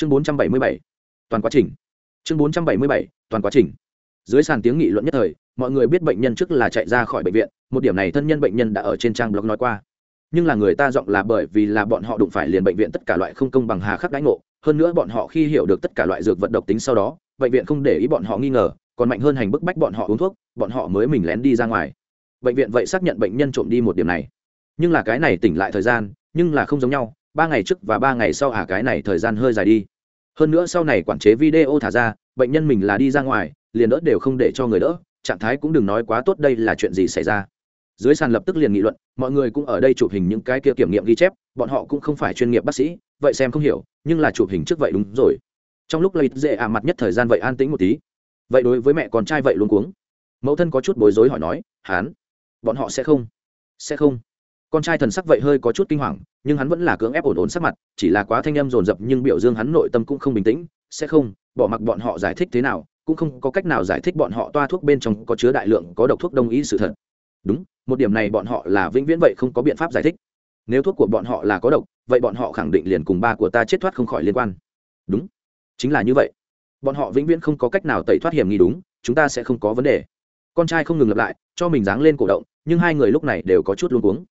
chương bốn trăm bảy mươi bảy, toàn quá trình. Chương bốn trăm bảy mươi bảy, toàn quá trình. Dưới sàn tiếng nghị luận nhất thời, mọi người biết bệnh nhân trước là chạy ra khỏi bệnh viện, một điểm này thân nhân bệnh nhân đã ở trên trang blog nói qua. Nhưng là người ta giọng là bởi vì là bọn họ đụng phải liền bệnh viện tất cả loại không công bằng hà khắc đãi ngộ, hơn nữa bọn họ khi hiểu được tất cả loại dược vật độc tính sau đó, bệnh viện không để ý bọn họ nghi ngờ, còn mạnh hơn hành bức bách bọn họ uống thuốc, bọn họ mới mình lén đi ra ngoài. Bệnh viện vậy xác nhận bệnh nhân trộm đi một điểm này. Nhưng là cái này tỉnh lại thời gian, nhưng là không giống nhau ba ngày trước và ba ngày sau à cái này thời gian hơi dài đi. Hơn nữa sau này quản chế video thả ra, bệnh nhân mình là đi ra ngoài, liền đỡ đều không để cho người đỡ, trạng thái cũng đừng nói quá tốt đây là chuyện gì xảy ra. Dưới sàn lập tức liền nghị luận, mọi người cũng ở đây chụp hình những cái kia kiểm nghiệm ghi chép, bọn họ cũng không phải chuyên nghiệp bác sĩ, vậy xem không hiểu, nhưng là chụp hình trước vậy đúng rồi. Trong lúc lấy dễ à mặt nhất thời gian vậy an tĩnh một tí. Vậy đối với mẹ con trai vậy luôn cuống. Mẫu thân có chút bối rối hỏi nói, hán, bọn họ sẽ không? Sẽ không con trai thần sắc vậy hơi có chút kinh hoàng, nhưng hắn vẫn là cưỡng ép ổn ổn sắc mặt, chỉ là quá thanh em dồn dập nhưng biểu dương hắn nội tâm cũng không bình tĩnh, sẽ không, bỏ mặc bọn họ giải thích thế nào, cũng không có cách nào giải thích bọn họ toa thuốc bên trong có chứa đại lượng có độc thuốc đông y sự thật. Đúng, một điểm này bọn họ là vĩnh viễn vậy không có biện pháp giải thích. Nếu thuốc của bọn họ là có độc, vậy bọn họ khẳng định liền cùng ba của ta chết thoát không khỏi liên quan. Đúng, chính là như vậy. Bọn họ vĩnh viễn không có cách nào tẩy thoát hiểm nghi đúng, chúng ta sẽ không có vấn đề. Con trai không ngừng lặp lại, cho mình dáng lên cổ động, nhưng hai người lúc này đều có chút luôn cuống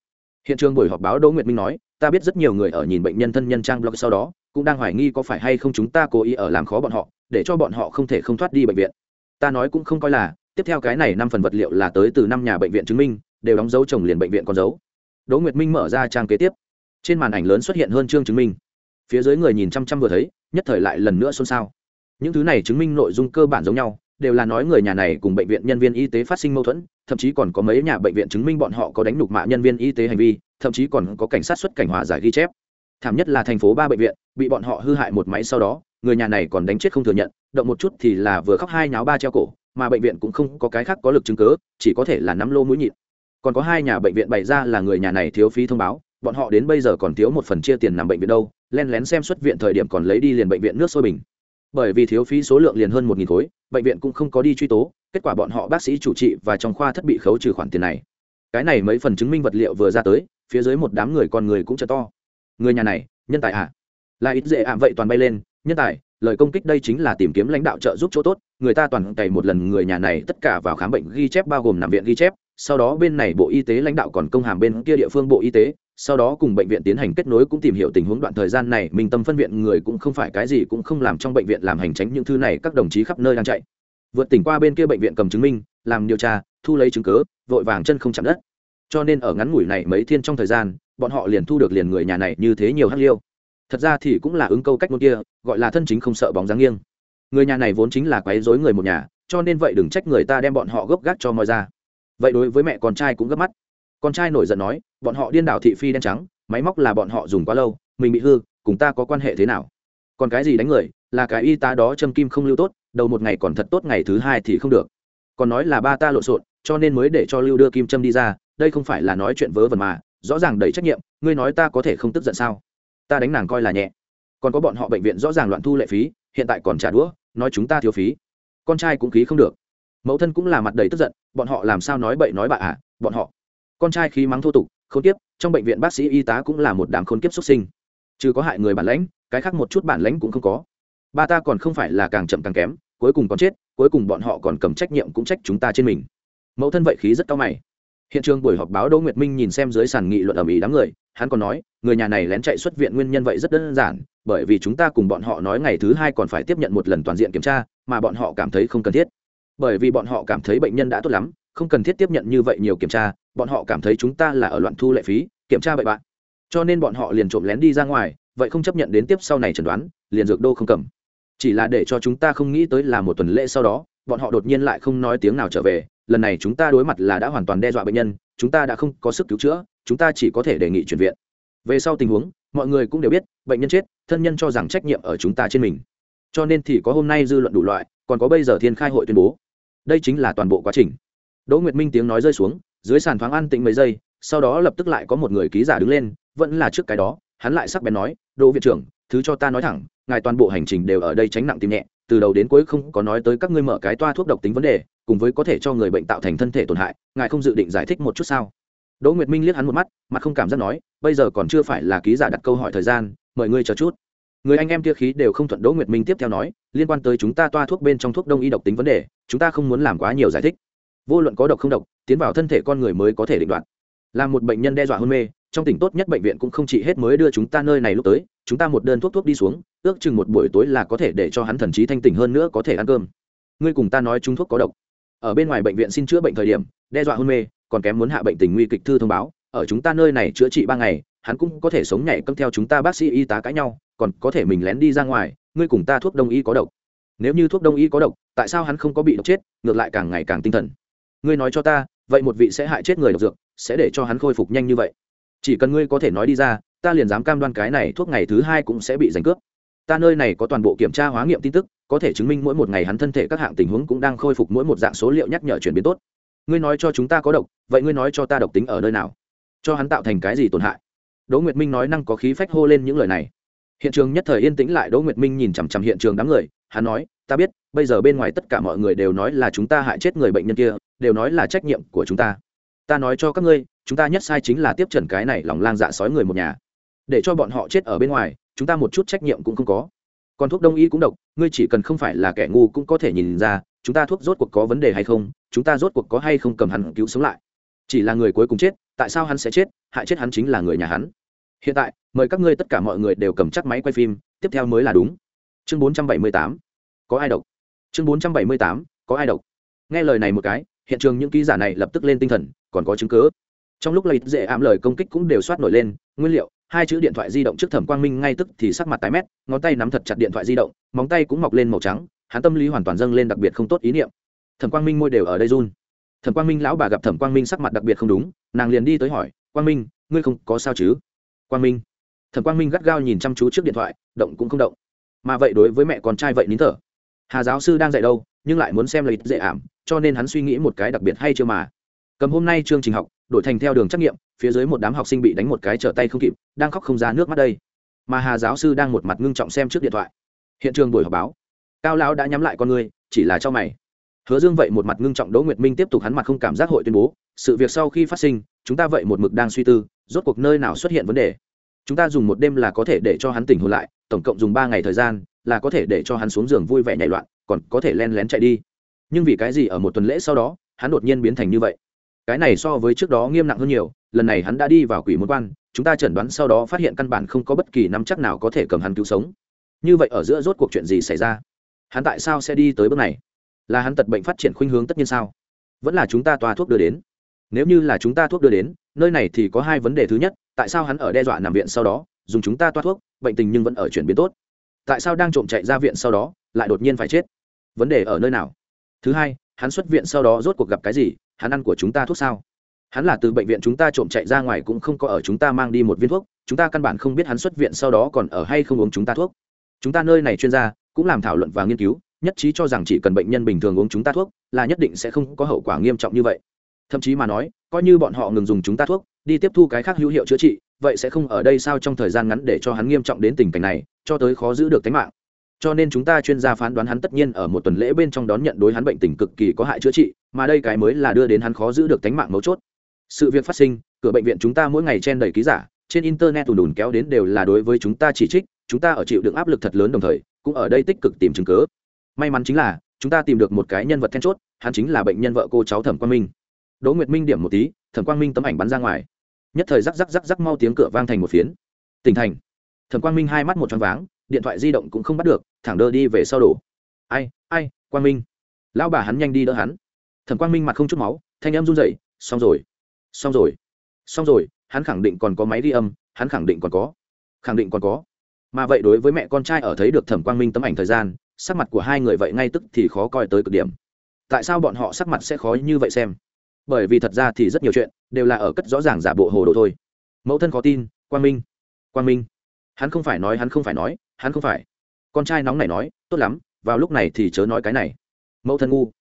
hiện trường buổi họp báo đỗ nguyệt minh nói, ta biết rất nhiều người ở nhìn bệnh nhân thân nhân trang blog sau đó, cũng đang hoài nghi có phải hay không chúng ta cố ý ở làm khó bọn họ, để cho bọn họ không thể không thoát đi bệnh viện. Ta nói cũng không coi là, tiếp theo cái này năm phần vật liệu là tới từ năm nhà bệnh viện chứng minh, đều đóng dấu chồng liền bệnh viện con dấu. Đỗ nguyệt minh mở ra trang kế tiếp. Trên màn ảnh lớn xuất hiện hơn chương chứng minh. Phía dưới người nhìn chăm chăm vừa thấy, nhất thời lại lần nữa xôn xao. Những thứ này chứng minh nội dung cơ bản giống nhau đều là nói người nhà này cùng bệnh viện nhân viên y tế phát sinh mâu thuẫn, thậm chí còn có mấy nhà bệnh viện chứng minh bọn họ có đánh đục mạ nhân viên y tế hành vi, thậm chí còn có cảnh sát xuất cảnh hòa giải ghi chép. Thảm nhất là thành phố ba bệnh viện, bị bọn họ hư hại một máy sau đó, người nhà này còn đánh chết không thừa nhận, động một chút thì là vừa khóc hai nháo ba treo cổ, mà bệnh viện cũng không có cái khác có lực chứng cớ chỉ có thể là nắm lô mũi nhịn. Còn có hai nhà bệnh viện bày ra là người nhà này thiếu phí thông báo, bọn họ đến bây giờ còn thiếu một phần chia tiền nằm bệnh viện đâu, len lén xem xuất viện thời điểm còn lấy đi liền bệnh viện nước sôi bình bởi vì thiếu phí số lượng liền hơn một nghìn khối, bệnh viện cũng không có đi truy tố, kết quả bọn họ bác sĩ chủ trị và trong khoa thất bị khấu trừ khoản tiền này. Cái này mấy phần chứng minh vật liệu vừa ra tới, phía dưới một đám người con người cũng chợ to. Người nhà này, nhân tài à? Là ít dễ ạ, vậy toàn bay lên, nhân tài, lời công kích đây chính là tìm kiếm lãnh đạo trợ giúp chỗ tốt, người ta toàn cày một lần người nhà này tất cả vào khám bệnh ghi chép bao gồm nằm viện ghi chép, sau đó bên này bộ y tế lãnh đạo còn công hàm bên kia địa phương bộ y tế sau đó cùng bệnh viện tiến hành kết nối cũng tìm hiểu tình huống đoạn thời gian này mình tâm phân viện người cũng không phải cái gì cũng không làm trong bệnh viện làm hành tránh những thứ này, các đồng chí khắp nơi đang chạy. Vượt tỉnh qua bên kia bệnh viện cầm chứng minh, làm điều tra, thu lấy chứng cớ vội vàng chân không chạm đất. Cho nên ở ngắn ngủi này mấy thiên trong thời gian, bọn họ liền thu được liền người nhà này như thế nhiều hắc liêu. Thật ra thì cũng là ứng câu cách ngôn kia, gọi là thân chính không sợ bóng dáng nghiêng. Người nhà này vốn chính là quấy rối người một nhà, cho nên vậy đừng trách người ta đem bọn họ gốc gác cho moi ra. Vậy đối với mẹ con trai cũng gấp mắt con trai nổi giận nói, bọn họ điên đảo thị phi đen trắng, máy móc là bọn họ dùng quá lâu, mình bị hư, cùng ta có quan hệ thế nào? Còn cái gì đánh người, là cái y tá đó châm kim không lưu tốt, đầu một ngày còn thật tốt, ngày thứ hai thì không được. Còn nói là ba ta lộn xộn, cho nên mới để cho lưu đưa kim châm đi ra, đây không phải là nói chuyện vớ vẩn mà, rõ ràng đầy trách nhiệm, ngươi nói ta có thể không tức giận sao? Ta đánh nàng coi là nhẹ. Còn có bọn họ bệnh viện rõ ràng loạn thu lệ phí, hiện tại còn trả đũa, nói chúng ta thiếu phí. Con trai cũng khí không được. Mẫu thân cũng là mặt đầy tức giận, bọn họ làm sao nói bậy nói bạ à bọn họ con trai khí mắng thô tục, khốn kiếp, trong bệnh viện bác sĩ y tá cũng là một đám khốn kiếp xuất sinh. Chứ có hại người bản lãnh, cái khác một chút bản lãnh cũng không có. Ba ta còn không phải là càng chậm càng kém, cuối cùng còn chết, cuối cùng bọn họ còn cầm trách nhiệm cũng trách chúng ta trên mình. Mẫu thân vậy khí rất cao mày. Hiện trường buổi họp báo đỗ nguyệt minh nhìn xem dưới sàn nghị luận ầm ĩ đám người, hắn còn nói, người nhà này lén chạy xuất viện nguyên nhân vậy rất đơn giản, bởi vì chúng ta cùng bọn họ nói ngày thứ hai còn phải tiếp nhận một lần toàn diện kiểm tra, mà bọn họ cảm thấy không cần thiết. Bởi vì bọn họ cảm thấy bệnh nhân đã tốt lắm không cần thiết tiếp nhận như vậy nhiều kiểm tra, bọn họ cảm thấy chúng ta là ở loạn thu lệ phí, kiểm tra bậy bạn. Cho nên bọn họ liền trộm lén đi ra ngoài, vậy không chấp nhận đến tiếp sau này chẩn đoán, liền dược đô không cầm. Chỉ là để cho chúng ta không nghĩ tới là một tuần lễ sau đó, bọn họ đột nhiên lại không nói tiếng nào trở về, lần này chúng ta đối mặt là đã hoàn toàn đe dọa bệnh nhân, chúng ta đã không có sức cứu chữa, chúng ta chỉ có thể đề nghị chuyển viện. Về sau tình huống, mọi người cũng đều biết, bệnh nhân chết, thân nhân cho rằng trách nhiệm ở chúng ta trên mình. Cho nên thì có hôm nay dư luận đủ loại, còn có bây giờ thiên khai hội tuyên bố. Đây chính là toàn bộ quá trình đỗ nguyệt minh tiếng nói rơi xuống, dưới sàn thoáng an tĩnh mấy giây, sau đó lập tức lại có một người ký giả đứng lên, vẫn là trước cái đó, hắn lại sắc bén nói, đỗ viện trưởng, thứ cho ta nói thẳng, ngài toàn bộ hành trình đều ở đây tránh nặng tim nhẹ, từ đầu đến cuối không có nói tới các ngươi mở cái toa thuốc độc tính vấn đề, cùng với có thể cho người bệnh tạo thành thân thể tổn hại, ngài không dự định giải thích một chút sao? Đỗ nguyệt minh liếc hắn một mắt, mặt không cảm giác nói, bây giờ còn chưa phải là ký giả đặt câu hỏi thời gian, mời ngươi chờ chút. Người anh em kia khí đều không thuận đỗ nguyệt minh tiếp theo nói, liên quan tới chúng ta toa thuốc bên trong thuốc đông y độc tính vấn đề, chúng ta không muốn làm quá nhiều giải thích vô luận có độc không độc, tiến vào thân thể con người mới có thể định đoạt. Là một bệnh nhân đe dọa hôn mê, trong tỉnh tốt nhất bệnh viện cũng không trị hết mới đưa chúng ta nơi này lúc tới, chúng ta một đơn thuốc thuốc đi xuống, ước chừng một buổi tối là có thể để cho hắn thần trí thanh tỉnh hơn nữa có thể ăn cơm. Ngươi cùng ta nói chúng thuốc có độc. Ở bên ngoài bệnh viện xin chữa bệnh thời điểm, đe dọa hôn mê, còn kém muốn hạ bệnh tình nguy kịch thư thông báo, ở chúng ta nơi này chữa trị ba ngày, hắn cũng có thể sống nhảy cấm theo chúng ta bác sĩ y tá cãi nhau, còn có thể mình lén đi ra ngoài, ngươi cùng ta thuốc đông y có độc. Nếu như thuốc đông y có độc, tại sao hắn không có bị độc chết, ngược lại càng ngày càng tinh thần ngươi nói cho ta, vậy một vị sẽ hại chết người độc dược, sẽ để cho hắn khôi phục nhanh như vậy. Chỉ cần ngươi có thể nói đi ra, ta liền dám cam đoan cái này thuốc ngày thứ hai cũng sẽ bị giành cướp. Ta nơi này có toàn bộ kiểm tra hóa nghiệm tin tức, có thể chứng minh mỗi một ngày hắn thân thể các hạng tình huống cũng đang khôi phục mỗi một dạng số liệu nhắc nhở chuyển biến tốt. Ngươi nói cho chúng ta có độc, vậy ngươi nói cho ta độc tính ở nơi nào? Cho hắn tạo thành cái gì tổn hại? Đỗ nguyệt minh nói năng có khí phách hô lên những lời này. Hiện trường nhất thời yên tĩnh lại, đỗ nguyệt minh nhìn chằm chằm hiện trường đám người, hắn nói, ta biết, bây giờ bên ngoài tất cả mọi người đều nói là chúng ta hại chết người bệnh nhân kia đều nói là trách nhiệm của chúng ta. Ta nói cho các ngươi, chúng ta nhất sai chính là tiếp trần cái này lòng lang dạ sói người một nhà. Để cho bọn họ chết ở bên ngoài, chúng ta một chút trách nhiệm cũng không có. Còn thuốc đông y cũng độc, ngươi chỉ cần không phải là kẻ ngu cũng có thể nhìn ra, chúng ta thuốc rốt cuộc có vấn đề hay không, chúng ta rốt cuộc có hay không cầm hắn cứu sống lại. Chỉ là người cuối cùng chết, tại sao hắn sẽ chết? Hại chết hắn chính là người nhà hắn. Hiện tại, mời các ngươi tất cả mọi người đều cầm chắc máy quay phim, tiếp theo mới là đúng. Chương 478 có ai độc? Chương 478 có ai độc? Nghe lời này một cái hiện trường những ký giả này lập tức lên tinh thần, còn có chứng cứ. Trong lúc lấy dễ ảm lời công kích cũng đều soát nổi lên, nguyên liệu, hai chữ điện thoại di động trước thẩm quang minh ngay tức thì sắc mặt tái mét, ngón tay nắm thật chặt điện thoại di động, móng tay cũng mọc lên màu trắng, hắn tâm lý hoàn toàn dâng lên đặc biệt không tốt ý niệm. Thẩm quang minh môi đều ở đây run. Thẩm quang minh lão bà gặp thẩm quang minh sắc mặt đặc biệt không đúng, nàng liền đi tới hỏi, quang minh, ngươi không có sao chứ? Quang minh. Thẩm quang minh gắt gao nhìn chăm chú trước điện thoại, động cũng không động. Mà vậy đối với mẹ con trai vậy nín thở. Hà giáo sư đang dạy đâu? Nhưng lại muốn xem lợi dễ ảm, cho nên hắn suy nghĩ một cái đặc biệt hay chưa mà. Cầm hôm nay chương trình học, đổi thành theo đường trắc nghiệm, phía dưới một đám học sinh bị đánh một cái trở tay không kịp, đang khóc không ra nước mắt đây. Mà hà giáo sư đang một mặt ngưng trọng xem trước điện thoại. Hiện trường buổi họp báo. Cao lão đã nhắm lại con người, chỉ là cho mày. Hứa dương vậy một mặt ngưng trọng đỗ nguyệt minh tiếp tục hắn mặt không cảm giác hội tuyên bố, sự việc sau khi phát sinh, chúng ta vậy một mực đang suy tư, rốt cuộc nơi nào xuất hiện vấn đề. Chúng ta dùng một đêm là có thể để cho hắn tỉnh hồn lại, tổng cộng dùng ba ngày thời gian, là có thể để cho hắn xuống giường vui vẻ nhảy loạn còn có thể len lén chạy đi. Nhưng vì cái gì ở một tuần lễ sau đó, hắn đột nhiên biến thành như vậy? Cái này so với trước đó nghiêm nặng hơn nhiều, lần này hắn đã đi vào quỷ môn quan, chúng ta chẩn đoán sau đó phát hiện căn bản không có bất kỳ nắm chắc nào có thể cầm hắn cứu sống. Như vậy ở giữa rốt cuộc chuyện gì xảy ra? Hắn tại sao sẽ đi tới bước này? Là hắn tật bệnh phát triển khuynh hướng tất nhiên sao? Vẫn là chúng ta toa thuốc đưa đến? Nếu như là chúng ta thuốc đưa đến, nơi này thì có hai vấn đề thứ nhất, tại sao hắn ở đe dọa nằm viện sau đó, dùng chúng ta toa thuốc, bệnh tình nhưng vẫn ở chuyển biến tốt? Tại sao đang trộm chạy ra viện sau đó, lại đột nhiên phải chết? Vấn đề ở nơi nào? Thứ hai, hắn xuất viện sau đó rốt cuộc gặp cái gì? Hắn ăn của chúng ta thuốc sao? Hắn là từ bệnh viện chúng ta trộm chạy ra ngoài cũng không có ở chúng ta mang đi một viên thuốc, chúng ta căn bản không biết hắn xuất viện sau đó còn ở hay không uống chúng ta thuốc. Chúng ta nơi này chuyên gia, cũng làm thảo luận và nghiên cứu, nhất trí cho rằng chỉ cần bệnh nhân bình thường uống chúng ta thuốc, là nhất định sẽ không có hậu quả nghiêm trọng như vậy. Thậm chí mà nói, coi như bọn họ ngừng dùng chúng ta thuốc đi tiếp thu cái khác hữu hiệu chữa trị, vậy sẽ không ở đây sao trong thời gian ngắn để cho hắn nghiêm trọng đến tình cảnh này, cho tới khó giữ được tính mạng. Cho nên chúng ta chuyên gia phán đoán hắn tất nhiên ở một tuần lễ bên trong đón nhận đối hắn bệnh tình cực kỳ có hại chữa trị, mà đây cái mới là đưa đến hắn khó giữ được tính mạng mấu chốt. Sự việc phát sinh, cửa bệnh viện chúng ta mỗi ngày chen đầy ký giả, trên internet ùn ùn kéo đến đều là đối với chúng ta chỉ trích, chúng ta ở chịu đựng áp lực thật lớn đồng thời, cũng ở đây tích cực tìm chứng cớ may mắn chính là, chúng ta tìm được một cái nhân vật then chốt, hắn chính là bệnh nhân vợ cô cháu thẩm quang minh. Đỗ nguyệt minh điểm một tí, thẩm quang minh tấm ảnh bắn ra ngoài nhất thời rắc rắc rắc rắc mau tiếng cửa vang thành một phiến. Tỉnh thành. Thẩm quang minh hai mắt một choáng váng, điện thoại di động cũng không bắt được, thẳng đơ đi về sau đổ. Ai ai, quang minh. Lão bà hắn nhanh đi đỡ hắn. Thẩm quang minh mặt không chút máu, thanh em run rẩy, xong rồi xong rồi xong rồi, hắn khẳng định còn có máy ghi âm, hắn khẳng định còn có, khẳng định còn có. Mà vậy đối với mẹ con trai ở thấy được thẩm quang minh tấm ảnh thời gian, sắc mặt của hai người vậy ngay tức thì khó coi tới cực điểm. Tại sao bọn họ sắc mặt sẽ khó như vậy xem? Bởi vì thật ra thì rất nhiều chuyện đều là ở cất rõ ràng giả bộ hồ đồ thôi. Mẫu thân khó tin, quang minh quang minh. Hắn không phải nói hắn không phải nói, hắn không phải. Con trai nóng này nói, tốt lắm, vào lúc này thì chớ nói cái này. Mẫu thân ngu.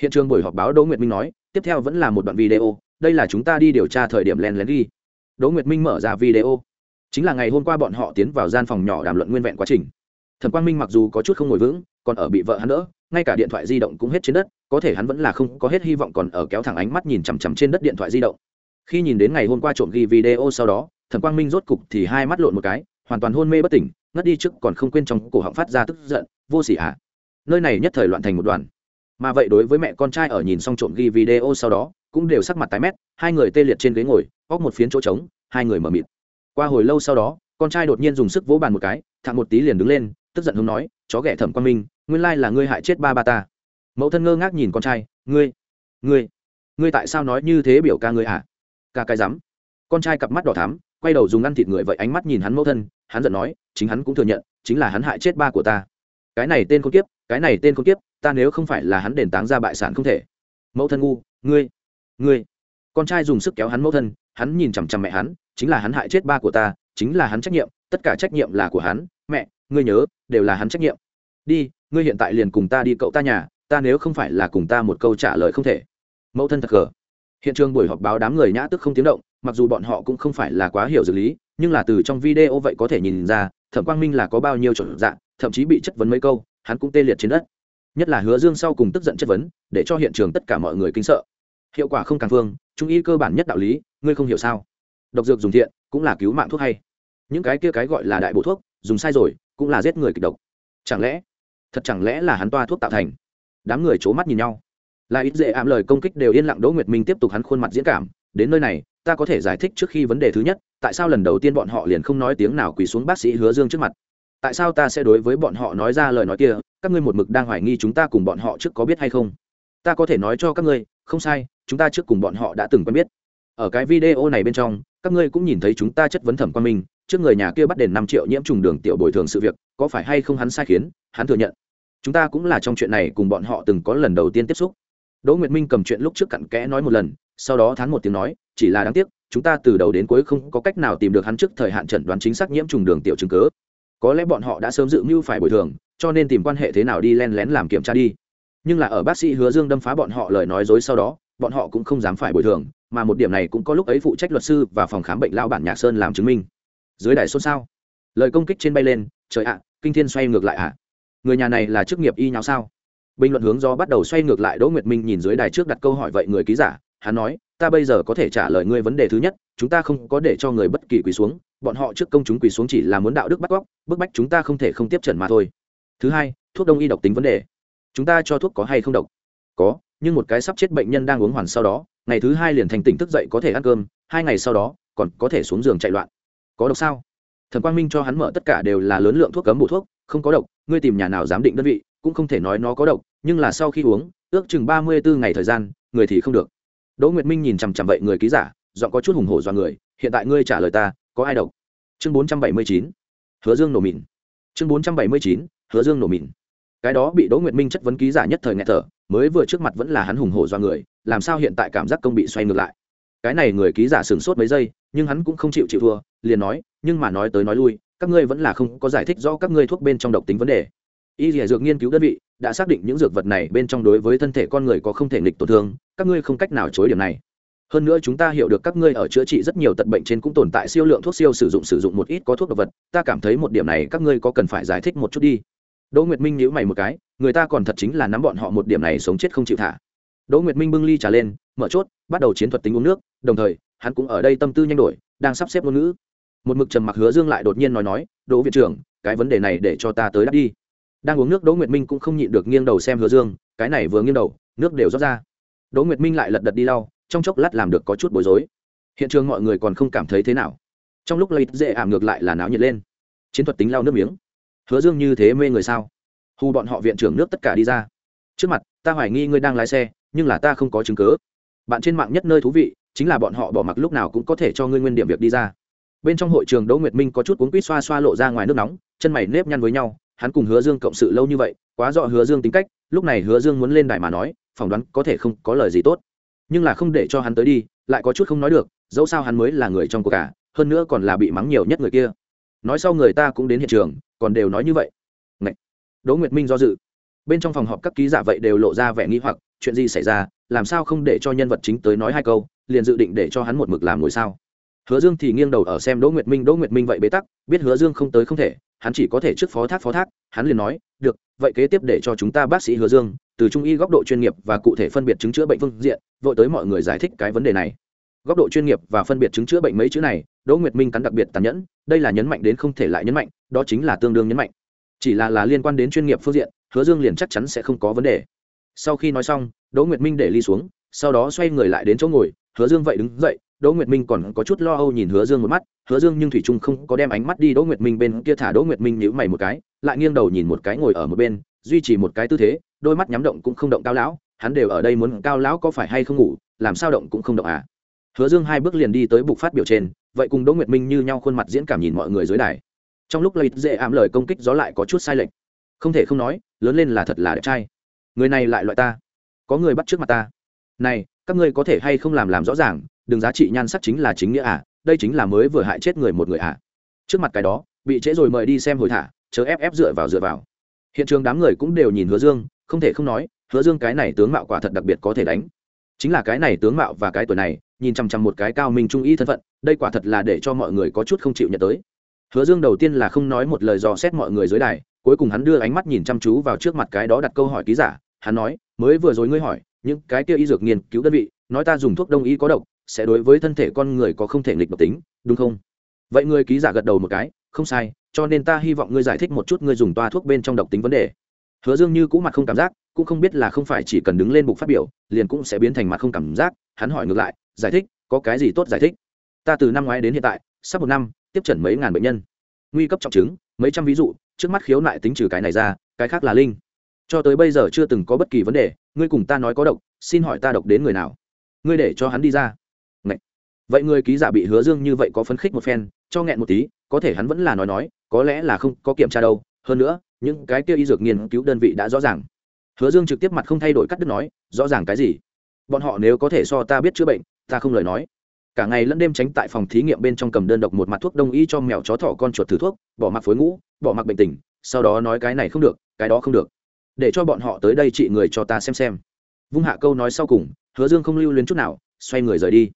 Hiện trường buổi họp báo đỗ nguyệt minh nói, tiếp theo vẫn là một đoạn video, đây là chúng ta đi điều tra thời điểm len lén ghi. Đỗ nguyệt minh mở ra video. Chính là ngày hôm qua bọn họ tiến vào gian phòng nhỏ đàm luận nguyên vẹn quá trình. Thẩm quang minh mặc dù có chút không ngồi vững, còn ở bị vợ hắn đỡ, ngay cả điện thoại di động cũng hết trên đất có thể hắn vẫn là không có hết hy vọng còn ở kéo thẳng ánh mắt nhìn chằm chằm trên đất điện thoại di động. Khi nhìn đến ngày hôm qua trộm ghi video sau đó thẩm quang minh rốt cục thì hai mắt lộn một cái, hoàn toàn hôn mê bất tỉnh, ngất đi trước còn không quên trong cổ họng phát ra tức giận, vô sỉ ạ. À. nơi này nhất thời loạn thành một đoàn. Mà vậy đối với mẹ con trai ở nhìn xong trộm ghi video sau đó, cũng đều sắc mặt tái mét, hai người tê liệt trên ghế ngồi, óc một phiến chỗ trống, hai người mở mịt. Qua hồi lâu sau đó, con trai đột nhiên dùng sức vỗ bàn một cái thẳng một tí liền đứng lên, tức giận hứng nói, chó ghẻ thẩm quang minh, nguyên lai là ngươi hại chết ba ba ta mẫu thân ngơ ngác nhìn con trai, ngươi ngươi ngươi tại sao nói như thế biểu ca ngươi hả à? ca cái rắm. Con trai cặp mắt đỏ thắm, quay đầu dùng ăn thịt người vậy ánh mắt nhìn hắn mẫu thân, hắn giận nói, chính hắn cũng thừa nhận, chính là hắn hại chết ba của ta. Cái này tên con kiếp, cái này tên con kiếp, ta nếu không phải là hắn đền táng ra bại sản không thể. Mẫu thân ngu, ngươi ngươi. Con trai dùng sức kéo hắn mẫu thân, hắn nhìn chằm chằm mẹ hắn, chính là hắn hại chết ba của ta, chính là hắn trách nhiệm, tất cả trách nhiệm là của hắn. Mẹ, ngươi nhớ, đều là hắn trách nhiệm. Đi, ngươi hiện tại liền cùng ta đi cậu ta nhà ta nếu không phải là cùng ta một câu trả lời không thể. Mẫu thân thật gờ. Hiện trường buổi họp báo đám người nhã tức không tiếng động, mặc dù bọn họ cũng không phải là quá hiểu dược lý, nhưng là từ trong video vậy có thể nhìn ra, thẩm quang minh là có bao nhiêu chuẩn dạng, thậm chí bị chất vấn mấy câu, hắn cũng tê liệt trên đất. Nhất là hứa dương sau cùng tức giận chất vấn, để cho hiện trường tất cả mọi người kinh sợ. Hiệu quả không càng phương trung y cơ bản nhất đạo lý, ngươi không hiểu sao? Độc dược dùng thiện, cũng là cứu mạng thuốc hay. Những cái kia cái gọi là đại bộ thuốc, dùng sai rồi, cũng là giết người kịch độc. Chẳng lẽ, thật chẳng lẽ là hắn toa thuốc tạo thành? Đám người c h ố mắt nhìn nhau. Là ít dễ ảm lời công kích đều yên lặng đỗ nguyệt minh tiếp tục hắn khuôn mặt diễn cảm, đến nơi này, ta có thể giải thích trước khi vấn đề thứ nhất, tại sao lần đầu tiên bọn họ liền không nói tiếng nào quỳ xuống bác sĩ hứa dương trước mặt? Tại sao ta sẽ đối với bọn họ nói ra lời nói kia, các ngươi một mực đang hoài nghi chúng ta cùng bọn họ trước có biết hay không? Ta có thể nói cho các ngươi, không sai, chúng ta trước cùng bọn họ đã từng quen biết. Ở cái video này bên trong, các ngươi cũng nhìn thấy chúng ta chất vấn thẩm quan minh trước người nhà kia bắt đền năm triệu nhiễm trùng đường tiểu bồi thường sự việc, có phải hay không hắn sai khiến, hắn thừa nhận chúng ta cũng là trong chuyện này cùng bọn họ từng có lần đầu tiên tiếp xúc. Đỗ nguyệt minh cầm chuyện lúc trước cặn kẽ nói một lần, sau đó thán một tiếng nói, chỉ là đáng tiếc, chúng ta từ đầu đến cuối không có cách nào tìm được hắn trước thời hạn chẩn đoán chính xác nhiễm trùng đường tiểu chứng cớ có lẽ bọn họ đã sớm dự mưu phải bồi thường, cho nên tìm quan hệ thế nào đi len lén làm kiểm tra đi. Nhưng là ở bác sĩ hứa dương đâm phá bọn họ lời nói dối sau đó, bọn họ cũng không dám phải bồi thường, mà một điểm này cũng có lúc ấy phụ trách luật sư và phòng khám bệnh lao bản nhạc sơn làm chứng minh. Dưới đài xôn xao, lời công kích trên bay lên, trời ạ, kinh thiên xoay ngược lại ạ người nhà này là chức nghiệp y nhau sao? Bình luận hướng do bắt đầu xoay ngược lại đỗ nguyệt minh nhìn dưới đài trước đặt câu hỏi vậy người ký giả, hắn nói, ta bây giờ có thể trả lời ngươi vấn đề thứ nhất, chúng ta không có để cho người bất kỳ quỳ xuống, bọn họ trước công chúng quỳ xuống chỉ là muốn đạo đức bắt cóc bức bách chúng ta không thể không tiếp trần mà thôi. Thứ hai, thuốc đông y độc tính vấn đề. Chúng ta cho thuốc có hay không độc? Có, nhưng một cái sắp chết bệnh nhân đang uống hoàn sau đó, ngày thứ hai liền thành tỉnh thức dậy có thể ăn cơm, hai ngày sau đó, còn có thể xuống giường chạy loạn. Có độc sao? Thần quang minh cho hắn mở tất cả đều là lớn lượng thuốc cấm bổ thuốc, không có độc, ngươi tìm nhà nào giám định đơn vị, cũng không thể nói nó có độc, nhưng là sau khi uống, ước chừng ba mươi bốn ngày thời gian, người thì không được. Đỗ nguyệt minh nhìn chằm chằm vậy người ký giả dọn có chút hùng hổ do người, hiện tại ngươi trả lời ta, có ai độc? Chương bốn trăm bảy mươi chín, hứa dương nổ mìn. Chương bốn trăm bảy mươi chín, hứa dương nổ mìn. Cái đó bị đỗ nguyệt minh chất vấn ký giả nhất thời nghe thở, mới vừa trước mặt vẫn là hắn hùng hổ do người, làm sao hiện tại cảm giác công bị xoay ngược lại? Cái này người ký giả sửng sốt mấy giây, nhưng hắn cũng không chịu chịu thua, liền nói, nhưng mà nói tới nói lui, các ngươi vẫn là không có giải thích rõ các ngươi thuốc bên trong độc tính vấn đề. Y dìa dược nghiên cứu đơn vị đã xác định những dược vật này bên trong đối với thân thể con người có không thể nghịch tổn thương, các ngươi không cách nào chối điểm này. Hơn nữa chúng ta hiểu được các ngươi ở chữa trị rất nhiều tật bệnh trên cũng tồn tại siêu lượng thuốc siêu sử dụng sử dụng một ít có thuốc độc vật, ta cảm thấy một điểm này các ngươi có cần phải giải thích một chút đi. Đỗ nguyệt minh nhíu mày một cái, người ta còn thật chính là nắm bọn họ một điểm này sống chết không chịu thả đỗ nguyệt minh bưng ly trà lên, mở chốt, bắt đầu chiến thuật tính uống nước, đồng thời, hắn cũng ở đây tâm tư nhanh đổi, đang sắp xếp ngôn ngữ. Một mực trầm mặc hứa dương lại đột nhiên nói nói, đỗ viện trưởng, cái vấn đề này để cho ta tới đáp đi. Đang uống nước đỗ nguyệt minh cũng không nhịn được nghiêng đầu xem hứa dương, cái này vừa nghiêng đầu, nước đều rót ra. Đỗ nguyệt minh lại lật đật đi lau, trong chốc lát làm được có chút bối rối. Hiện trường mọi người còn không cảm thấy thế nào. Trong lúc lấy dễ ảm ngược lại là náo nhiệt lên. Chiến thuật tính lau nước miếng. Hứa dương như thế mê người sao? Hù bọn họ viện trưởng nước tất cả đi ra. Trước mặt, ta hoài nghi ngươi đang lái xe nhưng là ta không có chứng cứ bạn trên mạng nhất nơi thú vị, chính là bọn họ bỏ mặc lúc nào cũng có thể cho ngươi nguyên điểm việc đi ra. Bên trong hội trường đỗ nguyệt minh có chút cuốn quýt xoa xoa lộ ra ngoài nước nóng, chân mày nếp nhăn với nhau, hắn cùng hứa dương cộng sự lâu như vậy, quá rõ hứa dương tính cách, lúc này hứa dương muốn lên đài mà nói, phỏng đoán có thể không có lời gì tốt. Nhưng là không để cho hắn tới đi, lại có chút không nói được, dẫu sao hắn mới là người trong cuộc cả, hơn nữa còn là bị mắng nhiều nhất người kia. Nói sau người ta cũng đến hiện trường, còn đều nói như vậy. Ngậy! đỗ nguyệt minh do dự. Bên trong phòng họp các ký giả vậy đều lộ ra vẻ nghi hoặc chuyện gì xảy ra, làm sao không để cho nhân vật chính tới nói hai câu, liền dự định để cho hắn một mực làm ngồi sao? Hứa dương thì nghiêng đầu ở xem đỗ nguyệt minh, đỗ nguyệt minh vậy bế tắc, biết hứa dương không tới không thể, hắn chỉ có thể trước phó thác phó thác, hắn liền nói, được, vậy kế tiếp để cho chúng ta bác sĩ hứa dương, từ trung y góc độ chuyên nghiệp và cụ thể phân biệt chứng chữa bệnh phương diện, vội tới mọi người giải thích cái vấn đề này. Góc độ chuyên nghiệp và phân biệt chứng chữa bệnh mấy chữ này, đỗ nguyệt minh cắn đặc biệt tàn nhẫn, đây là nhấn mạnh đến không thể lại nhấn mạnh, đó chính là tương đương nhấn mạnh. Chỉ là là liên quan đến chuyên nghiệp phương diện, hứa dương liền chắc chắn sẽ không có vấn đề sau khi nói xong, đỗ nguyệt minh để ly xuống, sau đó xoay người lại đến chỗ ngồi, hứa dương vậy đứng dậy, đỗ nguyệt minh còn có chút lo âu nhìn hứa dương một mắt, hứa dương nhưng thủy trung không có đem ánh mắt đi đỗ nguyệt minh bên kia thả đỗ nguyệt minh nhíu mày một cái, lại nghiêng đầu nhìn một cái ngồi ở một bên, duy trì một cái tư thế, đôi mắt nhắm động cũng không động cao lão, hắn đều ở đây muốn cao lão có phải hay không ngủ, làm sao động cũng không động à. Hứa dương hai bước liền đi tới bục phát biểu trên, vậy cùng đỗ nguyệt minh như nhau khuôn mặt diễn cảm nhìn mọi người dưới đài. Trong lúc lợi dễ ảm lời công kích gió lại có chút sai lệch. Không thể không nói, lớn lên là thật là đẹp trai người này lại loại ta. Có người bắt trước mặt ta. Này, các ngươi có thể hay không làm làm rõ ràng, đừng giá trị nhan sắc chính là chính nghĩa à đây chính là mới vừa hại chết người một người à. Trước mặt cái đó, bị trễ rồi mời đi xem hồi thả, chớ ép ép dựa vào dựa vào. Hiện trường đám người cũng đều nhìn hứa dương, không thể không nói, hứa dương cái này tướng mạo quả thật đặc biệt có thể đánh. Chính là cái này tướng mạo và cái tuổi này, nhìn chằm chằm một cái cao minh trung y thân phận, đây quả thật là để cho mọi người có chút không chịu nhận tới. Hứa dương đầu tiên là không nói một lời dò xét mọi người dưới đài cuối cùng hắn đưa ánh mắt nhìn chăm chú vào trước mặt cái đó đặt câu hỏi ký giả, hắn nói, mới vừa rồi ngươi hỏi, những cái kia y dược nghiên cứu đơn vị, nói ta dùng thuốc đông y có độc, sẽ đối với thân thể con người có không thể nghịch độc tính, đúng không? Vậy người ký giả gật đầu một cái, không sai, cho nên ta hy vọng ngươi giải thích một chút ngươi dùng toa thuốc bên trong độc tính vấn đề. Hứa dương như cũ mặt không cảm giác, cũng không biết là không phải chỉ cần đứng lên bục phát biểu, liền cũng sẽ biến thành mặt không cảm giác, hắn hỏi ngược lại, giải thích, có cái gì tốt giải thích? Ta từ năm ngoái đến hiện tại, sắp một năm, tiếp trần mấy ngàn bệnh nhân. Nguy cấp trọng chứng, mấy trăm ví dụ trước mắt khiếu nại tính trừ cái này ra, cái khác là linh. Cho tới bây giờ chưa từng có bất kỳ vấn đề, ngươi cùng ta nói có độc, xin hỏi ta độc đến người nào? Ngươi để cho hắn đi ra. Ngậy. vậy người ký giả bị hứa dương như vậy có phấn khích một phen, cho nghẹn một tí, có thể hắn vẫn là nói nói, có lẽ là không có kiểm tra đâu. Hơn nữa, những cái kia y dược nghiên cứu đơn vị đã rõ ràng. Hứa dương trực tiếp mặt không thay đổi cắt đứt nói, rõ ràng cái gì? Bọn họ nếu có thể so ta biết chữa bệnh, ta không lời nói. Cả ngày lẫn đêm tránh tại phòng thí nghiệm bên trong cầm đơn độc một mặt thuốc đông y cho mèo chó thỏ con chuột thử thuốc, bỏ mặc phối ngũ bỏ mặc bệnh tình, sau đó nói cái này không được, cái đó không được. Để cho bọn họ tới đây trị người cho ta xem xem. Vung hạ câu nói sau cùng, hứa dương không lưu luyến chút nào, xoay người rời đi.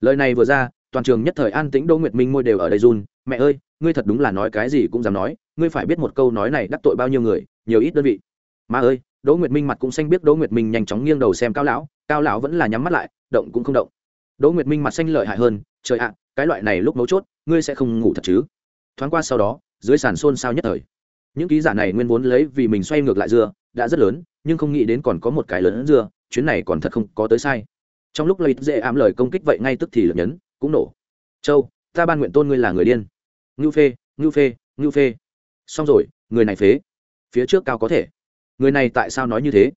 Lời này vừa ra, toàn trường nhất thời an tĩnh, đỗ nguyệt minh môi đều ở đây run. Mẹ ơi, ngươi thật đúng là nói cái gì cũng dám nói, ngươi phải biết một câu nói này đắc tội bao nhiêu người, nhiều ít đơn vị. Mà ơi! Đỗ nguyệt minh mặt cũng xanh biết đỗ nguyệt minh nhanh chóng nghiêng đầu xem cao lão cao lão vẫn là nhắm mắt lại, động cũng không động. Đỗ nguyệt minh mặt xanh lợi hại hơn, trời ạ, cái loại này lúc mấu chốt, ngươi sẽ không ngủ thật chứ? Thoáng qua sau đó dưới sàn xôn xao nhất thời. Những ký giả này nguyên vốn lấy vì mình xoay ngược lại dưa, đã rất lớn, nhưng không nghĩ đến còn có một cái lớn dưa, chuyến này còn thật không có tới sai. Trong lúc lấy dễ ám lời công kích vậy ngay tức thì lập nhấn cũng nổ. Châu, ta ban nguyện tôn ngươi là người điên. Ngưu phê ngưu phê ngưu phê. Xong rồi, người này phế. Phía trước cao có thể. Người này tại sao nói như thế?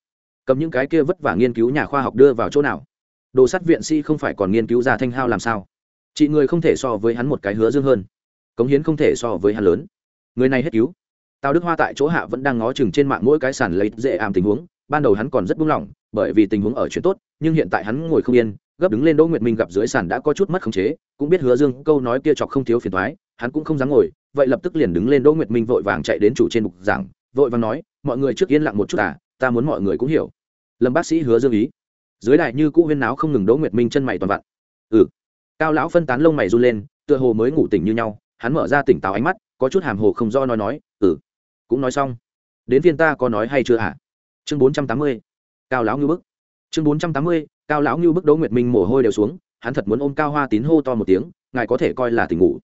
Cầm những cái kia vất vả nghiên cứu nhà khoa học đưa vào chỗ nào? Đồ sắt viện sĩ không phải còn nghiên cứu ra thanh hao làm sao? Chị người không thể so với hắn một cái hứa dương hơn. Cống hiến không thể so với hắn lớn người này hết cứu. Tào đức hoa tại chỗ hạ vẫn đang ngó chừng trên mạng mỗi cái sàn lấy dễ ảm tình huống, ban đầu hắn còn rất buông lỏng, bởi vì tình huống ở chuyện tốt, nhưng hiện tại hắn ngồi không yên, gấp đứng lên đỗ nguyệt minh gặp dưới sàn đã có chút mất khống chế, cũng biết hứa dương câu nói kia chọc không thiếu phiền thoái hắn cũng không dám ngồi, vậy lập tức liền đứng lên đỗ nguyệt minh vội vàng chạy đến chủ trên mục giảng, vội vàng nói, mọi người trước yên lặng một chút à ta muốn mọi người cũng hiểu. Lâm bác sĩ hứa dương ý. Dưới đại như cũ huyên náo không ngừng đỗ nguyệt minh chân mày toàn vặn. Ừ. Cao lão phân tán lông mày run lên, tựa hồ mới ngủ tỉnh như nhau, hắn mở ra tỉnh táo ánh mắt có chút hàm hồ không do nói nói ừ cũng nói xong. Đến viên ta có nói hay chưa hả? Chương bốn trăm tám mươi, cao lão ngưu bức. Chương bốn trăm tám mươi, cao lão ngưu bức, đỗ nguyệt minh mồ hôi đều xuống, hắn thật muốn ôm cao hoa tín hô to một tiếng, ngài có thể coi là tỉnh ngủ.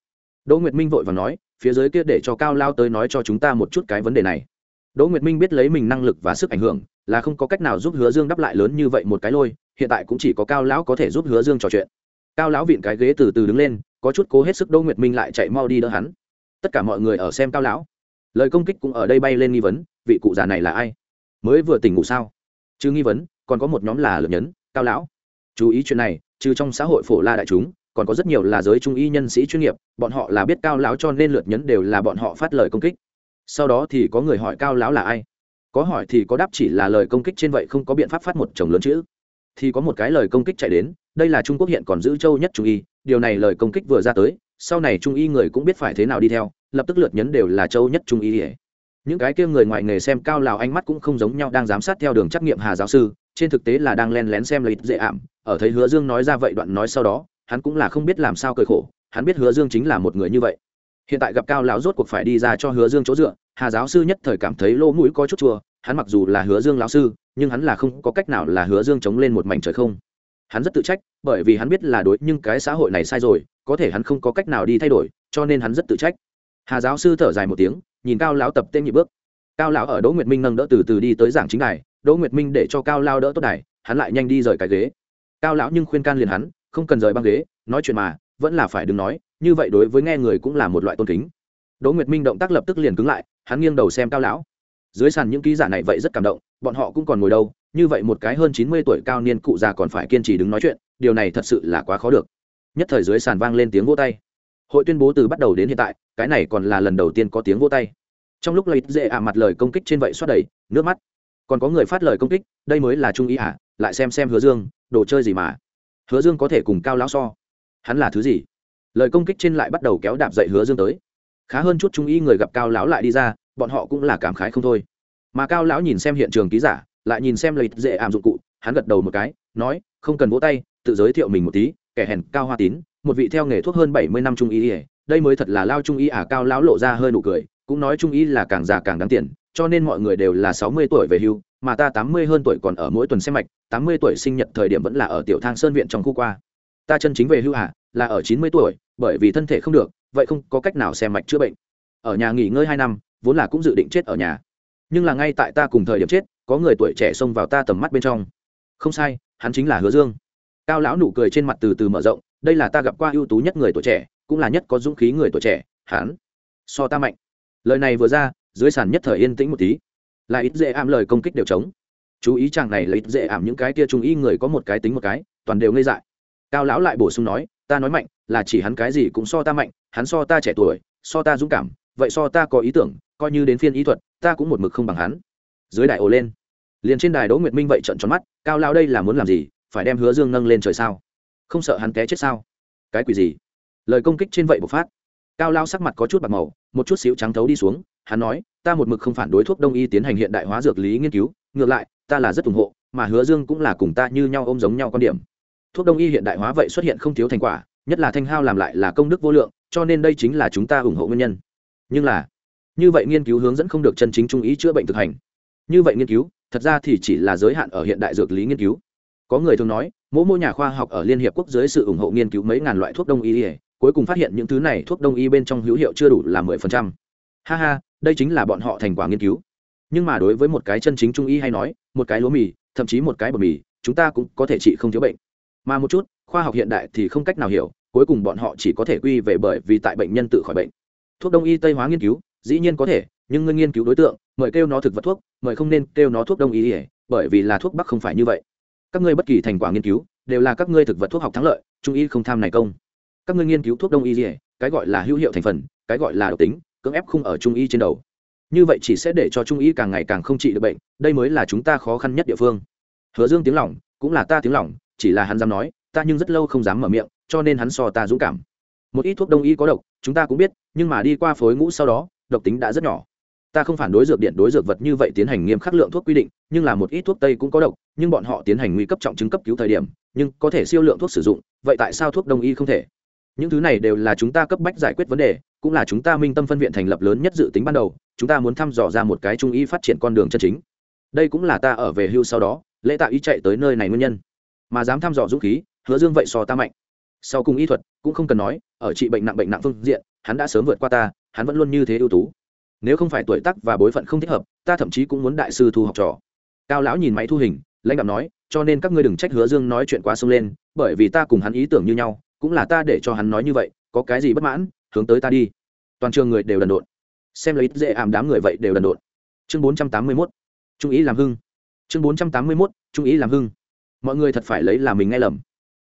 Đỗ nguyệt minh vội và nói, phía dưới kia để cho cao lao tới nói cho chúng ta một chút cái vấn đề này. Đỗ nguyệt minh biết lấy mình năng lực và sức ảnh hưởng, là không có cách nào giúp hứa dương đắp lại lớn như vậy một cái lôi, hiện tại cũng chỉ có cao lão có thể giúp hứa dương trò chuyện. Cao lão vịn cái ghế từ từ đứng lên, có chút cố hết sức đỗ nguyệt minh lại chạy mau đi đỡ hắn tất cả mọi người ở xem cao lão. Lời công kích cũng ở đây bay lên nghi vấn, vị cụ già này là ai? Mới vừa tỉnh ngủ sao? Chứ nghi vấn, còn có một nhóm là lượt nhấn cao lão. Chú ý chuyện này, trừ trong xã hội phổ la đại chúng, còn có rất nhiều là giới trung y nhân sĩ chuyên nghiệp, bọn họ là biết cao lão cho nên lượt nhấn đều là bọn họ phát lời công kích. Sau đó thì có người hỏi cao lão là ai? Có hỏi thì có đáp chỉ là lời công kích trên vậy không có biện pháp phát một chồng lớn chữ. Thì có một cái lời công kích chạy đến, đây là trung quốc hiện còn giữ châu nhất trung y, điều này lời công kích vừa ra tới sau này trung y người cũng biết phải thế nào đi theo, lập tức lượt nhấn đều là châu nhất trung y những cái kia người ngoài nghề xem cao lào ánh mắt cũng không giống nhau, đang giám sát theo đường trắc nghiệm hà giáo sư, trên thực tế là đang len lén xem lấy dễ ảm. Ở thấy hứa dương nói ra vậy đoạn nói sau đó, hắn cũng là không biết làm sao cười khổ, hắn biết hứa dương chính là một người như vậy. Hiện tại gặp cao lão rốt cuộc phải đi ra cho hứa dương chỗ dựa, hà giáo sư nhất thời cảm thấy lỗ mũi có chút chua, hắn mặc dù là hứa dương lão sư, nhưng hắn là không có cách nào là hứa dương chống lên một mảnh trời không hắn rất tự trách, bởi vì hắn biết là đối, nhưng cái xã hội này sai rồi, có thể hắn không có cách nào đi thay đổi, cho nên hắn rất tự trách. Hà giáo sư thở dài một tiếng, nhìn cao lão tập tên nhị bước. Cao lão ở đỗ nguyệt minh nâng đỡ từ từ đi tới giảng chính đài, đỗ nguyệt minh để cho cao lao đỡ tốt đài, hắn lại nhanh đi rời cái ghế. Cao lão nhưng khuyên can liền hắn, không cần rời băng ghế, nói chuyện mà, vẫn là phải đừng nói, như vậy đối với nghe người cũng là một loại tôn kính. Đỗ nguyệt minh động tác lập tức liền cứng lại, hắn nghiêng đầu xem cao lão. Dưới sàn những ký giả này vậy rất cảm động, bọn họ cũng còn ngồi đâu như vậy một cái hơn chín mươi tuổi cao niên cụ già còn phải kiên trì đứng nói chuyện, điều này thật sự là quá khó được. Nhất thời dưới sàn vang lên tiếng vỗ tay. Hội tuyên bố từ bắt đầu đến hiện tại, cái này còn là lần đầu tiên có tiếng vỗ tay. Trong lúc lấy dễ ả mặt lời công kích trên vậy xoát đầy, nước mắt. Còn có người phát lời công kích, đây mới là trung ý ả lại xem xem hứa dương, đồ chơi gì mà. Hứa dương có thể cùng cao lão so. Hắn là thứ gì? Lời công kích trên lại bắt đầu kéo đạp dậy hứa dương tới. Khá hơn chút trung y người gặp cao lão lại đi ra, bọn họ cũng là cảm khái không thôi. Mà cao lão nhìn xem hiện trường ký giả lại nhìn xem lợi dễ ảm dụng cụ, hắn gật đầu một cái, nói, không cần vỗ tay, tự giới thiệu mình một tí, kẻ hèn cao hoa tín, một vị theo nghề thuốc hơn bảy mươi năm trung y ỉa đây mới thật là lao trung y à cao lão lộ ra hơi nụ cười, cũng nói trung y là càng già càng đáng tiền, cho nên mọi người đều là sáu mươi tuổi về hưu, mà ta tám mươi hơn tuổi còn ở mỗi tuần xem mạch, tám mươi tuổi sinh nhật thời điểm vẫn là ở tiểu thang sơn viện trong khu qua. Ta chân chính về hưu à là ở chín mươi tuổi, bởi vì thân thể không được, vậy không có cách nào xem mạch chữa bệnh. Ở nhà nghỉ ngơi hai năm, vốn là cũng dự định chết ở nhà. Nhưng là ngay tại ta cùng thời điểm chết có người tuổi trẻ xông vào ta tầm mắt bên trong. Không sai, hắn chính là hứa dương. Cao lão nụ cười trên mặt từ từ mở rộng, đây là ta gặp qua ưu tú nhất người tuổi trẻ, cũng là nhất có dũng khí người tuổi trẻ, hắn. So ta mạnh. Lời này vừa ra, dưới sàn nhất thời yên tĩnh một tí. Là ít dễ ảm lời công kích đều chống chú ý chàng này là ít dễ ảm những cái kia trung y người có một cái tính một cái, toàn đều ngây dại. Cao lão lại bổ sung nói, ta nói mạnh, là chỉ hắn cái gì cũng so ta mạnh, hắn so ta trẻ tuổi, so ta dũng cảm, vậy so ta có ý tưởng, coi như đến phiên ý thuật, ta cũng một mực không bằng hắn dưới đại ồ lên. Liền trên đài đỗ nguyệt minh vậy trận tròn mắt, cao lao đây là muốn làm gì? Phải đem hứa dương nâng lên trời sao? Không sợ hắn té chết sao? Cái quỷ gì? Lời công kích trên vậy bộc phát. Cao lao sắc mặt có chút bạc màu, một chút xíu trắng thấu đi xuống, hắn nói, ta một mực không phản đối thuốc đông y tiến hành hiện đại hóa dược lý nghiên cứu, ngược lại, ta là rất ủng hộ, mà hứa dương cũng là cùng ta như nhau ôm giống nhau quan điểm. Thuốc đông y hiện đại hóa vậy xuất hiện không thiếu thành quả, nhất là thanh hao làm lại là công đức vô lượng, cho nên đây chính là chúng ta ủng hộ nguyên nhân. Nhưng là, như vậy nghiên cứu hướng dẫn không được chân chính trung ý chữa bệnh thực hành như vậy nghiên cứu, thật ra thì chỉ là giới hạn ở hiện đại dược lý nghiên cứu. Có người thường nói mỗi mỗi nhà khoa học ở liên hiệp quốc dưới sự ủng hộ nghiên cứu mấy ngàn loại thuốc đông y, cuối cùng phát hiện những thứ này thuốc đông y bên trong hữu hiệu chưa đủ là mười phần trăm. Ha ha, đây chính là bọn họ thành quả nghiên cứu. Nhưng mà đối với một cái chân chính trung y hay nói, một cái lúa mì, thậm chí một cái bột mì, chúng ta cũng có thể trị không thiếu bệnh. Mà một chút, khoa học hiện đại thì không cách nào hiểu, cuối cùng bọn họ chỉ có thể quy về bởi vì tại bệnh nhân tự khỏi bệnh. Thuốc đông y tây hóa nghiên cứu, dĩ nhiên có thể nhưng ngươi nghiên cứu đối tượng, mời kêu nó thực vật thuốc, mời không nên kêu nó thuốc đông y bởi vì là thuốc bắc không phải như vậy. Các ngươi bất kỳ thành quả nghiên cứu, đều là các ngươi thực vật thuốc học thắng lợi, trung y không tham này công. Các ngươi nghiên cứu thuốc đông y ỉa cái gọi là hữu hiệu thành phần, cái gọi là độc tính, cưỡng ép không ở trung y trên đầu. Như vậy chỉ sẽ để cho trung y càng ngày càng không trị được bệnh, đây mới là chúng ta khó khăn nhất địa phương. Hứa dương tiếng lỏng cũng là ta tiếng lỏng chỉ là hắn dám nói, ta nhưng rất lâu không dám mở miệng, cho nên hắn so ta dũng cảm. Một ít thuốc đông y có độc, chúng ta cũng biết, nhưng mà đi qua phối ngũ sau đó, độc tính đã rất nhỏ ta không phản đối dược điện đối dược vật như vậy tiến hành nghiêm khắc lượng thuốc quy định, nhưng là một ít thuốc tây cũng có độc, nhưng bọn họ tiến hành nguy cấp trọng chứng cấp cứu thời điểm, nhưng có thể siêu lượng thuốc sử dụng, vậy tại sao thuốc đông y không thể? Những thứ này đều là chúng ta cấp bách giải quyết vấn đề, cũng là chúng ta minh tâm phân viện thành lập lớn nhất dự tính ban đầu, chúng ta muốn thăm dò ra một cái trung y phát triển con đường chân chính. Đây cũng là ta ở về hưu sau đó, lễ tạ y chạy tới nơi này nguyên nhân. Mà dám thăm dò dũng khí, hứa dương vậy so ta mạnh. Sau cùng y thuật, cũng không cần nói, ở trị bệnh nặng bệnh nặng phương diện, hắn đã sớm vượt qua ta, hắn vẫn luôn như thế ưu tú nếu không phải tuổi tác và bối phận không thích hợp, ta thậm chí cũng muốn đại sư thu học trò. Cao lão nhìn máy thu hình, lãnh đạo nói, cho nên các ngươi đừng trách hứa dương nói chuyện quá sông lên, bởi vì ta cùng hắn ý tưởng như nhau, cũng là ta để cho hắn nói như vậy, có cái gì bất mãn, hướng tới ta đi. Toàn trường người đều đần độn. Xem lấy dễ ảm đám người vậy đều đần độn. Chương bốn trăm tám mươi mốt, trung ý làm hưng. Chương bốn trăm tám mươi mốt, trung ý làm hưng. Mọi người thật phải lấy là mình nghe lầm.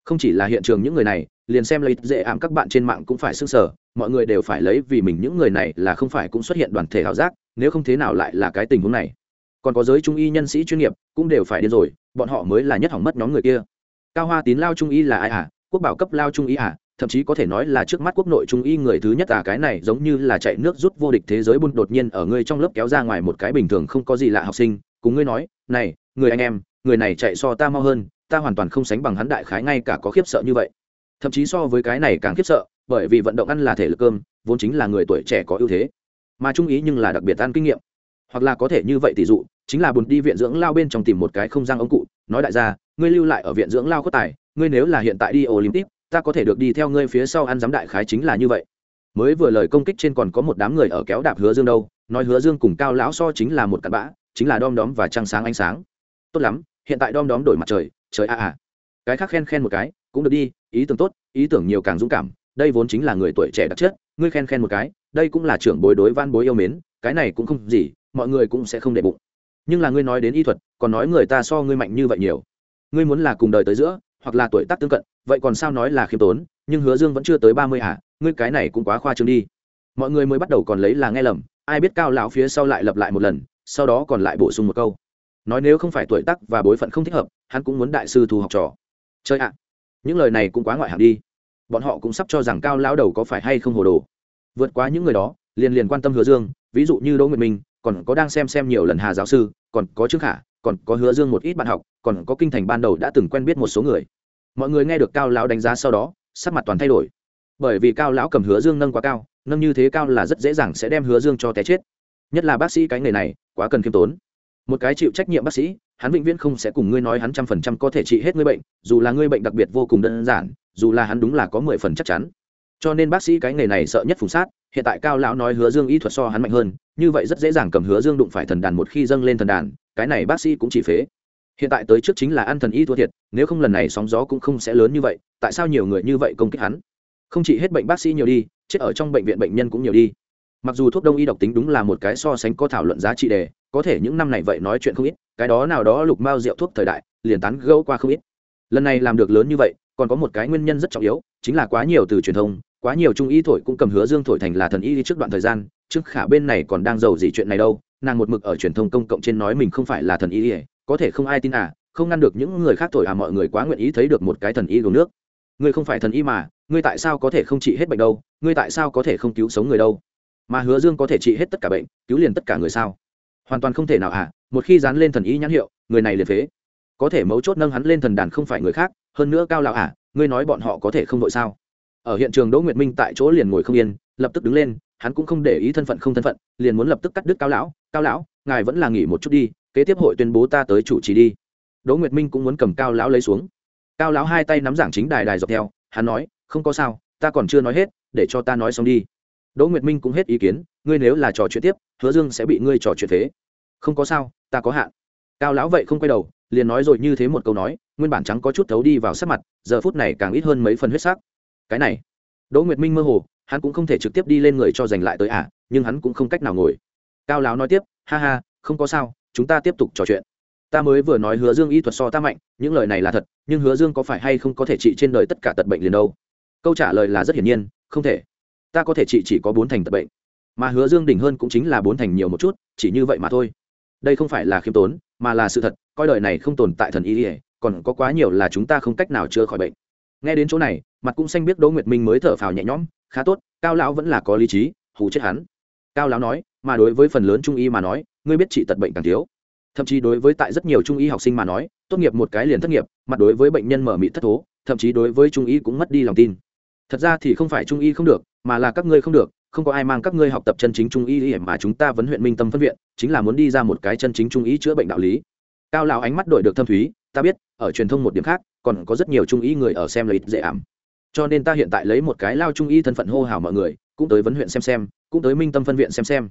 Không chỉ là hiện trường những người này liền xem lấy dễ ảm các bạn trên mạng cũng phải s ư n g sở mọi người đều phải lấy vì mình những người này là không phải cũng xuất hiện đoàn thể ảo giác, nếu không thế nào lại là cái tình huống này. Còn có giới trung y nhân sĩ chuyên nghiệp cũng đều phải điên rồi, bọn họ mới là nhất hỏng mất nhóm người kia. Cao hoa tín lao trung y là ai à quốc bảo cấp lao trung y à thậm chí có thể nói là trước mắt quốc nội trung y người thứ nhất à cái này giống như là chạy nước rút vô địch thế giới buôn đột nhiên ở ngươi trong lớp kéo ra ngoài một cái bình thường không có gì lạ học sinh, cùng ngươi nói, này, người anh em, người này chạy so ta mau hơn, ta hoàn toàn không sánh bằng hắn đại khái ngay cả có khiếp sợ như vậy thậm chí so với cái này càng khiếp sợ, bởi vì vận động ăn là thể lực cơm, vốn chính là người tuổi trẻ có ưu thế. Mà trung ý nhưng là đặc biệt ăn kinh nghiệm. Hoặc là có thể như vậy tỷ dụ, chính là buồn đi viện dưỡng lao bên trong tìm một cái không gian ông cụ, nói đại gia, ngươi lưu lại ở viện dưỡng lao có tài, ngươi nếu là hiện tại đi olympic, ta có thể được đi theo ngươi phía sau ăn giám đại khái chính là như vậy. Mới vừa lời công kích trên còn có một đám người ở kéo đạp hứa dương đâu, nói hứa dương cùng cao lão so chính là một cặn bã, chính là đom đóm và trăng sáng ánh sáng. Tốt lắm, hiện tại đom đóm đổi mặt trời trời a à cái khác khen khen một cái cũng được đi, ý tưởng tốt, ý tưởng nhiều càng dũng cảm, đây vốn chính là người tuổi trẻ đặc chất, ngươi khen khen một cái, đây cũng là trưởng bối đối van bối yêu mến, cái này cũng không gì, mọi người cũng sẽ không để bụng. Nhưng là ngươi nói đến y thuật, còn nói người ta so ngươi mạnh như vậy nhiều. Ngươi muốn là cùng đời tới giữa, hoặc là tuổi tác tương cận, vậy còn sao nói là khiêm tốn, nhưng hứa dương vẫn chưa tới ba mươi hả ngươi cái này cũng quá khoa trương đi. Mọi người mới bắt đầu còn lấy là nghe lầm, ai biết cao lão phía sau lại lặp lại một lần, sau đó còn lại bổ sung một câu. Nói nếu không phải tuổi tác và bối phận không thích hợp, hắn cũng muốn đại sư thu học trò. Chơi ạ những lời này cũng quá ngoại hạng đi. Bọn họ cũng sắp cho rằng cao lão đầu có phải hay không hồ đồ. Vượt qua những người đó, liền liền quan tâm hứa dương, ví dụ như đỗ nguyệt minh, còn có đang xem xem nhiều lần hà giáo sư, còn có trương khả, còn có hứa dương một ít bạn học, còn có kinh thành ban đầu đã từng quen biết một số người. Mọi người nghe được cao lão đánh giá sau đó, sắc mặt toàn thay đổi. Bởi vì cao lão cầm hứa dương nâng quá cao, nâng như thế cao là rất dễ dàng sẽ đem hứa dương cho té chết. Nhất là bác sĩ cái nghề này, quá cần khiêm tốn. Một cái chịu trách nhiệm bác sĩ hắn vĩnh viễn không sẽ cùng ngươi nói hắn trăm phần trăm có thể trị hết ngươi bệnh, dù là ngươi bệnh đặc biệt vô cùng đơn giản, dù là hắn đúng là có mười phần chắc chắn. Cho nên bác sĩ cái nghề này sợ nhất phùng sát, hiện tại cao lão nói hứa dương y thuật so hắn mạnh hơn, như vậy rất dễ dàng cầm hứa dương đụng phải thần đàn một khi dâng lên thần đàn, cái này bác sĩ cũng chỉ phế. Hiện tại tới trước chính là ăn thần y thua thiệt, nếu không lần này sóng gió cũng không sẽ lớn như vậy, tại sao nhiều người như vậy công kích hắn? Không chỉ hết bệnh bác sĩ nhiều đi, chết ở trong bệnh viện bệnh nhân cũng nhiều đi. Mặc dù thuốc đông y độc tính đúng là một cái so sánh có thảo luận giá trị đề có thể những năm này vậy nói chuyện không ít, cái đó nào đó lục mao rượu thuốc thời đại, liền tán gẫu qua không ít. Lần này làm được lớn như vậy, còn có một cái nguyên nhân rất trọng yếu, chính là quá nhiều từ truyền thông, quá nhiều trung y thổi cũng cầm hứa dương thổi thành là thần y trước đoạn thời gian, trước khả bên này còn đang giàu gì chuyện này đâu, nàng một mực ở truyền thông công cộng trên nói mình không phải là thần y có thể không ai tin à không ngăn được những người khác thổi à mọi người quá nguyện ý thấy được một cái thần y gồm nước. Ngươi không phải thần y mà, ngươi tại sao có thể không trị hết bệnh đâu, ngươi tại sao có thể không cứu sống người đâu? Mà hứa dương có thể trị hết tất cả bệnh, cứu liền tất cả người sao? Hoàn toàn không thể nào à một khi dán lên thần y nhãn hiệu, người này liền phế. Có thể mấu chốt nâng hắn lên thần đàn không phải người khác, hơn nữa cao lão à ngươi nói bọn họ có thể không đội sao? Ở hiện trường đỗ nguyệt minh tại chỗ liền ngồi không yên, lập tức đứng lên, hắn cũng không để ý thân phận không thân phận, liền muốn lập tức cắt đứt cao lão cao lão, ngài vẫn là nghỉ một chút đi, kế tiếp hội tuyên bố ta tới chủ trì đi. Đỗ nguyệt minh cũng muốn cầm cao lão lấy xuống. Cao lão hai tay nắm giảng chính đài đài dọc theo, hắn nói, không có sao, ta còn chưa nói hết, để cho ta nói xong đi đỗ nguyệt minh cũng hết ý kiến ngươi nếu là trò chuyện tiếp hứa dương sẽ bị ngươi trò chuyện thế không có sao ta có hạn. Cao lão vậy không quay đầu liền nói rồi như thế một câu nói nguyên bản trắng có chút thấu đi vào sắc mặt giờ phút này càng ít hơn mấy phần huyết sắc. Cái này. Đỗ nguyệt minh mơ hồ hắn cũng không thể trực tiếp đi lên người cho giành lại tới ả à, nhưng hắn cũng không cách nào ngồi. Cao lão nói tiếp ha ha không có sao chúng ta tiếp tục trò chuyện. Ta mới vừa nói hứa dương y thuật so ta mạnh những lời này là thật nhưng hứa dương có phải hay không có thể trị trên đời tất cả tật bệnh liền đâu? Câu trả lời là rất hiển nhiên không thể ta có thể trị chỉ có bốn thành tật bệnh. Mà hứa dương đỉnh hơn cũng chính là bốn thành nhiều một chút, chỉ như vậy mà thôi. Đây không phải là khiêm tốn, mà là sự thật, coi đời này không tồn tại thần y ỉa còn có quá nhiều là chúng ta không cách nào chữa khỏi bệnh. Nghe đến chỗ này, mặt cũng xanh biết đỗ nguyệt minh mới thở phào nhẹ nhõm, khá tốt, cao lão vẫn là có lý trí, hù chết hắn. Cao lão nói, mà đối với phần lớn trung y mà nói, ngươi biết trị tật bệnh càng thiếu. Thậm chí đối với tại rất nhiều trung y học sinh mà nói, tốt nghiệp một cái liền thất nghiệp mặt đối với bệnh nhân mở mị thất thố, thậm chí đối với trung y cũng mất đi lòng tin. Thật ra thì không phải trung y không được mà là các ngươi không được, không có ai mang các ngươi học tập chân chính trung y mà chúng ta vấn huyện minh tâm phân viện, chính là muốn đi ra một cái chân chính trung y chữa bệnh đạo lý. Cao lão ánh mắt đổi được thâm thúy, ta biết, ở truyền thông một điểm khác, còn có rất nhiều trung y người ở xem lợi dễ ảm. Cho nên ta hiện tại lấy một cái lao trung y thân phận hô hào mọi người, cũng tới vấn huyện xem xem, cũng tới minh tâm phân viện xem xem.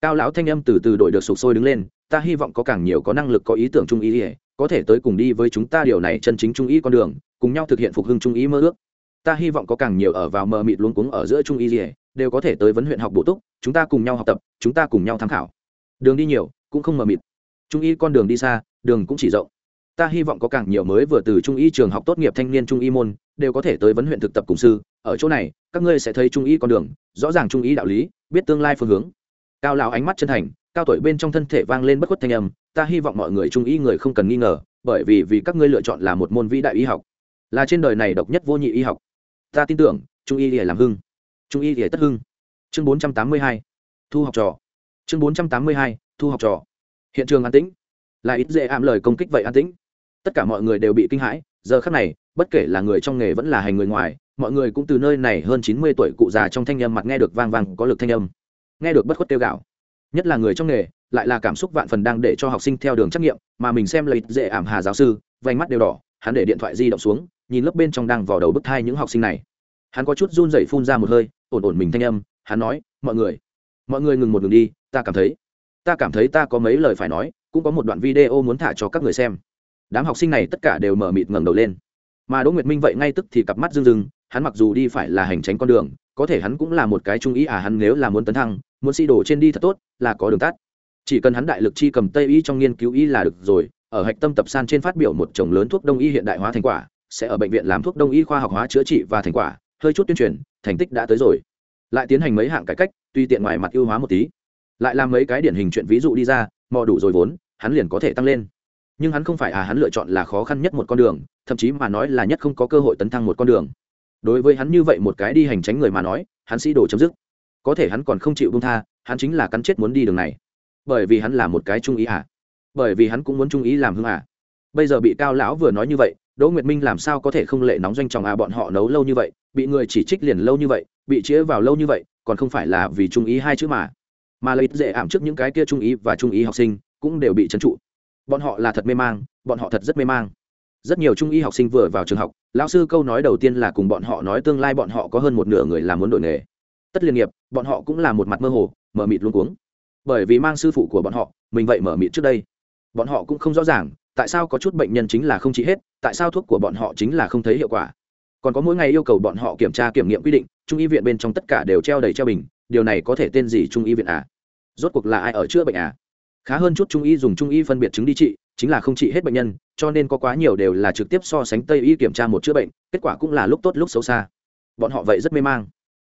Cao lão thanh âm từ từ đổi được sụp sôi đứng lên, ta hy vọng có càng nhiều có năng lực, có ý tưởng trung y, có thể tới cùng đi với chúng ta điều này chân chính trung y con đường, cùng nhau thực hiện phục hưng trung y mơ ước ta hy vọng có càng nhiều ở vào mờ mịt luống cuống ở giữa trung y đều có thể tới vấn huyện học bổ túc, chúng ta cùng nhau học tập, chúng ta cùng nhau tham khảo. Đường đi nhiều, cũng không mờ mịt. Trung y con đường đi xa, đường cũng chỉ rộng. Ta hy vọng có càng nhiều mới vừa từ trung y trường học tốt nghiệp thanh niên trung y môn, đều có thể tới vấn huyện thực tập cùng sư. Ở chỗ này, các ngươi sẽ thấy trung y con đường, rõ ràng trung y đạo lý, biết tương lai phương hướng. Cao lão ánh mắt chân thành, cao tuổi bên trong thân thể vang lên bất khuất thanh âm, ta hy vọng mọi người trung y người không cần nghi ngờ, bởi vì vì các ngươi lựa chọn là một môn vĩ đại y học. Là trên đời này độc nhất vô nhị y học ta tin tưởng, trung y để làm hưng. Trung y để tất hưng. Chương bốn trăm tám mươi hai, thu học trò. Chương bốn trăm tám mươi hai, thu học trò. Hiện trường an tĩnh. Là ít dễ ảm lời công kích vậy an tĩnh. Tất cả mọi người đều bị kinh hãi, giờ khắc này, bất kể là người trong nghề vẫn là hành người ngoài, mọi người cũng từ nơi này hơn chín mươi tuổi cụ già trong thanh âm mặt nghe được vang vang có lực thanh âm. Nghe được bất khuất tiêu gạo nhất là người trong nghề, lại là cảm xúc vạn phần đang để cho học sinh theo đường trắc nghiệm, mà mình xem lợi dễ ảm hà giáo sư, vành mắt đều đỏ, hắn để điện thoại di động xuống nhìn lớp bên trong đang vào đầu bức thai những học sinh này. Hắn có chút run rẩy phun ra một hơi, ổn ổn mình thanh âm, hắn nói, mọi người mọi người ngừng một đường đi, ta cảm thấy, ta cảm thấy ta có mấy lời phải nói, cũng có một đoạn video muốn thả cho các người xem. Đám học sinh này tất cả đều mở mịt ngẩng đầu lên. Mà đỗ nguyệt minh vậy ngay tức thì cặp mắt rưng rưng, hắn mặc dù đi phải là hành tránh con đường, có thể hắn cũng là một cái trung ý à hắn nếu là muốn tấn thăng, muốn si đổ trên đi thật tốt, là có đường tắt. Chỉ cần hắn đại lực chi cầm tây y trong nghiên cứu y là được rồi, ở hạch tâm tập san trên phát biểu một chồng lớn thuốc đông y hiện đại hóa thành quả sẽ ở bệnh viện làm thuốc đông y khoa học hóa chữa trị và thành quả, hơi chút tuyên truyền, thành tích đã tới rồi. Lại tiến hành mấy hạng cải cách, tuy tiện ngoài mặt ưu hóa một tí. Lại làm mấy cái điển hình chuyện ví dụ đi ra, mò đủ rồi vốn, hắn liền có thể tăng lên. Nhưng hắn không phải à hắn lựa chọn là khó khăn nhất một con đường, thậm chí mà nói là nhất không có cơ hội tấn thăng một con đường. Đối với hắn như vậy một cái đi hành tránh người mà nói, hắn sĩ đồ chấm dứt. Có thể hắn còn không chịu bông tha, hắn chính là cắn chết muốn đi đường này. Bởi vì hắn là một cái trung ý à. Bởi vì hắn cũng muốn trung ý làm hương à. Bây giờ bị cao lão vừa nói như vậy đỗ nguyệt minh làm sao có thể không lệ nóng doanh tròng à bọn họ nấu lâu như vậy, bị người chỉ trích liền lâu như vậy, bị chĩa vào lâu như vậy, còn không phải là vì trung ý hai chữ mà. Mà lợi dễ ảm trước những cái kia trung ý và trung ý học sinh cũng đều bị trấn trụ. Bọn họ là thật mê mang, bọn họ thật rất mê mang. Rất nhiều trung y học sinh vừa vào trường học, lão sư câu nói đầu tiên là cùng bọn họ nói tương lai bọn họ có hơn một nửa người làm muốn đổi nghề. Tất liên nghiệp, bọn họ cũng là một mặt mơ hồ, mở mịt luôn cuống. Bởi vì mang sư phụ của bọn họ, mình vậy mở mịt trước đây. Bọn họ cũng không rõ ràng tại sao có chút bệnh nhân chính là không trị hết, tại sao thuốc của bọn họ chính là không thấy hiệu quả? Còn có mỗi ngày yêu cầu bọn họ kiểm tra kiểm nghiệm quy định, trung y viện bên trong tất cả đều treo đầy treo bình, điều này có thể tên gì trung y viện à? Rốt cuộc là ai ở chữa bệnh à? Khá hơn chút trung y dùng trung y phân biệt chứng đi trị, chính là không trị hết bệnh nhân, cho nên có quá nhiều đều là trực tiếp so sánh tây y kiểm tra một chữa bệnh, kết quả cũng là lúc tốt lúc xấu xa. Bọn họ vậy rất mê mang.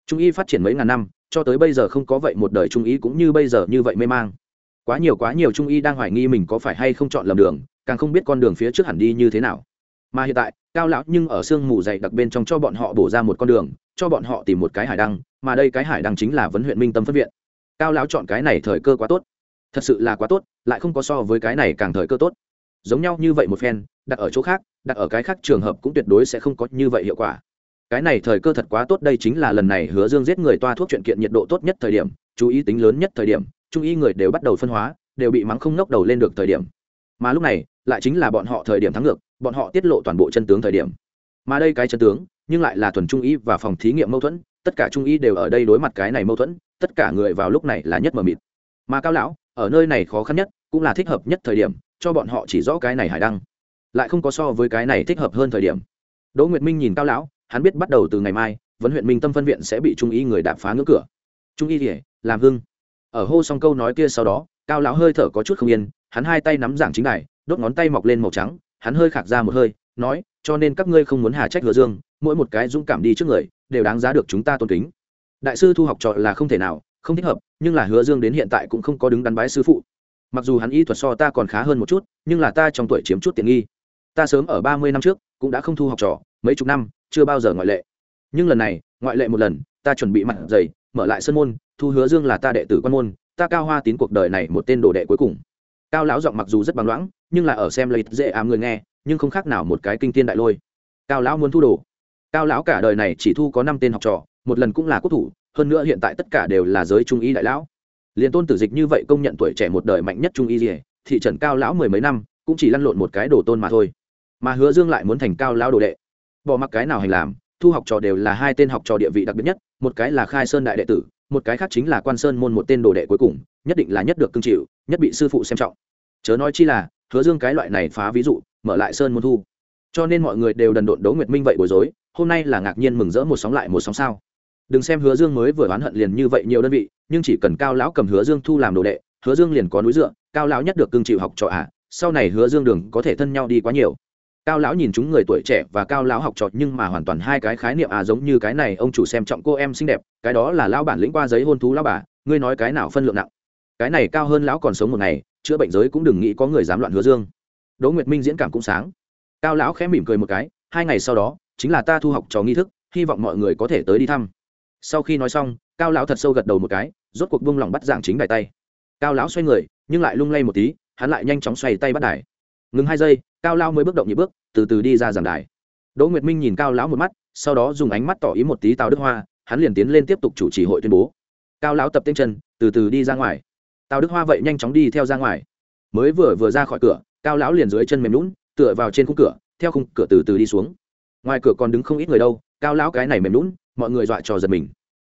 Trung y phát triển mấy ngàn năm, cho tới bây giờ không có vậy một đời trung y cũng như bây giờ như vậy mê mang. Quá nhiều quá nhiều trung y đang hoài nghi mình có phải hay không chọn lầm đường càng không biết con đường phía trước hẳn đi như thế nào. Mà hiện tại, cao lão nhưng ở sương mù dày đặc bên trong cho bọn họ bổ ra một con đường, cho bọn họ tìm một cái hải đăng, mà đây cái hải đăng chính là vấn huyện minh tâm phân viện. Cao lão chọn cái này thời cơ quá tốt. Thật sự là quá tốt, lại không có so với cái này càng thời cơ tốt. Giống nhau như vậy một phen, đặt ở chỗ khác, đặt ở cái khác trường hợp cũng tuyệt đối sẽ không có như vậy hiệu quả. Cái này thời cơ thật quá tốt, đây chính là lần này hứa dương giết người toa thuốc chuyện kiện nhiệt độ tốt nhất thời điểm, chú ý tính lớn nhất thời điểm, trung y người đều bắt đầu phân hóa, đều bị mắng không nốc đầu lên được thời điểm. Mà lúc này lại chính là bọn họ thời điểm thắng ngược, bọn họ tiết lộ toàn bộ chân tướng thời điểm. Mà đây cái chân tướng, nhưng lại là thuần trung y và phòng thí nghiệm mâu thuẫn, tất cả trung y đều ở đây đối mặt cái này mâu thuẫn, tất cả người vào lúc này là nhất mờ mịt. Mà cao lão, ở nơi này khó khăn nhất, cũng là thích hợp nhất thời điểm, cho bọn họ chỉ rõ cái này hải đăng. Lại không có so với cái này thích hợp hơn thời điểm. Đỗ nguyệt minh nhìn cao lão, hắn biết bắt đầu từ ngày mai vấn huyện minh tâm phân viện sẽ bị trung y người đạp phá ngưỡng cửa. Trung y thì làm hưng. Ở hô xong câu nói kia sau đó, cao lão hơi thở có chút không yên, hắn hai tay nắm giảng chính này đốt ngón tay mọc lên màu trắng, hắn hơi khạc ra một hơi, nói, cho nên các ngươi không muốn hà trách hứa dương, mỗi một cái dũng cảm đi trước người, đều đáng giá được chúng ta tôn kính. Đại sư thu học trò là không thể nào, không thích hợp, nhưng là hứa dương đến hiện tại cũng không có đứng đắn bái sư phụ. Mặc dù hắn y thuật so ta còn khá hơn một chút, nhưng là ta trong tuổi chiếm chút tiện nghi. Ta sớm ở ba mươi năm trước, cũng đã không thu học trò, mấy chục năm, chưa bao giờ ngoại lệ. Nhưng lần này, ngoại lệ một lần, ta chuẩn bị mặt dày, mở lại sân môn, thu hứa dương là ta đệ tử quan môn, ta cao hoa tín cuộc đời này một tên đồ đệ cuối cùng cao lão giọng mặc dù rất bằng loãng, nhưng là ở xem lấy dễ ám người nghe, nhưng không khác nào một cái kinh tiên đại lôi. Cao lão muốn thu đồ. Cao lão cả đời này chỉ thu có năm tên học trò, một lần cũng là quốc thủ, hơn nữa hiện tại tất cả đều là giới trung y đại lão. Liền tôn tử dịch như vậy công nhận tuổi trẻ một đời mạnh nhất trung y gì, thị trần cao lão mười mấy năm, cũng chỉ lăn lộn một cái đồ tôn mà thôi. Mà hứa dương lại muốn thành cao lão đồ đệ. Bỏ mặc cái nào hành làm, thu học trò đều là hai tên học trò địa vị đặc biệt nhất, một cái là khai sơn đại đệ tử, một cái khác chính là quan sơn môn một tên đồ đệ cuối cùng nhất định là nhất được cương chịu, nhất bị sư phụ xem trọng. Chớ nói chi là, hứa dương cái loại này phá ví dụ, mở lại sơn môn thu. Cho nên mọi người đều đần độn đấu nguyệt minh vậy bối rối, hôm nay là ngạc nhiên mừng rỡ một sóng lại một sóng sao. Đừng xem hứa dương mới vừa oán hận liền như vậy nhiều đơn vị, nhưng chỉ cần cao lão cầm hứa dương thu làm đồ đệ, hứa dương liền có núi dựa, cao lão nhất được cương chịu học trò ạ à. sau này hứa dương đường có thể thân nhau đi quá nhiều. Cao lão nhìn chúng người tuổi trẻ và cao lão học trò nhưng mà hoàn toàn hai cái khái niệm à giống như cái này, ông chủ xem trọng cô em xinh đẹp, cái đó là lão bản lĩnh qua giấy hôn thú lão bà, ngươi nói cái nào phân lượng nặng? Cái này cao hơn lão còn sống một ngày, chữa bệnh giới cũng đừng nghĩ có người dám loạn hứa dương. Đỗ nguyệt minh diễn cảm cũng sáng. Cao lão khẽ mỉm cười một cái, hai ngày sau đó, chính là ta thu học trò nghi thức, hy vọng mọi người có thể tới đi thăm. Sau khi nói xong, cao lão thật sâu gật đầu một cái, rốt cuộc buông lỏng bắt dạng chính đài tay. Cao lão xoay người, nhưng lại lung lay một tí, hắn lại nhanh chóng xoay tay bắt đài. Ngừng hai giây, cao lão mới bước động nhịp bước, từ từ đi ra giảng đài. Đỗ nguyệt minh nhìn cao lão một mắt, sau đó dùng ánh mắt tỏ ý một tí tào đức hoa, hắn liền tiến lên tiếp tục chủ trì hội tuyên bố. Cao lão tập tên chân, từ từ đi ra ngoài tào đức hoa vậy nhanh chóng đi theo ra ngoài. Mới vừa vừa ra khỏi cửa, cao lão liền dưới chân mềm lún tựa vào trên khung cửa, theo khung cửa từ từ đi xuống. Ngoài cửa còn đứng không ít người đâu, cao lão cái này mềm lún mọi người dọa trò giật mình.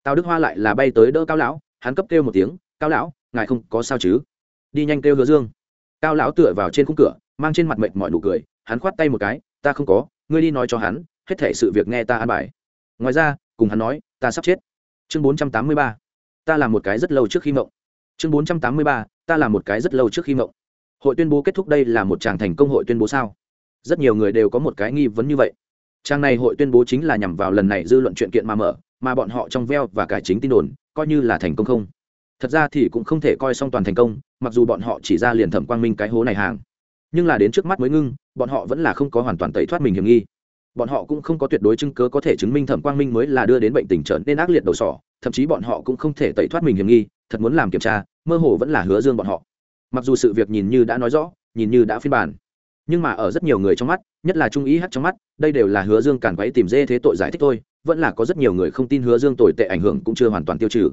Tào đức hoa lại là bay tới đỡ cao lão, hắn cấp kêu một tiếng, cao lão, ngài không có sao chứ? Đi nhanh kêu hứa dương. Cao lão tựa vào trên khung cửa, mang trên mặt mệt mọi nụ cười, hắn khoát tay một cái, ta không có, ngươi đi nói cho hắn, hết thể sự việc nghe ta an bài. Ngoài ra, cùng hắn nói, ta sắp chết. Chương bốn trăm tám mươi ba. Ta làm một cái rất lâu trước khi mộng chương bốn trăm tám mươi ba, ta làm một cái rất lâu trước khi mộng. Hội tuyên bố kết thúc đây là một tràng thành công hội tuyên bố sao? Rất nhiều người đều có một cái nghi vấn như vậy. Trang này hội tuyên bố chính là nhằm vào lần này dư luận chuyện kiện mà mở, mà bọn họ trong veo và cải chính tin đồn, coi như là thành công không? Thật ra thì cũng không thể coi xong toàn thành công, mặc dù bọn họ chỉ ra liền thẩm quang minh cái hố này hàng. Nhưng là đến trước mắt mới ngưng, bọn họ vẫn là không có hoàn toàn tẩy thoát mình hiểm nghi. Bọn họ cũng không có tuyệt đối chứng cớ có thể chứng minh thẩm quang minh mới là đưa đến bệnh tình trở nên ác liệt đầu sỏ, thậm chí bọn họ cũng không thể tẩy thoát mình hiểm nghi thật muốn làm kiểm tra, mơ hồ vẫn là hứa dương bọn họ. Mặc dù sự việc nhìn như đã nói rõ, nhìn như đã phiên bản, nhưng mà ở rất nhiều người trong mắt, nhất là trung ý hát trong mắt, đây đều là hứa dương càn quấy tìm dê thế tội giải thích thôi, vẫn là có rất nhiều người không tin hứa dương tồi tệ ảnh hưởng cũng chưa hoàn toàn tiêu trừ.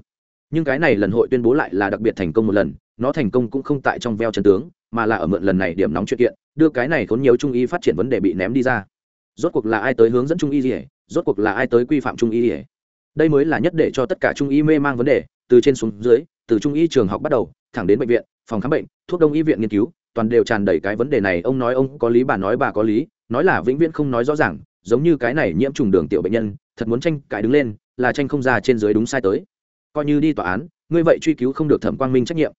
Nhưng cái này lần hội tuyên bố lại là đặc biệt thành công một lần, nó thành công cũng không tại trong veo chân tướng, mà là ở mượn lần này điểm nóng chuyện kiện, đưa cái này khốn nhiều trung y phát triển vấn đề bị ném đi ra. Rốt cuộc là ai tới hướng dẫn trung y gì rốt cuộc là ai tới quy phạm trung y gì đây mới là nhất để cho tất cả trung y mê mang vấn đề từ trên xuống dưới, từ trung y trường học bắt đầu, thẳng đến bệnh viện, phòng khám bệnh, thuốc đông y viện nghiên cứu, toàn đều tràn đầy cái vấn đề này, ông nói ông có lý, bà nói bà có lý, nói là vĩnh viễn không nói rõ ràng, giống như cái này nhiễm trùng đường tiểu bệnh nhân, thật muốn tranh cãi đứng lên, là tranh không ra trên dưới đúng sai tới. Coi như đi tòa án, ngươi vậy truy cứu không được thẩm quang minh trách nhiệm.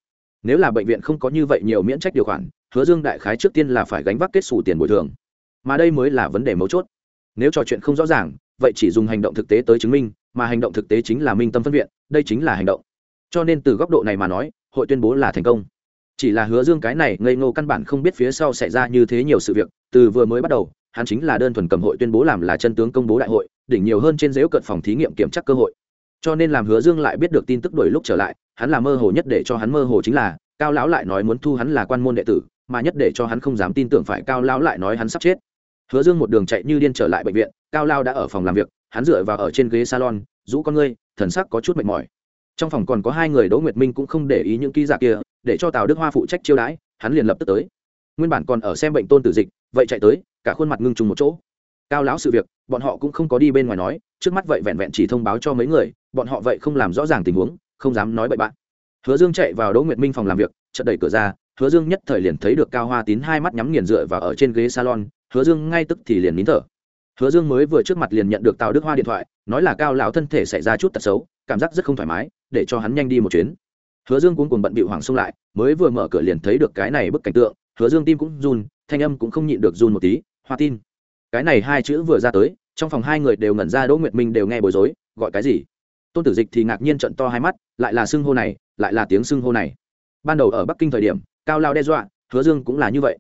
Nếu là bệnh viện không có như vậy nhiều miễn trách điều khoản, hứa dương đại khái trước tiên là phải gánh vác kết xù tiền bồi thường. Mà đây mới là vấn đề mấu chốt. Nếu trò chuyện không rõ ràng vậy chỉ dùng hành động thực tế tới chứng minh, mà hành động thực tế chính là minh tâm phân viện, đây chính là hành động. Cho nên từ góc độ này mà nói, hội tuyên bố là thành công. Chỉ là hứa dương cái này ngây ngô căn bản không biết phía sau xảy ra như thế nhiều sự việc, từ vừa mới bắt đầu, hắn chính là đơn thuần cầm hội tuyên bố làm là chân tướng công bố đại hội, đỉnh nhiều hơn trên dếu cận phòng thí nghiệm kiểm tra cơ hội. Cho nên làm hứa dương lại biết được tin tức đổi lúc trở lại, hắn là mơ hồ nhất để cho hắn mơ hồ chính là, cao lão lại nói muốn thu hắn là quan môn đệ tử, mà nhất để cho hắn không dám tin tưởng phải cao lão lại nói hắn sắp chết hứa dương một đường chạy như điên trở lại bệnh viện, cao lao đã ở phòng làm việc, hắn dựa vào ở trên ghế salon rũ con ngươi, thần sắc có chút mệt mỏi. Trong phòng còn có hai người, đỗ nguyệt minh cũng không để ý những ký giả kia, để cho tào đức hoa phụ trách chiêu đãi, hắn liền lập tức tới. Nguyên bản còn ở xem bệnh tôn tử dịch, vậy chạy tới, cả khuôn mặt ngưng trùng một chỗ. Cao lão sự việc, bọn họ cũng không có đi bên ngoài nói, trước mắt vậy vẹn vẹn chỉ thông báo cho mấy người, bọn họ vậy không làm rõ ràng tình huống, không dám nói bậy bạn hứa dương chạy vào đỗ nguyệt minh phòng làm việc, chợt đẩy cửa ra, hứa dương nhất thời liền thấy được cao hoa tín hai mắt nhắm nghiền dựa và ở trên ghế salon hứa dương ngay tức thì liền nín thở. Hứa dương mới vừa trước mặt liền nhận được tào đức hoa điện thoại, nói là cao lão thân thể xảy ra chút tật xấu, cảm giác rất không thoải mái, để cho hắn nhanh đi một chuyến. Hứa dương cuống cuồng bận bịu hoảng xông lại, mới vừa mở cửa liền thấy được cái này bức cảnh tượng, hứa dương tim cũng run, thanh âm cũng không nhịn được run một tí, hoa tin. Cái này hai chữ vừa ra tới, trong phòng hai người đều ngẩn ra, đỗ nguyệt minh đều nghe bối rối, gọi cái gì? Tôn tử dịch thì ngạc nhiên trận to hai mắt, lại là xưng hô này, lại là tiếng xưng hô này. Ban đầu ở bắc kinh thời điểm, cao lao đe dọa, hứa dương cũng là như vậy.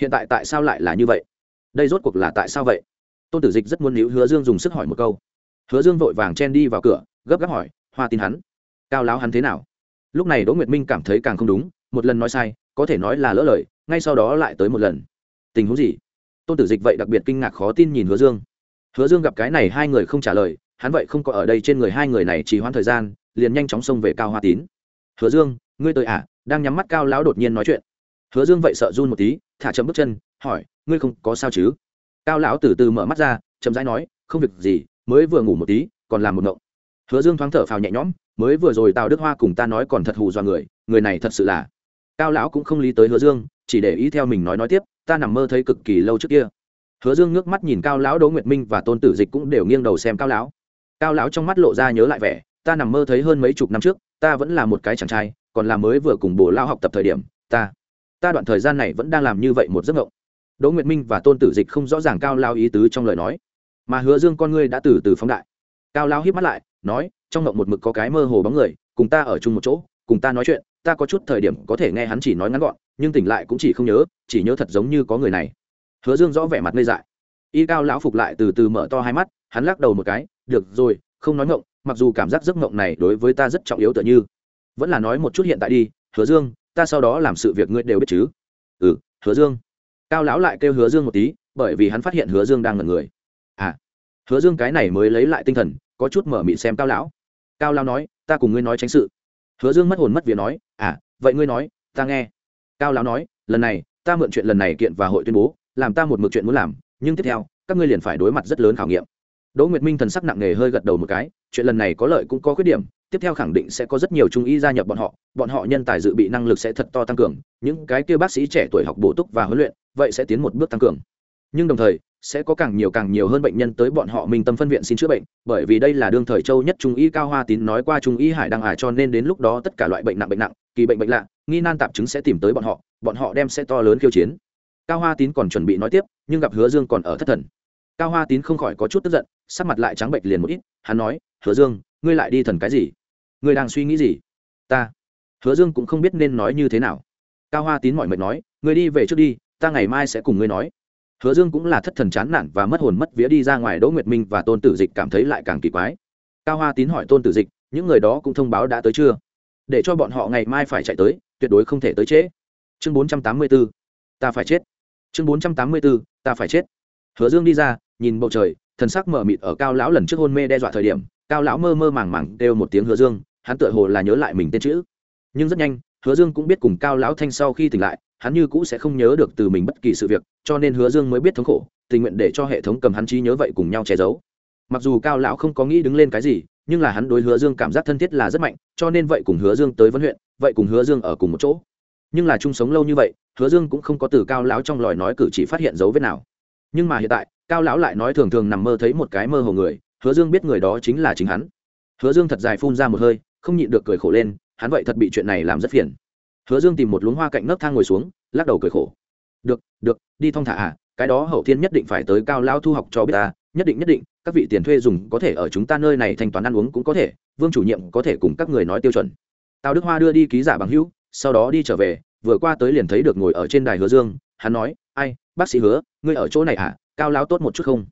Hiện tại tại sao lại là như vậy? Đây rốt cuộc là tại sao vậy? Tôn tử dịch rất muốn níu hứa dương dùng sức hỏi một câu. Hứa dương vội vàng chen đi vào cửa, gấp gáp hỏi, hoa tin hắn, cao láo hắn thế nào? Lúc này đỗ nguyệt minh cảm thấy càng không đúng, một lần nói sai, có thể nói là lỡ lời, ngay sau đó lại tới một lần. Tình huống gì? Tôn tử dịch vậy đặc biệt kinh ngạc khó tin nhìn hứa dương. Hứa dương gặp cái này hai người không trả lời, hắn vậy không có ở đây trên người hai người này chỉ hoãn thời gian, liền nhanh chóng xông về cao hoa tín. Hứa dương, ngươi tới à? Đang nhắm mắt cao lão đột nhiên nói chuyện. Hứa dương vậy sợ run một tí, thả chậm bước chân hỏi, ngươi không có sao chứ? Cao lão từ từ mở mắt ra, chậm rãi nói, không việc gì, mới vừa ngủ một tí, còn làm một ngộng. Hứa dương thoáng thở phào nhẹ nhõm, mới vừa rồi tào đức hoa cùng ta nói còn thật hù do người người này thật sự là. Cao lão cũng không lý tới hứa dương, chỉ để ý theo mình nói nói tiếp, ta nằm mơ thấy cực kỳ lâu trước kia. Hứa dương ngước mắt nhìn cao lão đỗ nguyệt minh và tôn tử dịch cũng đều nghiêng đầu xem cao lão. Cao lão trong mắt lộ ra nhớ lại vẻ, ta nằm mơ thấy hơn mấy chục năm trước, ta vẫn là một cái chàng trai, còn là mới vừa cùng bồ lao học tập thời điểm, ta ta đoạn thời gian này vẫn đang làm như vậy một giấc mộng đỗ nguyệt minh và tôn tử dịch không rõ ràng cao lao ý tứ trong lời nói. Mà hứa dương con ngươi đã từ từ phóng đại. Cao lao híp mắt lại, nói, trong mộng một mực có cái mơ hồ bóng người, cùng ta ở chung một chỗ, cùng ta nói chuyện, ta có chút thời điểm có thể nghe hắn chỉ nói ngắn gọn, nhưng tỉnh lại cũng chỉ không nhớ, chỉ nhớ thật giống như có người này. Hứa dương rõ vẻ mặt ngây dại. Y cao lão phục lại từ từ mở to hai mắt, hắn lắc đầu một cái, được rồi, không nói ngộng, mặc dù cảm giác giấc ngộng này đối với ta rất trọng yếu tựa như. Vẫn là nói một chút hiện tại đi, hứa dương, ta sau đó làm sự việc ngươi đều biết chứ? Ừ hứa dương cao lão lại kêu hứa dương một tí, bởi vì hắn phát hiện hứa dương đang ngẩn người. À hứa dương cái này mới lấy lại tinh thần, có chút mở mịt xem cao lão. Cao lão nói, ta cùng ngươi nói tránh sự. Hứa dương mất hồn mất việc nói à vậy ngươi nói, ta nghe. Cao lão nói, lần này, ta mượn chuyện lần này kiện và hội tuyên bố, làm ta một mực chuyện muốn làm, nhưng tiếp theo, các ngươi liền phải đối mặt rất lớn khảo nghiệm. Đỗ nguyệt minh thần sắc nặng nề hơi gật đầu một cái, chuyện lần này có lợi cũng có khuyết điểm, tiếp theo khẳng định sẽ có rất nhiều trung y gia nhập bọn họ bọn họ nhân tài dự bị năng lực sẽ thật to tăng cường, những cái kia bác sĩ trẻ tuổi học bổ túc và huấn luyện vậy sẽ tiến một bước tăng cường. Nhưng đồng thời, sẽ có càng nhiều càng nhiều hơn bệnh nhân tới bọn họ minh tâm phân viện xin chữa bệnh, bởi vì đây là đương thời châu nhất trung y cao hoa tín nói qua trung y hải đăng hải cho nên đến lúc đó tất cả loại bệnh nặng bệnh nặng, kỳ bệnh bệnh lạ, nghi nan tạp chứng sẽ tìm tới bọn họ bọn họ đem sẽ to lớn khiêu chiến. Cao hoa tín còn chuẩn bị nói tiếp, nhưng gặp hứa dương còn ở thất thần. Cao hoa tín không khỏi có chút tức giận, sắc mặt lại trắng bệnh liền một ít, hắn nói, hứa dương, ngươi lại đi thần cái gì? Ngươi đang suy nghĩ gì? Ta. Hứa dương cũng không biết nên nói như thế nào. Cao hoa tín mọi mệt nói, ngươi đi về trước đi ta ngày mai sẽ cùng ngươi nói. Hứa dương cũng là thất thần chán nản và mất hồn mất vía đi ra ngoài đỗ nguyệt minh và tôn tử dịch cảm thấy lại càng kỳ quái. Cao hoa tín hỏi tôn tử dịch, những người đó cũng thông báo đã tới chưa? Để cho bọn họ ngày mai phải chạy tới, tuyệt đối không thể tới trễ. Chương bốn trăm tám mươi b ố ta phải chết. Chương bốn trăm tám mươi b ố ta phải chết. Hứa dương đi ra, nhìn bầu trời, thần sắc mở mịt ở cao lão lần trước hôn mê đe dọa thời điểm, cao lão mơ mơ màng màng kêu một tiếng hứa dương, hắn tựa hồ là nhớ lại mình tên chữ. Nhưng rất nhanh, hứa dương cũng biết cùng cao lão thanh sau khi tỉnh lại hắn như cũ sẽ không nhớ được từ mình bất kỳ sự việc, cho nên hứa dương mới biết thống khổ, tình nguyện để cho hệ thống cầm hắn trí nhớ vậy cùng nhau che giấu. Mặc dù cao lão không có nghĩ đứng lên cái gì, nhưng là hắn đối hứa dương cảm giác thân thiết là rất mạnh, cho nên vậy cùng hứa dương tới vấn huyện, vậy cùng hứa dương ở cùng một chỗ. Nhưng là chung sống lâu như vậy, hứa dương cũng không có từ cao lão trong lòi nói cử chỉ phát hiện dấu vết nào. Nhưng mà hiện tại, cao lão lại nói thường thường nằm mơ thấy một cái mơ hồ người, hứa dương biết người đó chính là chính hắn. Hứa dương thật dài phun ra một hơi, không nhịn được cười khổ lên, hắn vậy thật bị chuyện này làm rất phiền hứa dương tìm một luống hoa cạnh nấc thang ngồi xuống, lắc đầu cười khổ. Được được, đi thong thả à cái đó hậu thiên nhất định phải tới cao lao thu học cho biết ta, nhất định nhất định, các vị tiền thuê dùng có thể ở chúng ta nơi này thanh toán ăn uống cũng có thể, vương chủ nhiệm có thể cùng các người nói tiêu chuẩn. Tào đức hoa đưa đi ký giả bằng hữu, sau đó đi trở về, vừa qua tới liền thấy được ngồi ở trên đài hứa dương, hắn nói, ai, bác sĩ hứa, ngươi ở chỗ này à cao lao tốt một chút không?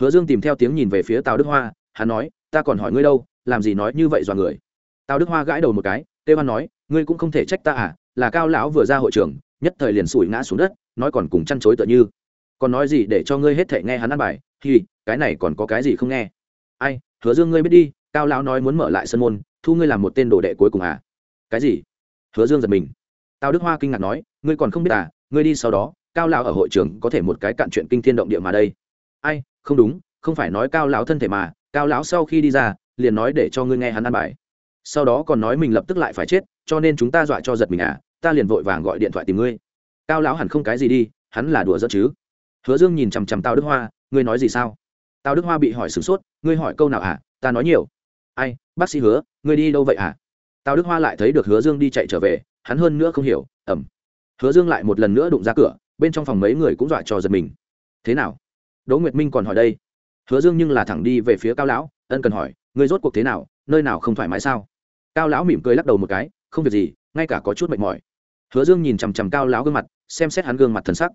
Hứa dương tìm theo tiếng nhìn về phía tào đức hoa, hắn nói, ta còn hỏi ngươi đâu, làm gì nói như vậy dọa người? Tào đức hoa gãi đầu một cái tê hoan nói ngươi cũng không thể trách ta à là cao lão vừa ra hội trường, nhất thời liền sủi ngã xuống đất, nói còn cùng chăn chối tựa như. Còn nói gì để cho ngươi hết thể nghe hắn ăn bài? Thì cái này còn có cái gì không nghe? Ai, hứa dương ngươi biết đi, cao lão nói muốn mở lại sân môn, thu ngươi làm một tên đồ đệ cuối cùng à? Cái gì? Hứa dương giật mình. Tào đức hoa kinh ngạc nói, ngươi còn không biết à ngươi đi sau đó, cao lão ở hội trường có thể một cái cạn chuyện kinh thiên động địa mà đây. Ai, không đúng, không phải nói cao lão thân thể mà, cao lão sau khi đi ra, liền nói để cho ngươi nghe hắn ăn bài sau đó còn nói mình lập tức lại phải chết, cho nên chúng ta dọa cho giật mình à ta liền vội vàng gọi điện thoại tìm ngươi. Cao lão hẳn không cái gì đi, hắn là đùa giỡn chứ. Hứa dương nhìn chằm chằm tào đức hoa, ngươi nói gì sao? Tào đức hoa bị hỏi sửng sốt, ngươi hỏi câu nào à ta nói nhiều. Ai, bác sĩ hứa, ngươi đi đâu vậy à? Tào đức hoa lại thấy được hứa dương đi chạy trở về, hắn hơn nữa không hiểu ẩm hứa dương lại một lần nữa đụng ra cửa, bên trong phòng mấy người cũng dọa cho giật mình. Thế nào? Đỗ nguyệt minh còn hỏi đây. Hứa dương nhưng là thẳng đi về phía cao lão, ân cần hỏi ngươi rốt cuộc thế nào, nơi nào không thoải mái sao? Cao lão mỉm cười lắc đầu một cái, không việc gì, ngay cả có chút mệt mỏi. Hứa dương nhìn chằm chằm cao lão gương mặt, xem xét hắn gương mặt thần sắc.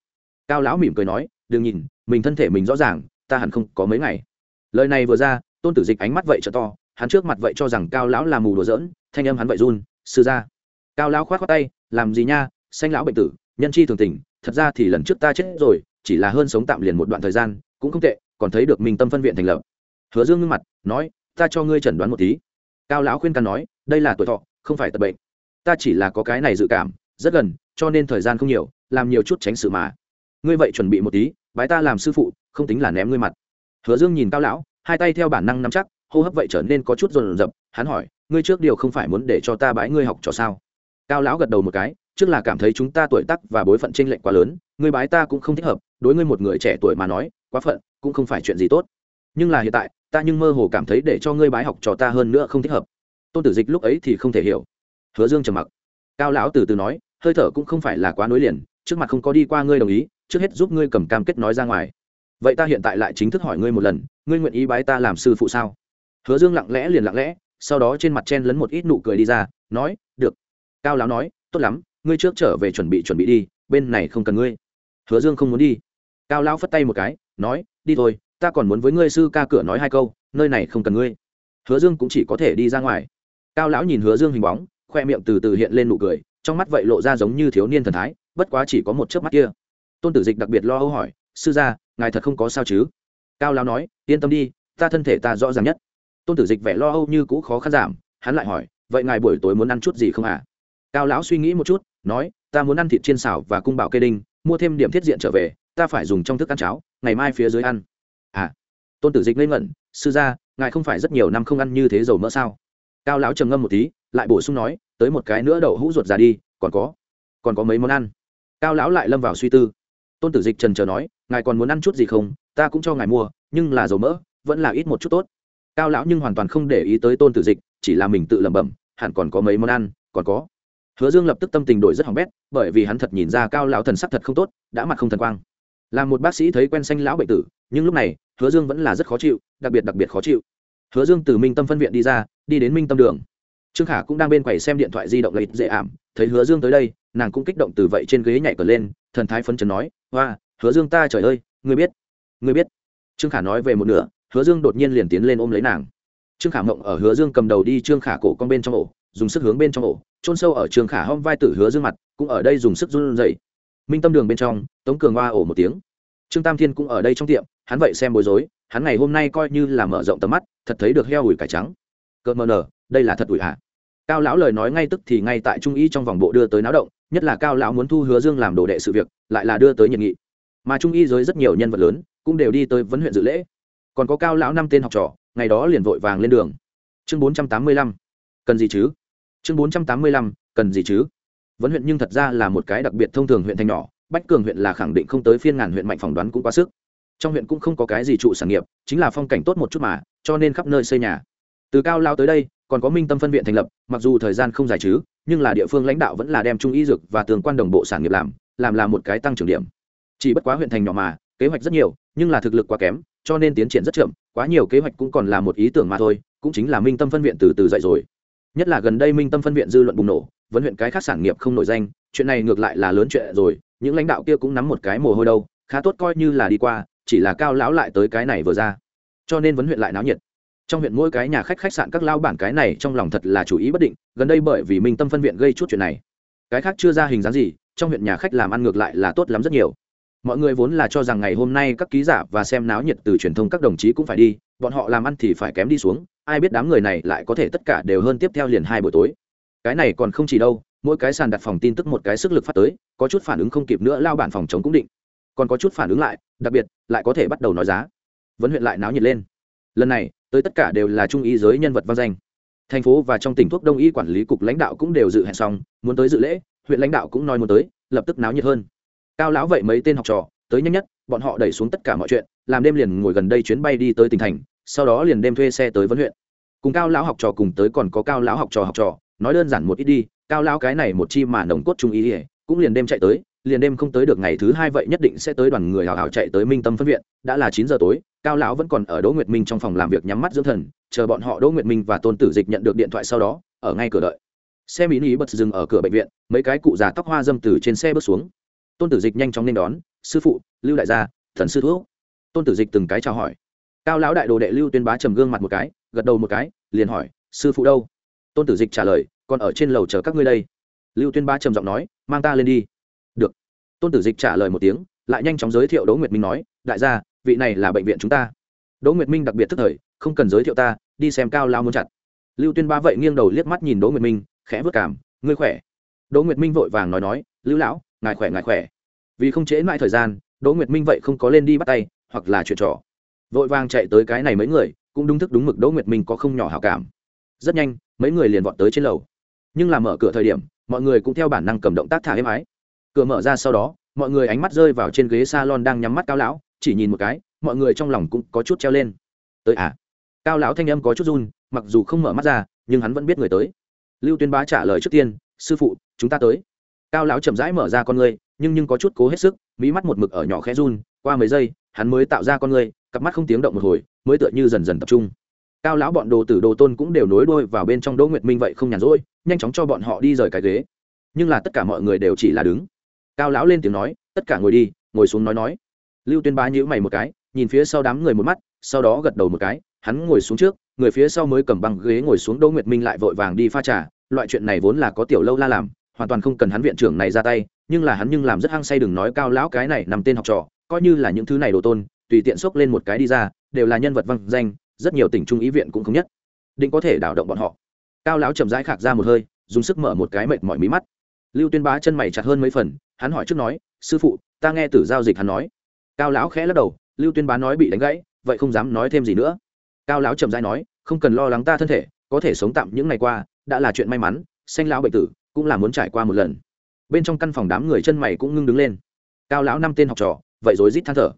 Cao lão mỉm cười nói, đừng nhìn, mình thân thể mình rõ ràng, ta hẳn không có mấy ngày. Lời này vừa ra, tôn tử dịch ánh mắt vậy t to, hắn trước mặt vậy cho rằng cao lão là mù đùa giỡn, thanh âm hắn vậy run, sư ra cao lão khoát khoát tay, làm gì nha, xanh lão bệnh tử, nhân chi thường tình, thật ra thì lần trước ta chết rồi, chỉ là hơn sống tạm liền một đoạn thời gian, cũng không tệ, còn thấy được mình tâm phân viện thành lập. Hứa dương ngưng mặt, nói ta cho ngươi chẩn đoán một tí. Cao lão khuyên can nói, đây là tuổi thọ, không phải tật bệnh. Ta chỉ là có cái này dự cảm, rất gần, cho nên thời gian không nhiều, làm nhiều chút tránh sự mà. Ngươi vậy chuẩn bị một tí, bái ta làm sư phụ, không tính là ném ngươi mặt. Hứa dương nhìn cao lão, hai tay theo bản năng nắm chắc, hô hấp vậy trở nên có chút rồn rập, hắn hỏi, ngươi trước điều không phải muốn để cho ta bái ngươi học trò sao? Cao lão gật đầu một cái, trước là cảm thấy chúng ta tuổi tác và bối phận tranh lệch quá lớn, ngươi bái ta cũng không thích hợp, đối ngươi một người trẻ tuổi mà nói, quá phận, cũng không phải chuyện gì tốt. Nhưng là hiện tại ta nhưng mơ hồ cảm thấy để cho ngươi bái học trò ta hơn nữa không thích hợp. Tôn tử dịch lúc ấy thì không thể hiểu. Hứa dương trầm mặc. Cao lão từ từ nói, hơi thở cũng không phải là quá nối liền, trước mặt không có đi qua ngươi đồng ý, trước hết giúp ngươi cầm cam kết nói ra ngoài. Vậy ta hiện tại lại chính thức hỏi ngươi một lần, ngươi nguyện ý bái ta làm sư phụ sao? Hứa dương lặng lẽ liền lặng lẽ, sau đó trên mặt chen lấn một ít nụ cười đi ra, nói, được. Cao lão nói, tốt lắm, ngươi trước trở về chuẩn bị chuẩn bị đi, bên này không cần ngươi. Hứa dương không muốn đi. Cao lão phất tay một cái, nói, đi thôi ta còn muốn với ngươi sư ca cửa nói hai câu, nơi này không cần ngươi. Hứa dương cũng chỉ có thể đi ra ngoài. Cao lão nhìn hứa dương hình bóng, khoe miệng từ từ hiện lên nụ cười, trong mắt vậy lộ ra giống như thiếu niên thần thái, bất quá chỉ có một chớp mắt kia. Tôn tử dịch đặc biệt lo âu hỏi, sư gia, ngài thật không có sao chứ? Cao lão nói, yên tâm đi, ta thân thể ta rõ ràng nhất. Tôn tử dịch vẻ lo âu như cũ khó khăn giảm, hắn lại hỏi, vậy ngài buổi tối muốn ăn chút gì không à cao lão suy nghĩ một chút, nói, ta muốn ăn thịt chiên xào và cung bảo kê đinh, mua thêm điểm thiết diện trở về, ta phải dùng trong thức ăn cháo, ngày mai phía dưới ăn à tôn tử dịch ngây ngẩn, sư gia, ngài không phải rất nhiều năm không ăn như thế dầu mỡ sao? Cao lão trầm ngâm một tí, lại bổ sung nói, tới một cái nữa đậu hũ ruột già đi, còn có còn có mấy món ăn. Cao lão lại lâm vào suy tư. Tôn tử dịch trần trờ nói, ngài còn muốn ăn chút gì không? Ta cũng cho ngài mua, nhưng là dầu mỡ, vẫn là ít một chút tốt. Cao lão nhưng hoàn toàn không để ý tới tôn tử dịch, chỉ là mình tự lẩm bẩm, hẳn còn có mấy món ăn, còn có. Hứa dương lập tức tâm tình đổi rất hỏng bét, bởi vì hắn thật nhìn ra cao lão thần sắc thật không tốt, đã mặt không thần quang là một bác sĩ thấy quen xanh lão bệnh tử, nhưng lúc này, hứa dương vẫn là rất khó chịu, đặc biệt đặc biệt khó chịu. Hứa dương từ minh tâm phân viện đi ra, đi đến minh tâm đường. Trương khả cũng đang bên quầy xem điện thoại di động lấy dễ ảm, thấy hứa dương tới đây, nàng cũng kích động từ vậy trên ghế nhảy cờ lên, thần thái phấn chấn nói, hoa, hứa dương ta trời ơi, ngươi biết ngươi biết. Trương khả nói về một nửa, hứa dương đột nhiên liền tiến lên ôm lấy nàng. Trương khả mộng ở hứa dương cầm đầu đi trương khả cổ con bên trong ổ, dùng sức hướng bên trong ổ trôn sâu ở trương khả hom vai tử hứa dương mặt, cũng ở đây dùng sức run rẩy. Minh tâm đường bên trong, tống cường hoa ổ một tiếng trương tam thiên cũng ở đây trong tiệm, hắn vậy xem bối rối, hắn ngày hôm nay coi như là mở rộng tầm mắt, thật thấy được heo ủi cải trắng. Cợt mờ nở, đây là thật ủi à? cao lão lời nói ngay tức thì ngay tại trung y trong vòng bộ đưa tới náo động, nhất là cao lão muốn thu hứa dương làm đồ đệ sự việc, lại là đưa tới nhiệt nghị. Mà trung y giới rất nhiều nhân vật lớn, cũng đều đi tới vấn huyện dự lễ. Còn có cao lão năm tên học trò, ngày đó liền vội vàng lên đường. Chương bốn trăm tám mươi lăm, cần gì chứ? Chương bốn trăm tám mươi lăm, cần gì chứ? Vấn huyện nhưng thật ra là một cái đặc biệt thông thường huyện thành nhỏ bách cường huyện là khẳng định không tới phiên ngàn huyện mạnh phỏng đoán cũng quá sức. Trong huyện cũng không có cái gì trụ sản nghiệp, chính là phong cảnh tốt một chút mà, cho nên khắp nơi xây nhà. Từ cao lao tới đây, còn có minh tâm phân viện thành lập, mặc dù thời gian không dài chứ, nhưng là địa phương lãnh đạo vẫn là đem trung y dược và tường quan đồng bộ sản nghiệp làm làm là một cái tăng trưởng điểm. Chỉ bất quá huyện thành nhỏ mà, kế hoạch rất nhiều, nhưng là thực lực quá kém, cho nên tiến triển rất chậm, quá nhiều kế hoạch cũng còn là một ý tưởng mà thôi, cũng chính là minh tâm phân viện từ từ dậy rồi. Nhất là gần đây minh tâm phân viện dư luận bùng nổ, vẫn huyện cái khác sản nghiệp không nổi danh, chuyện này ngược lại là lớn chuyện rồi những lãnh đạo kia cũng nắm một cái mồ hôi đâu, khá tốt coi như là đi qua, chỉ là cao lão lại tới cái này vừa ra. Cho nên vấn huyện lại náo nhiệt. Trong huyện mỗi cái nhà khách khách sạn các lao bản cái này trong lòng thật là chủ ý bất định, gần đây bởi vì minh tâm phân viện gây chút chuyện này. Cái khác chưa ra hình dáng gì, trong huyện nhà khách làm ăn ngược lại là tốt lắm rất nhiều. Mọi người vốn là cho rằng ngày hôm nay các ký giả và xem náo nhiệt từ truyền thông các đồng chí cũng phải đi, bọn họ làm ăn thì phải kém đi xuống, ai biết đám người này lại có thể tất cả đều hơn tiếp theo liền hai buổi tối. Cái này còn không chỉ đâu mỗi cái sàn đặt phòng tin tức một cái sức lực phát tới, có chút phản ứng không kịp nữa lao bản phòng chống cũng định. Còn có chút phản ứng lại, đặc biệt, lại có thể bắt đầu nói giá. Vấn huyện lại náo nhiệt lên. Lần này, tới tất cả đều là trung y giới nhân vật văn danh. Thành phố và trong tỉnh thuốc đông y quản lý cục lãnh đạo cũng đều dự hẹn xong, muốn tới dự lễ, huyện lãnh đạo cũng nói muốn tới, lập tức náo nhiệt hơn. Cao lão vậy mấy tên học trò, tới nhanh nhất, bọn họ đẩy xuống tất cả mọi chuyện, làm đêm liền ngồi gần đây chuyến bay đi tới tỉnh thành, sau đó liền đêm thuê xe tới vấn huyện. Cùng cao lão học trò cùng tới còn có cao lão học trò học trò nói đơn giản một ít đi, cao lão cái này một chi mà nồng cốt trung ý ỉa cũng liền đêm chạy tới, liền đêm không tới được ngày thứ hai vậy nhất định sẽ tới đoàn người hào hào chạy tới minh tâm phân viện, đã là chín giờ tối, cao lão vẫn còn ở đỗ nguyệt minh trong phòng làm việc nhắm mắt dưỡng thần, chờ bọn họ đỗ nguyệt minh và tôn tử dịch nhận được điện thoại sau đó, ở ngay cửa đợi. Xe mỹ ní bật dừng ở cửa bệnh viện, mấy cái cụ già tóc hoa dâm từ trên xe bước xuống. Tôn tử dịch nhanh chóng nên đón, sư phụ, lưu đại gia, thần sư thuốc tôn tử dịch từng cái chào hỏi. Cao lão đại đồ đệ lưu tuyên bá trầm gương mặt một cái, gật đầu một cái, liền hỏi, sư phụ đâu? Tôn tử dịch trả lời, còn ở trên lầu chờ các ngươi đây. Lưu tuyên Ba trầm giọng nói, mang ta lên đi. Được. Tôn tử dịch trả lời một tiếng, lại nhanh chóng giới thiệu đỗ nguyệt minh nói, đại gia, vị này là bệnh viện chúng ta. Đỗ nguyệt minh đặc biệt tức thời, không cần giới thiệu ta, đi xem cao lao muốn chặt. Lưu tuyên Ba vậy nghiêng đầu liếc mắt nhìn đỗ nguyệt minh, khẽ vất cảm, ngươi khỏe? Đỗ nguyệt minh vội vàng nói nói, lưu lão, ngài khỏe ngài khỏe. Vì không trễ mãi thời gian, đỗ nguyệt minh vậy không có lên đi bắt tay, hoặc là chuyện trò. Vội vàng chạy tới cái này mấy người, cũng đúng thức đúng mực đỗ nguyệt minh có không nhỏ hảo cảm rất nhanh, mấy người liền vọt tới trên lầu. Nhưng là mở cửa thời điểm, mọi người cũng theo bản năng cầm động tác thả êm ái. Cửa mở ra sau đó, mọi người ánh mắt rơi vào trên ghế salon đang nhắm mắt cao lão, chỉ nhìn một cái, mọi người trong lòng cũng có chút treo lên. Tới à? Cao lão thanh âm có chút run, mặc dù không mở mắt ra, nhưng hắn vẫn biết người tới. Lưu tuyên bá trả lời trước tiên, sư phụ, chúng ta tới. Cao lão chậm rãi mở ra con ngươi, nhưng nhưng có chút cố hết sức mỹ mắt một mực ở nhỏ khẽ run, qua mấy giây, hắn mới tạo ra con ngươi, cặp mắt không tiếng động một hồi, mới tựa như dần dần tập trung cao lão bọn đồ tử đồ tôn cũng đều nối đuôi vào bên trong đỗ nguyệt minh vậy không nhàn rỗi, nhanh chóng cho bọn họ đi rời cái ghế. Nhưng là tất cả mọi người đều chỉ là đứng. Cao lão lên tiếng nói, tất cả ngồi đi, ngồi xuống nói nói. Lưu tuyên bá nhữ mày một cái, nhìn phía sau đám người một mắt, sau đó gật đầu một cái, hắn ngồi xuống trước, người phía sau mới cầm băng ghế ngồi xuống đỗ nguyệt minh lại vội vàng đi pha trà, loại chuyện này vốn là có tiểu lâu la làm, hoàn toàn không cần hắn viện trưởng này ra tay, nhưng là hắn nhưng làm rất hăng say đừng nói cao lão cái này nằm tên học trò, coi như là những thứ này đồ tôn, tùy tiện xốc lên một cái đi ra, đều là nhân vật văn danh rất nhiều tỉnh trung ý viện cũng không nhất. Định có thể đảo động bọn họ. Cao lão chậm rãi khạc ra một hơi, dùng sức mở một cái mệt mỏi mí mắt. Lưu tuyên bá chân mày chặt hơn mấy phần, hắn hỏi trước nói, sư phụ, ta nghe tử giao dịch hắn nói. Cao lão khẽ lắc đầu, lưu tuyên bá nói bị đánh gãy, vậy không dám nói thêm gì nữa. Cao lão chậm rãi nói, không cần lo lắng ta thân thể, có thể sống tạm những ngày qua, đã là chuyện may mắn xanh lão bệnh tử, cũng là muốn trải qua một lần. Bên trong căn phòng đám người chân mày cũng ngưng đứng lên. Cao lão năm tên học trò, vậy rồi rít than thở.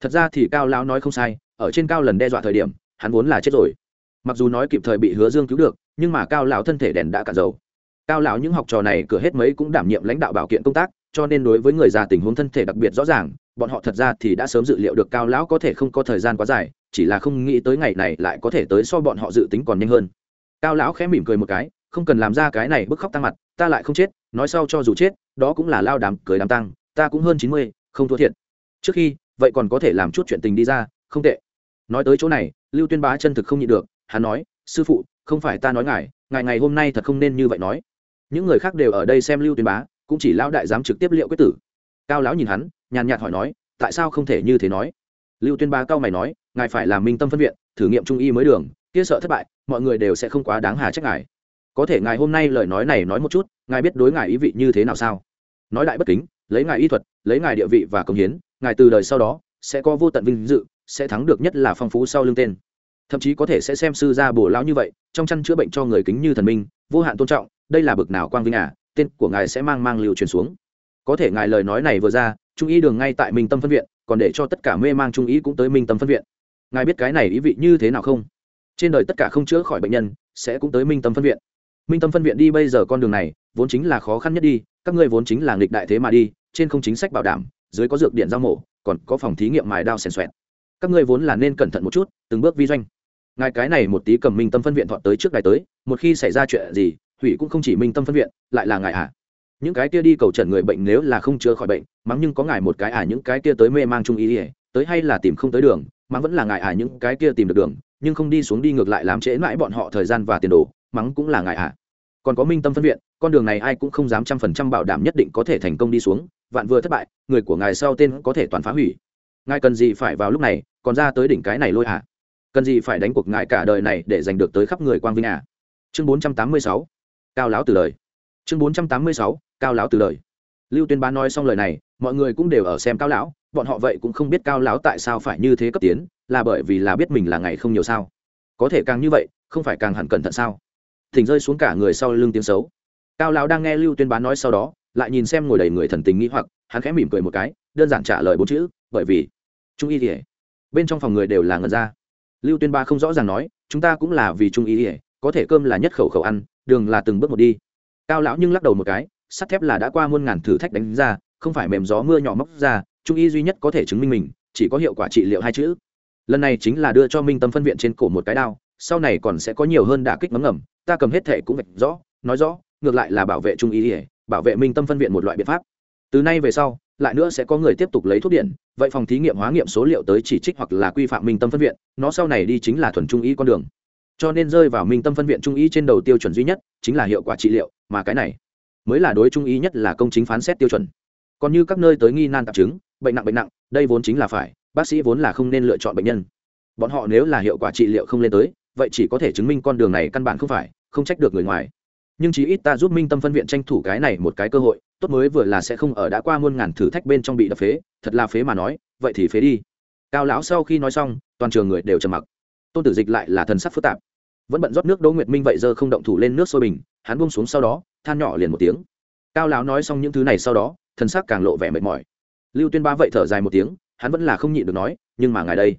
Thật ra thì cao lão nói không sai, ở trên cao lần đe dọa thời điểm hắn vốn là chết rồi. Mặc dù nói kịp thời bị hứa dương cứu được, nhưng mà cao lão thân thể đèn đã cạn dầu. Cao lão những học trò này cửa hết mấy cũng đảm nhiệm lãnh đạo bảo kiện công tác, cho nên đối với người già tình huống thân thể đặc biệt rõ ràng, bọn họ thật ra thì đã sớm dự liệu được cao lão có thể không có thời gian quá dài, chỉ là không nghĩ tới ngày này lại có thể tới so bọn họ dự tính còn nhanh hơn. Cao lão khẽ mỉm cười một cái, không cần làm ra cái này bức khóc tăng mặt, ta lại không chết, nói sau cho dù chết, đó cũng là lao đám cười đám tăng, ta cũng hơn chín mươi, không thua thiệt. Trước khi, vậy còn có thể làm chút chuyện tình đi ra, không tệ nói tới chỗ này, lưu tuyên bá chân thực không nhịn được, hắn nói, sư phụ, không phải ta nói ngài ngài ngày hôm nay thật không nên như vậy nói. Những người khác đều ở đây xem lưu tuyên bá, cũng chỉ lão đại dám trực tiếp liệu quyết tử. Cao lão nhìn hắn, nhàn nhạt hỏi nói, tại sao không thể như thế nói? Lưu tuyên bá cao mày nói, ngài phải làm minh tâm phân viện, thử nghiệm trung y mới đường, kia sợ thất bại, mọi người đều sẽ không quá đáng hà trách ngài. Có thể ngài hôm nay lời nói này nói một chút, ngài biết đối ngài ý vị như thế nào sao? Nói đại bất kính, lấy ngài y thuật, lấy ngài địa vị và công hiến, ngài từ đời sau đó sẽ có vô tận vinh dự sẽ thắng được nhất là phong phú sau lưng tên. Thậm chí có thể sẽ xem sư gia bổ lão như vậy, trong chăn chữa bệnh cho người kính như thần minh, vô hạn tôn trọng, đây là bực nào quang vinh à tên của ngài sẽ mang mang liều truyền xuống. Có thể ngài lời nói này vừa ra, trung ý đường ngay tại minh tâm phân viện, còn để cho tất cả mê mang trung ý cũng tới minh tâm phân viện. Ngài biết cái này ý vị như thế nào không? Trên đời tất cả không chữa khỏi bệnh nhân, sẽ cũng tới minh tâm phân viện. Minh tâm phân viện đi bây giờ con đường này, vốn chính là khó khăn nhất đi, các ngươi vốn chính là nghịch đại thế mà đi, trên không chính sách bảo đảm, dưới có dược điện giao mổ, còn có phòng thí nghiệm mài đao xèn xoẹt các ngươi vốn là nên cẩn thận một chút, từng bước vi doanh. Ngài cái này một tí cầm minh tâm phân viện thọ tới trước đài tới, một khi xảy ra chuyện gì, hủy cũng không chỉ minh tâm phân viện, lại là ngài ạ à. những cái kia đi cầu trần người bệnh nếu là không chữa khỏi bệnh, mắng nhưng có ngài một cái à những cái kia tới mê mang trung ý ỉa tới hay là tìm không tới đường, mắng vẫn là ngài à những cái kia tìm được đường, nhưng không đi xuống đi ngược lại làm trễ mãi bọn họ thời gian và tiền đồ, mắng cũng là ngài à. Còn có minh tâm phân viện, con đường này ai cũng không dám trăm phần trăm bảo đảm nhất định có thể thành công đi xuống, vạn vừa thất bại, người của ngài sau tên có thể toàn phá hủy ngài cần gì phải vào lúc này, còn ra tới đỉnh cái này lôi à cần gì phải đánh cuộc ngài cả đời này để giành được tới khắp người quang vinh à? Chương bốn trăm tám mươi sáu, cao lão từ lời. chương bốn trăm tám mươi sáu, cao lão từ lời. lưu tuyên bá nói xong lời này, mọi người cũng đều ở xem cao lão, bọn họ vậy cũng không biết cao lão tại sao phải như thế cấp tiến, là bởi vì là biết mình là ngày không nhiều sao. Có thể càng như vậy, không phải càng hẳn cẩn thận sao? Thỉnh rơi xuống cả người sau lưng tiếng xấu. Cao lão đang nghe lưu tuyên bá nói sau đó, lại nhìn xem ngồi đầy người thần tình nghĩ hoặc, hắn khẽ mỉm cười một cái đơn giản trả lời bốn chữ, bởi vì trung y ỉa bên trong phòng người đều là ngần ra. Lưu tuyên ba không rõ ràng nói, chúng ta cũng là vì trung y ỉa có thể cơm là nhất khẩu khẩu ăn, đường là từng bước một đi. Cao lão nhưng lắc đầu một cái, sắt thép là đã qua muôn ngàn thử thách đánh ra, không phải mềm gió mưa nhỏ móc ra, trung y duy nhất có thể chứng minh mình, chỉ có hiệu quả trị liệu hai chữ. Lần này chính là đưa cho minh tâm phân viện trên cổ một cái đao, sau này còn sẽ có nhiều hơn đả kích ngấm ngầm, ta cầm hết thể cũng vạch rõ, nói rõ, ngược lại là bảo vệ trung y bảo vệ minh tâm phân viện một loại biện pháp. Từ nay về sau lại nữa sẽ có người tiếp tục lấy thuốc điện, vậy phòng thí nghiệm hóa nghiệm số liệu tới chỉ trích hoặc là quy phạm minh tâm phân viện, nó sau này đi chính là thuần trung y con đường. Cho nên rơi vào minh tâm phân viện trung y trên đầu tiêu chuẩn duy nhất chính là hiệu quả trị liệu, mà cái này mới là đối trung y nhất là công chính phán xét tiêu chuẩn. Còn như các nơi tới nghi nan tạp chứng, bệnh nặng bệnh nặng, đây vốn chính là phải, bác sĩ vốn là không nên lựa chọn bệnh nhân. Bọn họ nếu là hiệu quả trị liệu không lên tới, vậy chỉ có thể chứng minh con đường này căn bản không phải, không trách được người ngoài. Nhưng chí ít ta giúp minh tâm phân viện tranh thủ cái này một cái cơ hội tốt mới vừa là sẽ không ở đã qua muôn ngàn thử thách bên trong bị đập phế, thật là phế mà nói, vậy thì phế đi. Cao lão sau khi nói xong, toàn trường người đều trầm mặc. Tôn tử dịch lại là thần sắc phức tạp. Vẫn bận rót nước đỗ nguyệt minh vậy giờ không động thủ lên nước sôi bình, hắn buông xuống sau đó, than nhỏ liền một tiếng. Cao lão nói xong những thứ này sau đó, thần sắc càng lộ vẻ mệt mỏi. Lưu tuyên ba vậy thở dài một tiếng, hắn vẫn là không nhịn được nói, nhưng mà ngài đây.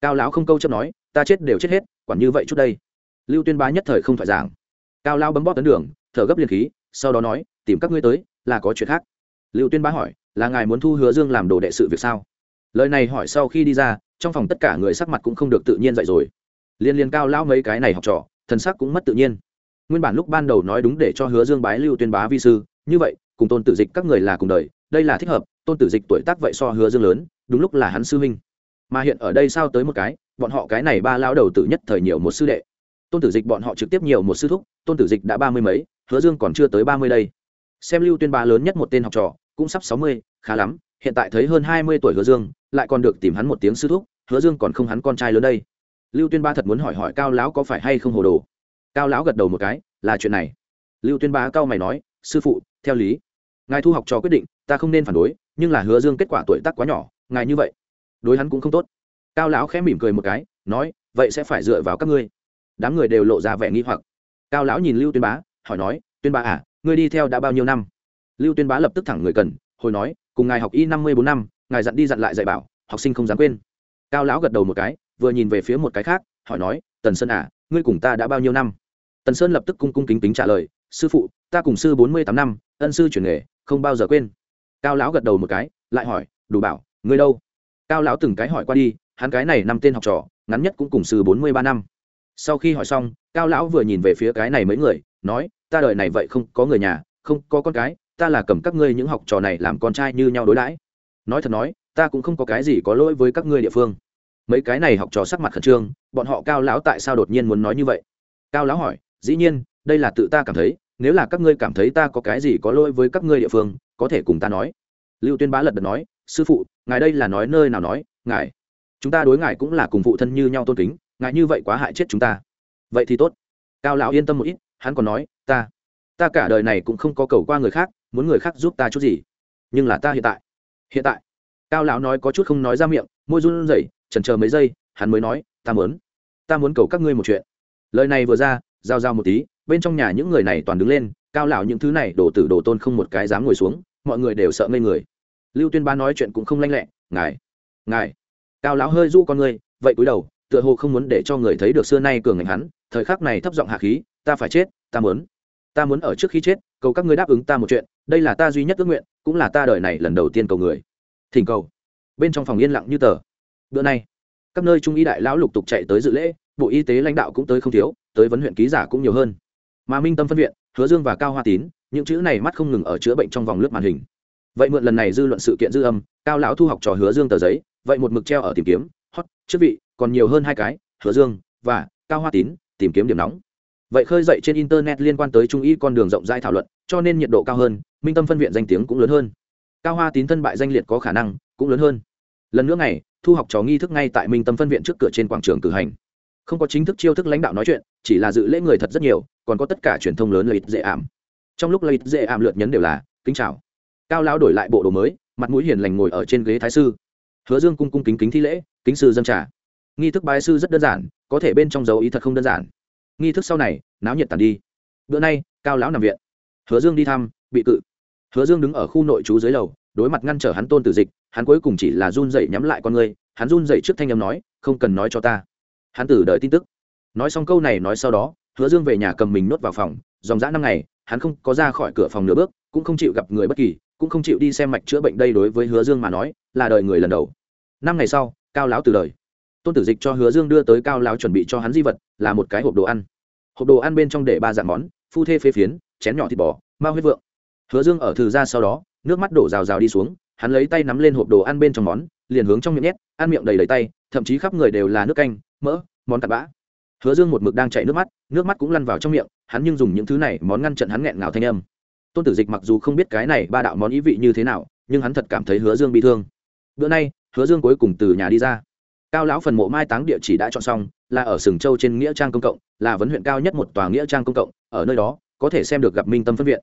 Cao lão không câu chấp nói, ta chết đều chết hết, quản như vậy chút đây. Lưu tuyên bá nhất thời không phải giảng. Cao lão bấm bóp tấn đường, thở gấp liền khí, sau đó nói, tìm các ngươi tới là có chuyện khác. Lưu tuyên bá hỏi, là ngài muốn thu hứa dương làm đồ đệ sự việc sao? Lời này hỏi sau khi đi ra, trong phòng tất cả người sắc mặt cũng không được tự nhiên dậy rồi. Liên liên cao lão mấy cái này học trò, thần sắc cũng mất tự nhiên. Nguyên bản lúc ban đầu nói đúng để cho hứa dương bái lưu tuyên bá vi sư, như vậy, cùng tôn tử dịch các người là cùng đời, đây là thích hợp, tôn tử dịch tuổi tác vậy so hứa dương lớn, đúng lúc là hắn sư huynh. Mà hiện ở đây sao tới một cái, bọn họ cái này ba lão đầu tự nhất thời nhiều một sư đệ. Tôn tử dịch bọn họ trực tiếp nhiều một sư thúc, tôn tử dịch đã ba mươi mấy, hứa dương còn chưa tới ba mươi đây xem lưu tuyên ba lớn nhất một tên học trò, cũng sắp sáu mươi, khá lắm, hiện tại thấy hơn hai mươi tuổi hứa dương, lại còn được tìm hắn một tiếng sư thúc, hứa dương còn không hắn con trai lớn đây. Lưu tuyên ba thật muốn hỏi hỏi cao lão có phải hay không hồ đồ. Cao lão gật đầu một cái, là chuyện này. Lưu tuyên ba cao mày nói, sư phụ, theo lý. Ngài thu học trò quyết định, ta không nên phản đối, nhưng là hứa dương kết quả tuổi tác quá nhỏ, ngài như vậy, đối hắn cũng không tốt. Cao lão khẽ mỉm cười một cái, nói, vậy sẽ phải dựa vào các ngươi. Đám người đều lộ ra vẻ nghi hoặc. Cao lão nhìn lưu tuyên bá, hỏi nói, tuyên bá à ngươi đi theo đã bao nhiêu năm? Lưu tuyên bá lập tức thẳng người cần, hồi nói, cùng ngài học y năm mươi bốn năm, ngài dặn đi dặn lại dạy bảo, học sinh không dám quên. Cao lão gật đầu một cái, vừa nhìn về phía một cái khác, hỏi nói, tần sơn à ngươi cùng ta đã bao nhiêu năm? Tần sơn lập tức cung cung kính kính trả lời, sư phụ, ta cùng sư bốn mươi tám năm, ân sư chuyển nghề, không bao giờ quên. Cao lão gật đầu một cái, lại hỏi, đủ bảo, ngươi đâu? Cao lão từng cái hỏi qua đi, hắn cái này năm tên học trò, ngắn nhất cũng cùng sư bốn mươi ba năm sau khi hỏi xong, cao lão vừa nhìn về phía cái này mấy người, nói, ta đời này vậy không có người nhà, không có con cái, ta là cầm các ngươi những học trò này làm con trai như nhau đối đãi. Nói thật nói, ta cũng không có cái gì có lỗi với các ngươi địa phương. Mấy cái này học trò sắc mặt khẩn trương, bọn họ cao lão tại sao đột nhiên muốn nói như vậy? Cao lão hỏi, dĩ nhiên, đây là tự ta cảm thấy, nếu là các ngươi cảm thấy ta có cái gì có lỗi với các ngươi địa phương, có thể cùng ta nói. Lưu tuyên bá lật đật nói, sư phụ, ngài đây là nói nơi nào nói, ngài, chúng ta đối ngài cũng là cùng phụ thân như nhau tôn kính ngài như vậy quá hại chết chúng ta. Vậy thì tốt. Cao lão yên tâm một ít hắn còn nói ta ta cả đời này cũng không có cầu qua người khác muốn người khác giúp ta chút gì. Nhưng là ta hiện tại hiện tại. Cao lão nói có chút không nói ra miệng môi run rẩy chần chờ mấy giây hắn mới nói ta muốn ta muốn cầu các ngươi một chuyện. Lời này vừa ra giao giao một tí bên trong nhà những người này toàn đứng lên cao lão những thứ này đổ tử đổ tôn không một cái dám ngồi xuống mọi người đều sợ ngây người. Lưu tuyên ba nói chuyện cũng không lanh lẹ ngài ngài cao lão hơi du con ngươi, vậy cúi đầu tựa hồ không muốn để cho người thấy được xưa nay cường ngạnh hắn, thời khắc này thấp giọng hạ khí, ta phải chết, ta muốn ta muốn ở trước khi chết, cầu các ngươi đáp ứng ta một chuyện, đây là ta duy nhất ước nguyện, cũng là ta đời này lần đầu tiên cầu người. Thỉnh cầu. Bên trong phòng yên lặng như tờ. Bữa nay, các nơi trung y đại lão lục tục chạy tới dự lễ, bộ y tế lãnh đạo cũng tới không thiếu, tới vấn huyện ký giả cũng nhiều hơn. Mà minh tâm phân viện, hứa dương và cao hoa tín, những chữ này mắt không ngừng ở chữa bệnh trong vòng lướt màn hình. Vậy mượn lần này dư luận sự kiện dư âm, cao lão thu học trò hứa dương tờ giấy, vậy một mực treo ở tìm kiếm, hot chức vị còn nhiều hơn hai cái, hứa dương và cao hoa tín, tìm kiếm điểm nóng. Vậy khơi dậy trên internet liên quan tới trung y con đường rộng rãi thảo luận, cho nên nhiệt độ cao hơn, minh tâm phân viện danh tiếng cũng lớn hơn. Cao hoa tín thân bại danh liệt có khả năng cũng lớn hơn. Lần nữa này thu học trò nghi thức ngay tại minh tâm phân viện trước cửa trên quảng trường cử hành. Không có chính thức chiêu thức lãnh đạo nói chuyện, chỉ là dự lễ người thật rất nhiều, còn có tất cả truyền thông lớn lợi ích dễ ảm. Trong lúc lợi ích dễ ảm lượt nhấn đều là, kính chào. Cao lão đổi lại bộ đồ mới, mặt mũi hiền lành ngồi ở trên ghế thái sư. Hứa dương cung cung kính kính thi lễ, kính sư dân trả nghi thức bái sư rất đơn giản, có thể bên trong dấu ý thật không đơn giản. Nghi thức sau này, náo nhiệt tàn đi. Bữa nay, cao lão nằm viện. Hứa dương đi thăm, bị cự. Hứa dương đứng ở khu nội trú dưới lầu, đối mặt ngăn trở hắn tôn tử dịch, hắn cuối cùng chỉ là run dậy nhắm lại con người, hắn run dậy trước thanh âm nói, không cần nói cho ta. Hắn tử đợi tin tức. Nói xong câu này nói sau đó, hứa dương về nhà cầm mình nốt vào phòng, dòng dã năm ngày, hắn không có ra khỏi cửa phòng nửa bước, cũng không chịu gặp người bất kỳ, cũng không chịu đi xem mạch chữa bệnh đây đối với hứa dương mà nói, là đời người lần đầu. Năm ngày sau, cao lão từ đời tôn tử dịch cho hứa dương đưa tới cao lão chuẩn bị cho hắn di vật, là một cái hộp đồ ăn. Hộp đồ ăn bên trong để ba dạng món, phu thê phế phiến, chén nhỏ thịt bò mao huyết vượng. Hứa dương ở thử ra sau đó, nước mắt đổ rào rào đi xuống, hắn lấy tay nắm lên hộp đồ ăn bên trong món, liền hướng trong miệng nhét, ăn miệng đầy đầy tay, thậm chí khắp người đều là nước canh, mỡ, món cặn bã. Hứa dương một mực đang chạy nước mắt nước mắt cũng lăn vào trong miệng, hắn nhưng dùng những thứ này món ngăn trận hắn nghẹn ngào thanh âm. Tôn tử dịch mặc dù không biết cái này ba đạo món ý vị như thế nào, nhưng hắn thật cảm thấy hứa dương bị thương. Bữa nay, hứa dương cuối cùng từ nhà đi ra cao lão phần mộ mai táng địa chỉ đã chọn xong, là ở sừng châu trên nghĩa trang công cộng, là vấn huyện cao nhất một tòa nghĩa trang công cộng, ở nơi đó, có thể xem được gặp minh tâm phân viện.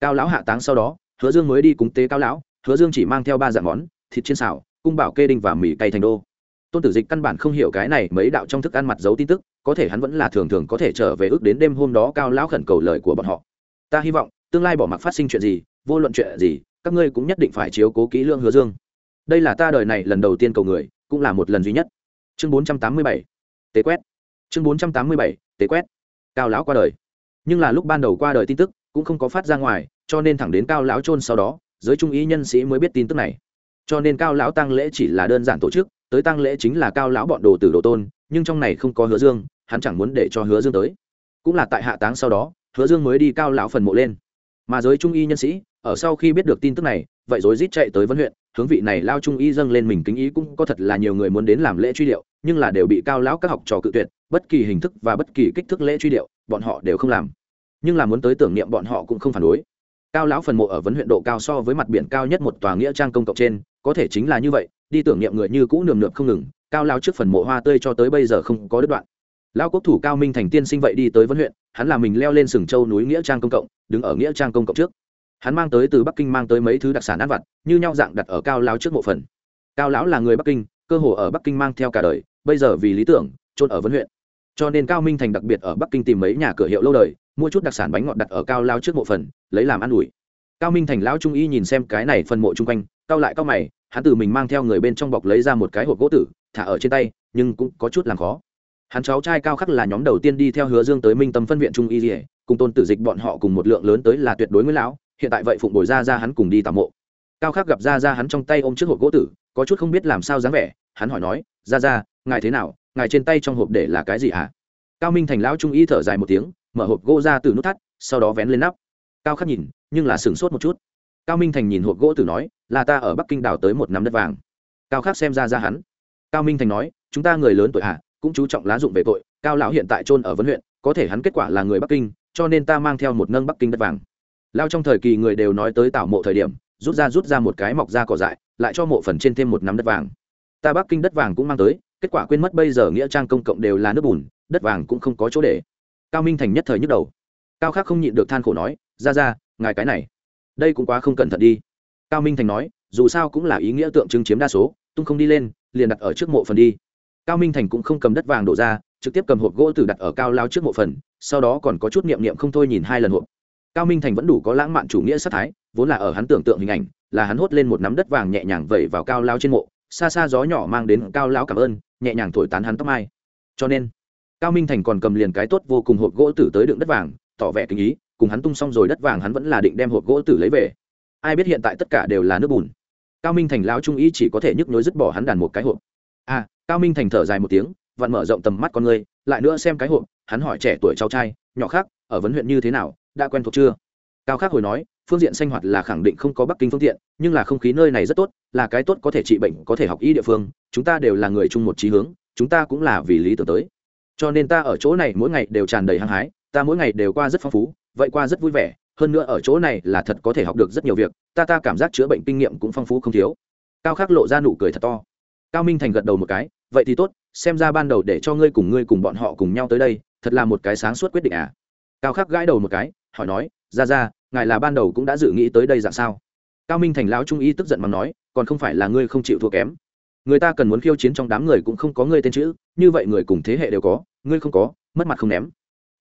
Cao lão hạ táng sau đó, hứa dương mới đi cúng tế cao lão, hứa dương chỉ mang theo ba dạng món, thịt chiên xào, cung bảo kê đinh và mì cay thành đô. Tôn tử dịch căn bản không hiểu cái này mấy đạo trong thức ăn mặt giấu tin tức, có thể hắn vẫn là thường thường có thể trở về ước đến đêm hôm đó cao lão khẩn cầu lời của bọn họ. Ta hy vọng, tương lai bỏ mặc phát sinh chuyện gì, vô luận chuyện gì, các ngươi cũng nhất định phải chiếu cố kỹ lương hứa dương. Đây là ta đời này lần đầu tiên cầu người cũng là một lần duy nhất. Chương bốn trăm tám mươi bảy tế quét. Chương bốn trăm tám mươi bảy tế quét. Cao lão qua đời. Nhưng là lúc ban đầu qua đời tin tức cũng không có phát ra ngoài, cho nên thẳng đến cao lão trôn sau đó, giới trung ý nhân sĩ mới biết tin tức này. Cho nên cao lão tăng lễ chỉ là đơn giản tổ chức, tới tăng lễ chính là cao lão bọn đồ tử đồ tôn, nhưng trong này không có hứa dương, hắn chẳng muốn để cho hứa dương tới. Cũng là tại hạ táng sau đó, hứa dương mới đi cao lão phần mộ lên. Mà giới trung y nhân sĩ, ở sau khi biết được tin tức này, vậy rồi rít chạy tới vân huyện hướng vị này lao trung y dâng lên mình kính ý cũng có thật là nhiều người muốn đến làm lễ truy điệu, nhưng là đều bị cao lão các học trò cự tuyệt, bất kỳ hình thức và bất kỳ kích thước lễ truy điệu, bọn họ đều không làm. Nhưng là muốn tới tưởng niệm bọn họ cũng không phản đối. Cao lão phần mộ ở vấn huyện độ cao so với mặt biển cao nhất một tòa nghĩa trang công cộng trên, có thể chính là như vậy, đi tưởng niệm người như cũ nườm nượp không ngừng, cao lao trước phần mộ hoa tươi cho tới bây giờ không có đứt đoạn. Lao quốc thủ cao minh thành tiên sinh vậy đi tới vấn huyện, hắn là mình leo lên sừng châu núi nghĩa trang công cộng, đứng ở nghĩa trang công cộng trước hắn mang tới từ bắc kinh mang tới mấy thứ đặc sản ăn vặt, như nhau dạng đặt ở cao lão trước mộ phần. Cao lão là người bắc kinh, cơ hồ ở bắc kinh mang theo cả đời, bây giờ vì lý tưởng trôn ở vân huyện. Cho nên cao minh thành đặc biệt ở bắc kinh tìm mấy nhà cửa hiệu lâu đời, mua chút đặc sản bánh ngọt đặt ở cao lao trước mộ phần, lấy làm ăn ủi. Cao minh thành lão trung y nhìn xem cái này phần mộ chung quanh cao lại cao mày, hắn từ mình mang theo người bên trong bọc lấy ra một cái hộp gỗ tử, thả ở trên tay, nhưng cũng có chút làm khó. Hắn cháu trai cao khắc là nhóm đầu tiên đi theo hứa dương tới minh tâm phân viện trung y dỉa cùng tôn tử dịch bọn họ cùng một lượng lớn tới là tuyệt đối với lão hiện tại vậy phụng bồi ra ra hắn cùng đi tạm mộ. Cao khắc gặp ra ra hắn trong tay ôm chiếc hộp gỗ tử, có chút không biết làm sao dáng vẻ, hắn hỏi nói, ra ra, ngài thế nào? Ngài trên tay trong hộp để là cái gì hả cao minh thành lão trung y thở dài một tiếng, mở hộp gỗ ra từ nút thắt, sau đó vén lên nắp. Cao khắc nhìn, nhưng là sửng sốt một chút. Cao minh thành nhìn hộp gỗ tử nói, là ta ở bắc kinh đào tới một nắm đất vàng. Cao khắc xem ra ra hắn. Cao minh thành nói, chúng ta người lớn tuổi hạ cũng chú trọng lá dụng về tội, cao lão hiện tại trôn ở vấn huyện, có thể hắn kết quả là người bắc kinh, cho nên ta mang theo một nâng bắc kinh đất vàng lao trong thời kỳ người đều nói tới tảo mộ thời điểm, rút ra rút ra một cái mọc ra cỏ dại, lại cho mộ phần trên thêm một nắm đất vàng. Ta bắc kinh đất vàng cũng mang tới, kết quả quên mất bây giờ nghĩa trang công cộng đều là nước bùn, đất vàng cũng không có chỗ để. Cao minh thành nhất thời nhức đầu. Cao khác không nhịn được than khổ nói, ra ra, ngài cái này, đây cũng quá không cẩn thận đi. Cao minh thành nói, dù sao cũng là ý nghĩa tượng trưng chiếm đa số, tung không đi lên, liền đặt ở trước mộ phần đi. Cao minh thành cũng không cầm đất vàng đổ ra, trực tiếp cầm hộp gỗ từ đặt ở cao lao trước mộ phần, sau đó còn có chút niệm niệm không thôi nhìn hai lần hộp cao minh thành vẫn đủ có lãng mạn chủ nghĩa sát thái, vốn là ở hắn tưởng tượng hình ảnh, là hắn hốt lên một nắm đất vàng nhẹ nhàng vẩy vào cao lao trên mộ, xa xa gió nhỏ mang đến cao lao cảm ơn, nhẹ nhàng thổi tán hắn tóc mai. Cho nên, cao minh thành còn cầm liền cái tốt vô cùng hộp gỗ tử tới đựng đất vàng, tỏ vẻ kinh ý, cùng hắn tung xong rồi đất vàng hắn vẫn là định đem hộp gỗ tử lấy về. Ai biết hiện tại tất cả đều là nước bùn. Cao minh thành lão trung ý chỉ có thể nhức nhối dứt bỏ hắn đàn một cái hộp. À cao minh thành thở dài một tiếng, vặn mở rộng tầm mắt con người, lại nữa xem cái hộp, hắn hỏi trẻ tuổi cháu trai, nhỏ khác, ở vấn huyện như thế nào? Đã quen thuộc chưa? Cao khác hồi nói, phương diện sinh hoạt là khẳng định không có bắc kinh phương tiện, nhưng là không khí nơi này rất tốt, là cái tốt có thể trị bệnh, có thể học y địa phương, chúng ta đều là người chung một trí hướng, chúng ta cũng là vì lý tưởng tới. Cho nên ta ở chỗ này mỗi ngày đều tràn đầy hăng hái, ta mỗi ngày đều qua rất phong phú, vậy qua rất vui vẻ, hơn nữa ở chỗ này là thật có thể học được rất nhiều việc, ta ta cảm giác chữa bệnh kinh nghiệm cũng phong phú không thiếu. Cao khắc lộ ra nụ cười thật to. Cao minh thành gật đầu một cái, vậy thì tốt, xem ra ban đầu để cho ngươi cùng ngươi cùng bọn họ cùng nhau tới đây, thật là một cái sáng suốt quyết định à. Cao khắc gãi đầu một cái hỏi nói, ra ra, ngài là ban đầu cũng đã dự nghĩ tới đây dạng sao? Cao minh thành lão trung y tức giận mà nói, còn không phải là ngươi không chịu thua kém. Người ta cần muốn khiêu chiến trong đám người cũng không có ngươi tên chữ, như vậy người cùng thế hệ đều có, ngươi không có, mất mặt không ném.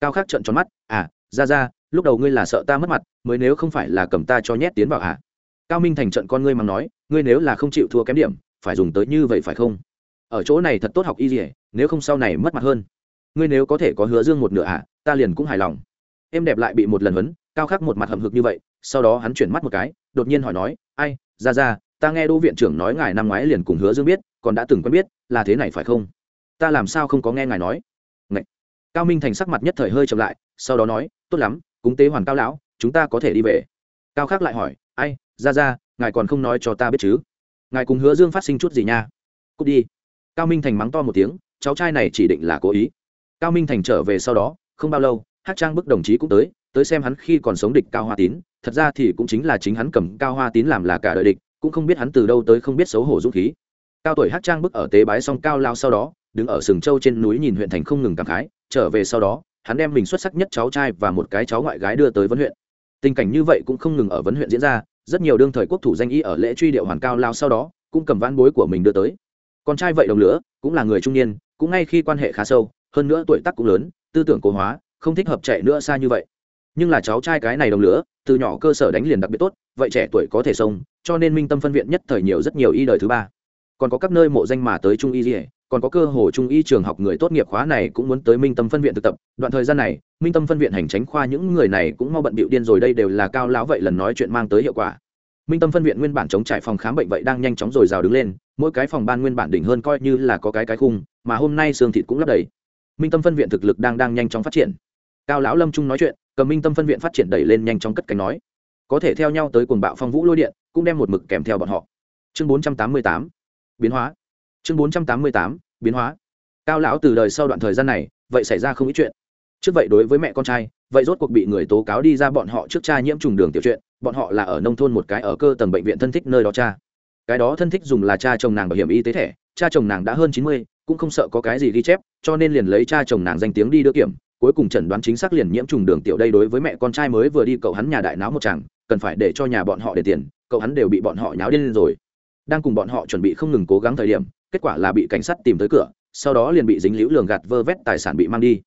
Cao khắc trợn tròn mắt à ra ra, lúc đầu ngươi là sợ ta mất mặt, mới nếu không phải là cầm ta cho nhét tiến vào à? Cao minh thành trận con ngươi mà nói, ngươi nếu là không chịu thua kém điểm, phải dùng tới như vậy phải không? Ở chỗ này thật tốt học y gì nếu không sau này mất mặt hơn. Ngươi nếu có thể có hứa dương một nửa à ta liền cũng hài lòng em đẹp lại bị một lần huấn, cao khắc một mặt hầm hực như vậy, sau đó hắn chuyển mắt một cái, đột nhiên hỏi nói, ai, ra ra, ta nghe đô viện trưởng nói ngài năm ngoái liền cùng hứa dương biết, còn đã từng quen biết, là thế này phải không? Ta làm sao không có nghe ngài nói? Ngậy. cao minh thành sắc mặt nhất thời hơi chậm lại, sau đó nói, tốt lắm, cúng tế hoàn cao lão, chúng ta có thể đi về. Cao khắc lại hỏi, ai, ra ra, ngài còn không nói cho ta biết chứ? Ngài cùng hứa dương phát sinh chút gì nha? Cút đi. Cao minh thành mắng to một tiếng, cháu trai này chỉ định là cố ý. Cao minh thành trở về sau đó, không bao lâu hát trang bức đồng chí cũng tới tới xem hắn khi còn sống địch cao hoa tín, thật ra thì cũng chính là chính hắn cầm cao hoa tín làm là cả đời địch, cũng không biết hắn từ đâu tới không biết xấu hổ dũng khí. Cao tuổi hát trang bức ở tế bái xong cao lao sau đó, đứng ở sừng châu trên núi nhìn huyện thành không ngừng cảm khái, trở về sau đó, hắn đem mình xuất sắc nhất cháu trai và một cái cháu ngoại gái đưa tới vấn huyện. Tình cảnh như vậy cũng không ngừng ở vấn huyện diễn ra, rất nhiều đương thời quốc thủ danh y ở lễ truy điệu hoàn cao lao sau đó, cũng cầm ván bối của mình đưa tới. Con trai vậy đồng lửa, cũng là người trung niên, cũng ngay khi quan hệ khá sâu, hơn nữa tuổi tác cũng lớn, tư tưởng cố hóa không thích hợp chạy nữa xa như vậy. Nhưng là cháu trai cái này đồng lửa, từ nhỏ cơ sở đánh liền đặc biệt tốt, vậy trẻ tuổi có thể sông cho nên minh tâm phân viện nhất thời nhiều rất nhiều y đời thứ ba. Còn có các nơi mộ danh mà tới trung y dỉa còn có cơ hồ trung y trường học người tốt nghiệp khóa này cũng muốn tới minh tâm phân viện thực tập. Đoạn thời gian này, minh tâm phân viện hành tránh khoa những người này cũng mau bận bịu điên rồi, đây đều là cao lão vậy lần nói chuyện mang tới hiệu quả. Minh tâm phân viện nguyên bản chống trải phòng khám bệnh vậy đang nhanh chóng rồi rào đứng lên, mỗi cái phòng ban nguyên bản đỉnh hơn coi như là có cái cái khung, mà hôm nay xương thịt cũng lấp đầy. Minh tâm phân viện thực lực đang đang nhanh chóng phát triển cao lão lâm trung nói chuyện, cầm minh tâm phân viện phát triển đẩy lên nhanh chóng cất cánh nói. Có thể theo nhau tới cuồng bạo phong vũ lôi điện, cũng đem một mực kèm theo bọn họ. Chương bốn trăm tám mươi tám, biến hóa. Chương bốn trăm tám mươi tám, biến hóa. Cao lão từ đời sau đoạn thời gian này, vậy xảy ra không ít chuyện. Trước vậy đối với mẹ con trai, vậy rốt cuộc bị người tố cáo đi ra bọn họ trước cha nhiễm trùng đường tiểu chuyện, bọn họ là ở nông thôn một cái ở cơ tầng bệnh viện thân thích nơi đó cha. Cái đó thân thích dùng là cha chồng nàng bảo hiểm y tế thẻ, cha chồng nàng đã hơn chín mươi, cũng không sợ có cái gì ghi chép, cho nên liền lấy cha chồng nàng danh tiếng đi đưa kiểm cuối cùng chẩn đoán chính xác liền nhiễm trùng đường tiểu đây đối với mẹ con trai mới vừa đi, cậu hắn nhà đại náo một chàng, cần phải để cho nhà bọn họ để tiền, cậu hắn đều bị bọn họ nháo điên lên rồi. Đang cùng bọn họ chuẩn bị không ngừng cố gắng thời điểm, kết quả là bị cảnh sát tìm tới cửa, sau đó liền bị dính liễu lường gạt vơ vét tài sản bị mang đi.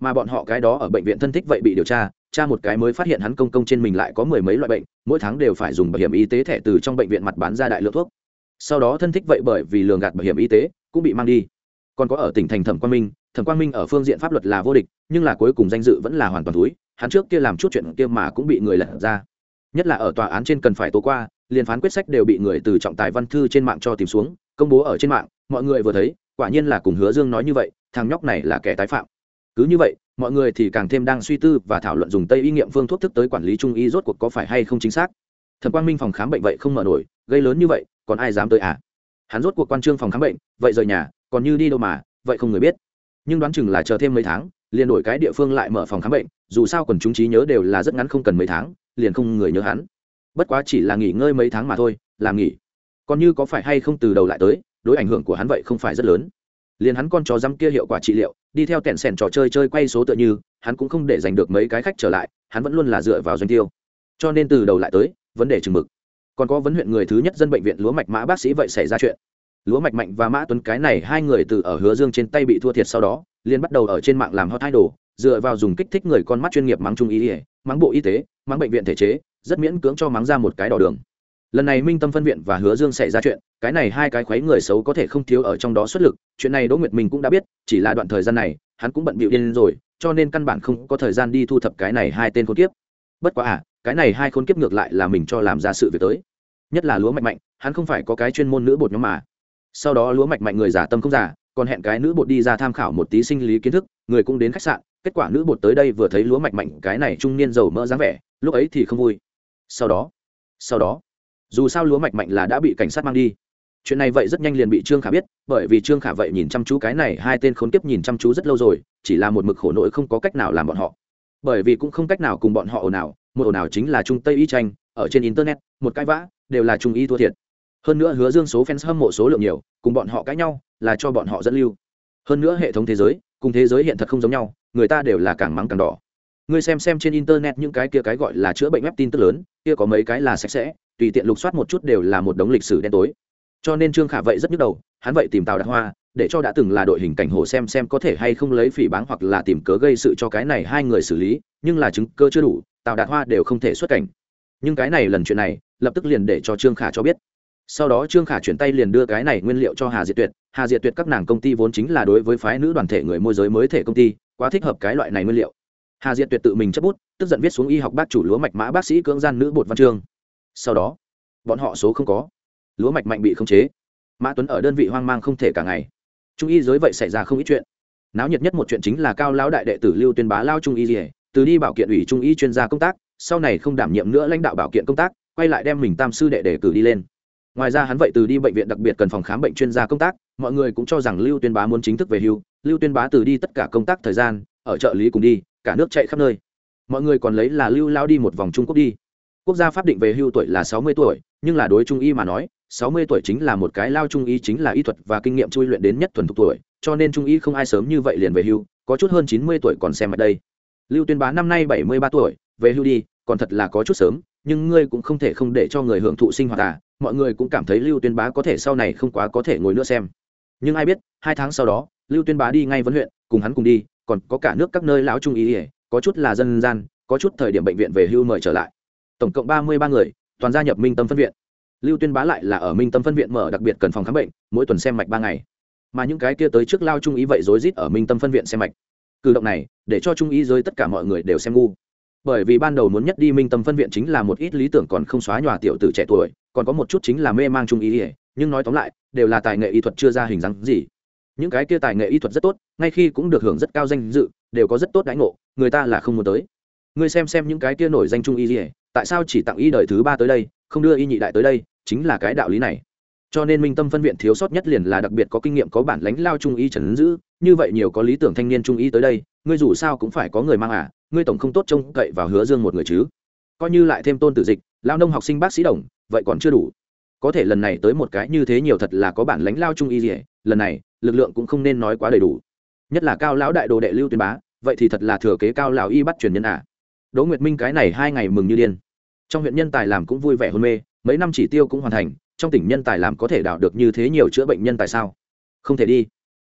Mà bọn họ cái đó ở bệnh viện thân thích vậy bị điều tra cha một cái mới phát hiện hắn công công trên mình lại có mười mấy loại bệnh, mỗi tháng đều phải dùng bảo hiểm y tế thẻ từ trong bệnh viện mặt bán ra đại lượng thuốc. Sau đó thân thích vậy bởi vì lường gạt bảo hiểm y tế cũng bị mang đi. Còn có ở tỉnh thành thẩm quang minh thẩm quang minh ở phương diện pháp luật là vô địch, nhưng là cuối cùng danh dự vẫn là hoàn toàn túi, hắn trước kia làm chút chuyện kia mà cũng bị người lật ra. Nhất là ở tòa án trên cần phải tố qua, liền phán quyết sách đều bị người từ trọng tài văn thư trên mạng cho tìm xuống, công bố ở trên mạng, mọi người vừa thấy, quả nhiên là cùng hứa dương nói như vậy, thằng nhóc này là kẻ tái phạm. Cứ như vậy, mọi người thì càng thêm đang suy tư và thảo luận dùng tây y nghiệm phương thuốc thức tới quản lý trung y rốt cuộc có phải hay không chính xác. Thần quang minh phòng khám bệnh vậy không mở nổi, gây lớn như vậy, còn ai dám tới à? Hắn rốt cuộc quan trương phòng khám bệnh, vậy rời nhà, còn như đi đâu mà, vậy không người biết nhưng đoán chừng là chờ thêm mấy tháng, liền đổi cái địa phương lại mở phòng khám bệnh, dù sao quần chúng trí nhớ đều là rất ngắn không cần mấy tháng, liền không người nhớ hắn. Bất quá chỉ là nghỉ ngơi mấy tháng mà thôi làm nghỉ. Còn như có phải hay không từ đầu lại tới, đối ảnh hưởng của hắn vậy không phải rất lớn. Liền hắn con chó răm kia hiệu quả trị liệu, đi theo tẹn sẻn trò chơi chơi quay số tựa như, hắn cũng không để giành được mấy cái khách trở lại, hắn vẫn luôn là dựa vào doanh tiêu. Cho nên từ đầu lại tới, vấn đề chừng mực. Còn có vấn huyện người thứ nhất dân bệnh viện lúa mạch mã bác sĩ vậy xảy ra chuyện lúa mạch mạnh và mã tuấn cái này hai người từ ở hứa dương trên tay bị thua thiệt sau đó, liền bắt đầu ở trên mạng làm hot idol, dựa vào dùng kích thích người con mắt chuyên nghiệp mắng trung y mắng bộ y tế, mắng bệnh viện thể chế, rất miễn cưỡng cho mắng ra một cái đỏ đường. Lần này minh tâm phân viện và hứa dương xảy ra chuyện, cái này hai cái khuấy người xấu có thể không thiếu ở trong đó xuất lực, chuyện này đỗ nguyệt minh cũng đã biết, chỉ là đoạn thời gian này, hắn cũng bận bịu điên rồi, cho nên căn bản không có thời gian đi thu thập cái này hai tên khốn kiếp. Bất quá à cái này hai khốn kiếp ngược lại là mình cho làm ra sự việc tới. Nhất là lúa mạnh mạnh, hắn không phải có cái chuyên môn nữ bột nhóm mà sau đó lúa mạch mạnh người giả tâm không giả, còn hẹn cái nữ bột đi ra tham khảo một tí sinh lý kiến thức, người cũng đến khách sạn, kết quả nữ bột tới đây vừa thấy lúa mạch mạnh cái này trung niên giàu mỡ dáng vẻ, lúc ấy thì không vui. Sau đó sau đó, dù sao lúa mạch mạnh là đã bị cảnh sát mang đi. Chuyện này vậy rất nhanh liền bị trương khả biết, bởi vì trương khả vậy nhìn chăm chú cái này hai tên khốn kiếp nhìn chăm chú rất lâu rồi, chỉ là một mực khổ nỗi không có cách nào làm bọn họ. Bởi vì cũng không cách nào cùng bọn họ ồn ào, một ồn ào chính là trung tây y tranh, ở trên internet, một cái vã, đều là trung y thua thiệt hơn nữa hứa dương số fans hâm mộ số lượng nhiều, cùng bọn họ cãi nhau là cho bọn họ dẫn lưu. Hơn nữa hệ thống thế giới cùng thế giới hiện thật không giống nhau, người ta đều là càng mắng càng đỏ. Ngươi xem xem trên internet những cái kia cái gọi là chữa bệnh web tin tức lớn, kia có mấy cái là sạch sẽ, tùy tiện lục soát một chút đều là một đống lịch sử đen tối. Cho nên trương khả vậy rất nhức đầu, hắn vậy tìm tào đạt hoa, để cho đã từng là đội hình cảnh hồ xem xem có thể hay không lấy phỉ báng hoặc là tìm cớ gây sự cho cái này hai người xử lý, nhưng là chứng cơ chưa đủ, tào đạt hoa đều không thể xuất cảnh. Nhưng cái này lần chuyện này, lập tức liền để cho trương khả cho biết sau đó trương khả chuyển tay liền đưa cái này nguyên liệu cho hà diệt tuyệt. Hà diệt tuyệt các nàng công ty vốn chính là đối với phái nữ đoàn thể người môi giới mới thể công ty, quá thích hợp cái loại này nguyên liệu. Hà diệt tuyệt tự mình chấp bút, tức giận viết xuống y học bác chủ lúa mạch mã bác sĩ cưỡng gian nữ bột văn chương. Sau đó, bọn họ số không có. Lúa mạch mạnh bị khống chế. Mã tuấn ở đơn vị hoang mang không thể cả ngày. Trung y giới vậy xảy ra không ít chuyện. Náo nhiệt nhất một chuyện chính là cao lão đại đệ tử lưu tuyên bá lao trung y dỉa từ đi bảo kiện ủy trung y chuyên gia công tác, sau này không đảm nhiệm nữa lãnh đạo bảo kiện công tác, quay lại đem mình tam sư đệ đề cử đi lên ngoài ra hắn vậy từ đi bệnh viện đặc biệt cần phòng khám bệnh chuyên gia công tác, mọi người cũng cho rằng lưu tuyên bá muốn chính thức về hưu. Lưu tuyên bá từ đi tất cả công tác thời gian, ở trợ lý cùng đi, cả nước chạy khắp nơi. Mọi người còn lấy là lưu lao đi một vòng trung quốc đi. Quốc gia pháp định về hưu tuổi là sáu mươi tuổi, nhưng là đối trung y mà nói, sáu mươi tuổi chính là một cái lao trung y chính là y thuật và kinh nghiệm chui luyện đến nhất thuần thục tuổi, cho nên trung y không ai sớm như vậy liền về hưu, có chút hơn chín mươi tuổi còn xem ở đây. Lưu tuyên bá năm nay bảy mươi ba tuổi, về hưu đi, còn thật là có chút sớm, nhưng ngươi cũng không thể không để cho người hưởng thụ sinh hoạt à mọi người cũng cảm thấy lưu tuyên bá có thể sau này không quá có thể ngồi nữa xem. Nhưng ai biết, hai tháng sau đó, lưu tuyên bá đi ngay vấn huyện, cùng hắn cùng đi, còn có cả nước các nơi lão trung ý ỉa có chút là dân gian, có chút thời điểm bệnh viện về hưu mời trở lại. Tổng cộng ba mươi ba người, toàn gia nhập minh tâm phân viện. Lưu tuyên bá lại là ở minh tâm phân viện mở đặc biệt cần phòng khám bệnh, mỗi tuần xem mạch ba ngày. Mà những cái kia tới trước lao trung ý vậy rối rít ở minh tâm phân viện xem mạch. Cử động này, để cho trung ý giới tất cả mọi người đều xem ngu bởi vì ban đầu muốn nhất đi minh tâm phân viện chính là một ít lý tưởng còn không xóa nhòa tiểu tử trẻ tuổi, còn có một chút chính là mê mang trung ý ỉa nhưng nói tóm lại, đều là tài nghệ y thuật chưa ra hình dáng gì. Những cái kia tài nghệ y thuật rất tốt, ngay khi cũng được hưởng rất cao danh dự, đều có rất tốt đãi ngộ, người ta là không muốn tới. Người xem xem những cái kia nổi danh trung y ỉa tại sao chỉ tặng y đời thứ ba tới đây, không đưa y nhị đại tới đây, chính là cái đạo lý này. Cho nên minh tâm phân viện thiếu sót nhất liền là đặc biệt có kinh nghiệm có bản lãnh lao trung y trần giữ, như vậy nhiều có lý tưởng thanh niên trung y tới đây, ngươi dù sao cũng phải có người mang à ngươi tổng không tốt trông cậy vào hứa dương một người chứ? Coi như lại thêm tôn tử dịch, lao nông học sinh bác sĩ đồng, vậy còn chưa đủ. Có thể lần này tới một cái như thế nhiều thật là có bản lãnh lao trung y gì lần này, lực lượng cũng không nên nói quá đầy đủ. Nhất là cao lão đại đồ đệ lưu tuyên bá, vậy thì thật là thừa kế cao lão y bắt truyền nhân à? Đỗ nguyệt minh cái này hai ngày mừng như điên. Trong huyện nhân tài làm cũng vui vẻ hôn mê, mấy năm chỉ tiêu cũng hoàn thành, trong tỉnh nhân tài làm có thể đào được như thế nhiều chữa bệnh nhân tại sao? Không thể đi.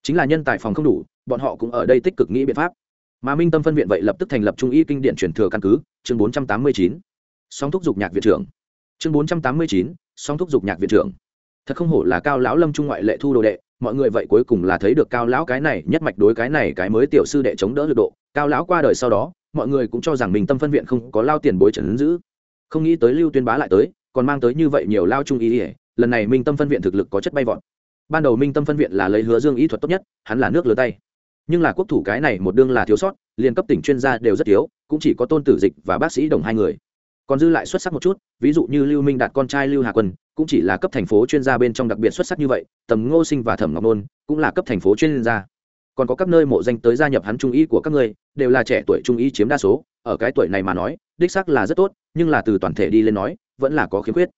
Chính là nhân tài phòng không đủ, bọn họ cũng ở đây tích cực nghĩ biện pháp mà minh tâm phân viện vậy lập tức thành lập trung y kinh điện truyền thừa căn cứ, chương bốn trăm tám mươi chín. Song thúc giục nhạc viện trưởng. Chương bốn trăm tám mươi chín, song thúc giục nhạc viện trưởng. Thật không hổ là cao lão lâm trung ngoại lệ thu đồ đệ, mọi người vậy cuối cùng là thấy được cao lão cái này, nhất mạch đối cái này cái mới tiểu sư đệ chống đỡ lực độ. Cao lão qua đời sau đó, mọi người cũng cho rằng mình tâm phân viện không có lao tiền bối trần ứng giữ. Không nghĩ tới lưu tuyên bá lại tới, còn mang tới như vậy nhiều lao trung ý ỉa lần này minh tâm phân viện thực lực có chất bay vọt. Ban đầu minh tâm phân viện là lấy hứa dương ý thuật tốt nhất, hắn là nước lứa tay nhưng là quốc thủ cái này một đương là thiếu sót, liên cấp tỉnh chuyên gia đều rất thiếu, cũng chỉ có tôn tử dịch và bác sĩ đồng hai người. Còn dư lại xuất sắc một chút, ví dụ như lưu minh đạt con trai lưu hà quân, cũng chỉ là cấp thành phố chuyên gia bên trong đặc biệt xuất sắc như vậy, tầm ngô sinh và thẩm ngọc nôn cũng là cấp thành phố chuyên gia. Còn có các nơi mộ danh tới gia nhập hắn trung y của các ngươi, đều là trẻ tuổi trung y chiếm đa số, ở cái tuổi này mà nói, đích xác là rất tốt, nhưng là từ toàn thể đi lên nói, vẫn là có khiếm khuyết.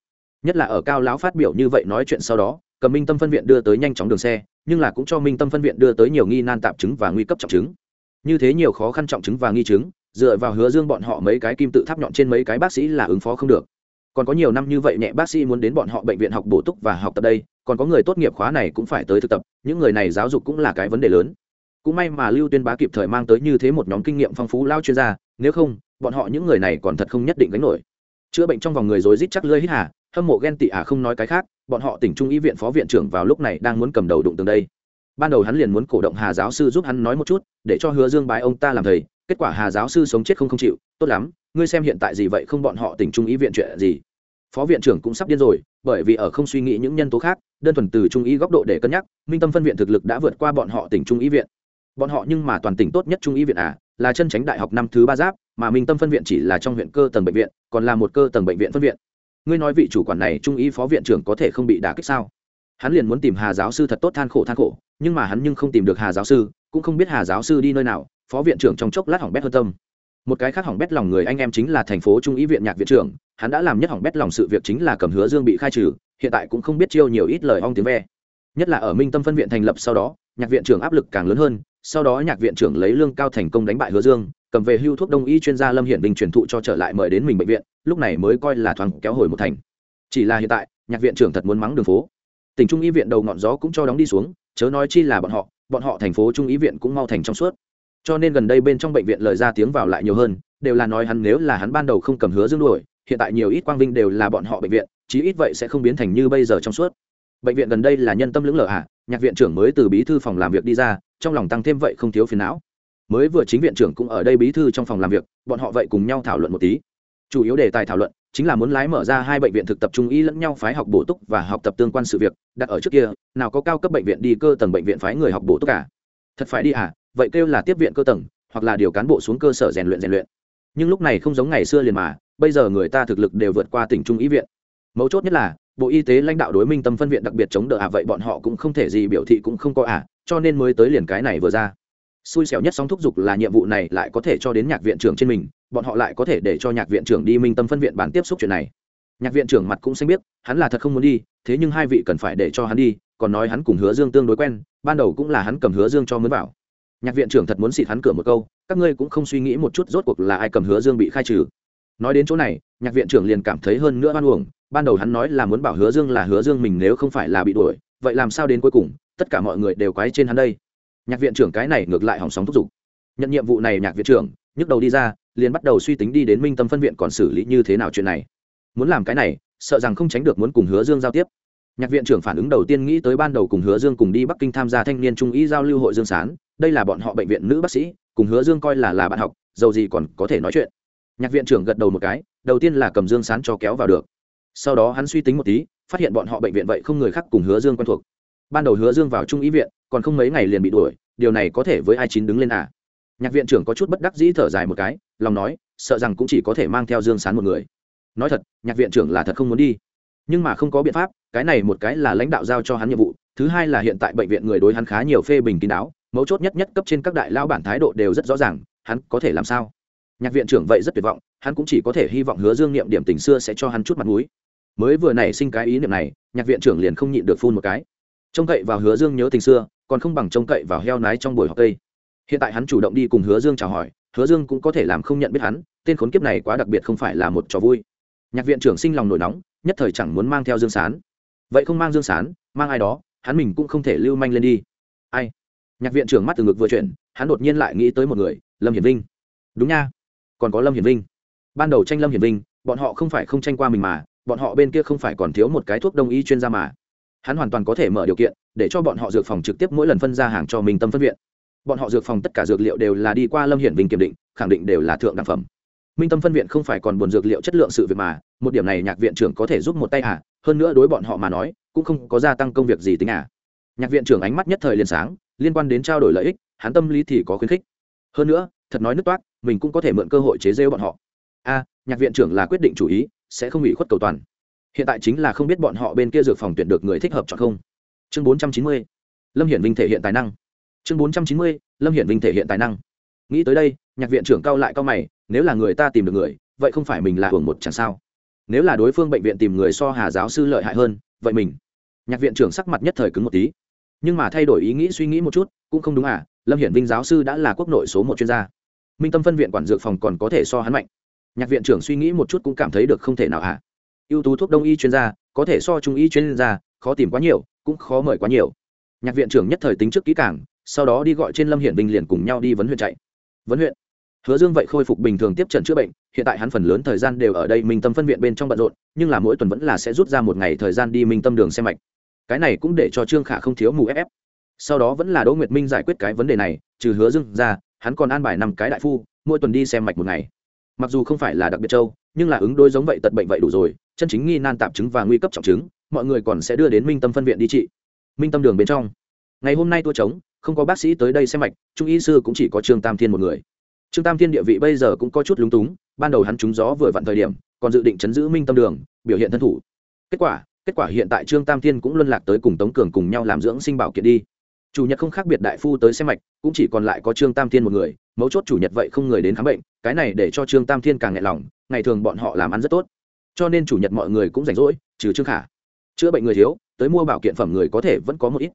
Nhất là ở cao lão phát biểu như vậy nói chuyện sau đó cầm minh tâm phân viện đưa tới nhanh chóng đường xe, nhưng là cũng cho minh tâm phân viện đưa tới nhiều nghi nan tạp chứng và nguy cấp trọng chứng. Như thế nhiều khó khăn trọng chứng và nghi chứng, dựa vào hứa dương bọn họ mấy cái kim tự tháp nhọn trên mấy cái bác sĩ là ứng phó không được. Còn có nhiều năm như vậy nhẹ bác sĩ muốn đến bọn họ bệnh viện học bổ túc và học tập đây, còn có người tốt nghiệp khóa này cũng phải tới thực tập, những người này giáo dục cũng là cái vấn đề lớn. Cũng may mà lưu tuyên bá kịp thời mang tới như thế một nhóm kinh nghiệm phong phú lao chuyên gia, nếu không, bọn họ những người này còn thật không nhất định gánh nổi. Chữa bệnh trong vòng người rối rít chắc lơi hít hà, hâm mộ ghen tị à không nói cái khác bọn họ tỉnh trung y viện phó viện trưởng vào lúc này đang muốn cầm đầu đụng tường đây. Ban đầu hắn liền muốn cổ động hà giáo sư giúp hắn nói một chút, để cho hứa dương bái ông ta làm thầy, kết quả hà giáo sư sống chết không không chịu, tốt lắm, ngươi xem hiện tại gì vậy không bọn họ tỉnh trung y viện chuyện gì. Phó viện trưởng cũng sắp điên rồi, bởi vì ở không suy nghĩ những nhân tố khác, đơn thuần từ trung y góc độ để cân nhắc, minh tâm phân viện thực lực đã vượt qua bọn họ tỉnh trung y viện. Bọn họ nhưng mà toàn tỉnh tốt nhất trung y viện à là chân tránh đại học năm thứ ba giáp, mà minh tâm phân viện chỉ là trong huyện cơ tầng bệnh viện, còn là một cơ tầng bệnh viện phân viện ngươi nói vị chủ quản này trung y phó viện trưởng có thể không bị đả kích sao? Hắn liền muốn tìm hà giáo sư thật tốt than khổ than khổ, nhưng mà hắn nhưng không tìm được hà giáo sư, cũng không biết hà giáo sư đi nơi nào, phó viện trưởng trong chốc lát hỏng bét hơn tâm. Một cái khác hỏng bét lòng người anh em chính là thành phố trung ý viện nhạc viện trưởng, hắn đã làm nhất hỏng bét lòng sự việc chính là cầm hứa dương bị khai trừ, hiện tại cũng không biết chiêu nhiều ít lời ong tiếng ve. Nhất là ở minh tâm phân viện thành lập sau đó, nhạc viện trưởng áp lực càng lớn hơn, sau đó nhạc viện trưởng lấy lương cao thành công đánh bại hứa dương cầm về hưu thuốc đông y chuyên gia lâm hiển bình truyền thụ cho trở lại mời đến mình bệnh viện lúc này mới coi là thoáng kéo hồi một thành. Chỉ là hiện tại nhạc viện trưởng thật muốn mắng đường phố. Tỉnh trung y viện đầu ngọn gió cũng cho đóng đi xuống chớ nói chi là bọn họ bọn họ thành phố trung y viện cũng mau thành trong suốt. Cho nên gần đây bên trong bệnh viện lời ra tiếng vào lại nhiều hơn đều là nói hắn nếu là hắn ban đầu không cầm hứa dương đuổi hiện tại nhiều ít quang vinh đều là bọn họ bệnh viện chí ít vậy sẽ không biến thành như bây giờ trong suốt. Bệnh viện gần đây là nhân tâm lưỡng lở ạ à, nhạc viện trưởng mới từ bí thư phòng làm việc đi ra trong lòng tăng thêm vậy không thiếu phiền não mới vừa chính viện trưởng cũng ở đây bí thư trong phòng làm việc, bọn họ vậy cùng nhau thảo luận một tí. Chủ yếu đề tài thảo luận chính là muốn lái mở ra hai bệnh viện thực tập trung y lẫn nhau phái học bổ túc và học tập tương quan sự việc, đặt ở trước kia, nào có cao cấp bệnh viện đi cơ tầng bệnh viện phái người học bổ túc cả. Thật phải đi à vậy kêu là tiếp viện cơ tầng, hoặc là điều cán bộ xuống cơ sở rèn luyện rèn luyện. Nhưng lúc này không giống ngày xưa liền mà, bây giờ người ta thực lực đều vượt qua tỉnh trung y viện. Mấu chốt nhất là, bộ y tế lãnh đạo đối minh tâm phân viện đặc biệt chống đỡ à vậy bọn họ cũng không thể gì biểu thị cũng không có à cho nên mới tới liền cái này vừa ra xui xẻo nhất sóng thúc giục là nhiệm vụ này lại có thể cho đến nhạc viện trưởng trên mình, bọn họ lại có thể để cho nhạc viện trưởng đi minh tâm phân viện bản tiếp xúc chuyện này. Nhạc viện trưởng mặt cũng xanh biết hắn là thật không muốn đi, thế nhưng hai vị cần phải để cho hắn đi, còn nói hắn cùng hứa dương tương đối quen, ban đầu cũng là hắn cầm hứa dương cho mướn vào. Nhạc viện trưởng thật muốn xịt hắn cửa một câu, các ngươi cũng không suy nghĩ một chút rốt cuộc là ai cầm hứa dương bị khai trừ. Nói đến chỗ này, nhạc viện trưởng liền cảm thấy hơn nữa oan uổng, ban đầu hắn nói là muốn bảo hứa dương là hứa dương mình nếu không phải là bị đuổi, vậy làm sao đến cuối cùng, tất cả mọi người đều quái trên hắn đây nhạc viện trưởng cái này ngược lại hỏng sóng thúc giục. Nhận nhiệm vụ này nhạc viện trưởng, nhức đầu đi ra, liền bắt đầu suy tính đi đến minh tâm phân viện còn xử lý như thế nào chuyện này. Muốn làm cái này, sợ rằng không tránh được muốn cùng hứa dương giao tiếp. Nhạc viện trưởng phản ứng đầu tiên nghĩ tới ban đầu cùng hứa dương cùng đi bắc kinh tham gia thanh niên trung ý giao lưu hội dương sán, đây là bọn họ bệnh viện nữ bác sĩ, cùng hứa dương coi là là bạn học, dầu gì còn có thể nói chuyện. Nhạc viện trưởng gật đầu một cái, đầu tiên là cầm dương sán cho kéo vào được. Sau đó hắn suy tính một tí, phát hiện bọn họ bệnh viện vậy không người khác cùng hứa dương quen thuộc ban đầu hứa dương vào trung ý viện, còn không mấy ngày liền bị đuổi, điều này có thể với ai chín đứng lên à? Nhạc viện trưởng có chút bất đắc dĩ thở dài một cái, lòng nói, sợ rằng cũng chỉ có thể mang theo dương sán một người. Nói thật, nhạc viện trưởng là thật không muốn đi. Nhưng mà không có biện pháp, cái này một cái là lãnh đạo giao cho hắn nhiệm vụ, thứ hai là hiện tại bệnh viện người đối hắn khá nhiều phê bình kín đáo, mấu chốt nhất nhất cấp trên các đại lao bản thái độ đều rất rõ ràng, hắn có thể làm sao? Nhạc viện trưởng vậy rất tuyệt vọng, hắn cũng chỉ có thể hy vọng hứa dương niệm điểm tình xưa sẽ cho hắn chút mặt mũi. Mới vừa nảy sinh cái ý niệm này, nhạc viện trưởng liền không nhịn được phun một cái trông cậy vào hứa dương nhớ tình xưa, còn không bằng trông cậy vào heo nái trong buổi họp cây. Hiện tại hắn chủ động đi cùng hứa dương chào hỏi, hứa dương cũng có thể làm không nhận biết hắn, tên khốn kiếp này quá đặc biệt không phải là một trò vui. Nhạc viện trưởng sinh lòng nổi nóng, nhất thời chẳng muốn mang theo dương sán. Vậy không mang dương sán, mang ai đó, hắn mình cũng không thể lưu manh lên đi. Ai? Nhạc viện trưởng mắt từ ngực vừa chuyển, hắn đột nhiên lại nghĩ tới một người, lâm hiển vinh. Đúng nha, còn có lâm hiển vinh. Ban đầu tranh lâm hiển vinh, bọn họ không phải không tranh qua mình mà, bọn họ bên kia không phải còn thiếu một cái thuốc đông y chuyên gia mà hắn hoàn toàn có thể mở điều kiện để cho bọn họ dược phòng trực tiếp mỗi lần phân ra hàng cho mình tâm phân viện. Bọn họ dược phòng tất cả dược liệu đều là đi qua lâm hiển vinh kiểm định, khẳng định đều là thượng đẳng phẩm. Minh tâm phân viện không phải còn buồn dược liệu chất lượng sự việc mà, một điểm này nhạc viện trưởng có thể giúp một tay à hơn nữa đối bọn họ mà nói, cũng không có gia tăng công việc gì tính à. Nhạc viện trưởng ánh mắt nhất thời liền sáng, liên quan đến trao đổi lợi ích, hắn tâm lý thì có khuyến khích. Hơn nữa, thật nói nước toát mình cũng có thể mượn cơ hội chế rêu bọn họ. A nhạc viện trưởng là quyết định chủ ý, sẽ không bị khuất cầu toàn hiện tại chính là không biết bọn họ bên kia dược phòng tuyển được người thích hợp chọn không. Chương bốn trăm chín mươi, lâm hiển vinh thể hiện tài năng. Chương bốn trăm chín mươi, lâm hiển vinh thể hiện tài năng. Nghĩ tới đây, nhạc viện trưởng cao lại cao mày, nếu là người ta tìm được người, vậy không phải mình là hưởng một chẳng sao. Nếu là đối phương bệnh viện tìm người so hà giáo sư lợi hại hơn, vậy mình. Nhạc viện trưởng sắc mặt nhất thời cứng một tí. Nhưng mà thay đổi ý nghĩ suy nghĩ một chút, cũng không đúng à lâm hiển vinh giáo sư đã là quốc nội số một chuyên gia. Minh tâm phân viện quản dược phòng còn có thể so hắn mạnh. Nhạc viện trưởng suy nghĩ một chút cũng cảm thấy được không thể nào hả ưu tú thuốc đông y chuyên gia, có thể so trung y chuyên gia khó tìm quá nhiều, cũng khó mời quá nhiều. Nhạc viện trưởng nhất thời tính trước kỹ cảng sau đó đi gọi trên lâm hiển bình liền cùng nhau đi vấn huyện chạy. Vấn huyện. Hứa dương vậy khôi phục bình thường tiếp trận chữa bệnh, hiện tại hắn phần lớn thời gian đều ở đây minh tâm phân viện bên trong bận rộn, nhưng là mỗi tuần vẫn là sẽ rút ra một ngày thời gian đi minh tâm đường xem mạch. Cái này cũng để cho trương khả không thiếu mù ép. Sau đó vẫn là đỗ nguyệt minh giải quyết cái vấn đề này, trừ hứa dương ra, hắn còn an bài năm cái đại phu, mỗi tuần đi xem mạch một ngày. Mặc dù không phải là đặc biệt châu, nhưng là ứng đối giống vậy tật bệnh vậy đủ rồi chân chính nghi nan tạp chứng và nguy cấp trọng chứng, mọi người còn sẽ đưa đến minh tâm phân viện đi trị. Minh tâm đường bên trong. Ngày hôm nay tôi trống, không có bác sĩ tới đây xem mạch, trung y sư cũng chỉ có trương tam thiên một người. Trương tam thiên địa vị bây giờ cũng có chút lúng túng, ban đầu hắn trúng gió vừa vặn thời điểm, còn dự định chấn giữ minh tâm đường, biểu hiện thân thủ. Kết quả kết quả hiện tại trương tam thiên cũng luân lạc tới cùng tống cường cùng nhau làm dưỡng sinh bảo kiện đi. Chủ nhật không khác biệt đại phu tới xem mạch, cũng chỉ còn lại có trương tam thiên một người, mấu chốt chủ nhật vậy không người đến khám bệnh, cái này để cho trương tam thiên càng nhẹ lòng, ngày thường bọn họ làm ăn rất tốt cho nên chủ nhật mọi người cũng rảnh rỗi, trừ trương khả. Chữa bệnh người thiếu, tới mua bảo kiện phẩm người có thể vẫn có một ít.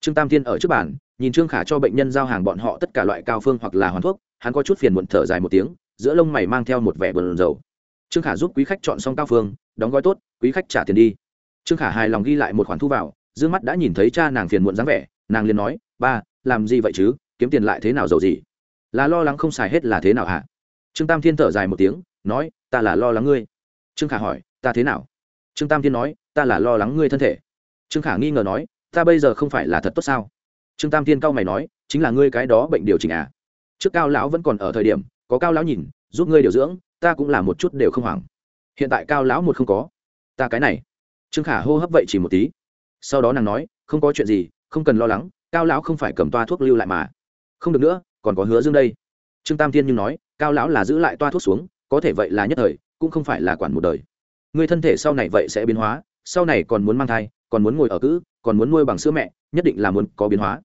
Trương tam thiên ở trước bàn, nhìn trương khả cho bệnh nhân giao hàng bọn họ tất cả loại cao phương hoặc là hoàn thuốc, hắn có chút phiền muộn thở dài một tiếng, giữa lông mày mang theo một vẻ bờn dầu trương khả giúp quý khách chọn xong cao phương, đóng gói tốt, quý khách trả tiền đi. Trương khả hài lòng ghi lại một khoản thu vào d ư ơ n g mắt đã nhìn thấy cha nàng phiền muộn dáng vẻ, nàng liền nói, ba, làm gì vậy chứ? Kiếm tiền lại thế nào giàu gì? Là lo lắng không xài hết là thế nào hả? Trương tam thiên thở dài một tiếng, nói, ta là lo lắng ngươi trương khả hỏi, ta thế nào? Trương tam thiên nói, ta là lo lắng ngươi thân thể. Trương khả nghi ngờ nói, ta bây giờ không phải là thật tốt sao? Trương tam thiên cao mày nói, chính là ngươi cái đó bệnh điều chỉnh à? Trước cao lão vẫn còn ở thời điểm, có cao lão nhìn, giúp ngươi điều dưỡng, ta cũng là một chút đều không hoảng. Hiện tại cao lão một không có. Ta cái này. Trương khả hô hấp vậy chỉ một tí. Sau đó nàng nói, không có chuyện gì, không cần lo lắng, cao lão không phải cầm toa thuốc lưu lại mà. Không được nữa, còn có hứa dương đây. Trương tam thiên nhưng nói, cao lão là giữ lại toa thuốc xuống, có thể vậy là nhất thời cũng không phải là quản một đời. Người thân thể sau này vậy sẽ biến hóa, sau này còn muốn mang thai, còn muốn ngồi ở cữ, còn muốn nuôi bằng sữa mẹ, nhất định là muốn có biến hóa.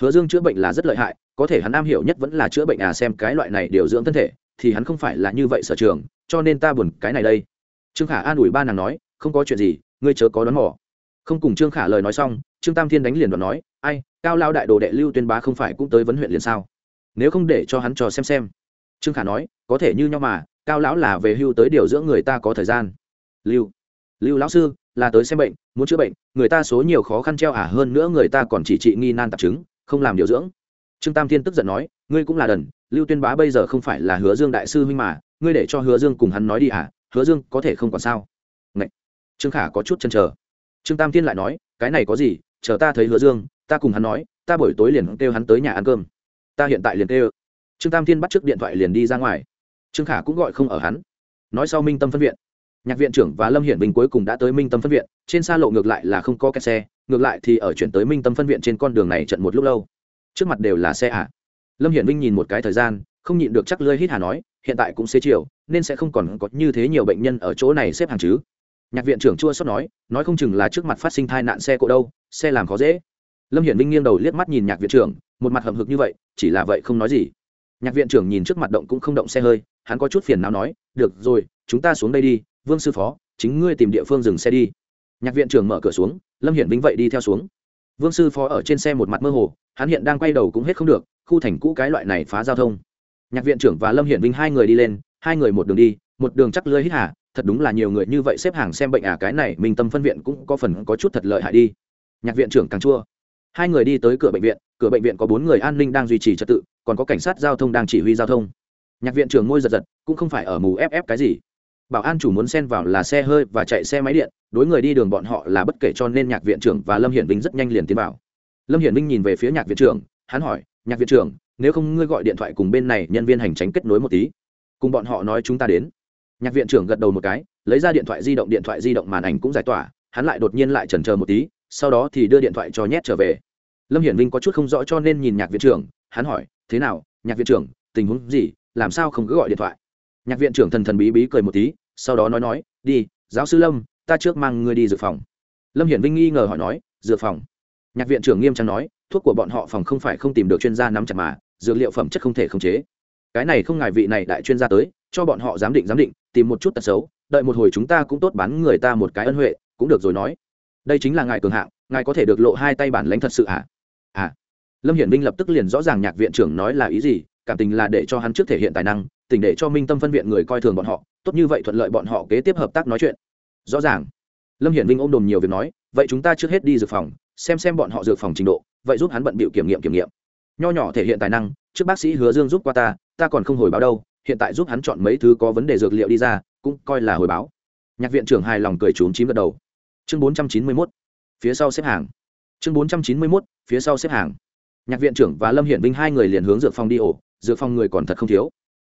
Hứa dương chữa bệnh là rất lợi hại, có thể hắn am hiểu nhất vẫn là chữa bệnh à xem cái loại này điều dưỡng thân thể, thì hắn không phải là như vậy sở trường, cho nên ta buồn cái này đây. Trương khả an ủi ba nàng nói, không có chuyện gì, ngươi chớ có đón mỏ không cùng trương khả lời nói xong, trương tam thiên đánh liền đoạn nói, ai, cao lao đại đồ đệ lưu tuyên bá không phải cũng tới vấn huyện liền sao? Nếu không để cho hắn cho xem xem. Trương khả nói, có thể như nhau mà cao lão là về hưu tới điều dưỡng người ta có thời gian. Lưu lưu lão sư, là tới xem bệnh, muốn chữa bệnh, người ta số nhiều khó khăn treo ả hơn nữa người ta còn chỉ trị nghi nan tạp chứng, không làm điều dưỡng. Trương tam thiên tức giận nói, ngươi cũng là đần, lưu tuyên bá bây giờ không phải là hứa dương đại sư huynh mà, ngươi để cho hứa dương cùng hắn nói đi à hứa dương có thể không còn sao? Ngậy. trương khả có chút chân chờ. Trương tam thiên lại nói, cái này có gì? Chờ ta thấy hứa dương, ta cùng hắn nói, ta buổi tối liền kêu hắn tới nhà ăn cơm. Ta hiện tại liền kêu. Trương tam thiên bắt t điện thoại liền đi ra ngoài trương khả cũng gọi không ở hắn. Nói sau minh tâm phân viện. Nhạc viện trưởng và lâm hiển bình cuối cùng đã tới minh tâm phân viện, trên xa lộ ngược lại là không có kẹt xe, ngược lại thì ở chuyển tới minh tâm phân viện trên con đường này trận một lúc lâu. Trước mặt đều là xe ạ. Lâm hiển vinh nhìn một cái thời gian, không nhịn được chắc lơi hít hà nói, hiện tại cũng xế chiều, nên sẽ không còn có như thế nhiều bệnh nhân ở chỗ này xếp hàng chứ. Nhạc viện trưởng chua sót nói nói không chừng là trước mặt phát sinh tai nạn xe cộ đâu, xe làm khó dễ. Lâm hiển vinh nghiêng đầu liếc mắt nhìn nhạc viện trưởng, một mặt hậm hực như vậy, chỉ là vậy không nói gì nhạc viện trưởng nhìn trước mặt động cũng không động xe hơi, hắn có chút phiền não nói, được rồi, chúng ta xuống đây đi, vương sư phó, chính ngươi tìm địa phương dừng xe đi. Nhạc viện trưởng mở cửa xuống, lâm hiển vinh vậy đi theo xuống. Vương sư phó ở trên xe một mặt mơ hồ, hắn hiện đang quay đầu cũng hết không được, khu thành cũ cái loại này phá giao thông. Nhạc viện trưởng và lâm hiển vinh hai người đi lên, hai người một đường đi, một đường chắc lưới hít hà, thật đúng là nhiều người như vậy xếp hàng xem bệnh à cái này mình tâm phân viện cũng có phần có chút thật lợi hại đi. Nhạc viện trưởng càng chua. Hai người đi tới cửa bệnh viện, cửa bệnh viện có bốn người an ninh đang duy trì trật tự còn có cảnh sát giao thông đang chỉ huy giao thông. Nhạc viện trưởng ngôi giật giật, cũng không phải ở mù ép ép cái gì. Bảo an chủ muốn xen vào là xe hơi và chạy xe máy điện, đối người đi đường bọn họ là bất kể cho nên nhạc viện trưởng và lâm hiển vinh rất nhanh liền tiến vào. Lâm hiển vinh nhìn về phía nhạc viện trưởng, hắn hỏi, nhạc viện trưởng, nếu không ngươi gọi điện thoại cùng bên này nhân viên hành tránh kết nối một tí, cùng bọn họ nói chúng ta đến. Nhạc viện trưởng gật đầu một cái, lấy ra điện thoại di động, điện thoại di động màn ảnh cũng giải tỏa, hắn lại đột nhiên lại chần chờ một tí, sau đó thì đưa điện thoại cho nhét trở về. Lâm hiển vinh có chút không rõ cho nên nhìn nhạc viện trưởng, hắn hỏi thế nào, nhạc viện trưởng, tình huống gì, làm sao không cứ gọi điện thoại? Nhạc viện trưởng thần thần bí bí cười một tí, sau đó nói nói, đi, giáo sư lâm, ta trước mang ngươi đi dược phòng. Lâm hiển vinh nghi ngờ hỏi nói dược phòng? Nhạc viện trưởng nghiêm trang nói, thuốc của bọn họ phòng không phải không tìm được chuyên gia nắm chặt mà, dược liệu phẩm chất không thể khống chế. Cái này không ngài vị này đại chuyên gia tới, cho bọn họ giám định giám định, tìm một chút tật xấu, đợi một hồi chúng ta cũng tốt bán người ta một cái ân huệ, cũng được rồi nói. Đây chính là ngài cường hạng, ngài có thể được lộ hai tay bản lãnh thật sự à à lâm hiển Minh lập tức liền rõ ràng nhạc viện trưởng nói là ý gì, cảm tình là để cho hắn trước thể hiện tài năng, tình để cho minh tâm phân viện người coi thường bọn họ, tốt như vậy thuận lợi bọn họ kế tiếp hợp tác nói chuyện. Rõ ràng. Lâm hiển vinh ôm đồm nhiều việc nói, vậy chúng ta trước hết đi dược phòng, xem xem bọn họ dược phòng trình độ, vậy giúp hắn bận bịu kiểm nghiệm kiểm nghiệm. Nho nhỏ thể hiện tài năng, trước bác sĩ hứa dương giúp qua ta ta còn không hồi báo đâu, hiện tại giúp hắn chọn mấy thứ có vấn đề dược liệu đi ra, cũng coi là hồi báo. Nhạc viện trưởng hài lòng cười trốn chím gật đầu. Chương bốn trăm chín mươi mốt, phía sau xếp hàng. Chương bốn trăm chín mươi mốt, phía sau xếp hàng nhạc viện trưởng và lâm hiển vinh hai người liền hướng dược phòng đi ổ, dược phòng người còn thật không thiếu.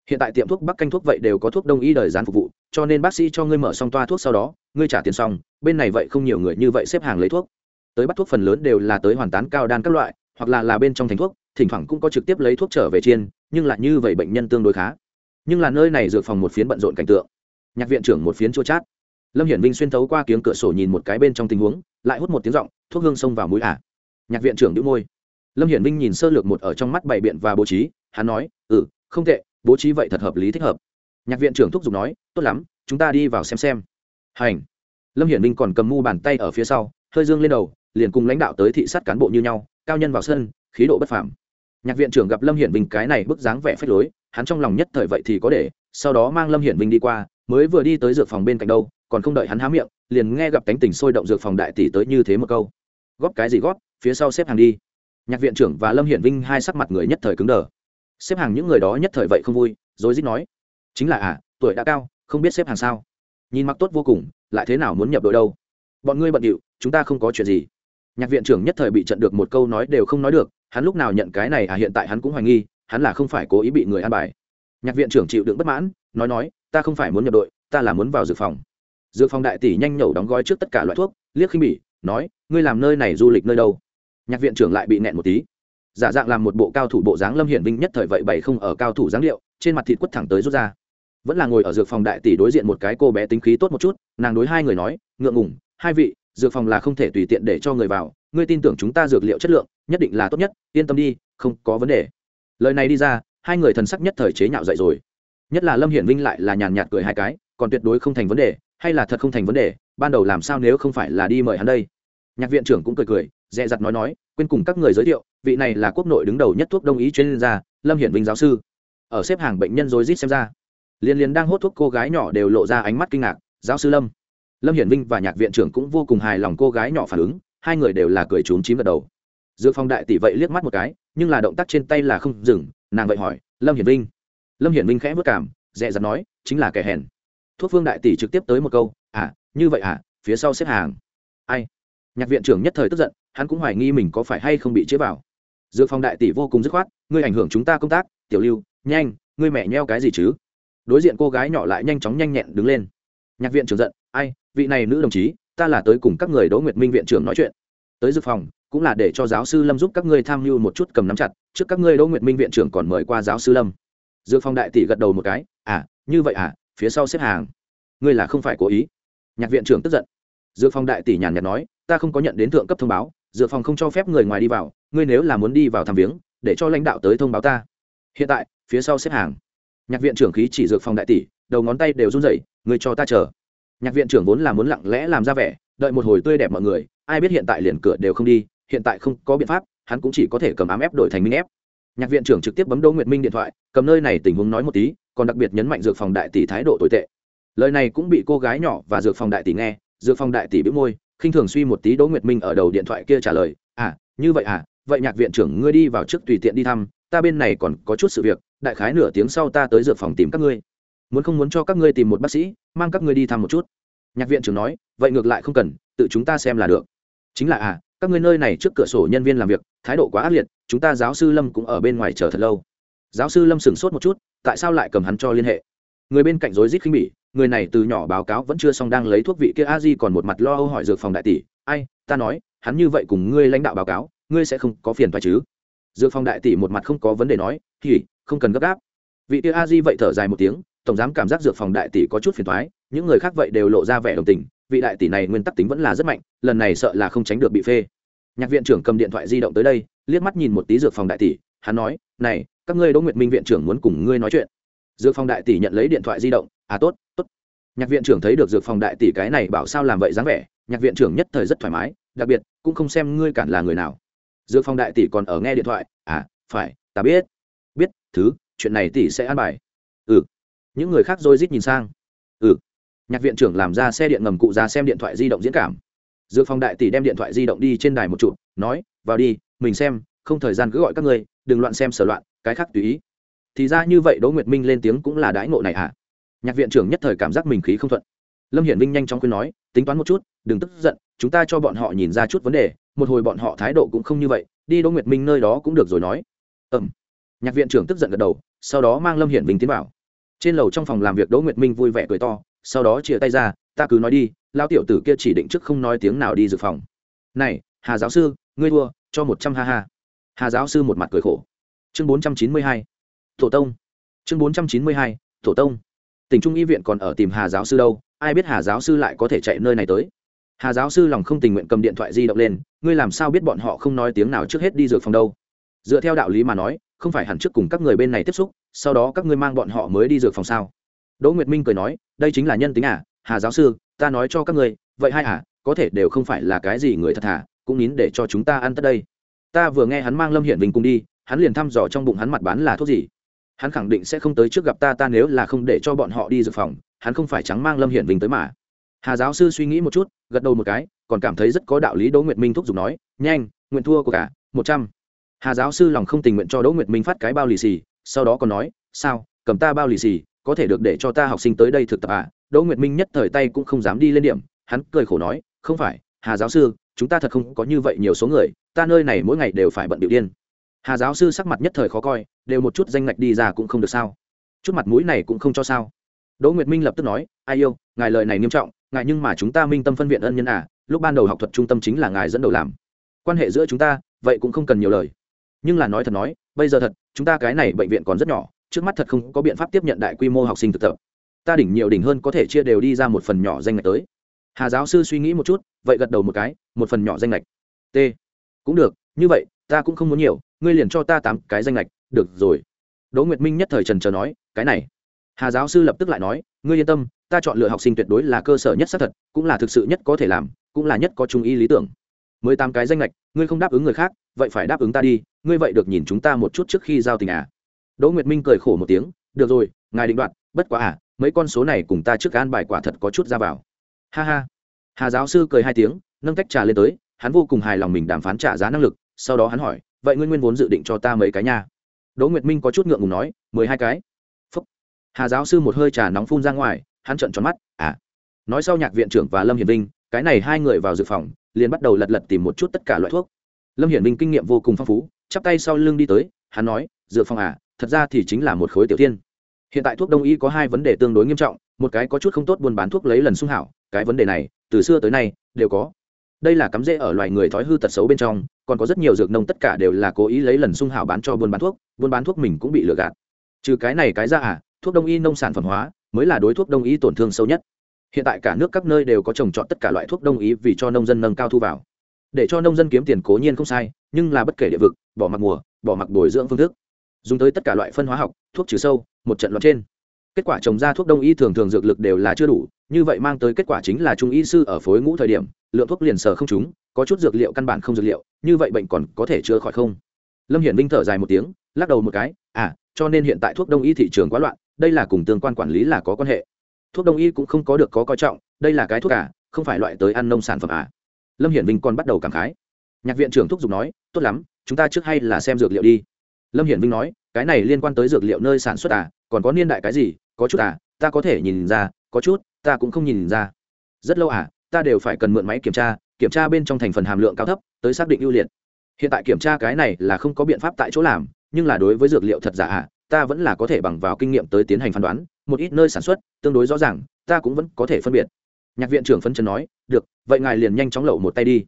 Hiện tại tiệm thuốc bắc canh thuốc vậy đều có thuốc đông y đời gián phục vụ, cho nên bác sĩ cho ngươi mở xong toa thuốc sau đó, ngươi trả tiền xong, bên này vậy không nhiều người như vậy xếp hàng lấy thuốc. Tới bắt thuốc phần lớn đều là tới hoàn tán cao đan các loại, hoặc là là bên trong thành thuốc, thỉnh thoảng cũng có trực tiếp lấy thuốc trở về chiên, nhưng lại như vậy bệnh nhân tương đối khá. Nhưng là nơi này dược phòng một phiến bận rộn cảnh tượng. Nhạc viện trưởng một phiến chua chát. Lâm hiển vinh xuyên thấu qua kiếng cửa sổ nhìn một cái bên trong tình huống, lại hút một tiếng giọng, thuốc hương xông vào mũi ả à. nhạc viện trưởng đĩu môi lâm hiển vinh nhìn sơ lược một ở trong mắt bày biện và bố trí, hắn nói ừ không tệ, bố trí vậy thật hợp lý thích hợp. Nhạc viện trưởng thúc giục nói, tốt lắm, chúng ta đi vào xem xem. Hành. Lâm hiển vinh còn cầm mu bàn tay ở phía sau, hơi dương lên đầu, liền cùng lãnh đạo tới thị sát cán bộ như nhau, cao nhân vào sân, khí độ bất phàm. Nhạc viện trưởng gặp lâm hiển vinh cái này bức dáng vẻ phách lối, hắn trong lòng nhất thời vậy thì có để, sau đó mang lâm hiển vinh đi qua, mới vừa đi tới dược phòng bên cạnh đâu, còn không đợi hắn há miệng, liền nghe gặp cánh tình sôi động dược phòng đại tỷ tới như thế một câu. Góp cái gì góp, phía sau xếp hàng đi nhạc viện trưởng và lâm hiển vinh hai sắc mặt người nhất thời cứng đờ xếp hàng những người đó nhất thời vậy không vui rồi dít nói chính là à tuổi đã cao không biết xếp hàng sao nhìn mặc tốt vô cùng lại thế nào muốn nhập đội đâu bọn ngươi bận điệu chúng ta không có chuyện gì nhạc viện trưởng nhất thời bị trận được một câu nói đều không nói được hắn lúc nào nhận cái này à hiện tại hắn cũng hoài nghi hắn là không phải cố ý bị người ăn bài nhạc viện trưởng chịu đựng bất mãn nói nói ta không phải muốn nhập đội ta là muốn vào dược phòng dược phòng đại tỷ nhanh nhẩu đóng gói trước tất cả loại thuốc liếc khinh bỉ nói ngươi làm nơi này du lịch nơi đâu nhạc viện trưởng lại bị nẹn một tí. Giả dạng làm một bộ cao thủ bộ dáng lâm hiển vinh nhất thời vậy bảy không ở cao thủ dáng điệu, trên mặt thịt quất thẳng tới rút ra. Vẫn là ngồi ở dược phòng đại tỷ đối diện một cái cô bé tính khí tốt một chút, nàng đối hai người nói, ngượng ngủng hai vị, dược phòng là không thể tùy tiện để cho người vào, ngươi tin tưởng chúng ta dược liệu chất lượng, nhất định là tốt nhất, yên tâm đi, không có vấn đề. Lời này đi ra, hai người thần sắc nhất thời chế nhạo dậy rồi. Nhất là lâm hiển vinh lại là nhàn nhạt cười hai cái, còn tuyệt đối không thành vấn đề, hay là thật không thành vấn đề, ban đầu làm sao nếu không phải là đi mời hắn đây? Nhạc viện trưởng cũng cười cười dè dặt nói nói, quên cùng các người giới thiệu, vị này là quốc nội đứng đầu nhất thuốc đông y chuyên gia, lâm hiển vinh giáo sư. Ở xếp hàng bệnh nhân rồi rít xem ra, liên liên đang hốt thuốc cô gái nhỏ đều lộ ra ánh mắt kinh ngạc, giáo sư lâm. Lâm hiển vinh và nhạc viện trưởng cũng vô cùng hài lòng cô gái nhỏ phản ứng, hai người đều là cười trốn chím gật đầu. Dược phong đại tỷ vậy liếc mắt một cái, nhưng là động tác trên tay là không dừng, nàng vậy hỏi, lâm hiển vinh? Lâm hiển vinh khẽ vất cảm dẹ dặt nói, chính là kẻ hèn. Thuốc phương đại tỷ trực tiếp tới một câu à như vậy à phía sau xếp hàng. Ai? Nhạc viện trưởng nhất thời tức giận, hắn cũng hoài nghi mình có phải hay không bị chế vào. Dược phong đại tỷ vô cùng dứt khoát, ngươi ảnh hưởng chúng ta công tác, tiểu lưu, nhanh, ngươi mẹ nheo cái gì chứ? Đối diện cô gái nhỏ lại nhanh chóng nhanh nhẹn đứng lên. Nhạc viện trưởng giận, ai, vị này nữ đồng chí, ta là tới cùng các người đỗ nguyệt minh viện trưởng nói chuyện. Tới dược phòng, cũng là để cho giáo sư lâm giúp các ngươi tham mưu một chút cầm nắm chặt, trước các ngươi đỗ nguyệt minh viện trưởng còn mời qua giáo sư lâm. Dược phòng đại tỷ gật đầu một cái à như vậy à phía sau xếp hàng. Ngươi là không phải cố ý. Nhạc viện trưởng tức giận. Dược phòng đại tỷ nhàn nhạt nói ta không có nhận đến thượng cấp thông báo dược phòng không cho phép người ngoài đi vào, ngươi nếu là muốn đi vào thăm viếng, để cho lãnh đạo tới thông báo ta. Hiện tại, phía sau xếp hàng. Nhạc viện trưởng khí chỉ dược phòng đại tỷ, đầu ngón tay đều run rẩy, ngươi cho ta chờ. Nhạc viện trưởng vốn là muốn lặng lẽ làm ra vẻ, đợi một hồi tươi đẹp mọi người, ai biết hiện tại liền cửa đều không đi, hiện tại không có biện pháp, hắn cũng chỉ có thể cầm ám ép đổi thành minh ép. Nhạc viện trưởng trực tiếp bấm đỗ nguyệt minh điện thoại, cầm nơi này tình huống nói một tí, còn đặc biệt nhấn mạnh dược phòng đại tỷ thái độ tồi tệ. Lời này cũng bị cô gái nhỏ và dược phòng đại tỷ nghe, dược phòng đại tỷ bĩu môi khinh thường suy một tí đỗ nguyệt minh ở đầu điện thoại kia trả lời à như vậy à vậy nhạc viện trưởng ngươi đi vào trước tùy tiện đi thăm, ta bên này còn có chút sự việc, đại khái nửa tiếng sau ta tới dược phòng tìm các ngươi. Muốn không muốn cho các ngươi tìm một bác sĩ, mang các ngươi đi thăm một chút. Nhạc viện trưởng nói, vậy ngược lại không cần, tự chúng ta xem là được. Chính là à các ngươi nơi này trước cửa sổ nhân viên làm việc, thái độ quá ác liệt, chúng ta giáo sư lâm cũng ở bên ngoài chờ thật lâu. Giáo sư lâm sửng sốt một chút, tại sao lại cầm hắn cho liên hệ? Người bên cạnh rối rít khinh bỉ, người này từ nhỏ báo cáo vẫn chưa xong đang lấy thuốc vị kia a di còn một mặt lo âu hỏi dược phòng đại tỷ, ai, ta nói, hắn như vậy cùng ngươi lãnh đạo báo cáo, ngươi sẽ không có phiền phải chứ? Dược phòng đại tỷ một mặt không có vấn đề nói thì không cần gấp gáp. Vị kia a di vậy thở dài một tiếng, tổng giám cảm giác dược phòng đại tỷ có chút phiền thoái những người khác vậy đều lộ ra vẻ đồng tình, vị đại tỷ này nguyên tắc tính vẫn là rất mạnh, lần này sợ là không tránh được bị phê. Nhạc viện trưởng cầm điện thoại di động tới đây, liếc mắt nhìn một tí dược phòng đại tỷ, hắn nói, này, các ngươi đỗ nguyệt minh viện trưởng muốn cùng ngươi nói chuyện dược phòng đại tỷ nhận lấy điện thoại di động à tốt tốt. Nhạc viện trưởng thấy được dược phòng đại tỷ cái này bảo sao làm vậy dáng vẻ, nhạc viện trưởng nhất thời rất thoải mái, đặc biệt, cũng không xem ngươi cản là người nào. Dược phòng đại tỷ còn ở nghe điện thoại à phải, ta biết. Biết, thứ, chuyện này tỷ sẽ an bài. Ừ. Những người khác dôi rít nhìn sang. Ừ. Nhạc viện trưởng làm ra xe điện ngầm cụ ra xem điện thoại di động diễn cảm. Dược phòng đại tỷ đem điện thoại di động đi trên đài một chụp, nói, vào đi, mình xem, không thời gian cứ gọi các ngươi, đừng loạn xem sở loạn, cái khác tùy ý thì ra như vậy đỗ nguyệt minh lên tiếng cũng là đãi ngộ này à nhạc viện trưởng nhất thời cảm giác mình khí không thuận. Lâm hiển vinh nhanh chóng khuyên nói, tính toán một chút, đừng tức giận, chúng ta cho bọn họ nhìn ra chút vấn đề, một hồi bọn họ thái độ cũng không như vậy, đi đỗ nguyệt minh nơi đó cũng được rồi nói. Ẩm nhạc viện trưởng tức giận gật đầu, sau đó mang lâm hiển vinh tiến vào. Trên lầu trong phòng làm việc đỗ nguyệt minh vui vẻ cười to, sau đó chia tay ra, ta cứ nói đi lao tiểu tử kia chỉ định trước không nói tiếng nào đi dự phòng. Này, hà giáo sư, ngươi thua, cho một trăm ha ha. Hà giáo sư một mặt cười khổ. Chương bốn trăm chín mươi hai tổ tông. Chương bốn trăm chín mươi hai tổ tông. Tỉnh trung y viện còn ở tìm hà giáo sư đâu, ai biết hà giáo sư lại có thể chạy nơi này tới. Hà giáo sư lòng không tình nguyện cầm điện thoại di động lên, ngươi làm sao biết bọn họ không nói tiếng nào trước hết đi dược phòng đâu. Dựa theo đạo lý mà nói, không phải hẳn trước cùng các người bên này tiếp xúc, sau đó các ngươi mang bọn họ mới đi dược phòng sao? Đỗ nguyệt minh cười nói, đây chính là nhân tính à hà giáo sư, ta nói cho các ngươi, vậy hai à có thể đều không phải là cái gì người thật thà cũng nín để cho chúng ta ăn tất đây. Ta vừa nghe hắn mang lâm hiển vinh cùng đi, hắn liền thăm dò trong bụng hắn mặt bán là thuốc gì hắn khẳng định sẽ không tới trước gặp ta ta nếu là không để cho bọn họ đi dự phòng, hắn không phải trắng mang lâm hiển vinh tới mà. Hà giáo sư suy nghĩ một chút, gật đầu một cái, còn cảm thấy rất có đạo lý đỗ nguyệt minh thúc giục nói, nhanh, nguyện thua của cả, một trăm. Hà giáo sư lòng không tình nguyện cho đỗ nguyệt minh phát cái bao lì xì, sau đó còn nói, sao, cầm ta bao lì xì, có thể được để cho ta học sinh tới đây thực tập à? Đỗ nguyệt minh nhất thời tay cũng không dám đi lên điểm, hắn cười khổ nói, không phải, hà giáo sư, chúng ta thật không có như vậy nhiều số người, ta nơi này mỗi ngày đều phải bận điệu điên hà giáo sư sắc mặt nhất thời khó coi, đều một chút danh ngạch đi ra cũng không được sao. Chút mặt mũi này cũng không cho sao. Đỗ nguyệt minh lập tức nói, ai yêu, ngài lời này nghiêm trọng, ngài nhưng mà chúng ta minh tâm phân viện ân nhân à lúc ban đầu học thuật trung tâm chính là ngài dẫn đầu làm. Quan hệ giữa chúng ta, vậy cũng không cần nhiều lời. Nhưng là nói thật nói, bây giờ thật, chúng ta cái này bệnh viện còn rất nhỏ, trước mắt thật không có biện pháp tiếp nhận đại quy mô học sinh thực tập. Ta đỉnh nhiều đỉnh hơn có thể chia đều đi ra một phần nhỏ danh ngạch tới. Hà giáo sư suy nghĩ một chút, vậy gật đầu một cái, một phần nhỏ danh ngạch. T. Cũng được, như vậy, ta cũng không muốn nhiều ngươi liền cho ta tám cái danh lệch, được rồi. Đỗ nguyệt minh nhất thời trần trờ nói, cái này. Hà giáo sư lập tức lại nói, ngươi yên tâm, ta chọn lựa học sinh tuyệt đối là cơ sở nhất xác thật, cũng là thực sự nhất có thể làm, cũng là nhất có trung ý lý tưởng. Mới tám cái danh lệch, ngươi không đáp ứng người khác, vậy phải đáp ứng ta đi, ngươi vậy được nhìn chúng ta một chút trước khi giao tình à? Đỗ nguyệt minh cười khổ một tiếng, được rồi, ngài định đoạt, bất quá à mấy con số này cùng ta trước an bài quả thật có chút ra vào. Ha ha. Hà giáo sư cười hai tiếng, nâng tách trà lên tới, hắn vô cùng hài lòng mình đàm phán trả giá năng lực, sau đó hắn hỏi vậy ngươi nguyên vốn dự định cho ta mấy cái nha. Đỗ nguyệt minh có chút ngượng ngùng nói, mười hai cái. Phúc. hà giáo sư một hơi trà nóng phun ra ngoài, hắn trợn tròn mắt à. Nói sau nhạc viện trưởng và lâm hiển vinh, cái này hai người vào dự phòng, liền bắt đầu lật lật tìm một chút tất cả loại thuốc. Lâm hiển vinh kinh nghiệm vô cùng phong phú, chắp tay sau lưng đi tới, hắn nói, dự phòng à thật ra thì chính là một khối tiểu tiên. Hiện tại thuốc đông y có hai vấn đề tương đối nghiêm trọng, một cái có chút không tốt buôn bán thuốc lấy lần sung hảo, cái vấn đề này, từ xưa tới nay, đều có. Đây là cắm rễ ở loài người thói hư tật xấu bên trong còn có rất nhiều dược nông tất cả đều là cố ý lấy lần sung hảo bán cho buôn bán thuốc, buôn bán thuốc mình cũng bị lừa gạt. Trừ cái này cái ra à thuốc đông y nông sản phẩm hóa mới là đối thuốc đông y tổn thương sâu nhất. Hiện tại cả nước các nơi đều có trồng trọt tất cả loại thuốc đông y vì cho nông dân nâng cao thu vào. Để cho nông dân kiếm tiền cố nhiên không sai, nhưng là bất kể địa vực, bỏ mặc mùa, bỏ mặc bồi dưỡng phương thức. Dùng tới tất cả loại phân hóa học, thuốc trừ sâu, một trận loạt trên. Kết quả trồng ra thuốc đông y thường thường dược lực đều là chưa đủ, như vậy mang tới kết quả chính là trung y sư ở phối ngũ thời điểm, lượng thuốc liền sở không chúng có chút dược liệu căn bản không dược liệu, như vậy bệnh còn có thể chữa khỏi không? Lâm hiển vinh thở dài một tiếng, lắc đầu một cái à cho nên hiện tại thuốc đông y thị trường quá loạn, đây là cùng tương quan quản lý là có quan hệ. Thuốc đông y cũng không có được có coi trọng, đây là cái thuốc à không phải loại tới ăn nông sản phẩm à. Lâm hiển vinh còn bắt đầu cảm khái. Nhạc viện trưởng thúc giục nói, tốt lắm, chúng ta trước hay là xem dược liệu đi. Lâm hiển vinh nói, cái này liên quan tới dược liệu nơi sản xuất à còn có niên đại cái gì, có chút à ta có thể nhìn ra, có chút, ta cũng không nhìn ra. Rất lâu à ta đều phải cần mượn máy kiểm tra kiểm tra bên trong thành phần hàm lượng cao thấp, tới xác định ưu liệt. Hiện tại kiểm tra cái này là không có biện pháp tại chỗ làm, nhưng là đối với dược liệu thật giả à ta vẫn là có thể bằng vào kinh nghiệm tới tiến hành phán đoán, một ít nơi sản xuất, tương đối rõ ràng, ta cũng vẫn có thể phân biệt. Nhạc viện trưởng phân trần nói, được, vậy ngài liền nhanh chóng lậu một tay đi.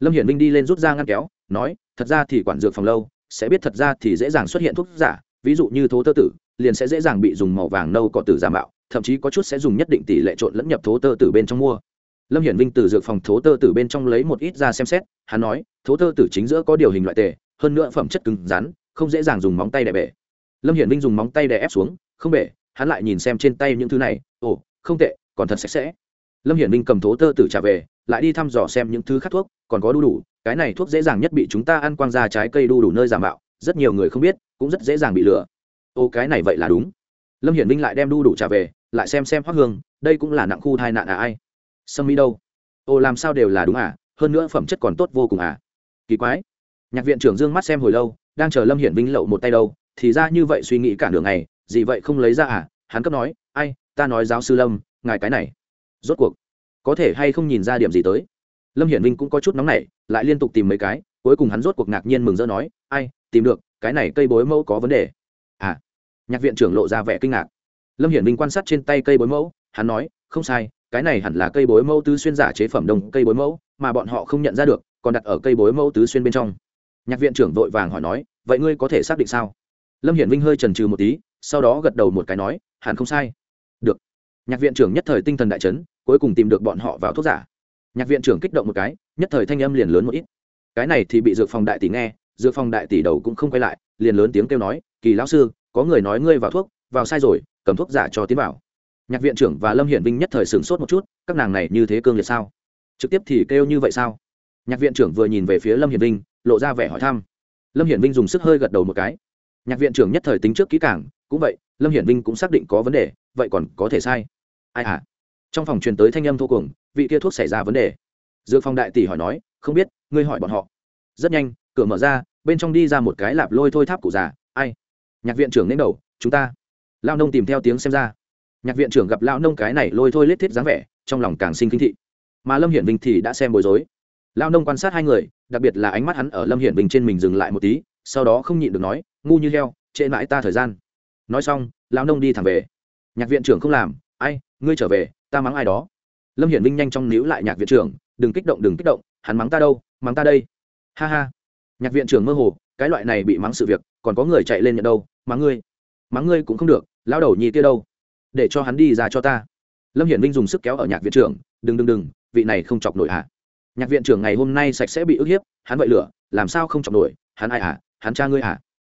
Lâm hiển minh đi lên rút ra ngăn kéo, nói, thật ra thì quản dược phòng lâu, sẽ biết thật ra thì dễ dàng xuất hiện thuốc giả, ví dụ như thố tơ tử, liền sẽ dễ dàng bị dùng màu vàng nâu cọ tử giả mạo, thậm chí có chút sẽ dùng nhất định tỷ lệ trộn lẫn nhập thố tơ tử bên trong mua lâm hiển vinh từ dược phòng thố tơ tử bên trong lấy một ít ra xem xét, hắn nói, thố tơ tử chính giữa có điều hình loại tề, hơn nữa phẩm chất cứng rắn, không dễ dàng dùng móng tay đè bể. Lâm hiển vinh dùng móng tay đè ép xuống, không bể, hắn lại nhìn xem trên tay những thứ này, ồ, không tệ, còn thật sạch sẽ. Lâm hiển vinh cầm thố tơ tử trả về, lại đi thăm dò xem những thứ khác thuốc, còn có đu đủ, cái này thuốc dễ dàng nhất bị chúng ta ăn quang ra trái cây đu đủ nơi giả mạo, rất nhiều người không biết, cũng rất dễ dàng bị lừa. Ô cái này vậy là đúng. Lâm hiển vinh lại đem đu đủ trả về, lại xem xem hoác hương, đây cũng là nặng khu thai nạn à ai sâm mỹ đâu? Ô, làm sao đều là đúng à? Hơn nữa phẩm chất còn tốt vô cùng à? Kỳ quái. Nhạc viện trưởng dương mắt xem hồi lâu, đang chờ lâm hiển vinh lậu một tay đâu, thì ra như vậy suy nghĩ cả đường này gì vậy không lấy ra à? Hắn cấp nói, ai, ta nói giáo sư lâm, ngài cái này. Rốt cuộc, có thể hay không nhìn ra điểm gì tới? Lâm hiển vinh cũng có chút nóng nảy, lại liên tục tìm mấy cái, cuối cùng hắn rốt cuộc ngạc nhiên mừng rỡ nói, ai, tìm được, cái này cây bối mẫu có vấn đề. À nhạc viện trưởng lộ ra vẻ kinh ngạc. Lâm hiển vinh quan sát trên tay cây bối mẫu, hắn nói, không sai cái này hẳn là cây bối mẫu tứ xuyên giả chế phẩm đồng cây bối mẫu, mà bọn họ không nhận ra được, còn đặt ở cây bối mẫu tứ xuyên bên trong. Nhạc viện trưởng vội vàng hỏi nói, vậy ngươi có thể xác định sao? Lâm hiển vinh hơi trần trừ một tí, sau đó gật đầu một cái nói, hẳn không sai. Được. Nhạc viện trưởng nhất thời tinh thần đại chấn, cuối cùng tìm được bọn họ vào thuốc giả. Nhạc viện trưởng kích động một cái, nhất thời thanh âm liền lớn một ít. Cái này thì bị dược phòng đại tỷ nghe, dược phòng đại tỷ đầu cũng không quay lại, liền lớn tiếng kêu nói, kỳ lão sư, có người nói ngươi vào thuốc, vào sai rồi, cầm thuốc giả cho tiến vào nhạc viện trưởng và lâm hiển vinh nhất thời sửng sốt một chút, các nàng này như thế cương liệt sao? Trực tiếp thì kêu như vậy sao? Nhạc viện trưởng vừa nhìn về phía lâm hiển vinh, lộ ra vẻ hỏi thăm. Lâm hiển vinh dùng sức hơi gật đầu một cái. Nhạc viện trưởng nhất thời tính trước kỹ cảng cũng vậy, lâm hiển vinh cũng xác định có vấn đề, vậy còn có thể sai. Ai à trong phòng truyền tới thanh âm thô cùng, vị kia thuốc xảy ra vấn đề. Dược phòng đại tỷ hỏi nói, không biết, ngươi hỏi bọn họ. Rất nhanh, cửa mở ra, bên trong đi ra một cái lạp lôi thôi tháp cụ già. Ai? Nhạc viện trưởng lên đầu, chúng ta. Lao nông tìm theo tiếng xem ra nhạc viện trưởng gặp lão nông cái này lôi thôi lết thiết dáng vẻ, trong lòng càng sinh kinh thị. Mà lâm hiển vinh thì đã xem bối rối. Lão nông quan sát hai người, đặc biệt là ánh mắt hắn ở lâm hiển vinh trên mình dừng lại một tí, sau đó không nhịn được nói, ngu như heo, trễ mãi ta thời gian. Nói xong, lão nông đi thẳng về. Nhạc viện trưởng không làm, ai, ngươi trở về, ta mắng ai đó. Lâm hiển vinh nhanh chóng níu lại nhạc viện trưởng, đừng kích động, đừng kích động, hắn mắng ta đâu, mắng ta đây. Ha ha. Nhạc viện trưởng mơ hồ, cái loại này bị mắng sự việc, còn có người chạy lên nhận đâu, mắng ngươi. Mắng ngươi cũng không được lao đầu nhì kia đâu để cho hắn đi ra cho ta. Lâm hiển vinh dùng sức kéo ở nhạc viện trưởng, đừng đừng đừng, vị này không chọc nổi hả? Nhạc viện trưởng ngày hôm nay sạch sẽ bị ức hiếp, hắn vậy lửa, làm sao không chọc nổi, hắn ai hả, hắn cha ngươi hả?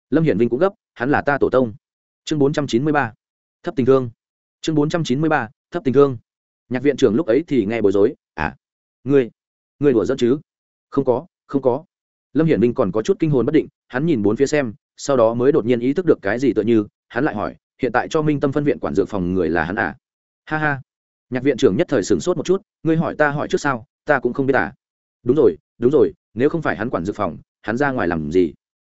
Lâm hiển vinh cũng gấp, hắn là ta tổ tông. Chương bốn trăm chín mươi ba, thấp tình thương. Chương bốn trăm chín mươi ba, thấp tình thương. Nhạc viện trưởng lúc ấy thì nghe bối rối à ngươi ngươi đùa dẫn chứ? Không có không có. Lâm hiển minh còn có chút kinh hồn bất định, hắn nhìn bốn phía xem, sau đó mới đột nhiên ý thức được cái gì tựa như, hắn lại hỏi hiện tại cho minh tâm phân viện quản dược phòng người là hắn à? Ha ha. Nhạc viện trưởng nhất thời sửng sốt một chút, ngươi hỏi ta hỏi trước sao, ta cũng không biết à? Đúng rồi đúng rồi, nếu không phải hắn quản dược phòng, hắn ra ngoài làm gì?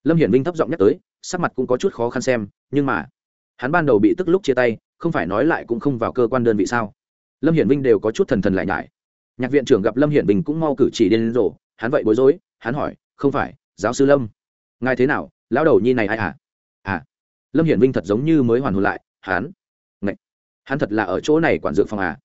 Lâm hiển minh thấp giọng nhắc tới, sắc mặt cũng có chút khó khăn xem, nhưng mà, hắn ban đầu bị tức lúc chia tay, không phải nói lại cũng không vào cơ quan đơn vị sao? Lâm hiển vinh đều có chút thần thần lại nhải nhạc viện trưởng gặp lâm hiển bình cũng mau cử chỉ điên rồ, hắn vậy bối rối, hắn hỏi, không phải, giáo sư lâm, ngài thế nào? Lão đầu nhi này ai à? À lâm hiển vinh thật giống như mới hoàn hồn lại hắn Ngậy. hắn thật là ở chỗ này quản dược phòng à?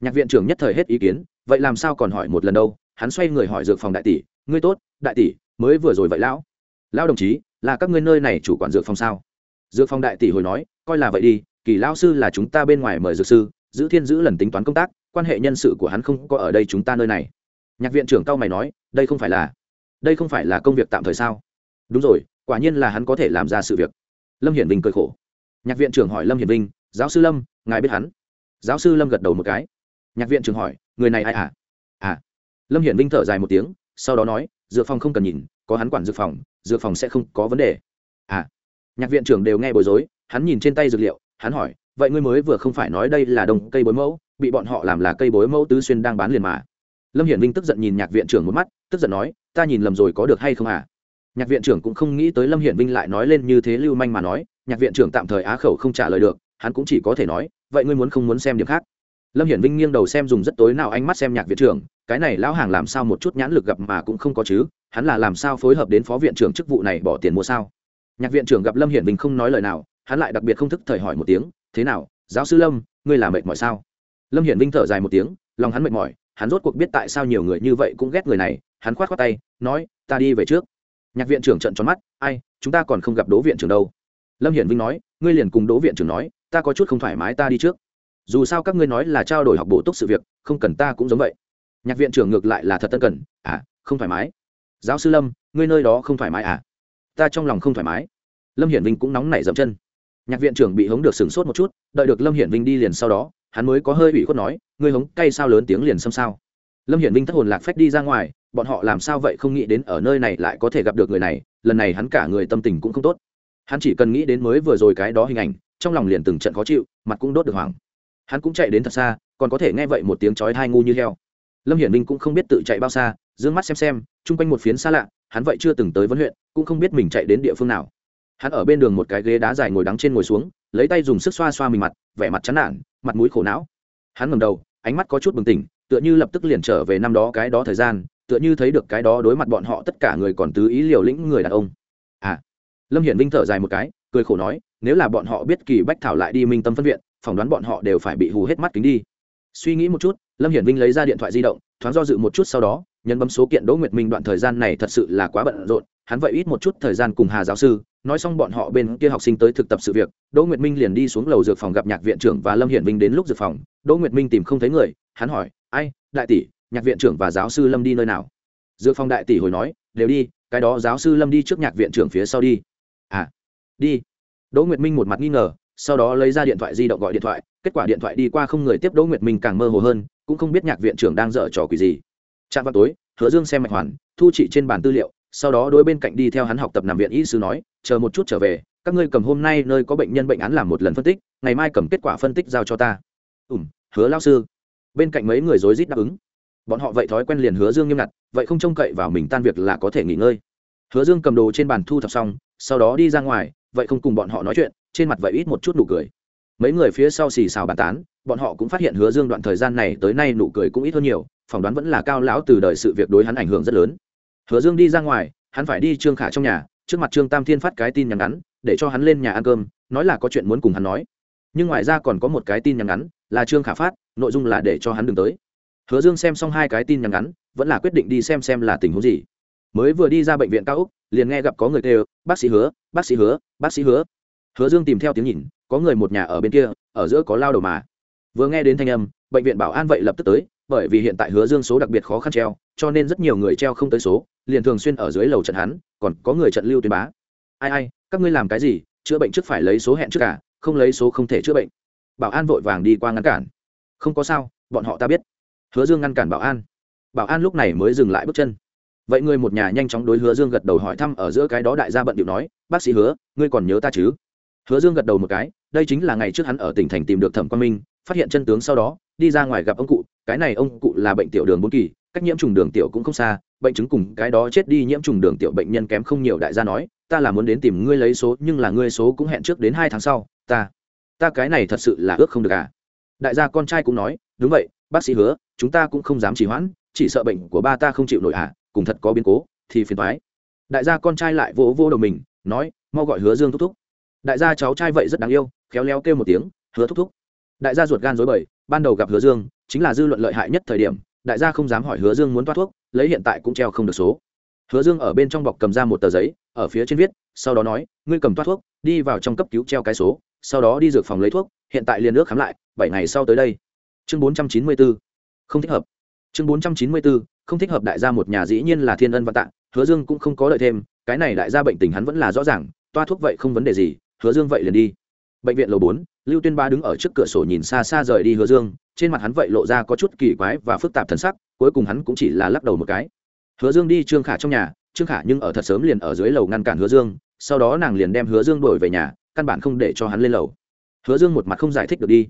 Nhạc viện trưởng nhất thời hết ý kiến, vậy làm sao còn hỏi một lần đâu? Hắn xoay người hỏi dược phòng đại tỷ, ngươi tốt, đại tỷ, mới vừa rồi vậy lão? Lão đồng chí, là các ngươi nơi này chủ quản dược phòng sao? Dược phòng đại tỷ hồi nói, coi là vậy đi, kỳ lao sư là chúng ta bên ngoài mời dược sư, giữ thiên giữ lần tính toán công tác, quan hệ nhân sự của hắn không có ở đây chúng ta nơi này. Nhạc viện trưởng cao mày nói, đây không phải là, đây không phải là công việc tạm thời sao? Đúng rồi, quả nhiên là hắn có thể làm ra sự việc lâm hiển vinh cười khổ. Nhạc viện trưởng hỏi lâm hiển vinh, giáo sư lâm, ngài biết hắn? Giáo sư lâm gật đầu một cái. Nhạc viện trưởng hỏi, người này ai à? À. Lâm hiển vinh thở dài một tiếng, sau đó nói, dược phòng không cần nhìn, có hắn quản dược phòng dược phòng sẽ không có vấn đề. À. Nhạc viện trưởng đều nghe bối rối, hắn nhìn trên tay dược liệu, hắn hỏi, vậy ngươi mới vừa không phải nói đây là đồng cây bối mẫu, bị bọn họ làm là cây bối mẫu tứ xuyên đang bán liền mà. Lâm hiển vinh tức giận nhìn nhạc viện trưởng một mắt, tức giận nói, ta nhìn lầm rồi có được hay không à? Nhạc viện trưởng cũng không nghĩ tới lâm hiển vinh lại nói lên như thế lưu manh mà nói, nhạc viện trưởng tạm thời á khẩu không trả lời được, hắn cũng chỉ có thể nói, vậy ngươi muốn không muốn xem điểm khác? Lâm hiển vinh nghiêng đầu xem dùng rất tối nào ánh mắt xem nhạc viện trưởng, cái này lão hàng làm sao một chút nhãn lực gặp mà cũng không có chứ, hắn là làm sao phối hợp đến phó viện trưởng chức vụ này bỏ tiền mua sao? Nhạc viện trưởng gặp lâm hiển vinh không nói lời nào, hắn lại đặc biệt không thức thời hỏi một tiếng, thế nào, giáo sư lâm, ngươi là mệt mỏi sao? Lâm hiển vinh thở dài một tiếng, lòng hắn mệt mỏi, hắn rốt cuộc biết tại sao nhiều người như vậy cũng ghét người này, hắn khoát khoát tay, nói, ta đi về trước nhạc viện trưởng trận tròn mắt, ai, chúng ta còn không gặp đỗ viện trưởng đâu. Lâm hiển vinh nói, ngươi liền cùng đỗ viện trưởng nói, ta có chút không thoải mái, ta đi trước. Dù sao các ngươi nói là trao đổi học bổ túc sự việc, không cần ta cũng giống vậy. Nhạc viện trưởng ngược lại là thật tân cần à không thoải mái. Giáo sư lâm, ngươi nơi đó không thoải mái à? Ta trong lòng không thoải mái. Lâm hiển vinh cũng nóng nảy dậm chân. Nhạc viện trưởng bị hống được sửng sốt một chút, đợi được lâm hiển vinh đi liền sau đó, hắn mới có hơi ủy khuất nói, ngươi hống cay sao lớn tiếng liền xâm sao? Lâm hiển vinh thất hồn lạc phách đi ra ngoài bọn họ làm sao vậy không nghĩ đến ở nơi này lại có thể gặp được người này, lần này hắn cả người tâm tình cũng không tốt. Hắn chỉ cần nghĩ đến mới vừa rồi cái đó hình ảnh, trong lòng liền từng trận khó chịu, mặt cũng đốt được hoảng. Hắn cũng chạy đến thật xa, còn có thể nghe vậy một tiếng chói hai ngu như heo. Lâm hiển minh cũng không biết tự chạy bao xa d ư ơ n g mắt xem xem, chung quanh một phiến xa lạ, hắn vậy chưa từng tới vấn huyện, cũng không biết mình chạy đến địa phương nào. Hắn ở bên đường một cái ghế đá dài ngồi đắng trên ngồi xuống, lấy tay dùng sức xoa xoa mình mặt, vẻ mặt chán nản, mặt mũi khổ não. Hắn ngầm đầu, ánh mắt có chút bừng tỉnh, tựa như lập tức liền trở về năm đó cái đó thời gian tựa như thấy được cái đó đối mặt bọn họ tất cả người còn tứ ý liều lĩnh người đàn ông. À lâm hiển vinh thở dài một cái, cười khổ nói, nếu là bọn họ biết kỳ bách thảo lại đi minh tâm phân viện, phỏng đoán bọn họ đều phải bị hù hết mắt kính đi. Suy nghĩ một chút, lâm hiển vinh lấy ra điện thoại di động, thoáng do dự một chút sau đó nhân bấm số kiện đỗ nguyệt minh đoạn thời gian này thật sự là quá bận rộn, hắn vậy ít một chút thời gian cùng hà giáo sư, nói xong bọn họ bên kia học sinh tới thực tập sự việc, đỗ nguyệt minh liền đi xuống lầu dược phòng gặp nhạc viện trưởng và lâm hiển vinh đến lúc dược phòng, đỗ nguyệt minh tìm không thấy người, hắn hỏi, ai, đại tỷ nhạc viện trưởng và giáo sư lâm đi nơi nào? Dược phong đại tỷ hồi nói đều đi cái đó giáo sư lâm đi trước nhạc viện trưởng phía sau đi. À đi. Đỗ nguyệt minh một mặt nghi ngờ sau đó lấy ra điện thoại di động gọi điện thoại kết quả điện thoại đi qua không người tiếp đỗ nguyệt minh càng mơ hồ hơn cũng không biết nhạc viện trưởng đang dở trò quỷ gì. Trạm vào tối hứa dương xem mạch hoàn thu trị trên bàn tư liệu sau đó đối bên cạnh đi theo hắn học tập nằm viện y sư nói chờ một chút trở về các ngươi cầm hôm nay nơi có bệnh nhân bệnh án làm một lần phân tích ngày mai cầm kết quả phân tích giao cho ta. Ừm, hứa lao sư. Bên cạnh mấy người rối rít đáp ứng bọn họ vậy thói quen liền hứa dương nghiêm ngặt, vậy không trông cậy vào mình tan việc là có thể nghỉ ngơi. Hứa dương cầm đồ trên bàn thu thập xong, sau đó đi ra ngoài, vậy không cùng bọn họ nói chuyện, trên mặt vậy ít một chút nụ cười. Mấy người phía sau xì xào bàn tán, bọn họ cũng phát hiện hứa dương đoạn thời gian này tới nay nụ cười cũng ít hơn nhiều, phỏng đoán vẫn là cao lão từ đời sự việc đối hắn ảnh hưởng rất lớn. Hứa dương đi ra ngoài, hắn phải đi trương khả trong nhà, trước mặt trương tam thiên phát cái tin nhắn ngắn, để cho hắn lên nhà ăn cơm, nói là có chuyện muốn cùng hắn nói. Nhưng ngoài ra còn có một cái tin nhắn ngắn, là trương khả phát, nội dung là để cho hắn đừng tới hứa dương xem xong hai cái tin nhắn ngắn, vẫn là quyết định đi xem xem là tình huống gì. Mới vừa đi ra bệnh viện cao úc liền nghe gặp có người kêu, bác sĩ hứa, bác sĩ hứa, bác sĩ hứa. Hứa dương tìm theo tiếng nhìn, có người một nhà ở bên kia, ở giữa có lao đầu mà. Vừa nghe đến thanh âm, bệnh viện bảo an vậy lập tức tới, bởi vì hiện tại hứa dương số đặc biệt khó khăn treo, cho nên rất nhiều người treo không tới số, liền thường xuyên ở dưới lầu trận hắn, còn có người trận lưu tuyên bá. Ai ai, các ngươi làm cái gì? Chữa bệnh trước phải lấy số hẹn trước cả không lấy số không thể chữa bệnh. Bảo an vội vàng đi qua ngăn cản. Không có sao, bọn họ ta biết hứa dương ngăn cản bảo an. Bảo an lúc này mới dừng lại bước chân. Vậy người một nhà nhanh chóng đối hứa dương gật đầu hỏi thăm ở giữa cái đó đại gia bận điệu nói, bác sĩ hứa, ngươi còn nhớ ta chứ? Hứa dương gật đầu một cái, đây chính là ngày trước hắn ở tỉnh thành tìm được thẩm quan minh, phát hiện chân tướng sau đó, đi ra ngoài gặp ông cụ, cái này ông cụ là bệnh tiểu đường bốn kỳ, cách nhiễm trùng đường tiểu cũng không xa, bệnh chứng cùng cái đó chết đi nhiễm trùng đường tiểu bệnh nhân kém không nhiều đại gia nói, ta là muốn đến tìm ngươi lấy số, nhưng là ngươi số cũng hẹn trước đến hai tháng sau, ta ta cái này thật sự là ước không được à. Đại gia con trai cũng nói, đúng vậy bác sĩ hứa, chúng ta cũng không dám trì hoãn, chỉ sợ bệnh của ba ta không chịu nổi à cùng thật có biến cố, thì phiền thoái đại gia con trai lại vỗ vỗ đầu mình, nói, mau gọi hứa dương thúc thúc. Đại gia cháu trai vậy rất đáng yêu, khéo léo kêu một tiếng, hứa thúc thúc. Đại gia ruột gan dối bời, ban đầu gặp hứa dương, chính là dư luận lợi hại nhất thời điểm, đại gia không dám hỏi hứa dương muốn toát thuốc, lấy hiện tại cũng treo không được số. Hứa dương ở bên trong bọc cầm ra một tờ giấy, ở phía trên viết, sau đó nói, ngươi cầm toát thuốc, đi vào trong cấp cứu treo cái số, sau đó đi dược phòng lấy thuốc, hiện tại liền nước khám lại, bảy ngày sau tới đây chương bốn trăm chín mươi bốn không thích hợp. Chương bốn trăm chín mươi bốn không thích hợp đại gia một nhà dĩ nhiên là thiên ân văn tạng hứa dương cũng không có lợi thêm, cái này đại gia bệnh tình hắn vẫn là rõ ràng, toa thuốc vậy không vấn đề gì, hứa dương vậy liền đi. Bệnh viện lầu bốn, lưu tuyên ba đứng ở trước cửa sổ nhìn xa xa rời đi hứa dương, trên mặt hắn vậy lộ ra có chút kỳ quái và phức tạp thần sắc, cuối cùng hắn cũng chỉ là lắc đầu một cái. Hứa dương đi trương khả trong nhà, trương khả nhưng ở thật sớm liền ở dưới lầu ngăn cản hứa dương, sau đó nàng liền đem hứa dương đổi về nhà, căn bản không để cho hắn lên lầu. Hứa dương một mặt không giải thích được đi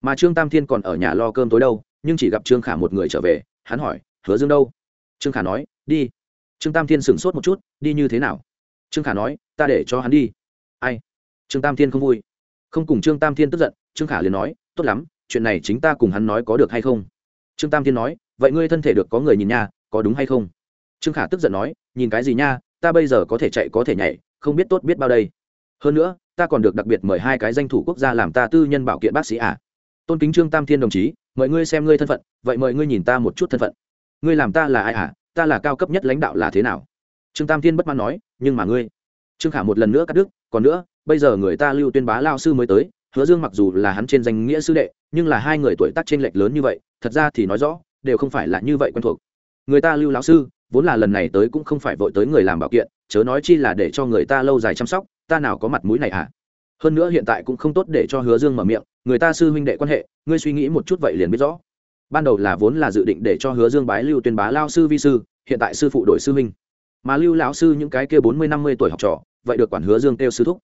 mà trương tam thiên còn ở nhà lo cơm tối đâu, nhưng chỉ gặp trương khả một người trở về, hắn hỏi, hứa dương đâu? Trương khả nói, đi. Trương tam thiên sửng sốt một chút, đi như thế nào? Trương khả nói, ta để cho hắn đi. Ai? Trương tam thiên không vui. Không cùng trương tam thiên tức giận, trương khả liền nói, tốt lắm, chuyện này chính ta cùng hắn nói có được hay không? Trương tam thiên nói, vậy ngươi thân thể được có người nhìn nha, có đúng hay không? Trương khả tức giận nói, nhìn cái gì nha, ta bây giờ có thể chạy có thể nhảy, không biết tốt biết bao đây. Hơn nữa, ta còn được đặc biệt mời hai cái danh thủ quốc gia làm ta tư nhân bảo kiện bác sĩ à tôn kính trương tam thiên đồng chí, mời ngươi xem ngươi thân phận, vậy mời ngươi nhìn ta một chút thân phận. Ngươi làm ta là ai à ta là cao cấp nhất lãnh đạo là thế nào? Trương tam thiên bất mãn nói, nhưng mà ngươi. Trương khả một lần nữa cắt đứt, còn nữa, bây giờ người ta lưu tuyên bá lao sư mới tới, hứa dương mặc dù là hắn trên danh nghĩa sư đệ, nhưng là hai người tuổi tác trên lệch lớn như vậy, thật ra thì nói rõ, đều không phải là như vậy quen thuộc. Người ta lưu lão sư, vốn là lần này tới cũng không phải vội tới người làm bảo kiện, chớ nói chi là để cho người ta lâu dài chăm sóc, ta nào có mặt mũi này à hơn nữa hiện tại cũng không tốt để cho hứa dương mở miệng người ta sư huynh đệ quan hệ, ngươi suy nghĩ một chút vậy liền biết rõ. Ban đầu là vốn là dự định để cho hứa dương bái lưu tuyên bá lao sư vi sư, hiện tại sư phụ đổi sư huynh. Mà lưu lão sư những cái kia bốn mươi năm mươi tuổi học trò, vậy được quản hứa dương kêu sư thúc.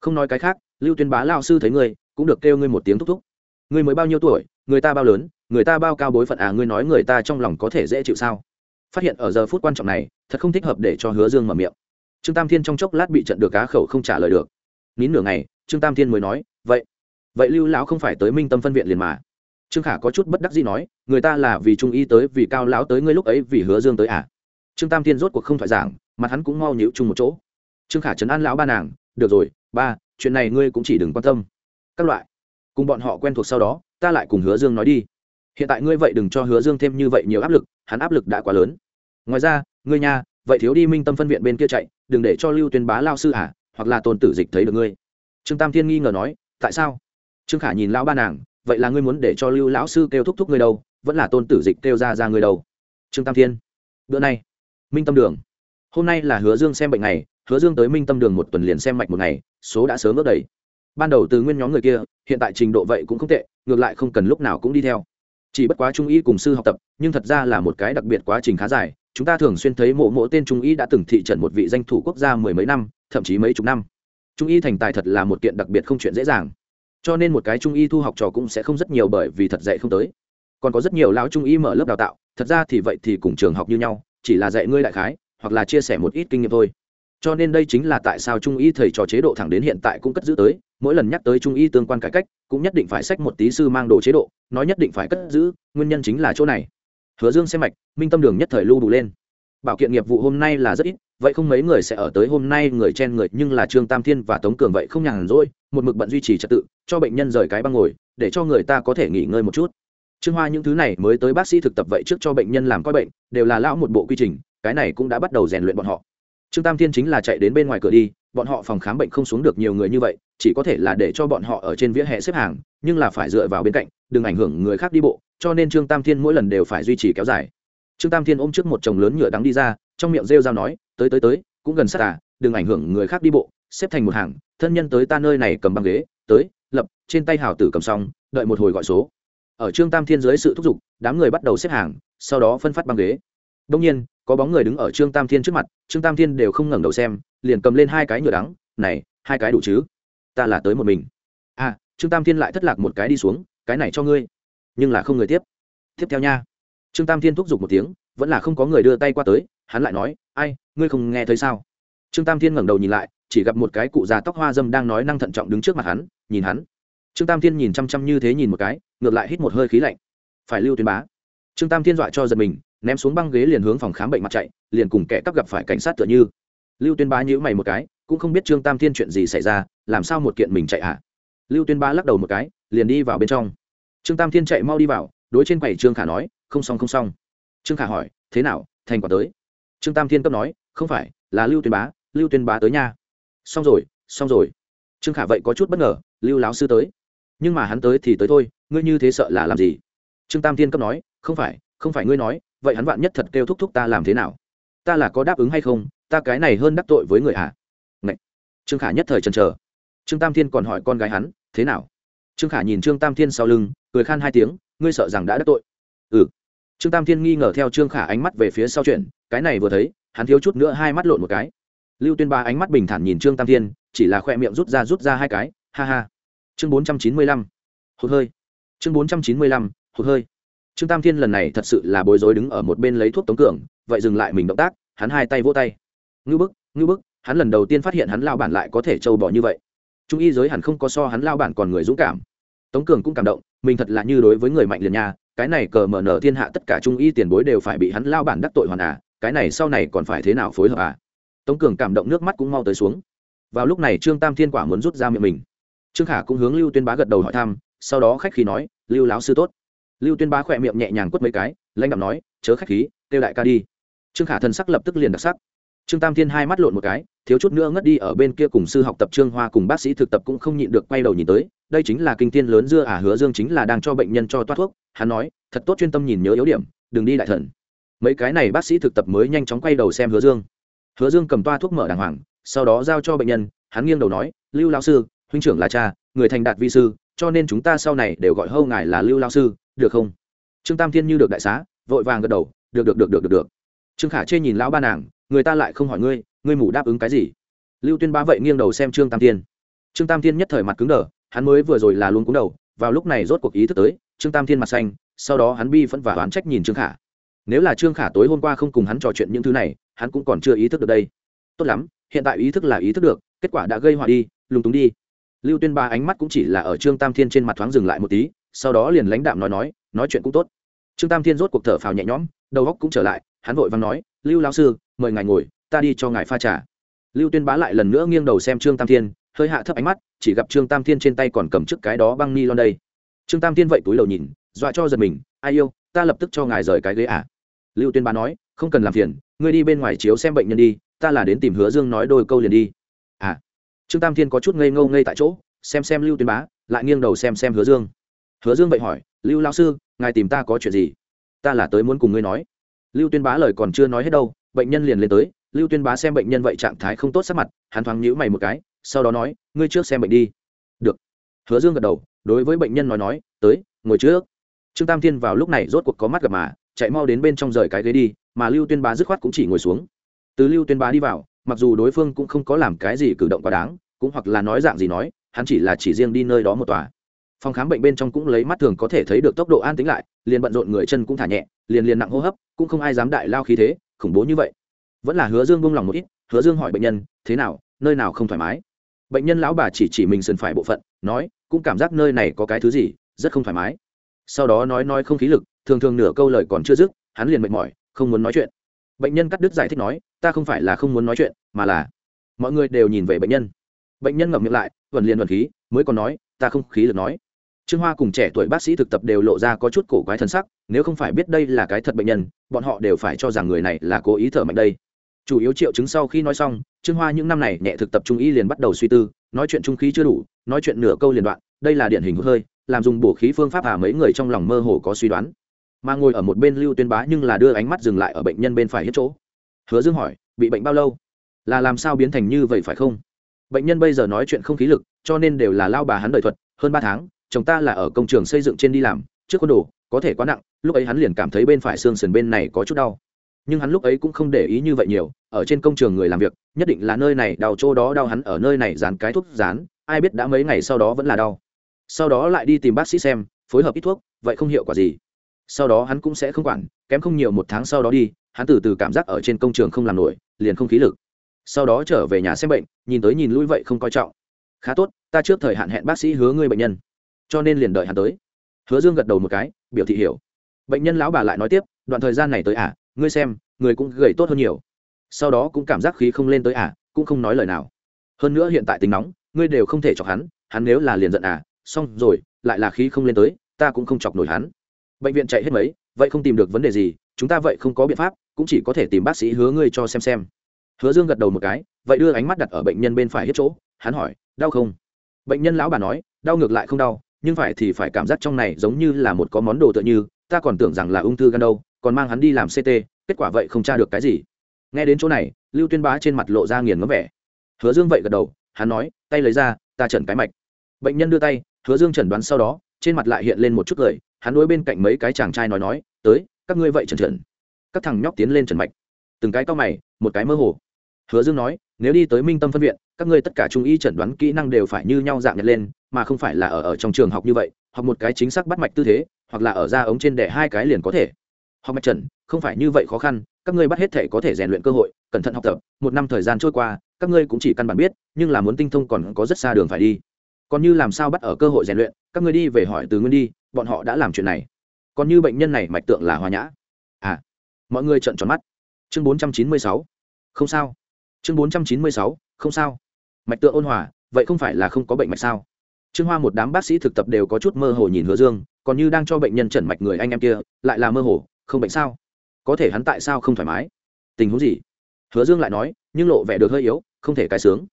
Không nói cái khác, lưu tuyên bá lao sư thấy ngươi, cũng được kêu ngươi một tiếng thúc thúc. Ngươi mới bao nhiêu tuổi, người ta bao lớn, người ta bao cao bối phận à ngươi nói người ta trong lòng có thể dễ chịu sao? Phát hiện ở giờ phút quan trọng này, thật không thích hợp để cho hứa dương mở miệng. Trương tam thiên trong chốc lát bị trận được cá khẩu không trả lời được. Nín nửa ngày, trương tam thiên mới nói, vậy vậy lưu lão không phải tới minh tâm phân viện liền mà. Trương khả có chút bất đắc gì nói, người ta là vì trung y tới, vì cao lão tới, ngươi lúc ấy vì hứa dương tới à? Trương tam thiên rốt cuộc không thoại giảng, mặt hắn cũng mau nhịu chung một chỗ. Trương khả trấn an lão ba nàng, được rồi, ba, chuyện này ngươi cũng chỉ đừng quan tâm. Các loại, cùng bọn họ quen thuộc sau đó, ta lại cùng hứa dương nói đi. Hiện tại ngươi vậy đừng cho hứa dương thêm như vậy nhiều áp lực, hắn áp lực đã quá lớn. Ngoài ra, ngươi nha, vậy thiếu đi minh tâm phân viện bên kia chạy, đừng để cho lưu tuyên bá lao sư à hoặc là tôn tử dịch thấy được ngươi. Trương tam thiên nghi ngờ nói, tại sao? Trương khả nhìn lão ba nàng, vậy là ngươi muốn để cho lưu lão sư kêu thúc thúc ngươi đâu, vẫn là tôn tử dịch kêu ra ra ngươi đâu? Trương tam thiên, bữa nay, minh tâm đường. Hôm nay là hứa dương xem bệnh này hứa dương tới minh tâm đường một tuần liền xem mạch một ngày, số đã sớm ước đầy. Ban đầu từ nguyên nhóm người kia, hiện tại trình độ vậy cũng không tệ, ngược lại không cần lúc nào cũng đi theo. Chỉ bất quá trung y cùng sư học tập, nhưng thật ra là một cái đặc biệt quá trình khá dài, chúng ta thường xuyên thấy mộ mộ tên trung y đã từng thị trần một vị danh thủ quốc gia mười mấy năm, thậm chí mấy chục năm. Trung y thành tài thật là một kiện đặc biệt không chuyện dễ dàng cho nên một cái trung y thu học trò cũng sẽ không rất nhiều bởi vì thật dạy không tới. Còn có rất nhiều lão trung y mở lớp đào tạo, thật ra thì vậy thì cùng trường học như nhau, chỉ là dạy ngươi đại khái, hoặc là chia sẻ một ít kinh nghiệm thôi. Cho nên đây chính là tại sao trung y thầy trò chế độ thẳng đến hiện tại cũng cất giữ tới, mỗi lần nhắc tới trung y tương quan cải cách, cũng nhất định phải sách một tí sư mang đồ chế độ, nói nhất định phải cất giữ, nguyên nhân chính là chỗ này. Hứa dương xem mạch, minh tâm đường nhất thời lưu đủ lên. Bảo kiện nghiệp vụ hôm nay là rất ít vậy không mấy người sẽ ở tới hôm nay người chen người, nhưng là trương tam thiên và tống cường vậy không nhàn rỗi, một mực bận duy trì trật tự, cho bệnh nhân rời cái băng ngồi, để cho người ta có thể nghỉ ngơi một chút. Trương hoa những thứ này mới tới bác sĩ thực tập vậy trước cho bệnh nhân làm coi bệnh, đều là lão một bộ quy trình, cái này cũng đã bắt đầu rèn luyện bọn họ. Trương tam thiên chính là chạy đến bên ngoài cửa đi, bọn họ phòng khám bệnh không xuống được nhiều người như vậy, chỉ có thể là để cho bọn họ ở trên vỉa hè xếp hàng, nhưng là phải dựa vào bên cạnh, đừng ảnh hưởng người khác đi bộ, cho nên trương tam thiên mỗi lần đều phải duy trì kéo dài. Trương tam thiên ôm trước một chồng lớn nhựa đắng đi ra trong miệng rêu rao nói, tới tới tới, cũng gần sát à đừng ảnh hưởng người khác đi bộ, xếp thành một hàng, thân nhân tới ta nơi này cầm băng ghế, tới, lập, trên tay hào tử cầm xong, đợi một hồi gọi số. Ở trương tam thiên dưới sự thúc giục, đám người bắt đầu xếp hàng, sau đó phân phát băng ghế. Đông nhiên, có bóng người đứng ở trương tam thiên trước mặt, trương tam thiên đều không ngẩng đầu xem, liền cầm lên hai cái nhựa đắng, này, hai cái đủ chứ? Ta là tới một mình. À trương tam thiên lại thất lạc một cái đi xuống, cái này cho ngươi. Nhưng là không người tiếp. Tiếp theo nha. Trương tam thiên thúc giục một tiếng, vẫn là không có người đưa tay qua tới hắn lại nói, ai, ngươi không nghe thấy sao? Trương tam thiên ngẩng đầu nhìn lại, chỉ gặp một cái cụ già tóc hoa dâm đang nói năng thận trọng đứng trước mặt hắn, nhìn hắn. Trương tam thiên nhìn chăm chăm như thế nhìn một cái, ngược lại hít một hơi khí lạnh. Phải lưu tuyến bá. Trương tam thiên dọa cho giật mình, ném xuống băng ghế liền hướng phòng khám bệnh mặt chạy, liền cùng kẻ cắp gặp phải cảnh sát tựa như. Lưu tuyên bá nhữ mày một cái, cũng không biết trương tam thiên chuyện gì xảy ra, làm sao một kiện mình chạy à lưu tuyên bá lắc đầu một cái, liền đi vào bên trong. Trương tam thiên chạy mau đi vào, đối trên quầy trương khả nói, không xong không xong. Trương khả hỏi, thế nào, thành quả tới? Trương tam thiên cấp nói, không phải, là lưu tuyên bá, lưu tuyên bá tới nha xong rồi xong rồi. Trương khả vậy có chút bất ngờ, lưu láo sư tới. Nhưng mà hắn tới thì tới thôi, ngươi như thế sợ là làm gì? Trương tam thiên cấp nói, không phải không phải ngươi nói, vậy hắn vạn nhất thật kêu thúc thúc ta làm thế nào? Ta là có đáp ứng hay không? Ta cái này hơn đắc tội với người à Ngậy. trương khả nhất thời chần chờ. Trương tam thiên còn hỏi con gái hắn, thế nào? Trương khả nhìn trương tam thiên sau lưng, cười khan hai tiếng, ngươi sợ rằng đã đắc tội. Ừ trương tam thiên nghi ngờ theo trương khả ánh mắt về phía sau chuyện, cái này vừa thấy, hắn thiếu chút nữa hai mắt lộn một cái. Lưu tuyên ba ánh mắt bình thản nhìn trương tam thiên, chỉ là khoe miệng rút ra rút ra hai cái, ha ha. Chương bốn trăm chín mươi lăm, hụt hơi. Chương bốn trăm chín mươi lăm, hụt hơi. Trương tam thiên lần này thật sự là bối rối đứng ở một bên lấy thuốc tống cường, vậy dừng lại mình động tác, hắn hai tay vỗ tay. Ngư bức ngư bức, hắn lần đầu tiên phát hiện hắn lao bản lại có thể trâu bỏ như vậy. Trung y giới hẳn không có so hắn lao bản còn người dũng cảm. Tống cường cũng cảm động mình thật là như đối với người mạnh liền nha, cái này cờ mở nở thiên hạ tất cả trung y tiền bối đều phải bị hắn lao bản đắc tội hoàn à cái này sau này còn phải thế nào phối hợp à? Tống cường cảm động nước mắt cũng mau tới xuống. Vào lúc này trương tam thiên quả muốn rút ra miệng mình. Trương khả cũng hướng lưu tuyên bá gật đầu hỏi thăm, sau đó khách khí nói, lưu láo sư tốt. Lưu tuyên bá khỏe miệng nhẹ nhàng quất mấy cái, lãnh đạo nói, chớ khách khí, kêu đại ca đi. Trương khả thần sắc lập tức liền đặc sắc. Trương tam thiên hai mắt lộn một cái thiếu chút nữa ngất đi ở bên kia cùng sư học tập trương hoa cùng bác sĩ thực tập cũng không nhịn được quay đầu nhìn tới. Đây chính là kinh tiên lớn dưa à hứa dương chính là đang cho bệnh nhân cho toát thuốc. Hắn nói, thật tốt chuyên tâm nhìn nhớ yếu điểm, đừng đi đại thần. Mấy cái này bác sĩ thực tập mới nhanh chóng quay đầu xem hứa dương. Hứa dương cầm toa thuốc mở đàng hoàng, sau đó giao cho bệnh nhân. Hắn nghiêng đầu nói, lưu lao sư, huynh trưởng là cha, người thành đạt vi sư, cho nên chúng ta sau này đều gọi hâu ngài là lưu lao sư, được không? Trương tam thiên như được đại xá, vội vàng gật đầu, được được được được được được. Trương khả chê nhìn lão ba nàng người ta lại không hỏi ngươi ngươi mủ đáp ứng cái gì? Lưu tuyên bá vậy nghiêng đầu xem trương tam thiên. Trương tam thiên nhất thời mặt cứng đờ, hắn mới vừa rồi là luôn cúng đầu, vào lúc này rốt cuộc ý thức tới, trương tam thiên mặt xanh, sau đó hắn bi phẫn và oán trách nhìn trương khả. Nếu là trương khả tối hôm qua không cùng hắn trò chuyện những thứ này, hắn cũng còn chưa ý thức được đây. Tốt lắm, hiện tại ý thức là ý thức được, kết quả đã gây họa đi, lúng túng đi. Lưu tuyên ba ánh mắt cũng chỉ là ở trương tam thiên trên mặt thoáng dừng lại một tí, sau đó liền lãnh đạm nói nói nói chuyện cũng tốt. Trương tam thiên rốt cuộc thở phào nhẹ nhõm, đầu óc cũng trở lại, hắn vội vàng nói, lưu lao sư mời ngài ngồi, ta đi cho ngài pha trà. Lưu tuyên bá lại lần nữa nghiêng đầu xem trương tam thiên, hơi hạ thấp ánh mắt, chỉ gặp trương tam thiên trên tay còn cầm chiếc cái đó băng ni lon đây. Trương tam thiên vậy túi đầu nhìn, dọa cho giật mình, ai yêu, ta lập tức cho ngài rời cái ghế à? Lưu tuyên bá nói, không cần làm phiền, ngươi đi bên ngoài chiếu xem bệnh nhân đi, ta là đến tìm hứa dương nói đôi câu liền đi. À trương tam thiên có chút ngây ngâu ngây tại chỗ, xem xem lưu tuyên bá, lại nghiêng đầu xem xem hứa dương. Hứa dương vậy hỏi, lưu lao sư, ngài tìm ta có chuyện gì? Ta là tới muốn cùng ngươi nói. Lưu tuyên bá lời còn chưa nói hết đâu bệnh nhân liền lên tới, lưu tuyên bá xem bệnh nhân vậy trạng thái không tốt sắc mặt, hắn thoáng nhíu mày một cái, sau đó nói, ngươi trước xem bệnh đi. Được. Hứa dương gật đầu, đối với bệnh nhân nói nói, tới, ngồi trước. Trương tam thiên vào lúc này rốt cuộc có mắt gặp mà, chạy mau đến bên trong rời cái ghế đi, mà lưu tuyên bá dứt khoát cũng chỉ ngồi xuống. Từ lưu tuyên bá đi vào, mặc dù đối phương cũng không có làm cái gì cử động quá đáng, cũng hoặc là nói dạng gì nói, hắn chỉ là chỉ riêng đi nơi đó một tòa. Phòng khám bệnh bên trong cũng lấy mắt thường có thể thấy được tốc độ an tính lại, liền bận rộn người chân cũng thả nhẹ, liền liền nặng hô hấp, cũng không ai dám đại lao khí thế khủng bố như vậy. Vẫn là hứa dương buông lòng một ít, hứa dương hỏi bệnh nhân, thế nào, nơi nào không thoải mái? Bệnh nhân lão bà chỉ chỉ mình sườn phải bộ phận, nói, cũng cảm giác nơi này có cái thứ gì, rất không thoải mái. Sau đó nói nói không khí lực, thường thường nửa câu lời còn chưa dứt, hắn liền mệt mỏi, không muốn nói chuyện. Bệnh nhân cắt đứt giải thích nói, ta không phải là không muốn nói chuyện, mà là mọi người đều nhìn về bệnh nhân. Bệnh nhân ngậm miệng lại vần liền vần khí, mới còn nói, ta không khí lực nói trương hoa cùng trẻ tuổi bác sĩ thực tập đều lộ ra có chút cổ quái thân sắc, nếu không phải biết đây là cái thật bệnh nhân, bọn họ đều phải cho rằng người này là cố ý thở mạnh đây. Chủ yếu triệu chứng sau khi nói xong, trương hoa những năm này nhẹ thực tập trung y liền bắt đầu suy tư, nói chuyện trung khí chưa đủ, nói chuyện nửa câu liền đoạn, đây là điển hình hơi, làm dùng bổ khí phương pháp à mấy người trong lòng mơ hồ có suy đoán. Mà ngồi ở một bên lưu tuyên bá nhưng là đưa ánh mắt dừng lại ở bệnh nhân bên phải hết chỗ. Hứa dương hỏi, bị bệnh bao lâu? Là làm sao biến thành như vậy phải không? Bệnh nhân bây giờ nói chuyện không khí lực, cho nên đều là lao bà hắn đời thuật, hơn ba tháng chồng ta là ở công trường xây dựng trên đi làm, trước quân đồ, có thể quá nặng, lúc ấy hắn liền cảm thấy bên phải xương sườn bên này có chút đau. Nhưng hắn lúc ấy cũng không để ý như vậy nhiều, ở trên công trường người làm việc, nhất định là nơi này đau chỗ đó đau hắn, ở nơi này dán cái thuốc dán, ai biết đã mấy ngày sau đó vẫn là đau. Sau đó lại đi tìm bác sĩ xem, phối hợp ít thuốc, vậy không hiệu quả gì. Sau đó hắn cũng sẽ không quản, kém không nhiều một tháng sau đó đi, hắn từ từ cảm giác ở trên công trường không làm nổi, liền không khí lực. Sau đó trở về nhà xem bệnh, nhìn tới nhìn lui vậy không coi trọng. Khá tốt, ta trước thời hạn hẹn bác sĩ hứa ngươi bệnh nhân cho nên liền đợi hắn tới. Hứa dương gật đầu một cái, biểu thị hiểu. Bệnh nhân lão bà lại nói tiếp, đoạn thời gian này tới à ngươi xem, người cũng gầy tốt hơn nhiều. Sau đó cũng cảm giác khí không lên tới à cũng không nói lời nào. Hơn nữa hiện tại tính nóng, ngươi đều không thể chọc hắn hắn nếu là liền giận à xong rồi, lại là khí không lên tới, ta cũng không chọc nổi hắn. Bệnh viện chạy hết mấy, vậy không tìm được vấn đề gì, chúng ta vậy không có biện pháp, cũng chỉ có thể tìm bác sĩ hứa ngươi cho xem xem. Hứa dương gật đầu một cái, vậy đưa ánh mắt đặt ở bệnh nhân bên phải hết chỗ, hắn hỏi, đau không? Bệnh nhân lão bà nói, đau ngược lại không đau nhưng phải thì phải cảm giác trong này giống như là một có món đồ tựa như, ta còn tưởng rằng là ung thư gan đâu, còn mang hắn đi làm ct kết quả vậy không tra được cái gì. Nghe đến chỗ này, lưu tuyên bá trên mặt lộ ra nghiền ngấm vẻ. Hứa dương vậy gật đầu, hắn nói, tay lấy ra, ta chẩn cái mạch. Bệnh nhân đưa tay, hứa dương chẩn đoán sau đó, trên mặt lại hiện lên một chút cười, hắn đối bên cạnh mấy cái chàng trai nói nói, tới, các ngươi vậy chẩn chẩn các thằng nhóc tiến lên trần mạch. Từng cái cao mày, một cái mơ hồ. Hứa dương nói, nếu đi tới minh tâm phân viện, các ngươi tất cả trung y chẩn đoán kỹ năng đều phải như nhau dạng nhật lên mà không phải là ở ở trong trường học như vậy, học một cái chính xác bắt mạch tư thế, hoặc là ở ra ống trên đẻ hai cái liền có thể. Học mạch trần, không phải như vậy khó khăn, các ngươi bắt hết thể có thể rèn luyện cơ hội, cẩn thận học tập, một năm thời gian trôi qua, các ngươi cũng chỉ căn bản biết, nhưng là muốn tinh thông còn có rất xa đường phải đi. Còn như làm sao bắt ở cơ hội rèn luyện, các ngươi đi về hỏi từ nguyên đi, bọn họ đã làm chuyện này. Còn như bệnh nhân này mạch tượng là hòa nhã. À mọi người trợn tròn mắt. Chương bốn trăm chín mươi sáu. Không sao. Chương bốn trăm chín mươi sáu, không sao. Mạch tượng ôn hòa, vậy không phải là không có bệnh mạch sao? Trương hoa một đám bác sĩ thực tập đều có chút mơ hồ nhìn hứa dương, còn như đang cho bệnh nhân trần mạch người anh em kia, lại là mơ hồ, không bệnh sao? Có thể hắn tại sao không thoải mái? Tình huống gì? Hứa dương lại nói, nhưng lộ vẻ được hơi yếu, không thể cái sướng.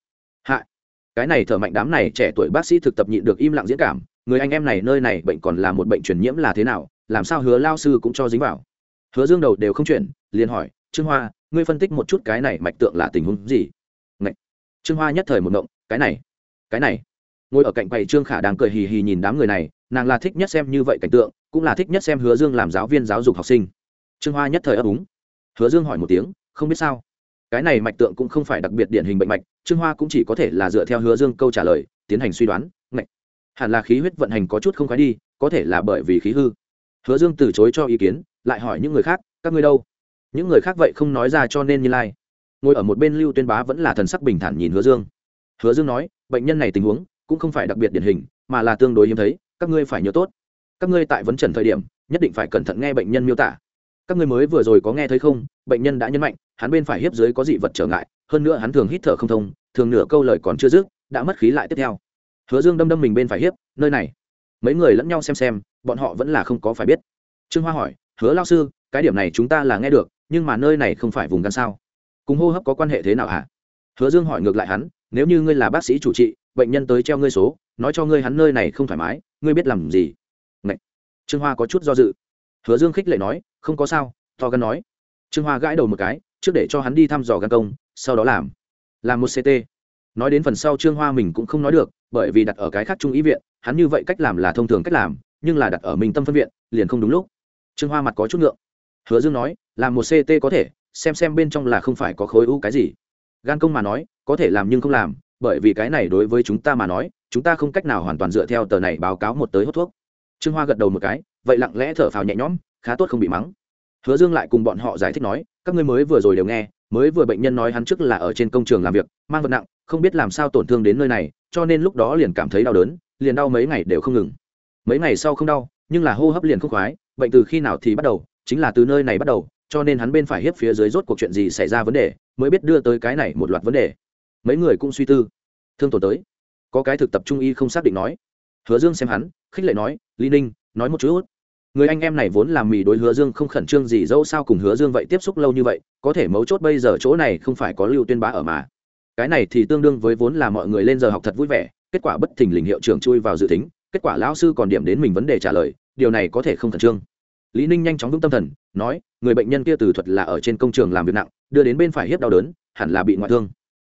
Hạ. Cái này thở mạnh đám này trẻ tuổi bác sĩ thực tập nhịn được im lặng diễn cảm, người anh em này nơi này bệnh còn là một bệnh truyền nhiễm là thế nào, làm sao hứa lao sư cũng cho dính vào? Hứa dương đầu đều không chuyển, liền hỏi, trương hoa, ngươi phân tích một chút cái này mạch tượng là tình huống gì? Ngậy. trương hoa nhất thời một động cái này cái này ngồi ở cạnh quầy trương khả đang cười hì hì nhìn đám người này, nàng là thích nhất xem như vậy cảnh tượng, cũng là thích nhất xem hứa dương làm giáo viên giáo dục học sinh. Trương hoa nhất thời ấp úng. Hứa dương hỏi một tiếng, không biết sao? Cái này mạch tượng cũng không phải đặc biệt điển hình bệnh mạch, trương hoa cũng chỉ có thể là dựa theo hứa dương câu trả lời, tiến hành suy đoán, ngạch. Hẳn là khí huyết vận hành có chút không khói đi, có thể là bởi vì khí hư. Hứa dương từ chối cho ý kiến, lại hỏi những người khác, các ngươi đâu? Những người khác vậy không nói ra cho nên như lai. Ngồi ở một bên lưu tuyên bá vẫn là thần sắc bình thản nhìn hứa dương. Hứa dương nói, bệnh nhân này tình huống cũng không phải đặc biệt điển hình, mà là tương đối hiếm thấy, các ngươi phải nhớ tốt. Các ngươi tại vấn trần thời điểm, nhất định phải cẩn thận nghe bệnh nhân miêu tả. Các ngươi mới vừa rồi có nghe thấy không? Bệnh nhân đã nhấn mạnh, hắn bên phải hiếp dưới có dị vật trở ngại, hơn nữa hắn thường hít thở không thông, thường nửa câu lời còn chưa dứt, đã mất khí lại tiếp theo. Hứa dương đâm đâm mình bên phải hiếp, nơi này. Mấy người lẫn nhau xem xem, bọn họ vẫn là không có phải biết. Trương hoa hỏi, hứa lao sư, cái điểm này chúng ta là nghe được, nhưng mà nơi này không phải vùng gan sao? Cùng hô hấp có quan hệ thế nào hả? Hứa dương hỏi ngược lại hắn nếu như ngươi là bác sĩ chủ trị, bệnh nhân tới treo ngươi số, nói cho ngươi hắn nơi này không thoải mái, ngươi biết làm gì? Ngậy. trương hoa có chút do dự. Hứa dương khích lệ nói, không có sao, to gan nói. Trương hoa gãi đầu một cái, trước để cho hắn đi thăm dò gan công, sau đó làm. Làm một ct nói đến phần sau trương hoa mình cũng không nói được, bởi vì đặt ở cái khác trung ý viện, hắn như vậy cách làm là thông thường cách làm, nhưng là đặt ở mình tâm phân viện, liền không đúng lúc. Trương hoa mặt có chút ngượng. Hứa dương nói, làm một ct có thể, xem xem bên trong là không phải có khối u cái gì gan công mà nói, có thể làm nhưng không làm, bởi vì cái này đối với chúng ta mà nói, chúng ta không cách nào hoàn toàn dựa theo tờ này báo cáo một tới hốt thuốc. Trương hoa gật đầu một cái, vậy lặng lẽ thở phào nhẹ nhõm, khá tốt không bị mắng. Hứa dương lại cùng bọn họ giải thích nói, các ngươi mới vừa rồi đều nghe, mới vừa bệnh nhân nói hắn trước là ở trên công trường làm việc, mang vật nặng, không biết làm sao tổn thương đến nơi này, cho nên lúc đó liền cảm thấy đau đớn, liền đau mấy ngày đều không ngừng. Mấy ngày sau không đau, nhưng là hô hấp liền không khoái, bệnh từ khi nào thì bắt đầu, chính là từ nơi này bắt đầu cho nên hắn bên phải hiếp phía dưới rốt cuộc chuyện gì xảy ra vấn đề, mới biết đưa tới cái này một loạt vấn đề. Mấy người cũng suy tư. Thương tổn tới. Có cái thực tập trung y không xác định nói. Hứa dương xem hắn, khích lệ nói, lý ninh, nói một chút người anh em này vốn làm mì đối hứa dương không khẩn trương gì dẫu sao cùng hứa dương vậy tiếp xúc lâu như vậy, có thể mấu chốt bây giờ chỗ này không phải có lưu tuyên bá ở mà. Cái này thì tương đương với vốn là mọi người lên giờ học thật vui vẻ, kết quả bất thình lình hiệu trưởng chui vào dự tính, kết quả lão sư còn điểm đến mình vấn đề trả lời, điều này có thể không khẩn trương lý ninh nhanh chóng vững tâm thần, nói, người bệnh nhân kia từ thuật là ở trên công trường làm việc nặng, đưa đến bên phải hiếp đau đớn, hẳn là bị ngoại thương.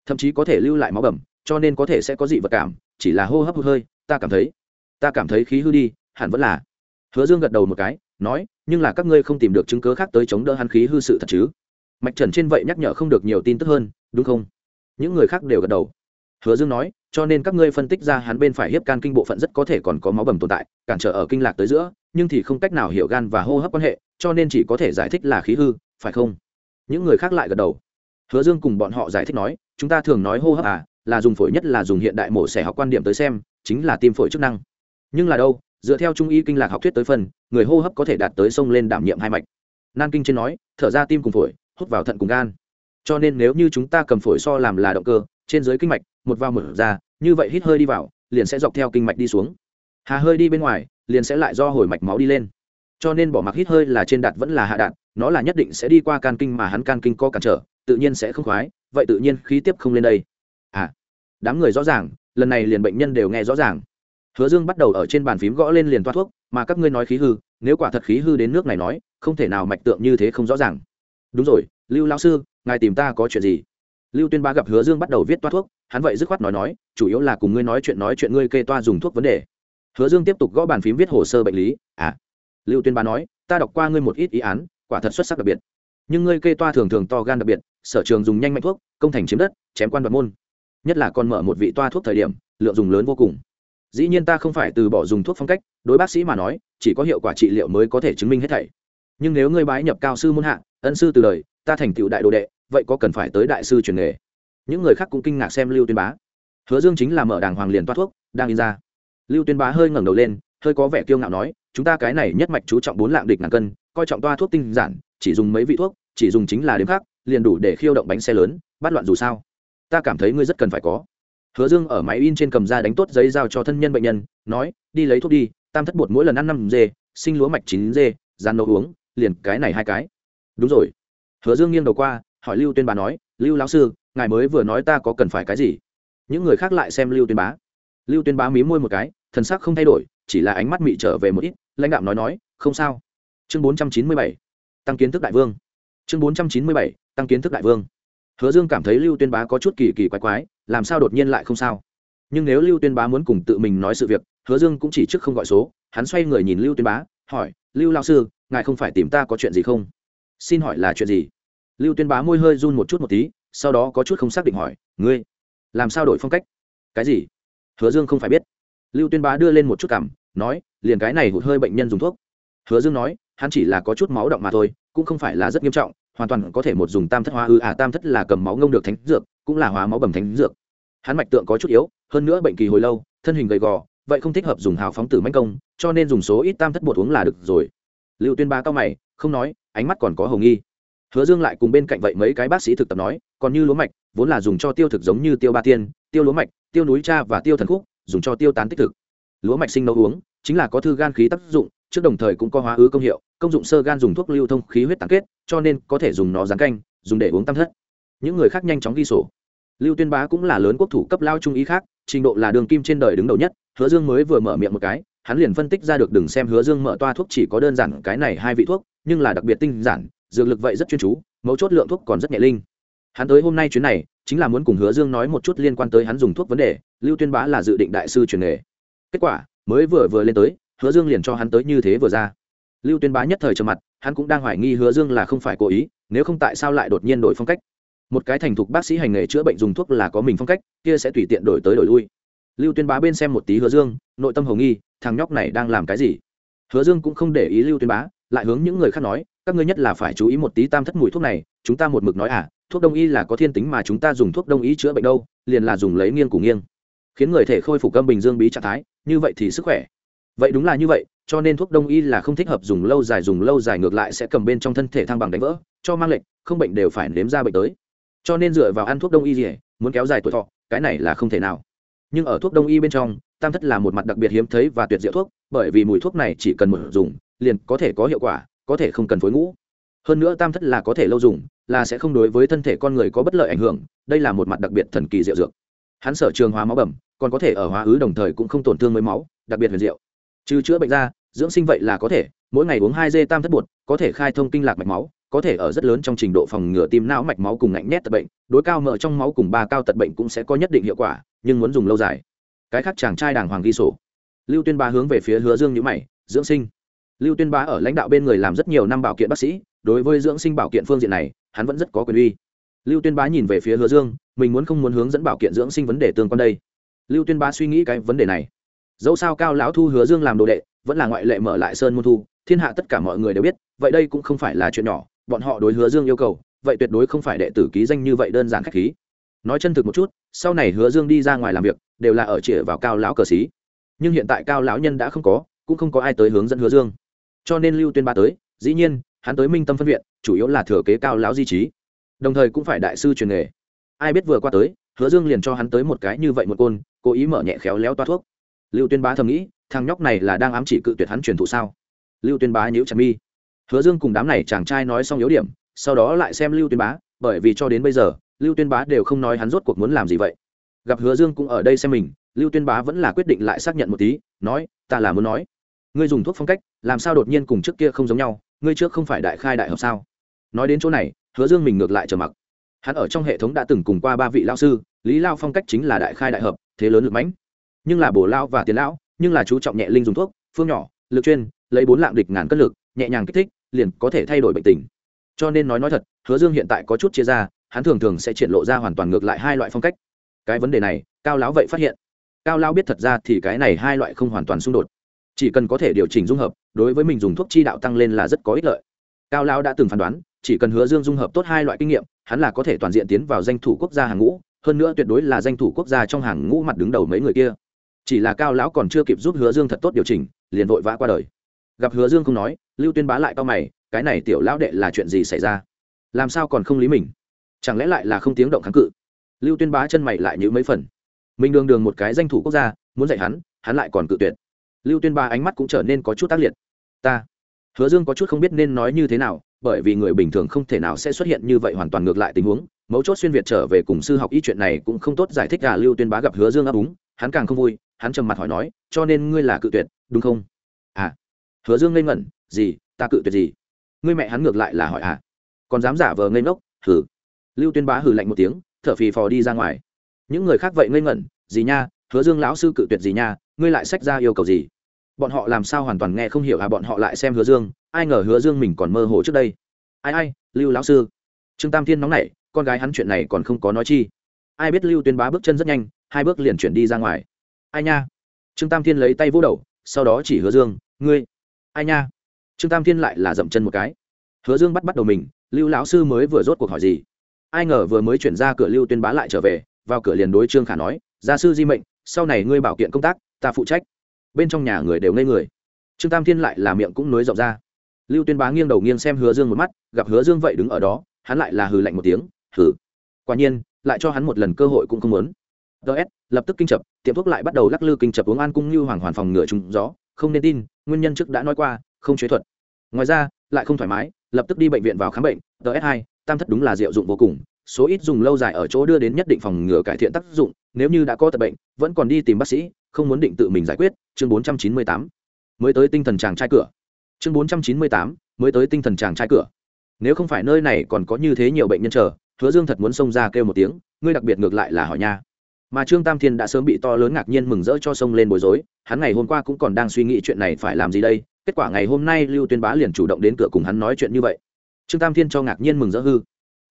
Thậm chí có thể lưu lại máu bầm, cho nên có thể sẽ có dị vật cảm, chỉ là hô hấp hơi, ta cảm thấy, ta cảm thấy khí hư đi, hẳn vẫn là. Hứa dương gật đầu một cái, nói, nhưng là các ngươi không tìm được chứng cớ khác tới chống đỡ hắn khí hư sự thật chứ? Mạch trần trên vậy nhắc nhở không được nhiều tin tức hơn, đúng không? Những người khác đều gật đầu. Hứa dương nói, cho nên các ngươi phân tích ra hắn bên phải hiếp can kinh bộ phận rất có thể còn có máu bầm tồn tại, cản trở ở kinh lạc tới giữa nhưng thì không cách nào hiểu gan và hô hấp quan hệ, cho nên chỉ có thể giải thích là khí hư, phải không? Những người khác lại gật đầu. Hứa dương cùng bọn họ giải thích nói, chúng ta thường nói hô hấp à là dùng phổi nhất là dùng hiện đại mổ xẻ học quan điểm tới xem, chính là tim phổi chức năng. Nhưng là đâu, dựa theo trung y kinh lạc học thuyết tới phần người hô hấp có thể đạt tới sông lên đảm nhiệm hai mạch. Nan kinh trên nói, thở ra tim cùng phổi, hút vào thận cùng gan. Cho nên nếu như chúng ta cầm phổi so làm là động cơ, trên dưới kinh mạch, một vào mở ra, như vậy hít hơi đi vào, liền sẽ dọc theo kinh mạch đi xuống. Hà hơi đi bên ngoài liền sẽ lại do hồi mạch máu đi lên. Cho nên bỏ mặc hít hơi là trên đạt vẫn là hạ đạn, nó là nhất định sẽ đi qua can kinh mà hắn can kinh có cản trở tự nhiên sẽ không khoái vậy tự nhiên khí tiếp không lên đây. À đám người rõ ràng lần này liền bệnh nhân đều nghe rõ ràng. Hứa dương bắt đầu ở trên bàn phím gõ lên liền toa thuốc mà các ngươi nói khí hư nếu quả thật khí hư đến nước này nói không thể nào mạch tượng như thế không rõ ràng. Đúng rồi lưu lão sư ngài tìm ta có chuyện gì? Lưu tuyên ba gặp hứa dương bắt đầu viết toa thuốc hắn vậy dứt khoát nói nói chủ yếu là cùng ngươi nói chuyện nói chuyện ngươi kê toa dùng thuốc vấn đề hứa dương tiếp tục gõ bàn phím viết hồ sơ bệnh lý. À lưu tuyên Bá nói, ta đọc qua ngươi một ít ý án, quả thật xuất sắc đặc biệt. Nhưng ngươi kê toa thường thường to gan đặc biệt, sở trường dùng nhanh mạnh thuốc, công thành chiếm đất, chém quan đoạt môn. Nhất là còn mở một vị toa thuốc thời điểm, lượng dùng lớn vô cùng. Dĩ nhiên ta không phải từ bỏ dùng thuốc phong cách, đối bác sĩ mà nói, chỉ có hiệu quả trị liệu mới có thể chứng minh hết thảy. Nhưng nếu ngươi bái nhập cao sư môn hạ, ân sư từ đời, ta thành tựu đại đồ đệ, vậy có cần phải tới đại sư truyền nghề? Những người khác cũng kinh ngạc xem lưu tuyên bá. Hứa dương chính là mở đàng hoàng liền toa thuốc, đang in ra lưu tuyên bá hơi ngẩng đầu lên, hơi có vẻ kiêu ngạo nói, chúng ta cái này nhất mạch chú trọng bốn lạng địch ngàn cân, coi trọng toa thuốc tinh giản, chỉ dùng mấy vị thuốc, chỉ dùng chính là đếm khác liền đủ để khiêu động bánh xe lớn, bắt loạn dù sao. Ta cảm thấy ngươi rất cần phải có. Hứa dương ở máy in trên cầm ra đánh tốt giấy giao cho thân nhân bệnh nhân, nói, đi lấy thuốc đi, tam thất bột mỗi lần ăn năm dê, sinh lúa mạch chín dê gian nấu uống, liền cái này hai cái. Đúng rồi. Hứa dương nghiêng đầu qua, hỏi lưu tuyên bá nói, lưu lão sư, ngài mới vừa nói ta có cần phải cái gì? Những người khác lại xem lưu tuyên bá. Lưu tuyên bá mí môi một cái thần sắc không thay đổi, chỉ là ánh mắt mị trở về một ít, lãnh đạo nói nói, không sao. Chương bốn trăm chín mươi bảy, tăng kiến thức đại vương. Chương bốn trăm chín mươi bảy, tăng kiến thức đại vương. Hứa dương cảm thấy lưu tuyên bá có chút kỳ kỳ quái quái, làm sao đột nhiên lại không sao? Nhưng nếu lưu tuyên bá muốn cùng tự mình nói sự việc, hứa dương cũng chỉ trước không gọi số, hắn xoay người nhìn lưu tuyên bá, hỏi, lưu lao sư, ngài không phải tìm ta có chuyện gì không? Xin hỏi là chuyện gì? Lưu tuyên bá môi hơi run một chút một tí, sau đó có chút không xác định hỏi, ngươi, làm sao đổi phong cách? Cái gì? Hứa dương không phải biết lưu tuyên bá đưa lên một chút cảm, nói, liền cái này hụt hơi bệnh nhân dùng thuốc. Hứa dương nói, hắn chỉ là có chút máu động mà thôi, cũng không phải là rất nghiêm trọng, hoàn toàn có thể một dùng tam thất hóa ư à tam thất là cầm máu ngông được thánh dược, cũng là hóa máu bầm thánh dược. Hắn mạch tượng có chút yếu, hơn nữa bệnh kỳ hồi lâu, thân hình gầy gò, vậy không thích hợp dùng hào phóng tử manh công, cho nên dùng số ít tam thất bột uống là được rồi. Lưu tuyên ba cao mày, không nói, ánh mắt còn có hồng nghi. Hứa dương lại cùng bên cạnh vậy mấy cái bác sĩ thực tập nói, còn như lúa mạch, vốn là dùng cho tiêu thực giống như tiêu ba tiên, tiêu lúa mạch, tiêu núi cha và tiêu thần khúc dùng cho tiêu tán tích thực. Lúa mạch sinh nấu uống, chính là có thư gan khí tác dụng, trước đồng thời cũng có hóa ứ công hiệu, công dụng sơ gan dùng thuốc lưu thông khí huyết tán kết, cho nên có thể dùng nó rán canh, dùng để uống tam thất. Những người khác nhanh chóng ghi sổ. Lưu tuyên bá cũng là lớn quốc thủ cấp lao trung ý khác, trình độ là đường kim trên đời đứng đầu nhất, hứa dương mới vừa mở miệng một cái, hắn liền phân tích ra được đừng xem hứa dương mở toa thuốc chỉ có đơn giản cái này hai vị thuốc, nhưng là đặc biệt tinh giản, dược lực vậy rất chuyên chú, mấu chốt lượng thuốc còn rất nhẹ linh hắn tới hôm nay chuyến này, chính là muốn cùng hứa dương nói một chút liên quan tới hắn dùng thuốc vấn đề, lưu tuyên bá là dự định đại sư truyền nghề. Kết quả, mới vừa vừa lên tới, hứa dương liền cho hắn tới như thế vừa ra. Lưu tuyên bá nhất thời trầm mặt, hắn cũng đang hoài nghi hứa dương là không phải cố ý, nếu không tại sao lại đột nhiên đổi phong cách? Một cái thành thục bác sĩ hành nghề chữa bệnh dùng thuốc là có mình phong cách, kia sẽ tùy tiện đổi tới đổi lui. Lưu tuyên bá bên xem một tí hứa dương, nội tâm hầu nghi, thằng nhóc này đang làm cái gì? Hứa dương cũng không để ý lưu tuyên bá, lại hướng những người khác nói, các ngươi nhất là phải chú ý một tí tam thất mùi thuốc này, chúng ta một mực nói à thuốc đông y là có thiên tính mà chúng ta dùng thuốc đông y chữa bệnh đâu, liền là dùng lấy nghiêng cùng nghiêng. Khiến người thể khôi phục âm bình dương bí trạng thái, như vậy thì sức khỏe. Vậy đúng là như vậy, cho nên thuốc đông y là không thích hợp dùng lâu dài dùng lâu dài ngược lại sẽ cầm bên trong thân thể thăng bằng đánh vỡ, cho mang lệnh, không bệnh đều phải nếm ra bệnh tới. Cho nên dựa vào ăn thuốc đông y gì, muốn kéo dài tuổi thọ, cái này là không thể nào. Nhưng ở thuốc đông y bên trong, tam thất là một mặt đặc biệt hiếm thấy và tuyệt diệu thuốc, bởi vì mùi thuốc này chỉ cần một dùng, liền có thể có hiệu quả, có thể không cần phối ngũ hơn nữa tam thất là có thể lâu dùng, là sẽ không đối với thân thể con người có bất lợi ảnh hưởng, đây là một mặt đặc biệt thần kỳ diệu dược. Hắn sở trường hóa máu bẩm, còn có thể ở hóa ứ đồng thời cũng không tổn thương với máu, đặc biệt huyền diệu. Trừ chữa bệnh ra, dưỡng sinh vậy là có thể, mỗi ngày uống hai dê tam thất bột, có thể khai thông kinh lạc mạch máu, có thể ở rất lớn trong trình độ phòng ngừa tim não mạch máu cùng ngạnh nét tật bệnh, đối cao mỡ trong máu cùng ba cao tật bệnh cũng sẽ có nhất định hiệu quả, nhưng muốn dùng lâu dài. Cái khác chàng trai đàng hoàng ghi sổ. Lưu tuyên ba hướng về phía hứa dương nhữ mày, dưỡng sinh. Lưu tuyên ba ở lãnh đạo bên người làm rất nhiều năm bảo kiện bác sĩ đối với dưỡng sinh bảo kiện phương diện này, hắn vẫn rất có quyền uy. Lưu tuyên bá nhìn về phía hứa dương, mình muốn không muốn hướng dẫn bảo kiện dưỡng sinh vấn đề tương quan đây? Lưu tuyên bá suy nghĩ cái vấn đề này. Dẫu sao cao lão thu hứa dương làm đồ đệ, vẫn là ngoại lệ mở lại sơn môn thu, thiên hạ tất cả mọi người đều biết, vậy đây cũng không phải là chuyện nhỏ, bọn họ đối hứa dương yêu cầu, vậy tuyệt đối không phải đệ tử ký danh như vậy đơn giản khách khí. Nói chân thực một chút, sau này hứa dương đi ra ngoài làm việc, đều là ở chĩa vào cao lão cờ xí. Nhưng hiện tại cao lão nhân đã không có, cũng không có ai tới hướng dẫn hứa dương. Cho nên lưu tuyên ba tới, dĩ nhiên hắn tới minh tâm phân viện, chủ yếu là thừa kế cao lão di trí. Đồng thời cũng phải đại sư truyền nghề. Ai biết vừa qua tới, hứa dương liền cho hắn tới một cái như vậy một côn, cố ý mở nhẹ khéo léo toa thuốc. Lưu tuyên bá thầm nghĩ, thằng nhóc này là đang ám chỉ cự tuyệt hắn truyền thụ sao? Lưu tuyên bá nhíu chặt mi. Hứa dương cùng đám này chàng trai nói xong yếu điểm, sau đó lại xem lưu tuyên bá, bởi vì cho đến bây giờ, lưu tuyên bá đều không nói hắn rốt cuộc muốn làm gì vậy. Gặp hứa dương cũng ở đây xem mình, lưu tuyên bá vẫn là quyết định lại xác nhận một tí, nói, ta là muốn nói, ngươi dùng thuốc phong cách, làm sao đột nhiên cùng trước kia không giống nhau ngươi trước không phải đại khai đại hợp sao? Nói đến chỗ này, hứa dương mình ngược lại trở mặc. Hắn ở trong hệ thống đã từng cùng qua ba vị lao sư, lý lao phong cách chính là đại khai đại hợp, thế lớn lực mãnh. Nhưng là bổ lao và tiền lão, nhưng là chú trọng nhẹ linh dùng thuốc, phương nhỏ, lực chuyên, lấy bốn lạng địch ngàn cân lực, nhẹ nhàng kích thích, liền có thể thay đổi bệnh tình. Cho nên nói nói thật, hứa dương hiện tại có chút chia ra, hắn thường thường sẽ triển lộ ra hoàn toàn ngược lại hai loại phong cách. Cái vấn đề này, cao lão vậy phát hiện. Cao lão biết thật ra thì cái này hai loại không hoàn toàn xung đột chỉ cần có thể điều chỉnh dung hợp, đối với mình dùng thuốc chi đạo tăng lên là rất có ích lợi. Cao lão đã từng phán đoán, chỉ cần hứa dương dung hợp tốt hai loại kinh nghiệm, hắn là có thể toàn diện tiến vào danh thủ quốc gia hàng ngũ, hơn nữa tuyệt đối là danh thủ quốc gia trong hàng ngũ mặt đứng đầu mấy người kia. Chỉ là cao lão còn chưa kịp giúp hứa dương thật tốt điều chỉnh, liền vội vã qua đời. Gặp hứa dương không nói, lưu tuyên bá lại cao mày, cái này tiểu lão đệ là chuyện gì xảy ra? Làm sao còn không lý mình? Chẳng lẽ lại là không tiếng động kháng cự? Lưu tuyên bá chân mày lại như mấy phần. Mình đường đường một cái danh thủ quốc gia, muốn dạy hắn hắn lại còn cự tuyệt lưu tuyên bá ánh mắt cũng trở nên có chút tác liệt. Ta, hứa dương có chút không biết nên nói như thế nào, bởi vì người bình thường không thể nào sẽ xuất hiện như vậy hoàn toàn ngược lại tình huống. Mấu chốt xuyên việt trở về cùng sư học ý chuyện này cũng không tốt giải thích cả lưu tuyên bá gặp hứa dương ấp úng, hắn càng không vui, hắn trầm mặt hỏi nói, cho nên ngươi là cự tuyệt, đúng không? À. Hứa dương ngây ngẩn, gì? Ta cự tuyệt gì? Ngươi mẹ hắn ngược lại là hỏi à? Còn dám giả vờ ngây ngốc? Hử lưu tuyên bá hử lạnh một tiếng, thở phì phò đi ra ngoài. Những người khác vậy ngây ngẩn, gì nha hứa dương lão sư cự tuyệt gì nha, ngươi lại sách ra yêu cầu gì? Bọn họ làm sao hoàn toàn nghe không hiểu à bọn họ lại xem hứa dương, ai ngờ hứa dương mình còn mơ hồ trước đây. Ai ai, lưu lão sư. Trương tam thiên nóng nảy, con gái hắn chuyện này còn không có nói chi. Ai biết lưu tuyên bá bước chân rất nhanh, hai bước liền chuyển đi ra ngoài. Ai nha? Trương tam thiên lấy tay vỗ đầu, sau đó chỉ hứa dương, ngươi. Ai nha? Trương tam thiên lại là dậm chân một cái. Hứa dương bắt bắt đầu mình, lưu lão sư mới vừa rốt cuộc hỏi gì? Ai ngờ vừa mới chuyển ra cửa lưu tuyên bá lại trở về, vào cửa liền đối trương khả nói, gia sư di mệnh sau này ngươi bảo kiện công tác, ta phụ trách. Bên trong nhà người đều ngây người. Trương tam thiên lại là miệng cũng nối rộng ra. Lưu tuyên bá nghiêng đầu nghiêng xem hứa dương một mắt, gặp hứa dương vậy đứng ở đó, hắn lại là hừ lạnh một tiếng, hừ. Quả nhiên, lại cho hắn một lần cơ hội cũng không muốn. Ts lập tức kinh chập, tiệm thuốc lại bắt đầu lắc lư kinh chập uống an cung như hoàng hoàn phòng ngựa trùng gió, không nên tin, nguyên nhân trước đã nói qua, không chế thuật. Ngoài ra, lại không thoải mái, lập tức đi bệnh viện vào khám bệnh ts hai, tam thất đúng là diệu dụng vô cùng số ít dùng lâu dài ở chỗ đưa đến nhất định phòng ngừa cải thiện tác dụng, nếu như đã có tật bệnh, vẫn còn đi tìm bác sĩ, không muốn định tự mình giải quyết, chương bốn trăm chín mươi tám. Mới tới tinh thần chàng trai cửa. Chương bốn trăm chín mươi tám, mới tới tinh thần chàng trai cửa. Nếu không phải nơi này còn có như thế nhiều bệnh nhân chờ, hứa dương thật muốn xông ra kêu một tiếng, ngươi đặc biệt ngược lại là hỏi nha. Mà trương tam thiên đã sớm bị to lớn ngạc nhiên mừng rỡ cho sông lên bối rối, hắn ngày hôm qua cũng còn đang suy nghĩ chuyện này phải làm gì đây, kết quả ngày hôm nay lưu tuyên bá liền chủ động đến cửa cùng hắn nói chuyện như vậy. Trương tam thiên cho ngạc nhiên mừng rỡ hư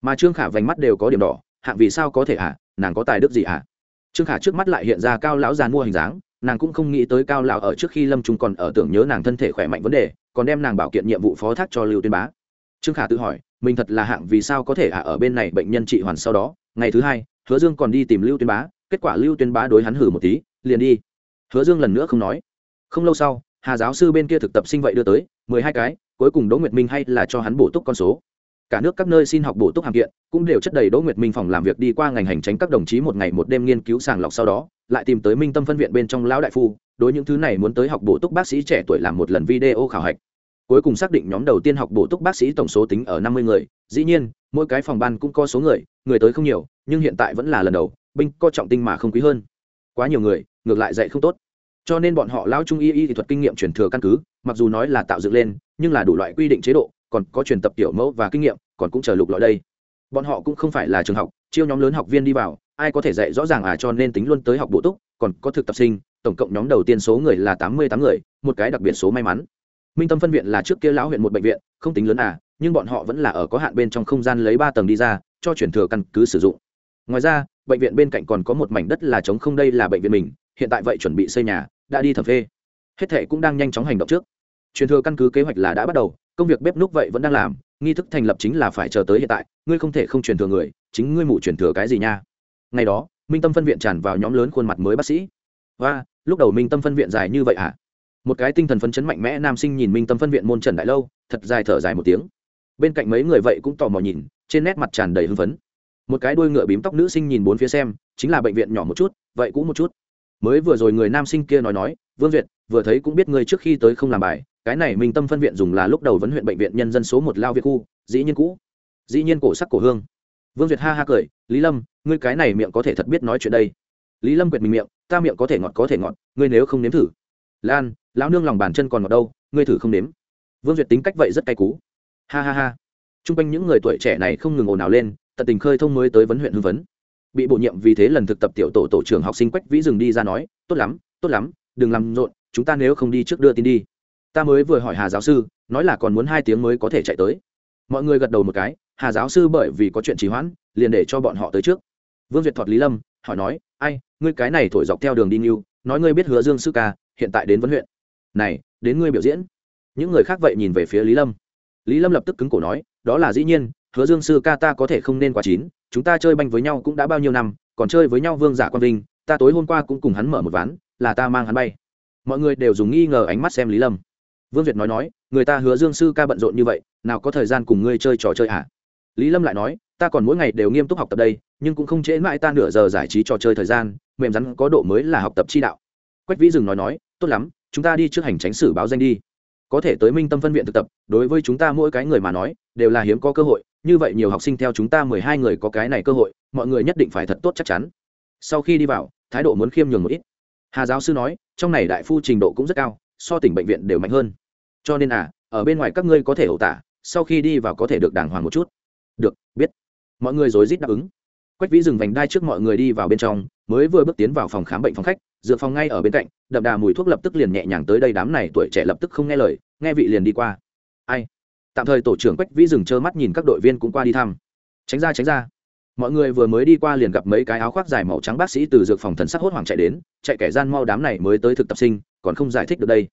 mà trương khả vành mắt đều có điểm đỏ hạng vì sao có thể à nàng có tài đức gì à trương khả trước mắt lại hiện ra cao lão già mua hình dáng nàng cũng không nghĩ tới cao lão ở trước khi lâm trung còn ở tưởng nhớ nàng thân thể khỏe mạnh vấn đề còn đem nàng bảo kiện nhiệm vụ phó thác cho lưu tuyên bá trương khả tự hỏi mình thật là hạng vì sao có thể ạ ở bên này bệnh nhân trị hoàn sau đó ngày thứ hai hứa dương còn đi tìm lưu tuyên bá kết quả lưu tuyên bá đối hắn hử một tí liền đi hứa dương lần nữa không nói không lâu sau hà giáo sư bên kia thực tập sinh vậy đưa tới mười hai cái cuối cùng đỗ nguyệt minh hay là cho hắn bổ túc con số cả nước các nơi xin học bổ túc hàm kiện, cũng đều chất đầy đỗ nguyệt minh phòng làm việc đi qua ngành hành tránh các đồng chí một ngày một đêm nghiên cứu sàng lọc sau đó, lại tìm tới minh tâm phân viện bên trong lão đại phu, đối những thứ này muốn tới học bổ túc bác sĩ trẻ tuổi làm một lần video khảo hạch. Cuối cùng xác định nhóm đầu tiên học bổ túc bác sĩ tổng số tính ở năm mươi người, dĩ nhiên, mỗi cái phòng ban cũng có số người người tới không nhiều, nhưng hiện tại vẫn là lần đầu, binh co trọng tinh mà không quý hơn. Quá nhiều người, ngược lại dạy không tốt. Cho nên bọn họ lao trung y y thuật kinh nghiệm truyền thừa căn cứ, mặc dù nói là tạo dựng lên, nhưng là đủ loại quy định chế độ còn có truyền tập tiểu mẫu và kinh nghiệm, còn cũng chờ lục lọi đây. Bọn họ cũng không phải là trường học, chiêu nhóm lớn học viên đi vào, ai có thể dạy rõ ràng à cho nên tính luôn tới học bổ túc, còn có thực tập sinh, tổng cộng nhóm đầu tiên số người là tám mươi tám người, một cái đặc biệt số may mắn. Minh tâm phân viện là trước kia lão huyện một bệnh viện, không tính lớn à nhưng bọn họ vẫn là ở có hạn bên trong không gian lấy ba tầng đi ra, cho chuyển thừa căn cứ sử dụng. Ngoài ra, bệnh viện bên cạnh còn có một mảnh đất là trống không đây là bệnh viện mình, hiện tại vậy chuẩn bị xây nhà, đã đi thẩm phê. Hết thệ cũng đang nhanh chóng hành động trước. Truyền thừa căn cứ kế hoạch là đã bắt đầu công việc bếp núc vậy vẫn đang làm, nghi thức thành lập chính là phải chờ tới hiện tại, ngươi không thể không truyền thừa người, chính ngươi mụ truyền thừa cái gì nha? Ngày đó, minh tâm phân viện tràn vào nhóm lớn khuôn mặt mới bác sĩ. Và lúc đầu minh tâm phân viện dài như vậy à một cái tinh thần phấn chấn mạnh mẽ nam sinh nhìn minh tâm phân viện môn trần đại lâu, thật dài thở dài một tiếng. Bên cạnh mấy người vậy cũng tò mò nhìn, trên nét mặt tràn đầy hưng phấn. Một cái đuôi ngựa bím tóc nữ sinh nhìn bốn phía xem, chính là bệnh viện nhỏ một chút, vậy cũng một chút. Mới vừa rồi người nam sinh kia nói nói, vương duyệt, vừa thấy cũng biết ngươi trước khi tới không làm bài cái này minh tâm phân viện dùng là lúc đầu vấn huyện bệnh viện nhân dân số một lao việt khu, dĩ nhiên cũ. Dĩ nhiên cổ sắc cổ hương. Vương duyệt ha ha cười, lý lâm, ngươi cái này miệng có thể thật biết nói chuyện đây. Lý lâm quyệt mình miệng, ta miệng có thể ngọt, có thể ngọt, ngươi nếu không nếm thử. Lan, lão nương lòng bàn chân còn ngọt đâu, ngươi thử không nếm. Vương duyệt tính cách vậy rất cay cú. Ha ha ha. T r u n g quanh những người tuổi trẻ này không ngừng ồn ào lên, tận tình khơi thông mới tới vấn huyện hưng vấn bị bổ nhiệm vì thế lần thực tập tiểu tổ tổ trưởng học sinh quách vĩ dừng đi ra nói, tốt lắm tốt lắm, đừng làm rộn, chúng ta nếu không đi trước đưa tin đi ta mới vừa hỏi hà giáo sư, nói là còn muốn hai tiếng mới có thể chạy tới. Mọi người gật đầu một cái, hà giáo sư bởi vì có chuyện trì hoãn, liền để cho bọn họ tới trước. Vương duyệt thọt lý lâm, hỏi nói, ai, ngươi cái này thổi dọc theo đường đi nghiêu nói ngươi biết hứa dương sư ca, hiện tại đến vấn huyện. Này, đến ngươi biểu diễn. Những người khác vậy nhìn về phía lý lâm. Lý lâm lập tức cứng cổ nói, đó là dĩ nhiên, hứa dương sư ca ta có thể không nên quá chín, chúng ta chơi banh với nhau cũng đã bao nhiêu năm, còn chơi với nhau vương giả quan vinh, ta tối hôm qua cũng cùng hắn mở một ván, là ta mang hắn bay. Mọi người đều dùng nghi ngờ ánh mắt xem lý lâm vương duyệt nói nói, người ta hứa dương sư ca bận rộn như vậy, nào có thời gian cùng ngươi chơi trò chơi hả? Lý lâm lại nói, ta còn mỗi ngày đều nghiêm túc học tập đây, nhưng cũng không trễ mãi ta nửa giờ giải trí trò chơi thời gian, mềm rắn có độ mới là học tập chi đạo. Quách vĩ dừng nói nói, tốt lắm, chúng ta đi trước hành tránh sử báo danh đi. Có thể tới minh tâm phân viện thực tập, đối với chúng ta mỗi cái người mà nói, đều là hiếm có cơ hội, như vậy nhiều học sinh theo chúng ta mười hai người có cái này cơ hội, mọi người nhất định phải thật tốt chắc chắn. Sau khi đi vào, thái độ muốn khiêm nhường một ít. Hà giáo sư nói, trong này đại phu trình độ cũng rất cao so tỉnh bệnh viện đều mạnh hơn. Cho nên à ở bên ngoài các ngươi có thể ẩu tả, sau khi đi vào có thể được đàng hoàng một chút. Được, biết. Mọi người rối rít đáp ứng. Quách vĩ dừng vành đai trước mọi người đi vào bên trong, mới vừa bước tiến vào phòng khám bệnh phòng khách dược phòng ngay ở bên cạnh, đậm đà mùi thuốc lập tức liền nhẹ nhàng tới đây, đám này tuổi trẻ lập tức không nghe lời, nghe vị liền đi qua. Ai? Tạm thời tổ trưởng quách vĩ dừng trơ mắt nhìn các đội viên cũng qua đi thăm. Tránh ra tránh ra. Mọi người vừa mới đi qua liền gặp mấy cái áo khoác dài màu trắng bác sĩ từ dược phòng thần sắc hốt hoảng chạy đến, chạy kẻ gian mau đám này mới tới thực tập sinh còn không giải thích được đây.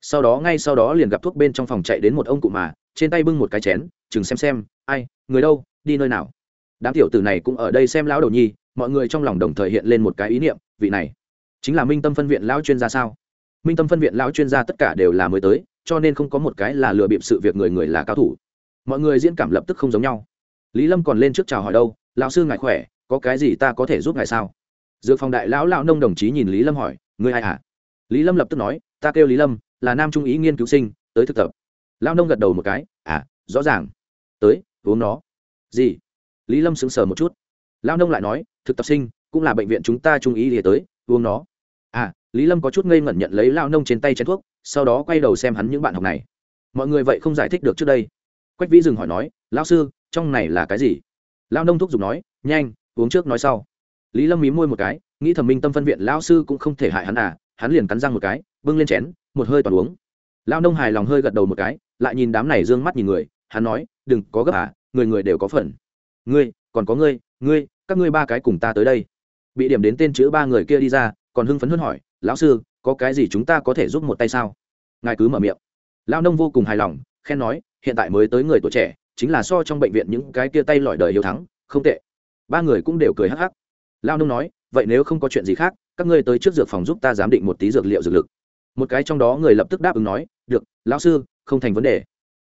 Sau đó ngay sau đó liền gặp thuốc bên trong phòng chạy đến một ông cụ mà, trên tay bưng một cái chén, chừng xem xem, ai, người đâu, đi nơi nào? Đám tiểu tử này cũng ở đây xem lão đầu nhi, mọi người trong lòng đồng thời hiện lên một cái ý niệm, vị này, chính là minh tâm phân viện lão chuyên gia sao? Minh tâm phân viện lão chuyên gia tất cả đều là mới tới, cho nên không có một cái là lừa bịp sự việc người người là cao thủ. Mọi người diễn cảm lập tức không giống nhau. Lý lâm còn lên trước chào hỏi đâu, lão sư ngài khỏe, có cái gì ta có thể giúp ngài sao? Dược phòng đại lão lão nông đồng chí nhìn lý lâm hỏi, ngươi ai hả? à? Lý lâm lập tức nói, ta kêu lý lâm, là nam trung ý nghiên cứu sinh, tới thực tập. Lão nông gật đầu một cái à rõ ràng. Tới, uống nó. Gì? Lý lâm sững sờ một chút. Lão nông lại nói, thực tập sinh, cũng là bệnh viện chúng ta trung ý thì tới, uống nó. À lý lâm có chút ngây ngẩn nhận lấy lão nông trên tay chén thuốc, sau đó quay đầu xem hắn những bạn học này. Mọi người vậy không giải thích được trước đây. Quách vĩ dừng hỏi nói, lão sư, trong này là cái gì? Lão nông thúc giục nói, nhanh, uống trước nói sau. Lý lâm mí môi một cái, nghĩ thẩm minh tâm phân viện, lão sư cũng không thể hại hắn à hắn liền cắn răng một cái, bưng lên chén, một hơi toàn uống. Lão nông hài lòng hơi gật đầu một cái, lại nhìn đám này d ư ơ n g mắt nhìn người, hắn nói, đừng có gấp à người người đều có phần. Ngươi, còn có ngươi ngươi, các ngươi ba cái cùng ta tới đây. Bị điểm đến tên chữ ba người kia đi ra, còn hưng phấn hơn hỏi, lão sư, có cái gì chúng ta có thể giúp một tay sao? Ngài cứ mở miệng. Lão nông vô cùng hài lòng, khen nói, hiện tại mới tới người tuổi trẻ, chính là so trong bệnh viện những cái kia tay lọi đời hiếu thắng, không tệ. Ba người cũng đều cười hắc hắc. Lao nông nói, vậy nếu không có chuyện gì khác các ngươi tới trước dược phòng giúp ta giám định một tí dược liệu dược lực. Một cái trong đó người lập tức đáp ứng nói, được, lão sư, không thành vấn đề.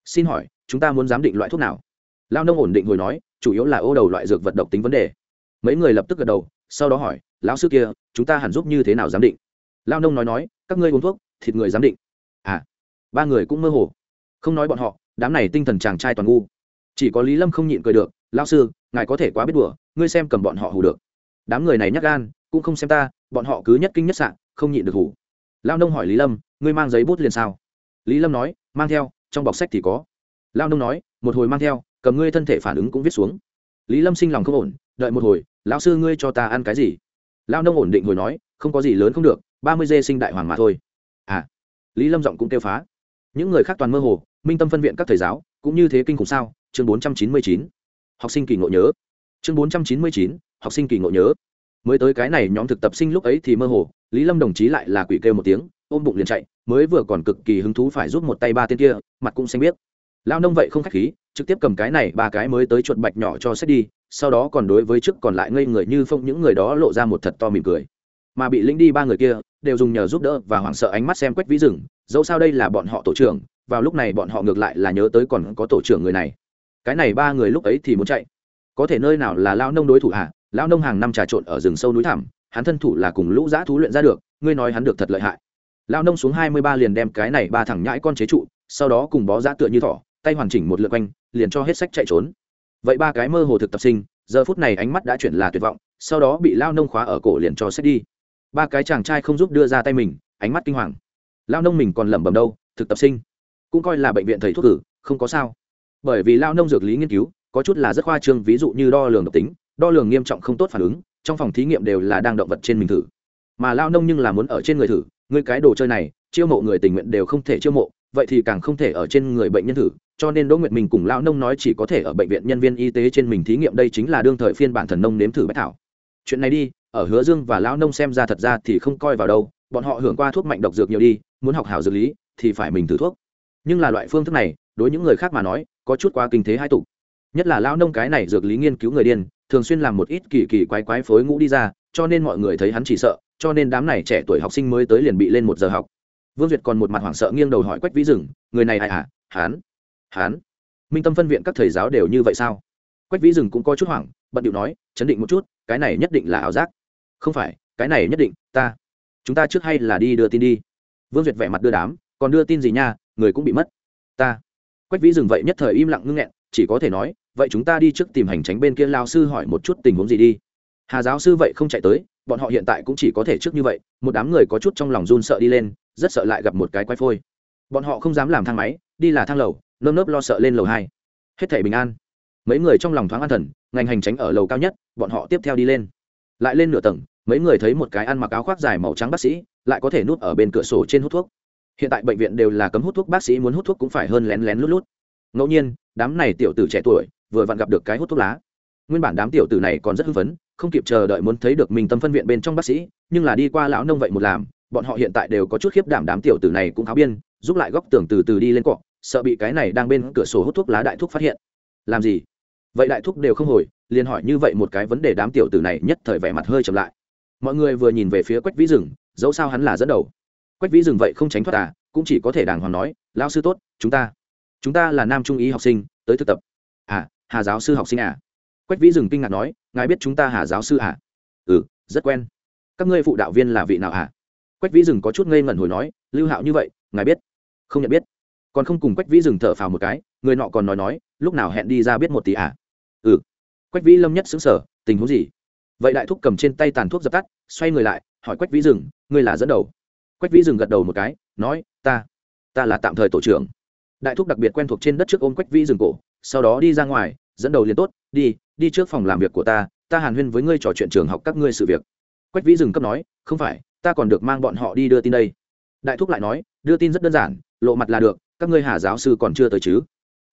Xin hỏi, chúng ta muốn giám định loại thuốc nào? Lao nông ổn định hồi nói, chủ yếu là ô đầu loại dược vật độc tính vấn đề. Mấy người lập tức gật đầu, sau đó hỏi, lão sư kia, chúng ta hẳn giúp như thế nào giám định? Lao nông nói nói, các ngươi uống thuốc, thịt người giám định. À ba người cũng mơ hồ. Không nói bọn họ, đám này tinh thần chàng trai toàn ngu. Chỉ có lý lâm không nhịn cười được lao sư, ngài có thể quá biết đùa, ngươi xem cầm bọn họ hù được. Đám người này nhắc gan, cũng không xem ta bọn họ cứ nhất kinh nhất sạn không nhịn được hủ lao nông hỏi lý lâm, ngươi mang giấy bút liền sao? Lý lâm nói, mang theo, trong bọc sách thì có. Lao nông nói, một hồi mang theo, cầm ngươi thân thể phản ứng cũng viết xuống. Lý lâm sinh lòng không ổn, đợi một hồi, lão sư ngươi cho ta ăn cái gì? Lao nông ổn định hồi nói, không có gì lớn không được, ba mươi dê sinh đại hoàng mà thôi. À. Lý lâm giọng cũng kêu phá. Những người khác toàn mơ hồ, minh tâm phân viện các thầy giáo, cũng như thế kinh khủng sao? Chương bốn trăm chín mươi chín. Học sinh kỳ ngộ nhớ. Chương bốn trăm chín mươi chín, học sinh kỳ ngộ nhớ mới tới cái này nhóm thực tập sinh lúc ấy thì mơ hồ, lý lâm đồng chí lại là quỷ kêu một tiếng, ôm bụng liền chạy, mới vừa còn cực kỳ hứng thú phải giúp một tay ba tên kia, mặt cũng xanh biết lao nông vậy không khách khí, trực tiếp cầm cái này ba cái mới tới chuột bạch nhỏ cho xét đi, sau đó còn đối với trước còn lại ngây người như phong những người đó lộ ra một thật to mỉm cười. Mà bị lĩnh đi ba người kia, đều dùng nhờ giúp đỡ và hoảng sợ ánh mắt xem quét vĩ rừng dẫu sao đây là bọn họ tổ trưởng, vào lúc này bọn họ ngược lại là nhớ tới còn có tổ trưởng người này. Cái này ba người lúc ấy thì muốn chạy. Có thể nơi nào là lao nông đối thủ hả? Lão nông hàng năm trà trộn ở rừng sâu núi thẳm, hắn thân thủ là cùng lũ giã thú luyện ra được, ngươi nói hắn được thật lợi hại. Lão nông xuống hai mươi ba liền đem cái này ba thằng nhãi con chế trụ, sau đó cùng bó giã tựa như thỏ, tay hoàn chỉnh một lượt quanh, liền cho hết sách chạy trốn. Vậy ba cái mơ hồ thực tập sinh, giờ phút này ánh mắt đã chuyển là tuyệt vọng, sau đó bị lao nông khóa ở cổ liền cho sách đi. Ba cái chàng trai không giúp đưa ra tay mình, ánh mắt kinh hoàng. Lao nông mình còn lẩm bẩm đâu, thực tập sinh. Cũng coi là bệnh viện thầy thuốc cử, không có sao. Bởi vì lao nông dược lý nghiên cứu, có chút là rất khoa trương, ví dụ như đo lường độc tính đo lường nghiêm trọng không tốt phản ứng, trong phòng thí nghiệm đều là đang động vật trên mình thử. Mà lao nông nhưng là muốn ở trên người thử người cái đồ chơi này, chiêu mộ người tình nguyện đều không thể chiêu mộ, vậy thì càng không thể ở trên người bệnh nhân thử, cho nên đỗ nguyệt mình cùng lao nông nói chỉ có thể ở bệnh viện nhân viên y tế trên mình thí nghiệm, đây chính là đương thời phiên bản thần nông nếm thử bách thảo. Chuyện này đi, ở hứa dương và lão nông xem ra thật ra thì không coi vào đâu, bọn họ hưởng qua thuốc mạnh độc dược nhiều đi, muốn học hảo dược lý thì phải mình thử thuốc. Nhưng là loại phương thức này, đối những người khác mà nói, có chút quá kinh thế hai tục nhất là lão nông cái này dược lý nghiên cứu người điên, thường xuyên làm một ít kỳ kỳ quái quái phối ngũ đi ra, cho nên mọi người thấy hắn chỉ sợ, cho nên đám này trẻ tuổi học sinh mới tới liền bị lên một giờ học. Vương duyệt còn một mặt hoảng sợ nghiêng đầu hỏi quách vĩ rừng người này ai à hán hán minh tâm phân viện các thầy giáo đều như vậy sao? Quách vĩ rừng cũng có chút hoảng, bận điệu nói, chấn định một chút, cái này nhất định là ảo giác. Không phải, cái này nhất định, ta, chúng ta trước hay là đi đưa tin đi. Vương duyệt vẻ mặt đưa đám, còn đưa tin gì nha, người cũng bị mất. Ta. Quách vĩ rừng vậy nhất thời im lặng ngưng nghẹn, chỉ có thể nói vậy chúng ta đi trước tìm hành tránh bên kia lao sư hỏi một chút tình huống gì đi. Hà giáo sư vậy không chạy tới, bọn họ hiện tại cũng chỉ có thể trước như vậy, một đám người có chút trong lòng run sợ đi lên, rất sợ lại gặp một cái quay phôi. Bọn họ không dám làm thang máy, đi là thang lầu, nơm nớp lo sợ lên lầu hai. Hết thể bình an. Mấy người trong lòng thoáng an thần, ngành hành tránh ở lầu cao nhất, bọn họ tiếp theo đi lên. Lại lên nửa tầng, mấy người thấy một cái ăn mặc áo khoác dài màu trắng bác sĩ, lại có thể núp ở bên cửa sổ trên hút thuốc. Hiện tại bệnh viện đều là cấm hút thuốc, bác sĩ muốn hút thuốc cũng phải hơn lén lén lút lút. Ngẫu nhiên, đám này tiểu tử trẻ tuổi vừa vặn gặp được cái hút thuốc lá. Nguyên bản đám tiểu tử này còn rất hưng phấn, không kịp chờ đợi muốn thấy được mình tâm phân viện bên trong bác sĩ, nhưng là đi qua lão nông vậy một làm, bọn họ hiện tại đều có chút khiếp đảm đám tiểu tử này cũng tháo biên, giúp lại góc tường từ từ đi lên cọ, sợ bị cái này đang bên cửa sổ hút thuốc lá đại thuốc phát hiện. Làm gì? Vậy đại thúc đều không hồi, liền hỏi như vậy một cái vấn đề đám tiểu tử này nhất thời vẻ mặt hơi chậm lại. Mọi người vừa nhìn về phía quách vĩ rừng dẫu sao hắn là dẫn đầu. Quách vĩ rừng vậy không tránh thoát à cũng chỉ có thể đàng hoàng nói, lão sư tốt, chúng ta chúng ta là nam trung ý học sinh, tới thực tập. À hà giáo sư học sinh à? Quách vĩ Dừng kinh ngạc nói ngài biết chúng ta hà giáo sư à? Ừ rất quen. Các ngươi phụ đạo viên là vị nào à quách vĩ Dừng có chút ngây ngẩn hồi nói lưu hạo như vậy ngài biết? Không nhận biết. Còn không cùng quách vĩ Dừng thở phào một cái người nọ còn nói nói lúc nào hẹn đi ra biết một tỷ à? Ừ. Quách vĩ lâm nhất xứng sở tình huống gì? Vậy đại thúc cầm trên tay tàn thuốc dập tắt xoay người lại hỏi quách vĩ Dừng, ngươi là dẫn đầu? Quách vĩ Dừng gật đầu một cái nói ta ta là tạm thời tổ trưởng. Đại thúc đặc biệt quen thuộc trên đất trước ôm quách vĩ Dừng cổ sau đó đi ra ngoài, dẫn đầu liền tốt, đi đi trước phòng làm việc của ta ta hàn huyên với ngươi trò chuyện trường học các ngươi sự việc. Quách vĩ dừng cấp nói, không phải, ta còn được mang bọn họ đi đưa tin đây. Đại thúc lại nói, đưa tin rất đơn giản, lộ mặt là được, các ngươi hà giáo sư còn chưa tới chứ?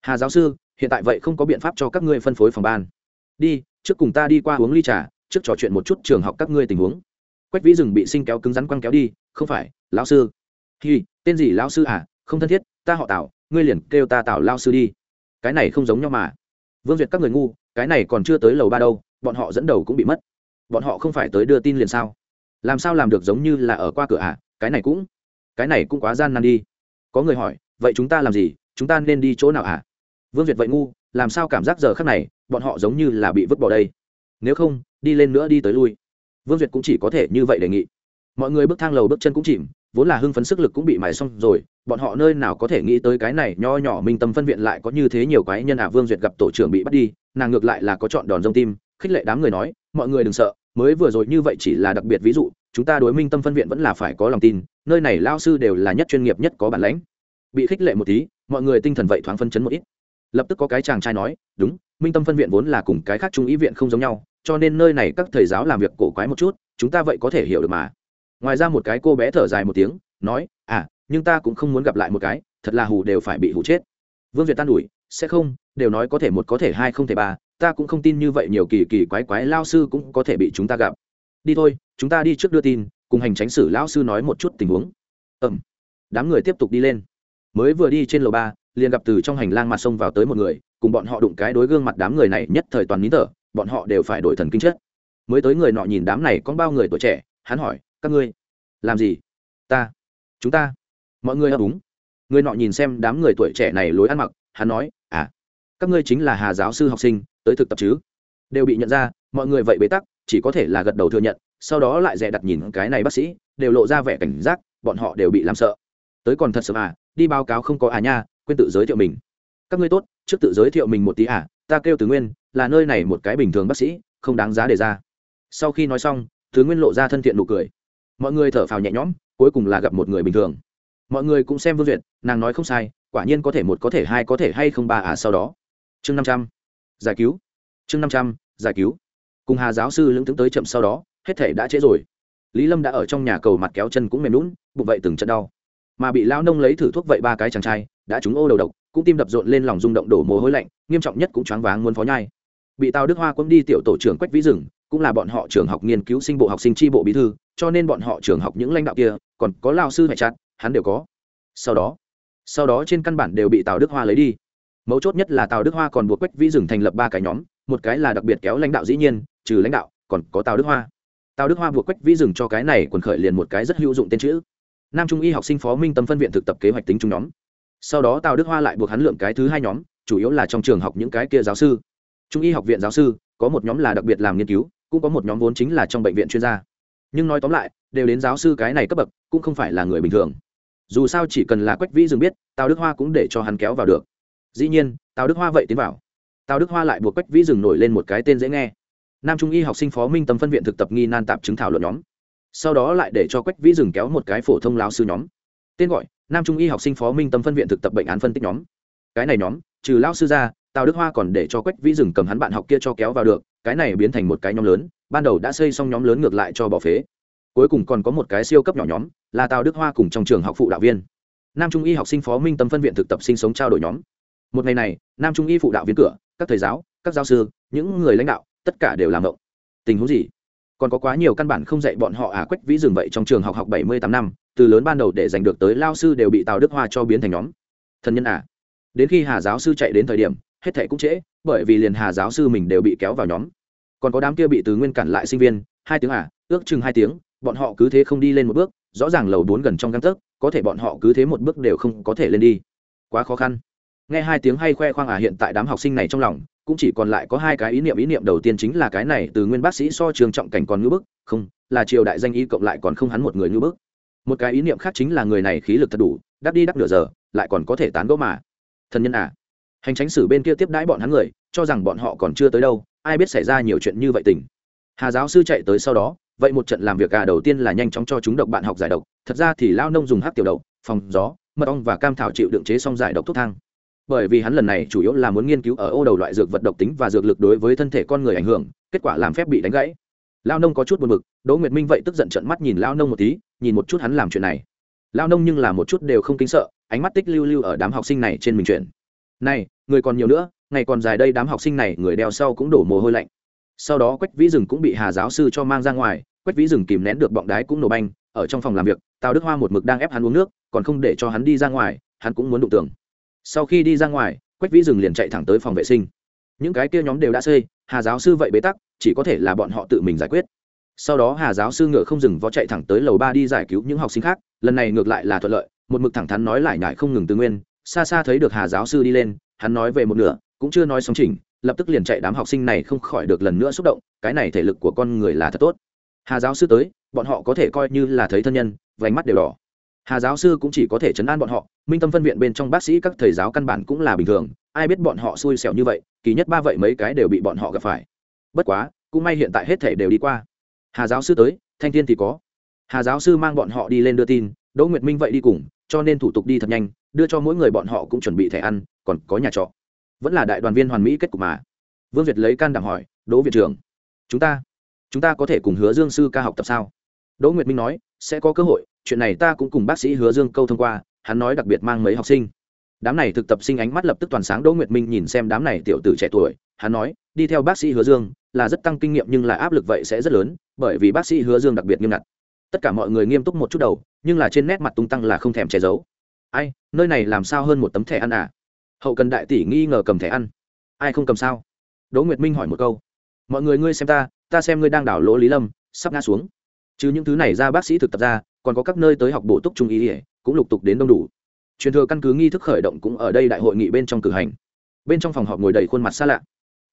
Hà giáo sư, hiện tại vậy không có biện pháp cho các ngươi phân phối phòng ban. Đi, trước cùng ta đi qua uống ly trà, trước trò chuyện một chút trường học các ngươi tình huống. Quách vĩ rừng bị sinh kéo cứng rắn quăng kéo đi, không phải, lão sư. Hi, tên gì lão sư à? Không thân thiết, ta họ tào ngươi liền kêu ta tào lao sư đi cái này không giống nhau mà. Vương duyệt các người ngu, cái này còn chưa tới lầu ba đâu, bọn họ dẫn đầu cũng bị mất. Bọn họ không phải tới đưa tin liền sao? Làm sao làm được giống như là ở qua cửa à? Cái này cũng, cái này cũng quá gian nan đi. Có người hỏi, vậy chúng ta làm gì? Chúng ta nên đi chỗ nào à? Vương duyệt vậy ngu, làm sao cảm giác giờ khác này, bọn họ giống như là bị vứt bỏ đây? Nếu không, đi lên nữa đi tới lui. Vương duyệt cũng chỉ có thể như vậy đề nghị. Mọi người bước thang lầu bước chân cũng chìm vốn là hưng phấn sức lực cũng bị mài xong rồi, bọn họ nơi nào có thể nghĩ tới cái này nho nhỏ minh tâm phân viện lại có như thế nhiều quái nhân à vương duyệt gặp tổ trưởng bị bắt đi, nàng ngược lại là có chọn đòn rông tim, khích lệ đám người nói, mọi người đừng sợ, mới vừa rồi như vậy chỉ là đặc biệt ví dụ, chúng ta đối minh tâm phân viện vẫn là phải có lòng tin, nơi này lao sư đều là nhất chuyên nghiệp nhất có bản lãnh. Bị khích lệ một tí, mọi người tinh thần vậy thoáng phân chấn một ít. Lập tức có cái chàng trai nói, đúng, minh tâm phân viện vốn là cùng cái khác trung ý viện không giống nhau, cho nên nơi này các thầy giáo làm việc cổ quái một chút, chúng ta vậy có thể hiểu được mà ngoài ra một cái cô bé thở dài một tiếng, nói à nhưng ta cũng không muốn gặp lại một cái, thật là hù đều phải bị hù chết. Vương duyệt tan ủi sẽ không, đều nói có thể một có thể hai không thể ba, ta cũng không tin như vậy nhiều kỳ kỳ quái quái lao sư cũng có thể bị chúng ta gặp. Đi thôi, chúng ta đi trước đưa tin, cùng hành tránh sử lão sư nói một chút tình huống. Ẩm đám người tiếp tục đi lên. Mới vừa đi trên lầu ba, liền gặp từ trong hành lang mặt sông vào tới một người, cùng bọn họ đụng cái đối gương mặt đám người này nhất thời toàn nín thở, bọn họ đều phải đổi thần kinh chất mới tới người nọ nhìn đám này có bao người tuổi trẻ, hắn hỏi các ngươi, làm gì? Ta, chúng ta, mọi người ấp úng. Người nọ nhìn xem đám người tuổi trẻ này lối ăn mặc, hắn nói à các ngươi chính là hà giáo sư học sinh, tới thực tập chứ? Đều bị nhận ra, mọi người vậy bế tắc, chỉ có thể là gật đầu thừa nhận, sau đó lại dè đặt nhìn cái này bác sĩ, đều lộ ra vẻ cảnh giác, bọn họ đều bị làm sợ. Tới còn thật sớm à đi báo cáo không có à nha, quên tự giới thiệu mình. Các ngươi tốt, trước tự giới thiệu mình một tí à ta kêu tứ nguyên, là nơi này một cái bình thường bác sĩ, không đáng giá để ra. Sau khi nói xong tứ nguyên lộ ra thân thiện nụ cười mọi người thở phào nhẹ nhõm, cuối cùng là gặp một người bình thường. Mọi người cũng xem vương duyệt, nàng nói không sai, quả nhiên có thể một có thể hai có thể hay không ba à sau đó. Chương năm trăm, giải cứu. Chương năm trăm, giải cứu. Cùng hà giáo sư lững tướng tới chậm sau đó, hết thể đã trễ rồi. Lý lâm đã ở trong nhà cầu mặt kéo chân cũng mềm lún bụng vậy từng trận đau. Mà bị lão nông lấy thử thuốc vậy ba cái chàng trai, đã trúng ô đầu độc, cũng tim đập rộn lên lòng rung động đổ mồ hôi lạnh, nghiêm trọng nhất cũng choáng váng muốn phó nhai. Bị tào đức hoa quân đi tiểu tổ trưởng quách vĩ rừng cũng là bọn họ trường học nghiên cứu sinh bộ học sinh tri bộ bí thư, cho nên bọn họ trường học những lãnh đạo kia, còn có lao sư hệ chặt, hắn đều có. Sau đó sau đó trên căn bản đều bị tào đức hoa lấy đi. Mấu chốt nhất là tào đức hoa còn buộc quách vĩ dừng thành lập ba cái nhóm, một cái là đặc biệt kéo lãnh đạo dĩ nhiên, trừ lãnh đạo, còn có tào đức hoa. Tào đức hoa buộc quách vĩ dừng cho cái này quần khởi liền một cái rất hữu dụng tên chữ. Nam trung y học sinh phó minh tâm phân viện thực tập kế hoạch tính chung nhóm. Sau đó tào đức hoa lại buộc hắn lượng cái thứ hai nhóm, chủ yếu là trong trường học những cái kia giáo sư. Trung y học viện giáo sư, có một nhóm là đặc biệt làm nghiên cứu cũng có một nhóm vốn chính là trong bệnh viện chuyên gia. Nhưng nói tóm lại, đều đến giáo sư cái này cấp bậc, cũng không phải là người bình thường. Dù sao chỉ cần là quách vĩ dừng biết, tào đức hoa cũng để cho hắn kéo vào được. Dĩ nhiên, tào đức hoa vậy tiến vào. Tào đức hoa lại buộc quách vĩ dừng nổi lên một cái tên dễ nghe. Nam trung y học sinh phó minh tâm phân viện thực tập nghi nan tạp chứng thảo luận nhóm. Sau đó lại để cho quách vĩ dừng kéo một cái phổ thông lao sư nhóm. Tên gọi, nam trung y học sinh phó minh tâm phân viện thực tập bệnh án phân tích nhóm. Cái này nhóm, trừ lao sư ra, tào đức hoa còn để cho quách vĩ dừng cầm hắn bạn học kia cho kéo vào được cái này biến thành một cái nhóm lớn, ban đầu đã xây xong nhóm lớn ngược lại cho bỏ phế. Cuối cùng còn có một cái siêu cấp nhỏ nhóm, là tào đức hoa cùng trong trường học phụ đạo viên. Nam trung y học sinh phó minh tâm phân viện thực tập sinh sống trao đổi nhóm. Một ngày này, nam trung y phụ đạo viên cửa, các thầy giáo, các giáo sư, những người lãnh đạo, tất cả đều làm động tình huống gì? Còn có quá nhiều căn bản không dạy bọn họ à quách vĩ dừng vậy trong trường học học bảy mươi tám năm, từ lớn ban đầu để giành được tới lao sư đều bị tào đức hoa cho biến thành nhóm. Thân nhân à? Đến khi hà giáo sư chạy đến thời điểm hết thệ cũng trễ, bởi vì liền hà giáo sư mình đều bị kéo vào nhóm. Còn có đám kia bị từ nguyên cản lại sinh viên, hai tiếng à ước chừng hai tiếng, bọn họ cứ thế không đi lên một bước, rõ ràng lầu bốn gần trong găng tấc, có thể bọn họ cứ thế một bước đều không có thể lên đi. Quá khó khăn. Nghe hai tiếng hay khoe khoang à hiện tại đám học sinh này trong lòng, cũng chỉ còn lại có hai cái ý niệm ý niệm đầu tiên chính là cái này, từ nguyên bác sĩ so trường trọng cảnh còn ngữ bức, không, là triều đại danh y cộng lại còn không hắn một người ngữ bức. Một cái ý niệm khác chính là người này khí lực thật đủ, đắp đi đắp nửa giờ, lại còn có thể tán gỗ mà. Thân nhân à hành tránh sử bên kia tiếp đãi bọn hắn người, cho rằng bọn họ còn chưa tới đâu, ai biết xảy ra nhiều chuyện như vậy tình. Hà giáo sư chạy tới sau đó, vậy một trận làm việc cả đầu tiên là nhanh chóng cho chúng độc bạn học giải độc, thật ra thì lao nông dùng hát tiểu độc phòng gió, mật ong và cam thảo chịu đựng chế xong giải độc thuốc thang. Bởi vì hắn lần này chủ yếu là muốn nghiên cứu ở ô đầu loại dược vật độc tính và dược lực đối với thân thể con người ảnh hưởng, kết quả làm phép bị đánh gãy. Lao nông có chút buồn b ự c đỗ nguyệt minh vậy tức giận trận mắt nhìn lao nông một tí, nhìn một chút hắn làm chuyện này. Lao nông nhưng là một chút đều không kính sợ, ánh mắt tích lưu lưu ở đám học sinh này trên mình chuyện này, người còn nhiều nữa, ngày còn dài đây đám học sinh này, người đeo sau cũng đổ mồ hôi lạnh. Sau đó quách vĩ rừng cũng bị hà giáo sư cho mang ra ngoài, quách vĩ rừng kìm nén được bọng đái cũng nổ banh, ở trong phòng làm việc, tào đức hoa một mực đang ép hắn uống nước, còn không để cho hắn đi ra ngoài, hắn cũng muốn đụng tường. Sau khi đi ra ngoài, quách vĩ rừng liền chạy thẳng tới phòng vệ sinh. Những cái kia nhóm đều đã xây hà giáo sư vậy bế tắc, chỉ có thể là bọn họ tự mình giải quyết. Sau đó hà giáo sư ngựa không dừng vó chạy thẳng tới lầu ba đi giải cứu những học sinh khác, lần này ngược lại là thuận lợi, một mực thẳng thắn nói lại nhải không ngừng tư nguyên xa xa thấy được hà giáo sư đi lên, hắn nói về một nửa, cũng chưa nói xong chỉnh, lập tức liền chạy đám học sinh này không khỏi được lần nữa xúc động, cái này thể lực của con người là thật tốt. Hà giáo sư tới, bọn họ có thể coi như là thấy thân nhân, vành mắt đều đỏ. Hà giáo sư cũng chỉ có thể chấn an bọn họ, minh tâm phân viện bên trong bác sĩ các thầy giáo căn bản cũng là bình thường, ai biết bọn họ xui xẻo như vậy, kỳ nhất ba vậy mấy cái đều bị bọn họ gặp phải. Bất quá, cũng may hiện tại hết thể đều đi qua. Hà giáo sư tới, thanh thiên thì có. Hà giáo sư mang bọn họ đi lên đưa tin, đỗ nguyệt minh vậy đi cùng cho nên thủ tục đi thật nhanh, đưa cho mỗi người bọn họ cũng chuẩn bị thẻ ăn, còn có nhà trọ. Vẫn là đại đoàn viên hoàn mỹ kết cục mà. Vương việt lấy can đảm hỏi, đỗ viện trưởng, chúng ta chúng ta có thể cùng hứa dương sư ca học tập sao? Đỗ nguyệt minh nói, sẽ có cơ hội, chuyện này ta cũng cùng bác sĩ hứa dương câu thông qua, hắn nói đặc biệt mang mấy học sinh. Đám này thực tập sinh ánh mắt lập tức toàn sáng, đỗ nguyệt minh nhìn xem đám này tiểu tử trẻ tuổi, hắn nói, đi theo bác sĩ hứa dương, là rất tăng kinh nghiệm nhưng là áp lực vậy sẽ rất lớn, bởi vì bác sĩ hứa dương đặc biệt nghiêm ngặt tất cả mọi người nghiêm túc một chút đầu, nhưng là trên nét mặt tung tăng là không thèm che giấu. Ai, nơi này làm sao hơn một tấm thẻ ăn à? Hậu cần đại tỷ nghi ngờ cầm thẻ ăn. Ai không cầm sao? Đỗ nguyệt minh hỏi một câu. Mọi người ngươi xem ta ta xem ngươi đang đảo lỗ lý lâm, sắp ngã xuống. Chứ những thứ này ra bác sĩ thực tập ra, còn có các nơi tới học bổ túc trung ý ỉa cũng lục tục đến đông đủ. Truyền thừa căn cứ nghi thức khởi động cũng ở đây đại hội nghị bên trong cử hành. Bên trong phòng họp ngồi đầy khuôn mặt xa lạ.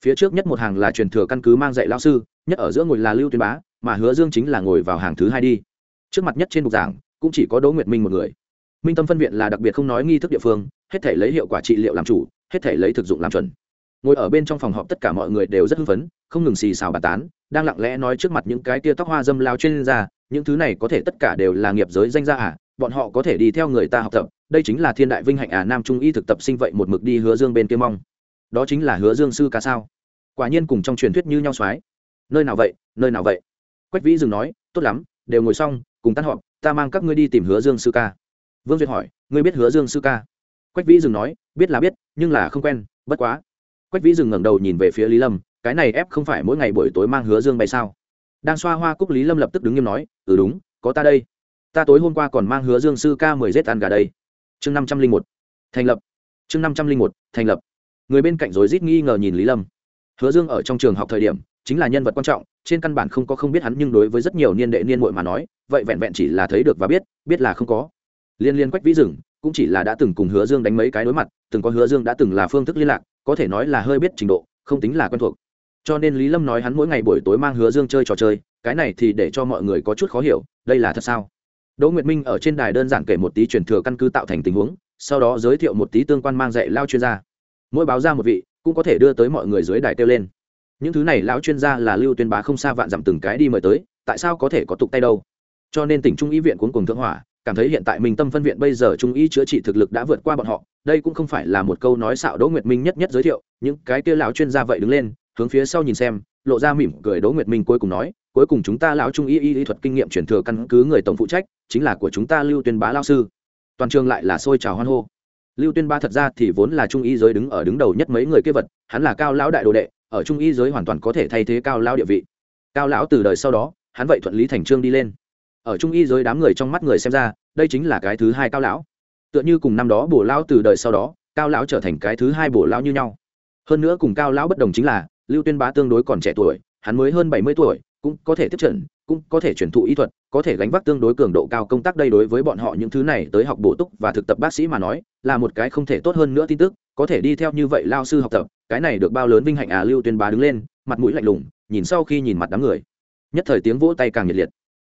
Phía trước nhất một hàng là truyền thừa căn cứ mang dạy lao sư, nhất ở giữa ngồi là lưu tuyên bá mà hứa dương chính là ngồi vào hàng thứ hai đi. Trước mặt nhất trên bục giảng, cũng chỉ có đỗ nguyệt minh một người. Minh tâm phân viện là đặc biệt không nói nghi thức địa phương, hết thể lấy hiệu quả trị liệu làm chủ, hết thể lấy thực dụng làm chuẩn. Ngồi ở bên trong phòng họp tất cả mọi người đều rất hưng phấn, không ngừng xì xào bàn tán, đang lặng lẽ nói trước mặt những cái tia tóc hoa dâm lao chuyên gia, những thứ này có thể tất cả đều là nghiệp giới danh gia à bọn họ có thể đi theo người ta học tập, đây chính là thiên đại vinh hạnh à nam trung y thực tập sinh vậy một mực đi hứa dương bên kia mong. Đó chính là hứa dương sư ca sao? Quả nhiên cùng trong truyền thuyết như nhau soái nơi nào vậy, nơi nào vậy? Quách vĩ dừng nói, tốt lắm, đều ngồi xong, cùng tan họp, ta mang các ngươi đi tìm hứa dương sư ca. Vương duyệt hỏi, ngươi biết hứa dương sư ca? Quách vĩ dừng nói, biết là biết, nhưng là không quen, bất quá. Quách vĩ dừng ngẩng đầu nhìn về phía lý lâm, cái này ép không phải mỗi ngày buổi tối mang hứa dương bay sao? Đang xoa hoa cúc lý lâm lập tức đứng nghiêm nói ừ đúng, có ta đây. Ta tối hôm qua còn mang hứa dương sư ca mười rết ăn gà đây. Chương năm trăm linh một, thành lập. Chương năm trăm linh một, thành lập. Người bên cạnh rối rít nghi ngờ nhìn lý lâm. Hứa dương ở trong trường học thời điểm chính là nhân vật quan trọng, trên căn bản không có không biết hắn nhưng đối với rất nhiều niên đệ niên muội mà nói, vậy vẹn vẹn chỉ là thấy được và biết biết là không có. Liên liên quách vĩ rừng cũng chỉ là đã từng cùng hứa dương đánh mấy cái đối mặt, từng có hứa dương đã từng là phương thức liên lạc, có thể nói là hơi biết trình độ, không tính là quen thuộc. Cho nên lý lâm nói hắn mỗi ngày buổi tối mang hứa dương chơi trò chơi, cái này thì để cho mọi người có chút khó hiểu, đây là thật sao? Đỗ nguyệt minh ở trên đài đơn giản kể một tí truyền thừa căn cứ tạo thành tình huống, sau đó giới thiệu một tí tương quan mang dạy lao chuyên gia. Mỗi báo ra một vị, cũng có thể đưa tới mọi người dưới đài kêu lên những thứ này lão chuyên gia là lưu tuyên bá không xa vạn dặm từng cái đi mời tới, tại sao có thể có tục tay đâu? Cho nên tỉnh trung y viện cuốn cùng thượng hỏa, cảm thấy hiện tại mình tâm phân viện bây giờ trung y chữa trị thực lực đã vượt qua bọn họ, đây cũng không phải là một câu nói xạo đỗ nguyệt minh nhất nhất giới thiệu, những cái kia lão chuyên gia vậy đứng lên, hướng phía sau nhìn xem, lộ ra mỉm cười đỗ nguyệt minh cuối cùng nói, cuối cùng chúng ta lão trung y y thuật kinh nghiệm truyền thừa căn cứ người tổng phụ trách, chính là của chúng ta lưu tuyên bá lao sư. Toàn trường lại là xôi trào hoan hô. Lưu tuyên bá thật ra thì vốn là trung y giới đứng ở đứng đầu nhất mấy người kia vật, hắn là cao lão đại đồ đệ ở trung y giới hoàn toàn có thể thay thế cao lão địa vị. Cao lão từ đời sau đó, hắn vậy thuận lý thành trương đi lên. Ở trung y giới đám người trong mắt người xem ra, đây chính là cái thứ hai cao lão. Tựa như cùng năm đó bổ lão từ đời sau đó, cao lão trở thành cái thứ hai bổ lão như nhau. Hơn nữa cùng cao lão bất đồng chính là, lưu tuyên bá tương đối còn trẻ tuổi, hắn mới hơn bảy mươi tuổi, cũng có thể tiếp trận cũng có thể truyền thụ y thuật, có thể gánh vác tương đối cường độ cao công tác đây đối với bọn họ những thứ này tới học bổ túc và thực tập bác sĩ mà nói, là một cái không thể tốt hơn nữa tin tức, có thể đi theo như vậy lao sư học tập cái này được bao lớn vinh hạnh à lưu tuyên bá đứng lên, mặt mũi lạnh lùng, nhìn sau khi nhìn mặt đám người. Nhất thời tiếng vỗ tay càng nhiệt liệt.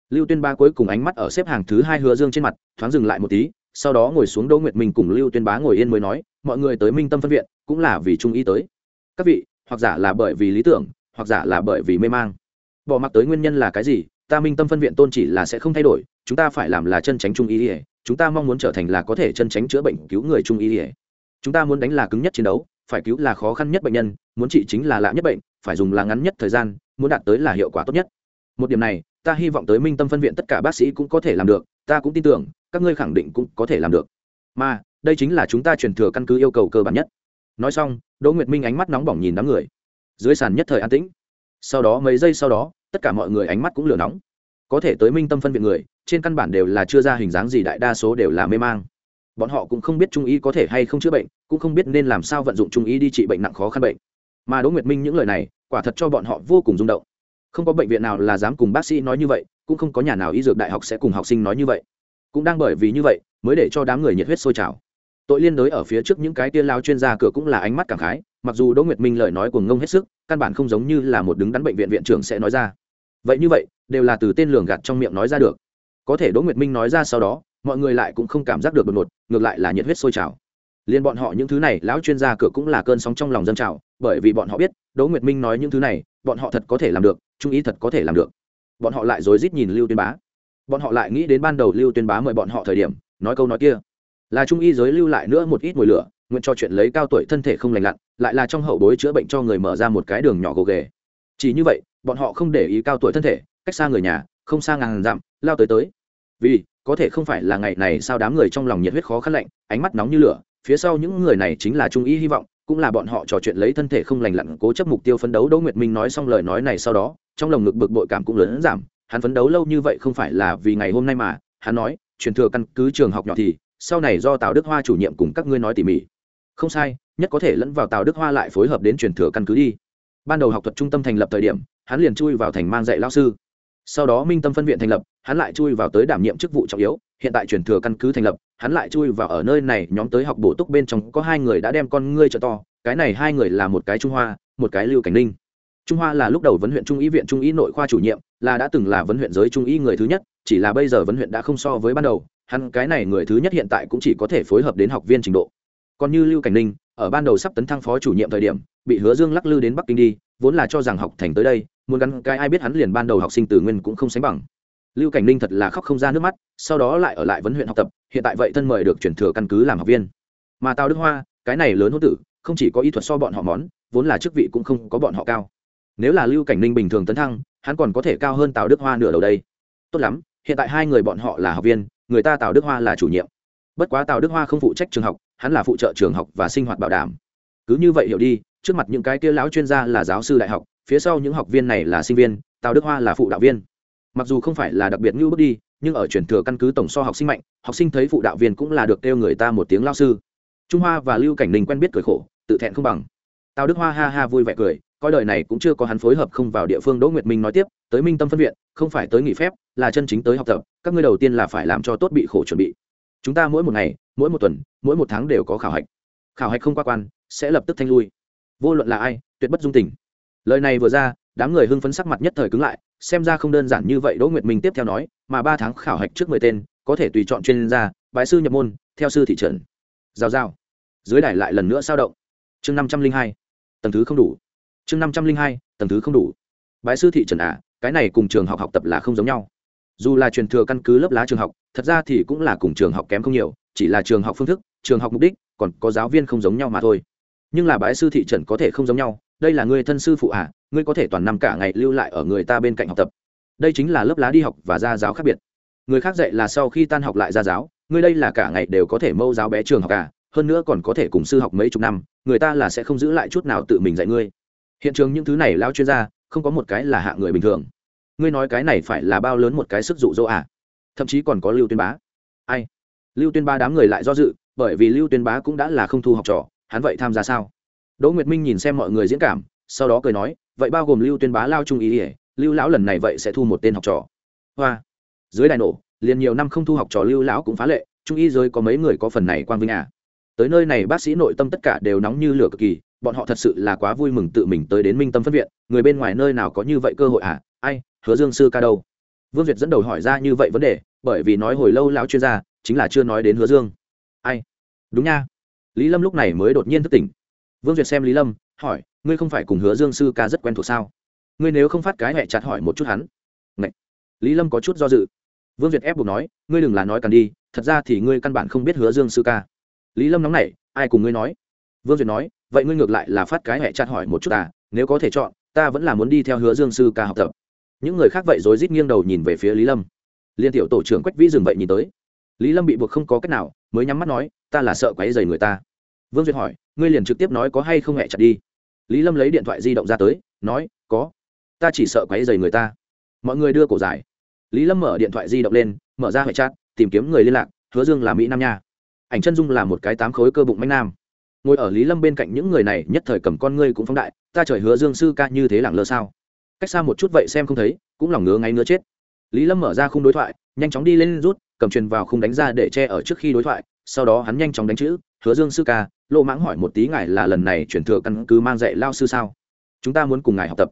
Lưu tuyên bá cuối cùng ánh mắt ở xếp hàng thứ hai hứa dương trên mặt, thoáng dừng lại một tí, sau đó ngồi xuống đỗ nguyệt minh cùng lưu tuyên bá ngồi yên mới nói, mọi người tới minh tâm phân viện, cũng là vì trung ý tới. Các vị, hoặc giả là bởi vì lý tưởng, hoặc giả là bởi vì mê mang. Bỏ mặc tới nguyên nhân là cái gì, ta minh tâm phân viện tôn chỉ là sẽ không thay đổi, chúng ta phải làm là chân tránh trung ý ỉa chúng ta mong muốn trở thành là có thể chân tránh chữa bệnh cứu người trung ý ỉa chúng ta muốn đánh là cứng nhất chiến đấu phải cứu là khó khăn nhất bệnh nhân, muốn trị chính là lạ nhất bệnh, phải dùng là ngắn nhất thời gian, muốn đạt tới là hiệu quả tốt nhất. Một điểm này, ta hy vọng tới minh tâm phân viện tất cả bác sĩ cũng có thể làm được, ta cũng tin tưởng, các ngươi khẳng định cũng có thể làm được. Mà, đây chính là chúng ta truyền thừa căn cứ yêu cầu cơ bản nhất. Nói xong, đỗ nguyệt minh ánh mắt nóng bỏng nhìn đám người. Dưới sàn nhất thời an tĩnh. Sau đó mấy giây sau đó, tất cả mọi người ánh mắt cũng lửa nóng. Có thể tới minh tâm phân viện người, trên căn bản đều là chưa ra hình dáng gì, đại đa số đều là mê mang bọn họ cũng không biết trung y có thể hay không chữa bệnh, cũng không biết nên làm sao vận dụng trung y đi trị bệnh nặng khó khăn bệnh. Mà đỗ nguyệt minh những lời này, quả thật cho bọn họ vô cùng rung động. Không có bệnh viện nào là dám cùng bác sĩ nói như vậy, cũng không có nhà nào y dược đại học sẽ cùng học sinh nói như vậy. Cũng đang bởi vì như vậy, mới để cho đám người nhiệt huyết sôi trào. Tội liên đối ở phía trước những cái tiên lao chuyên gia cửa cũng là ánh mắt cảm khái, mặc dù đỗ nguyệt minh lời nói cuồng ngông hết sức, căn bản không giống như là một đứng đắn bệnh viện viện trưởng sẽ nói ra. Vậy như vậy, đều là từ tên lường gạt trong miệng nói ra được. Có thể đỗ nguyệt minh nói ra sau đó mọi người lại cũng không cảm giác được đột ngột, ngược lại là nhiệt huyết sôi trào. Liên bọn họ những thứ này, lão chuyên gia cửa cũng là cơn sóng trong lòng dân trào, bởi vì bọn họ biết, đỗ nguyệt minh nói những thứ này, bọn họ thật có thể làm được, trung ý thật có thể làm được. Bọn họ lại rối rít nhìn lưu tuyên bá. Bọn họ lại nghĩ đến ban đầu lưu tuyên bá mời bọn họ thời điểm, nói câu nói kia. Là trung y giới lưu lại nữa một ít mùi lửa, nguyện cho chuyện lấy cao tuổi thân thể không lành lặn, lại là trong hậu bối chữa bệnh cho người mở ra một cái đường nhỏ gồ ghề. Chỉ như vậy, bọn họ không để ý cao tuổi thân thể, cách xa người nhà, không xa ngàn dặm, lao tới tới. Vì có thể không phải là ngày này sao đám người trong lòng nhiệt huyết khó khăn lạnh, ánh mắt nóng như lửa, phía sau những người này chính là trung ý hy vọng, cũng là bọn họ trò chuyện lấy thân thể không lành lặn cố chấp mục tiêu phấn đấu. Đỗ nguyệt minh nói xong lời nói này sau đó, trong lồng ngực bực bội cảm cũng lớn giảm, hắn phấn đấu lâu như vậy không phải là vì ngày hôm nay mà, hắn nói, truyền thừa căn cứ trường học nhỏ thì, sau này do tào đức hoa chủ nhiệm cùng các ngươi nói tỉ mỉ. Không sai, nhất có thể lẫn vào tào đức hoa lại phối hợp đến truyền thừa căn cứ đi. Ban đầu học thuật trung tâm thành lập thời điểm, hắn liền chui vào thành mang dạy lao sư sau đó minh tâm phân viện thành lập, hắn lại chui vào tới đảm nhiệm chức vụ trọng yếu, hiện tại truyền thừa căn cứ thành lập, hắn lại chui vào ở nơi này, nhóm tới học bổ túc bên trong, có hai người đã đem con ngươi trợ to, cái này hai người là một cái trung hoa, một cái lưu cảnh ninh. Trung hoa là lúc đầu vấn huyện trung y viện trung y nội khoa chủ nhiệm, là đã từng là vấn huyện giới trung y người thứ nhất, chỉ là bây giờ vấn huyện đã không so với ban đầu, hắn cái này người thứ nhất hiện tại cũng chỉ có thể phối hợp đến học viên trình độ còn như lưu cảnh ninh, ở ban đầu sắp tấn thăng phó chủ nhiệm thời điểm, bị hứa dương lắc lư đến bắc kinh đi, vốn là cho rằng học thành tới đây, muốn gắn cái ai biết hắn liền ban đầu học sinh từ nguyên cũng không sánh bằng. Lưu cảnh ninh thật là khóc không ra nước mắt, sau đó lại ở lại vấn huyện học tập, hiện tại vậy thân mời được chuyển thừa căn cứ làm học viên. Mà tào đức hoa, cái này lớn hôn tử, không chỉ có ý thuật so bọn họ món, vốn là chức vị cũng không có bọn họ cao. Nếu là lưu cảnh ninh bình thường tấn thăng, hắn còn có thể cao hơn tào đức hoa nửa đầu đây. Tốt lắm, hiện tại hai người bọn họ là học viên, người ta tào đức hoa là chủ nhiệm bất quá tào đức hoa không phụ trách trường học, hắn là phụ trợ trường học và sinh hoạt bảo đảm. Cứ như vậy hiểu đi, trước mặt những cái kia lão chuyên gia là giáo sư đại học, phía sau những học viên này là sinh viên, tào đức hoa là phụ đạo viên. Mặc dù không phải là đặc biệt như bước đi, nhưng ở truyền thừa căn cứ tổng so học sinh mạnh, học sinh thấy phụ đạo viên cũng là được kêu người ta một tiếng lao sư. Trung hoa và lưu cảnh ninh quen biết cười khổ, tự thẹn không bằng. Tào đức hoa ha ha vui vẻ cười, coi đời này cũng chưa có hắn phối hợp không vào địa phương đỗ nguyệt minh nói tiếp, tới minh tâm phân viện, không phải tới nghỉ phép, là chân chính tới học tập, các ngươi đầu tiên là phải làm cho tốt bị khổ chuẩn bị chúng ta mỗi một ngày mỗi một tuần mỗi một tháng đều có khảo hạch. Khảo hạch không qua quan sẽ lập tức thanh lui. Vô luận là ai tuyệt bất dung tình. Lời này vừa ra đám người hưng phấn sắc mặt nhất thời cứng lại xem ra không đơn giản như vậy đỗ nguyệt minh tiếp theo nói mà ba tháng khảo hạch trước mười tên có thể tùy chọn chuyên gia bái sư nhập môn theo sư thị trần giao giao. Dưới đài lại lần nữa sao động. Chương năm trăm linh hai. Tầng thứ không đủ. Chương năm trăm linh hai tầng thứ không đủ. Bái sư thị trần à, cái này cùng trường học học tập là không giống nhau dù là truyền thừa căn cứ lớp lá trường học thật ra thì cũng là cùng trường học kém không nhiều chỉ là trường học phương thức trường học mục đích còn có giáo viên không giống nhau mà thôi. Nhưng là bái sư thị trần có thể không giống nhau đây là người thân sư phụ ạ à, ngươi có thể toàn năm cả ngày lưu lại ở người ta bên cạnh học tập. Đây chính là lớp lá đi học và ra giáo khác biệt. Người khác dạy là sau khi tan học lại ra giáo ngươi đây là cả ngày đều có thể mâu giáo bé trường học cả hơn nữa còn có thể cùng sư học mấy chục năm người ta là sẽ không giữ lại chút nào tự mình dạy ngươi. Hiện trường những thứ này lao chuyên gia không có một cái là hạ người bình thường ngươi nói cái này phải là bao lớn một cái sức dụ dỗ à? Thậm chí còn có lưu tuyên bá. Ai? Lưu tuyên bá đám người lại do dự, bởi vì lưu tuyên bá cũng đã là không thu học trò, hắn vậy tham gia sao? Đỗ nguyệt minh nhìn xem mọi người diễn cảm, sau đó cười nói, vậy bao gồm lưu tuyên bá, lao trung ý ỉa lưu lão lần này vậy sẽ thu một tên học trò. Hoa! Dưới đài nổ, liền nhiều năm không thu học trò lưu lão cũng phá lệ, trung y giới có mấy người có phần này quang vinh à? Tới nơi này bác sĩ nội tâm tất cả đều nóng như lửa cực kỳ, bọn họ thật sự là quá vui mừng tự mình tới đến minh tâm phân viện, người bên ngoài nơi nào có như vậy cơ hội à? Ai hứa dương sư ca đâu? Vương duyệt dẫn đầu hỏi ra như vậy vấn đề, bởi vì nói hồi lâu lão chuyên gia chính là chưa nói đến hứa dương. Ai? Đúng nha. Lý lâm lúc này mới đột nhiên thức tỉnh. Vương duyệt xem lý lâm, hỏi, ngươi không phải cùng hứa dương sư ca rất quen thuộc sao? Ngươi nếu không phát cái hẹ chặt hỏi một chút hắn. Ngậy. lý lâm có chút do dự. Vương duyệt ép buộc nói, ngươi đừng là nói cần đi, thật ra thì ngươi căn bản không biết hứa dương sư ca. Lý lâm nóng nảy, ai cùng ngươi nói? Vương duyệt nói, vậy ngươi ngược lại là phát cái hẹ chặt hỏi một chút à nếu có thể chọn, ta vẫn là muốn đi theo hứa dương sư ca học tập những người khác vậy rồi, rít nghiêng đầu nhìn về phía lý lâm. Liên tiểu tổ trưởng quách vĩ dừng vậy nhìn tới. Lý lâm bị buộc không có cách nào mới nhắm mắt nói ta là sợ quấy dày người ta. Vương duyệt hỏi ngươi liền trực tiếp nói có hay không hẹ chặt đi? Lý lâm lấy điện thoại di động ra tới nói có. Ta chỉ sợ quấy dày người ta. Mọi người đưa cổ giải lý lâm mở điện thoại di động lên mở ra hệ chat tìm kiếm người liên lạc hứa dương là mỹ nam nha. Ảnh chân dung là một cái tám khối cơ bụng manh nam. Ngồi ở lý lâm bên cạnh những người này nhất thời cầm con ngươi cũng phóng đại ta trời hứa dương sư ca như thế lẳng lơ sao? Cách xa một chút vậy xem không thấy, cũng lòng ngứa ngáy ngứa chết. Lý lâm mở ra khung đối thoại, nhanh chóng đi lên rút, cầm truyền vào khung đánh ra để che ở trước khi đối thoại, sau đó hắn nhanh chóng đánh chữ, hứa dương sư ca lô mãng hỏi một tí ngài là lần này chuyển thừa căn cứ mang dạy lao sư sao? Chúng ta muốn cùng ngài học tập.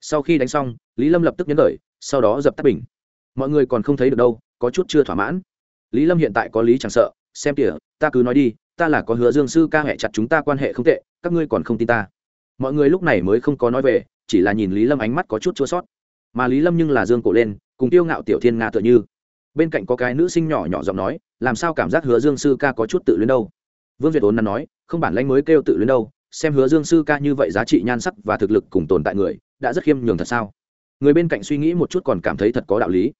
Sau khi đánh xong, lý lâm lập tức nhấn lời, sau đó dập tắt bình. Mọi người còn không thấy được đâu, có chút chưa thỏa mãn. Lý lâm hiện tại có lý chẳng sợ, xem kìa, ta cứ nói đi, ta là có hứa dương sư ca hẹ chặt chúng ta quan hệ không tệ, các ngươi còn không tin ta. Mọi người lúc này mới không có nói về chỉ là nhìn lý lâm ánh mắt có chút chua sót. Mà lý lâm nhưng là dương cổ lên, cùng tiêu ngạo tiểu thiên nga tựa như. Bên cạnh có cái nữ sinh nhỏ nhỏ giọng nói, làm sao cảm giác hứa dương sư ca có chút tự luyến đâu? Vương duyệt ốn nắn nói, không bản lãnh mới kêu tự luyến đâu, xem hứa dương sư ca như vậy giá trị nhan sắc và thực lực cùng tồn tại người, đã rất khiêm nhường thật sao? Người bên cạnh suy nghĩ một chút còn cảm thấy thật có đạo lý.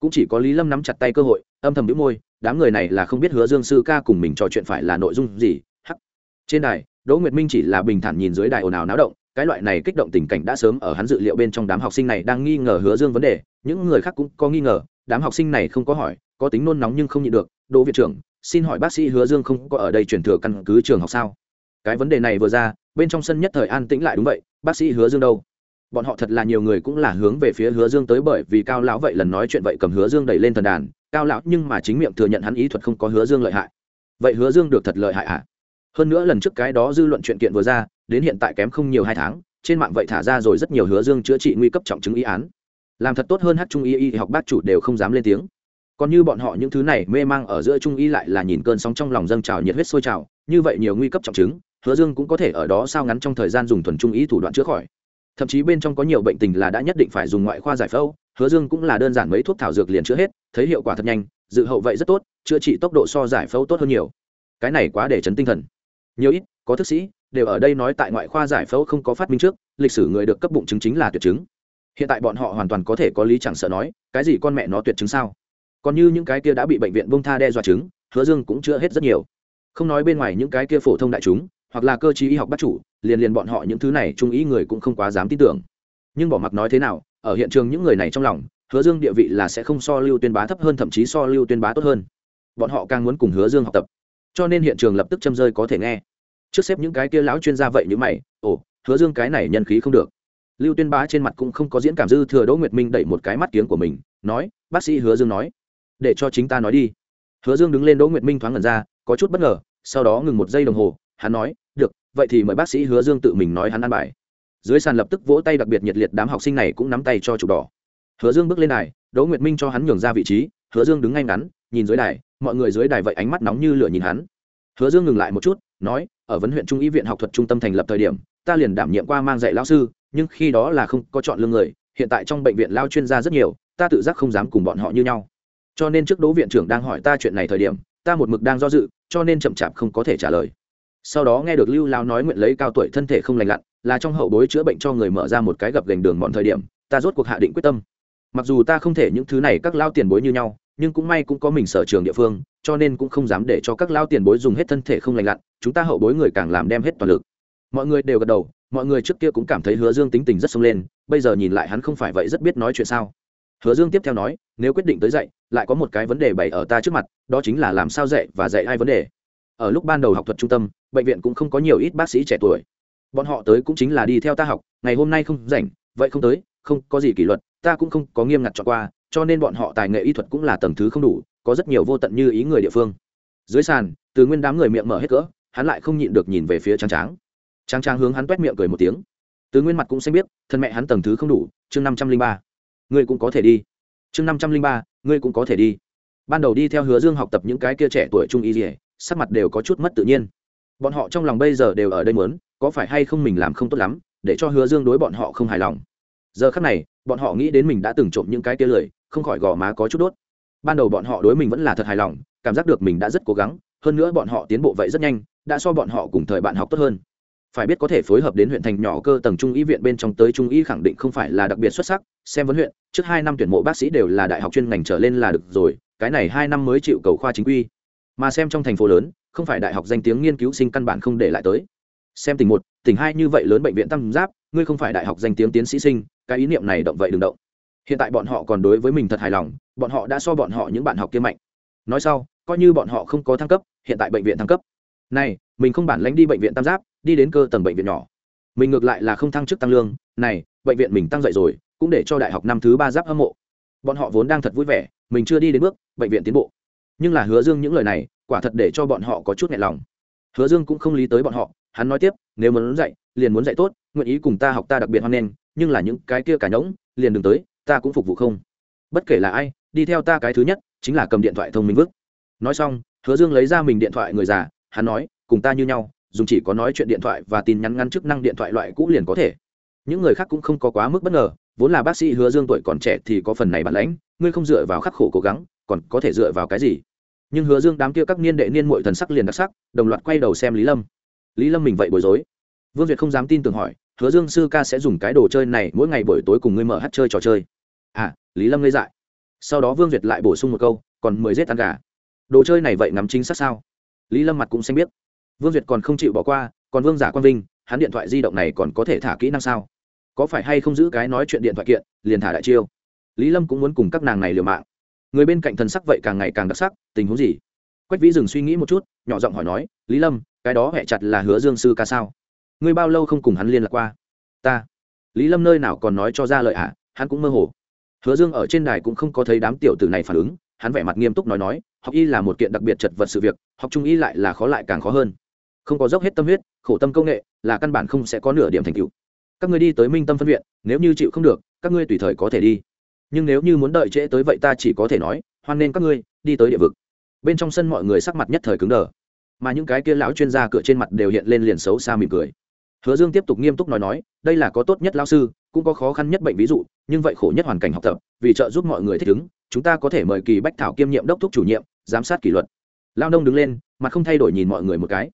Cũng chỉ có lý lâm nắm chặt tay cơ hội, âm thầm đĩu môi, đám người này là không biết hứa dương sư ca cùng mình trò chuyện phải là nội dung gì, hắc. Trên đài, đỗ nguyệt minh chỉ là bình thản nhìn dưới đài ồn ào náo động cái loại này kích động tình cảnh đã sớm ở hắn dự liệu bên trong đám học sinh này đang nghi ngờ hứa dương vấn đề, những người khác cũng có nghi ngờ, đám học sinh này không có hỏi, có tính nôn nóng nhưng không nhịn được, đỗ viện trưởng, xin hỏi bác sĩ hứa dương không có ở đây chuyển thừa căn cứ trường học sao? Cái vấn đề này vừa ra, bên trong sân nhất thời an tĩnh lại đúng vậy, bác sĩ hứa dương đâu? Bọn họ thật là nhiều người cũng là hướng về phía hứa dương tới bởi vì cao lão vậy lần nói chuyện vậy cầm hứa dương đẩy lên thần đàn, cao lão nhưng mà chính miệng thừa nhận hắn ý thuật không có hứa dương lợi hại. Vậy hứa dương được thật lợi hại ạ à? Hơn nữa lần trước cái đó dư luận chuyện kiện vừa ra, đến hiện tại kém không nhiều hai tháng, trên mạng vậy thả ra rồi rất nhiều hứa dương chữa trị nguy cấp trọng chứng ý án. Làm thật tốt hơn hát trung y y học bác chủ đều không dám lên tiếng. Còn như bọn họ những thứ này mê mang ở giữa trung y lại là nhìn cơn sóng trong lòng dâng trào nhiệt huyết sôi trào, như vậy nhiều nguy cấp trọng chứng, hứa dương cũng có thể ở đó sao ngắn trong thời gian dùng thuần trung y thủ đoạn chữa khỏi. Thậm chí bên trong có nhiều bệnh tình là đã nhất định phải dùng ngoại khoa giải phẫu, hứa dương cũng là đơn giản mấy thuốc thảo dược liền chữa hết, thấy hiệu quả thật nhanh, dự hậu vậy rất tốt, chữa trị tốc độ so giải phẫu tốt hơn nhiều. Cái này quá để chấn tinh thần nhiều ít, có thức sĩ, đều ở đây nói tại ngoại khoa giải phẫu không có phát minh trước, lịch sử người được cấp bụng chứng chính là tuyệt chứng. Hiện tại bọn họ hoàn toàn có thể có lý chẳng sợ nói, cái gì con mẹ nó tuyệt chứng sao? Còn như những cái kia đã bị bệnh viện bông tha đe dọa chứng, hứa dương cũng chữa hết rất nhiều. Không nói bên ngoài những cái kia phổ thông đại chúng, hoặc là cơ chí y học bắt chủ, liền liền bọn họ những thứ này trung ý người cũng không quá dám tin tưởng. Nhưng bỏ mặc nói thế nào, ở hiện trường những người này trong lòng, hứa dương địa vị là sẽ không so lưu tuyên bá thấp hơn, thậm chí so lưu tuyên bá tốt hơn. Bọn họ càng muốn cùng hứa dương học tập cho nên hiện trường lập tức châm rơi có thể nghe. Trước xếp những cái kia lão chuyên gia vậy như mày, ồ, hứa dương cái này nhân khí không được. Lưu tuyên bá trên mặt cũng không có diễn cảm dư thừa đỗ nguyệt minh đẩy một cái mắt kiếng của mình, nói, bác sĩ hứa dương nói, để cho chính ta nói đi. Hứa dương đứng lên đỗ nguyệt minh thoáng ngẩn ra, có chút bất ngờ, sau đó ngừng một giây đồng hồ, hắn nói, được, vậy thì mời bác sĩ hứa dương tự mình nói hắn ăn bài. Dưới sàn lập tức vỗ tay đặc biệt nhiệt liệt đám học sinh này cũng nắm tay cho chủ đỏ. Hứa dương bước lên này đỗ nguyệt minh cho hắn nhường ra vị trí, hứa dương đứng ngay ngắn nhìn dưới đài, mọi người dưới đài vậy ánh mắt nóng như lửa nhìn hắn. Hứa dương ngừng lại một chút, nói, ở vấn huyện trung y viện học thuật trung tâm thành lập thời điểm, ta liền đảm nhiệm qua mang dạy lão sư, nhưng khi đó là không có chọn lương người, hiện tại trong bệnh viện lao chuyên gia rất nhiều, ta tự giác không dám cùng bọn họ như nhau. Cho nên trước đỗ viện trưởng đang hỏi ta chuyện này thời điểm, ta một mực đang do dự, cho nên chậm chạp không có thể trả lời. Sau đó nghe được lưu lao nói nguyện lấy cao tuổi thân thể không lành lặn, là trong hậu bối chữa bệnh cho người mở ra một cái gập gành đường bọn thời điểm, ta rốt cuộc hạ định quyết tâm. Mặc dù ta không thể những thứ này các lao tiền bối như nhau nhưng cũng may cũng có mình sở trường địa phương, cho nên cũng không dám để cho các lao tiền bối dùng hết thân thể không lành lặn, chúng ta hậu bối người càng làm đem hết toàn lực. Mọi người đều gật đầu, mọi người trước kia cũng cảm thấy hứa dương tính tình rất sông lên, bây giờ nhìn lại hắn không phải vậy rất biết nói chuyện sao. Hứa dương tiếp theo nói, nếu quyết định tới dạy, lại có một cái vấn đề bày ở ta trước mặt, đó chính là làm sao dạy và dạy ai vấn đề. Ở lúc ban đầu học thuật trung tâm, bệnh viện cũng không có nhiều ít bác sĩ trẻ tuổi. Bọn họ tới cũng chính là đi theo ta học, ngày hôm nay không rảnh, vậy không tới, không có gì kỷ luật, ta cũng không có nghiêm ngặt chọn qua cho nên bọn họ tài nghệ y thuật cũng là tầng thứ không đủ, có rất nhiều vô tận như ý người địa phương. Dưới sàn, từ nguyên đám người miệng mở hết cỡ, hắn lại không nhịn được nhìn về phía tráng tráng. Tráng tráng hướng hắn t miệng cười một tiếng. Từ nguyên mặt cũng xanh biết thân mẹ hắn tầng thứ không đủ, chương năm trăm linh ba. Ngươi cũng có thể đi. Chương năm trăm linh ba, ngươi cũng có thể đi. Ban đầu đi theo hứa dương học tập những cái kia trẻ tuổi trung y dỉa sắc mặt đều có chút mất tự nhiên. Bọn họ trong lòng bây giờ đều ở đây mớn có phải hay không mình làm không tốt lắm, để cho hứa dương đối bọn họ không hài lòng. Giờ khắc này, bọn họ nghĩ đến mình đã từng trộm những cái kia lười không khỏi gò má có chút đốt. Ban đầu bọn họ đối mình vẫn là thật hài lòng, cảm giác được mình đã rất cố gắng, hơn nữa bọn họ tiến bộ vậy rất nhanh, đã so bọn họ cùng thời bạn học tốt hơn. Phải biết có thể phối hợp đến huyện thành nhỏ cơ tầng trung y viện bên trong tới trung y khẳng định không phải là đặc biệt xuất sắc, xem vấn huyện trước hai năm tuyển mộ bác sĩ đều là đại học chuyên ngành trở lên là được rồi, cái này hai năm mới chịu cầu khoa chính quy. Mà xem trong thành phố lớn, không phải đại học danh tiếng nghiên cứu sinh căn bản không để lại tới. Xem tỉnh một tỉnh hai như vậy lớn bệnh viện tam giáp, ngươi không phải đại học danh tiếng tiến sĩ sinh, cái ý niệm này động vậy đừng động hiện tại bọn họ còn đối với mình thật hài lòng, bọn họ đã so bọn họ những bạn học kia mạnh. Nói sau, coi như bọn họ không có thăng cấp, hiện tại bệnh viện thăng cấp. Này, mình không bản lãnh đi bệnh viện tam giáp, đi đến cơ tầng bệnh viện nhỏ. Mình ngược lại là không thăng chức tăng lương, này, bệnh viện mình tăng dậy rồi, cũng để cho đại học năm thứ ba giáp hâm mộ. Bọn họ vốn đang thật vui vẻ, mình chưa đi đến bước, bệnh viện tiến bộ. Nhưng là hứa dương những lời này, quả thật để cho bọn họ có chút nhẹ lòng. Hứa dương cũng không lý tới bọn họ, hắn nói tiếp, nếu muốn dạy, liền muốn dạy tốt, nguyện ý cùng ta học ta đặc biệt hoan nghênh, nhưng là những cái kia cả nhỗng liền đừng tới ta cũng phục vụ không? Bất kể là ai, đi theo ta cái thứ nhất, chính là cầm điện thoại thông minh vứt nói xong, hứa dương lấy ra mình điện thoại người già, hắn nói, cùng ta như nhau, dùng chỉ có nói chuyện điện thoại và tin nhắn ngăn chức năng điện thoại loại cũ liền có thể. Những người khác cũng không có quá mức bất ngờ, vốn là bác sĩ hứa dương tuổi còn trẻ thì có phần này bản lãnh, ngươi không dựa vào khắc khổ cố gắng, còn có thể dựa vào cái gì? Nhưng hứa dương đám kia các niên đệ niên mội thần sắc liền đặc sắc, đồng loạt quay đầu xem lý lâm. Lý lâm mình vậy bối rối. Vương việt không dám tin tưởng hỏi hứa dương sư ca sẽ dùng cái đồ chơi này mỗi ngày buổi tối cùng ngươi mở hát chơi trò chơi. À lý lâm ngây dại. Sau đó vương duyệt lại bổ sung một câu, còn mười rết ăn gà. Đồ chơi này vậy ngắm chính xác sao? Lý lâm mặt cũng xanh biết vương duyệt còn không chịu bỏ qua, còn vương giả quang vinh, hắn điện thoại di động này còn có thể thả kỹ năng sao? Có phải hay không giữ cái nói chuyện điện thoại kiện, liền thả đại chiêu? Lý lâm cũng muốn cùng các nàng này liều mạng. Người bên cạnh thần sắc vậy càng ngày càng đặc sắc, tình huống gì? Quách vĩ dừng suy nghĩ một chút, nhỏ giọng hỏi nói, lý lâm, cái đó hẹ chặt là hứa dương sư ca sao? Ngươi bao lâu không cùng hắn liên lạc qua? Ta. Lý lâm nơi nào còn nói cho ra lợi ạ à, hắn cũng mơ hồ. Hứa dương ở trên đài cũng không có thấy đám tiểu tử này phản ứng. Hắn vẻ mặt nghiêm túc nói nói học y là một kiện đặc biệt chật vật sự việc học trung y lại là khó lại càng khó hơn. Không có dốc hết tâm huyết khổ tâm công nghệ là căn bản không sẽ có nửa điểm thành tựu. Các ngươi đi tới minh tâm phân viện nếu như chịu không được các ngươi tùy thời có thể đi. Nhưng nếu như muốn đợi trễ tới vậy ta chỉ có thể nói hoan nên các ngươi đi tới địa vực. Bên trong sân mọi người sắc mặt nhất thời cứng đờ. Mà những cái kia lão chuyên gia cửa trên mặt đều hiện lên liền xấu xa mỉm cười hứa dương tiếp tục nghiêm túc nói nói, đây là có tốt nhất lao sư, cũng có khó khăn nhất bệnh ví dụ, nhưng vậy khổ nhất hoàn cảnh học tập, vì trợ giúp mọi người thích ứng, chúng ta có thể mời kỳ bách thảo kiêm nhiệm đốc thúc chủ nhiệm, giám sát kỷ luật. Lao nông đứng lên, mặt không thay đổi nhìn mọi người một cái.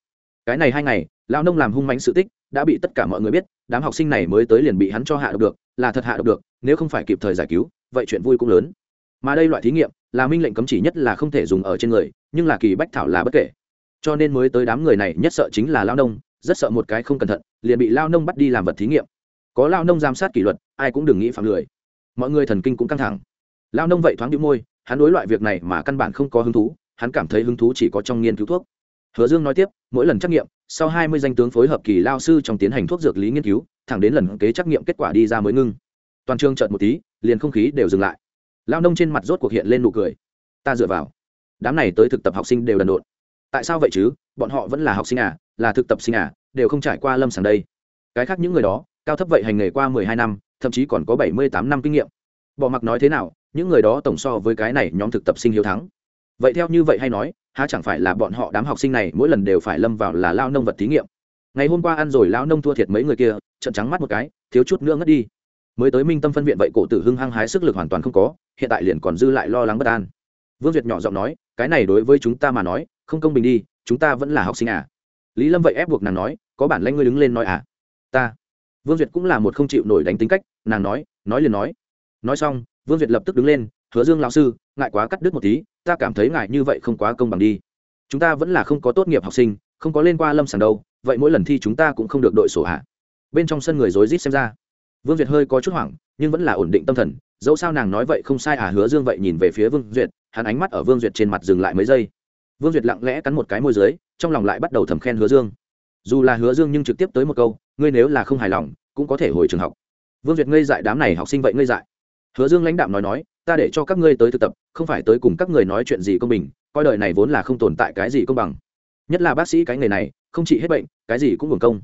Cái này hai ngày lao nông làm hung mánh sự tích, đã bị tất cả mọi người biết, đám học sinh này mới tới liền bị hắn cho hạ độc được, là thật hạ độc được, nếu không phải kịp thời giải cứu, vậy chuyện vui cũng lớn. Mà đây loại thí nghiệm, là minh lệnh cấm chỉ nhất là không thể dùng ở trên người, nhưng là kỳ bách thảo là bất kể. Cho nên mới tới đám người này, nhất sợ chính là lao nông rất sợ một cái không cẩn thận, liền bị lao nông bắt đi làm vật thí nghiệm. Có lao nông giám sát kỷ luật, ai cũng đừng nghĩ phạm lười. Mọi người thần kinh cũng căng thẳng. Lao nông vậy thoáng đĩu môi, hắn đối loại việc này mà căn bản không có hứng thú, hắn cảm thấy hứng thú chỉ có trong nghiên cứu thuốc. Hứa dương nói tiếp, mỗi lần trắc nghiệm, sau hai mươi danh tướng phối hợp kỳ lao sư trong tiến hành thuốc dược lý nghiên cứu, thẳng đến lần kế trắc nghiệm kết quả đi ra mới ngưng. Toàn trường chợt một tí, liền không khí đều dừng lại. Lao nông trên mặt rốt cuộc hiện lên nụ cười. Ta dựa vào. Đám này tới thực tập học sinh đều đần độn. Tại sao vậy chứ? Bọn họ vẫn là học sinh à? Là thực tập sinh à đều không trải qua lâm sàng đây. Cái khác những người đó, cao thấp vậy hành nghề qua mười hai năm, thậm chí còn có bảy mươi tám năm kinh nghiệm. Bỏ mặc nói thế nào, những người đó tổng so với cái này nhóm thực tập sinh hiếu thắng. Vậy theo như vậy hay nói, há chẳng phải là bọn họ đám học sinh này mỗi lần đều phải lâm vào là lao nông vật thí nghiệm. Ngày hôm qua ăn rồi lao nông thua thiệt mấy người kia trận trắng mắt một cái, thiếu chút nữa ngất đi. Mới tới minh tâm phân viện vậy cổ tử hưng hăng hái sức lực hoàn toàn không có, hiện tại liền còn dư lại lo lắng bất an. Vương duyệt nhỏ giọng nói, cái này đối với chúng ta mà nói, không công bình đi, chúng ta vẫn là học sinh à lý lâm vậy ép buộc nàng nói, có bản lãnh ngươi đứng lên nói à? Ta. Vương duyệt cũng là một không chịu nổi đánh tính cách, nàng nói nói liền nói. Nói xong, vương duyệt lập tức đứng lên, hứa dương lão sư, ngại quá cắt đứt một tí, ta cảm thấy ngại như vậy không quá công bằng đi. Chúng ta vẫn là không có tốt nghiệp học sinh, không có lên qua lâm sàng đâu, vậy mỗi lần thi chúng ta cũng không được đội sổ hạ bên trong sân người rối rít xem ra. Vương duyệt hơi có chút hoảng, nhưng vẫn là ổn định tâm thần, dẫu sao nàng nói vậy không sai à hứa dương vậy nhìn về phía vương duyệt, hắn ánh mắt ở vương duyệt trên mặt dừng lại mấy giây. Vương duyệt lặng lẽ cắn một cái môi dưới trong lòng lại bắt đầu thầm khen hứa dương. Dù là hứa dương nhưng trực tiếp tới một câu, ngươi nếu là không hài lòng, cũng có thể hồi trường học. Vương duyệt ngây dại, đám này học sinh vậy ngây dại? Hứa dương lãnh đạm nói nói, ta để cho các ngươi tới thực tập, không phải tới cùng các người nói chuyện gì công bình, coi đời này vốn là không tồn tại cái gì công bằng. Nhất là bác sĩ cái nghề này, không chỉ hết bệnh, cái gì cũng hưởng công.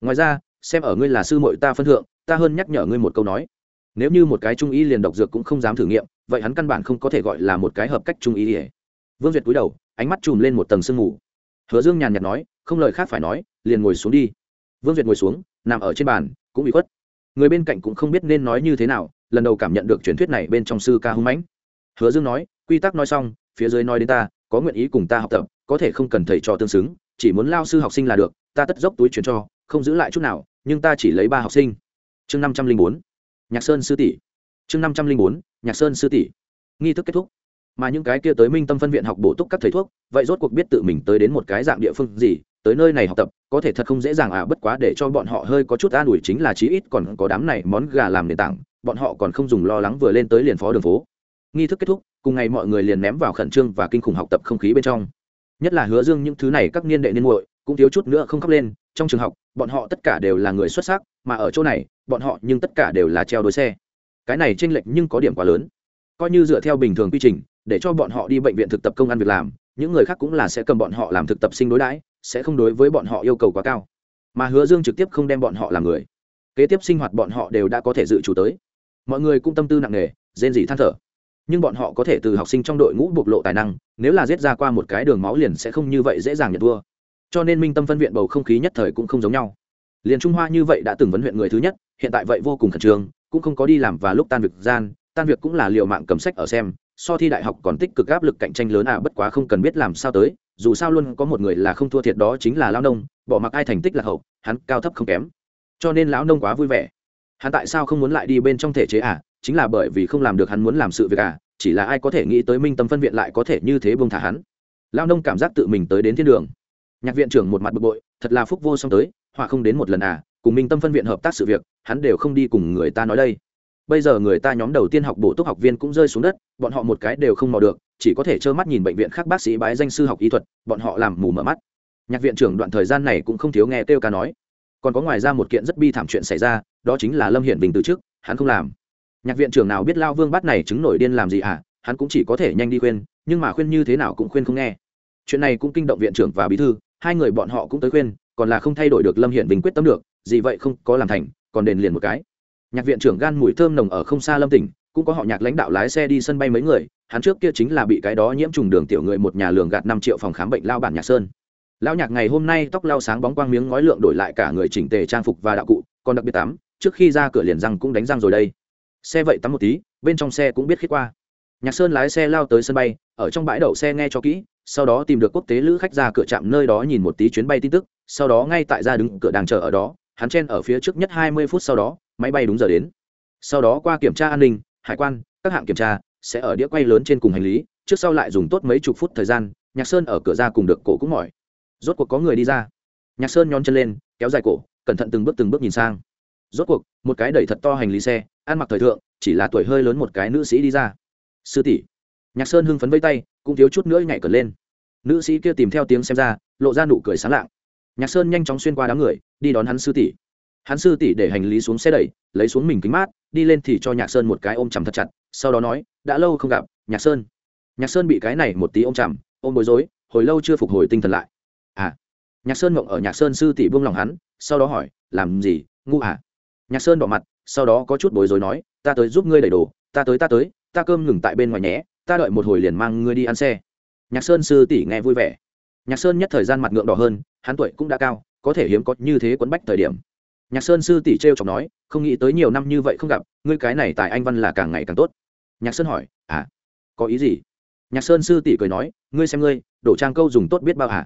Ngoài ra, xem ở ngươi là sư muội ta phân thượng, ta hơn nhắc nhở ngươi một câu nói. Nếu như một cái trung y liền độc dược cũng không dám thử nghiệm, vậy hắn căn bản không có thể gọi là một cái hợp cách trung y ỉa vương duyệt cúi đầu, ánh mắt chùm lên một tầng sương mù hứa dương nhàn nhạt nói, không lời khác phải nói, liền ngồi xuống đi. Vương duyệt ngồi xuống, nằm ở trên bàn, cũng bị khuất. Người bên cạnh cũng không biết nên nói như thế nào, lần đầu cảm nhận được truyền thuyết này bên trong sư ca hung mãnh. Hứa dương nói, quy tắc nói xong, phía dưới nói đến ta, có nguyện ý cùng ta học tập, có thể không cần thầy trò tương xứng, chỉ muốn lao sư học sinh là được, ta tất dốc túi chuyển cho, không giữ lại chút nào, nhưng ta chỉ lấy ba học sinh. Chương năm trăm linh bốn, nhạc sơn sư tỷ. Chương năm trăm linh bốn, nhạc sơn sư tỷ. Nghi thức kết thúc mà những cái kia tới minh tâm phân viện học bổ túc các thầy thuốc, vậy rốt cuộc biết tự mình tới đến một cái dạng địa phương gì, tới nơi này học tập, có thể thật không dễ dàng à bất quá để cho bọn họ hơi có chút an ủi chính là chí ít còn có đám này món gà làm nền tảng, bọn họ còn không dùng lo lắng vừa lên tới liền phó đường phố. Nghi thức kết thúc, cùng ngày mọi người liền ném vào khẩn trương và kinh khủng học tập không khí bên trong. Nhất là hứa dương những thứ này các niên đệ niên muội, cũng thiếu chút nữa không khóc lên, trong trường học, bọn họ tất cả đều là người xuất sắc, mà ở chỗ này, bọn họ nhưng tất cả đều là treo đôi xe. Cái này chênh lệch nhưng có điểm quá lớn. Coi như dựa theo bình thường quy trình để cho bọn họ đi bệnh viện thực tập công ăn việc làm, những người khác cũng là sẽ cầm bọn họ làm thực tập sinh đối đãi, sẽ không đối với bọn họ yêu cầu quá cao. Mà hứa dương trực tiếp không đem bọn họ làm người. Kế tiếp sinh hoạt bọn họ đều đã có thể dự chủ tới. Mọi người cũng tâm tư nặng nề, rên rỉ than thở. Nhưng bọn họ có thể từ học sinh trong đội ngũ bộc lộ tài năng, nếu là giết ra qua một cái đường máu liền sẽ không như vậy dễ dàng nhận thua. Cho nên minh tâm phân viện bầu không khí nhất thời cũng không giống nhau. Liền trung hoa như vậy đã từng vấn huyện người thứ nhất, hiện tại vậy vô cùng khẩn trương, cũng không có đi làm và lúc tan việc gian, tan việc cũng là liệu mạng cầm sách ở xem so thi đại học còn tích cực áp lực cạnh tranh lớn à bất quá không cần biết làm sao tới, dù sao luôn có một người là không thua thiệt đó chính là lão nông, bỏ mặc ai thành tích là hậu, hắn cao thấp không kém. Cho nên lão nông quá vui vẻ. Hắn tại sao không muốn lại đi bên trong thể chế à? Chính là bởi vì không làm được hắn muốn làm sự việc à chỉ là ai có thể nghĩ tới minh tâm phân viện lại có thể như thế bông thả hắn. Lão nông cảm giác tự mình tới đến thiên đường. Nhạc viện trưởng một mặt bực bội, thật là phúc vô song tới, họa không đến một lần à cùng minh tâm phân viện hợp tác sự việc, hắn đều không đi cùng người ta nói đây bây giờ người ta nhóm đầu tiên học bổ túc học viên cũng rơi xuống đất, bọn họ một cái đều không mò được, chỉ có thể trơ mắt nhìn bệnh viện khác bác sĩ bái danh sư học y thuật, bọn họ làm mù mở mắt. Nhạc viện trưởng đoạn thời gian này cũng không thiếu nghe kêu ca nói. Còn có ngoài ra một kiện rất bi thảm chuyện xảy ra, đó chính là lâm hiển bình từ trước hắn không làm. Nhạc viện trưởng nào biết lao vương bắt này chứng nổi điên làm gì à hắn cũng chỉ có thể nhanh đi khuyên, nhưng mà khuyên như thế nào cũng khuyên không nghe. Chuyện này cũng kinh động viện trưởng và bí thư, hai người bọn họ cũng tới khuyên, còn là không thay đổi được lâm hiển bình quyết tâm được, gì vậy không có làm thành, còn đền liền một cái nhạc viện trưởng gan mùi thơm nồng ở không xa lâm tỉnh, cũng có họ nhạc lãnh đạo lái xe đi sân bay mấy người, hắn trước kia chính là bị cái đó nhiễm trùng đường tiểu người một nhà lường gạt năm triệu phòng khám bệnh lao bản nhạc sơn. Lão nhạc ngày hôm nay tóc lao sáng bóng quang miếng ngói lượng đổi lại cả người chỉnh tề trang phục và đạo cụ, còn đặc biệt tắm, trước khi ra cửa liền răng cũng đánh răng rồi đây. Xe vậy tắm một tí, bên trong xe cũng biết khít qua. Nhạc sơn lái xe lao tới sân bay, ở trong bãi đậu xe nghe cho kỹ, sau đó tìm được quốc tế lữ khách ra cửa trạm nơi đó nhìn một tí chuyến bay tin tức, sau đó ngay tại ra đứng cửa đang chờ ở đó hắn chen ở phía trước nhất hai mươi phút sau đó, máy bay đúng giờ đến. Sau đó qua kiểm tra an ninh, hải quan, các hạng kiểm tra, sẽ ở đĩa quay lớn trên cùng hành lý, trước sau lại dùng tốt mấy chục phút thời gian, nhạc sơn ở cửa ra cùng được cổ cũng mỏi. Rốt cuộc có người đi ra. Nhạc sơn nhón chân lên, kéo dài cổ, cẩn thận từng bước từng bước nhìn sang. Rốt cuộc, một cái đẩy thật to hành lý xe, ăn mặc thời thượng, chỉ là tuổi hơi lớn một cái nữ sĩ đi ra. Sư tỷ. Nhạc sơn hưng phấn vây tay, cũng thiếu chút nữa nhảy cẩn lên. Nữ sĩ kia tìm theo tiếng xem ra, lộ ra nụ cười sáng lạng nhạc sơn nhanh chóng xuyên qua đám người, đi đón hắn sư tỷ. Hắn sư tỷ để hành lý xuống xe đẩy, lấy xuống mình kính mát, đi lên thì cho nhạc sơn một cái ôm chầm thật chặt, sau đó nói, đã lâu không gặp, nhạc sơn. Nhạc sơn bị cái này một tí ôm chầm, ôm bối rối, hồi lâu chưa phục hồi tinh thần lại. À. Nhạc sơn mộng ở nhạc sơn sư tỷ buông lòng hắn, sau đó hỏi, làm gì, ngu à? Nhạc sơn bỏ mặt, sau đó có chút bối rối nói, ta tới giúp ngươi đẩy đồ, ta tới ta tới, ta cơm ngừng tại bên ngoài nhé, ta đợi một hồi liền mang ngươi đi ăn xe. Nhạc sơn sư tỷ nghe vui vẻ nhạc sơn nhất thời gian mặt ngượng đỏ hơn, hắn tuổi cũng đã cao, có thể hiếm có như thế quấn bách thời điểm. Nhạc sơn sư tỷ t r e o chọc nói, không nghĩ tới nhiều năm như vậy không gặp, ngươi cái này tại anh văn là càng ngày càng tốt. Nhạc sơn hỏi à có ý gì? Nhạc sơn sư tỷ cười nói, ngươi xem ngươi đổ trang câu dùng tốt biết bao hả?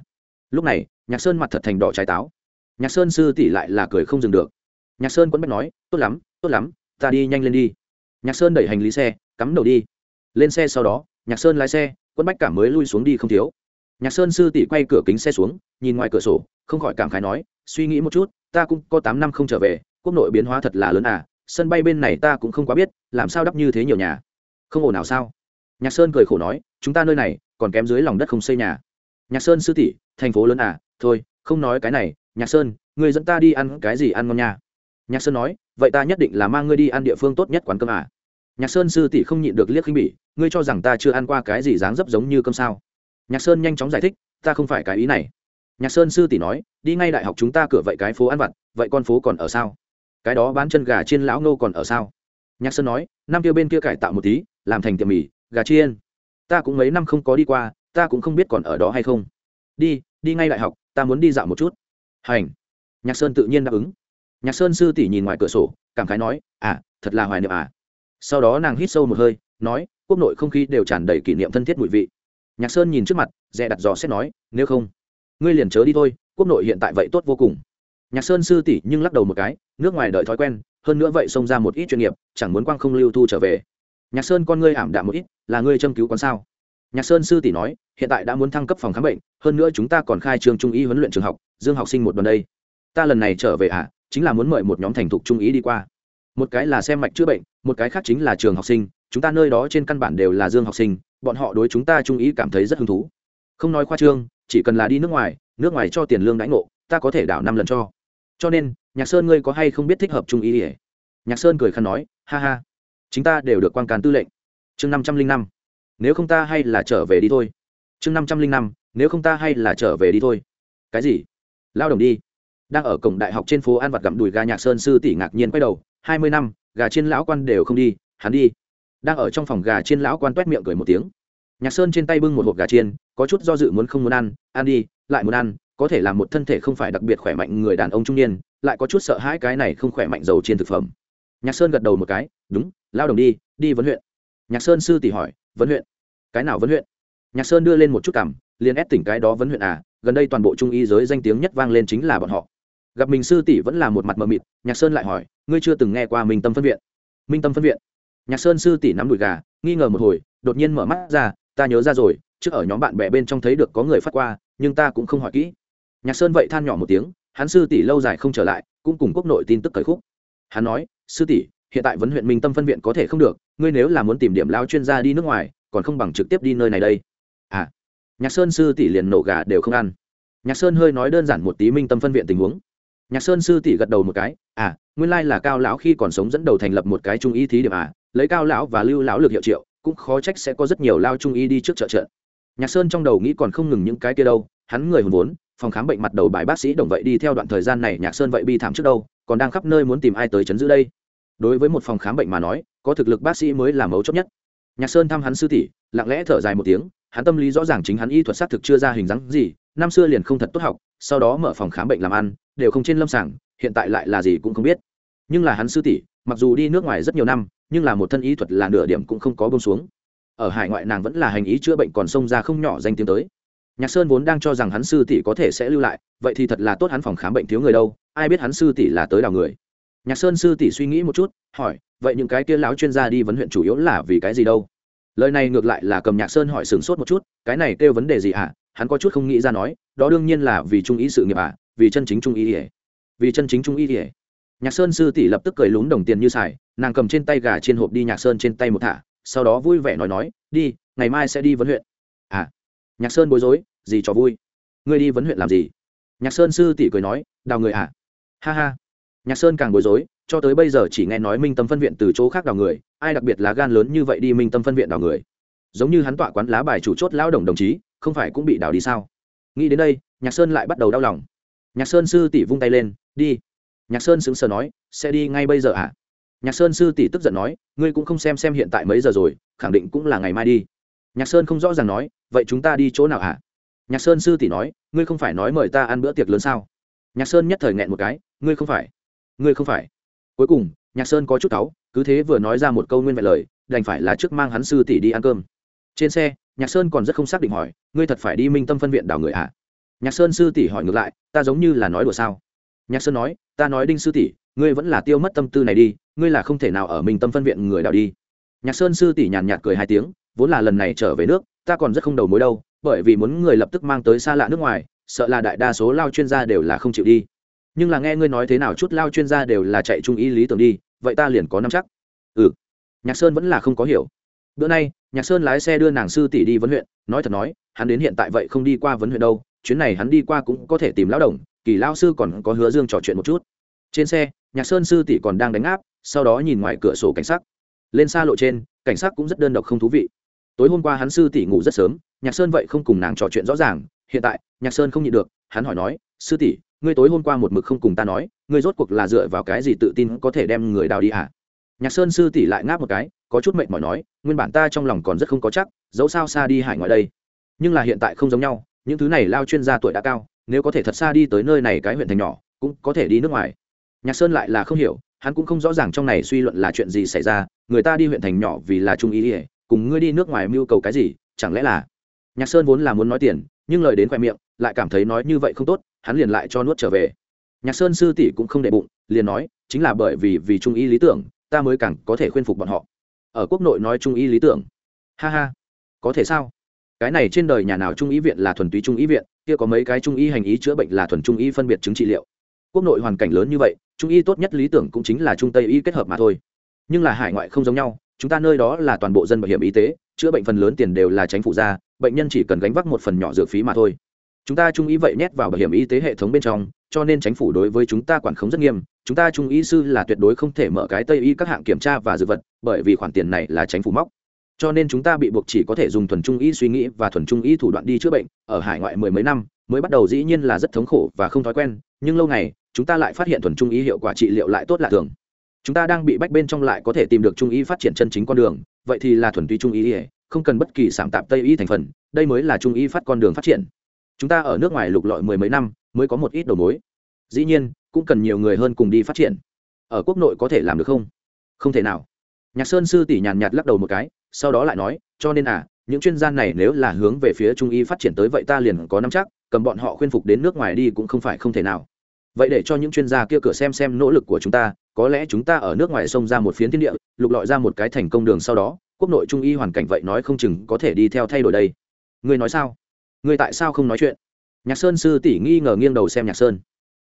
Lúc này, nhạc sơn mặt thật thành đỏ trái táo. Nhạc sơn sư tỷ lại là cười không dừng được. Nhạc sơn quấn bách nói, tốt lắm tốt lắm, ta đi nhanh lên đi. Nhạc sơn đẩy hành lý xe, cắm đầu đi. Lên xe sau đó, nhạc sơn lái xe, quấn bách cảm mới lui xuống đi không thiếu nhạc sơn sư tỷ quay cửa kính xe xuống, nhìn ngoài cửa sổ, không khỏi cảm khái nói, suy nghĩ một chút, ta cũng có tám năm không trở về, quốc nội biến hóa thật là lớn à sân bay bên này ta cũng không quá biết, làm sao đắp như thế nhiều nhà? Không ổn nào sao? Nhạc sơn cười khổ nói, chúng ta nơi này còn kém dưới lòng đất không xây nhà. Nhạc sơn sư tỷ, thành phố lớn à thôi, không nói cái này, nhạc sơn, người dẫn ta đi ăn cái gì ăn ngon nha? Nhạc sơn nói, vậy ta nhất định là mang ngươi đi ăn địa phương tốt nhất quán cơm à. Nhạc sơn sư tỷ không nhịn được liếc khinh bỉ, ngươi cho rằng ta chưa ăn qua cái gì dáng dấp giống như cơm sao? Nhạc sơn nhanh chóng giải thích, ta không phải cái ý này. Nhạc sơn sư tỷ nói, đi ngay đại học chúng ta cửa vậy cái phố ăn vặt, vậy con phố còn ở sao? Cái đó bán chân gà chiên lão nô còn ở sao? Nhạc sơn nói, năm kia bên kia cải tạo một tí, làm thành tiệm mì, gà chiên. Ta cũng mấy năm không có đi qua, ta cũng không biết còn ở đó hay không. Đi đi ngay đại học, ta muốn đi dạo một chút. Hành. Nhạc sơn tự nhiên đáp ứng. Nhạc sơn sư tỷ nhìn ngoài cửa sổ, cảm khái nói à thật là hoài niệm à. Sau đó nàng hít sâu một hơi, nói, quốc nội không khí đều tràn đầy kỷ niệm thân thiết mùi vị nhạc sơn nhìn trước mặt dè đặt dò xét nói nếu không ngươi liền chớ đi thôi quốc nội hiện tại vậy tốt vô cùng. Nhạc sơn sư tỷ nhưng lắc đầu một cái nước ngoài đợi thói quen hơn nữa vậy xông ra một ít chuyên nghiệp chẳng muốn quang không lưu thu trở về. Nhạc sơn con ngươi ảm đạm một ít là ngươi châm cứu con sao? Nhạc sơn sư tỷ nói hiện tại đã muốn thăng cấp phòng khám bệnh hơn nữa chúng ta còn khai trường trung y huấn luyện trường học dương học sinh một đoàn đây. Ta lần này trở về ạ à, chính là muốn mời một nhóm thành thục trung ý đi qua. Một cái là xem mạch chữa bệnh một cái khác chính là trường học sinh chúng ta nơi đó trên căn bản đều là dương học sinh, bọn họ đối chúng ta trung ý cảm thấy rất hứng thú. Không nói khoa trương, chỉ cần là đi nước ngoài nước ngoài cho tiền lương đãi ngộ, ta có thể đảo năm lần cho. Cho nên, nhạc sơn ngươi có hay không biết thích hợp trung ý ỉa nhạc sơn cười khăn nói, ha ha. Chúng ta đều được quan càn tư lệnh. Chương năm trăm linh năm. Nếu không ta hay là trở về đi thôi. Chương năm trăm linh năm, nếu không ta hay là trở về đi thôi. Cái gì? Lao động đi. Đang ở cổng đại học trên phố an vặt gặm đùi gà nhạc sơn sư tỷ ngạc nhiên quay đầu, hai mươi năm, gà trên lão quan đều không đi, hắn đi đang ở trong phòng gà chiên lão quan toét miệng cười một tiếng. Nhạc sơn trên tay bưng một hộp gà chiên, có chút do dự muốn không muốn ăn ăn đi, lại muốn ăn, có thể là một thân thể không phải đặc biệt khỏe mạnh người đàn ông trung niên, lại có chút sợ hãi cái này không khỏe mạnh dầu trên thực phẩm. Nhạc sơn gật đầu một cái, đúng, lao đồng đi đi vấn huyện. Nhạc sơn sư tỷ hỏi vấn huyện? Cái nào vấn huyện? Nhạc sơn đưa lên một chút cảm, liền ép tỉnh cái đó vấn huyện à gần đây toàn bộ trung y giới danh tiếng nhất vang lên chính là bọn họ. Gặp mình sư tỷ vẫn là một mặt mờ mịt, nhạc sơn lại hỏi, ngươi chưa từng nghe qua minh tâm phân viện? Minh tâm phân viện? Nhạc sơn sư tỷ nắm đùi gà, nghi ngờ một hồi, đột nhiên mở mắt ra, ta nhớ ra rồi, trước ở nhóm bạn bè bên trong thấy được có người phát qua, nhưng ta cũng không hỏi kỹ. Nhạc sơn vậy than nhỏ một tiếng, hắn sư tỷ lâu dài không trở lại, cũng cùng quốc nội tin tức cởi khúc. Hắn nói, sư tỷ, hiện tại vấn huyện minh tâm phân viện có thể không được, ngươi nếu là muốn tìm điểm lao chuyên gia đi nước ngoài, còn không bằng trực tiếp đi nơi này đây. À nhạc sơn sư tỷ liền nổ gà đều không ăn. Nhạc sơn hơi nói đơn giản một tí minh tâm phân viện tình huống. Nhạc sơn sư tỷ gật đầu một cái à nguyên lai là cao lão khi còn sống dẫn đầu thành lập một cái trung y thí điểm à lấy cao lão và lưu lão lực hiệu triệu, cũng khó trách sẽ có rất nhiều lao trung y đi trước chợ trận. Nhạc sơn trong đầu nghĩ còn không ngừng những cái kia đâu, hắn người hồn vốn, phòng khám bệnh mặt đầu bài bác sĩ đồng vậy đi theo đoạn thời gian này nhạc sơn vậy bi thảm trước đâu, còn đang khắp nơi muốn tìm ai tới chấn giữ đây. Đối với một phòng khám bệnh mà nói, có thực lực bác sĩ mới là mấu chốt nhất. Nhạc sơn thăm hắn sư tỷ, lặng lẽ thở dài một tiếng, hắn tâm lý rõ ràng chính hắn y thuật xác thực chưa ra hình dáng gì, năm xưa liền không thật tốt học, sau đó mở phòng khám bệnh làm ăn, đều không trên lâm sàng, hiện tại lại là gì cũng không biết. Nhưng là hắn sư tỷ, mặc dù đi nước ngoài rất nhiều năm nhưng là một thân y thuật là nửa điểm cũng không có bông xuống. Ở hải ngoại nàng vẫn là hành ý chữa bệnh còn xông ra không nhỏ danh tiếng tới. Nhạc sơn vốn đang cho rằng hắn sư tỷ có thể sẽ lưu lại, vậy thì thật là tốt hắn phòng khám bệnh thiếu người đâu, ai biết hắn sư tỷ là tới đào người. Nhạc sơn sư tỷ suy nghĩ một chút, hỏi, vậy những cái kia lão chuyên gia đi vấn huyện chủ yếu là vì cái gì đâu? Lời này ngược lại là cầm nhạc sơn hỏi sửng sốt một chút, cái này kêu vấn đề gì à hắn có chút không nghĩ ra nói, đó đương nhiên là vì trung ý sự nghiệp à vì chân chính trung y ỉa vì chân chính trung y ỉa nhạc sơn sư tỷ lập tức cười lún đồng tiền như xài, nàng cầm trên tay gà trên hộp đi nhạc sơn trên tay một thả, sau đó vui vẻ nói nói, đi, ngày mai sẽ đi vấn huyện. À nhạc sơn bối rối, gì cho vui? Ngươi đi vấn huyện làm gì? Nhạc sơn sư tỷ cười nói, đào người à? Ha ha. Nhạc sơn càng bối rối, cho tới bây giờ chỉ nghe nói minh tâm phân viện từ chỗ khác đào người, ai đặc biệt là gan lớn như vậy đi minh tâm phân viện đào người. Giống như hắn tọa quán lá bài chủ chốt lao đồng đồng chí, không phải cũng bị đào đi sao? Nghĩ đến đây, nhạc sơn lại bắt đầu đau lòng. Nhạc sơn sư tỷ vung tay lên, đi nhạc sơn sững sờ nói, sẽ đi ngay bây giờ à? Nhạc sơn sư tỷ tức giận nói, ngươi cũng không xem xem hiện tại mấy giờ rồi, khẳng định cũng là ngày mai đi. Nhạc sơn không rõ ràng nói, vậy chúng ta đi chỗ nào à? nhạc sơn sư tỷ nói, ngươi không phải nói mời ta ăn bữa tiệc lớn sao? Nhạc sơn nhất thời nghẹn một cái, ngươi không phải, ngươi không phải. Cuối cùng, nhạc sơn có chút cáu, cứ thế vừa nói ra một câu nguyên vẹn lời, đành phải là trước mang hắn sư tỷ đi ăn cơm. Trên xe, nhạc sơn còn rất không xác định hỏi, ngươi thật phải đi minh tâm phân viện đào người ạ à? nhạc sơn sư tỷ hỏi ngược lại, ta giống như là nói đùa sao? Nhạc sơn nói, ta nói đinh sư tỷ, ngươi vẫn là tiêu mất tâm tư này đi, ngươi là không thể nào ở mình tâm phân viện người đào đi. Nhạc sơn sư tỷ nhàn nhạt cười hai tiếng, vốn là lần này trở về nước, ta còn rất không đầu mối đâu, bởi vì muốn người lập tức mang tới xa lạ nước ngoài, sợ là đại đa số lao chuyên gia đều là không chịu đi. Nhưng là nghe ngươi nói thế nào chút lao chuyên gia đều là chạy trung ý lý tưởng đi, vậy ta liền có năm chắc. Ừ. Nhạc sơn vẫn là không có hiểu. Bữa nay, nhạc sơn lái xe đưa nàng sư tỷ đi vấn huyện, nói thật nói, hắn đến hiện tại vậy không đi qua vấn huyện đâu, chuyến này hắn đi qua cũng có thể tìm lão đồng kỳ lao sư còn có hứa dương trò chuyện một chút. Trên xe, nhạc sơn sư tỷ còn đang đánh áp, sau đó nhìn ngoài cửa sổ cảnh sắc. Lên xa lộ trên, cảnh sắc cũng rất đơn độc không thú vị. Tối hôm qua hắn sư tỷ ngủ rất sớm, nhạc sơn vậy không cùng nàng trò chuyện rõ ràng. Hiện tại, nhạc sơn không nhịn được, hắn hỏi nói, sư tỷ, ngươi tối hôm qua một mực không cùng ta nói, ngươi rốt cuộc là dựa vào cái gì tự tin có thể đem người đào đi à? Nhạc sơn sư tỷ lại ngáp một cái, có chút mệt mỏi nói, nguyên bản ta trong lòng còn rất không có chắc, dẫu sao xa đi hải ngoại đây. Nhưng là hiện tại không giống nhau, những thứ này lao chuyên gia tuổi đã cao nếu có thể thật xa đi tới nơi này cái huyện thành nhỏ, cũng có thể đi nước ngoài. Nhạc sơn lại là không hiểu, hắn cũng không rõ ràng trong này suy luận là chuyện gì xảy ra, người ta đi huyện thành nhỏ vì là trung ý ỉa cùng ngươi đi nước ngoài mưu cầu cái gì, chẳng lẽ là? Nhạc sơn vốn là muốn nói tiền, nhưng lời đến khoe miệng, lại cảm thấy nói như vậy không tốt, hắn liền lại cho nuốt trở về. Nhạc sơn sư tỷ cũng không đệ bụng, liền nói, chính là bởi vì vì trung ý lý tưởng, ta mới càng có thể khuyên phục bọn họ. Ở quốc nội nói trung ý lý tưởng. Ha ha, có thể sao? Cái này trên đời nhà nào trung ý viện là thuần túy trung ý viện kia có mấy cái trung y hành ý chữa bệnh là thuần trung y phân biệt chứng trị liệu. Quốc nội hoàn cảnh lớn như vậy, trung y tốt nhất lý tưởng cũng chính là trung tây y kết hợp mà thôi. Nhưng là hải ngoại không giống nhau, chúng ta nơi đó là toàn bộ dân bảo hiểm y tế, chữa bệnh phần lớn tiền đều là tránh phụ ra bệnh nhân chỉ cần gánh vác một phần nhỏ dược phí mà thôi. Chúng ta trung y vậy nhét vào bảo hiểm y tế hệ thống bên trong, cho nên chính phủ đối với chúng ta quản khống rất nghiêm, chúng ta trung y sư là tuyệt đối không thể mở cái tây y các hạng kiểm tra và dược vật, bởi vì khoản tiền này là chính phủ móc cho nên chúng ta bị buộc chỉ có thể dùng thuần trung y suy nghĩ và thuần trung y thủ đoạn đi chữa bệnh, ở hải ngoại mười mấy năm, mới bắt đầu dĩ nhiên là rất thống khổ và không thói quen, nhưng lâu ngày, chúng ta lại phát hiện thuần trung y hiệu quả trị liệu lại tốt lạ thường. Chúng ta đang bị bách bên trong lại có thể tìm được trung y phát triển chân chính con đường, vậy thì là thuần túy trung y không cần bất kỳ sản tạp tây y thành phần, đây mới là trung y phát con đường phát triển. Chúng ta ở nước ngoài lục lọi mười mấy năm, mới có một ít đầu mối. Dĩ nhiên, cũng cần nhiều người hơn cùng đi phát triển. Ở quốc nội có thể làm được không? Không thể nào nhạc sơn sư tỷ nhàn nhạt lắc đầu một cái, sau đó lại nói, cho nên à những chuyên gia này nếu là hướng về phía trung y phát triển tới vậy ta liền có nắm chắc, cầm bọn họ khuyên phục đến nước ngoài đi cũng không phải không thể nào. Vậy để cho những chuyên gia kia cửa xem xem nỗ lực của chúng ta, có lẽ chúng ta ở nước ngoài xông ra một phiến thiên địa, lục lọi ra một cái thành công đường sau đó, quốc nội trung y hoàn cảnh vậy nói không chừng có thể đi theo thay đổi đây. Ngươi nói sao? Ngươi tại sao không nói chuyện? Nhạc sơn sư tỷ nghi ngờ nghiêng đầu xem nhạc sơn.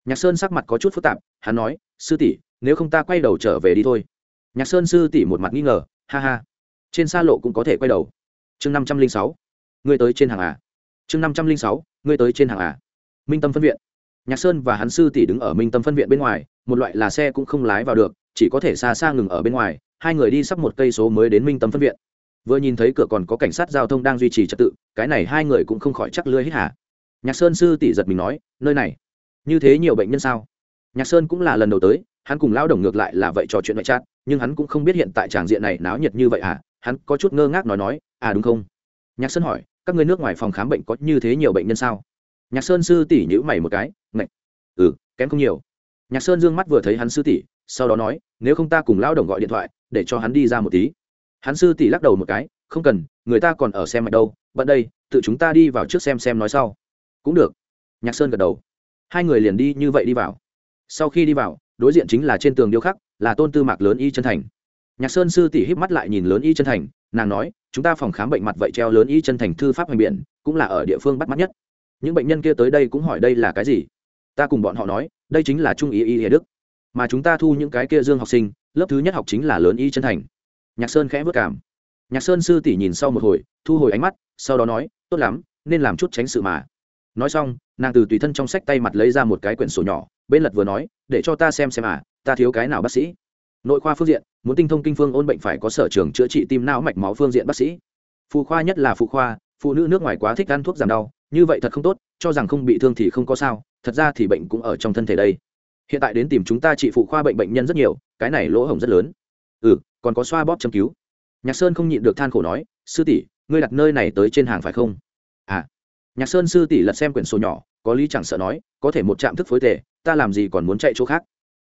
Nhạc sơn sắc mặt có chút phức tạp, hắn nói, sư tỷ, nếu không ta quay đầu trở về đi thôi nhạc sơn sư tỷ một mặt nghi ngờ, ha ha. Trên xa lộ cũng có thể quay đầu. Chương năm trăm linh sáu. Ngươi tới trên hàng à? Chương năm trăm linh sáu, ngươi tới trên hàng à? Minh tâm phân viện. Nhạc sơn và hắn sư tỷ đứng ở minh tâm phân viện bên ngoài, một loại là xe cũng không lái vào được, chỉ có thể xa xa ngừng ở bên ngoài, hai người đi sắp một cây số mới đến minh tâm phân viện. Vừa nhìn thấy cửa còn có cảnh sát giao thông đang duy trì trật tự, cái này hai người cũng không khỏi chắc lưới hết hả nhạc sơn sư tỷ giật mình nói, nơi này, như thế nhiều bệnh nhân sao? Nhạc sơn cũng là lần đầu tới hắn cùng lao đồng ngược lại là vậy trò chuyện ngoại trát, nhưng hắn cũng không biết hiện tại tràng diện này náo nhiệt như vậy à hắn có chút ngơ ngác nói nói à đúng không? Nhạc sơn hỏi, các người nước ngoài phòng khám bệnh có như thế nhiều bệnh nhân sao? Nhạc sơn sư tỷ nhữ mày một cái, ngạch ừ kém không nhiều. Nhạc sơn dương mắt vừa thấy hắn sư tỷ, sau đó nói, nếu không ta cùng lao đồng gọi điện thoại, để cho hắn đi ra một tí. Hắn sư tỷ lắc đầu một cái, không cần, người ta còn ở xem mạch đâu, bận đây, tự chúng ta đi vào trước xem xem nói sau. Cũng được. Nhạc sơn gật đầu. Hai người liền đi như vậy đi vào. Sau khi đi vào đối diện chính là trên tường điêu khắc, là tôn tư mạc lớn y chân thành. Nhạc sơn sư tỷ híp mắt lại nhìn lớn y chân thành, nàng nói, chúng ta phòng khám bệnh mặt vậy treo lớn y chân thành thư pháp hoành biển, cũng là ở địa phương bắt mắt nhất. Những bệnh nhân kia tới đây cũng hỏi đây là cái gì? Ta cùng bọn họ nói, đây chính là trung ý y hiệp đức. Mà chúng ta thu những cái kia dương học sinh, lớp thứ nhất học chính là lớn y chân thành. Nhạc sơn khẽ vất cảm. Nhạc sơn sư tỷ nhìn sau một hồi, thu hồi ánh mắt, sau đó nói, tốt lắm, nên làm chút tránh sự mà nói xong, nàng từ tùy thân trong sách tay mặt lấy ra một cái quyển sổ nhỏ, bên lật vừa nói, để cho ta xem xem à ta thiếu cái nào bác sĩ? Nội khoa phương diện, muốn tinh thông kinh phương ôn bệnh phải có sở trường chữa trị tim não mạch máu phương diện bác sĩ. Phụ khoa nhất là phụ khoa, phụ nữ nước ngoài quá thích ăn thuốc giảm đau, như vậy thật không tốt, cho rằng không bị thương thì không có sao, thật ra thì bệnh cũng ở trong thân thể đây. Hiện tại đến tìm chúng ta trị phụ khoa bệnh bệnh nhân rất nhiều, cái này lỗ hổng rất lớn. Ừ còn có xoa bóp châm cứu. Nhạc sơn không nhịn được than khổ nói, sư tỷ, ngươi đặt nơi này tới trên hàng phải không? À nhạc sơn sư tỷ lật xem quyển sổ nhỏ, có lý chẳng sợ nói, có thể một trạm thức phối tề, ta làm gì còn muốn chạy chỗ khác?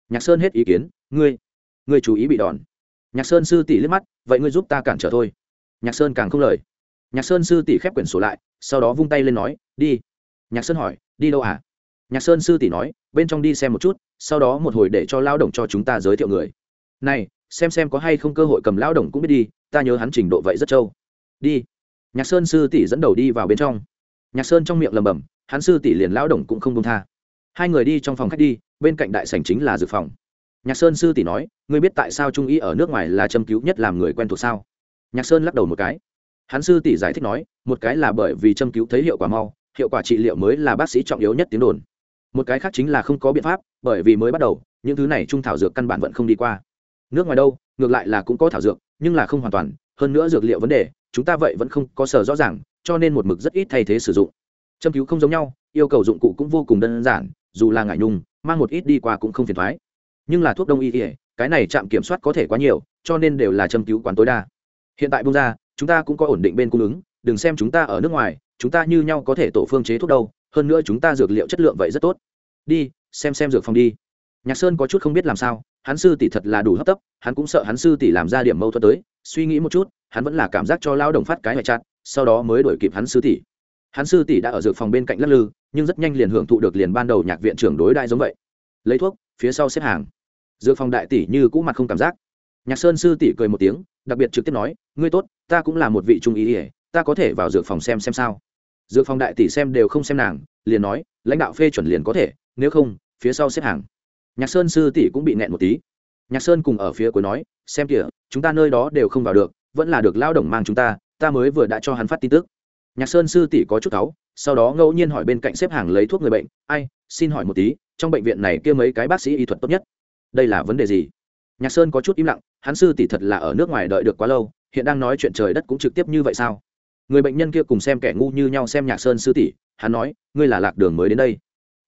Nhạc sơn hết ý kiến, ngươi ngươi chú ý bị đòn. Nhạc sơn sư tỷ liếc mắt, vậy ngươi giúp ta cản trở thôi. Nhạc sơn càng không lời. Nhạc sơn sư tỷ khép quyển sổ lại, sau đó vung tay lên nói, đi. Nhạc sơn hỏi, đi đâu à? Nhạc sơn sư tỷ nói, bên trong đi xem một chút, sau đó một hồi để cho lao động cho chúng ta giới thiệu người. Này, xem xem có hay không cơ hội cầm lao động cũng biết đi, ta nhớ hắn trình độ vậy rất trâu. Đi. Nhạc sơn sư tỷ dẫn đầu đi vào bên trong nhạc sơn trong miệng lầm bầm hắn sư tỷ liền lão đồng cũng không công tha. Hai người đi trong phòng khách đi, bên cạnh đại sảnh chính là dược phòng. Nhạc sơn sư tỷ nói, ngươi biết tại sao trung y ở nước ngoài là châm cứu nhất làm người quen thuộc sao? Nhạc sơn lắc đầu một cái. Hắn sư tỷ giải thích nói, một cái là bởi vì châm cứu thấy hiệu quả mau, hiệu quả trị liệu mới là bác sĩ trọng yếu nhất tiếng đồn. Một cái khác chính là không có biện pháp, bởi vì mới bắt đầu, những thứ này trung thảo dược căn bản vẫn không đi qua. Nước ngoài đâu, ngược lại là cũng có thảo dược, nhưng là không hoàn toàn, hơn nữa dược liệu vấn đề, chúng ta vậy vẫn không có sở rõ ràng cho nên một mực rất ít thay thế sử dụng. Châm cứu không giống nhau, yêu cầu dụng cụ cũng vô cùng đơn giản, dù là ngại nhung, mang một ít đi qua cũng không phiền thoái. Nhưng là thuốc đông y ỉa cái này trạm kiểm soát có thể quá nhiều, cho nên đều là châm cứu quán tối đa. Hiện tại bung ra, chúng ta cũng có ổn định bên cung ứng, đừng xem chúng ta ở nước ngoài, chúng ta như nhau có thể tổ phương chế thuốc đâu, hơn nữa chúng ta dược liệu chất lượng vậy rất tốt. Đi, xem xem dược phòng đi. Nhạc sơn có chút không biết làm sao, hắn sư tỷ thật là đủ hấp tấp, hắn cũng sợ hắn sư tỷ làm ra điểm mâu thuẫn tới, suy nghĩ một chút, hắn vẫn là cảm giác cho lao động phát cái ngoại chặt sau đó mới đổi kịp hắn sư tỷ. Hắn sư tỷ đã ở dược phòng bên cạnh lắc lư, nhưng rất nhanh liền hưởng thụ được liền ban đầu nhạc viện trưởng đối đại giống vậy. Lấy thuốc, phía sau xếp hàng. Dược phòng đại tỷ như cũ mặt không cảm giác. Nhạc sơn sư tỷ cười một tiếng, đặc biệt trực tiếp nói, ngươi tốt, ta cũng là một vị trung ý ỉa ta có thể vào dược phòng xem xem sao. Dược phòng đại tỷ xem đều không xem nàng, liền nói, lãnh đạo phê chuẩn liền có thể, nếu không, phía sau xếp hàng. Nhạc sơn sư tỷ cũng bị nẹn một tí. Nhạc sơn cùng ở phía cuối nói, xem kìa, chúng ta nơi đó đều không vào được, vẫn là được lao động mang chúng ta ta mới vừa đã cho hắn phát tin tức. Nhạc sơn sư tỷ có chút cáu, sau đó ngẫu nhiên hỏi bên cạnh xếp hàng lấy thuốc người bệnh, ai, xin hỏi một tí, trong bệnh viện này kia mấy cái bác sĩ y thuật tốt nhất? Đây là vấn đề gì? Nhạc sơn có chút im lặng, hắn sư tỷ thật là ở nước ngoài đợi được quá lâu, hiện đang nói chuyện trời đất cũng trực tiếp như vậy sao? Người bệnh nhân kia cùng xem kẻ ngu như nhau xem nhạc sơn sư tỷ, hắn nói, ngươi là lạc đường mới đến đây.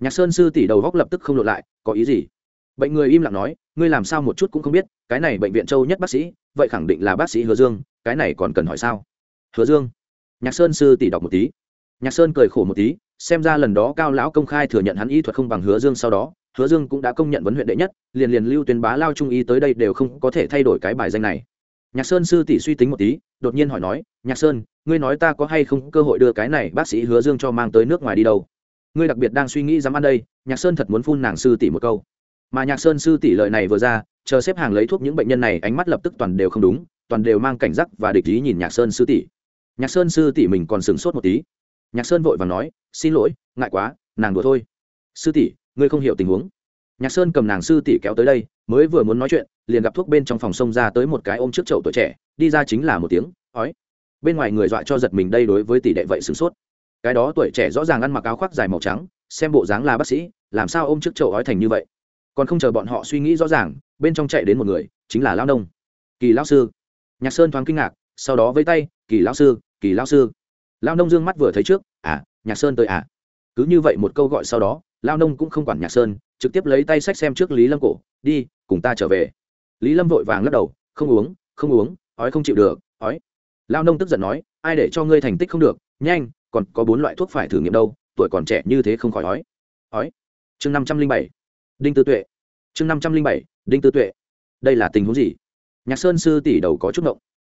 Nhạc sơn sư tỷ đầu góc lập tức không lộ lại, có ý gì? Bệnh người im lặng nói, ngươi làm sao một chút cũng không biết, cái này bệnh viện châu nhất bác sĩ, vậy khẳng định là bác sĩ hứa dương, cái này còn cần hỏi sao? Hứa dương. Nhạc sơn sư tỷ đọc một tí. Nhạc sơn cười khổ một tí, xem ra lần đó cao lão công khai thừa nhận hắn y thuật không bằng hứa dương sau đó, hứa dương cũng đã công nhận vấn huyện đệ nhất, liền liền lưu tuyên bá lao trung y tới đây đều không có thể thay đổi cái bài danh này. Nhạc sơn sư tỷ suy tính một tí, đột nhiên hỏi nói, nhạc sơn, ngươi nói ta có hay không cơ hội đưa cái này bác sĩ hứa dương cho mang tới nước ngoài đi đâu? Ngươi đặc biệt đang suy nghĩ dám ăn đây, nhạc sơn thật muốn phun nàng sư tỷ một câu. Mà nhạc sơn sư tỷ lợi này vừa ra, chờ xếp hàng lấy thuốc những bệnh nhân này, ánh mắt lập tức toàn đều không đúng, toàn đều mang cảnh giác và địch ý nhìn nhạc sơn sư tỷ nhạc sơn sư tỷ mình còn sửng sốt một tí. Nhạc sơn vội và nói, xin lỗi, ngại quá, nàng đùa thôi. Sư tỷ, ngươi không hiểu tình huống. Nhạc sơn cầm nàng sư tỷ kéo tới đây, mới vừa muốn nói chuyện, liền gặp thuốc bên trong phòng sông ra tới một cái ôm trước chậu tuổi trẻ, đi ra chính là một tiếng, ói. Bên ngoài người dọa cho giật mình đây đối với tỷ đệ vậy sửng sốt. Cái đó tuổi trẻ rõ ràng ăn mặc áo khoác dài màu trắng, xem bộ dáng là bác sĩ, làm sao ôm trước chậu ói thành như vậy? Còn không chờ bọn họ suy nghĩ rõ ràng, bên trong chạy đến một người, chính là lao nông. Kỳ lao sư. Nhạc sơn thoáng kinh ngạc sau đó với tay, kỳ lão sư, kỳ lão sư. Lao nông dương mắt vừa thấy trước à nhạc sơn tới à? Cứ như vậy một câu gọi sau đó lao nông cũng không quản nhạc sơn, trực tiếp lấy tay sách xem trước lý lâm cổ, đi, cùng ta trở về. Lý lâm vội vàng lắc đầu, không uống không uống, ói không chịu được, ói. Lao nông tức giận nói, ai để cho ngươi thành tích không được, nhanh, còn có bốn loại thuốc phải thử nghiệm đâu, tuổi còn trẻ như thế không khỏi ói. Ói. Chương năm trăm linh bảy. Đinh tư tuệ. Chương năm trăm linh bảy, đinh tư tuệ. Đây là tình huống gì? Nhạc sơn sư tỷ đầu có chút ngộng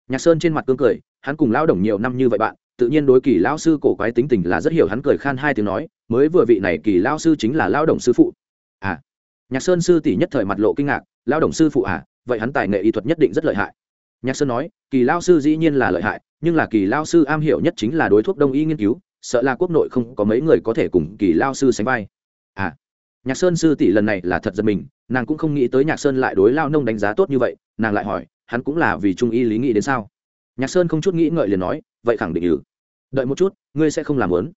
nhạc sơn trên mặt cương cười, hắn cùng lao Đồng nhiều năm như vậy bạn, tự nhiên đối kỳ lao sư cổ quái tính tình là rất hiểu. Hắn cười khan hai tiếng nói, mới vừa vị này kỳ lao sư chính là lao động sư phụ. À. Nhạc sơn sư tỷ nhất thời mặt lộ kinh ngạc lao động sư phụ à vậy hắn tài nghệ y thuật nhất định rất lợi hại. Nhạc sơn nói, kỳ lao sư dĩ nhiên là lợi hại, nhưng là kỳ lao sư am hiểu nhất chính là đối thuốc đông y nghiên cứu, sợ là quốc nội không có mấy người có thể cùng kỳ lao sư sánh vai. À. Nhạc sơn sư tỷ lần này là thật giật mình, nàng cũng không nghĩ tới nhạc sơn lại đối lao nông đánh giá tốt như vậy, nàng lại hỏi hắn cũng là vì trung y lý nghĩ đến sao? Nhạc sơn không chút nghĩ ngợi liền nói, vậy khẳng định ừ. Đợi một chút, ngươi sẽ không làm lớn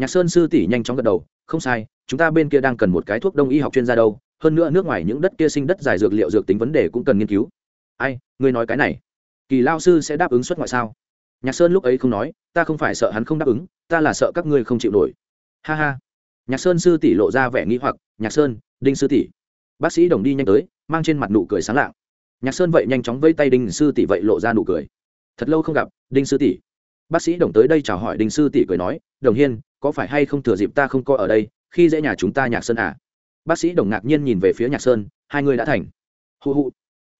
nhạc sơn sư tỷ nhanh chóng gật đầu, không sai, chúng ta bên kia đang cần một cái thuốc đông y học chuyên gia đâu, hơn nữa nước ngoài những đất kia sinh đất giải dược liệu dược tính vấn đề cũng cần nghiên cứu. Ai, ngươi nói cái này? Kỳ lao sư sẽ đáp ứng xuất ngoại sao? Nhạc sơn lúc ấy không nói, ta không phải sợ hắn không đáp ứng, ta là sợ các ngươi không chịu nổi. Ha ha. Nhạc sơn sư tỷ lộ ra vẻ nghĩ hoặc, nhạc sơn, đinh sư tỷ. Bác sĩ đồng đi nhanh tới, mang trên mặt nụ cười sáng lạng nhạc sơn vậy nhanh chóng vây tay đinh sư tỷ vậy lộ ra nụ cười. Thật lâu không gặp, đinh sư tỷ. Bác sĩ đồng tới đây chào hỏi đinh sư tỷ cười nói, đồng hiên, có phải hay không thừa dịp ta không coi ở đây, khi dễ nhà chúng ta nhạc sơn à? Bác sĩ đồng ngạc nhiên nhìn về phía nhạc sơn, hai người đã thành. Hụ hụ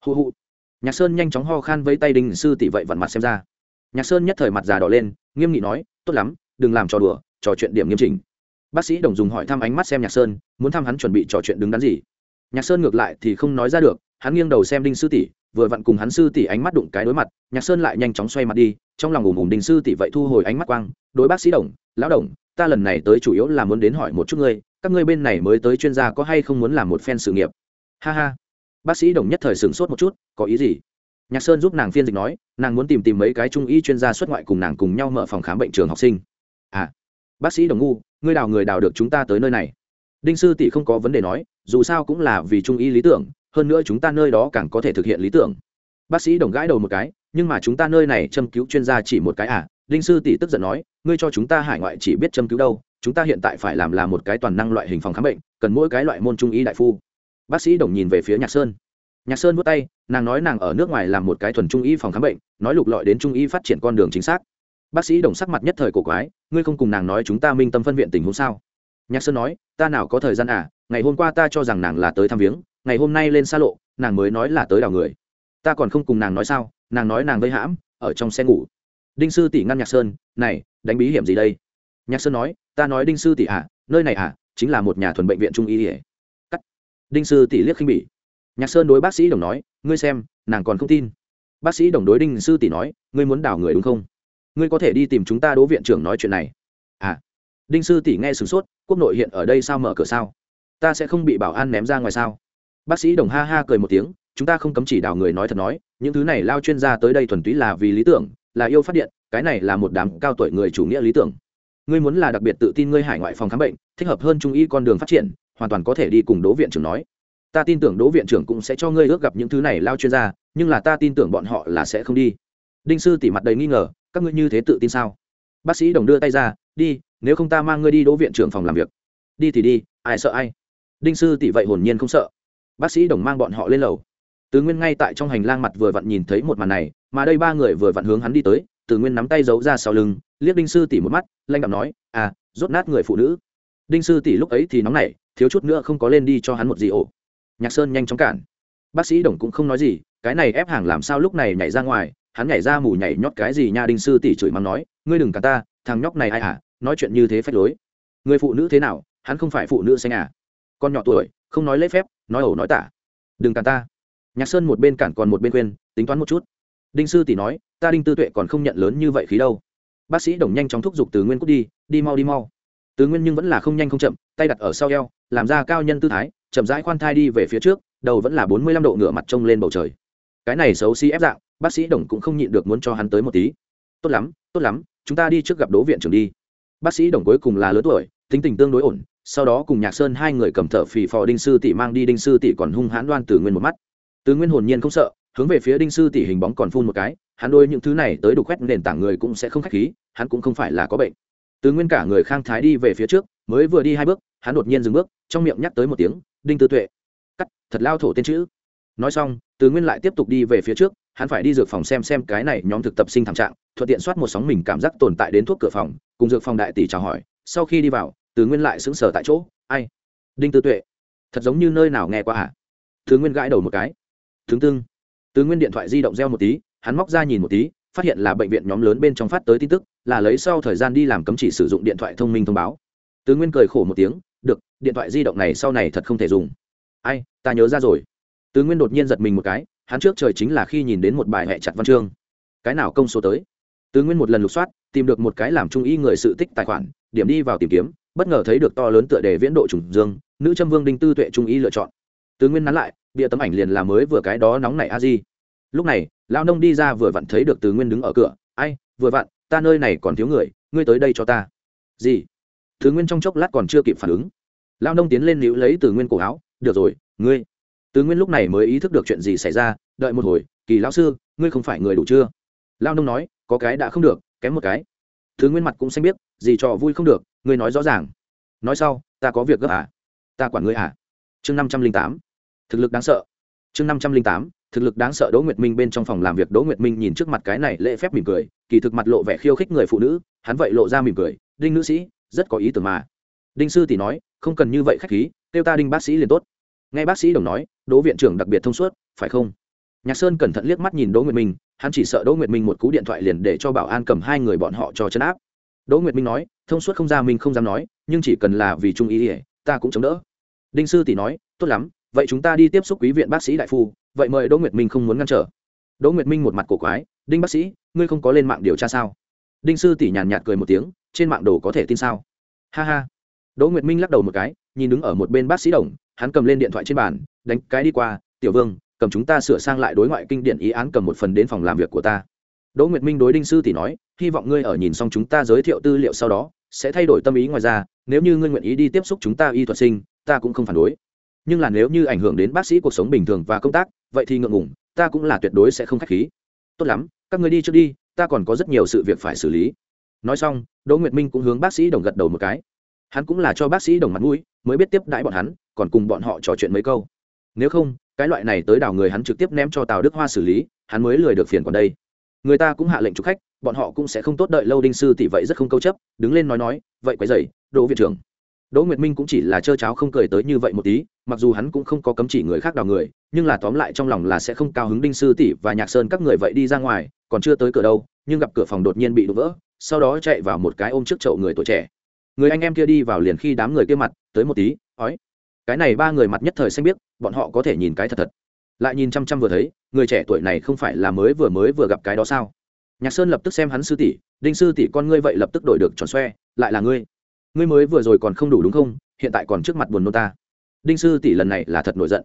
hụ hụ. Nhạc sơn nhanh chóng ho khan với tay đinh sư tỷ vậy vặn mặt xem ra. Nhạc sơn nhất thời mặt già đỏ lên, nghiêm nghị nói, tốt lắm, đừng làm trò đùa, trò chuyện điểm nghiêm chỉnh. Bác sĩ đồng dùng hỏi thăm ánh mắt xem nhạc sơn, muốn thăm hắn chuẩn bị trò chuyện đứng đắn gì. Nhạc sơn ngược lại thì không nói ra được hắn nghiêng đầu xem đinh sư tỷ, vừa vặn cùng hắn sư tỷ ánh mắt đụng cái đối mặt, nhạc sơn lại nhanh chóng xoay mặt đi, trong lòng ùm ùm đinh sư tỷ vậy thu hồi ánh mắt quang, đối bác sĩ đồng, lão đồng, ta lần này tới chủ yếu là muốn đến hỏi một chút ngươi, các ngươi bên này mới tới chuyên gia có hay không muốn làm một phen sự nghiệp? Ha ha. Bác sĩ đồng nhất thời sửng sốt một chút, có ý gì? Nhạc sơn giúp nàng phiên dịch nói, nàng muốn tìm tìm mấy cái trung y chuyên gia xuất ngoại cùng nàng cùng nhau mở phòng khám bệnh trường học sinh. À. Bác sĩ đồng ngu, ngươi đào người đào được chúng ta tới nơi này. Đinh sư tỷ không có vấn đề nói, dù sao cũng là vì trung y lý tưởng hơn nữa chúng ta nơi đó càng có thể thực hiện lý tưởng. Bác sĩ đồng gãi đầu một cái, nhưng mà chúng ta nơi này châm cứu chuyên gia chỉ một cái à? Linh sư tỷ tức giận nói, ngươi cho chúng ta hải ngoại chỉ biết châm cứu đâu, chúng ta hiện tại phải làm là một cái toàn năng loại hình phòng khám bệnh, cần mỗi cái loại môn trung y đại phu. Bác sĩ đồng nhìn về phía nhạc sơn. Nhạc sơn vỗ tay, nàng nói nàng ở nước ngoài làm một cái thuần trung y phòng khám bệnh, nói lục lọi đến trung y phát triển con đường chính xác. Bác sĩ đồng sắc mặt nhất thời cổ quái, ngươi không cùng nàng nói chúng ta minh tâm phân viện tình huống sao? Nhạc sơn nói, ta nào có thời gian à? Ngày hôm qua ta cho rằng nàng là tới thăm viếng ngày hôm nay lên xa lộ, nàng mới nói là tới đào người. Ta còn không cùng nàng nói sao, nàng nói nàng vây hãm, ở trong xe ngủ. Đinh sư tỷ ngăn nhạc sơn, này, đánh bí hiểm gì đây? Nhạc sơn nói, ta nói đinh sư tỷ à nơi này à chính là một nhà thuần bệnh viện trung y ỉa cắt. Đinh sư tỷ liếc khinh bỉ. Nhạc sơn đối bác sĩ đồng nói, ngươi xem, nàng còn không tin. Bác sĩ đồng đối đinh sư tỷ nói, ngươi muốn đào người đúng không? Ngươi có thể đi tìm chúng ta đỗ viện trưởng nói chuyện này. À. Đinh sư tỷ nghe sửng sốt, quốc nội hiện ở đây sao mở cửa sao? Ta sẽ không bị bảo an ném ra ngoài sao? Bác sĩ đồng ha ha cười một tiếng, chúng ta không cấm chỉ đào người nói thật nói, những thứ này lao chuyên gia tới đây thuần túy là vì lý tưởng, là yêu phát điện, cái này là một đám cao tuổi người chủ nghĩa lý tưởng. Ngươi muốn là đặc biệt tự tin ngươi hải ngoại phòng khám bệnh, thích hợp hơn trung y con đường phát triển, hoàn toàn có thể đi cùng đỗ viện trưởng nói. Ta tin tưởng đỗ viện trưởng cũng sẽ cho ngươi ước gặp những thứ này lao chuyên gia, nhưng là ta tin tưởng bọn họ là sẽ không đi. Đinh sư tỉ mặt đầy nghi ngờ, các ngươi như thế tự tin sao? Bác sĩ đồng đưa tay ra, đi, nếu không ta mang ngươi đi đỗ viện trưởng phòng làm việc. Đi thì đi, ai sợ ai? Đinh sư tỷ vậy hồn nhiên không sợ bác sĩ đồng mang bọn họ lên lầu. Từ nguyên ngay tại trong hành lang mặt vừa vặn nhìn thấy một màn này, mà đây ba người vừa vặn hướng hắn đi tới, từ nguyên nắm tay giấu ra sau lưng, liếc đinh sư tỷ một mắt lanh đạm nói à rốt nát người phụ nữ. Đinh sư tỷ lúc ấy thì nóng nảy, thiếu chút nữa không có lên đi cho hắn một gì ổ. Nhạc sơn nhanh chóng cản. Bác sĩ đồng cũng không nói gì, cái này ép hàng làm sao lúc này nhảy ra ngoài, hắn nhảy ra mù nhảy nhót cái gì nha đinh sư tỷ chửi mắng nói, ngươi đừng cả ta, thằng nhóc này ai hả nói chuyện như thế phép lối. Người phụ nữ thế nào, hắn không phải phụ nữ xanh à? Con nhỏ tuổi, không nói lễ phép nói ẩu nói tả. Đừng cản ta. Nhạc sơn một bên cản còn một bên quên tính toán một chút. Đinh sư tỷ nói, ta đinh tư tuệ còn không nhận lớn như vậy khí đâu. Bác sĩ đồng nhanh chóng thúc giục từ nguyên cút đi đi mau đi mau. Từ nguyên nhưng vẫn là không nhanh không chậm, tay đặt ở sau eo, làm ra cao nhân tư thái, chậm rãi khoan thai đi về phía trước, đầu vẫn là bốn mươi lăm độ ngửa mặt trông lên bầu trời. Cái này xấu xí ép dạng, bác sĩ đồng cũng không nhịn được muốn cho hắn tới một tí. Tốt lắm tốt lắm, chúng ta đi trước gặp đỗ viện trưởng đi. Bác sĩ đồng cuối cùng là lớn tuổi, tính tình tương đối ổn sau đó cùng nhạc sơn hai người cầm thợ phì phò đinh sư tỷ mang đi, đinh sư tỷ còn hung hãn đoan từ nguyên một mắt. Từ nguyên hồn nhiên không sợ, hướng về phía đinh sư tỷ hình bóng còn phun một cái, hắn đôi những thứ này tới đục khoét nền tảng người cũng sẽ không khách khí, hắn cũng không phải là có bệnh. Từ nguyên cả người khang thái đi về phía trước, mới vừa đi hai bước, hắn đột nhiên dừng bước, trong miệng nhắc tới một tiếng, đinh tư tuệ. Cắt, thật lao thổ tên chữ. Nói xong, từ nguyên lại tiếp tục đi về phía trước, hắn phải đi dược phòng xem xem cái này nhóm thực tập sinh thảm trạng, thuận tiện soát một sóng mình cảm giác tồn tại đến thuốc cửa phòng, cùng dược phòng đại tỷ chào hỏi, sau khi đi vào từ nguyên lại sững sờ tại chỗ, ai? Đinh tư tuệ, thật giống như nơi nào nghe qua hả? Thứ nguyên gãi đầu một cái tướng tương từ nguyên điện thoại di động reo một tí, hắn móc ra nhìn một tí, phát hiện là bệnh viện nhóm lớn bên trong phát tới tin tức, là lấy sau thời gian đi làm cấm chỉ sử dụng điện thoại thông minh thông báo. Từ nguyên cười khổ một tiếng, được, điện thoại di động này sau này thật không thể dùng. Ai, ta nhớ ra rồi. Từ nguyên đột nhiên giật mình một cái, hắn trước trời chính là khi nhìn đến một bài hẹ chặt văn chương. Cái nào công số tới? Từ nguyên một lần lục soát, tìm được một cái làm trung y người sự tích tài khoản, điểm đi vào tìm kiếm, bất ngờ thấy được to lớn tựa đề viễn độ trùng dương, nữ châm vương đinh tư tuệ trung ý lựa chọn. Tứ nguyên nắn lại, bịa tấm ảnh liền là mới vừa cái đó nóng nảy a di. Lúc này, lão nông đi ra vừa vặn thấy được tứ nguyên đứng ở cửa, ai, vừa vặn, ta nơi này còn thiếu người, ngươi tới đây cho ta. Gì? Tứ nguyên trong chốc lát còn chưa kịp phản ứng. Lão nông tiến lên níu lấy từ nguyên cổ áo, được rồi, ngươi. Tứ nguyên lúc này mới ý thức được chuyện gì xảy ra, đợi một hồi, kỳ lão sư, ngươi không phải người đủ chưa? Lao nông nói, có cái đã không được, kém một cái. Thứ nguyên mặt cũng xanh biết gì trò vui không được, ngươi nói rõ ràng. Nói sau, ta có việc gấp à? Ta quản ngươi à. Chương năm trăm linh tám, thực lực đáng sợ. Chương năm trăm linh tám, thực lực đáng sợ đỗ nguyệt minh bên trong phòng làm việc. Đỗ nguyệt minh nhìn trước mặt cái này lễ phép mỉm cười, kỳ thực mặt lộ vẻ khiêu khích người phụ nữ, hắn vậy lộ ra mỉm cười, đinh nữ sĩ, rất có ý tưởng mà. Đinh sư tỷ nói, không cần như vậy khách khí, kêu ta đinh bác sĩ liền tốt. Nghe bác sĩ đồng nói, đỗ viện trưởng đặc biệt thông suốt, phải không? Nhạc sơn cẩn thận liếc mắt nhìn đỗ nguyệt minh hắn chỉ sợ đỗ nguyệt minh một cú điện thoại liền để cho bảo an cầm hai người bọn họ cho chấn áp. Đỗ nguyệt minh nói, thông suốt không ra, mình không dám nói, nhưng chỉ cần là vì trung ý ỉa ta cũng chống đỡ. Đinh sư tỷ nói, tốt lắm, vậy chúng ta đi tiếp xúc quý viện bác sĩ đại phu, vậy mời đỗ nguyệt minh không muốn ngăn trở. Đỗ nguyệt minh một mặt cổ quái, đinh bác sĩ, ngươi không có lên mạng điều tra sao? Đinh sư tỷ nhàn nhạt cười một tiếng, trên mạng đồ có thể tin sao? Ha ha. Đỗ nguyệt minh lắc đầu một cái, nhìn đứng ở một bên bác sĩ đồng, hắn cầm lên điện thoại trên bàn, đánh cái đi qua, tiểu vương cầm chúng ta sửa sang lại đối ngoại kinh điển ý án cầm một phần đến phòng làm việc của ta. Đỗ nguyệt minh đối đinh sư tỷ nói, hy vọng ngươi ở nhìn xong chúng ta giới thiệu tư liệu sau đó, sẽ thay đổi tâm ý ngoài ra, nếu như ngươi nguyện ý đi tiếp xúc chúng ta y thuật sinh, ta cũng không phản đối. Nhưng là nếu như ảnh hưởng đến bác sĩ cuộc sống bình thường và công tác, vậy thì ngượng ngủng ta cũng là tuyệt đối sẽ không k h á c h khí. Tốt lắm, các người đi trước đi, ta còn có rất nhiều sự việc phải xử lý. Nói xong, đỗ nguyệt minh cũng hướng bác sĩ đồng gật đầu một cái. Hắn cũng là cho bác sĩ đồng mặt mũi, mới biết tiếp đãi bọn hắn, còn cùng bọn họ trò chuyện mấy câu. Nếu không cái loại này tới đảo người hắn trực tiếp ném cho tào đức hoa xử lý, hắn mới lười được phiền còn đây. Người ta cũng hạ lệnh chụp khách, bọn họ cũng sẽ không tốt đợi lâu đinh sư tỷ vậy rất không câu chấp, đứng lên nói nói, vậy quấy dày đỗ viện trưởng. Đỗ nguyệt minh cũng chỉ là trơ cháo không cười tới như vậy một tí, mặc dù hắn cũng không có cấm chỉ người khác đào người, nhưng là tóm lại trong lòng là sẽ không cao hứng đinh sư tỷ và nhạc sơn các người vậy đi ra ngoài, còn chưa tới cửa đâu, nhưng gặp cửa phòng đột nhiên bị đổ vỡ, sau đó chạy vào một cái ôm trước chậu người tuổi trẻ. Người anh em kia đi vào liền khi đám người kia mặt, tới một tí, ói, cái này ba người mặt nhất thời xanh biết bọn họ có thể nhìn cái thật thật. Lại nhìn chăm chăm vừa thấy, người trẻ tuổi này không phải là mới vừa mới vừa gặp cái đó sao? Nhạc sơn lập tức xem hắn sư tỷ, đinh sư tỷ, con ngươi vậy lập tức đổi được tròn xoe, lại là ngươi. Ngươi mới vừa rồi còn không đủ đúng không? Hiện tại còn trước mặt buồn nôn ta. Đinh sư tỷ lần này là thật nổi giận.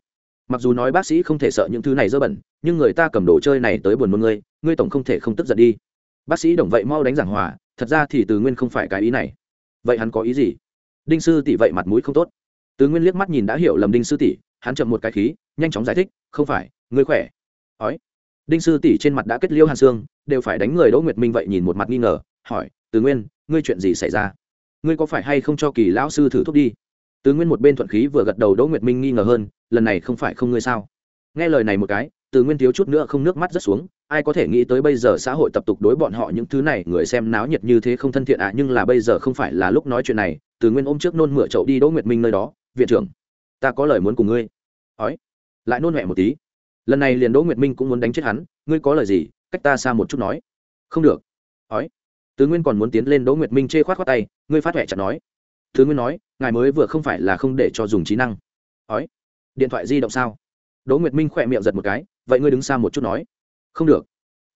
Mặc dù nói bác sĩ không thể sợ những thứ này dơ bẩn, nhưng người ta cầm đồ chơi này tới buồn nôn ngươi ngươi tổng không thể không tức giận đi. Bác sĩ đồng vậy mau đánh giảng hòa, thật ra thì từ nguyên không phải cái ý này. Vậy hắn có ý gì? Đinh sư tỷ vậy mặt mũi không tốt. Từ nguyên liếc mắt nhìn đã hiểu lầm đinh sư tỷ hắn chậm một cái khí nhanh chóng giải thích không phải ngươi khỏe. Ói. Đinh sư tỷ trên mặt đã kết liêu hàn xương đều phải đánh người đỗ nguyệt minh vậy nhìn một mặt nghi ngờ hỏi từ nguyên ngươi chuyện gì xảy ra? Ngươi có phải hay không cho kỳ lão sư thử thuốc đi? Từ nguyên một bên thuận khí vừa gật đầu đỗ nguyệt minh nghi ngờ hơn lần này không phải không ngươi sao? Nghe lời này một cái từ nguyên thiếu chút nữa không nước mắt rất xuống ai có thể nghĩ tới bây giờ xã hội tập tục đối bọn họ những thứ này người xem náo nhiệt như thế không thân thiện ạ à, nhưng là bây giờ không phải là lúc nói chuyện này từ nguyên ôm trước nôn mửa chậu đi đỗ nguyệt minh nơi đó viện trưởng ta có lời muốn cùng ngươi ói, lại nôn huệ một tí. Lần này liền đỗ nguyệt minh cũng muốn đánh chết hắn, ngươi có lời gì, cách ta xa một chút nói. Không được. Ói. Tứ nguyên còn muốn tiến lên đỗ nguyệt minh chê khoát khoát tay, ngươi phát huệ chặt nói. Tứ nguyên nói, ngài mới vừa không phải là không để cho dùng trí năng. Ói. Điện thoại di động sao? Đỗ nguyệt minh khỏe miệng giật một cái, vậy ngươi đứng xa một chút nói. Không được.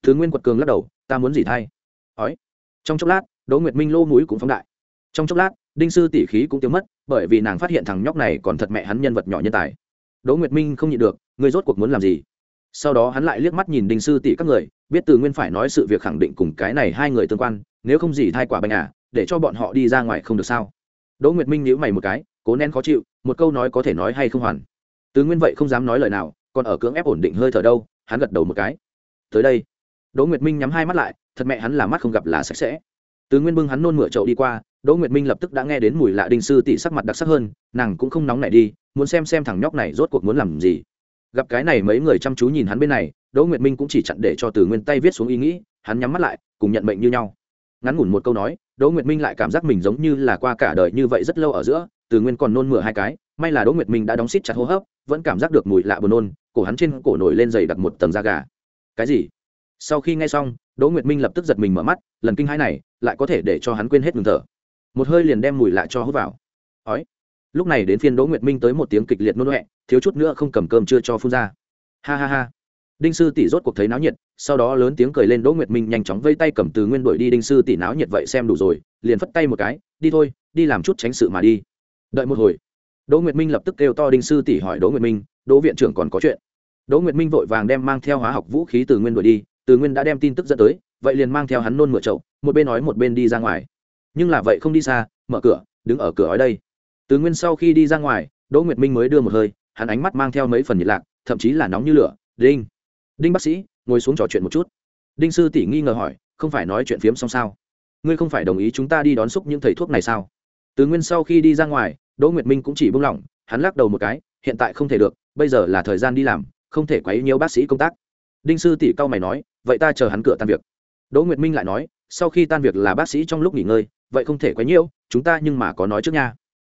Thứ nguyên quật cường lắc đầu, ta muốn gì thay? Ói. Trong chốc lát, đỗ nguyệt minh lô mũi cũng phóng đại. Trong chốc lát, đinh sư tỷ khí cũng tiêu mất, bởi vì nàng phát hiện thằng nhóc này còn thật mẹ hắn nhân vật nhỏ nhân tài đỗ nguyệt minh không nhịn được, ngươi rốt cuộc muốn làm gì? Sau đó hắn lại liếc mắt nhìn đinh sư tỷ các người, biết từ nguyên phải nói sự việc khẳng định cùng cái này hai người tương quan, nếu không gì thai quả bánh à để cho bọn họ đi ra ngoài không được sao? Đỗ nguyệt minh nhíu mày một cái, cố nén khó chịu, một câu nói có thể nói hay không hoàn. Từ nguyên vậy không dám nói lời nào, còn ở cưỡng ép ổn định hơi thở đâu, hắn gật đầu một cái. Tới đây, đỗ nguyệt minh nhắm hai mắt lại, thật mẹ hắn là mắt không gặp là sạch sẽ. Từ nguyên bưng hắn nôn mửa chậu đi qua đỗ nguyệt minh lập tức đã nghe đến mùi lạ đinh sư tỷ sắc mặt đặc sắc hơn, nàng cũng không nóng nảy đi, muốn xem xem thằng nhóc này rốt cuộc muốn làm gì. Gặp cái này mấy người chăm chú nhìn hắn bên này, đỗ nguyệt minh cũng chỉ chặn để cho từ nguyên tay viết xuống ý nghĩ, hắn nhắm mắt lại, cùng nhận mệnh như nhau. Ngắn ngủn một câu nói, đỗ nguyệt minh lại cảm giác mình giống như là qua cả đời như vậy rất lâu ở giữa, từ nguyên còn nôn mửa hai cái, may là đỗ nguyệt minh đã đóng xít chặt hô hấp, vẫn cảm giác được mùi lạ buồn nôn, cổ hắn trên cổ nổi lên dày đặt một tầng da gà. Cái gì? Sau khi nghe xong, đỗ nguyệt minh lập tức giật mình mở mắt, lần kinh hai này lại có thể để cho hắn quên hết ngừng thở một hơi liền đem mùi lạ cho hút vào. Ói. Lúc này đến phiên đỗ nguyệt minh tới một tiếng kịch liệt nôn huệ thiếu chút nữa không cầm cơm chưa cho phun ra. Ha ha ha. Đinh sư tỷ rốt cuộc thấy náo nhiệt, sau đó lớn tiếng cười lên đỗ nguyệt minh nhanh chóng vây tay cầm từ nguyên đuổi đi đinh sư tỷ náo nhiệt vậy xem đủ rồi, liền phất tay một cái, đi thôi, đi làm chút tránh sự mà đi. Đợi một hồi, đỗ nguyệt minh lập tức kêu to đinh sư tỷ hỏi đỗ nguyệt minh, đỗ viện trưởng còn có chuyện? Đỗ nguyệt minh vội vàng đem mang theo hóa học vũ khí từ nguyên đuổi đi, từ nguyên đã đem tin tức dẫn tới, vậy liền mang theo hắn nôn mửa chậu, một bên nói một bên đi ra ngoài nhưng là vậy không đi xa, mở cửa, đứng ở cửa ói đây. Từ nguyên sau khi đi ra ngoài, đỗ nguyệt minh mới đưa một hơi, hắn ánh mắt mang theo mấy phần nhiệt lạc, thậm chí là nóng như lửa. Đinh đinh bác sĩ, ngồi xuống trò chuyện một chút. Đinh sư tỷ nghi ngờ hỏi, không phải nói chuyện phiếm xong sao? Ngươi không phải đồng ý chúng ta đi đón xúc những thầy thuốc này sao? Từ nguyên sau khi đi ra ngoài, đỗ nguyệt minh cũng chỉ buông lỏng, hắn lắc đầu một cái, hiện tại không thể được, bây giờ là thời gian đi làm, không thể quấy nhiều bác sĩ công tác. Đinh sư tỷ cao mày nói, vậy ta chờ hắn cửa tan việc. Đỗ nguyệt minh lại nói, sau khi tan việc là bác sĩ trong lúc nghỉ ngơi vậy không thể quấy nhiễu, chúng ta nhưng mà có nói trước nha.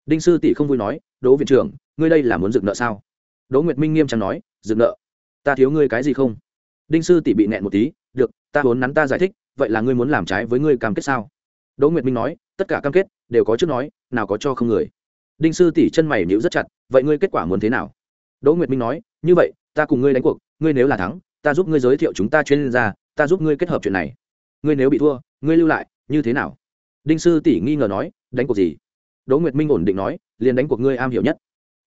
Đinh sư tỷ không vui nói, đỗ viện trưởng, ngươi đây là muốn dựng nợ sao? Đỗ nguyệt minh nghiêm trang nói, dựng nợ? Ta thiếu ngươi cái gì không? Đinh sư tỷ bị nẹn một tí, được, ta vốn nắn ta giải thích, vậy là ngươi muốn làm trái với ngươi cam kết sao? Đỗ nguyệt minh nói, tất cả cam kết đều có trước nói, nào có cho không người. Đinh sư tỷ chân mày nhíu rất chặt, vậy ngươi kết quả muốn thế nào? Đỗ nguyệt minh nói, như vậy, ta cùng ngươi đánh cuộc, ngươi nếu là thắng, ta giúp ngươi giới thiệu chúng ta chuyên gia, ta giúp ngươi kết hợp chuyện này. Ngươi nếu bị thua, ngươi lưu lại, như thế nào? Đinh sư tỷ nghi ngờ nói, đánh cuộc gì? Đỗ nguyệt minh ổn định nói, liền đánh cuộc ngươi am hiểu nhất.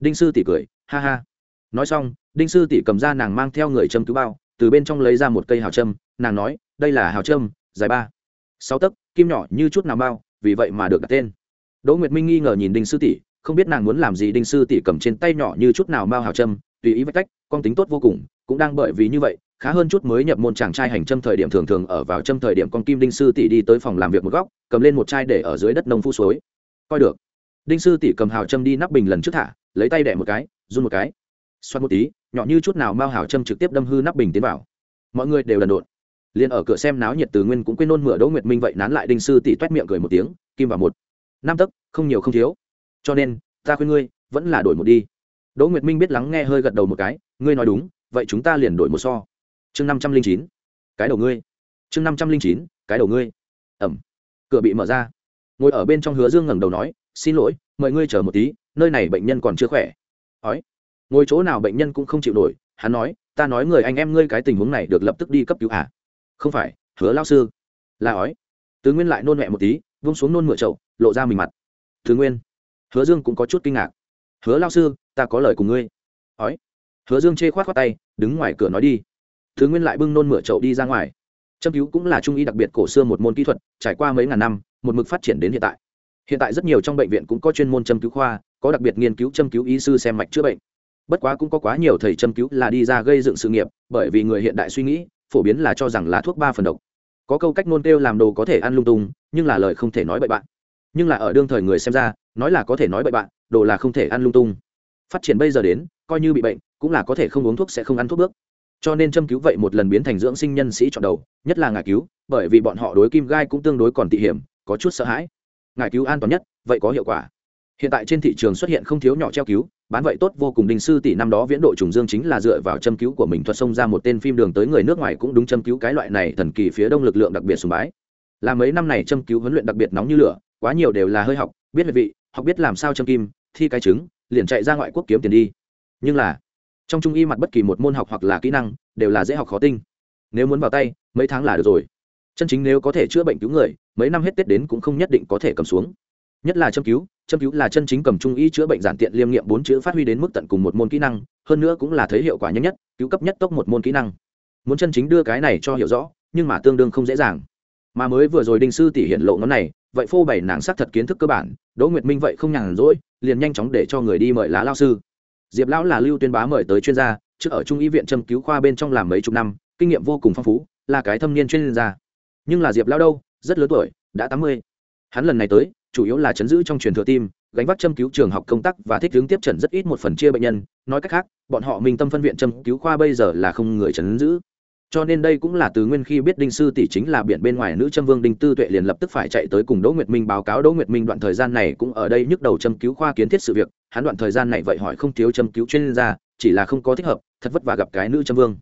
Đinh sư tỷ cười, ha ha. Nói xong, đinh sư tỷ cầm ra nàng mang theo người châm cứu bao, từ bên trong lấy ra một cây hào châm, nàng nói, đây là hào châm, dài ba, sáu tấc, kim nhỏ như chút nào bao, vì vậy mà được đặt tên. Đỗ nguyệt minh nghi ngờ nhìn đinh sư tỷ, không biết nàng muốn làm gì đinh sư tỷ cầm trên tay nhỏ như chút nào bao hào châm, tùy ý vách cách, con tính tốt vô cùng, cũng đang bởi vì như vậy khá hơn chút mới nhập môn chàng trai hành châm thời điểm thường thường ở vào châm thời điểm con kim đinh sư tỷ đi tới phòng làm việc một góc, cầm lên một chai để ở dưới đất nông phu suối. Coi được. Đinh sư tỷ cầm hào châm đi nắp bình lần trước thả, lấy tay đẻ một cái, run một cái. Xoát một tí, nhỏ như chút nào mao hào châm trực tiếp đâm hư nắp bình tiến vào. Mọi người đều lần đột. Liền ở cửa xem náo nhiệt từ nguyên cũng quên nôn mửa đỗ nguyệt minh vậy nán lại đinh sư tỷ toét miệng cười một tiếng, kim vào một. Năm tấc, không nhiều không thiếu. Cho nên, ta khuyên ngươi, vẫn là đổi một đi. Đỗ nguyệt minh biết lắng nghe hơi gật đầu một cái, ngươi nói đúng, vậy chúng ta liền đổi một so chương năm trăm linh chín, cái đầu ngươi. Chương năm trăm linh chín, cái đầu ngươi. Ẩm. Cửa bị mở ra. Ngồi ở bên trong hứa dương ngẩng đầu nói, xin lỗi, mời ngươi chờ một tí, nơi này bệnh nhân còn chưa khỏe. Ói. Ngồi chỗ nào bệnh nhân cũng không chịu nổi, hắn nói, ta nói người anh em ngươi cái tình huống này được lập tức đi cấp cứu à? Không phải, hứa lao sư. Là ói. Tứ nguyên lại nôn mẹ một tí, vung xuống nôn mửa chậu, lộ ra mình mặt. Thứ nguyên. Hứa dương cũng có chút kinh ngạc. Hứa lao sư, ta có lời cùng ngươi. Ói. Hứa dương chê khoát khoát tay, đứng ngoài cửa nói đi thứ nguyên lại bưng nôn mửa chậu đi ra ngoài. Châm cứu cũng là trung y đặc biệt cổ xưa một môn kỹ thuật, trải qua mấy ngàn năm, một mực phát triển đến hiện tại. Hiện tại rất nhiều trong bệnh viện cũng có chuyên môn châm cứu khoa, có đặc biệt nghiên cứu châm cứu y sư xem mạch chữa bệnh. Bất quá cũng có quá nhiều thầy châm cứu là đi ra gây dựng sự nghiệp, bởi vì người hiện đại suy nghĩ, phổ biến là cho rằng là thuốc ba phần độc. Có câu cách nôn kêu làm đồ có thể ăn lung tung, nhưng là lời không thể nói bậy bạn. Nhưng là ở đương thời người xem ra, nói là có thể nói bậy bạn, đồ là không thể ăn lung tung. Phát triển bây giờ đến, coi như bị bệnh, cũng là có thể không uống thuốc sẽ không ăn thuốc bước cho nên châm cứu vậy một lần biến thành dưỡng sinh nhân sĩ chọn đầu, nhất là ngài cứu, bởi vì bọn họ đối kim gai cũng tương đối còn tị hiểm, có chút sợ hãi. Ngài cứu an toàn nhất, vậy có hiệu quả. Hiện tại trên thị trường xuất hiện không thiếu nhỏ treo cứu, bán vậy tốt vô cùng. Đình sư tỷ năm đó viễn độ trùng dương chính là dựa vào châm cứu của mình thuật xông ra một tên phim đường tới người nước ngoài cũng đúng châm cứu cái loại này thần kỳ phía đông lực lượng đặc biệt sùng bái. Là mấy năm này châm cứu huấn luyện đặc biệt nóng như lửa, quá nhiều đều là hơi học, biết về vị, học biết làm sao châm kim, thi cái trứng, liền chạy ra ngoại quốc kiếm tiền đi. Nhưng là trong trung y mặt bất kỳ một môn học hoặc là kỹ năng, đều là dễ học khó tinh. Nếu muốn vào tay, mấy tháng là được rồi. Chân chính nếu có thể chữa bệnh cứu người, mấy năm hết tết đến cũng không nhất định có thể cầm xuống. Nhất là châm cứu châm cứu là chân chính cầm trung y chữa bệnh giản tiện liêm nghiệm bốn chữ phát huy đến mức tận cùng một môn kỹ năng, hơn nữa cũng là thấy hiệu quả nhanh nhất, cứu cấp nhất tốc một môn kỹ năng. Muốn chân chính đưa cái này cho hiểu rõ, nhưng mà tương đương không dễ dàng. Mà mới vừa rồi đinh sư tỷ hiện lộ nó này, vậy phô bày nàng xác thật kiến thức cơ bản, đỗ nguyệt minh vậy không nhàn rỗi, liền nhanh chóng để cho người đi mời lá lao sư diệp lão là lưu tuyên bá mời tới chuyên gia, trước ở trung y viện châm cứu khoa bên trong làm mấy chục năm, kinh nghiệm vô cùng phong phú, là cái thâm niên chuyên gia. Nhưng là diệp lão đâu, rất lớn tuổi, đã tám mươi. Hắn lần này tới, chủ yếu là chấn giữ trong truyền thừa tim, gánh vác châm cứu trường học công tác và thích hướng tiếp trần rất ít một phần chia bệnh nhân. Nói cách khác, bọn họ minh tâm phân viện châm cứu khoa bây giờ là không người chấn giữ cho nên đây cũng là từ nguyên khi biết đinh sư tỷ chính là biển bên ngoài nữ châm vương đinh tư tuệ liền lập tức phải chạy tới cùng đỗ nguyệt minh báo cáo. đỗ nguyệt minh đoạn thời gian này cũng ở đây nhức đầu châm cứu khoa kiến thiết sự việc. hắn đoạn thời gian này vậy hỏi không thiếu châm cứu chuyên gia, chỉ là không có thích hợp, thật vất vả gặp cái nữ châm vương.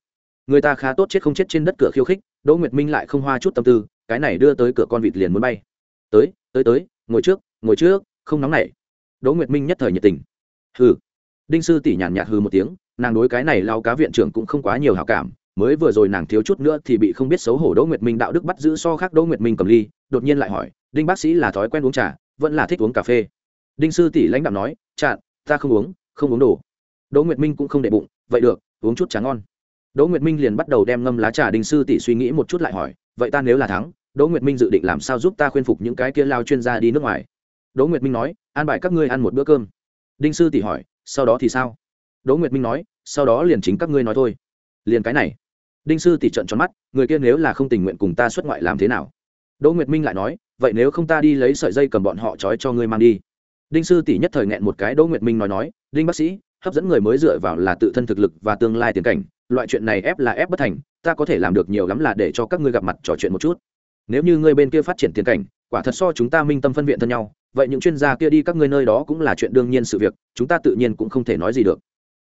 người ta khá tốt chết không chết trên đất cửa khiêu khích, đỗ nguyệt minh lại không hoa chút tâm tư, cái này đưa tới cửa con vịt liền muốn bay. tới tới tới, ngồi trước ngồi trước, không nóng nảy. đỗ nguyệt minh nhất thời nhiệt tình. hừ. đinh sư tỷ nhàn nhạt hừ một tiếng, nàng đối cái này lao cá viện trưởng cũng không quá nhiều hảo cảm mới vừa rồi nàng thiếu chút nữa thì bị không biết xấu hổ đỗ nguyệt minh đạo đức bắt giữ so khác đỗ nguyệt minh cầm ly, đột nhiên lại hỏi, đinh bác sĩ là thói quen uống trà, vẫn là thích uống cà phê? Đinh sư tỷ lãnh đạo nói chạn ta không uống không uống đồ. Đỗ nguyệt minh cũng không để bụng, vậy được, uống chút trà ngon. Đỗ nguyệt minh liền bắt đầu đem ngâm lá trà đinh sư tỷ suy nghĩ một chút lại hỏi, vậy ta nếu là thắng, đỗ nguyệt minh dự định làm sao giúp ta khuyên phục những cái kia lao chuyên gia đi nước ngoài? Đỗ nguyệt minh nói, an bài các ngươi ăn một bữa cơm. Đinh sư tỷ hỏi, sau đó thì sao? Đỗ nguyệt minh nói, sau đó liền chính các ngươi nói thôi. Liền cái này đinh sư tỷ trận tròn mắt, người kia nếu là không tình nguyện cùng ta xuất ngoại làm thế nào? Đỗ nguyệt minh lại nói, vậy nếu không ta đi lấy sợi dây cầm bọn họ trói cho ngươi mang đi. Đinh sư tỷ nhất thời nghẹn một cái, đỗ nguyệt minh nói nói, đinh bác sĩ, hấp dẫn người mới dựa vào là tự thân thực lực và tương lai tiền cảnh, loại chuyện này ép là ép bất thành, ta có thể làm được nhiều lắm là để cho các ngươi gặp mặt trò chuyện một chút. Nếu như ngươi bên kia phát triển tiền cảnh, quả thật so chúng ta minh tâm phân viện thân nhau, vậy những chuyên gia kia đi các ngươi nơi đó cũng là chuyện đương nhiên sự việc, chúng ta tự nhiên cũng không thể nói gì được.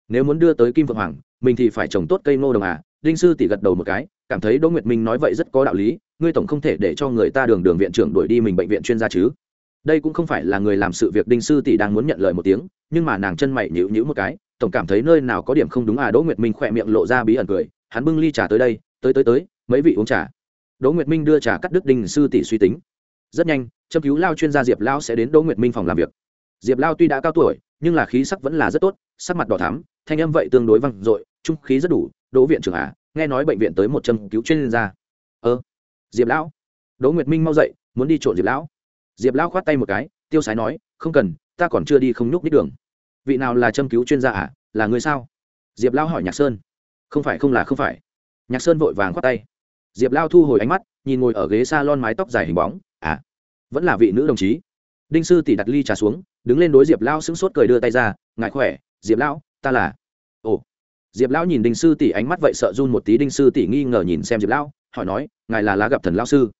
Nếu muốn đưa tới kim vượng hoàng, mình thì phải trồng tốt cây ngô đồng à đinh sư tỷ gật đầu một cái, cảm thấy đỗ nguyệt minh nói vậy rất có đạo lý, ngươi tổng không thể để cho người ta đường đường viện trưởng đuổi đi mình bệnh viện chuyên gia chứ. Đây cũng không phải là người làm sự việc đinh sư tỷ đang muốn nhận lời một tiếng, nhưng mà nàng chân mày nhịu nhịu một cái, tổng cảm thấy nơi nào có điểm không đúng à đỗ nguyệt minh khỏe miệng lộ ra bí ẩn cười, hắn bưng ly trà tới đây, tới tới tới, mấy vị uống trà. Đỗ nguyệt minh đưa trà cắt đứt đinh sư tỷ suy tính. Rất nhanh, châm cứu lao chuyên gia diệp lao sẽ đến đỗ nguyệt minh phòng làm việc. Diệp lao tuy đã cao tuổi, nhưng là khí sắc vẫn là rất tốt, sắc mặt đỏ thắm, thanh âm vậy tương đối vang dội trung khí rất đủ, đỗ viện trưởng à nghe nói bệnh viện tới một châm cứu chuyên gia. Ơ, diệp lão. Đỗ nguyệt minh mau dậy, muốn đi trộn diệp lão. Diệp lão khoát tay một cái, tiêu sái nói, không cần, ta còn chưa đi không nhúc nít đường. Vị nào là châm cứu chuyên gia à là người sao? Diệp lão hỏi nhạc sơn. Không phải, không là, không phải. Nhạc sơn vội vàng khoát tay. Diệp lao thu hồi ánh mắt, nhìn ngồi ở ghế s a lon mái tóc dài hình bóng à vẫn là vị nữ đồng chí. Đinh sư tỷ đặt ly trà xuống, đứng lên đối diệp lao sững sốt cười đưa tay ra ngại khỏe, diệp lão, ta là ồ diệp lão nhìn đinh sư tỷ ánh mắt vậy sợ run một tí, đinh sư tỷ nghi ngờ nhìn xem diệp lão, hỏi nói, ngài là lá gặp thần lao sư?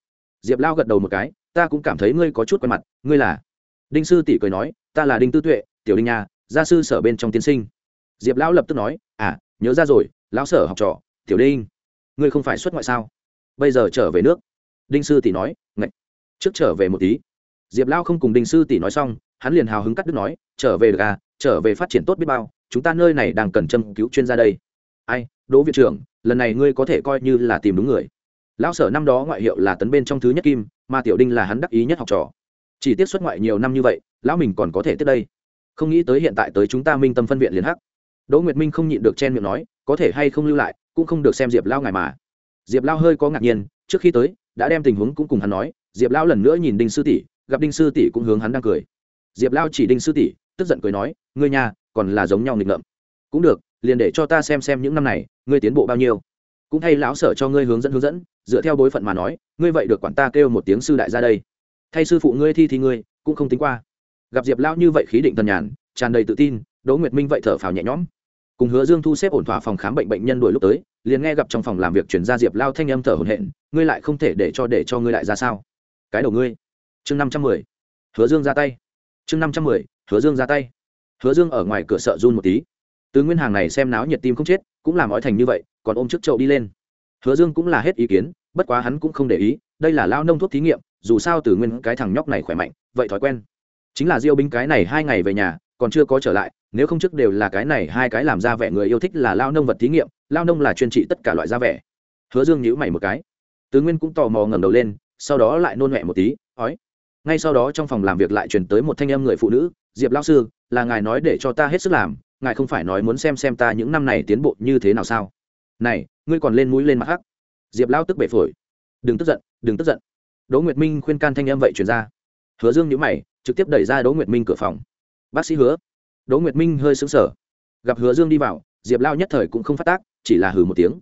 Diệp lão gật đầu một cái, ta cũng cảm thấy ngươi có chút quen mặt, ngươi là? Đinh sư tỷ cười nói, ta là đinh tư tuệ, tiểu đinh nha, gia sư sở bên trong tiến sinh. Diệp lão lập tức nói à nhớ ra rồi, lão sở học trò, tiểu đinh, ngươi không phải xuất ngoại sao? Bây giờ trở về nước. Đinh sư tỷ nói, ngạch, trước trở về một tí. Diệp lão không cùng đinh sư tỷ nói xong, hắn liền hào hứng cắt đứt nói, trở về được à trở về phát triển tốt biết bao chúng ta nơi này đang cần châm cứu chuyên gia đây. Ai, đỗ viện trưởng, lần này ngươi có thể coi như là tìm đúng người. Lão sở năm đó ngoại hiệu là tấn bên trong thứ nhất kim, mà tiểu đinh là hắn đắc ý nhất học trò. Chỉ tiết xuất ngoại nhiều năm như vậy, lão mình còn có thể tiếp đây. Không nghĩ tới hiện tại tới chúng ta minh tâm phân viện liền hắc. Đỗ nguyệt minh không nhịn được chen miệng nói, có thể hay không lưu lại, cũng không được xem diệp lao ngài mà. Diệp lao hơi có ngạc nhiên, trước khi tới, đã đem tình huống cũng cùng hắn nói, diệp lao lần nữa nhìn đinh sư tỷ, gặp đinh sư tỷ cũng hướng hắn đang cười. Diệp lao chỉ đinh sư tỷ, tức giận cười nói, ngươi nhà còn là giống nhau nghịch ngợm. Cũng được, liền để cho ta xem xem những năm này, ngươi tiến bộ bao nhiêu. Cũng thay lão sở cho ngươi hướng dẫn hướng dẫn, dựa theo bối phận mà nói, ngươi vậy được quản ta kêu một tiếng sư đại ra đây. Thay sư phụ ngươi thi thì ngươi, cũng không tính qua. Gặp diệp lão như vậy khí định thần nhàn, tràn đầy tự tin, đỗ nguyệt minh vậy thở phào nhẹ nhõm. Cùng hứa dương thu xếp ổn thỏa phòng khám bệnh bệnh nhân đuổi lúc tới, liền nghe gặp trong phòng làm việc chuyển ra diệp lao thanh âm thở hổn hển, ngươi lại không thể để cho để cho ngươi lại ra sao? Cái đầu ngươi. Chương năm trăm mười, hứa dương ra tay. Chương năm trăm mười, hứa dương ra tay hứa dương ở ngoài cửa sợ run một tí. Từ nguyên hàng này xem náo nhiệt tim không chết, cũng làm ói thành như vậy, còn ôm trước chậu đi lên. Hứa dương cũng là hết ý kiến, bất quá hắn cũng không để ý, đây là lao nông thuốc thí nghiệm, dù sao từ nguyên cái thằng nhóc này khỏe mạnh, vậy thói quen. Chính là diêu binh cái này hai ngày về nhà, còn chưa có trở lại, nếu không trước đều là cái này hai cái làm ra vẻ người yêu thích là lao nông vật thí nghiệm, lao nông là chuyên trị tất cả loại da vẻ. Hứa dương nhíu mày một cái. Tứ nguyên cũng tò mò ngẩng đầu lên, sau đó lại nôn mẹ một tí, ói ngay sau đó trong phòng làm việc lại chuyển tới một thanh âm người phụ nữ, diệp lao sư, là ngài nói để cho ta hết sức làm, ngài không phải nói muốn xem xem ta những năm này tiến bộ như thế nào sao? Này, ngươi còn lên mũi lên mặt hắc diệp lao tức bể phổi. Đừng tức giận, đừng tức giận. Đỗ nguyệt minh khuyên can thanh âm vậy chuyển ra. Hứa dương nhữ mày, trực tiếp đẩy ra đỗ nguyệt minh cửa phòng. Bác sĩ hứa. Đỗ nguyệt minh hơi sững sờ. Gặp hứa dương đi vào, diệp lao nhất thời cũng không phát tác, chỉ là hừ một tiếng.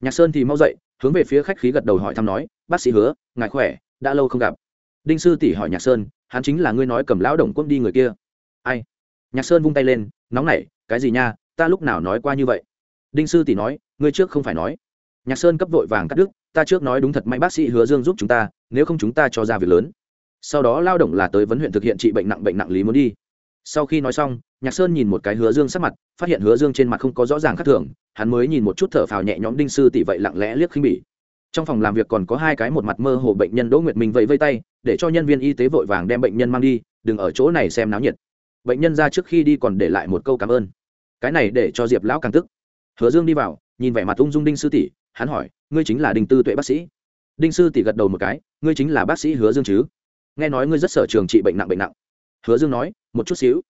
Nhạc sơn thì mau dậy, hướng về phía khách khí gật đầu hỏi thăm nói, bác sĩ hứa, ngài khỏe, đã lâu không gặp đinh sư tỷ hỏi nhạc sơn, hắn chính là ngươi nói cầm lão đồng quân đi người kia. Ai? Nhạc sơn vung tay lên, nóng nảy, cái gì nha, ta lúc nào nói qua như vậy? Đinh sư tỷ nói, ngươi trước không phải nói. Nhạc sơn cấp vội vàng cắt đứt, ta trước nói đúng thật, may bác sĩ hứa dương giúp chúng ta, nếu không chúng ta cho ra việc lớn. Sau đó lao động là tới vấn huyện thực hiện trị bệnh nặng bệnh nặng lý muốn đi. Sau khi nói xong, nhạc sơn nhìn một cái hứa dương sắc mặt, phát hiện hứa dương trên mặt không có rõ ràng khác thường, hắn mới nhìn một chút thở phào nhẹ nhõm đinh sư tỷ vậy lặng lẽ liếc khinh bỉ trong phòng làm việc còn có hai cái một mặt mơ hồ bệnh nhân đỗ nguyệt minh vẫy vây tay, để cho nhân viên y tế vội vàng đem bệnh nhân mang đi, đừng ở chỗ này xem náo nhiệt. Bệnh nhân ra trước khi đi còn để lại một câu cảm ơn. Cái này để cho diệp lão càng tức. Hứa dương đi vào, nhìn vẻ mặt ung dung đinh sư tỷ, hắn hỏi, ngươi chính là đinh tư tuệ bác sĩ? Đinh sư tỷ gật đầu một cái, ngươi chính là bác sĩ hứa dương chứ? Nghe nói ngươi rất sở trường trị bệnh nặng bệnh nặng. Hứa dương nói, một chút xíu.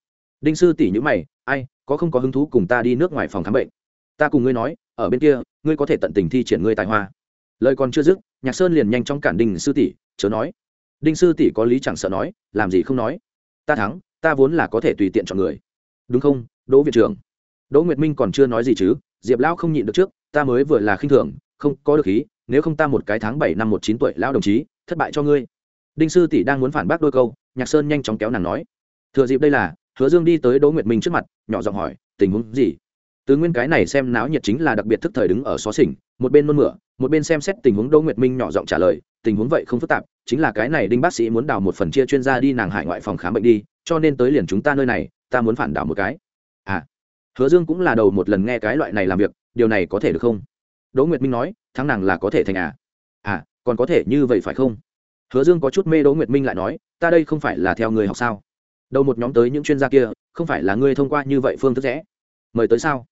Đinh sư tỷ nhữ mày, ai, có không có hứng thú cùng ta đi nước ngoài phòng khám bệnh? Ta cùng ngươi nói, ở bên kia, ngươi có thể tận tình thi triển ngươi tài hoa lời còn chưa dứt, nhạc sơn liền nhanh chóng cản đinh sư tỷ, chớ nói. Đinh sư tỷ có lý chẳng sợ nói, làm gì không nói. Ta thắng, ta vốn là có thể tùy tiện chọn người. Đúng không, đỗ viện trưởng? Đỗ nguyệt minh còn chưa nói gì chứ, diệp lão không nhịn được trước, ta mới vừa là khinh thường, không có được ý nếu không ta một cái tháng bảy năm một chín tuổi lão đồng chí, thất bại cho ngươi. Đinh sư tỷ đang muốn phản bác đôi câu, nhạc sơn nhanh chóng kéo nàng nói. Thừa dịp đây là, hứa dương đi tới đỗ nguyệt minh trước mặt, nhỏ giọng hỏi, tình huống gì? Từ nguyên cái này xem náo nhiệt chính là đặc biệt thức thời đứng ở xó xỉnh, một bên nôn mửa, một bên xem xét tình huống đỗ nguyệt minh nhỏ giọng trả lời, tình huống vậy không phức tạp, chính là cái này đinh bác sĩ muốn đào một phần chia chuyên gia đi nàng hải ngoại phòng khám bệnh đi, cho nên tới liền chúng ta nơi này, ta muốn phản đảo một cái. À hứa dương cũng là đầu một lần nghe cái loại này làm việc, điều này có thể được không? Đỗ nguyệt minh nói, thắng nàng là có thể thành à? À còn có thể như vậy phải không? Hứa dương có chút mê đỗ nguyệt minh lại nói, ta đây không phải là theo người học sao? Đầu một nhóm tới những chuyên gia kia, không phải là ngươi thông qua như vậy phương thức rẽ. Mời tới sao?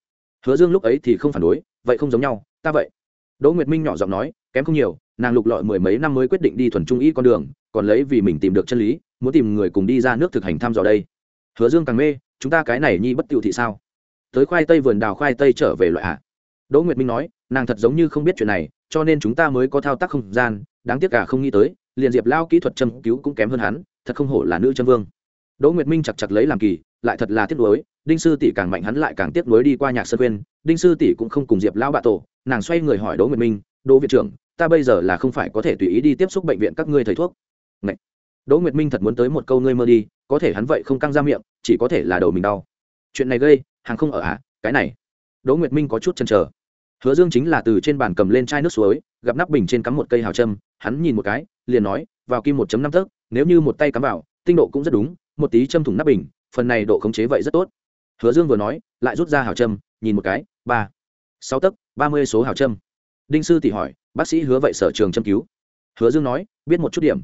Hứa dương lúc ấy thì không phản đối, vậy không giống nhau, ta vậy. Đỗ nguyệt minh nhỏ giọng nói, kém không nhiều, nàng lục lọi mười mấy năm mới quyết định đi thuần trung y con đường, còn lấy vì mình tìm được chân lý, muốn tìm người cùng đi ra nước thực hành thăm dò đây. Hứa dương càng mê, chúng ta cái này nhi bất tiêu thị sao? Tới khoai tây vườn đào khoai tây trở về loại à? đỗ nguyệt minh nói, nàng thật giống như không biết chuyện này, cho nên chúng ta mới có thao tác không gian, đáng tiếc cả không nghĩ tới, liền diệp lao kỹ thuật châm cứu cũng kém hơn hắn, thật không hổ là nữ chân vương. Đỗ nguyệt minh chặt chặt lấy làm kỳ lại thật là tiếc nuối đinh sư tỷ càng mạnh hắn lại càng tiếc nuối đi qua nhạc sơn quên đinh sư tỷ cũng không cùng diệp lão bạ tổ nàng xoay người hỏi đỗ nguyệt minh đỗ viện trưởng ta bây giờ là không phải có thể tùy ý đi tiếp xúc bệnh viện các ngươi thầy thuốc. Ngậy. đỗ nguyệt minh thật muốn tới một câu ngươi mơ đi có thể hắn vậy không căng ra miệng chỉ có thể là đầu mình đau. Chuyện này gây hàng không ở à, cái này. Đỗ nguyệt minh có chút chần chờ. Hứa dương chính là từ trên bàn cầm lên chai nước suối gặp nắp bình trên cắm một cây hào châm hắn nhìn một cái liền nói vào kim 1 năm tấc nếu như một tay cắm vào tinh độ cũng rất đúng một tí châm thủng nắp bình phần này độ khống chế vậy rất tốt. Hứa dương vừa nói, lại rút ra hào châm, nhìn một cái, ba, sáu tấc, ba mươi số hào châm. Đinh sư tỷ hỏi, bác sĩ hứa vậy sở trường châm cứu? Hứa dương nói, biết một chút điểm.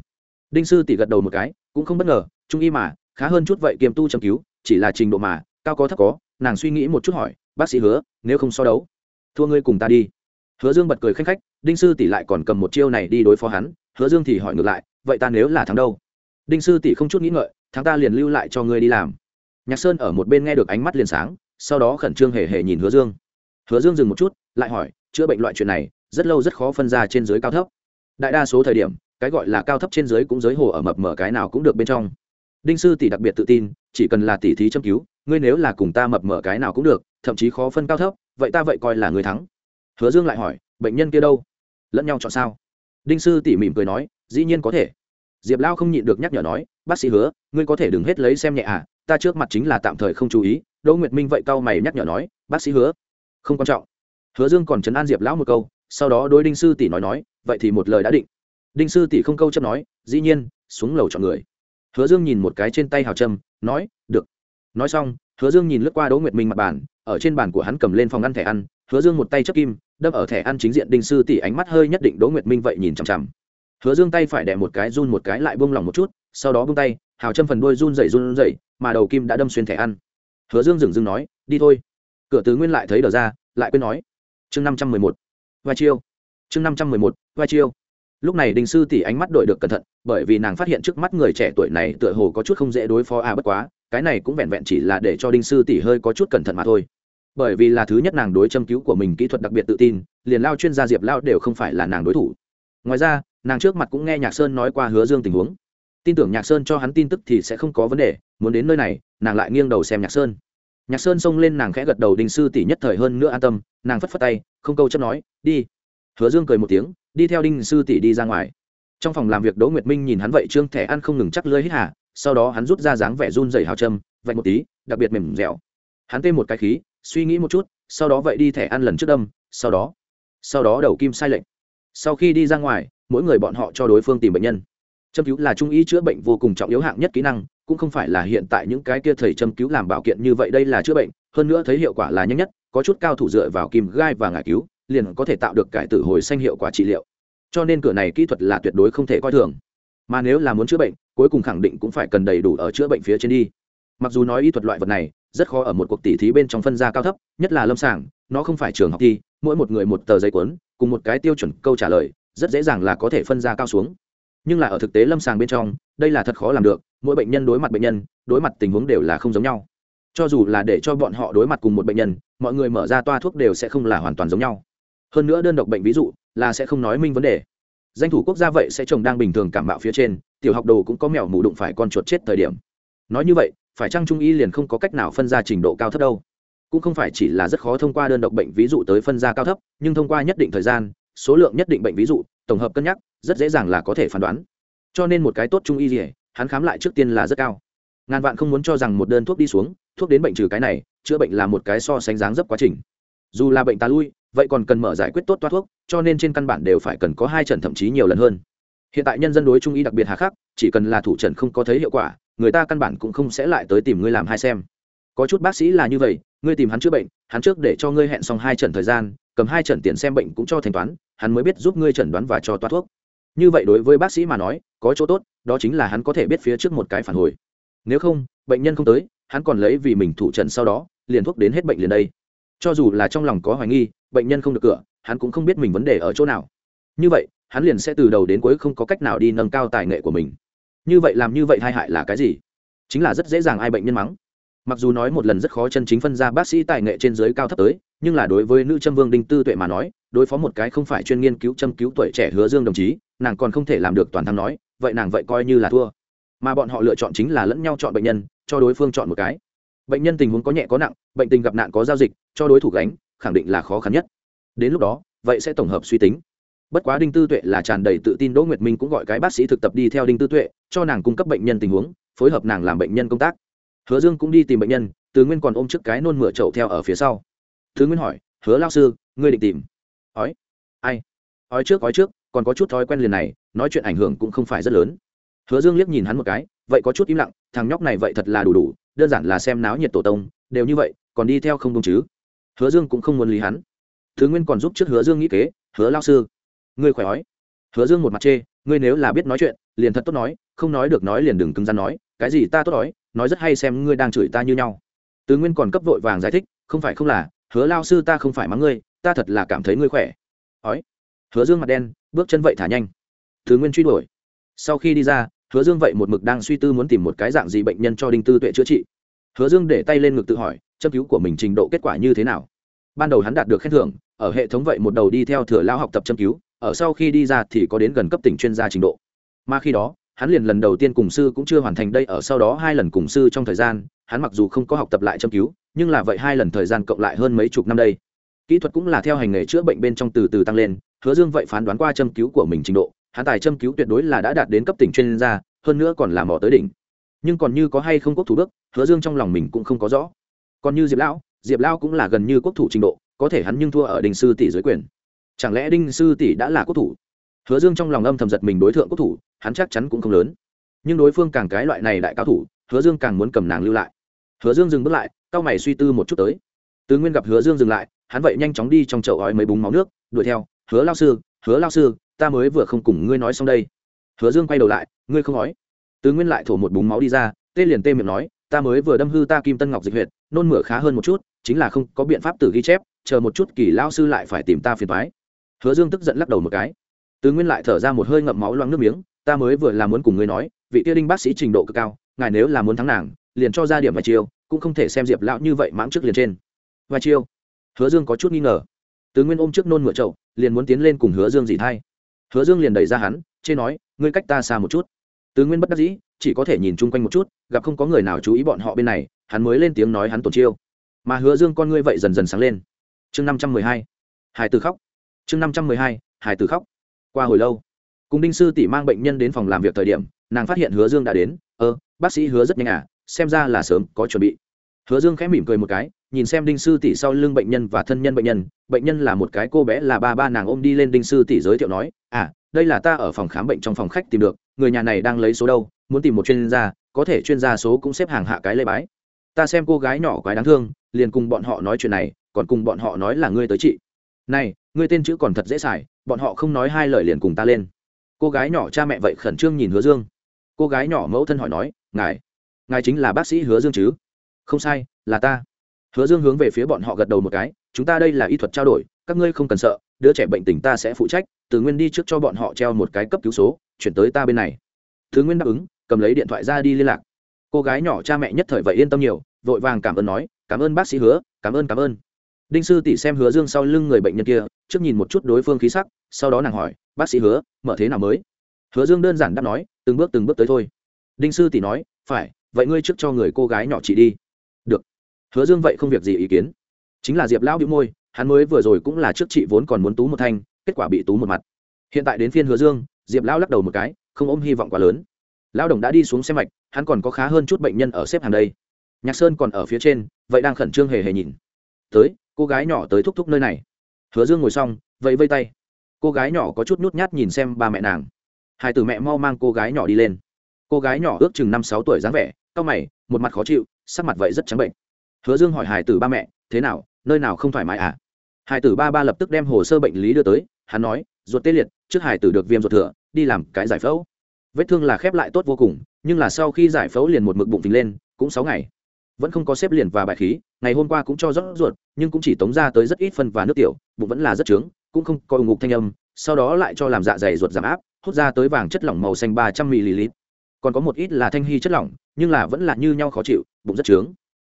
Đinh sư tỷ gật đầu một cái, cũng không bất ngờ, trung y mà, khá hơn chút vậy kiềm tu châm cứu, chỉ là trình độ mà, cao có thấp có, nàng suy nghĩ một chút hỏi, bác sĩ hứa, nếu không so đấu, thua ngươi cùng ta đi. Hứa dương bật cười khanh khách, đinh sư tỷ lại còn cầm một chiêu này đi đối phó hắn, hứa dương thì hỏi ngược lại, vậy ta nếu là thắng đâu? Đinh sư tỷ không chút nghĩ ngợi tháng ta liền lưu lại cho ngươi đi làm. Nhạc sơn ở một bên nghe được ánh mắt liền sáng, sau đó khẩn trương hề hề nhìn hứa dương. Hứa dương dừng một chút, lại hỏi, chữa bệnh loại chuyện này, rất lâu rất khó phân ra trên dưới cao thấp. Đại đa số thời điểm, cái gọi là cao thấp trên dưới cũng giới hồ ở mập mở cái nào cũng được bên trong. Đinh sư tỷ đặc biệt tự tin, chỉ cần là tỷ thí châm cứu, ngươi nếu là cùng ta mập mở cái nào cũng được, thậm chí khó phân cao thấp, vậy ta vậy coi là người thắng. Hứa dương lại hỏi, bệnh nhân kia đâu? Lẫn nhau chọn sao? Đinh sư tỉ mỉm cười nói, dĩ nhiên có thể diệp lao không nhịn được nhắc nhở nói, bác sĩ hứa, ngươi có thể đừng hết lấy xem nhẹ à ta trước mặt chính là tạm thời không chú ý. Đỗ nguyệt minh vậy cau mày nhắc nhở nói, bác sĩ hứa. Không quan trọng. Hứa dương còn chấn an diệp lão một câu, sau đó đôi đinh sư tỷ nói nói, vậy thì một lời đã định. Đinh sư tỷ không câu chấp nói, dĩ nhiên, xuống lầu chọn người. Hứa dương nhìn một cái trên tay hào trâm nói, được. Nói xong, hứa dương nhìn lướt qua đỗ nguyệt minh mặt bàn, ở trên bàn của hắn cầm lên phòng ăn thẻ ăn, hứa dương một tay chấp kim, đâm ở thẻ ăn chính diện đinh sư tỷ ánh mắt hơi nhất định đỗ nguyệt minh vậy nhìn chằm chằm hứa dương tay phải đẻ một cái run một cái lại buông lỏng một chút, sau đó buông tay, hào châm phần đuôi run rẩy run rẩy, mà đầu kim đã đâm xuyên thẻ ăn. Hứa dương dừng dừng nói, đi thôi. Cửa tứ nguyên lại thấy đờ ra, lại quên nói, chương năm trăm mười một vai chiêu. Chương năm trăm mười một vai chiêu. Lúc này đinh sư tỷ ánh mắt đổi được cẩn thận, bởi vì nàng phát hiện trước mắt người trẻ tuổi này tựa hồ có chút không dễ đối phó à bất quá, cái này cũng vẹn vẹn chỉ là để cho đinh sư tỷ hơi có chút cẩn thận mà thôi. Bởi vì là thứ nhất nàng đối châm cứu của mình kỹ thuật đặc biệt tự tin, liền lao chuyên gia diệp lao đều không phải là nàng đối thủ ngoài ra, nàng trước mặt cũng nghe nhạc sơn nói qua hứa dương tình huống. Tin tưởng nhạc sơn cho hắn tin tức thì sẽ không có vấn đề, muốn đến nơi này, nàng lại nghiêng đầu xem nhạc sơn. Nhạc sơn xông lên nàng khẽ gật đầu đình sư tỷ nhất thời hơn nữa an tâm, nàng phất phất tay, không câu chấp nói, đi. Hứa dương cười một tiếng, đi theo đinh sư tỷ đi ra ngoài. Trong phòng làm việc đỗ nguyệt minh nhìn hắn vậy trương thẻ ăn không ngừng chắc lưới hít hà, sau đó hắn rút ra dáng vẻ run dày hào châm vậy một tí, đặc biệt mềm dẻo. Hắn tê một cái khí, suy nghĩ một chút, sau đó vậy đi thẻ ăn lần trước đâm, sau đó sau đó đầu kim sai lệnh sau khi đi ra ngoài, mỗi người bọn họ cho đối phương tìm bệnh nhân. Châm cứu là trung ý chữa bệnh vô cùng trọng yếu hạng nhất kỹ năng, cũng không phải là hiện tại những cái kia thầy châm cứu làm bảo kiện như vậy đây là chữa bệnh, hơn nữa thấy hiệu quả là nhanh nhất, có chút cao thủ dựa vào kim gai và ngải cứu, liền có thể tạo được cải tử hồi xanh hiệu quả trị liệu. Cho nên cửa này kỹ thuật là tuyệt đối không thể coi thường. Mà nếu là muốn chữa bệnh, cuối cùng khẳng định cũng phải cần đầy đủ ở chữa bệnh phía trên đi. Mặc dù nói y thuật loại vật này rất khó ở một cuộc tỉ thí bên trong phân gia cao thấp, nhất là lâm sàng, nó không phải trường học thi mỗi một người một tờ giấy cuốn, cùng một cái tiêu chuẩn câu trả lời, rất dễ dàng là có thể phân ra cao xuống. Nhưng là ở thực tế lâm sàng bên trong, đây là thật khó làm được, mỗi bệnh nhân đối mặt bệnh nhân, đối mặt tình huống đều là không giống nhau. Cho dù là để cho bọn họ đối mặt cùng một bệnh nhân, mọi người mở ra toa thuốc đều sẽ không là hoàn toàn giống nhau. Hơn nữa đơn độc bệnh ví dụ, là sẽ không nói minh vấn đề. Danh thủ quốc gia vậy sẽ trồng đang bình thường cảm mạo phía trên, tiểu học đồ cũng có mèo mù đụng phải con chuột chết thời điểm. Nói như vậy, phải chăng trung y liền không có cách nào phân ra trình độ cao thấp đâu? Cũng không phải chỉ là rất khó thông qua đơn độc bệnh ví dụ tới phân ra cao thấp, nhưng thông qua nhất định thời gian, số lượng nhất định bệnh ví dụ, tổng hợp cân nhắc, rất dễ dàng là có thể phán đoán. Cho nên một cái tốt trung y gì hắn khám lại trước tiên là rất cao. Ngàn vạn không muốn cho rằng một đơn thuốc đi xuống, thuốc đến bệnh trừ cái này, chữa bệnh là một cái so sánh dáng dấp quá trình. Dù là bệnh tà lui, vậy còn cần mở giải quyết tốt toa thuốc, cho nên trên căn bản đều phải cần có hai trận thậm chí nhiều lần hơn. Hiện tại nhân dân đối trung y đặc biệt hà khắc, chỉ cần là thủ trận không có thấy hiệu quả, người ta căn bản cũng không sẽ lại tới tìm ngươi làm hai xem. Có chút bác sĩ là như vậy ngươi tìm hắn chữa bệnh, hắn trước để cho ngươi hẹn xong hai trận thời gian, cầm hai trận tiền xem bệnh cũng cho thanh toán, hắn mới biết giúp ngươi chẩn đoán và cho toa thuốc. Như vậy đối với bác sĩ mà nói, có chỗ tốt, đó chính là hắn có thể biết phía trước một cái phản hồi. Nếu không, bệnh nhân không tới, hắn còn lấy vì mình thủ trận sau đó, liền thuốc đến hết bệnh liền đây. Cho dù là trong lòng có hoài nghi, bệnh nhân không được cửa, hắn cũng không biết mình vấn đề ở chỗ nào. Như vậy, hắn liền sẽ từ đầu đến cuối không có cách nào đi nâng cao tài nghệ của mình. Như vậy làm như vậy hai hại là cái gì? Chính là rất dễ dàng ai bệnh nhân mắng mặc dù nói một lần rất khó chân chính phân ra bác sĩ tài nghệ trên giới cao thấp tới, nhưng là đối với nữ châm vương đinh tư tuệ mà nói, đối phó một cái không phải chuyên nghiên cứu châm cứu tuổi trẻ hứa dương đồng chí, nàng còn không thể làm được toàn thắng nói, vậy nàng vậy coi như là thua. Mà bọn họ lựa chọn chính là lẫn nhau chọn bệnh nhân, cho đối phương chọn một cái. Bệnh nhân tình huống có nhẹ có nặng, bệnh tình gặp nạn có giao dịch, cho đối thủ gánh, khẳng định là khó khăn nhất. Đến lúc đó, vậy sẽ tổng hợp suy tính. Bất quá đinh tư tuệ là tràn đầy tự tin đỗ nguyệt minh cũng gọi cái bác sĩ thực tập đi theo đinh tư tuệ, cho nàng cung cấp bệnh nhân tình huống, phối hợp nàng làm bệnh nhân công tác hứa dương cũng đi tìm bệnh nhân, từ nguyên còn ôm trước cái nôn mửa chậu theo ở phía sau. Thứ nguyên hỏi, hứa lao sư, ngươi định tìm? Ói. Ai? Ói trước ói trước, còn có chút thói quen liền này, nói chuyện ảnh hưởng cũng không phải rất lớn. Hứa dương liếc nhìn hắn một cái, vậy có chút im lặng, thằng nhóc này vậy thật là đủ đủ, đơn giản là xem náo nhiệt tổ tông, đều như vậy, còn đi theo không đúng chứ? Hứa dương cũng không muốn lý hắn. Thứ nguyên còn giúp trước hứa dương nghĩ kế, hứa lao sư, ngươi khỏe ói? Hứa dương một mặt chê, ngươi nếu là biết nói chuyện, liền thật tốt nói, không nói được nói liền đừng cứng rắn nói, cái gì ta tốt nói nói rất hay xem ngươi đang chửi ta như nhau. Tứ nguyên còn cấp vội vàng giải thích, không phải không là, hứa lao sư ta không phải mắng ngươi, ta thật là cảm thấy ngươi khỏe. Ói. Hứa dương mặt đen, bước chân vậy thả nhanh. Tứ nguyên truy đuổi. Sau khi đi ra, hứa dương vậy một mực đang suy tư muốn tìm một cái dạng gì bệnh nhân cho đinh tư tuệ chữa trị. Hứa dương để tay lên ngực tự hỏi, châm cứu của mình trình độ kết quả như thế nào? Ban đầu hắn đạt được khen thưởng, ở hệ thống vậy một đầu đi theo thừa lao học tập châm cứu, ở sau khi đi ra thì có đến gần cấp tỉnh chuyên gia trình độ. Mà khi đó hắn liền lần đầu tiên cùng sư cũng chưa hoàn thành đây ở sau đó hai lần cùng sư trong thời gian hắn mặc dù không có học tập lại châm cứu nhưng là vậy hai lần thời gian cộng lại hơn mấy chục năm đây. Kỹ thuật cũng là theo hành nghề chữa bệnh bên trong từ từ tăng lên hứa dương vậy phán đoán qua châm cứu của mình trình độ hắn tài châm cứu tuyệt đối là đã đạt đến cấp tỉnh chuyên gia hơn nữa còn là mỏ tới đỉnh. Nhưng còn như có hay không quốc thủ đức, hứa dương trong lòng mình cũng không có rõ. Còn như diệp lão diệp lão cũng là gần như quốc thủ trình độ có thể hắn nhưng thua ở đình sư tỷ dưới quyền. Chẳng lẽ đinh sư tỷ đã là quốc thủ? Hứa dương trong lòng âm thầm giật mình đối tượng quốc thủ, hắn chắc chắn cũng không lớn. Nhưng đối phương càng cái loại này đại cao thủ, hứa dương càng muốn cầm nàng lưu lại. Hứa dương dừng bước lại, cao mày suy tư một chút tới. Tứ nguyên gặp hứa dương dừng lại, hắn vậy nhanh chóng đi trong chậu ói mấy búng máu nước, đuổi theo, hứa lao sư, hứa lao sư, ta mới vừa không cùng ngươi nói xong đây. Hứa dương quay đầu lại, ngươi không nói. Tứ nguyên lại thổ một búng máu đi ra, tê liền tê miệng nói, ta mới vừa đâm hư ta kim tân ngọc dịch huyệt, nôn mửa khá hơn một chút, chính là không có biện pháp tử ghi chép, chờ một chút kỳ lao sư lại phải tìm ta phiền thoái hứa dương tức giận lắc đầu một cái tứ nguyên lại thở ra một hơi ngậm máu loang nước miếng, ta mới vừa là muốn cùng ngươi nói, vị tiêu đinh bác sĩ trình độ cực cao, ngài nếu là muốn thắng nàng, liền cho ra điểm vài chiêu, cũng không thể xem diệp lão như vậy mãng trước liền trên. Vài chiêu? Hứa dương có chút nghi ngờ. Tứ nguyên ôm trước nôn mửa trậu liền muốn tiến lên cùng hứa dương dị thay hứa dương liền đẩy ra hắn, chê nói, ngươi cách ta xa một chút. Tứ nguyên bất đắc dĩ, chỉ có thể nhìn chung quanh một chút, gặp không có người nào chú ý bọn họ bên này, hắn mới lên tiếng nói hắn tổn chiêu. Mà hứa dương con ngươi vậy dần dần sáng lên. Chương năm trăm mười hai, hải tử khóc. Chương năm trăm mười hai, hải tử khóc qua hồi lâu. Cùng đinh sư tỷ mang bệnh nhân đến phòng làm việc thời điểm, nàng phát hiện hứa dương đã đến. Ơ, bác sĩ hứa rất nhanh à xem ra là sớm, có chuẩn bị. Hứa dương khẽ mỉm cười một cái, nhìn xem đinh sư tỷ sau lưng bệnh nhân và thân nhân bệnh nhân. Bệnh nhân là một cái cô bé là ba ba, nàng ôm đi lên đinh sư tỷ giới thiệu nói à đây là ta ở phòng khám bệnh trong phòng khách tìm được, người nhà này đang lấy số đâu, muốn tìm một chuyên gia, có thể chuyên gia số cũng xếp hàng hạ cái lê bái. Ta xem cô gái nhỏ quái đáng thương, liền cùng bọn họ nói chuyện này, còn cùng bọn họ nói là ngươi tới chị này, ngươi tên chữ còn thật dễ xài, bọn họ không nói hai lời liền cùng ta lên. Cô gái nhỏ cha mẹ vậy khẩn trương nhìn hứa dương. Cô gái nhỏ mẫu thân hỏi nói, ngài ngài chính là bác sĩ hứa dương chứ? Không sai, là ta. Hứa dương hướng về phía bọn họ gật đầu một cái, chúng ta đây là y thuật trao đổi, các ngươi không cần sợ, đứa trẻ bệnh tình ta sẽ phụ trách, từ nguyên đi trước cho bọn họ treo một cái cấp cứu số, chuyển tới ta bên này. Thứ nguyên đáp ứng, cầm lấy điện thoại ra đi liên lạc. Cô gái nhỏ cha mẹ nhất thời vậy yên tâm nhiều, vội vàng cảm ơn nói, cảm ơn bác sĩ hứa, cảm ơn cảm ơn đinh sư tỷ xem hứa dương sau lưng người bệnh nhân kia, trước nhìn một chút đối phương khí sắc, sau đó nàng hỏi, bác sĩ hứa, mở thế nào mới? Hứa dương đơn giản đáp nói, từng bước từng bước tới thôi. Đinh sư tỷ nói, phải, vậy ngươi trước cho người cô gái nhỏ chị đi. Được. Hứa dương vậy không việc gì ý kiến. Chính là diệp lão bị môi, hắn mới vừa rồi cũng là trước chị vốn còn muốn tú một thanh, kết quả bị tú một mặt. Hiện tại đến phiên hứa dương, diệp lão lắc đầu một cái, không ôm hy vọng quá lớn. Lão đồng đã đi xuống xe mạch, hắn còn có khá hơn chút bệnh nhân ở xếp hàng đây. Nhạc sơn còn ở phía trên, vậy đang khẩn trương hề hề nhìn. Tới cô gái nhỏ tới thúc thúc nơi này. Hứa dương ngồi xong, vẫy vây tay. Cô gái nhỏ có chút nhút nhát nhìn xem ba mẹ nàng. Hai từ mẹ mau mang cô gái nhỏ đi lên. Cô gái nhỏ ước chừng năm sáu tuổi dáng vẻ cau mày, một mặt khó chịu, sắc mặt vậy rất trắng bệnh. Hứa dương hỏi hải tử ba mẹ, thế nào, nơi nào không thoải mái à? Hải tử ba ba lập tức đem hồ sơ bệnh lý đưa tới, hắn nói, ruột tê liệt, trước hải tử được viêm ruột thừa, đi làm cái giải phẫu. Vết thương là khép lại tốt vô cùng, nhưng là sau khi giải phẫu liền một mực bụng phình lên, cũng sáu ngày vẫn không có xếp liền và bài khí, ngày hôm qua cũng cho rót ruột, nhưng cũng chỉ tống ra tới rất ít phân và nước tiểu, bụng vẫn là rất trướng, cũng không coi ngục thanh âm, sau đó lại cho làm dạ dày ruột giảm áp, hút ra tới vàng chất lỏng màu xanh ba trăm ml. Còn có một ít là thanh hy chất lỏng, nhưng là vẫn là như nhau khó chịu, bụng rất trướng.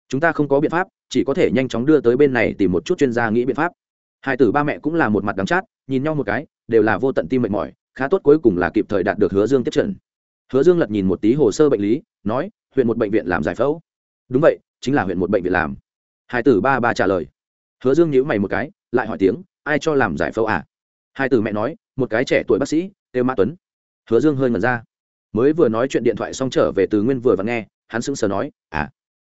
Chúng ta không có biện pháp, chỉ có thể nhanh chóng đưa tới bên này tìm một chút chuyên gia nghĩ biện pháp. Hai tử ba mẹ cũng là một mặt đắng chát, nhìn nhau một cái, đều là vô tận tim mệt mỏi, khá tốt cuối cùng là kịp thời đạt được hứa dương tiếp trận. Hứa dương lật nhìn một tí hồ sơ bệnh lý, nói, huyện một bệnh viện làm giải phẫu đúng vậy, chính là huyện một bệnh viện làm. Hai tử ba ba trả lời. Hứa dương nhữ mày một cái, lại hỏi tiếng, ai cho làm giải phẫu à? Hai tử mẹ nói, một cái trẻ tuổi bác sĩ, têu mã tuấn. Hứa dương hơi ngẩn ra. Mới vừa nói chuyện điện thoại xong trở về từ nguyên vừa và nghe, hắn sững sờ nói à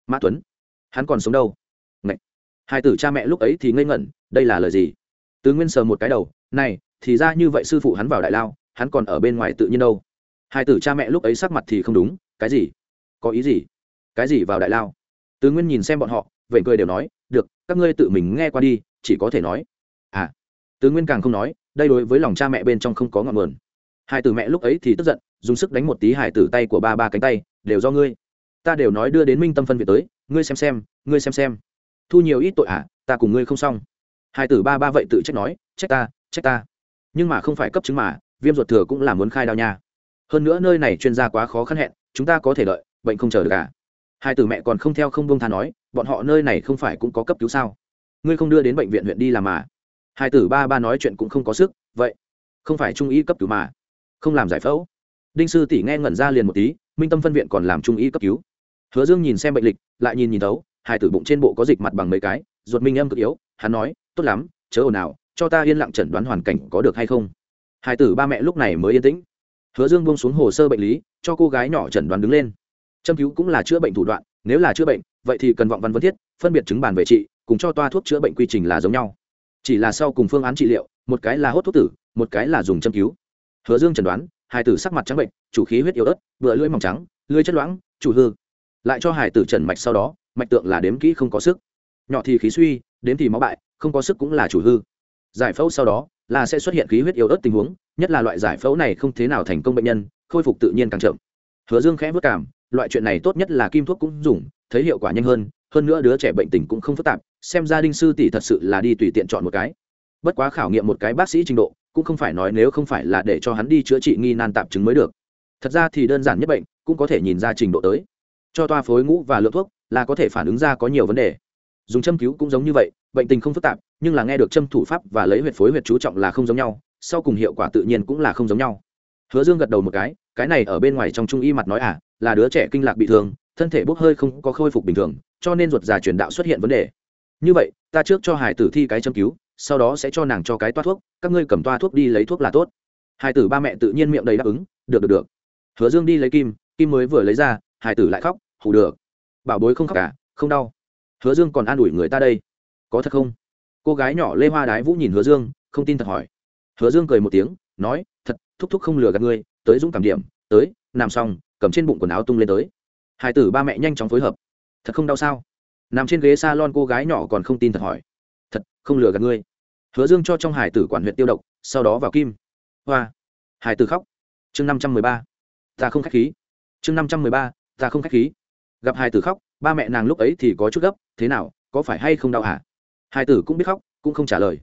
mã tuấn, hắn còn sống đâu? Ngậy. hai tử cha mẹ lúc ấy thì ngây ngẩn, đây là lời gì? Từ nguyên sờ một cái đầu, này, thì ra như vậy sư phụ hắn vào đại lao, hắn còn ở bên ngoài tự nhiên đâu? Hai tử cha mẹ lúc ấy sắc mặt thì không đúng, cái gì? Có ý gì? Cái gì vào đại lao? Tứ nguyên nhìn xem bọn họ vậy cười đều nói được các ngươi tự mình nghe qua đi chỉ có thể nói. À tứ nguyên càng không nói đây đối với lòng cha mẹ bên trong không có ngọn nguồn. Hai tử mẹ lúc ấy thì tức giận dùng sức đánh một tí hải tử tay của ba ba cánh tay đều do ngươi. Ta đều nói đưa đến minh tâm phân viện tới ngươi xem xem ngươi xem xem. Thu nhiều ít tội ạ à, ta cùng ngươi không xong. Hải tử ba ba vậy tự trách nói trách ta trách ta. Nhưng mà không phải cấp chứng mà viêm ruột thừa cũng là muốn khai đau nha. Hơn nữa nơi này chuyên gia quá khó khăn hẹn chúng ta có thể đợi bệnh không chờ được cả à hai tử mẹ còn không theo không bông tha nói, bọn họ nơi này không phải cũng có cấp cứu sao? Ngươi không đưa đến bệnh viện huyện đi làm mà. Hai tử ba ba nói chuyện cũng không có sức, vậy không phải trung y cấp cứu mà. Không làm giải phẫu. Đinh sư tỷ nghe ngẩn ra liền một tí, minh tâm phân viện còn làm trung y cấp cứu. Hứa dương nhìn xem bệnh lịch, lại nhìn nhìn thấu, hai tử bụng trên bộ có dịch mặt bằng mấy cái, ruột minh âm cực yếu, hắn nói, tốt lắm, chớ ồn nào cho ta yên lặng chẩn đoán hoàn cảnh có được hay không? Hai tử ba mẹ lúc này mới yên tĩnh. Hứa dương buông xuống hồ sơ bệnh lý, cho cô gái nhỏ chẩn đoán đứng lên châm cứu cũng là chữa bệnh thủ đoạn, nếu là chữa bệnh, vậy thì cần vọng văn vân thiết, phân biệt chứng bàn về trị, cùng cho toa thuốc chữa bệnh quy trình là giống nhau. Chỉ là sau cùng phương án trị liệu, một cái là hốt thuốc tử, một cái là dùng châm cứu. Hứa dương chẩn đoán Hải tử sắc mặt trắng bệnh, chủ khí huyết yếu ớt vừa lưỡi mỏng trắng, lưỡi chất loãng, chủ hư. Lại cho hải tử trần mạch sau đó, mạch tượng là đếm kỹ không có sức. Nhỏ thì khí suy, đếm thì máu bại, không có sức cũng là chủ hư. Giải phẫu sau đó, là sẽ xuất hiện khí huyết yếu ớt tình huống, nhất là loại giải phẫu này không thế nào thành công bệnh nhân, khôi phục tự nhiên càng chậm. Hứa dương khẽ vất cảm loại chuyện này tốt nhất là kim thuốc cũng dùng, thấy hiệu quả nhanh hơn hơn nữa đứa trẻ bệnh tình cũng không phức tạp, xem ra đinh sư tỷ thật sự là đi tùy tiện chọn một cái. Bất quá khảo nghiệm một cái bác sĩ trình độ, cũng không phải nói nếu không phải là để cho hắn đi chữa trị nghi nan tạp chứng mới được. Thật ra thì đơn giản nhất bệnh, cũng có thể nhìn ra trình độ tới. Cho toa phối ngũ và lượng thuốc, là có thể phản ứng ra có nhiều vấn đề. Dùng châm cứu cũng giống như vậy, bệnh tình không phức tạp, nhưng là nghe được châm thủ pháp và lấy huyệt phối huyệt chú trọng là không giống nhau, sau cùng hiệu quả tự nhiên cũng là không giống nhau. Hứa dương gật đầu một cái cái này ở bên ngoài trong trung y mặt nói à là đứa trẻ kinh lạc bị thương, thân thể bốc hơi không có khôi phục bình thường, cho nên ruột già truyền đạo xuất hiện vấn đề. Như vậy, ta trước cho hải tử thi cái châm cứu, sau đó sẽ cho nàng cho cái toa thuốc, các ngươi cầm toa thuốc đi lấy thuốc là tốt. Hải tử ba mẹ tự nhiên miệng đầy đáp ứng, được được được. Hứa dương đi lấy kim kim mới vừa lấy ra, hải tử lại khóc hủ được. Bảo bối không khóc cả, không đau. Hứa dương còn an ủi người ta đây. Có thật không? Cô gái nhỏ lê hoa đái vũ nhìn hứa dương, không tin thật hỏi. Hứa dương cười một tiếng, nói, thật, thúc thúc không lừa gạt ngươi, tới dũng cảm điểm, tới nằm xong cầm trên bụng quần áo tung lên tới. Hai tử ba mẹ nhanh chóng phối hợp. Thật không đau sao? Nằm trên ghế s a lon cô gái nhỏ còn không tin thật hỏi. Thật, không lừa gạt ngươi. Hứa dương cho trong hải tử quản huyện tiêu độc, sau đó vào kim. Hoa. Hải tử khóc. Chương năm trăm mười ba. Ta không k h á c h khí. Chương năm trăm mười ba, ta không k h á c h khí. Gặp hải tử khóc, ba mẹ nàng lúc ấy thì có chút gấp, thế nào, có phải hay không đau hả? Hải tử cũng biết khóc, cũng không trả lời.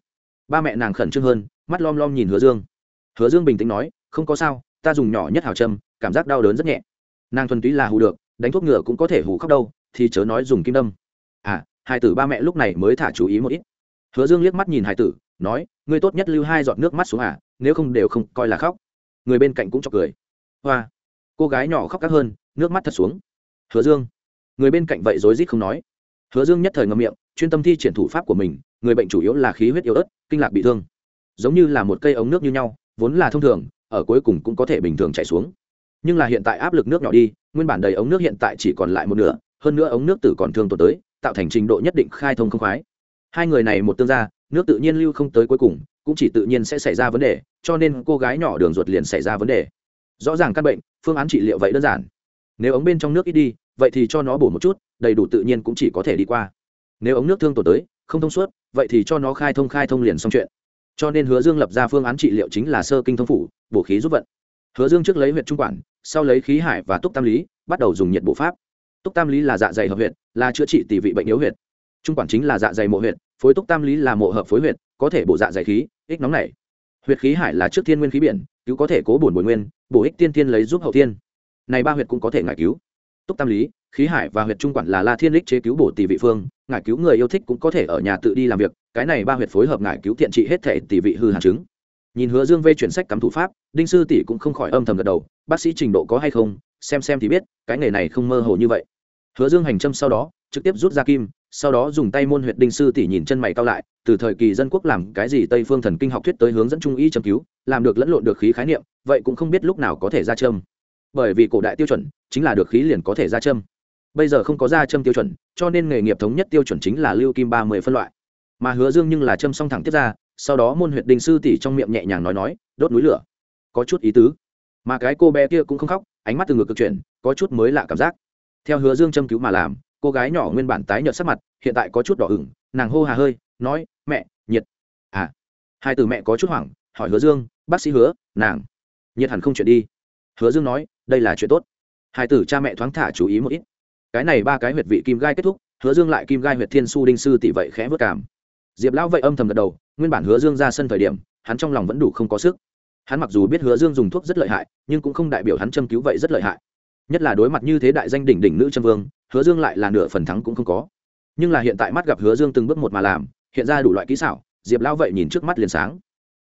Ba mẹ nàng khẩn trương hơn, mắt lom lom nhìn hứa dương. Hứa dương bình tĩnh nói, không có sao, ta dùng nhỏ nhất hào châm cảm giác đau đớn rất nhẹ. Nàng thuần túy là hù được, đánh thuốc ngựa cũng có thể hù khóc đâu, thì chớ nói dùng kim đâm. À hai tử ba mẹ lúc này mới thả chú ý một ít. Hứa dương liếc mắt nhìn hai tử, nói, ngươi tốt nhất lưu hai giọt nước mắt xuống à nếu không đều không coi là khóc. Người bên cạnh cũng chọc cười. Hoa, cô gái nhỏ khóc các hơn, nước mắt thật xuống. Hứa dương, người bên cạnh vậy rối rít không nói. Hứa dương nhất thời ngậm miệng, chuyên tâm thi triển thủ pháp của mình, người bệnh chủ yếu là khí huyết yếu ớt, kinh lạc bị thương. Giống như là một cây ống nước như nhau, vốn là thông thường, ở cuối cùng cũng có thể bình thường chảy xuống nhưng là hiện tại áp lực nước nhỏ đi, nguyên bản đầy ống nước hiện tại chỉ còn lại một nửa, hơn nữa ống nước tử còn thương tổn tới, tạo thành trình độ nhất định khai thông không khoái. Hai người này một tương gia, nước tự nhiên lưu không tới cuối cùng, cũng chỉ tự nhiên sẽ xảy ra vấn đề, cho nên cô gái nhỏ đường ruột liền xảy ra vấn đề. Rõ ràng căn bệnh, phương án trị liệu vậy đơn giản. Nếu ống bên trong nước ít đi, vậy thì cho nó bổ một chút, đầy đủ tự nhiên cũng chỉ có thể đi qua. Nếu ống nước thương tổn tới, không thông suốt, vậy thì cho nó khai thông khai thông liền xong chuyện. Cho nên hứa dương lập ra phương án trị liệu chính là sơ kinh thông phủ, bổ khí giúp vận. Hứa dương trước lấy huyện trung quản sau lấy khí hải và túc tam lý, bắt đầu dùng nhiệt bộ pháp. Túc tam lý là dạ dày hợp huyện là chữa trị tỷ vị bệnh yếu huyện trung quản chính là dạ dày mộ huyện phối túc tam lý là mộ hợp phối huyện có thể bổ dạ dày khí, ích nóng này huyệt khí hải là trước thiên nguyên khí biển, cứu có thể cố bổn bồi nguyên, bổ ích tiên tiên lấy giúp hậu thiên. Này ba huyệt cũng có thể ngải cứu. Túc tam lý, khí hải và huyệt trung quản là la thiên lích chế cứu bổ tỷ vị phương, ngải cứu người yêu thích cũng có thể ở nhà tự đi làm việc, cái này ba huyệt phối hợp ngải cứu thiện trị hết thể tỷ vị hư hàn chứng nhìn hứa dương vê chuyển sách cắm thủ pháp, đinh sư tỷ cũng không khỏi âm thầm gật đầu, bác sĩ trình độ có hay không? Xem xem thì biết, cái nghề này không mơ hồ như vậy. Hứa dương hành châm sau đó, trực tiếp rút ra kim, sau đó dùng tay môn huyệt đinh sư tỷ nhìn chân mày cao lại, từ thời kỳ dân quốc làm cái gì tây phương thần kinh học thuyết tới hướng dẫn trung y châm cứu, làm được lẫn lộn được khí khái niệm, vậy cũng không biết lúc nào có thể ra châm. Bởi vì cổ đại tiêu chuẩn, chính là được khí liền có thể ra châm. Bây giờ không có ra châm tiêu chuẩn, cho nên nghề nghiệp thống nhất tiêu chuẩn chính là lưu kim ba mươi phân loại. Mà hứa dương nhưng là châm song thẳng tiếp ra sau đó môn huyệt đinh sư tỷ trong miệng nhẹ nhàng nói nói, đốt núi lửa. Có chút ý tứ. Mà cái cô bé kia cũng không khóc, ánh mắt từ ngược cực chuyển, có chút mới lạ cảm giác. Theo hứa dương châm cứu mà làm, cô gái nhỏ nguyên bản tái nhợt sắc mặt, hiện tại có chút đỏ ửng, nàng hô hà hơi, nói, mẹ, nhiệt. À. Hai từ mẹ có chút hoảng, hỏi hứa dương, bác sĩ hứa, nàng? Nhiệt hẳn không chuyện đi. Hứa dương nói, đây là chuyện tốt. Hai tử cha mẹ thoáng thả chú ý một ít. Cái này ba cái huyệt vị kim gai kết thúc, hứa dương lại kim gai huyệt thiên su đinh sư tỷ vậy khẽ vất cảm. Diệp lão vậy âm thầm gật đầu nguyên bản hứa dương ra sân thời điểm, hắn trong lòng vẫn đủ không có sức. Hắn mặc dù biết hứa dương dùng thuốc rất lợi hại, nhưng cũng không đại biểu hắn châm cứu vậy rất lợi hại. Nhất là đối mặt như thế đại danh đỉnh đỉnh nữ châm vương, hứa dương lại là nửa phần thắng cũng không có. Nhưng là hiện tại mắt gặp hứa dương từng bước một mà làm, hiện ra đủ loại kỹ xảo, diệp lão vậy nhìn trước mắt liền sáng.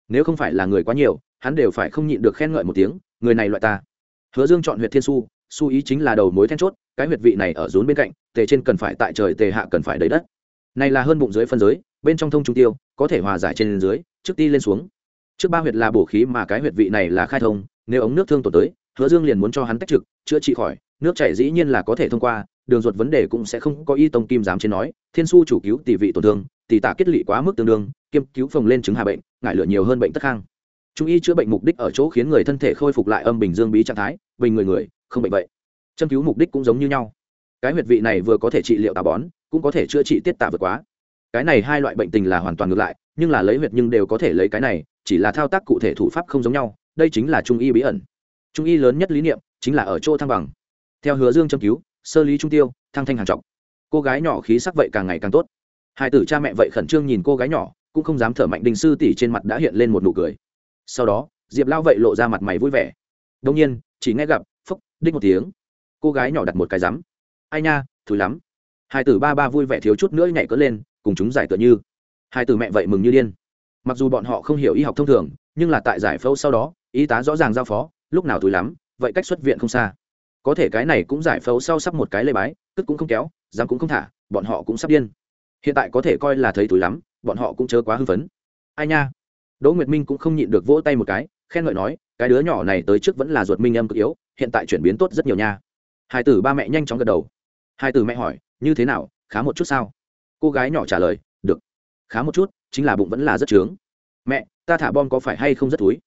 Nếu không phải là người quá nhiều, hắn đều phải không nhịn được khen ngợi một tiếng, người này loại ta. Hứa dương chọn huyện thiên su su ý chính là đầu mối then chốt, cái huyệt vị này ở rốn bên cạnh, tề trên cần phải tại trời tề hạ cần phải đầy đất. Này là hơn bụng dưới phân giới, bên trong thông trung tiêu có thể hòa giải trên dưới, trước ti lên xuống. Trước ba huyệt là bổ khí mà cái huyệt vị này là khai thông, nếu ống nước thương tổn tới, hứa dương liền muốn cho hắn tách trực, chữa trị khỏi, nước chảy dĩ nhiên là có thể thông qua, đường ruột vấn đề cũng sẽ không có y tông kim dám trên nói, thiên su chủ cứu tỷ vị tổn thương, tỷ tạ kết lị quá mức tương đương, kiêm cứu phồng lên chứng hà bệnh, ngại lựa nhiều hơn bệnh tất khang. Trung y chữa bệnh mục đích ở chỗ khiến người thân thể khôi phục lại âm bình dương bí trạng thái, bình người người, không bệnh vậy. Châm cứu mục đích cũng giống như nhau. Cái huyệt vị này vừa có thể trị liệu tà bón, cũng có thể chữa trị tiết tạ vượt quá cái này hai loại bệnh tình là hoàn toàn ngược lại, nhưng là lấy huyệt nhưng đều có thể lấy cái này, chỉ là thao tác cụ thể thủ pháp không giống nhau, đây chính là trung y bí ẩn. Trung y lớn nhất lý niệm chính là ở chỗ thăng bằng. Theo hứa dương châm cứu, sơ lý trung tiêu, thăng thanh hàng trọng. Cô gái nhỏ khí sắc vậy càng ngày càng tốt. Hai tử cha mẹ vậy khẩn trương nhìn cô gái nhỏ, cũng không dám thở mạnh, đình sư tỷ trên mặt đã hiện lên một nụ cười. Sau đó, diệp lao vậy lộ ra mặt mày vui vẻ. Đông nhiên, chỉ nghe gặp, phúc, đích một tiếng. Cô gái nhỏ đặt một cái rắm ai nha thử lắm. Hai tử ba ba vui vẻ thiếu chút nữa nhảy cỡ lên cùng chúng giải tựa như. Hai tử mẹ vậy mừng như điên. Mặc dù bọn họ không hiểu y học thông thường, nhưng là tại giải phẫu sau đó, y tá rõ ràng giao phó, lúc nào thúi lắm, vậy cách xuất viện không xa. Có thể cái này cũng giải phẫu sau sắp một cái lê bái, cất cũng không kéo, dám cũng không thả, bọn họ cũng sắp điên. Hiện tại có thể coi là thấy túi lắm, bọn họ cũng chớ quá hưng phấn. Ai nha. Đỗ nguyệt minh cũng không nhịn được vỗ tay một cái, khen ngợi nói, cái đứa nhỏ này tới trước vẫn là ruột minh âm cực yếu, hiện tại chuyển biến tốt rất nhiều nha. Hai tử ba mẹ nhanh chóng gật đầu. Hai tử mẹ hỏi, như thế nào, khá một chút sao? Cô gái nhỏ trả lời được. Khá một chút chính là bụng vẫn là rất trướng. Mẹ ta thả bom có phải hay không rất thúi?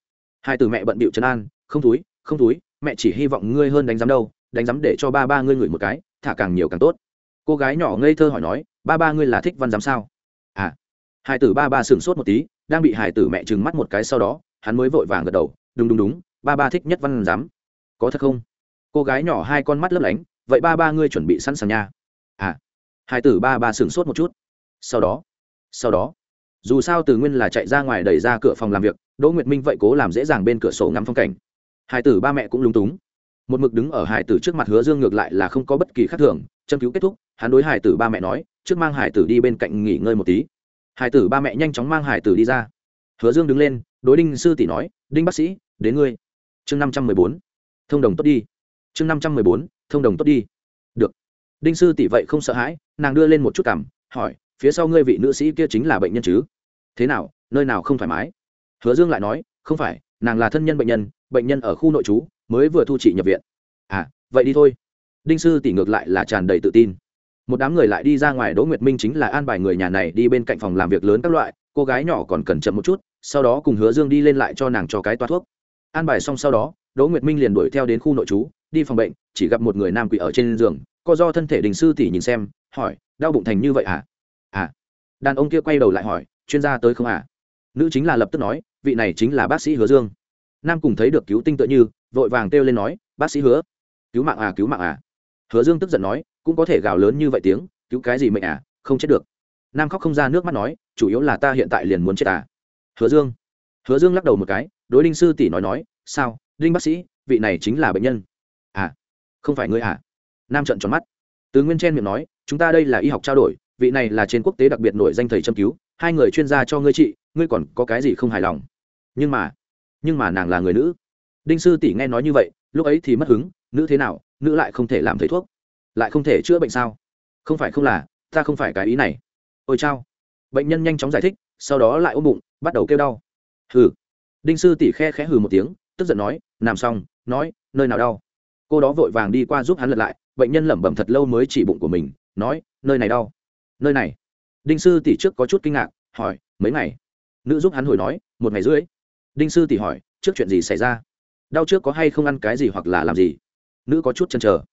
hai từ mẹ bận bịu trấn an không thúi, không thúi, mẹ chỉ hy vọng ngươi hơn đánh giám đâu đánh giám để cho ba ba ngươi ngửi một cái thả càng nhiều càng tốt. Cô gái nhỏ ngây thơ hỏi nói ba ba ngươi là thích văn giám sao? À. Hai tử ba ba sửng sốt một tí đang bị hải tử mẹ trừng mắt một cái sau đó hắn mới vội vàng gật đầu đúng đúng đúng ba ba thích nhất văn giám. Có thật không? Cô gái nhỏ hai con mắt lấp lánh vậy ba ba ngươi chuẩn bị sẵn sàng nha. À hai tử ba ba sửng sốt một chút. Sau đó sau đó, dù sao từ nguyên là chạy ra ngoài đẩy ra cửa phòng làm việc, đỗ nguyệt minh vậy cố làm dễ dàng bên cửa sổ ngắm phong cảnh. Hai tử ba mẹ cũng lúng túng. Một mực đứng ở hải tử trước mặt hứa dương ngược lại là không có bất kỳ khác thường, châm cứu kết thúc, hắn đối hải tử ba mẹ nói, trước mang hải tử đi bên cạnh nghỉ ngơi một tí. Hải tử ba mẹ nhanh chóng mang hải tử đi ra. Hứa dương đứng lên, đối đinh sư tỷ nói, đinh bác sĩ, đến ngươi. Chương năm trăm mười bốn, thông đồng tốt đi. Chương năm trăm mười bốn, thông đồng tốt đi đinh sư tỷ vậy không sợ hãi, nàng đưa lên một chút cảm hỏi, phía sau ngươi vị nữ sĩ kia chính là bệnh nhân chứ? Thế nào, nơi nào không thoải mái? Hứa dương lại nói, không phải, nàng là thân nhân bệnh nhân bệnh nhân ở khu nội trú, mới vừa thu trị nhập viện. À vậy đi thôi. Đinh sư tỷ ngược lại là tràn đầy tự tin. Một đám người lại đi ra ngoài, đỗ nguyệt minh chính là an bài người nhà này đi bên cạnh phòng làm việc lớn các loại, cô gái nhỏ còn cần chậm một chút, sau đó cùng hứa dương đi lên lại cho nàng cho cái toa thuốc. An bài xong sau đó, đỗ nguyệt minh liền đuổi theo đến khu nội trú, đi phòng bệnh, chỉ gặp một người nam quỷ ở trên giường co do thân thể đình sư tỷ nhìn xem, hỏi, đau bụng thành như vậy à? À. Đàn ông kia quay đầu lại hỏi, chuyên gia tới không à? Nữ chính là lập tức nói, vị này chính là bác sĩ hứa dương. Nam cùng thấy được cứu tinh tựa như, vội vàng kêu lên nói, bác sĩ hứa, cứu mạng à cứu mạng à? Hứa dương tức giận nói, cũng có thể gào lớn như vậy tiếng, cứu cái gì mệnh à không chết được. Nam khóc không ra nước mắt nói, chủ yếu là ta hiện tại liền muốn chết à. Hứa dương hứa dương lắc đầu một cái, đối đinh sư tỷ nói nói, sao, đinh bác sĩ, vị này chính là bệnh nhân. À không phải ngươi à? Nam trận tròn mắt. Từ nguyên chen miệng nói, chúng ta đây là y học trao đổi, vị này là trên quốc tế đặc biệt nổi danh thầy châm cứu, hai người chuyên gia cho ngươi trị, ngươi còn có cái gì không hài lòng? Nhưng mà nhưng mà nàng là người nữ. Đinh sư tỷ nghe nói như vậy, lúc ấy thì mất hứng, nữ thế nào, nữ lại không thể làm thầy thuốc, lại không thể chữa bệnh sao? Không phải không là, ta không phải cái ý này. Ôi chao. Bệnh nhân nhanh chóng giải thích, sau đó lại ôm bụng, bắt đầu kêu đau. Hừ. Đinh sư tỷ khe khẽ hừ một tiếng, tức giận nói nằm xong, nói, nơi nào đau? Cô đó vội vàng đi qua giúp hắn lật lại bệnh nhân lẩm bẩm thật lâu mới chỉ bụng của mình, nói, nơi này đau. Nơi này? Đinh sư tỷ trước có chút kinh ngạc, hỏi, mấy ngày? Nữ giúp hắn hồi nói, một ngày rưỡi. Đinh sư tỷ hỏi, trước chuyện gì xảy ra? Đau trước có hay không ăn cái gì hoặc là làm gì? Nữ có chút chăn trở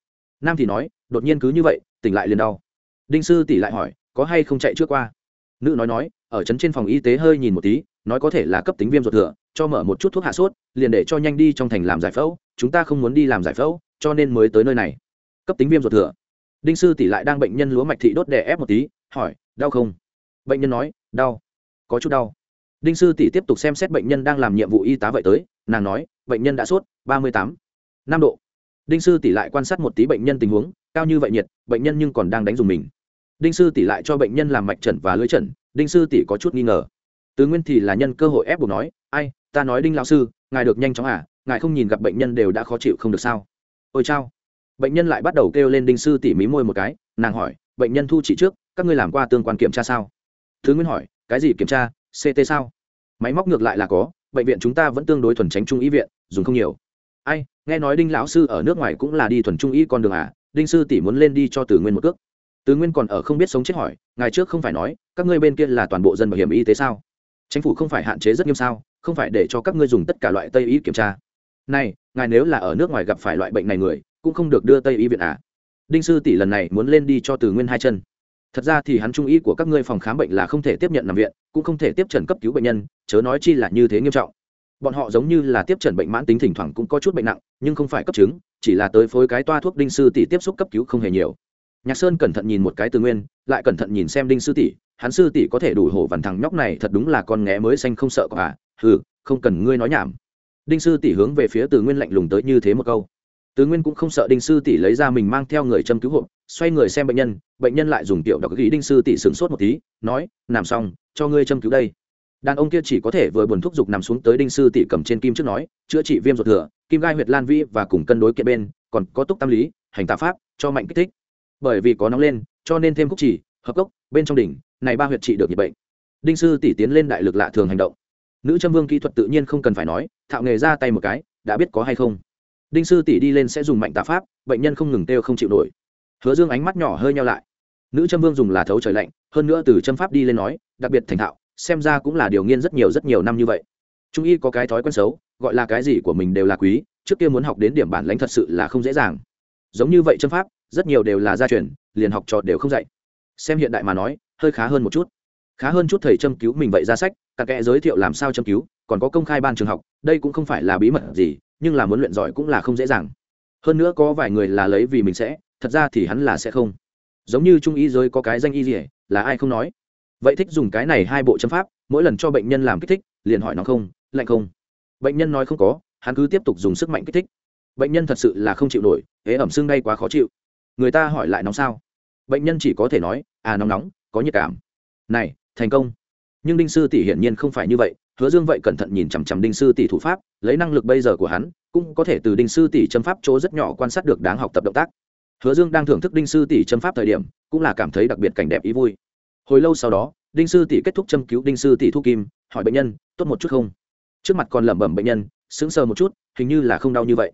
nam thì nói, đột nhiên cứ như vậy, tỉnh lại liền đau. Đinh sư tỷ lại hỏi, có hay không chạy trước qua? Nữ nói nói, ở trấn trên phòng y tế hơi nhìn một tí, nói có thể là cấp tính viêm ruột thừa, cho mở một chút thuốc hạ sốt, liền để cho nhanh đi trong thành làm giải phẫu, chúng ta không muốn đi làm giải phẫu, cho nên mới tới nơi này cấp tính viêm ruột thừa. Đinh sư tỷ lại đang bệnh nhân lúa mạch thị đốt đè ép một tí, hỏi, đau không? Bệnh nhân nói, đau, có chút đau. Đinh sư tỷ tiếp tục xem xét bệnh nhân đang làm nhiệm vụ y tá vậy tới, nàng nói, bệnh nhân đã sốt, ba mươi tám, năm độ. Đinh sư tỷ lại quan sát một tí bệnh nhân tình huống, cao như vậy nhiệt, bệnh nhân nhưng còn đang đánh dùng mình. Đinh sư tỷ lại cho bệnh nhân làm mạch trần và lưới trần, đinh sư tỷ có chút nghi ngờ. Tứ nguyên thì là nhân cơ hội ép buộc nói, ai, ta nói đinh lão sư, ngài được nhanh chóng à ngài không nhìn gặp bệnh nhân đều đã khó chịu không được sao? Ôi chao bệnh nhân lại bắt đầu kêu lên đinh sư tỉ mí môi một cái, nàng hỏi, bệnh nhân thu chỉ trước, các ngươi làm qua tương quan kiểm tra sao? Thứ nguyên hỏi, cái gì kiểm tra ct sao? Máy móc ngược lại là có, bệnh viện chúng ta vẫn tương đối thuần tránh trung ý viện, dùng không nhiều. Ai, nghe nói đinh lão sư ở nước ngoài cũng là đi thuần trung ý con đường à? Đinh sư tỷ muốn lên đi cho tử nguyên một cước. Tử nguyên còn ở không biết sống chết hỏi ngày trước không phải nói, các ngươi bên kia là toàn bộ dân bảo hiểm y tế sao? Chính phủ không phải hạn chế rất nghiêm sao? Không phải để cho các ngươi dùng tất cả loại tây y kiểm tra. Này, ngài nếu là ở nước ngoài gặp phải loại bệnh này người cũng không được đưa tây y viện à? Đinh sư tỷ lần này muốn lên đi cho từ nguyên hai chân. Thật ra thì hắn trung y của các ngươi phòng khám bệnh là không thể tiếp nhận nằm viện, cũng không thể tiếp trần cấp cứu bệnh nhân, chớ nói chi là như thế nghiêm trọng. Bọn họ giống như là tiếp trần bệnh mãn tính thỉnh thoảng cũng có chút bệnh nặng, nhưng không phải cấp chứng, chỉ là tới phối cái toa thuốc đinh sư tỷ tiếp xúc cấp cứu không hề nhiều. Nhạc sơn cẩn thận nhìn một cái từ nguyên, lại cẩn thận nhìn xem đinh sư tỷ, hắn sư tỷ có thể đủ hổ vằn thằng nhóc này thật đúng là con nghé mới xanh không sợ cả à? hừ, không cần ngươi nói nhảm. Đinh sư tỷ hướng về phía từ nguyên lạnh lùng tới như thế một câu. Tứ nguyên cũng không sợ đinh sư tỷ lấy ra mình mang theo người châm cứu hộ, xoay người xem bệnh nhân bệnh nhân lại dùng tiểu đọc ghi đinh sư tỷ sửng sốt một tí, nói, nằm xong, cho ngươi châm cứu đây. Đàn ông kia chỉ có thể vừa buồn thúc giục nằm xuống tới đinh sư tỷ cầm trên kim trước nói, chữa trị viêm ruột thừa, kim gai huyệt lan vi và cùng cân đối kiện bên, còn có túc tâm lý, hành tạ pháp, cho mạnh kích thích. Bởi vì có nóng lên, cho nên thêm khúc chỉ, hợp gốc, bên trong đỉnh, này ba huyệt trị được nhiệt bệnh. Đinh sư tỷ tiến lên đại lực lạ thường hành động. Nữ châm vương kỹ thuật tự nhiên không cần phải nói, thạo nghề ra tay một cái, đã biết có hay không đinh sư tỷ đi lên sẽ dùng mạnh tạ pháp, bệnh nhân không ngừng têu không chịu nổi. Hứa dương ánh mắt nhỏ hơi nhau lại. Nữ châm vương dùng là thấu trời lạnh, hơn nữa từ châm pháp đi lên nói, đặc biệt thành thạo, xem ra cũng là điều nghiên rất nhiều rất nhiều năm như vậy. Trung y có cái thói quen xấu, gọi là cái gì của mình đều là quý, trước kia muốn học đến điểm bản lãnh thật sự là không dễ dàng. Giống như vậy châm pháp, rất nhiều đều là gia truyền, liền học trò đều không dạy. Xem hiện đại mà nói, hơi khá hơn một chút khá hơn chút thầy châm cứu mình vậy ra sách cặn kẽ giới thiệu làm sao châm cứu, còn có công khai ban trường học, đây cũng không phải là bí mật gì, nhưng là muốn luyện giỏi cũng là không dễ dàng. Hơn nữa có vài người là lấy vì mình sẽ, thật ra thì hắn là sẽ không. Giống như trung y giới có cái danh y gì là ai không nói. Vậy thích dùng cái này hai bộ châm pháp, mỗi lần cho bệnh nhân làm kích thích, liền hỏi nó không, lạnh không. Bệnh nhân nói không có, hắn cứ tiếp tục dùng sức mạnh kích thích. Bệnh nhân thật sự là không chịu nổi ế ẩm xương đây quá khó chịu. Người ta hỏi lại nóng sao? Bệnh nhân chỉ có thể nói à nóng nóng, có nhiệt cảm. Này thành công. Nhưng đinh sư tỷ hiển nhiên không phải như vậy, hứa dương vậy cẩn thận nhìn chằm chằm đinh sư tỷ thủ pháp, lấy năng lực bây giờ của hắn, cũng có thể từ đinh sư tỷ châm pháp chỗ rất nhỏ quan sát được đáng học tập động tác. Hứa dương đang thưởng thức đinh sư tỷ châm pháp thời điểm, cũng là cảm thấy đặc biệt cảnh đẹp ý vui. Hồi lâu sau đó, đinh sư tỷ kết thúc châm cứu đinh sư tỷ thu kim, hỏi bệnh nhân, tốt một chút không? Trước mặt còn lẩm bẩm bệnh nhân, sững sờ một chút, hình như là không đau như vậy.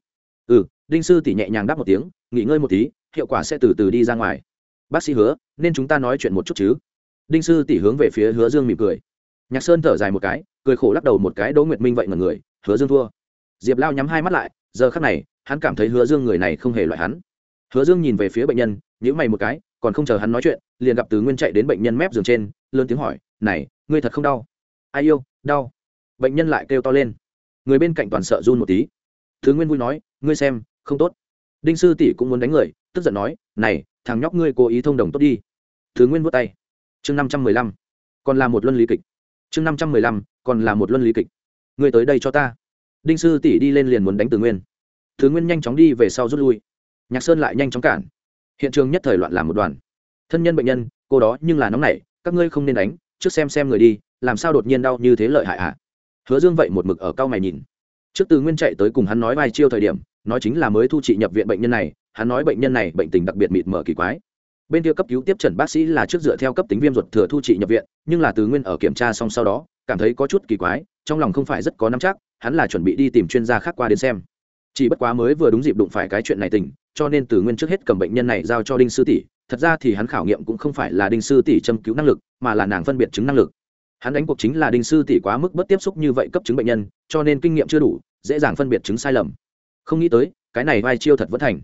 Ừ. Đinh sư tỷ nhẹ nhàng đáp một tiếng, nghỉ ngơi một tí, hiệu quả sẽ từ từ đi ra ngoài. Bác sĩ hứa, nên chúng ta nói chuyện một chút chứ? Đinh sư tỷ hướng về phía hứa dương mỉm cười. Nhạc sơn thở dài một cái, cười khổ lắc đầu một cái, đỗ nguyệt minh vậy ngần người, hứa dương thua. Diệp lao nhắm hai mắt lại, giờ khắc này, hắn cảm thấy hứa dương người này không hề loại hắn. Hứa dương nhìn về phía bệnh nhân nhữ mày một cái, còn không chờ hắn nói chuyện, liền gặp từ nguyên chạy đến bệnh nhân mép giường trên, lớn tiếng hỏi, này, ngươi thật không đau? Ai yêu, đau. Bệnh nhân lại kêu to lên. Người bên cạnh toàn sợ run một tí. Thứ nguyên vui nói, ngươi xem, không tốt. Đinh sư tỷ cũng muốn đánh người, tức giận nói, này, thằng nhóc ngươi cố ý thông đồng tốt đi. Thứ nguyên vút tay chương năm trăm mười lăm, còn là một luân lý kịch. Chương năm trăm mười lăm, còn là một luân lý kịch. Ngươi tới đây cho ta. Đinh sư tỷ đi lên liền muốn đánh từ nguyên. Thứ nguyên nhanh chóng đi về sau rút lui. Nhạc sơn lại nhanh chóng cản. Hiện trường nhất thời loạn làm một đoàn. Thân nhân bệnh nhân, cô đó nhưng là nóng nảy, các ngươi không nên đánh, trước xem xem người đi, làm sao đột nhiên đau như thế lợi hại ạ à? hứa dương vậy một mực ở cao mày nhìn. Trước từ nguyên chạy tới cùng hắn nói vài chiêu thời điểm, nói chính là mới thu trị nhập viện bệnh nhân này, hắn nói bệnh nhân này bệnh tình đặc biệt mịt mờ kỳ quái bên kia cấp cứu tiếp trần bác sĩ là trước dựa theo cấp tính viêm ruột thừa thu trị nhập viện, nhưng là từ nguyên ở kiểm tra xong sau đó, cảm thấy có chút kỳ quái, trong lòng không phải rất có nắm chắc, hắn là chuẩn bị đi tìm chuyên gia khác qua đến xem. Chỉ bất quá mới vừa đúng dịp đụng phải cái chuyện này tình, cho nên từ nguyên trước hết cầm bệnh nhân này giao cho đinh sư tỷ, thật ra thì hắn khảo nghiệm cũng không phải là đinh sư tỷ châm cứu năng lực, mà là nàng phân biệt chứng năng lực. Hắn đánh cuộc chính là đinh sư tỷ quá mức bất tiếp xúc như vậy cấp chứng bệnh nhân, cho nên kinh nghiệm chưa đủ, dễ dàng phân biệt chứng sai lầm. Không nghĩ tới, cái này vai chiêu thật vẫn thành.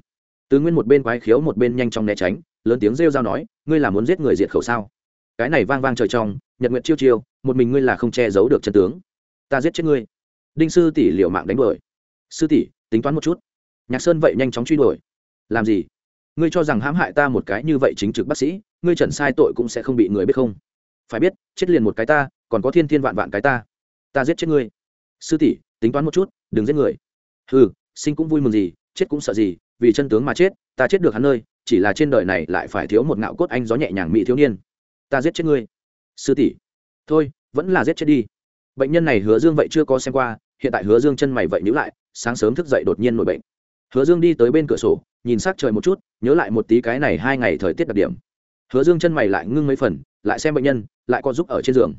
Từ nguyên một bên quái khiếu một bên nhanh chóng né tránh lớn tiếng rêu rao nói, ngươi là muốn giết người diệt khẩu sao? Cái này vang vang trời trong, nhật nguyện chiêu chiêu, một mình ngươi là không che giấu được chân tướng. Ta giết chết ngươi. Đinh sư tỷ liệu mạng đánh đuổi. Sư tỷ, tính toán một chút. Nhạc sơn vậy nhanh chóng truy đuổi. Làm gì? Ngươi cho rằng hãm hại ta một cái như vậy chính trực bác sĩ, ngươi trần sai tội cũng sẽ không bị người biết không? Phải biết, chết liền một cái ta, còn có thiên thiên vạn vạn cái ta. Ta giết chết ngươi. Sư tỷ, tính toán một chút, đừng giết người. Ừ sinh cũng vui mừng gì, chết cũng sợ gì, vì chân tướng mà chết, ta chết được hắn nơi chỉ là trên đời này lại phải thiếu một ngạo cốt anh gió nhẹ nhàng mỹ thiếu niên. Ta giết chết ngươi. Sư tỷ. Thôi, vẫn là giết chết đi. Bệnh nhân này hứa dương vậy chưa có xem qua, hiện tại hứa dương chân mày vậy nhữ lại, sáng sớm thức dậy đột nhiên nổi bệnh. Hứa dương đi tới bên cửa sổ, nhìn s á c trời một chút, nhớ lại một tí cái này hai ngày thời tiết đặc điểm. Hứa dương chân mày lại ngưng mấy phần, lại xem bệnh nhân, lại có giúp ở trên giường.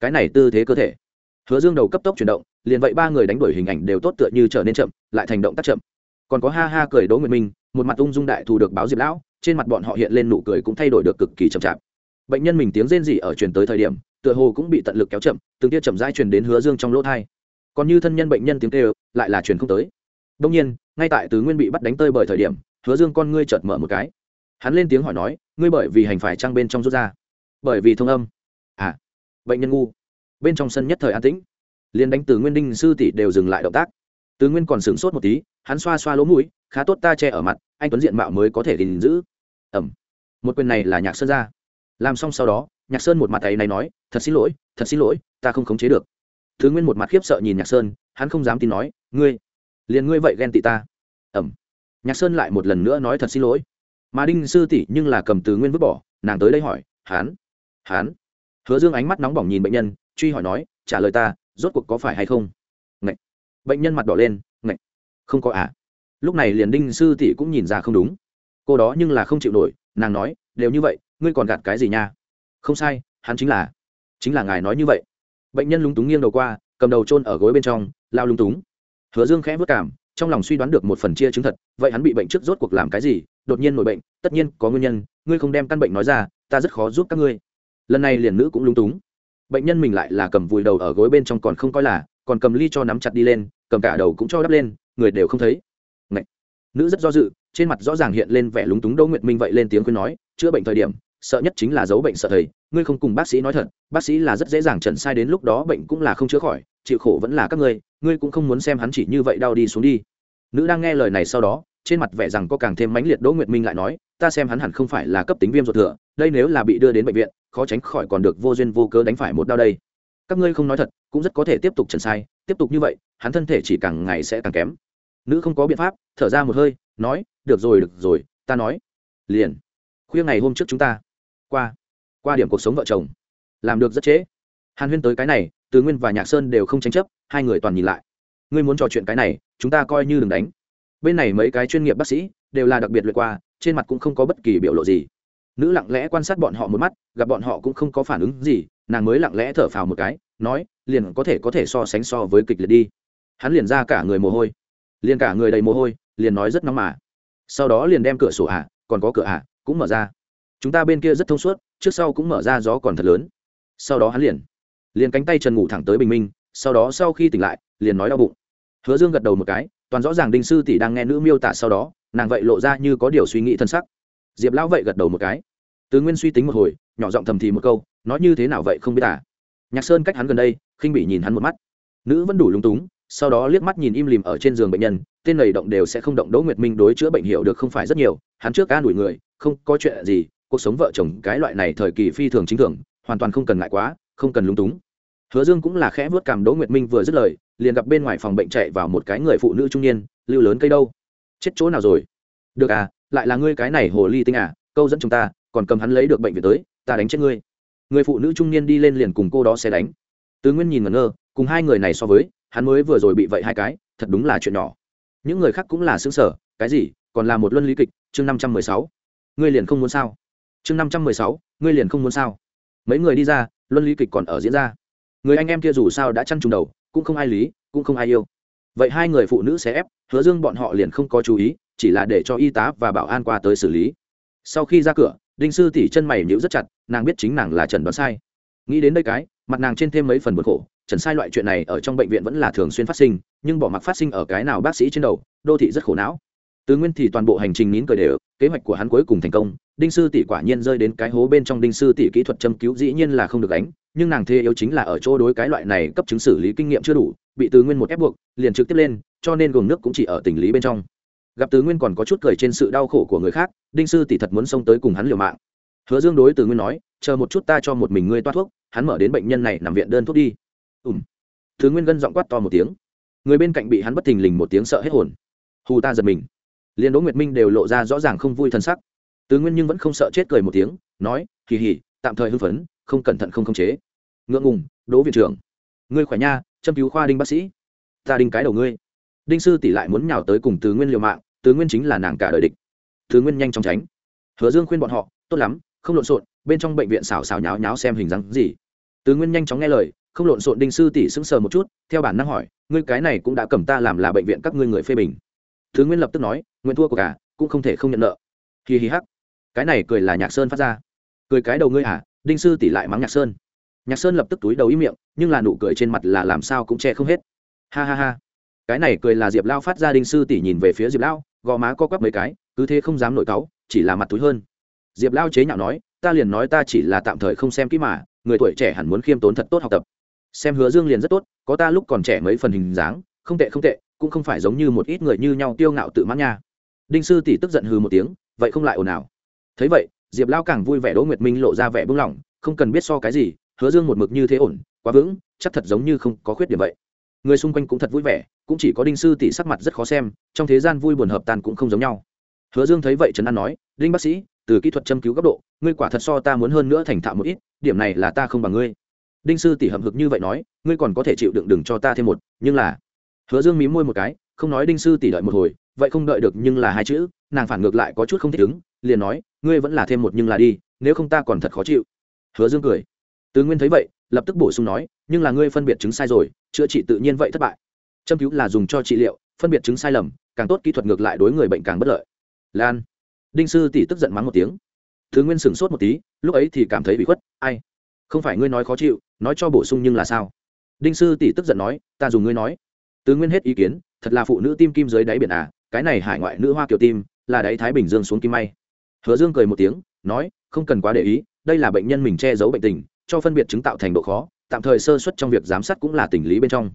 Cái này tư thế cơ thể. Hứa dương đầu cấp tốc chuyển động, liền vậy ba người đánh đuổi hình ảnh đều tốt tựa như trở nên chậm, lại thành động tác chậm còn có ha ha cười đỗ nguyệt minh, một mặt ung dung đại thù được báo diệp lão, trên mặt bọn họ hiện lên nụ cười cũng thay đổi được cực kỳ chậm chạp. Bệnh nhân mình tiếng rên rỉ ở truyền tới thời điểm, tựa hồ cũng bị tận lực kéo chậm, từng tiết chậm rãi truyền đến hứa dương trong lỗ thai. Còn như thân nhân bệnh nhân tiếng kêu, lại là truyền không tới. Đông nhiên, ngay tại tứ nguyên bị bắt đánh tơi bởi thời điểm, hứa dương con ngươi chợt mở một cái. Hắn lên tiếng hỏi nói, ngươi bởi vì hành phải trăng bên trong rút ra, bởi vì thông âm. À bệnh nhân ngu. Bên trong sân nhất thời an tĩnh. Liền đánh từ nguyên đinh sư tỷ đều dừng lại động tác. Tứ nguyên còn sửng sốt một tí hắn xoa xoa lỗ mũi, khá tốt ta che ở mặt, anh tuấn diện mạo mới có thể gìn giữ. Ẩm. Một quyền này là nhạc sơn ra. Làm xong sau đó, nhạc sơn một mặt ấy này nói, thật xin lỗi, thật xin lỗi, ta không khống chế được. Thứ nguyên một mặt khiếp sợ nhìn nhạc sơn, hắn không dám tin nói, ngươi, liền ngươi vậy ghen tị ta. Ẩm. Nhạc sơn lại một lần nữa nói, thật xin lỗi. Mà đinh sư tỷ nhưng là cầm từ nguyên vứt bỏ, nàng tới đây hỏi hán hán hứa dương ánh mắt nóng bỏng nhìn bệnh nhân, truy hỏi nói, trả lời ta, rốt cuộc có phải hay không? Ngậy. bệnh nhân mặt đỏ lên không có à. Lúc này liền đinh sư tỷ cũng nhìn ra không đúng. Cô đó nhưng là không chịu nổi, nàng nói, đều như vậy, ngươi còn gạt cái gì nha? Không sai, hắn chính là chính là ngài nói như vậy. Bệnh nhân lúng túng nghiêng đầu qua, cầm đầu trôn ở gối bên trong, lao lúng túng. Hứa dương khẽ vất cảm, trong lòng suy đoán được một phần chia chứng thật, vậy hắn bị bệnh trước rốt cuộc làm cái gì? Đột nhiên nổi bệnh, tất nhiên có nguyên nhân, ngươi không đem căn bệnh nói ra, ta rất khó giúp các ngươi. Lần này liền nữ cũng lúng túng. Bệnh nhân mình lại là cầm vùi đầu ở gối bên trong còn không coi là, còn cầm ly cho nắm chặt đi lên, cầm cả đầu cũng cho đắp lên người đều không thấy. Ngậy. nữ rất do dự, trên mặt rõ ràng hiện lên vẻ lúng túng, đỗ nguyệt minh vậy lên tiếng khuyên nói, chữa bệnh thời điểm, sợ nhất chính là giấu bệnh sợ thầy, ngươi không cùng bác sĩ nói thật, bác sĩ là rất dễ dàng chẩn sai đến lúc đó bệnh cũng là không chữa khỏi, chịu khổ vẫn là các ngươi ngươi cũng không muốn xem hắn chỉ như vậy đau đi xuống đi. Nữ đang nghe lời này sau đó, trên mặt vẻ rằng có càng thêm mãnh liệt, đỗ nguyệt minh lại nói, ta xem hắn hẳn không phải là cấp tính viêm ruột thừa, đây nếu là bị đưa đến bệnh viện, khó tránh khỏi còn được vô duyên vô cớ đánh phải một đau đây. Các ngươi không nói thật, cũng rất có thể tiếp tục trần sai, tiếp tục như vậy, hắn thân thể chỉ càng ngày sẽ càng kém nữ không có biện pháp, thở ra một hơi, nói, được rồi được rồi, ta nói. Liền. Khuya ngày hôm trước chúng ta qua qua điểm cuộc sống vợ chồng. Làm được rất trễ. Hàn huyên tới cái này, từ nguyên và nhạc sơn đều không tranh chấp, hai người toàn nhìn lại. Ngươi muốn trò chuyện cái này, chúng ta coi như đừng đánh. Bên này mấy cái chuyên nghiệp bác sĩ đều là đặc biệt lượt qua, trên mặt cũng không có bất kỳ biểu lộ gì. Nữ lặng lẽ quan sát bọn họ một mắt, gặp bọn họ cũng không có phản ứng gì, nàng mới lặng lẽ thở phào một cái, nói, liền có thể có thể so sánh so với kịch liệt đi. Hắn liền ra cả người mồ hôi liền cả người đầy mồ hôi, liền nói rất nóng mà. Sau đó liền đem cửa sổ hạ, còn có cửa hạ, cũng mở ra. Chúng ta bên kia rất thông suốt, trước sau cũng mở ra gió còn thật lớn. Sau đó hắn liền liền cánh tay trần ngủ thẳng tới bình minh, sau đó sau khi tỉnh lại, liền nói đau bụng. Hứa dương gật đầu một cái, toàn rõ ràng đinh sư tỷ đang nghe nữ miêu tả sau đó, nàng vậy lộ ra như có điều suy nghĩ thân sắc. Diệp lão vậy gật đầu một cái. Tứ nguyên suy tính một hồi, nhỏ giọng thầm thì một câu, nói như thế nào vậy không biết à? Nhạc sơn cách hắn gần đây, khinh bị nhìn hắn một mắt. Nữ vẫn đủ lúng túng sau đó liếc mắt nhìn im lìm ở trên giường bệnh nhân, tên này động đều sẽ không động đỗ nguyệt minh đối chữa bệnh hiệu được không phải rất nhiều, hắn trước an ủi người, không có chuyện gì, cuộc sống vợ chồng cái loại này thời kỳ phi thường chính thường, hoàn toàn không cần ngại quá, không cần lúng túng. Hứa dương cũng là khẽ vớt cảm đỗ nguyệt minh vừa dứt lời, liền gặp bên ngoài phòng bệnh chạy vào một cái người phụ nữ trung niên, lưu lớn cây đâu? Chết chỗ nào rồi? Được à lại là ngươi cái này hồ ly tinh à câu dẫn chúng ta, còn cầm hắn lấy được bệnh viện tới, ta đánh chết ngươi. Người phụ nữ trung niên đi lên liền cùng cô đó sẽ đánh. Tứ nguyên nhìn ngẩn ngơ, cùng hai người này so với hắn mới vừa rồi bị vậy hai cái, thật đúng là chuyện nhỏ. Những người khác cũng là xứng sở cái gì, còn là một luân lý kịch, chương năm trăm mười sáu. Ngươi liền không muốn sao? Chương năm trăm mười sáu, ngươi liền không muốn sao? Mấy người đi ra, luân lý kịch còn ở diễn ra. Người anh em kia dù sao đã chăn trùng đầu, cũng không ai lý, cũng không ai yêu. Vậy hai người phụ nữ sẽ ép, hứa dương bọn họ liền không có chú ý, chỉ là để cho y tá và bảo an qua tới xử lý. Sau khi ra cửa, đinh sư tỉ chân mày nhíu rất chặt, nàng biết chính nàng là trần đoán sai. Nghĩ đến đây cái, mặt nàng trên thêm mấy phần buồn khổ trần sai loại chuyện này ở trong bệnh viện vẫn là thường xuyên phát sinh, nhưng bỏ mặc phát sinh ở cái nào bác sĩ trên đầu, đô thị rất khổ não. Từ nguyên thì toàn bộ hành trình nín cười đều, kế hoạch của hắn cuối cùng thành công, đinh sư tỷ quả nhiên rơi đến cái hố bên trong đinh sư tỷ kỹ thuật châm cứu dĩ nhiên là không được đánh nhưng nàng thê yếu chính là ở chỗ đối cái loại này cấp chứng xử lý kinh nghiệm chưa đủ, bị từ nguyên một ép buộc, liền trực tiếp lên, cho nên gồm nước cũng chỉ ở tình lý bên trong. Gặp từ nguyên còn có chút cười trên sự đau khổ của người khác, đinh sư tỷ thật muốn xông tới cùng hắn liều mạng. Hứa dương đối từ nguyên nói, chờ một chút ta cho một mình ngươi toát thuốc, hắn mở đến bệnh nhân này nằm viện đơn thuốc đi ùm thứ nguyên gân giọng quát to một tiếng. Người bên cạnh bị hắn bất thình lình một tiếng sợ hết hồn. Hù ta giật mình. Liền đỗ nguyệt minh đều lộ ra rõ ràng không vui thân sắc. Tứ nguyên nhưng vẫn không sợ chết cười một tiếng, nói kỳ hỉ tạm thời hưng phấn, không cẩn thận không khống chế. Ngượng ngùng, đỗ viện trưởng, ngươi khỏe nha, châm cứu khoa đinh bác sĩ. Ta đinh cái đầu ngươi. Đinh sư tỷ lại muốn nhào tới cùng tứ nguyên liều mạng, tứ nguyên chính là nàng cả đời địch. Tứ nguyên nhanh chóng tránh. Hứa dương khuyên bọn họ, tốt lắm, không lộn xộn, bên trong bệnh viện xào xào nháo nháo xem hình dáng gì. Tứ nguyên nhanh chóng nghe lời không lộn xộn đinh sư tỷ sững sờ một chút, theo bản năng hỏi, ngươi cái này cũng đã cầm ta làm là bệnh viện các ngươi người phê bình. Thứ nguyên lập tức nói, nguyện thua của cả, cũng không thể không nhận nợ. Hì hì hắc. Cái này cười là nhạc sơn phát ra. Cười cái đầu ngươi à đinh sư tỷ lại mắng nhạc sơn. Nhạc sơn lập tức túi đầu ý miệng, nhưng là nụ cười trên mặt là làm sao cũng che không hết. Ha ha ha. Cái này cười là diệp lao phát ra đinh sư tỷ nhìn về phía diệp lao, gò má co quắp mấy cái, cứ thế không dám nổi cáu, chỉ là mặt túi hơn. Diệp lao chế nhạo nói, ta liền nói ta chỉ là tạm thời không xem kỹ mà, người tuổi trẻ hẳn muốn khiêm tốn thật tốt học tập xem hứa dương liền rất tốt, có ta lúc còn trẻ mấy phần hình dáng, không tệ không tệ, cũng không phải giống như một ít người như nhau tiêu ngạo tự mãn nha. Đinh sư tỷ tức giận hừ một tiếng, vậy không lại ồn ào. Thấy vậy, diệp lao càng vui vẻ đỗ nguyệt minh lộ ra vẻ buông lỏng không cần biết so cái gì, hứa dương một mực như thế ổn, quá vững, chắc thật giống như không có khuyết điểm vậy. Người xung quanh cũng thật vui vẻ, cũng chỉ có đinh sư tỷ sắc mặt rất khó xem, trong thế gian vui buồn hợp tàn cũng không giống nhau. Hứa dương thấy vậy trấn an nói, đinh bác sĩ, từ kỹ thuật châm cứu góc độ, ngươi quả thật so ta muốn hơn nữa thành thạo một ít, điểm này là ta không bằng ngươi đinh sư tỷ hậm hực như vậy nói, ngươi còn có thể chịu đựng đừng cho ta thêm một, nhưng là, hứa dương mí môi một cái, không nói đinh sư tỷ đợi một hồi, vậy không đợi được nhưng là hai chữ, nàng phản ngược lại có chút không thích ứng, liền nói, ngươi vẫn là thêm một nhưng là đi, nếu không ta còn thật khó chịu. Hứa dương cười. Tứ nguyên thấy vậy, lập tức bổ sung nói, nhưng là ngươi phân biệt chứng sai rồi, chữa trị tự nhiên vậy thất bại. Châm cứu là dùng cho trị liệu, phân biệt chứng sai lầm, càng tốt kỹ thuật ngược lại đối người bệnh càng bất lợi. Lan. Đinh sư tỷ tức giận mắng một tiếng. Thứ nguyên sửng sốt một tí, lúc ấy thì cảm thấy bị khuất, ai? Không phải ngươi nói khó chịu, nói cho bổ sung nhưng là sao? Đinh sư tỷ tức giận nói, ta dùng ngươi nói. Tứ nguyên hết ý kiến, thật là phụ nữ tim kim dưới đáy biển à cái này hải ngoại nữ hoa kiểu tim, là đáy thái bình dương xuống kim may. Hứa dương cười một tiếng, nói, không cần quá để ý, đây là bệnh nhân mình che giấu bệnh tình, cho phân biệt chứng tạo thành độ khó, tạm thời sơ xuất trong việc giám sát cũng là tình lý bên trong.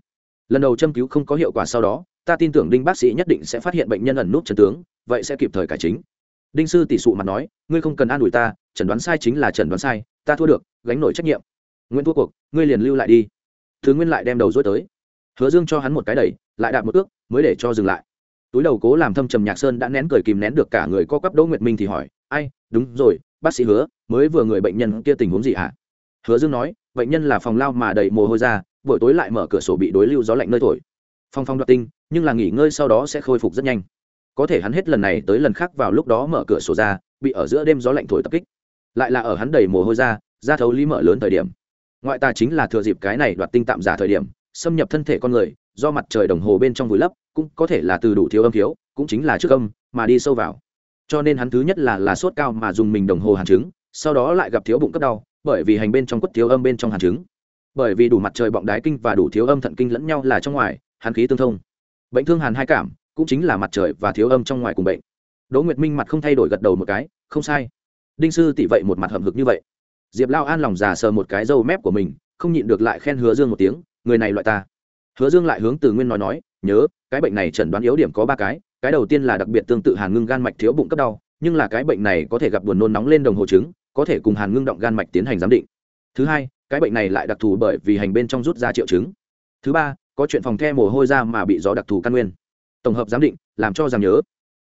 Lần đầu châm cứu không có hiệu quả sau đó, ta tin tưởng đinh bác sĩ nhất định sẽ phát hiện bệnh nhân ẩn nút chân tướng, vậy sẽ kịp thời cải chính. Đinh sư tỷ sụ mặt nói, ngươi không cần an ủi ta, chẩn đoán sai chính là chẩn đoán sai ta thua được, gánh nổi trách nhiệm. Nguyễn thua cuộc, ngươi liền lưu lại đi. Thứ nguyên lại đem đầu dối tới. Hứa dương cho hắn một cái đẩy, lại đạp một ước mới để cho dừng lại. Túi đầu cố làm thâm trầm nhạc sơn đã nén cười kìm nén được cả người co quắp đỗ nguyệt minh thì hỏi, ai? Đúng rồi, bác sĩ hứa, mới vừa người bệnh nhân kia tình huống gì hả? Hứa dương nói, bệnh nhân là phòng lao mà đầy mồ hôi ra, buổi tối lại mở cửa sổ bị đối lưu gió lạnh nơi thổi. Phong phong đoạt tinh, nhưng là nghỉ ngơi sau đó sẽ khôi phục rất nhanh. Có thể hắn hết lần này tới lần khác vào lúc đó mở cửa sổ ra, bị ở giữa đêm gió lạnh thổi tập kích lại là ở hắn đầy mồ hôi ra ra thấu lý mở lớn thời điểm. Ngoại tà chính là thừa dịp cái này đoạt tinh tạm giả thời điểm, xâm nhập thân thể con người, do mặt trời đồng hồ bên trong vùi lấp, cũng có thể là từ đủ thiếu âm thiếu, cũng chính là trước âm, mà đi sâu vào. Cho nên hắn thứ nhất là là sốt cao mà dùng mình đồng hồ hàn chứng sau đó lại gặp thiếu bụng cấp đau, bởi vì hành bên trong quất thiếu âm bên trong hàn chứng bởi vì đủ mặt trời bọng đái kinh và đủ thiếu âm thận kinh lẫn nhau là trong ngoài, hàn khí tương thông. Bệnh thương hàn hai cảm, cũng chính là mặt trời và thiếu âm trong ngoài cùng bệnh. Đỗ nguyệt minh mặt không thay đổi gật đầu một cái, không sai đinh sư tỷ vậy một mặt hậm hực như vậy. Diệp lao an lòng già sờ một cái râu mép của mình, không nhịn được lại khen hứa dương một tiếng, người này loại ta. Hứa dương lại hướng từ nguyên nói nói, nhớ, cái bệnh này chẩn đoán yếu điểm có ba cái cái đầu tiên là đặc biệt tương tự hàn ngưng gan mạch thiếu bụng cấp đau, nhưng là cái bệnh này có thể gặp buồn nôn nóng lên đồng hồ trứng có thể cùng hàn ngưng động gan mạch tiến hành giám định. Thứ hai, cái bệnh này lại đặc thù bởi vì hành bên trong rút ra triệu chứng. Thứ ba, có chuyện phòng the mồ hôi ra mà bị gió đặc thù căn nguyên. Tổng hợp giám định, làm cho giảm nhớ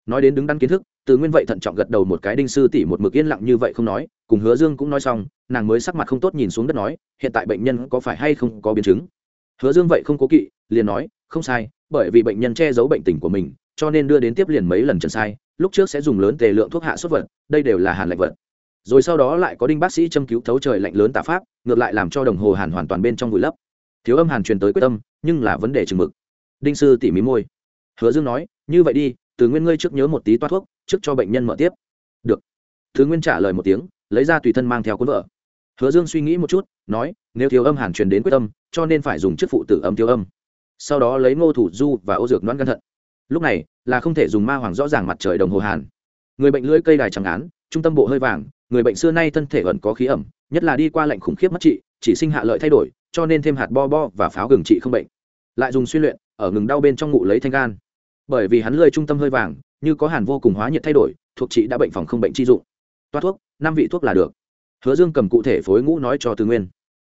nói đến đứng đắn kiến thức, từ nguyên vậy thận trọng gật đầu một cái, đinh sư tỷ một mực yên lặng như vậy không nói, cùng hứa dương cũng nói xong, nàng mới sắc mặt không tốt nhìn xuống đất nói, hiện tại bệnh nhân có phải hay không có biến chứng? Hứa dương vậy không cố kỵ, liền nói, không sai, bởi vì bệnh nhân che giấu bệnh tình của mình, cho nên đưa đến tiếp liền mấy lần trần sai, lúc trước sẽ dùng lớn tề lượng thuốc hạ sốt vật, đây đều là hàn lạnh vật. Rồi sau đó lại có đinh bác sĩ châm cứu thấu trời lạnh lớn tà pháp, ngược lại làm cho đồng hồ hàn hoàn toàn bên trong vùi lấp. Thiếu âm hàn truyền tới quyết tâm, nhưng là vấn đề chừng mực. Đinh sư tỉ mí môi. Hứa dương nói, như vậy đi từ nguyên ngươi trước nhớ một tí toát thuốc, trước cho bệnh nhân mở tiếp. Được. Thứ nguyên trả lời một tiếng, lấy ra tùy thân mang theo cuốn vợ. Hứa dương suy nghĩ một chút, nói, nếu thiếu âm hàn truyền đến quyết tâm cho nên phải dùng chức phụ tử âm thiếu âm. Sau đó lấy ngô thủ du và ô dược noan cẩn thận. Lúc này, là không thể dùng ma hoàng rõ ràng mặt trời đồng hồ hàn. Người bệnh lưỡi cây đài trắng án, trung tâm bộ hơi vàng, người bệnh xưa nay thân thể vẫn có khí ẩm, nhất là đi qua lệnh khủng khiếp mất trị, chỉ sinh hạ lợi thay đổi, cho nên thêm hạt bo bo và pháo gừng trị không bệnh. Lại dùng suy luyện, ở ngừng đau bên trong ngụ lấy thanh gan bởi vì hắn lơi trung tâm hơi vàng, như có hàn vô cùng hóa nhiệt thay đổi, thuộc trị đã bệnh phòng không bệnh chi dụng. Toa thuốc, năm vị thuốc là được. Hứa dương cầm cụ thể phối ngũ nói cho tứ nguyên.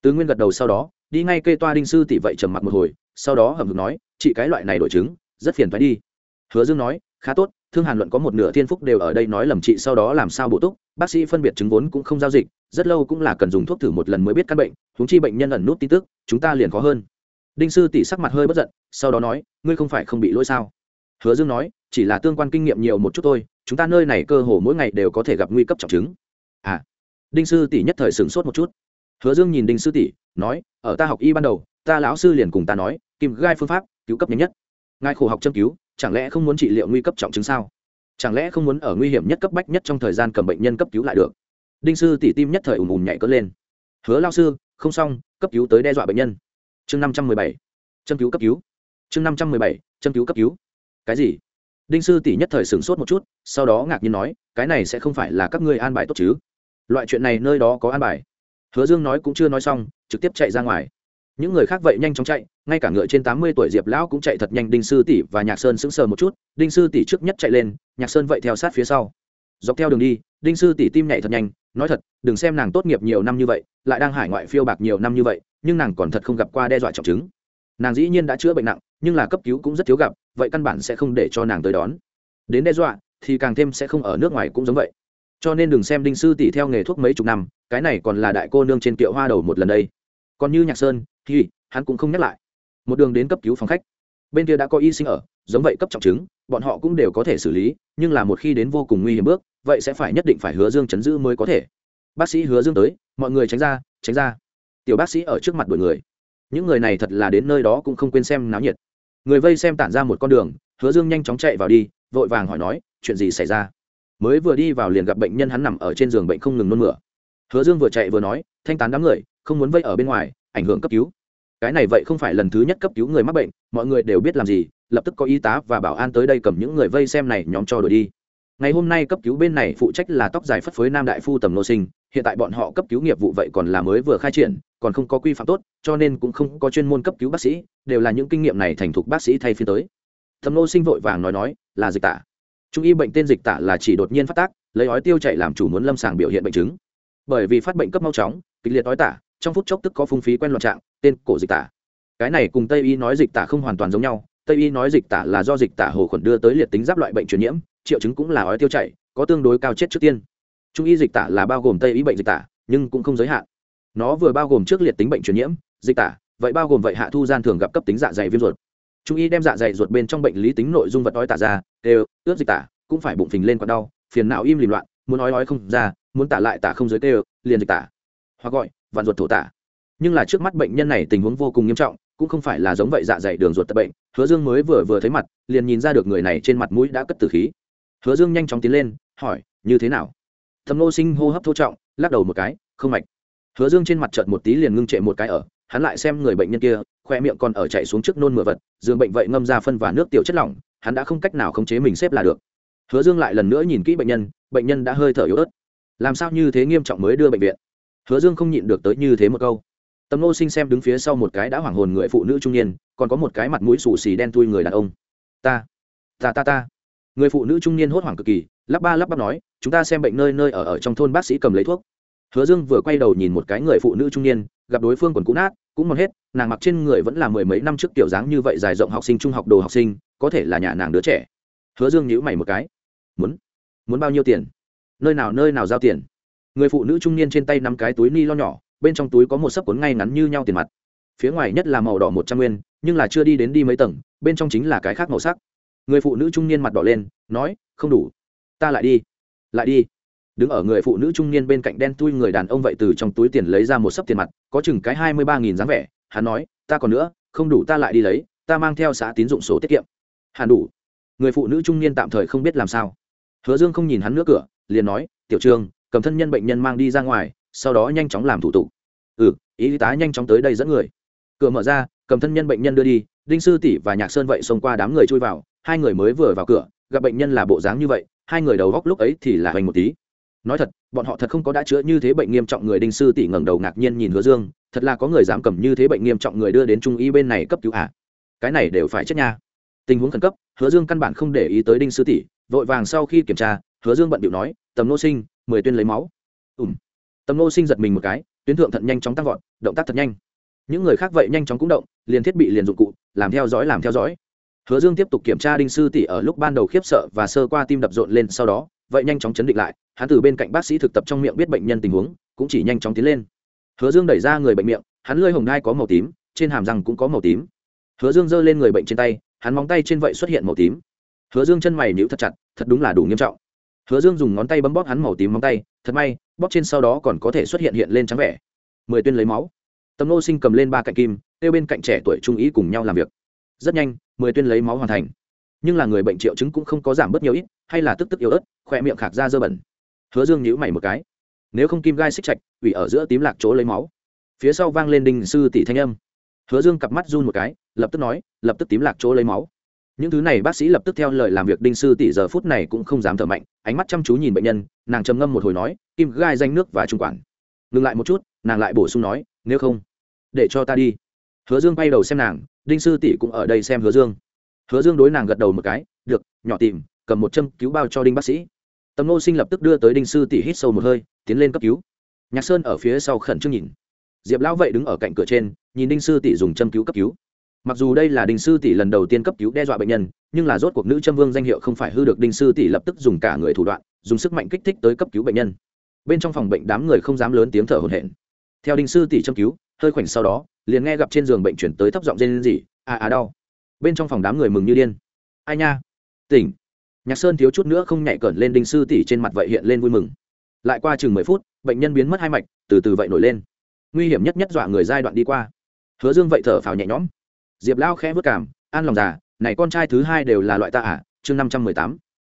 Tứ nguyên gật đầu sau đó, đi ngay kê toa đinh sư tỷ vậy trầm mặc một hồi, sau đó hầm hực nói, chị cái loại này đổi chứng, rất phiền phải đi. Hứa dương nói, khá tốt, thương hàn luận có một nửa thiên phúc đều ở đây nói lầm chị sau đó làm sao bổ túc, bác sĩ phân biệt chứng vốn cũng không giao dịch, rất lâu cũng là cần dùng thuốc thử một lần mới biết căn bệnh húng chi bệnh nhân ẩn nút tin tức, chúng ta liền khó hơn. Đinh sư tỷ sắc mặt hơi bất giận, sau đó nói, ngươi không phải không bị lỗi sao? Hứa dương nói, chỉ là tương quan kinh nghiệm nhiều một chút thôi, chúng ta nơi này cơ hồ mỗi ngày đều có thể gặp nguy cấp trọng chứng. À đinh sư tỷ nhất thời sửng sốt một chút. Hứa dương nhìn đinh sư tỷ, nói, ở ta học y ban đầu, ta lão sư liền cùng ta nói, kim gai phương pháp, cứu cấp nhanh nhất. Ngài khổ học châm cứu, chẳng lẽ không muốn trị liệu nguy cấp trọng chứng sao? Chẳng lẽ không muốn ở nguy hiểm nhất cấp bách nhất trong thời gian cầm bệnh nhân cấp cứu lại được? Đinh sư Tỷ tim nhất thời ùn ùn nhảy cất lên. Hứa lao sư, không xong, cấp cứu tới đe dọa bệnh nhân. Chương năm trăm mười bảy. Châm cứu cấp cứu. Chương năm trăm mười bảy. Châm cứu cấp cứu cái gì? Đinh sư tỷ nhất thời sửng sốt một chút, sau đó ngạc nhiên nói, cái này sẽ không phải là các ngươi an bài tốt chứ? Loại chuyện này nơi đó có an bài. Hứa dương nói cũng chưa nói xong, trực tiếp chạy ra ngoài. Những người khác vậy nhanh chóng chạy, ngay cả ngựa trên tám mươi tuổi diệp lão cũng chạy thật nhanh, đinh sư tỷ và nhạc sơn sững sờ một chút, đinh sư tỷ trước nhất chạy lên, nhạc sơn vậy theo sát phía sau. Dọc theo đường đi, đinh sư tỷ tim nhảy thật nhanh, nói thật, đừng xem nàng tốt nghiệp nhiều năm như vậy, lại đang hải ngoại phiêu bạc nhiều năm như vậy, nhưng nàng còn thật không gặp qua đe dọa trọng chứng nàng dĩ nhiên đã chữa bệnh nặng, nhưng là cấp cứu cũng rất thiếu gặp, vậy căn bản sẽ không để cho nàng tới đón. Đến đe dọa, thì càng thêm sẽ không ở nước ngoài cũng giống vậy. Cho nên đừng xem đinh sư tỷ theo nghề thuốc mấy chục năm, cái này còn là đại cô nương trên kiệu hoa đầu một lần đây. Còn như nhạc sơn thì hắn cũng không nhắc lại. Một đường đến cấp cứu phòng khách. Bên kia đã có y sinh ở, giống vậy cấp trọng chứng, bọn họ cũng đều có thể xử lý, nhưng là một khi đến vô cùng nguy hiểm bước, vậy sẽ phải nhất định phải hứa dương chấn giữ mới có thể. Bác sĩ hứa dương tới, mọi người tránh ra tránh ra. Tiểu bác sĩ ở trước mặt đuổi người những người này thật là đến nơi đó cũng không quên xem náo nhiệt. Người vây xem tản ra một con đường, hứa dương nhanh chóng chạy vào đi, vội vàng hỏi nói, chuyện gì xảy ra? Mới vừa đi vào liền gặp bệnh nhân hắn nằm ở trên giường bệnh không ngừng nôn mửa. Hứa dương vừa chạy vừa nói, thanh tán đám người, không muốn vây ở bên ngoài, ảnh hưởng cấp cứu. Cái này vậy không phải lần thứ nhất cấp cứu người mắc bệnh, mọi người đều biết làm gì, lập tức có y tá và bảo an tới đây cầm những người vây xem này nhóm cho đổi đi. Ngày hôm nay cấp cứu bên này phụ trách là tóc dài phất phới nam đại phu tầm nô sinh, hiện tại bọn họ cấp cứu nghiệp vụ vậy còn là mới vừa khai triển còn không có quy phạm tốt, cho nên cũng không có chuyên môn cấp cứu bác sĩ, đều là những kinh nghiệm này thành thục bác sĩ thay phiên tới. Thầm nô sinh vội vàng nói nói, là dịch tả. Trung y bệnh tên dịch tả là chỉ đột nhiên phát tác, lấy ói tiêu chảy làm chủ muốn lâm sàng biểu hiện bệnh chứng. Bởi vì phát bệnh cấp mau chóng, kịch liệt ói tả, trong phút chốc tức có phung phí quen loạn trạng, tên cổ dịch tả. Cái này cùng tây y nói dịch tả không hoàn toàn giống nhau, tây y nói dịch tả là do dịch tả hồ khuẩn đưa tới liệt tính giáp loại bệnh truyền nhiễm, triệu chứng cũng là ói tiêu chảy có tương đối cao chết trước tiên. Trung y dịch tả là bao gồm tây y bệnh dịch tả, nhưng cũng không giới hạn nó vừa bao gồm trước liệt tính bệnh truyền nhiễm, dịch tả, vậy bao gồm vậy hạ thu gian thường gặp cấp tính dạ dày viêm ruột. Trung y đem dạ dày ruột bên trong bệnh lý tính nội dung vật ói tả ra, đều, ướt dịch tả, cũng phải bụng phình lên còn đau, phiền não im lìm loạn, muốn ói ói không ra, muốn tả lại tả không dưới tê liền dịch tả. Hoặc gọi, vạn ruột thổ tả. Nhưng là trước mắt bệnh nhân này tình huống vô cùng nghiêm trọng, cũng không phải là giống vậy dạ dày đường ruột tập bệnh, hứa dương mới vừa vừa thấy mặt, liền nhìn ra được người này trên mặt mũi đã cất tử khí. Hứa dương nhanh chóng tiến lên, hỏi, như thế nào? Thầm nô sinh hô hấp thô trọng, lắc đầu một cái, không mạch hứa dương trên mặt trợt một tí liền ngưng trệ một cái ở, hắn lại xem người bệnh nhân kia, khoe miệng còn ở chạy xuống trước nôn mửa vật, giường bệnh vậy ngâm ra phân và nước tiểu chất lỏng, hắn đã không cách nào khống chế mình xếp là được. Hứa dương lại lần nữa nhìn kỹ bệnh nhân bệnh nhân đã hơi thở yếu ớt. Làm sao như thế nghiêm trọng mới đưa bệnh viện? Hứa dương không nhịn được tới như thế một câu. Tầm nô sinh xem đứng phía sau một cái đã hoảng hồn người phụ nữ trung niên, còn có một cái mặt mũi xù xì đen tui người đàn ông. Ta ta ta ta. Người phụ nữ trung niên hốt hoảng cực kỳ, lắp ba lắp bắp nói, chúng ta xem bệnh nơi nơi ở ở trong thôn bác sĩ cầm lấy thuốc hứa dương vừa quay đầu nhìn một cái người phụ nữ trung niên, gặp đối phương còn cũ nát, cũng mòn hết, nàng mặc trên người vẫn là mười mấy năm trước kiểu dáng như vậy dài rộng học sinh, trung học đồ học sinh, có thể là nhà nàng đứa trẻ. Hứa dương nhíu mày một cái. Muốn? Muốn bao nhiêu tiền? Nơi nào nơi nào giao tiền? Người phụ nữ trung niên trên tay năm cái túi ni lo nhỏ, bên trong túi có một sấp cuốn ngay ngắn như nhau tiền mặt. Phía ngoài nhất là màu đỏ một trăm nguyên, nhưng là chưa đi đến đi mấy tầng, bên trong chính là cái khác màu sắc. Người phụ nữ trung niên mặt đỏ lên, nói, không đủ. Ta lại đi. Lại đi đứng ở người phụ nữ trung niên bên cạnh đen tui người đàn ông vậy từ trong túi tiền lấy ra một sấp tiền mặt, có chừng cái hai mươi ba nghìn dáng vẻ. Hắn nói, ta còn nữa, không đủ ta lại đi lấy, ta mang theo xã tín dụng số tiết kiệm. Hàn đủ. Người phụ nữ trung niên tạm thời không biết làm sao. Hứa dương không nhìn hắn nữa cửa, liền nói, tiểu trương, cầm thân nhân bệnh nhân mang đi ra ngoài, sau đó nhanh chóng làm thủ tục. Ừ y tá nhanh chóng tới đây dẫn người. Cửa mở ra, cầm thân nhân bệnh nhân đưa đi, đinh sư tỷ và nhạc sơn vậy xông qua đám người chui vào, hai người mới vừa vào cửa, gặp bệnh nhân là bộ dáng như vậy, hai người đầu góc lúc ấy thì là hoành một tí nói thật, bọn họ thật không có đã chữa như thế bệnh nghiêm trọng người đinh sư tỷ ngẩng đầu ngạc nhiên nhìn hứa dương, thật là có người dám cầm như thế bệnh nghiêm trọng người đưa đến trung y bên này cấp cứu à. cái này đều phải chết nha. Tình huống khẩn cấp, hứa dương căn bản không để ý tới đinh sư tỷ, vội vàng sau khi kiểm tra, hứa dương bận điệu nói, tầm nô sinh, mười tuyên lấy máu. Ùm tầm nô sinh giật mình một cái, tuyến thượng thận nhanh chóng tăng vọt, động tác thật nhanh. Những người khác vậy nhanh chóng cũng động, liền thiết bị liền dụng cụ, làm theo dõi, làm theo dõi. Hứa dương tiếp tục kiểm tra đinh sư tỷ ở lúc ban đầu khiếp sợ và sơ qua tim đập rộn lên, sau đó vậy nhanh chóng chấn định lại, hắn từ bên cạnh bác sĩ thực tập trong miệng biết bệnh nhân tình huống, cũng chỉ nhanh chóng tiến lên. Hứa dương đẩy ra người bệnh miệng, hắn lơi hồng đai có màu tím, trên hàm răng cũng có màu tím. Hứa dương giơ lên người bệnh trên tay, hắn móng tay trên vậy xuất hiện màu tím. Hứa dương chân mày nhíu thật chặt, thật đúng là đủ nghiêm trọng. Hứa dương dùng ngón tay bấm bóp hắn màu tím móng tay, thật may, bóp trên sau đó còn có thể xuất hiện hiện lên trắng vẻ. Mười tuyên lấy máu. Tầm nô sinh cầm lên ba cạnh kim, kêu bên cạnh trẻ tuổi trung ý cùng nhau làm việc. Rất nhanh, mười tuyên lấy máu hoàn thành nhưng là người bệnh triệu chứng cũng không có giảm bớt nhiều ít, hay là tức tức yếu ớt khoe miệng khạc ra dơ bẩn. Hứa dương nhíu mày một cái. Nếu không kim gai xích chạch ủy ở giữa tím lạc chỗ lấy máu. Phía sau vang lên đinh sư tỷ thanh âm. Hứa dương cặp mắt run một cái, lập tức nói, lập tức tím lạc chỗ lấy máu. Những thứ này bác sĩ lập tức theo lời làm việc đinh sư tỷ giờ phút này cũng không dám thở mạnh, ánh mắt chăm chú nhìn bệnh nhân, nàng trầm ngâm một hồi nói, kim gai danh nước và trung quản. Ngừng lại một chút, nàng lại bổ sung nói, nếu không, để cho ta đi. Hứa dương bay đầu xem nàng đinh sư tỷ cũng ở đây xem hứa dương hứa dương đối nàng gật đầu một cái, được, nhỏ tìm, cầm một châm cứu bao cho đinh bác sĩ. Tầm nô sinh lập tức đưa tới đinh sư tỷ hít sâu một hơi, tiến lên cấp cứu. Nhạc sơn ở phía sau khẩn trương nhìn. Diệp lão vậy đứng ở cạnh cửa trên, nhìn đinh sư tỷ dùng châm cứu cấp cứu. Mặc dù đây là đinh sư tỷ lần đầu tiên cấp cứu đe dọa bệnh nhân, nhưng là rốt cuộc nữ châm vương danh hiệu không phải hư được, đinh sư tỷ lập tức dùng cả người thủ đoạn, dùng sức mạnh kích thích tới cấp cứu bệnh nhân. Bên trong phòng bệnh đám người không dám lớn tiếng thở hổn hển. Theo đinh sư tỷ châm cứu, hơi khoảnh sau đó, liền nghe gặp trên giường bệnh chuyển tới thấp giọng rên rỉ à à đau bên trong phòng đám người mừng như điên. Ai nha? Tỉnh. Nhạc sơn thiếu chút nữa không nhảy cẩn lên đinh sư tỷ trên mặt vậy hiện lên vui mừng. Lại qua chừng mười phút, bệnh nhân biến mất hai mạch, từ từ vậy nổi lên. Nguy hiểm nhất nhất dọa người giai đoạn đi qua. Hứa dương vậy thở phào nhẹ nhõm. Diệp lao khẽ vất cảm, an lòng già, này con trai thứ hai đều là loại ta à? Chương năm trăm mười tám.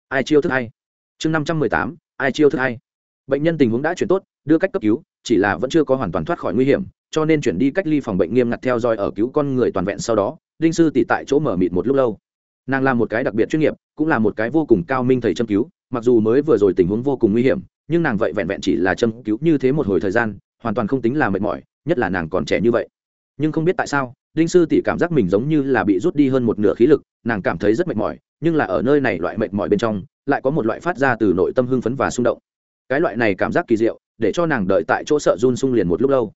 Ai chiêu thức hay? Chương năm trăm mười tám, ai chiêu thức hay? Bệnh nhân tình huống đã chuyển tốt, đưa cách cấp cứu, chỉ là vẫn chưa có hoàn toàn thoát khỏi nguy hiểm, cho nên chuyển đi cách ly phòng bệnh nghiêm ngặt theo dõi ở cứu con người toàn vẹn sau đó đinh sư tỷ tại chỗ mở mịt một lúc lâu. Nàng là một cái đặc biệt chuyên nghiệp, cũng là một cái vô cùng cao minh thầy châm cứu, mặc dù mới vừa rồi tình huống vô cùng nguy hiểm, nhưng nàng vậy vẹn vẹn chỉ là châm cứu như thế một hồi thời gian, hoàn toàn không tính là mệt mỏi, nhất là nàng còn trẻ như vậy. Nhưng không biết tại sao đinh sư tỷ cảm giác mình giống như là bị rút đi hơn một nửa khí lực, nàng cảm thấy rất mệt mỏi, nhưng là ở nơi này loại mệt mỏi bên trong, lại có một loại phát ra từ nội tâm hưng phấn và xung động. Cái loại này cảm giác kỳ diệu, để cho nàng đợi tại chỗ sợ run sung liền một lúc lâu.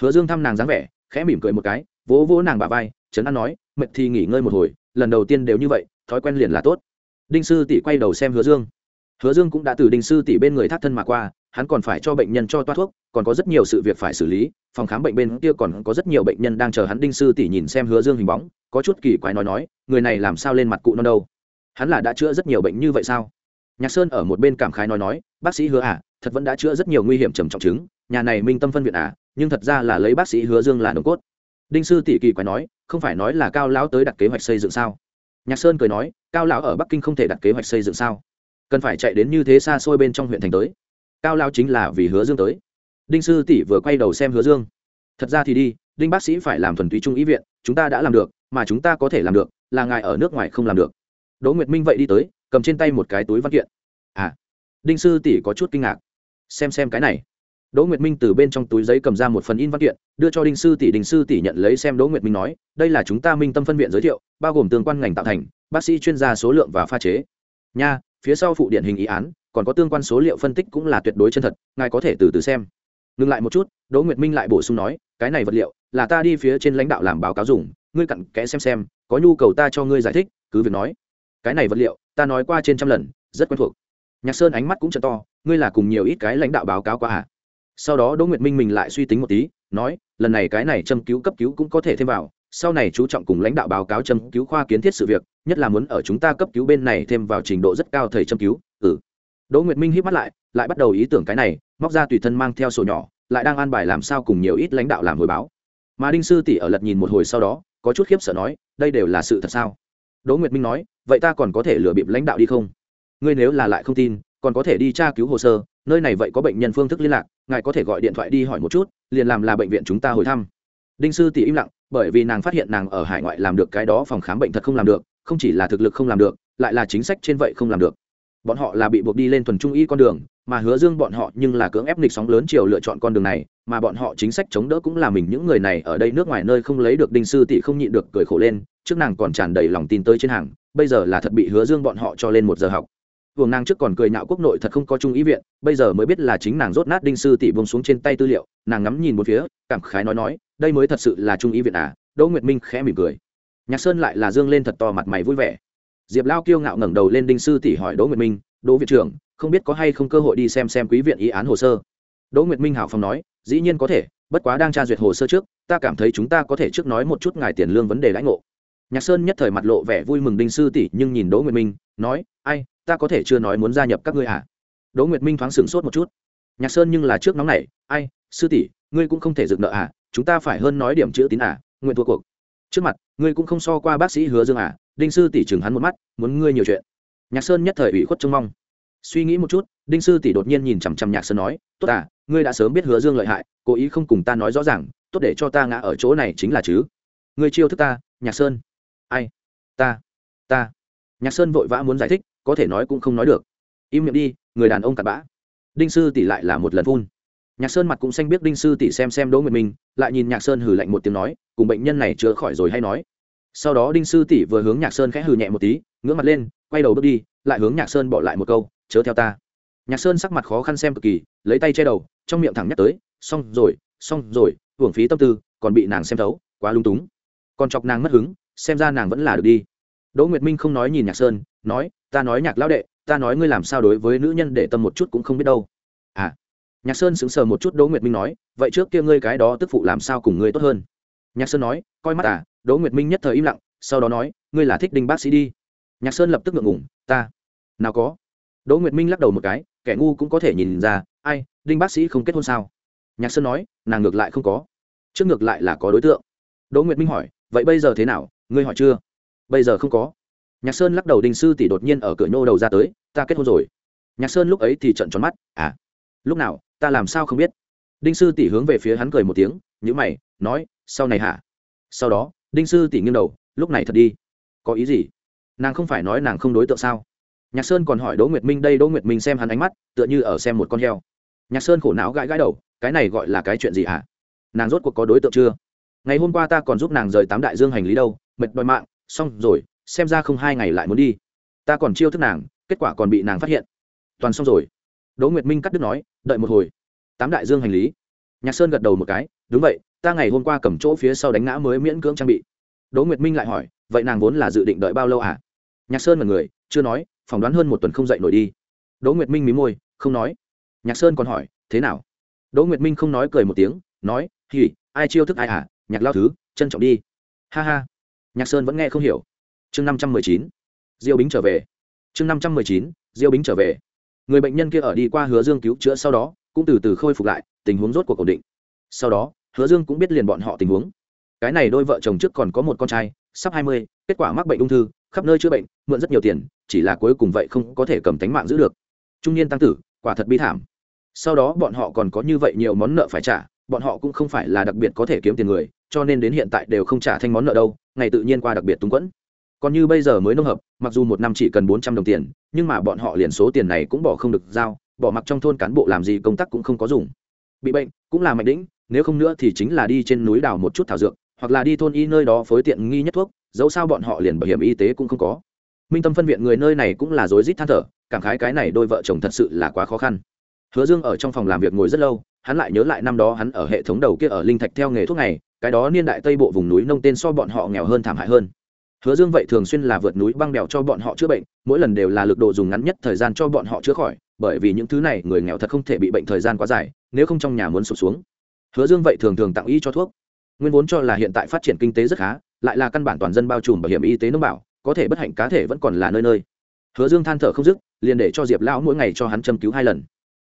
Hứa dương thăm nàng dáng vẻ, khẽ mỉm cười một cái, vỗ vỗ nàng bà vai, trấn an nói mệt thì nghỉ ngơi một hồi, lần đầu tiên đều như vậy, thói quen liền là tốt. Đinh sư tỷ quay đầu xem hứa dương. Hứa dương cũng đã từ đinh sư tỷ bên người thác thân mà qua, hắn còn phải cho bệnh nhân cho toa thuốc, còn có rất nhiều sự việc phải xử lý, phòng khám bệnh bên kia còn có rất nhiều bệnh nhân đang chờ hắn đinh sư tỷ nhìn xem hứa dương hình bóng, có chút kỳ quái nói nói, người này làm sao lên mặt cụ non đâu? Hắn là đã chữa rất nhiều bệnh như vậy sao? Nhạc sơn ở một bên cảm khái nói nói, bác sĩ hứa à thật vẫn đã chữa rất nhiều nguy hiểm trầm trọng chứng, nhà này minh tâm phân viện à nhưng thật ra là lấy bác sĩ hứa dương là nồng cốt đinh sư tỷ kỳ quái nói, không phải nói là cao lão tới đặt kế hoạch xây dựng sao? Nhạc sơn cười nói, cao lão ở bắc kinh không thể đặt kế hoạch xây dựng sao? Cần phải chạy đến như thế xa xôi bên trong huyện thành tới. Cao lão chính là vì hứa dương tới. Đinh sư tỷ vừa quay đầu xem hứa dương. Thật ra thì đi, đinh bác sĩ phải làm thuần túy trung ý viện, chúng ta đã làm được, mà chúng ta có thể làm được, là ngài ở nước ngoài không làm được. Đỗ nguyệt minh vậy đi tới, cầm trên tay một cái túi văn kiện. À đinh sư tỷ có chút kinh ngạc. Xem xem cái này đỗ nguyệt minh từ bên trong túi giấy cầm ra một phần in văn kiện, đưa cho đinh sư tỷ, đinh sư tỷ nhận lấy xem đỗ nguyệt minh nói, đây là chúng ta minh tâm phân viện giới thiệu, bao gồm tương quan ngành tạo thành, bác sĩ chuyên gia số lượng và pha chế. Nha, phía sau phụ điện hình ý án, còn có tương quan số liệu phân tích cũng là tuyệt đối chân thật, ngài có thể từ từ xem. Ngừng lại một chút, đỗ nguyệt minh lại bổ sung nói, cái này vật liệu, là ta đi phía trên lãnh đạo làm báo cáo dùng, ngươi cặn kẽ xem xem, có nhu cầu ta cho ngươi giải thích, cứ việc nói. Cái này vật liệu, ta nói qua trên trăm lần, rất quen thuộc. Nhạc sơn ánh mắt cũng trợn to, ngươi là cùng nhiều ít cái lãnh đạo báo cáo qua à? Sau đó đỗ nguyệt minh mình lại suy tính một tí, nói, lần này cái này châm cứu cấp cứu cũng có thể thêm vào, sau này chú trọng cùng lãnh đạo báo cáo châm cứu khoa kiến thiết sự việc, nhất là muốn ở chúng ta cấp cứu bên này thêm vào trình độ rất cao thầy châm cứu ừ. Đỗ nguyệt minh hít mắt lại lại bắt đầu ý tưởng cái này, móc ra tùy thân mang theo sổ nhỏ, lại đang an bài làm sao cùng nhiều ít lãnh đạo làm hồi báo. Mà đinh sư tỷ ở lật nhìn một hồi sau đó, có chút khiếp sợ nói, đây đều là sự thật sao? Đỗ nguyệt minh nói, vậy ta còn có thể lừa bịp lãnh đạo đi không? Ngươi nếu là lại không tin còn có thể đi tra cứu hồ sơ, nơi này vậy có bệnh nhân phương thức liên lạc, ngài có thể gọi điện thoại đi hỏi một chút, liền làm là bệnh viện chúng ta hồi thăm. Đinh sư tỷ im lặng, bởi vì nàng phát hiện nàng ở hải ngoại làm được cái đó phòng khám bệnh thật không làm được, không chỉ là thực lực không làm được, lại là chính sách trên vậy không làm được. Bọn họ là bị buộc đi lên thuần trung y con đường, mà hứa dương bọn họ nhưng là cưỡng ép nghịch sóng lớn chiều lựa chọn con đường này, mà bọn họ chính sách chống đỡ cũng là mình những người này ở đây nước ngoài nơi không lấy được đinh sư tỷ không nhịn được cười khổ lên, trước nàng còn tràn đầy lòng tin tới trên hàng, bây giờ là thật bị hứa dương bọn họ cho lên một giờ học. Vương nàng trước còn cười nhạo quốc nội thật không có trung ý viện, bây giờ mới biết là chính nàng rốt nát đinh sư tỷ bông xuống trên tay tư liệu, nàng ngắm nhìn một phía, cảm khái nói nói, đây mới thật sự là trung ý viện à đỗ nguyệt minh khẽ mỉm cười. Nhạc sơn lại là dương lên thật to mặt mày vui vẻ. Diệp lao kiêu ngạo ngẩng đầu lên đinh sư tỷ hỏi đỗ nguyệt minh, đỗ viện trưởng, không biết có hay không cơ hội đi xem xem quý viện ý án hồ sơ? Đỗ nguyệt minh hảo phong nói, dĩ nhiên có thể, bất quá đang tra duyệt hồ sơ trước, ta cảm thấy chúng ta có thể trước nói một chút ngài tiền lương vấn đề lãnh ngộ. Nhạc sơn nhất thời mặt lộ vẻ vui mừng đinh sư tỷ, nhưng nhìn đỗ nguyệt minh, nói, ai ta có thể chưa nói muốn gia nhập các ngươi à? Đỗ nguyệt minh thoáng sửng sốt một chút. Nhạc sơn nhưng là trước nóng này ai, sư tỷ, ngươi cũng không thể dựng nợ à? Chúng ta phải hơn nói điểm chữ tín à? Nguyện thua cuộc. Trước mặt, ngươi cũng không so qua bác sĩ hứa dương à? Đinh sư tỷ chừng hắn một mắt, muốn ngươi nhiều chuyện. Nhạc sơn nhất thời ủy khuất trông mong. Suy nghĩ một chút, đinh sư tỷ đột nhiên nhìn chằm chằm nhạc sơn nói, tốt à ngươi đã sớm biết hứa dương lợi hại, cố ý không cùng ta nói rõ ràng, tốt để cho ta ngã ở chỗ này chính là chứ. Ngươi chiêu thức ta, nhạc sơn. Ai, ta ta. Nhạc sơn vội vã muốn giải thích có thể nói cũng không nói được. Im miệng đi, người đàn ông cặn bã. Đinh sư tỷ lại là một lần phun. Nhạc sơn mặt cũng xanh biết đinh sư tỷ xem xem đỗ nguyệt minh, lại nhìn nhạc sơn hử lạnh một tiếng nói, cùng bệnh nhân này chữa khỏi rồi hay nói. Sau đó đinh sư tỷ vừa hướng nhạc sơn khẽ hừ nhẹ một tí ngưỡng mặt lên, quay đầu bước đi, lại hướng nhạc sơn bỏ lại một câu, chớ theo ta. Nhạc sơn sắc mặt khó khăn xem cực kỳ, lấy tay che đầu, trong miệng thẳng nhắc tới, xong rồi xong rồi, hưởng phí tâm tư, còn bị nàng xem thấu, quá lung túng. Còn chọc nàng mất hứng, xem ra nàng vẫn là được đi. Đỗ nguyệt minh không nói nhìn nhạc sơn, nói ta nói nhạc lão đệ, ta nói ngươi làm sao đối với nữ nhân để tâm một chút cũng không biết đâu. À nhạc sơn sững sờ một chút, đỗ nguyệt minh nói, vậy trước kia ngươi cái đó tức phụ làm sao cùng ngươi tốt hơn? Nhạc sơn nói, coi mắt à đỗ nguyệt minh nhất thời im lặng, sau đó nói, ngươi là thích đinh bác sĩ đi. Nhạc sơn lập tức ngượng ngủng ta, nào có. Đỗ nguyệt minh lắc đầu một cái, kẻ ngu cũng có thể nhìn ra, ai, đinh bác sĩ không kết hôn sao? Nhạc sơn nói, nàng ngược lại không có. Trước ngược lại là có đối tượng. Đỗ nguyệt minh hỏi, vậy bây giờ thế nào? Ngươi hỏi chưa? Bây giờ không có nhạc sơn lắc đầu, đinh sư tỷ đột nhiên ở cửa nhô đầu ra tới, ta kết hôn rồi. Nhạc sơn lúc ấy thì trận tròn mắt à lúc nào, ta làm sao không biết? Đinh sư tỷ hướng về phía hắn cười một tiếng nhữ mày, nói, sau này hả? Sau đó, đinh sư tỷ nghiêng đầu, lúc này thật đi. Có ý gì? Nàng không phải nói nàng không đối tượng sao? Nhạc sơn còn hỏi đỗ nguyệt minh, đây đỗ nguyệt minh xem hắn ánh mắt, tựa như ở xem một con heo. Nhạc sơn khổ não gãi gãi đầu, cái này gọi là cái chuyện gì hả? Nàng rốt cuộc có đối tượng chưa? Ngày hôm qua ta còn giúp nàng rời tám đại dương hành lý đâu, mệt đòi mạng, xong rồi xem ra không hai ngày lại muốn đi. Ta còn chiêu thức nàng, kết quả còn bị nàng phát hiện. Toàn xong rồi. Đỗ nguyệt minh cắt đứt nói, đợi một hồi. Tám đại dương hành lý. Nhạc sơn gật đầu một cái, đúng vậy, ta ngày hôm qua cầm chỗ phía sau đánh ngã mới miễn cưỡng trang bị. Đỗ nguyệt minh lại hỏi, vậy nàng vốn là dự định đợi bao lâu à? Nhạc sơn là người, chưa nói, phỏng đoán hơn một tuần không dậy nổi đi. Đỗ nguyệt minh mí môi, không nói. Nhạc sơn còn hỏi, thế nào? Đỗ nguyệt minh không nói cười một tiếng, nói hỉ ai chiêu thức ai à? Nhạc lao thứ, trân trọng đi. Ha ha. Nhạc sơn vẫn nghe không hiểu chương năm trăm mười chín, diêu bính trở về. Chương năm trăm mười chín, diêu bính trở về. Người bệnh nhân kia ở đi qua hứa dương cứu chữa sau đó, cũng từ từ khôi phục lại, tình huống rốt cuộc ổn định. Sau đó, hứa dương cũng biết liền bọn họ tình huống. Cái này đôi vợ chồng trước còn có một con trai, sắp hai mươi, kết quả mắc bệnh ung thư, khắp nơi chữa bệnh, mượn rất nhiều tiền, chỉ là cuối cùng vậy không có thể cầm tánh mạng giữ được. Trung niên tăng tử, quả thật bi thảm. Sau đó bọn họ còn có như vậy nhiều món nợ phải trả, bọn họ cũng không phải là đặc biệt có thể kiếm tiền người, cho nên đến hiện tại đều không trả thanh món nợ đâu, ngày tự nhiên qua đặc biệt túng quẫn còn như bây giờ mới nông hợp, mặc dù một năm chỉ cần bốn trăm đồng tiền, nhưng mà bọn họ liền số tiền này cũng bỏ không được giao, bỏ mặc trong thôn cán bộ làm gì công tác cũng không có dùng. Bị bệnh, cũng là mạnh đĩnh, nếu không nữa thì chính là đi trên núi đào một chút thảo dược, hoặc là đi thôn y nơi đó phối tiện nghi nhất thuốc, dẫu sao bọn họ liền bảo hiểm y tế cũng không có. Minh tâm phân viện người nơi này cũng là rối rít than thở, cảm khái cái này đôi vợ chồng thật sự là quá khó khăn. Hứa dương ở trong phòng làm việc ngồi rất lâu, hắn lại nhớ lại năm đó hắn ở hệ thống đầu kia ở linh thạch theo nghề thuốc này, cái đó niên đại tây bộ vùng núi nông tên so bọn họ nghèo hơn thảm hại hơn hứa dương vậy thường xuyên là vượt núi băng đèo cho bọn họ chữa bệnh, mỗi lần đều là lực độ dùng ngắn nhất thời gian cho bọn họ chữa khỏi, bởi vì những thứ này người nghèo thật không thể bị bệnh thời gian quá dài, nếu không trong nhà muốn sụp xuống. Hứa dương vậy thường thường tặng y cho thuốc. Nguyên vốn cho là hiện tại phát triển kinh tế rất khá, lại là căn bản toàn dân bao trùm bảo hiểm y tế nông bảo, có thể bất hạnh cá thể vẫn còn là nơi nơi. Hứa dương than thở không dứt, liền để cho diệp lão mỗi ngày cho hắn châm cứu hai lần.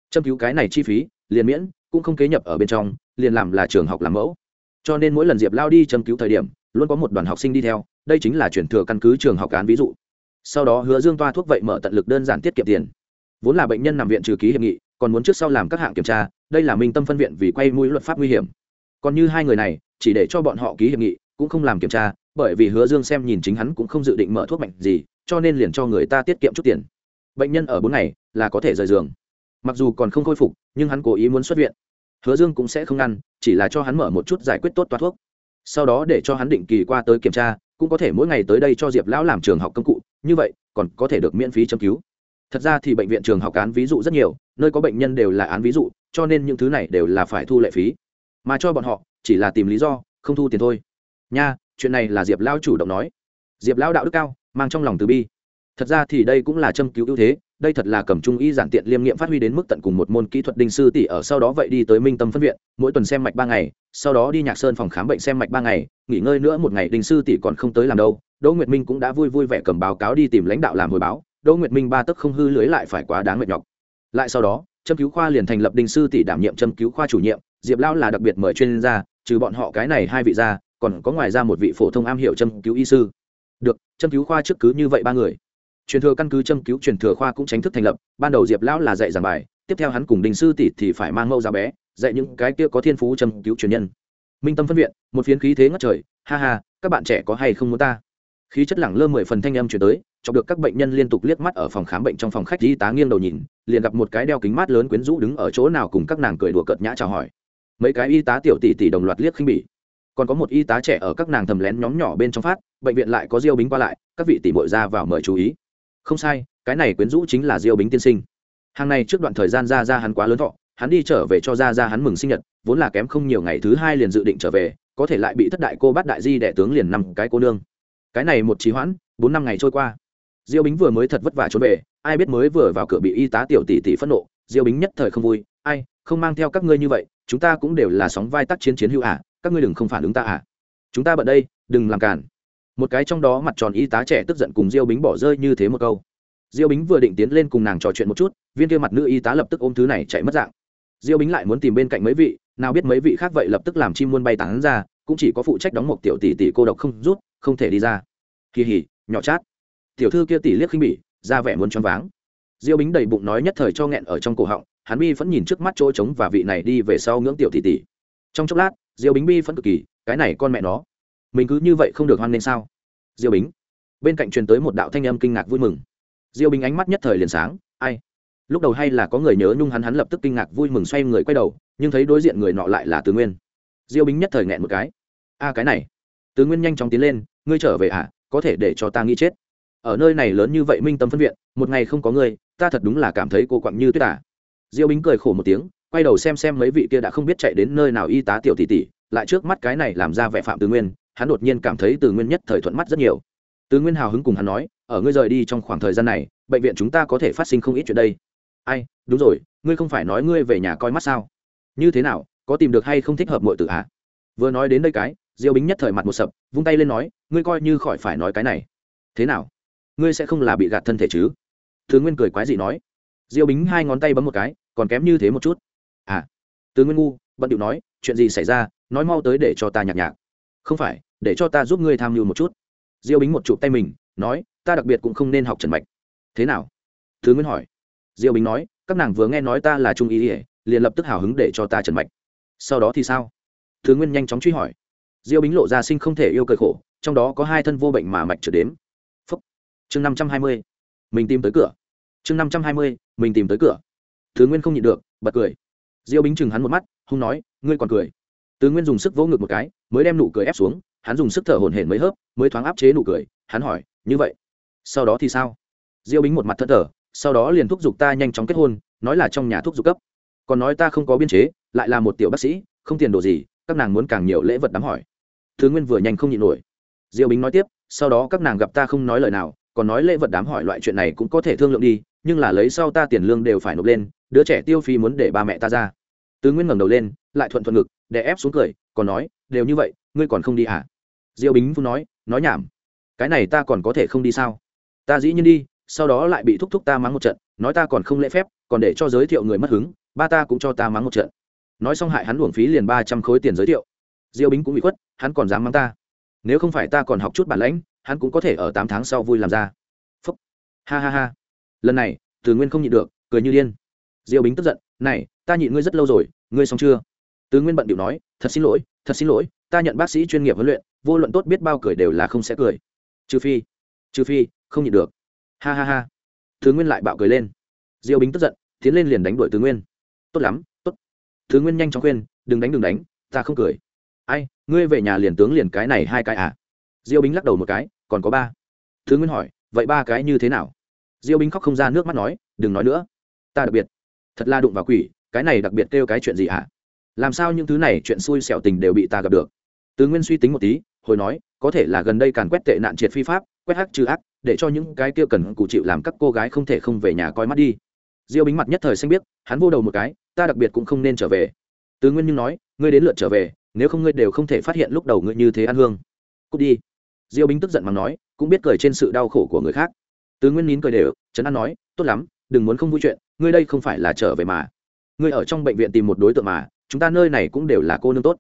Châm cứu cái này chi phí, liền miễn, cũng không kế nhập ở bên trong, liền làm là trường học làm mẫu. Cho nên mỗi lần diệp lao đi châm cứu thời điểm, luôn có một đoàn học sinh đi theo đây chính là chuyển thừa căn cứ trường học án ví dụ. Sau đó hứa dương toa thuốc vậy mở tận lực đơn giản tiết kiệm tiền. Vốn là bệnh nhân nằm viện trừ ký hiệp nghị, còn muốn trước sau làm các hạng kiểm tra, đây là minh tâm phân viện vì quay mũi luật pháp nguy hiểm. Còn như hai người này, chỉ để cho bọn họ ký hiệp nghị, cũng không làm kiểm tra, bởi vì hứa dương xem nhìn chính hắn cũng không dự định mở thuốc mạnh gì, cho nên liền cho người ta tiết kiệm chút tiền. Bệnh nhân ở bốn ngày là có thể rời giường. Mặc dù còn không khôi phục, nhưng hắn cố ý muốn xuất viện. Hứa dương cũng sẽ không ngăn, chỉ là cho hắn mở một chút giải quyết tốt toa thuốc. Sau đó để cho hắn định kỳ qua tới kiểm tra cũng có thể mỗi ngày tới đây cho diệp lão làm trường học công cụ, như vậy, còn có thể được miễn phí châm cứu. Thật ra thì bệnh viện trường học án ví dụ rất nhiều, nơi có bệnh nhân đều là án ví dụ, cho nên những thứ này đều là phải thu lệ phí. Mà cho bọn họ, chỉ là tìm lý do, không thu tiền thôi. Nha, chuyện này là diệp lão chủ động nói. Diệp lão đạo đức cao, mang trong lòng từ bi. Thật ra thì đây cũng là châm cứu ưu thế đây thật là cầm trung y giản tiện liêm nghiệm phát huy đến mức tận cùng một môn kỹ thuật đinh sư tỷ ở sau đó vậy đi tới minh tâm phân viện, mỗi tuần xem mạch ba ngày, sau đó đi nhạc sơn phòng khám bệnh xem mạch ba ngày, nghỉ ngơi nữa một ngày đinh sư tỷ còn không tới làm đâu. Đỗ nguyệt minh cũng đã vui vui vẻ cầm báo cáo đi tìm lãnh đạo làm hồi báo, đỗ nguyệt minh ba tấc không hư lưới lại phải quá đáng mệt nhọc. Lại sau đó, châm cứu khoa liền thành lập đinh sư tỷ đảm nhiệm châm cứu khoa chủ nhiệm, diệp lao là đặc biệt mời chuyên gia, trừ bọn họ cái này hai vị ra, còn có ngoài ra một vị phổ thông am hiểu châm cứu y sư. Được, châm cứu khoa trước cứ như vậy ba người truyền thừa căn cứ châm cứu truyền thừa khoa cũng chính thức thành lập, ban đầu diệp lão là dạy giảng bài, tiếp theo hắn cùng đình sư tỷ thì phải mang mẫu giáo bé, dạy những cái kia có thiên phú châm cứu truyền nhân. Minh tâm phân viện, một phiến khí thế ngất trời, ha ha, các bạn trẻ có hay không muốn ta? Khí chất lẳng lơ mười phần thanh âm chuyển tới, chọc được các bệnh nhân liên tục liếc mắt ở phòng khám bệnh trong phòng khách y tá nghiêng đầu nhìn, liền gặp một cái đeo kính mát lớn quyến rũ đứng ở chỗ nào cùng các nàng cười đùa cợt nhã chào hỏi. Mấy cái y tá tiểu tỷ tỷ đồng loạt liếc khinh bỉ. Còn có một y tá trẻ ở các nàng thầm lén nhóm nhỏ bên trong phát, bệnh viện lại có diêu bính qua lại, các vị tỷ muội ra vào mời chú ý không sai cái này quyến rũ chính là diêu bính tiên sinh. Hàng này trước đoạn thời gian ra ra hắn quá lớn thọ hắn đi trở về cho ra ra hắn mừng sinh nhật vốn là kém không nhiều ngày thứ hai liền dự định trở về có thể lại bị thất đại cô bắt đại di đẻ tướng liền năm cái cô nương. Cái này một trí hoãn bốn năm ngày trôi qua. Diêu bính vừa mới thật vất vả trốn về ai biết mới vừa vào cửa bị y tá tiểu tỷ tỷ phẫn nộ diêu bính nhất thời không vui ai không mang theo các ngươi như vậy chúng ta cũng đều là sóng vai tác chiến chiến hữu ả à, các ngươi đừng không phản ứng ta à. Chúng ta bận đây đừng làm cản một cái trong đó mặt tròn y tá trẻ tức giận cùng diêu bính bỏ rơi như thế một câu. Diêu bính vừa định tiến lên cùng nàng trò chuyện một chút, viên kia mặt nữ y tá lập tức ôm thứ này chạy mất dạng. Diêu bính lại muốn tìm bên cạnh mấy vị, nào biết mấy vị khác vậy lập tức làm chim muôn bay tán ra, cũng chỉ có phụ trách đóng một tiểu tỷ tỷ cô độc không rút, không thể đi ra. Kỳ hỉ, nhỏ chát. Tiểu thư kia tỷ liếc khinh bỉ, ra vẻ muốn choáng váng. Diêu bính đầy bụng nói nhất thời cho nghẹn ở trong cổ họng, hắn bi vẫn nhìn trước mắt chỗ trống và vị này đi về sau ngưỡng tiểu tỷ tỷ. Trong chốc lát, diêu bính bi vẫn cực kỳ, cái này con mẹ nó mình cứ như vậy không được hoan nên sao? Diêu bính. Bên cạnh truyền tới một đạo thanh âm kinh ngạc vui mừng. Diêu bính ánh mắt nhất thời liền sáng, ai? Lúc đầu hay là có người nhớ nhung hắn hắn lập tức kinh ngạc vui mừng xoay người quay đầu, nhưng thấy đối diện người nọ lại là tứ nguyên. Diêu bính nhất thời nghẹn một cái. A, cái này. Tứ nguyên nhanh chóng tiến lên, ngươi trở về à có thể để cho ta nghĩ chết. Ở nơi này lớn như vậy minh tâm phân viện, một ngày không có ngươi, ta thật đúng là cảm thấy cô quặng như tuyết à. Diêu bính cười khổ một tiếng, quay đầu xem xem mấy vị kia đã không biết chạy đến nơi nào y tá tiểu tỷ tỷ, lại trước mắt cái này làm ra vẻ phạm Tứ nguyên hắn đột nhiên cảm thấy từ nguyên nhất thời thuận mắt rất nhiều. Từ nguyên hào hứng cùng hắn nói, ở ngươi rời đi trong khoảng thời gian này, bệnh viện chúng ta có thể phát sinh không ít chuyện đây. Ai, đúng rồi, ngươi không phải nói ngươi về nhà coi mắt sao? Như thế nào, có tìm được hay không thích hợp mọi tự ạ à? vừa nói đến đây cái, diêu bính nhất thời mặt một sập, vung tay lên nói, ngươi coi như khỏi phải nói cái này. Thế nào? Ngươi sẽ không là bị gạt thân thể chứ? Thứ nguyên cười quái dị nói. Diêu bính hai ngón tay bấm một cái, còn kém như thế một chút. À. Từ nguyên ngu, bận điệu nói, chuyện gì xảy ra? Nói mau tới để cho ta nhạc nhạc không phải, để cho ta giúp ngươi tham mưu một chút. Diêu bính một chụp tay mình, nói, ta đặc biệt cũng không nên học trần mạch. Thế nào? Thứ nguyên hỏi. Diêu bính nói, các nàng vừa nghe nói ta là trung ý ỉa liền lập tức hào hứng để cho ta trần mạch. Sau đó thì sao? Thứ nguyên nhanh chóng truy hỏi. Diêu bính lộ ra sinh không thể yêu cởi khổ, trong đó có hai thân vô bệnh mà mạch trở đếm. Phúc. Chương năm trăm hai mươi. Mình tìm tới cửa. Chương năm trăm hai mươi, mình tìm tới cửa. Thứ nguyên không nhịn được, bật cười. Diêu bính chừng hắn một mắt, hung nói, ngươi còn cười tứ nguyên dùng sức vỗ ngực một cái, mới đem nụ cười ép xuống, hắn dùng sức thở hổn hển mấy hớp, mới thoáng áp chế nụ cười, hắn hỏi, như vậy, sau đó thì sao? Diêu bính một mặt thất thở sau đó liền thúc giục ta nhanh chóng kết hôn, nói là trong nhà thuốc giục cấp. Còn nói ta không có biên chế, lại là một tiểu bác sĩ, không tiền đồ gì, các nàng muốn càng nhiều lễ vật đám hỏi. Thứ nguyên vừa nhanh không nhịn nổi. Diêu bính nói tiếp, sau đó các nàng gặp ta không nói lời nào, còn nói lễ vật đám hỏi loại chuyện này cũng có thể thương lượng đi, nhưng là lấy sau ta tiền lương đều phải nộp lên, đứa trẻ tiêu phí muốn để ba mẹ ta ra tứ nguyên ngẩng đầu lên, lại thuận thuận ngực để ép xuống cười, còn nói, đều như vậy, ngươi còn không đi à? Diêu bính phu nói nói nhảm. Cái này ta còn có thể không đi sao? Ta dĩ nhiên đi, sau đó lại bị thúc thúc ta mắng một trận, nói ta còn không lễ phép, còn để cho giới thiệu người mất hứng, ba ta cũng cho ta mắng một trận. Nói xong hại hắn uổng phí liền ba trăm khối tiền giới thiệu. Diêu bính cũng bị khuất, hắn còn dám mắng ta? Nếu không phải ta còn học chút bản lãnh, hắn cũng có thể ở tám tháng sau vui làm ra. Phúc. Ha ha ha. Lần này, từ nguyên không nhịn được, cười như điên. Diêu bính tức giận, này ta nhịn ngươi rất lâu rồi, ngươi xong chưa? Tứ nguyên bận điệu nói, thật xin lỗi, thật xin lỗi, ta nhận bác sĩ chuyên nghiệp huấn luyện, vô luận tốt biết bao cười đều là không sẽ cười. Trừ phi trừ phi, không nhịn được. Ha ha ha. Tứ nguyên lại bạo cười lên. Diêu bính tức giận, tiến lên liền đánh đuổi tứ nguyên. Tốt lắm, tốt. Tứ nguyên nhanh chóng khuyên, đừng đánh đừng đánh, ta không cười. Ai, ngươi về nhà liền tướng liền cái này hai cái à? Diêu bính lắc đầu một cái, còn có ba. Thứ nguyên hỏi, vậy ba cái như thế nào? Diêu bính khóc không ra nước mắt nói, đừng nói nữa. Ta đặc biệt, thật là đụng vào quỷ cái này đặc biệt kêu cái chuyện gì hả? làm sao những thứ này chuyện xui xẻo tình đều bị ta gặp được? Tứ nguyên suy tính một tí, hồi nói, có thể là gần đây càn quét tệ nạn triệt phi pháp, quét hắc trừ ác, để cho những cái kia cần cụ chịu làm các cô gái không thể không về nhà coi mắt đi. Diêu bính mặt nhất thời xanh biết hắn vô đầu một cái, ta đặc biệt cũng không nên trở về. Tứ nguyên nhưng nói, ngươi đến lượt trở về, nếu không ngươi đều không thể phát hiện lúc đầu ngươi như thế ăn hương. Cút đi. Diêu bính tức giận mà nói, cũng biết cười trên sự đau khổ của người khác. Tứ nguyên nín cười đều trấn an nói, tốt lắm, đừng muốn không vui chuyện, ngươi đây không phải là trở về mà ngươi ở trong bệnh viện tìm một đối tượng mà, chúng ta nơi này cũng đều là cô nương tốt.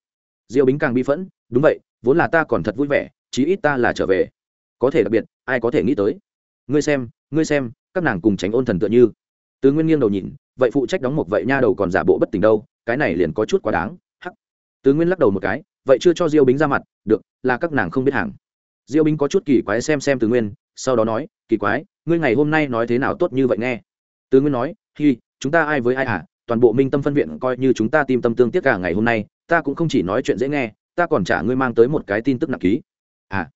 Diêu bính càng bi phẫn, đúng vậy, vốn là ta còn thật vui vẻ, chí ít ta là trở về. Có thể đặc biệt, ai có thể nghĩ tới? Ngươi xem ngươi xem, các nàng cùng tránh ôn thần tựa như. Tứ nguyên nghiêng đầu nhìn, vậy phụ trách đóng một vậy nha đầu còn giả bộ bất tỉnh đâu, cái này liền có chút quá đáng, hắc. Tứ nguyên lắc đầu một cái, vậy chưa cho diêu bính ra mặt, được, là các nàng không biết hàng. Diêu bính có chút kỳ quái xem xem tứ nguyên, sau đó nói, kỳ quái, ngươi ngày hôm nay nói thế nào tốt như vậy nghe? Tứ nguyên nói, hi, chúng ta ai với ai à? Toàn bộ minh tâm phân viện coi như chúng ta tim tâm tương tiếc cả ngày hôm nay, ta cũng không chỉ nói chuyện dễ nghe, ta còn trả ngươi mang tới một cái tin tức nặng ký. À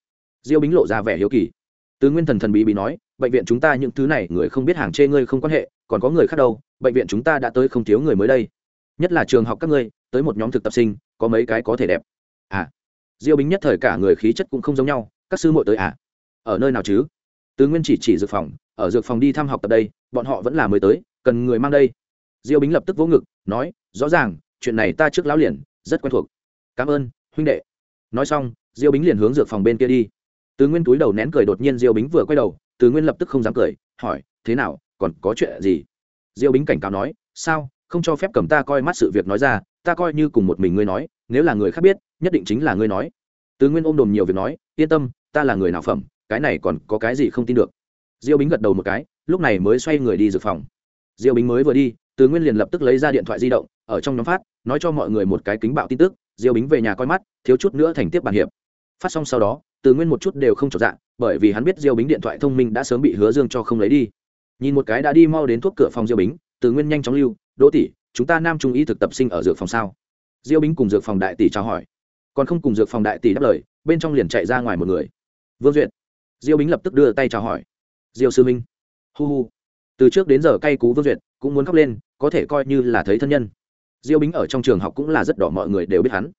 diêu bính lộ ra vẻ hiếu kỳ. Tứ nguyên thần thần bí bí nói, bệnh viện chúng ta những thứ này, người không biết hàng chê ngươi không quan hệ, còn có người khác đâu, bệnh viện chúng ta đã tới không thiếu người mới đây. Nhất là trường học các ngươi, tới một nhóm thực tập sinh, có mấy cái có thể đẹp. À diêu bính nhất thời cả người khí chất cũng không giống nhau, các sư muội tới à? Ở nơi nào chứ? Tứ nguyên chỉ chỉ dược phòng, ở dược phòng đi thăm học tập đây, bọn họ vẫn là mới tới, cần người mang đây diêu bính lập tức vỗ ngực, nói, rõ ràng, chuyện này ta trước lão liền, rất quen thuộc. Cảm ơn, huynh đệ. Nói xong, diêu bính liền hướng dược phòng bên kia đi. Từ nguyên túi đầu nén cười đột nhiên diêu bính vừa quay đầu, từ nguyên lập tức không dám cười, hỏi, thế nào, còn có chuyện gì? Diêu bính cảnh cáo nói, sao, không cho phép cầm ta coi mắt sự việc nói ra, ta coi như cùng một mình ngươi nói, nếu là người khác biết, nhất định chính là ngươi nói. Từ nguyên ôm đồm nhiều việc nói, yên tâm, ta là người nào phẩm, cái này còn có cái gì không tin được. Diêu bính gật đầu một cái, lúc này mới xoay người đi dược phòng. Diêu bính mới vừa đi từ nguyên liền lập tức lấy ra điện thoại di động, ở trong nhóm phát, nói cho mọi người một cái kính bạo tin tức, diêu bính về nhà coi mắt, thiếu chút nữa thành tiếp bản hiệp. Phát xong sau đó, từ nguyên một chút đều không trọn dạng bởi vì hắn biết diêu bính điện thoại thông minh đã sớm bị hứa dương cho không lấy đi. Nhìn một cái đã đi mau đến thuốc cửa phòng diêu bính, từ nguyên nhanh chóng lưu, đỗ tỷ, chúng ta nam trung y thực tập sinh ở dược phòng sao? Diêu bính cùng dược phòng đại tỷ chào hỏi. Còn không cùng dược phòng đại tỷ đáp lời, bên trong liền chạy ra ngoài một người. Vương duyệt. Diêu bính lập tức đưa tay chào hỏi. Diêu sư minh. Hu hu. Từ trước đến giờ cay cú vương duyệt, cũng muốn khóc lên có thể coi như là thấy thân nhân. Diêu bính ở trong trường học cũng là rất đỏ mọi người đều biết hắn.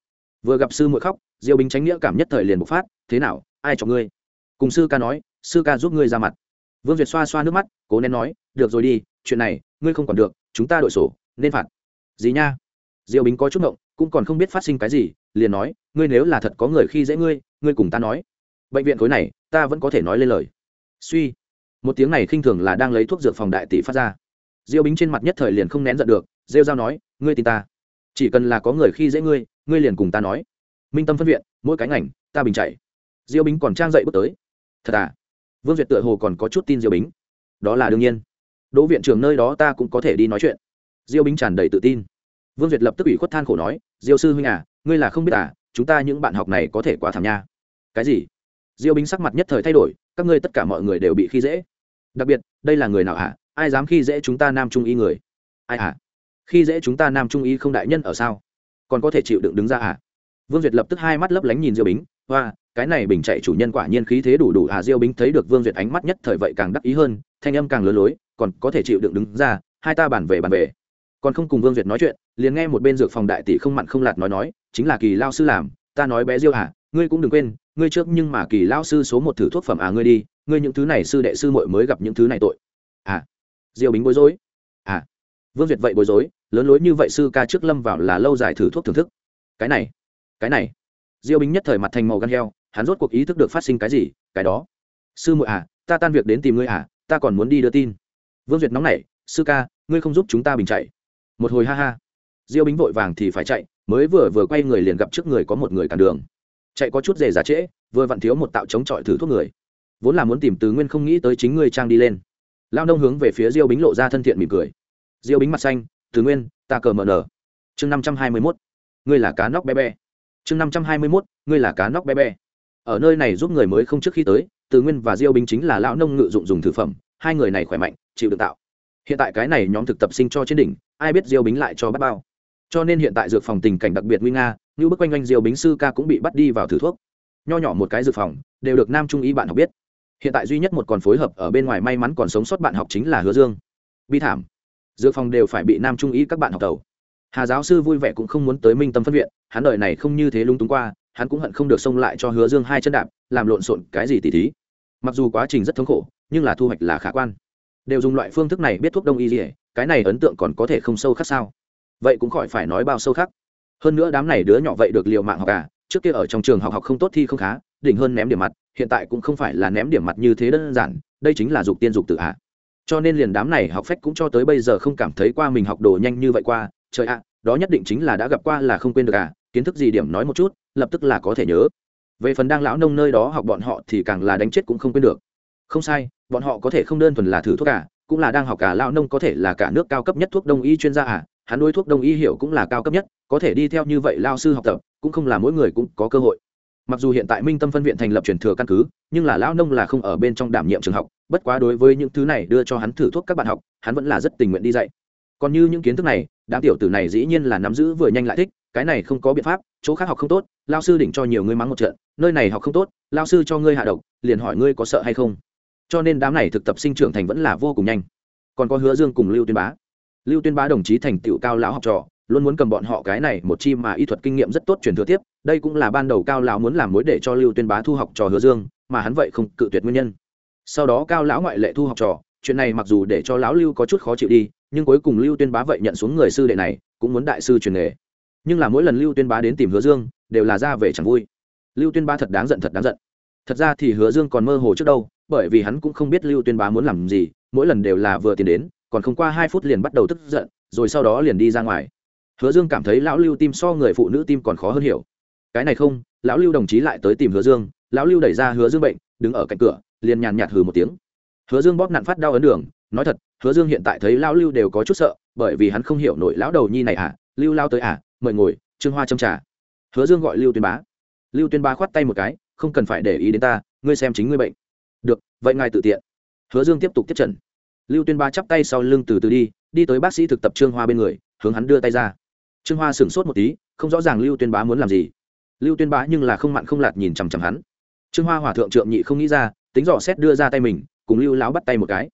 Vừa gặp sư muội khóc, diêu bính tránh nghĩa cảm nhất thời liền bộc phát, thế nào, ai cho ngươi? Cùng sư ca nói, sư ca giúp ngươi ra mặt. Vương duyệt xoa xoa nước mắt, cố nén nói, được rồi đi, chuyện này, ngươi không còn được, chúng ta đội sổ, nên phạt. Gì nha? Diêu bính có chút ngộng, cũng còn không biết phát sinh cái gì, liền nói, ngươi nếu là thật có người khi dễ ngươi ngươi cùng ta nói. Bệnh viện khối này, ta vẫn có thể nói lên lời. Suy. Một tiếng này khinh thường là đang lấy thuốc dược phòng đại tỷ phát ra diêu bính trên mặt nhất thời liền không nén giận được, rêu giao nói, ngươi tin ta? Chỉ cần là có người khi dễ ngươi ngươi liền cùng ta nói. Minh tâm phân viện, mỗi cái ngành, ta bình chạy. Diêu bính còn trang dậy bước tới. Thật à? Vương duyệt tựa hồ còn có chút tin diêu bính. Đó là đương nhiên. Đỗ viện trưởng nơi đó ta cũng có thể đi nói chuyện. Diêu bính tràn đầy tự tin. Vương duyệt lập tức ủy khuất than khổ nói, diêu sư huynh à ngươi là không biết à chúng ta những bạn học này có thể quá thảm nha. Cái gì? Diêu bính sắc mặt nhất thời thay đổi, các ngươi tất cả mọi người đều bị khi dễ. Đặc biệt, đây là người nào hả? Ai dám khi dễ chúng ta nam trung y người? Ai hả khi dễ chúng ta nam trung y không đại nhân ở sao? Còn có thể chịu đựng đứng ra hả vương duyệt lập tức hai mắt lấp lánh nhìn diêu bính. Hoa, cái này bình chạy chủ nhân quả nhiên khí thế đủ đủ à? Diêu bính thấy được vương duyệt ánh mắt nhất thời vậy càng đắc ý hơn, thanh âm càng lớn lối, còn có thể chịu đựng đứng ra, hai ta bàn về bàn về. Còn không cùng vương duyệt nói chuyện, liền nghe một bên dược phòng đại tỷ không mặn không lạt nói nói, chính là kỳ lao sư làm, ta nói bé diêu hả ngươi cũng đừng quên, ngươi trước nhưng mà kỳ lao sư số một thử thuốc phẩm à ngươi đi, ngươi những thứ này sư đệ sư muội mới gặp những thứ này tội. À diêu bính bối rối. À vương duyệt vậy bối rối, lớn lối như vậy sư ca trước lâm vào là lâu dài thử thuốc thưởng thức. Cái này cái này. Diêu bính nhất thời mặt thành màu gan heo, hắn rốt cuộc ý thức được phát sinh cái gì, cái đó. Sư muội à ta tan việc đến tìm ngươi à ta còn muốn đi đưa tin. Vương duyệt nóng nảy, sư ca, ngươi không giúp chúng ta bình chạy. Một hồi ha ha. Diêu bính vội vàng thì phải chạy, mới vừa vừa quay người liền gặp trước người có một người cản đường. Chạy có chút rề giá trễ, vừa vặn thiếu một tạo chống chọi thử thuốc người. Vốn là muốn tìm từ nguyên không nghĩ tới chính ngươi trang đi lên lao nông hướng về phía diêu bính lộ ra thân thiện mỉm cười. Diêu bính mặt xanh, từ nguyên, ta cờ mờ nở. Chương năm trăm hai mươi mốt, ngươi là cá nóc bé bé. Chương năm trăm hai mươi mốt, ngươi là cá nóc bé bé. Ở nơi này giúp người mới không trước khi tới, từ nguyên và diêu bính chính là lão nông ngự dụng dùng thực phẩm, hai người này khỏe mạnh, chịu được tạo. Hiện tại cái này nhóm thực tập sinh cho trên đỉnh, ai biết diêu bính lại cho bắt bao. Cho nên hiện tại dược phòng tình cảnh đặc biệt nguy nga, như bức quanh quanh diêu bính sư ca cũng bị bắt đi vào thử thuốc. Nho nhỏ một cái dược phòng, đều được nam trung y bạn học biết hiện tại duy nhất một còn phối hợp ở bên ngoài may mắn còn sống sót bạn học chính là hứa dương. Bi thảm. Dược phòng đều phải bị nam trung ý các bạn học tàu hà giáo sư vui vẻ cũng không muốn tới minh tâm phân viện, hắn đợi này không như thế lung túng qua, hắn cũng hận không được xông lại cho hứa dương hai chân đạp, làm lộn xộn cái gì tỉ thí. Mặc dù quá trình rất thống khổ, nhưng là thu hoạch là khả quan. Đều dùng loại phương thức này biết thuốc đông y gì cái này ấn tượng còn có thể không sâu khác sao? Vậy cũng khỏi phải nói bao sâu khác. Hơn nữa đám này đứa nhỏ vậy được liều mạng học cả trước kia ở trong trường học học không tốt thi không khá đỉnh hơn ném điểm mặt, hiện tại cũng không phải là ném điểm mặt như thế đơn giản, đây chính là dục tiên dục tự hạ cho nên liền đám này học phách cũng cho tới bây giờ không cảm thấy qua mình học đồ nhanh như vậy qua, trời ạ, đó nhất định chính là đã gặp qua là không quên được à kiến thức gì điểm nói một chút, lập tức là có thể nhớ. Về phần đang lão nông nơi đó học bọn họ thì càng là đánh chết cũng không quên được. Không sai, bọn họ có thể không đơn thuần là thử thuốc cả cũng là đang học cả lão nông có thể là cả nước cao cấp nhất thuốc đông y chuyên gia à hắn nuôi thuốc đông y hiểu cũng là cao cấp nhất, có thể đi theo như vậy lao sư học tập, cũng không là mỗi người cũng có cơ hội mặc dù hiện tại minh tâm phân viện thành lập truyền thừa căn cứ, nhưng là lão nông là không ở bên trong đảm nhiệm trường học, bất quá đối với những thứ này đưa cho hắn thử thuốc các bạn học, hắn vẫn là rất tình nguyện đi dạy. Còn như những kiến thức này, đám tiểu tử này dĩ nhiên là nắm giữ vừa nhanh lại thích, cái này không có biện pháp, chỗ khác học không tốt lao sư đỉnh cho nhiều ngươi mắng một trận, nơi này học không tốt lao sư cho ngươi hạ độc, liền hỏi ngươi có sợ hay không. Cho nên đám này thực tập sinh trưởng thành vẫn là vô cùng nhanh. Còn có hứa dương cùng lưu tuyên bá. Lưu tuyên bá đồng chí thành tựu cao lão học trò luôn muốn cầm bọn họ cái này một chi mà y thuật kinh nghiệm rất tốt truyền thừa tiếp, đây cũng là ban đầu cao lão muốn làm mối để cho lưu tuyên bá thu học trò hứa dương, mà hắn vậy không cự tuyệt nguyên nhân. Sau đó cao lão ngoại lệ thu học trò, chuyện này mặc dù để cho lão lưu có chút khó chịu đi, nhưng cuối cùng lưu tuyên bá vậy nhận xuống người sư đệ này, cũng muốn đại sư truyền nghề. Nhưng là mỗi lần lưu tuyên bá đến tìm hứa dương, đều là ra về chẳng vui. Lưu tuyên bá thật đáng giận, thật đáng giận. Thật ra thì hứa dương còn mơ hồ trước đâu, bởi vì hắn cũng không biết lưu tuyên bá muốn làm gì, mỗi lần đều là vừa tiền đến, còn không qua hai phút liền bắt đầu tức giận, rồi sau đó liền đi ra ngoài hứa dương cảm thấy lão lưu tim so người phụ nữ tim còn khó hơn hiểu. Cái này không, lão lưu đồng chí lại tới tìm hứa dương, lão lưu đẩy ra hứa dương bệnh, đứng ở cạnh cửa, liền nhàn nhạt hừ một tiếng. Hứa dương bóp nặn phát đau ấn đường, nói thật, hứa dương hiện tại thấy lão lưu đều có chút sợ, bởi vì hắn không hiểu nổi lão đầu nhi này à lưu lao tới à mời ngồi, trương hoa châm trà. Hứa dương gọi lưu tuyên bá. Lưu tuyên bá khoát tay một cái, không cần phải để ý đến ta, ngươi xem chính ngươi bệnh. Được, vậy ngài tự tiện. Hứa dương tiếp tục tiếp trần. Lưu tuyên bá chắp tay sau lưng từ từ đi đi tới bác sĩ thực tập trương hoa bên người, hướng hắn đưa tay ra trương hoa sửng sốt một tí, không rõ ràng lưu tuyên bá muốn làm gì. Lưu tuyên bá nhưng là không mặn không lạt nhìn chằm chằm hắn. Trương hoa hòa thượng trượng nhị không nghĩ ra, tính dò xét đưa ra tay mình, cùng lưu lão bắt tay một cái.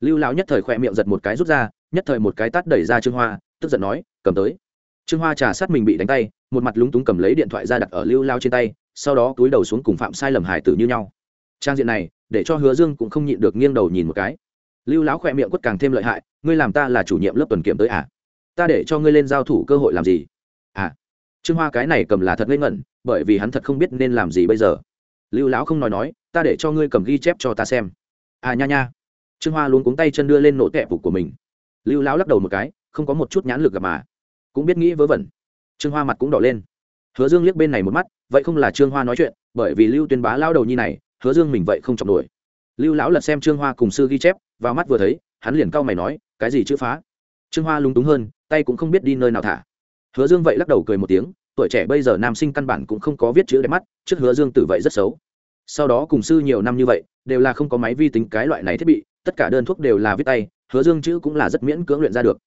Lưu lão nhất thời khỏe miệng giật một cái rút ra, nhất thời một cái tắt đẩy ra trương hoa, tức giận nói, cầm tới. Trương hoa trà sát mình bị đánh tay, một mặt lúng túng cầm lấy điện thoại ra đặt ở lưu lao trên tay, sau đó túi đầu xuống cùng phạm sai lầm hải tử như nhau. Trang diện này, để cho hứa dương cũng không nhịn được nghiêng đầu nhìn một cái. Lưu lão khỏe miệng quất càng thêm lợi hại, ngươi làm ta là chủ nhiệm lớp tuần kiểm tới à? Ta để cho ngươi lên giao thủ cơ hội làm gì? À trương hoa cái này cầm là thật ngây ngẩn, bởi vì hắn thật không biết nên làm gì bây giờ. Lưu lão không nói nói, ta để cho ngươi cầm ghi chép cho ta xem. À nha nha. Trương hoa luôn cuống tay chân đưa lên nổ tẹp phục của mình. Lưu lão lắc đầu một cái, không có một chút nhãn lực gặp mà. Cũng biết nghĩ vớ vẩn. Trương hoa mặt cũng đỏ lên. Hứa dương liếc bên này một mắt, vậy không là trương hoa nói chuyện, bởi vì lưu tuyên bá lao đầu nhi này, hứa dương mình vậy không chọc nổi. Lưu lão lật xem trương hoa cùng sư ghi chép, vào mắt vừa thấy, hắn liền cau mày nói, cái gì chữ phá? Trương hoa lúng túng hơn, tay cũng không biết đi nơi nào thả. Hứa dương vậy lắc đầu cười một tiếng, tuổi trẻ bây giờ nam sinh căn bản cũng không có viết chữ đẹp mắt, trước hứa dương tử vậy rất xấu. Sau đó cùng sư nhiều năm như vậy, đều là không có máy vi tính cái loại này thiết bị, tất cả đơn thuốc đều là viết tay, hứa dương chữ cũng là rất miễn cưỡng luyện ra được.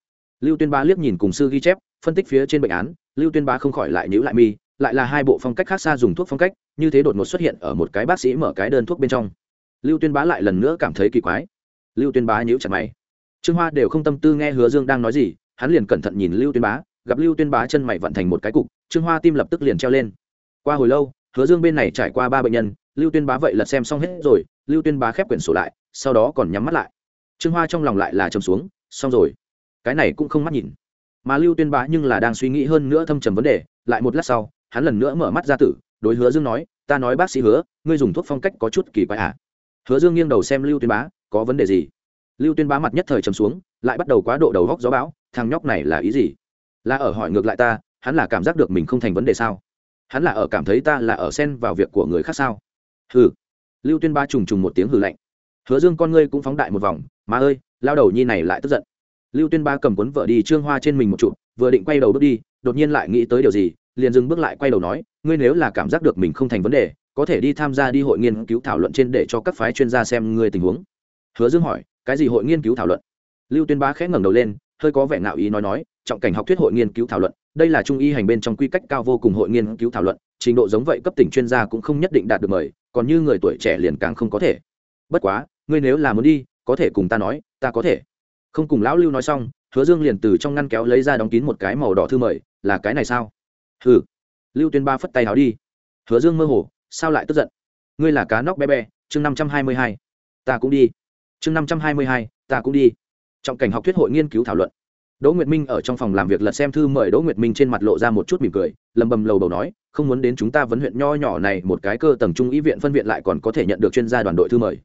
Lưu tuyên bá liếc nhìn cùng sư ghi chép, phân tích phía trên bệnh án, lưu tuyên bá không khỏi lại nhữ lại mi, lại là hai bộ phong cách khác xa dùng thuốc phong cách, như thế đột ngột xuất hiện ở một cái bác sĩ mở cái đơn thuốc bên trong. Lưu tuyên bá lại lần nữa cảm thấy kỳ quái. Lưu tuyên bá nhữ chặt mày trương hoa đều không tâm tư nghe hứa dương đang nói gì, hắn liền cẩn thận nhìn lưu tuyên bá, gặp lưu tuyên bá chân mày vận thành một cái cục, trương hoa tim lập tức liền treo lên. Qua hồi lâu, hứa dương bên này trải qua ba bệnh nhân, lưu tuyên bá vậy lật xem xong hết rồi, lưu tuyên bá khép quyển sổ lại, sau đó còn nhắm mắt lại. Trương hoa trong lòng lại là trầm xuống, xong rồi. Cái này cũng không mắt nhìn. Mà lưu tuyên bá nhưng là đang suy nghĩ hơn nữa thâm trầm vấn đề, lại một lát sau, hắn lần nữa mở mắt ra tử, đối hứa dương nói, ta nói bác sĩ hứa, ngươi dùng thuốc phong cách có chút kỳ quái à? Hứa dương nghiêng đầu xem lưu tuyên bá, có vấn đề gì? Lưu tuyên bá mặt nhất thời trầm xuống lại bắt đầu quá độ đầu góc gió bão thằng nhóc này là ý gì? Là ở hỏi ngược lại ta hắn là cảm giác được mình không thành vấn đề sao? Hắn là ở cảm thấy ta là ở xen vào việc của người khác sao? Hừ. Lưu tuyên Ba trùng trùng một tiếng hừ lạnh. Hứa dương con ngươi cũng phóng đại một vòng mà ơi lao đầu nhi này lại tức giận. Lưu tuyên Ba cầm cuốn vợ đi trương hoa trên mình một chút, vừa định quay đầu bước đi đột nhiên lại nghĩ tới điều gì liền dừng bước lại quay đầu nói ngươi nếu là cảm giác được mình không thành vấn đề có thể đi tham gia đi hội nghiên cứu thảo luận trên để cho các phái chuyên gia xem ngươi tình huống. Hứa dương hỏi cái gì hội nghiên cứu thảo luận? Lưu tuyên bá khẽ ngẩng đầu lên, hơi có vẻ ngạo ý nói nói, trọng cảnh học thuyết hội nghiên cứu thảo luận, đây là trung y hành bên trong quy cách cao vô cùng hội nghiên cứu thảo luận, trình độ giống vậy cấp tỉnh chuyên gia cũng không nhất định đạt được mời, còn như người tuổi trẻ liền càng không có thể. Bất quá, ngươi nếu là muốn đi, có thể cùng ta nói, ta có thể. Không cùng lão lưu nói xong, hứa dương liền từ trong ngăn kéo lấy ra đóng kín một cái màu đỏ thư mời, là cái này sao? Hừ. Lưu tuyên ba phất tay áo đi. Hứa dương mơ hồ, sao lại tức giận? Ngươi là cá nóc bé bé, chương năm trăm hai mươi hai. Ta cũng đi chương năm trăm hai mươi hai, ta cũng đi. Trọng cảnh học thuyết hội nghiên cứu thảo luận. Đỗ nguyệt minh ở trong phòng làm việc lật xem thư mời đỗ nguyệt minh trên mặt lộ ra một chút mỉm cười, lầm bầm lầu đầu nói, không muốn đến chúng ta vấn huyện nho nhỏ này một cái cơ tầng trung ý viện phân viện lại còn có thể nhận được chuyên gia đoàn đội thư mời.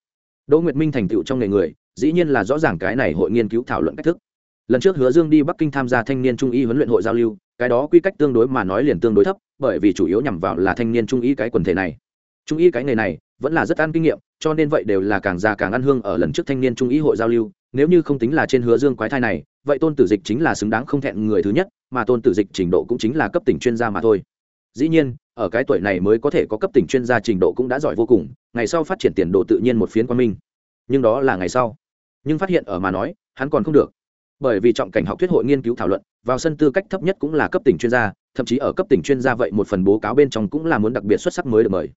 Đỗ nguyệt minh thành tựu trong nghề người, dĩ nhiên là rõ ràng cái này hội nghiên cứu thảo luận cách thức. Lần trước hứa dương đi bắc kinh tham gia thanh niên trung y huấn luyện hội giao lưu, cái đó quy cách tương đối mà nói liền tương đối thấp, bởi vì chủ yếu nhằm vào là thanh niên trung y cái quần thể này. Trung y cái nghề này vẫn là rất ăn kinh nghiệm, cho nên vậy đều là càng già càng ăn hương ở lần trước thanh niên trung ý hội giao lưu, nếu như không tính là trên hứa dương quái thai này, vậy tôn tử dịch chính là xứng đáng không thẹn người thứ nhất, mà tôn tử dịch trình độ cũng chính là cấp tỉnh chuyên gia mà thôi. Dĩ nhiên, ở cái tuổi này mới có thể có cấp tỉnh chuyên gia trình độ cũng đã giỏi vô cùng, ngày sau phát triển tiền độ tự nhiên một phiến quan minh. Nhưng đó là ngày sau. Nhưng phát hiện ở mà nói, hắn còn không được. Bởi vì trọng cảnh học thuyết hội nghiên cứu thảo luận, vào sân tư cách thấp nhất cũng là cấp tỉnh chuyên gia, thậm chí ở cấp tỉnh chuyên gia vậy một phần bố cáo bên trong cũng là muốn đặc biệt xuất sắc mới được mời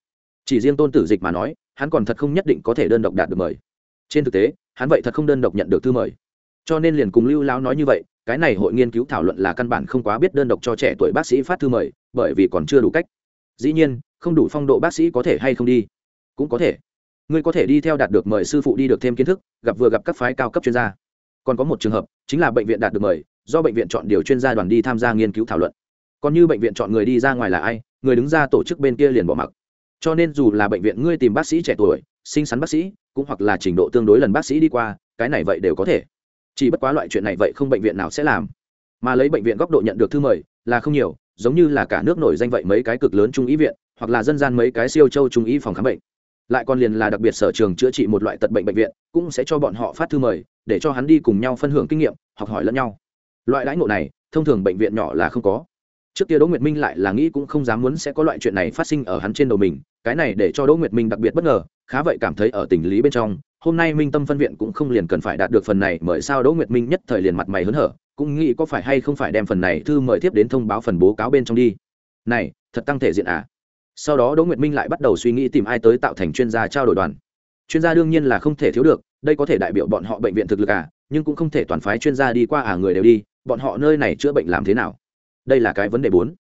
chỉ riêng tôn tử dịch mà nói, hắn còn thật không nhất định có thể đơn độc đạt được mời. Trên thực tế, hắn vậy thật không đơn độc nhận được thư mời. Cho nên liền cùng lưu lão nói như vậy, cái này hội nghiên cứu thảo luận là căn bản không quá biết đơn độc cho trẻ tuổi bác sĩ phát thư mời, bởi vì còn chưa đủ cách. Dĩ nhiên, không đủ phong độ bác sĩ có thể hay không đi? Cũng có thể. Ngươi có thể đi theo đạt được mời sư phụ đi được thêm kiến thức, gặp vừa gặp các phái cao cấp chuyên gia. Còn có một trường hợp, chính là bệnh viện đạt được mời, do bệnh viện chọn điều chuyên gia đoàn đi tham gia nghiên cứu thảo luận. Còn như bệnh viện chọn người đi ra ngoài là ai, người đứng ra tổ chức bên kia liền bỏ mặc cho nên dù là bệnh viện ngươi tìm bác sĩ trẻ tuổi sinh sắn bác sĩ, cũng hoặc là trình độ tương đối lần bác sĩ đi qua, cái này vậy đều có thể. Chỉ bất quá loại chuyện này vậy không bệnh viện nào sẽ làm. Mà lấy bệnh viện góc độ nhận được thư mời, là không nhiều, giống như là cả nước nổi danh vậy mấy cái cực lớn trung ý viện, hoặc là dân gian mấy cái siêu châu trung ý phòng khám bệnh. Lại còn liền là đặc biệt sở trường chữa trị một loại tật bệnh bệnh viện, cũng sẽ cho bọn họ phát thư mời, để cho hắn đi cùng nhau phân hưởng kinh nghiệm, học hỏi lẫn nhau. Loại đãi ngộ này, thông thường bệnh viện nhỏ là không có. Trước kia đỗ nguyệt minh lại là nghĩ cũng không dám muốn sẽ có loại chuyện này phát sinh ở hắn trên đầu mình cái này để cho đỗ nguyệt minh đặc biệt bất ngờ, khá vậy cảm thấy ở tình lý bên trong, hôm nay minh tâm phân viện cũng không liền cần phải đạt được phần này bởi sao đỗ nguyệt minh nhất thời liền mặt mày hớn hở, cũng nghĩ có phải hay không phải đem phần này thư mời tiếp đến thông báo phần bố cáo bên trong đi. Này, thật tăng thể diện à? Sau đó đỗ nguyệt minh lại bắt đầu suy nghĩ tìm ai tới tạo thành chuyên gia trao đổi đoàn. Chuyên gia đương nhiên là không thể thiếu được, đây có thể đại biểu bọn họ bệnh viện thực lực à nhưng cũng không thể toàn phái chuyên gia đi qua à người đều đi, bọn họ nơi này chữa bệnh làm thế nào? Đây là cái vấn đề bốn.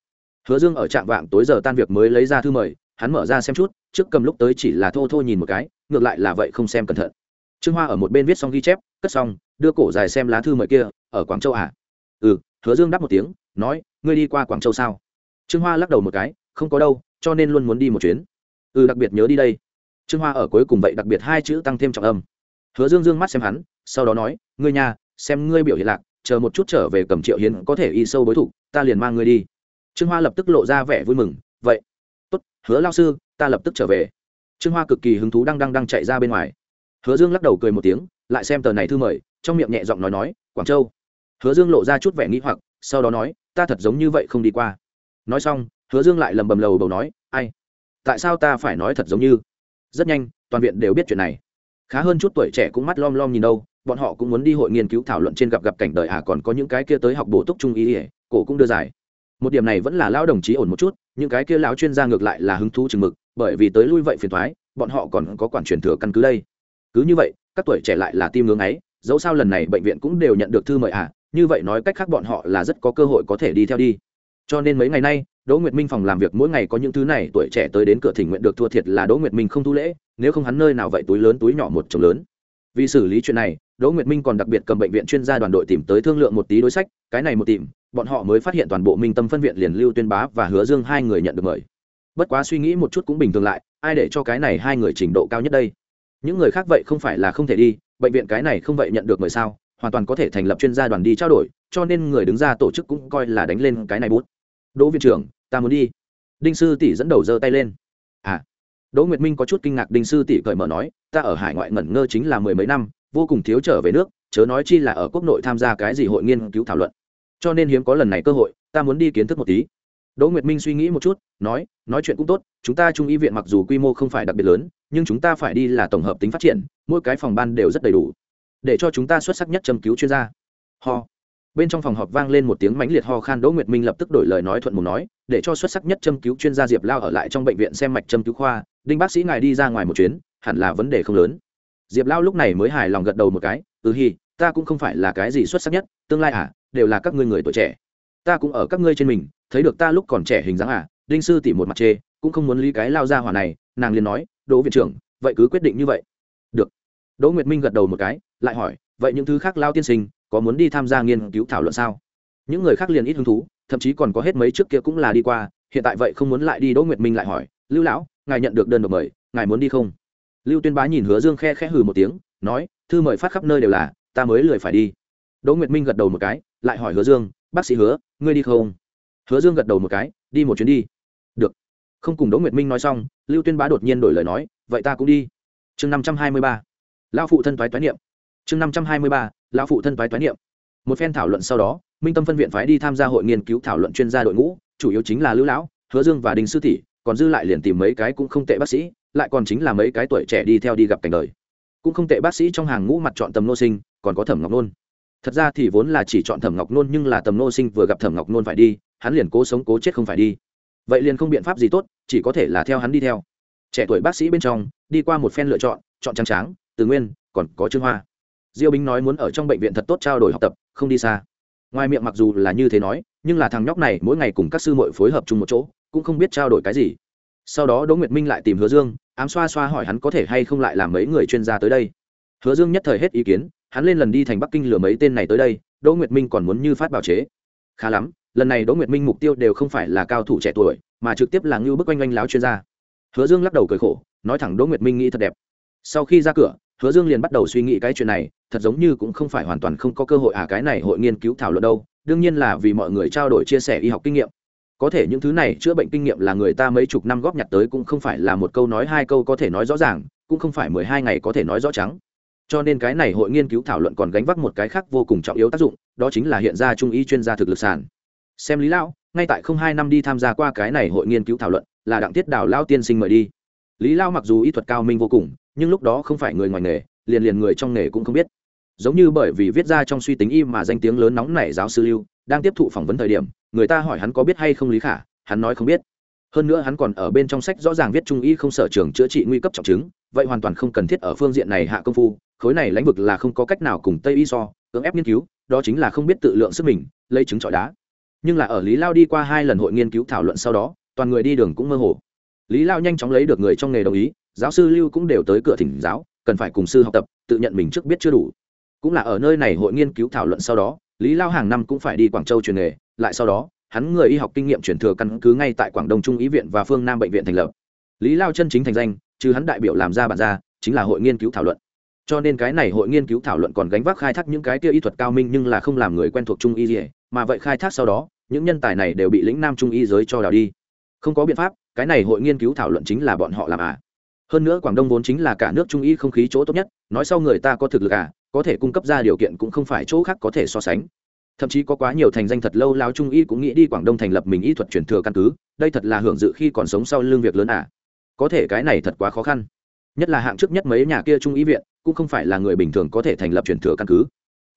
Hứa dương ở trạm vạng tối giờ tan việc mới lấy ra thư mời hắn mở ra xem chút, trước cầm lúc tới chỉ là thô thô nhìn một cái, ngược lại là vậy không xem cẩn thận. Trương hoa ở một bên viết xong ghi chép, cất xong, đưa cổ dài xem lá thư mời kia, ở quảng châu à? Ừ hứa dương đáp một tiếng, nói, ngươi đi qua quảng châu sao? Trương hoa lắc đầu một cái, không có đâu, cho nên luôn muốn đi một chuyến. Ừ đặc biệt nhớ đi đây. Trương hoa ở cuối cùng vậy đặc biệt hai chữ tăng thêm trọng âm. Hứa dương dương mắt xem hắn, sau đó nói, ngươi nhà, xem ngươi biểu hiện lạc, chờ một chút trở về cầm triệu hiến có thể y sâu bối thủ ta liền mang ngươi đi. Trương hoa lập tức lộ ra vẻ vui mừng hứa lao sư, ta lập tức trở về. Trương hoa cực kỳ hứng thú đang đang đang chạy ra bên ngoài. Hứa dương lắc đầu cười một tiếng, lại xem tờ này thư mời, trong miệng nhẹ giọng nói nói, quảng châu. Hứa dương lộ ra chút vẻ nghĩ hoặc, sau đó nói, ta thật giống như vậy không đi qua. Nói xong, hứa dương lại lầm bầm lầu bầu nói, ai? Tại sao ta phải nói thật giống như? Rất nhanh, toàn viện đều biết chuyện này. Khá hơn chút tuổi trẻ cũng mắt lom lom nhìn đâu, bọn họ cũng muốn đi hội nghiên cứu thảo luận trên gặp gặp cảnh đời à còn có những cái kia tới học bổ túc trung ý ỉa cổ cũng đưa giải. Một điểm này vẫn là lão đồng chí ổn một chút những cái kia lão chuyên gia ngược lại là hứng thú chừng mực, bởi vì tới lui vậy phiền thoái, bọn họ còn có quản truyền thừa căn cứ đây. Cứ như vậy, các tuổi trẻ lại là tim ngưỡng ấy, dẫu sao lần này bệnh viện cũng đều nhận được thư mời à như vậy nói cách khác bọn họ là rất có cơ hội có thể đi theo đi. Cho nên mấy ngày nay, đỗ nguyệt minh phòng làm việc mỗi ngày có những thứ này, tuổi trẻ tới đến cửa thỉnh nguyện được thua thiệt là đỗ nguyệt minh không thu lễ, nếu không hắn nơi nào vậy túi lớn túi nhỏ một chồng lớn. Vì xử lý chuyện này, đỗ nguyệt minh còn đặc biệt cầm bệnh viện chuyên gia đoàn đội tìm tới thương lượng một tí đối sách, cái này một tìm bọn họ mới phát hiện toàn bộ minh tâm phân viện liền lưu tuyên bá và hứa dương hai người nhận được mời. Bất quá suy nghĩ một chút cũng bình thường lại, ai để cho cái này hai người trình độ cao nhất đây? Những người khác vậy không phải là không thể đi, bệnh viện cái này không vậy nhận được mời sao? Hoàn toàn có thể thành lập chuyên gia đoàn đi trao đổi, cho nên người đứng ra tổ chức cũng coi là đánh lên cái này bút. Đỗ viện trưởng, ta muốn đi. Đinh sư tỷ dẫn đầu giơ tay lên. À. Đỗ nguyệt minh có chút kinh ngạc đinh sư tỷ cởi mở nói, ta ở hải ngoại ngẩn ngơ chính là mười mấy năm, vô cùng thiếu trở về nước, chớ nói chi là ở quốc nội tham gia cái gì hội nghiên cứu thảo luận cho nên hiếm có lần này cơ hội, ta muốn đi kiến thức một tí. Đỗ nguyệt minh suy nghĩ một chút, nói nói chuyện cũng tốt, chúng ta trung y viện mặc dù quy mô không phải đặc biệt lớn, nhưng chúng ta phải đi là tổng hợp tính phát triển, mỗi cái phòng ban đều rất đầy đủ. Để cho chúng ta xuất sắc nhất châm cứu chuyên gia. Ho. Bên trong phòng họp vang lên một tiếng mãnh liệt ho khan, đỗ nguyệt minh lập tức đổi lời nói thuận mù nói, để cho xuất sắc nhất châm cứu chuyên gia diệp lao ở lại trong bệnh viện xem mạch châm cứu khoa, đinh bác sĩ ngài đi ra ngoài một chuyến, hẳn là vấn đề không lớn. Diệp lao lúc này mới hài lòng gật đầu một cái ừ hi, ta cũng không phải là cái gì xuất sắc nhất, tương lai à đều là các ngươi người tuổi trẻ. Ta cũng ở các ngươi trên mình, thấy được ta lúc còn trẻ hình dáng à đinh sư tỉ một mặt chê, cũng không muốn lý cái lao ra hỏa này, nàng liền nói, đỗ viện trưởng, vậy cứ quyết định như vậy. Được. Đỗ nguyệt minh gật đầu một cái, lại hỏi, vậy những thứ khác lao tiên sinh, có muốn đi tham gia nghiên cứu thảo luận sao? Những người khác liền ít hứng thú, thậm chí còn có hết mấy trước kia cũng là đi qua, hiện tại vậy không muốn lại đi, đỗ nguyệt minh lại hỏi, lưu lão, ngài nhận được đơn độc mời, ngài muốn đi không? Lưu tuyên bá nhìn hứa dương khe khẽ hừ một tiếng, nói, thư mời phát khắp nơi đều là, ta mới lười phải đi. Đỗ nguyệt minh gật đầu một cái lại hỏi hứa dương, bác sĩ hứa, ngươi đi không? Hứa dương gật đầu một cái, đi một chuyến đi. Được. Không cùng đỗ nguyệt minh nói xong, lưu tuyên bá đột nhiên đổi lời nói, vậy ta cũng đi. Chương năm trăm hai mươi ba. Lão phụ thân toái toái niệm. Chương năm trăm hai mươi ba, lão phụ thân toái toái niệm. Một phen thảo luận sau đó, minh tâm phân viện phái đi tham gia hội nghiên cứu thảo luận chuyên gia đội ngũ, chủ yếu chính là lưu lão, hứa dương và đình sư tỷ, còn dư lại liền tìm mấy cái cũng không tệ bác sĩ, lại còn chính là mấy cái tuổi trẻ đi theo đi gặp cảnh đời. Cũng không tệ bác sĩ trong hàng ngũ mặt chọn tầm nô sinh, còn có thẩm ngọc nôn thật ra thì vốn là chỉ chọn thẩm ngọc nôn nhưng là tầm nô sinh vừa gặp thẩm ngọc nôn phải đi, hắn liền cố sống cố chết không phải đi. Vậy liền không biện pháp gì tốt, chỉ có thể là theo hắn đi theo. Trẻ tuổi bác sĩ bên trong, đi qua một phen lựa chọn chọn trắng tráng, từ nguyên, còn có trương hoa. Diêu bính nói muốn ở trong bệnh viện thật tốt trao đổi học tập, không đi xa. Ngoài miệng mặc dù là như thế nói, nhưng là thằng nhóc này mỗi ngày cùng các sư mội phối hợp chung một chỗ, cũng không biết trao đổi cái gì. Sau đó đỗ nguyệt minh lại tìm hứa dương, ám xoa xoa hỏi hắn có thể hay không lại làm mấy người chuyên gia tới đây. Hứa dương nhất thời hết ý kiến hắn lên lần đi thành bắc kinh lừa mấy tên này tới đây, đỗ nguyệt minh còn muốn như phát bảo chế. Khá lắm, lần này đỗ nguyệt minh mục tiêu đều không phải là cao thủ trẻ tuổi, mà trực tiếp là ngưu bức oanh oanh láo chuyên gia. Hứa dương lắc đầu cười khổ, nói thẳng đỗ nguyệt minh nghĩ thật đẹp. Sau khi ra cửa, hứa dương liền bắt đầu suy nghĩ cái chuyện này, thật giống như cũng không phải hoàn toàn không có cơ hội à cái này hội nghiên cứu thảo luận đâu, đương nhiên là vì mọi người trao đổi chia sẻ y học kinh nghiệm. Có thể những thứ này chữa bệnh kinh nghiệm là người ta mấy chục năm góp nhặt tới cũng không phải là một câu nói, hai câu có thể nói rõ ràng, cũng không phải mười hai ngày có thể nói rõ trắng cho nên cái này hội nghiên cứu thảo luận còn gánh vác một cái khác vô cùng trọng yếu tác dụng, đó chính là hiện ra trung y chuyên gia thực lực sản xem lý lão, ngay tại không hai năm đi tham gia qua cái này hội nghiên cứu thảo luận, là đặng tiết đào lao tiên sinh mời đi. Lý lao mặc dù y thuật cao minh vô cùng, nhưng lúc đó không phải người ngoài nghề, liền liền người trong nghề cũng không biết. Giống như bởi vì viết ra trong suy tính y mà danh tiếng lớn nóng nảy giáo sư lưu, đang tiếp thụ phỏng vấn thời điểm, người ta hỏi hắn có biết hay không lý khả, hắn nói không biết. Hơn nữa hắn còn ở bên trong sách rõ ràng viết trung y không sở trường chữa trị nguy cấp trọng chứng vậy hoàn toàn không cần thiết ở phương diện này hạ công phu, khối này lãnh vực là không có cách nào cùng tây y so, cưỡng ép nghiên cứu, đó chính là không biết tự lượng sức mình, lấy chứng trọi đá. Nhưng là ở lý lao đi qua hai lần hội nghiên cứu thảo luận sau đó, toàn người đi đường cũng mơ hồ. Lý lao nhanh chóng lấy được người trong nghề đồng ý, giáo sư lưu cũng đều tới cửa thỉnh giáo, cần phải cùng sư học tập, tự nhận mình trước biết chưa đủ. Cũng là ở nơi này hội nghiên cứu thảo luận sau đó, lý lao hàng năm cũng phải đi quảng châu truyền nghề, lại sau đó, hắn người y học kinh nghiệm truyền thừa căn cứ ngay tại quảng đông trung ý viện và phương nam bệnh viện thành lập. Lý lao chân chính thành danh chứ hắn đại biểu làm ra bản ra, chính là hội nghiên cứu thảo luận. Cho nên cái này hội nghiên cứu thảo luận còn gánh vác khai thác những cái kia y thuật cao minh nhưng là không làm người quen thuộc trung y gì mà vậy khai thác sau đó, những nhân tài này đều bị lĩnh nam trung y giới cho đào đi. Không có biện pháp, cái này hội nghiên cứu thảo luận chính là bọn họ làm à. Hơn nữa quảng đông vốn chính là cả nước trung y không khí chỗ tốt nhất, nói sau người ta có thực lực à có thể cung cấp ra điều kiện cũng không phải chỗ khác có thể so sánh. Thậm chí có quá nhiều thành danh thật lâu lao trung y cũng nghĩ đi quảng đông thành lập mình y thuật truyền thừa căn cứ, đây thật là hưởng dự khi còn sống sau lương việc lớn à có thể cái này thật quá khó khăn. Nhất là hạng trước nhất mấy nhà kia trung y viện, cũng không phải là người bình thường có thể thành lập truyền thừa căn cứ.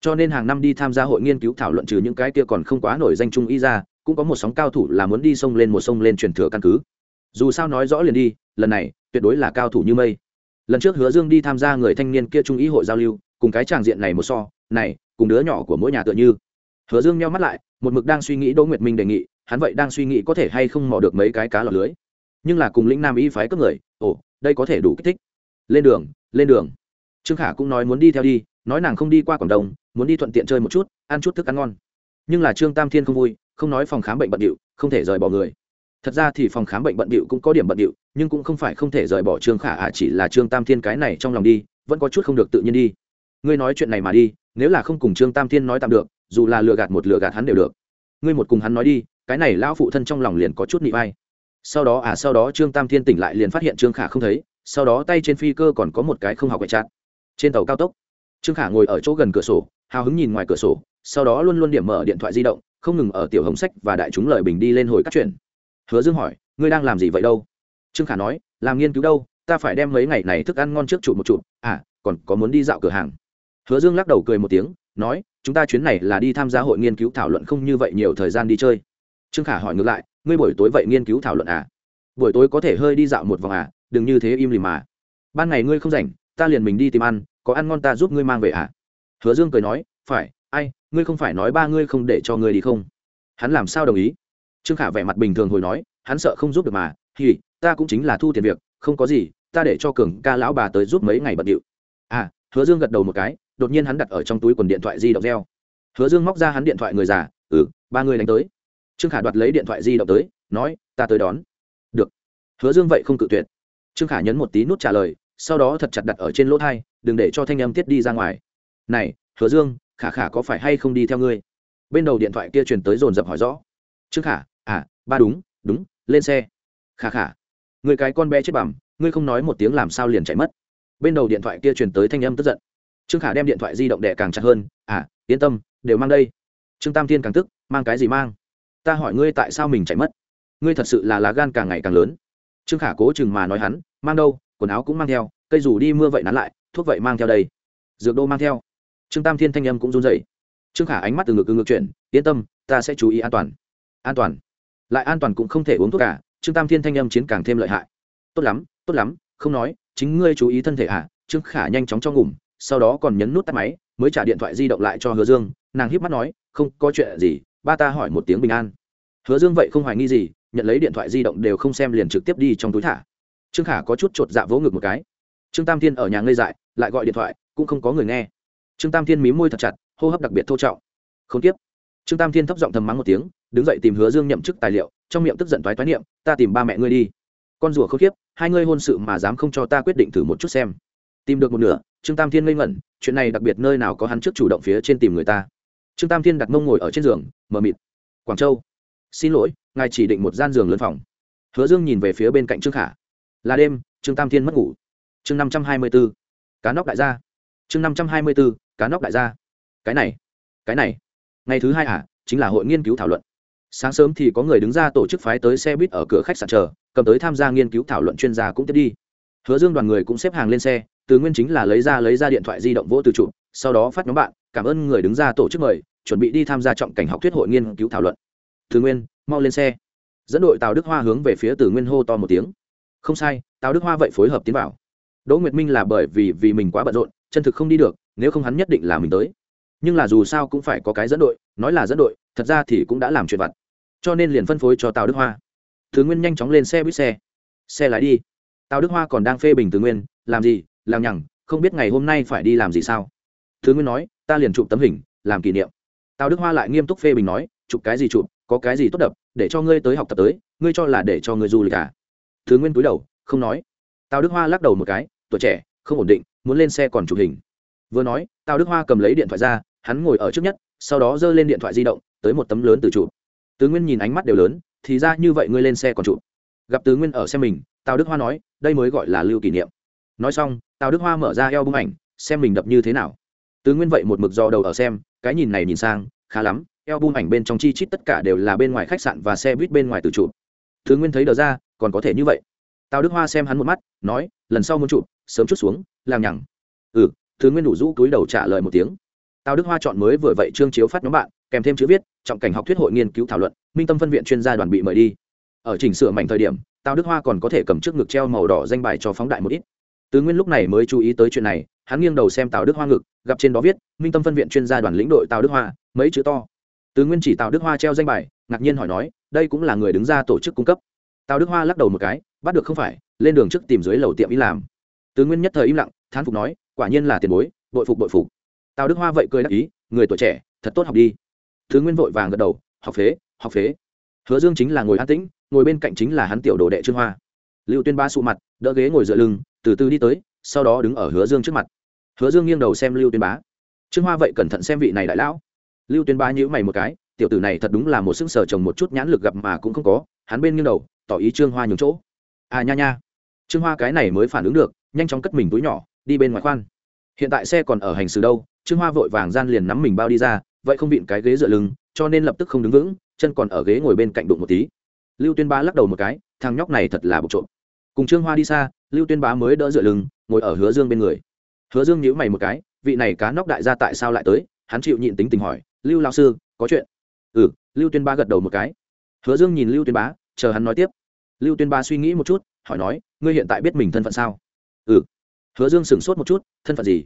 Cho nên hàng năm đi tham gia hội nghiên cứu thảo luận trừ những cái kia còn không quá nổi danh trung y ra, cũng có một sóng cao thủ là muốn đi sông lên một sông lên truyền thừa căn cứ. Dù sao nói rõ liền đi, lần này, tuyệt đối là cao thủ như mây. Lần trước hứa dương đi tham gia người thanh niên kia trung ý hội giao lưu, cùng cái tràng diện này một so, này, cùng đứa nhỏ của mỗi nhà tựa như. Hứa dương nheo mắt lại, một mực đang suy nghĩ đỗ nguyệt minh đề nghị, hắn vậy đang suy nghĩ có thể hay không mò được mấy cái cá lọt lưới nhưng là cùng lĩnh nam y phái cấp người, ồ, đây có thể đủ kích thích. Lên đường lên đường. Trương khả cũng nói muốn đi theo đi, nói nàng không đi qua quảng đông, muốn đi thuận tiện chơi một chút, ăn chút thức ăn ngon. Nhưng là trương tam thiên không vui, không nói phòng khám bệnh bận điệu không thể rời bỏ người. Thật ra thì phòng khám bệnh bận điệu cũng có điểm bận điệu nhưng cũng không phải không thể rời bỏ trương khả à chỉ là trương tam thiên cái này trong lòng đi, vẫn có chút không được tự nhiên đi. Ngươi nói chuyện này mà đi, nếu là không cùng trương tam thiên nói tạm được, dù là lừa gạt một lừa gạt hắn đều được. Ngươi một cùng hắn nói đi, cái này lão phụ thân trong lòng liền có chút nị vai sau đó à sau đó trương tam thiên tỉnh lại liền phát hiện trương khả không thấy, sau đó tay trên phi cơ còn có một cái không học quậy chặt trên tàu cao tốc, trương khả ngồi ở chỗ gần cửa sổ, hào hứng nhìn ngoài cửa sổ, sau đó luôn luôn điểm mở điện thoại di động, không ngừng ở tiểu hồng sách và đại chúng lợi bình đi lên hồi các chuyện. Hứa dương hỏi, ngươi đang làm gì vậy đâu? Trương khả nói, làm nghiên cứu đâu, ta phải đem mấy ngày này thức ăn ngon trước chụp một chụp à còn có muốn đi dạo cửa hàng. Hứa dương lắc đầu cười một tiếng, nói, chúng ta chuyến này là đi tham gia hội nghiên cứu thảo luận không như vậy nhiều thời gian đi chơi. Trương khả hỏi ngược lại ngươi buổi tối vậy nghiên cứu thảo luận à? Buổi tối có thể hơi đi dạo một vòng à? Đừng như thế im lìm mà. Ban ngày ngươi không rảnh, ta liền mình đi tìm ăn, có ăn ngon ta giúp ngươi mang về à? Hứa dương cười nói, phải, ai, ngươi không phải nói ba ngươi không để cho ngươi đi không? Hắn làm sao đồng ý? Trương khả vẻ mặt bình thường hồi nói, hắn sợ không giúp được mà. Thì, ta cũng chính là thu tiền việc, không có gì, ta để cho cường ca lão bà tới giúp mấy ngày bận điệu. À hứa dương gật đầu một cái, đột nhiên hắn đặt ở trong túi quần điện thoại di động reo. Hứa dương móc ra hắn điện thoại người già ừ ba người đánh tới trương khả đoạt lấy điện thoại di động tới, nói, ta tới đón. Được. Hứa dương vậy không cự tuyệt. Trương khả nhấn một tí nút trả lời, sau đó thật chặt đặt ở trên lỗ thai, đừng để cho thanh âm tiết đi ra ngoài. Này, hứa dương, khả khả có phải hay không đi theo ngươi? Bên đầu điện thoại kia truyền tới dồn dập hỏi rõ. Trương khả à ba đúng đúng, lên xe. Khả khả, người cái con bé chết bằm ngươi không nói một tiếng làm sao liền chạy mất. Bên đầu điện thoại kia truyền tới thanh âm tức giận. Trương khả đem điện thoại di động đẻ càng chặt hơn à yên tâm, đều mang đây. Trương tam thiên càng tức, mang cái gì mang? Ta hỏi ngươi tại sao mình chạy mất? Ngươi thật sự là lá gan càng ngày càng lớn. Trương khả cố chừng mà nói hắn, mang đâu, quần áo cũng mang theo, cây dù đi mưa vậy nắn lại, thuốc vậy mang theo đây. Dược đô mang theo. Trương tam thiên thanh âm cũng run dậy trương khả ánh mắt từ ngực từ ngực chuyển, yên tâm, ta sẽ chú ý an toàn. An toàn. Lại an toàn cũng không thể uống thuốc cả, trương tam thiên thanh âm chiến càng thêm lợi hại. Tốt lắm tốt lắm, không nói, chính ngươi chú ý thân thể à? Trương khả nhanh chóng cho ngủm, sau đó còn nhấn nút tắt máy, mới trả điện thoại di động lại cho hứa dương, nàng hiếp mắt nói, không có chuyện gì ba ta hỏi một tiếng bình an. Hứa dương vậy không hoài nghi gì, nhận lấy điện thoại di động đều không xem liền trực tiếp đi trong túi thả. Trương khả có chút chột dạ vỗ ngực một cái. Trương tam thiên ở nhà ngây dại, lại gọi điện thoại, cũng không có người nghe. Trương tam thiên mí môi thật chặt, hô hấp đặc biệt thô trọng. Không tiếp trương tam thiên thấp giọng thầm mắng một tiếng, đứng dậy tìm hứa dương nhậm chức tài liệu, trong miệng tức giận thoái thoái niệm, ta tìm ba mẹ ngươi đi. Con rùa không tiếp hai ngươi hôn sự mà dám không cho ta quyết định thử một chút xem. Tìm được một nửa, trương tam thiên ngây ngẩn, chuyện này đặc biệt nơi nào có hắn trước chủ động phía trên tìm người ta trương tam thiên đặt mông ngồi ở trên giường mờ mịt. Quảng châu, xin lỗi, ngài chỉ định một gian giường lớn phòng. Hứa dương nhìn về phía bên cạnh trương khả. Là đêm, trương tam thiên mất ngủ. Chương năm trăm hai mươi b ố cá nóc đại gia. Chương năm trăm hai mươi b ố cá nóc đại gia. Cái này cái này, ngày thứ hai à chính là hội nghiên cứu thảo luận. Sáng sớm thì có người đứng ra tổ chức phái tới xe buýt ở cửa khách sạn chờ, cầm tới tham gia nghiên cứu thảo luận chuyên gia cũng tiếp đi. Hứa dương đoàn người cũng xếp hàng lên xe từ nguyên chính là lấy ra lấy ra điện thoại di động vỗ từ chủ, sau đó phát nhóm bạn cảm ơn người đứng ra tổ chức mời chuẩn bị đi tham gia trọng cảnh học thuyết hội nghiên cứu thảo luận. Từ nguyên mau lên xe. Dẫn đội tào đức hoa hướng về phía từ nguyên hô to một tiếng. Không sai tào đức hoa vậy phối hợp tiến vào. Đỗ nguyệt minh là bởi vì vì mình quá bận rộn chân thực không đi được nếu không hắn nhất định là mình tới. Nhưng là dù sao cũng phải có cái dẫn đội nói là dẫn đội thật ra thì cũng đã làm chuyện vặt. Cho nên liền phân phối cho tào đức hoa. Thứ nguyên nhanh chóng lên xe buýt xe. Xe lái đi. Tào đức hoa còn đang phê bình Từ nguyên làm gì? Làm nhằng, không biết ngày hôm nay phải đi làm gì sao. Thứ nguyên nói, ta liền chụp tấm hình, làm kỷ niệm. Tào đức hoa lại nghiêm túc phê bình nói, chụp cái gì chụp, có cái gì tốt đập, để cho ngươi tới học tập tới, ngươi cho là để cho ngươi du lịch à? Thứ nguyên cúi đầu, không nói. Tào đức hoa lắc đầu một cái, tuổi trẻ, không ổn định, muốn lên xe còn chụp hình. Vừa nói, tào đức hoa cầm lấy điện thoại ra, hắn ngồi ở trước nhất, sau đó giơ lên điện thoại di động, tới một tấm lớn từ chụp. Tứ nguyên nhìn ánh mắt đều lớn, thì ra như vậy ngươi lên xe còn chụp. Gặp tứ nguyên ở xe mình, tào đức hoa nói, đây mới gọi là lưu kỷ niệm. Nói xong tào đức hoa mở ra eo bung ảnh, xem mình đập như thế nào. Tứ nguyên vậy một mực do đầu ở xem, cái nhìn này nhìn sang, khá lắm, eo bung ảnh bên trong chi chít tất cả đều là bên ngoài khách sạn và xe buýt bên ngoài từ chụp. Tứ nguyên thấy đờ ra, còn có thể như vậy. Tào đức hoa xem hắn một mắt, nói, lần sau muốn chụp, sớm chút xuống làm nhằng. Ừ tứ nguyên đủ rũ túi đầu trả lời một tiếng. Tào đức hoa chọn mới vừa vậy trương chiếu phát nhóm bạn, kèm thêm chữ viết, trọng cảnh học thuyết hội nghiên cứu thảo luận, minh tâm phân viện chuyên gia đoàn bị mời đi. Ở chỉnh sửa mảnh thời điểm, tào đức hoa còn có thể cầm trước ngực treo màu đỏ danh bài cho phóng đại một ít tứ nguyên lúc này mới chú ý tới chuyện này, hắn nghiêng đầu xem tào đức hoa ngực, gặp trên đó viết, minh tâm phân viện chuyên gia đoàn lĩnh đội tào đức hoa, mấy chữ to. Tứ nguyên chỉ tào đức hoa treo danh bài, ngạc nhiên hỏi nói, đây cũng là người đứng ra tổ chức cung cấp. Tào đức hoa lắc đầu một cái, bắt được không phải, lên đường trước tìm dưới lầu tiệm ý làm. Tứ nguyên nhất thời im lặng, thán phục nói, quả nhiên là tiền bối, bội phục bội phục. Tào đức hoa vậy cười đắc ý, người tuổi trẻ, thật tốt học đi. Tứ nguyên vội vàng gật đầu, học phế học phế. Hứa dương chính là ngồi an tĩnh, ngồi bên cạnh chính là hắn tiểu đồ đệ trương hoa. Lưu tuyên ba sụ mặt, đỡ ghế ngồi dựa lưng từ từ đi tới, sau đó đứng ở hứa dương trước mặt. Hứa dương nghiêng đầu xem lưu tuyên bá. Trương hoa vậy cẩn thận xem vị này đại lão. Lưu tuyên bá nhữ mày một cái, tiểu tử này thật đúng là một xương sở chồng một chút nhãn lực gặp mà cũng không có, hắn bên nghiêng đầu, tỏ ý trương hoa nhường chỗ. À nha nha. Trương hoa cái này mới phản ứng được, nhanh chóng cất mình túi nhỏ, đi bên ngoài khoan. Hiện tại xe còn ở hành xử đâu, trương hoa vội vàng gian liền nắm mình bao đi ra, vậy không bịn cái ghế dựa lưng, cho nên lập tức không đứng vững, chân còn ở ghế ngồi bên cạnh đụng một tí. Lưu tuyên bá lắc đầu một cái, thằng nhóc này thật là bục trộm cùng trương hoa đi xa, lưu tuyên bá mới đỡ dựa lưng, ngồi ở hứa dương bên người. Hứa dương nhíu mày một cái, vị này cá nóc đại gia tại sao lại tới? Hắn chịu nhịn tính tình hỏi, lưu lao sư, có chuyện. Ừ. Lưu tuyên bá gật đầu một cái. Hứa dương nhìn lưu tuyên bá, chờ hắn nói tiếp. Lưu tuyên bá suy nghĩ một chút, hỏi nói, ngươi hiện tại biết mình thân phận sao? Ừ. Hứa dương sửng sốt một chút, thân phận gì?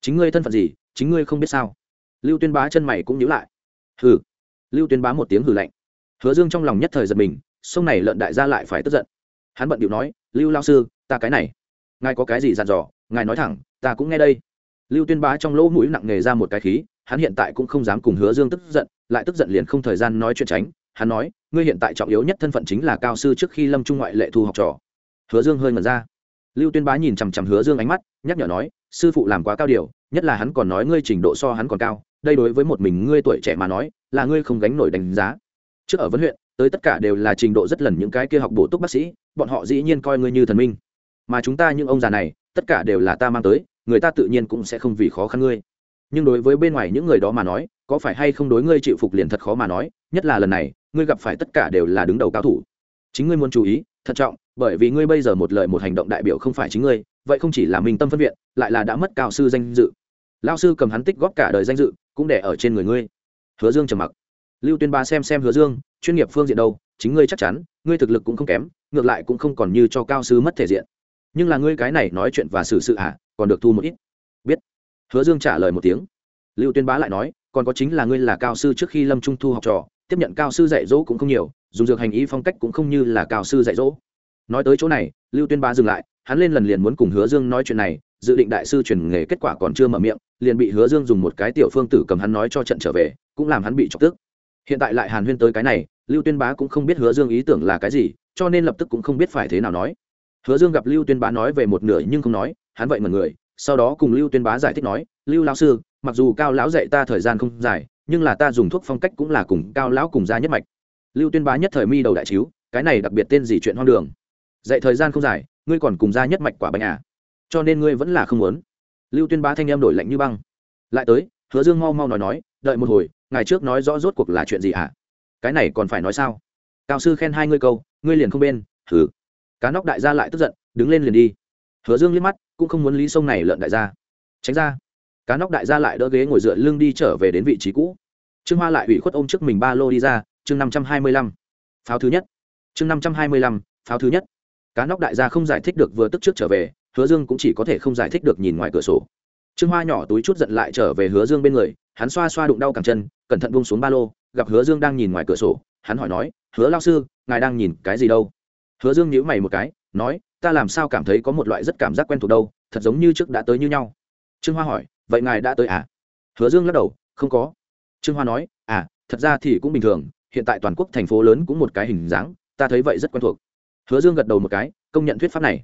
Chính ngươi thân phận gì? Chính ngươi không biết sao? Lưu tuyên bá chân mày cũng nhíu lại. Hừ. Lưu tuyên bá một tiếng hừ lạnh. Hứa dương trong lòng nhất thời giật mình, sông này lợn đại gia lại phải tức giận hắn bận điệu nói, lưu lao sư, ta cái này, ngài có cái gì dặn dò, ngài nói thẳng, ta cũng nghe đây. Lưu tuyên bá trong lỗ mũi nặng nề ra một cái khí, hắn hiện tại cũng không dám cùng hứa dương tức giận, lại tức giận liền không thời gian nói chuyện tránh. Hắn nói, ngươi hiện tại trọng yếu nhất thân phận chính là cao sư trước khi lâm trung ngoại lệ thu học trò. Hứa dương hơi ngẩn ra. Lưu tuyên bá nhìn chằm chằm hứa dương ánh mắt, nhắc nhở nói, sư phụ làm quá cao điều, nhất là hắn còn nói ngươi trình độ so hắn còn cao, đây đối với một mình ngươi tuổi trẻ mà nói, là ngươi không gánh nổi đánh giá. Trước ở vấn huyện tới tất cả đều là trình độ rất lần những cái kia học bổ túc bác sĩ, bọn họ dĩ nhiên coi ngươi như thần minh. Mà chúng ta những ông già này, tất cả đều là ta mang tới, người ta tự nhiên cũng sẽ không vì khó khăn ngươi. Nhưng đối với bên ngoài những người đó mà nói, có phải hay không đối ngươi chịu phục liền thật khó mà nói, nhất là lần này, ngươi gặp phải tất cả đều là đứng đầu cao thủ. Chính ngươi muốn chú ý, thận trọng, bởi vì ngươi bây giờ một lời một hành động đại biểu không phải chính ngươi, vậy không chỉ là minh tâm phân viện, lại là đã mất cao sư danh dự. Lao sư cầm hắn tích góp cả đời danh dự, cũng để ở trên người ngươi. Hứa dương trầm mặc. Lưu tuyên ba xem xem hứa dương chuyên nghiệp phương diện đâu, chính ngươi chắc chắn, ngươi thực lực cũng không kém, ngược lại cũng không còn như cho cao sư mất thể diện. Nhưng là ngươi cái này nói chuyện và xử sự à còn được thu một ít. Biết. Hứa dương trả lời một tiếng. Lưu tuyên bá lại nói, còn có chính là ngươi là cao sư trước khi lâm trung thu học trò, tiếp nhận cao sư dạy dỗ cũng không nhiều, dùng dược hành ý phong cách cũng không như là cao sư dạy dỗ. Nói tới chỗ này, lưu tuyên bá dừng lại, hắn lên lần liền muốn cùng hứa dương nói chuyện này, dự định đại sư truyền nghề kết quả còn chưa mở miệng, liền bị hứa dương dùng một cái tiểu phương tử cầm hắn nói cho trận trở về, cũng làm hắn bị chọc tức hiện tại lại hàn huyên tới cái này, lưu tuyên bá cũng không biết hứa dương ý tưởng là cái gì, cho nên lập tức cũng không biết phải thế nào nói. Hứa dương gặp lưu tuyên bá nói về một nửa nhưng không nói, hắn vậy mật người, sau đó cùng lưu tuyên bá giải thích nói, lưu lão sư, mặc dù cao lão dạy ta thời gian không dài, nhưng là ta dùng thuốc phong cách cũng là cùng cao lão cùng ra nhất mạch. Lưu tuyên bá nhất thời mi đầu đại chiếu, cái này đặc biệt tên gì chuyện hoang đường? Dạy thời gian không dài, ngươi còn cùng ra nhất mạch quả bánh à? Cho nên ngươi vẫn là không muốn. Lưu tuyên bá thanh em đổi lạnh như băng. Lại tới, hứa dương mau mau nói nói, đợi một hồi ngày trước nói rõ rốt cuộc là chuyện gì ạ? À? cái này còn phải nói sao? Cao sư khen hai ngươi câu, ngươi liền không bên thử cá nóc đại gia lại tức giận, đứng lên liền đi. Hứa dương liếc mắt, cũng không muốn lý sông này lợn đại gia. Tránh ra. Cá nóc đại gia lại đỡ ghế ngồi dựa lưng đi trở về đến vị trí cũ. Trương hoa lại ủy khuất ôm trước mình ba lô đi ra, chương năm trăm hai mươi lăm. Pháo thứ nhất. Chương năm trăm hai mươi lăm, pháo thứ nhất. Cá nóc đại gia không giải thích được vừa tức trước trở về, hứa dương cũng chỉ có thể không giải thích được nhìn ngoài cửa sổ trương hoa nhỏ túi chút giận lại trở về hứa dương bên người, hắn xoa xoa đụng đau cẳng chân, cẩn thận bông xuống ba lô, gặp hứa dương đang nhìn ngoài cửa sổ, hắn hỏi nói, hứa lao sư, ngài đang nhìn cái gì đâu? Hứa dương nhíu mày một cái, nói, ta làm sao cảm thấy có một loại rất cảm giác quen thuộc đâu, thật giống như trước đã tới như nhau. Trương hoa hỏi, vậy ngài đã tới à? Hứa dương lắc đầu, không có. Trương hoa nói à thật ra thì cũng bình thường, hiện tại toàn quốc thành phố lớn cũng một cái hình dáng, ta thấy vậy rất quen thuộc. Hứa dương gật đầu một cái, công nhận thuyết pháp này.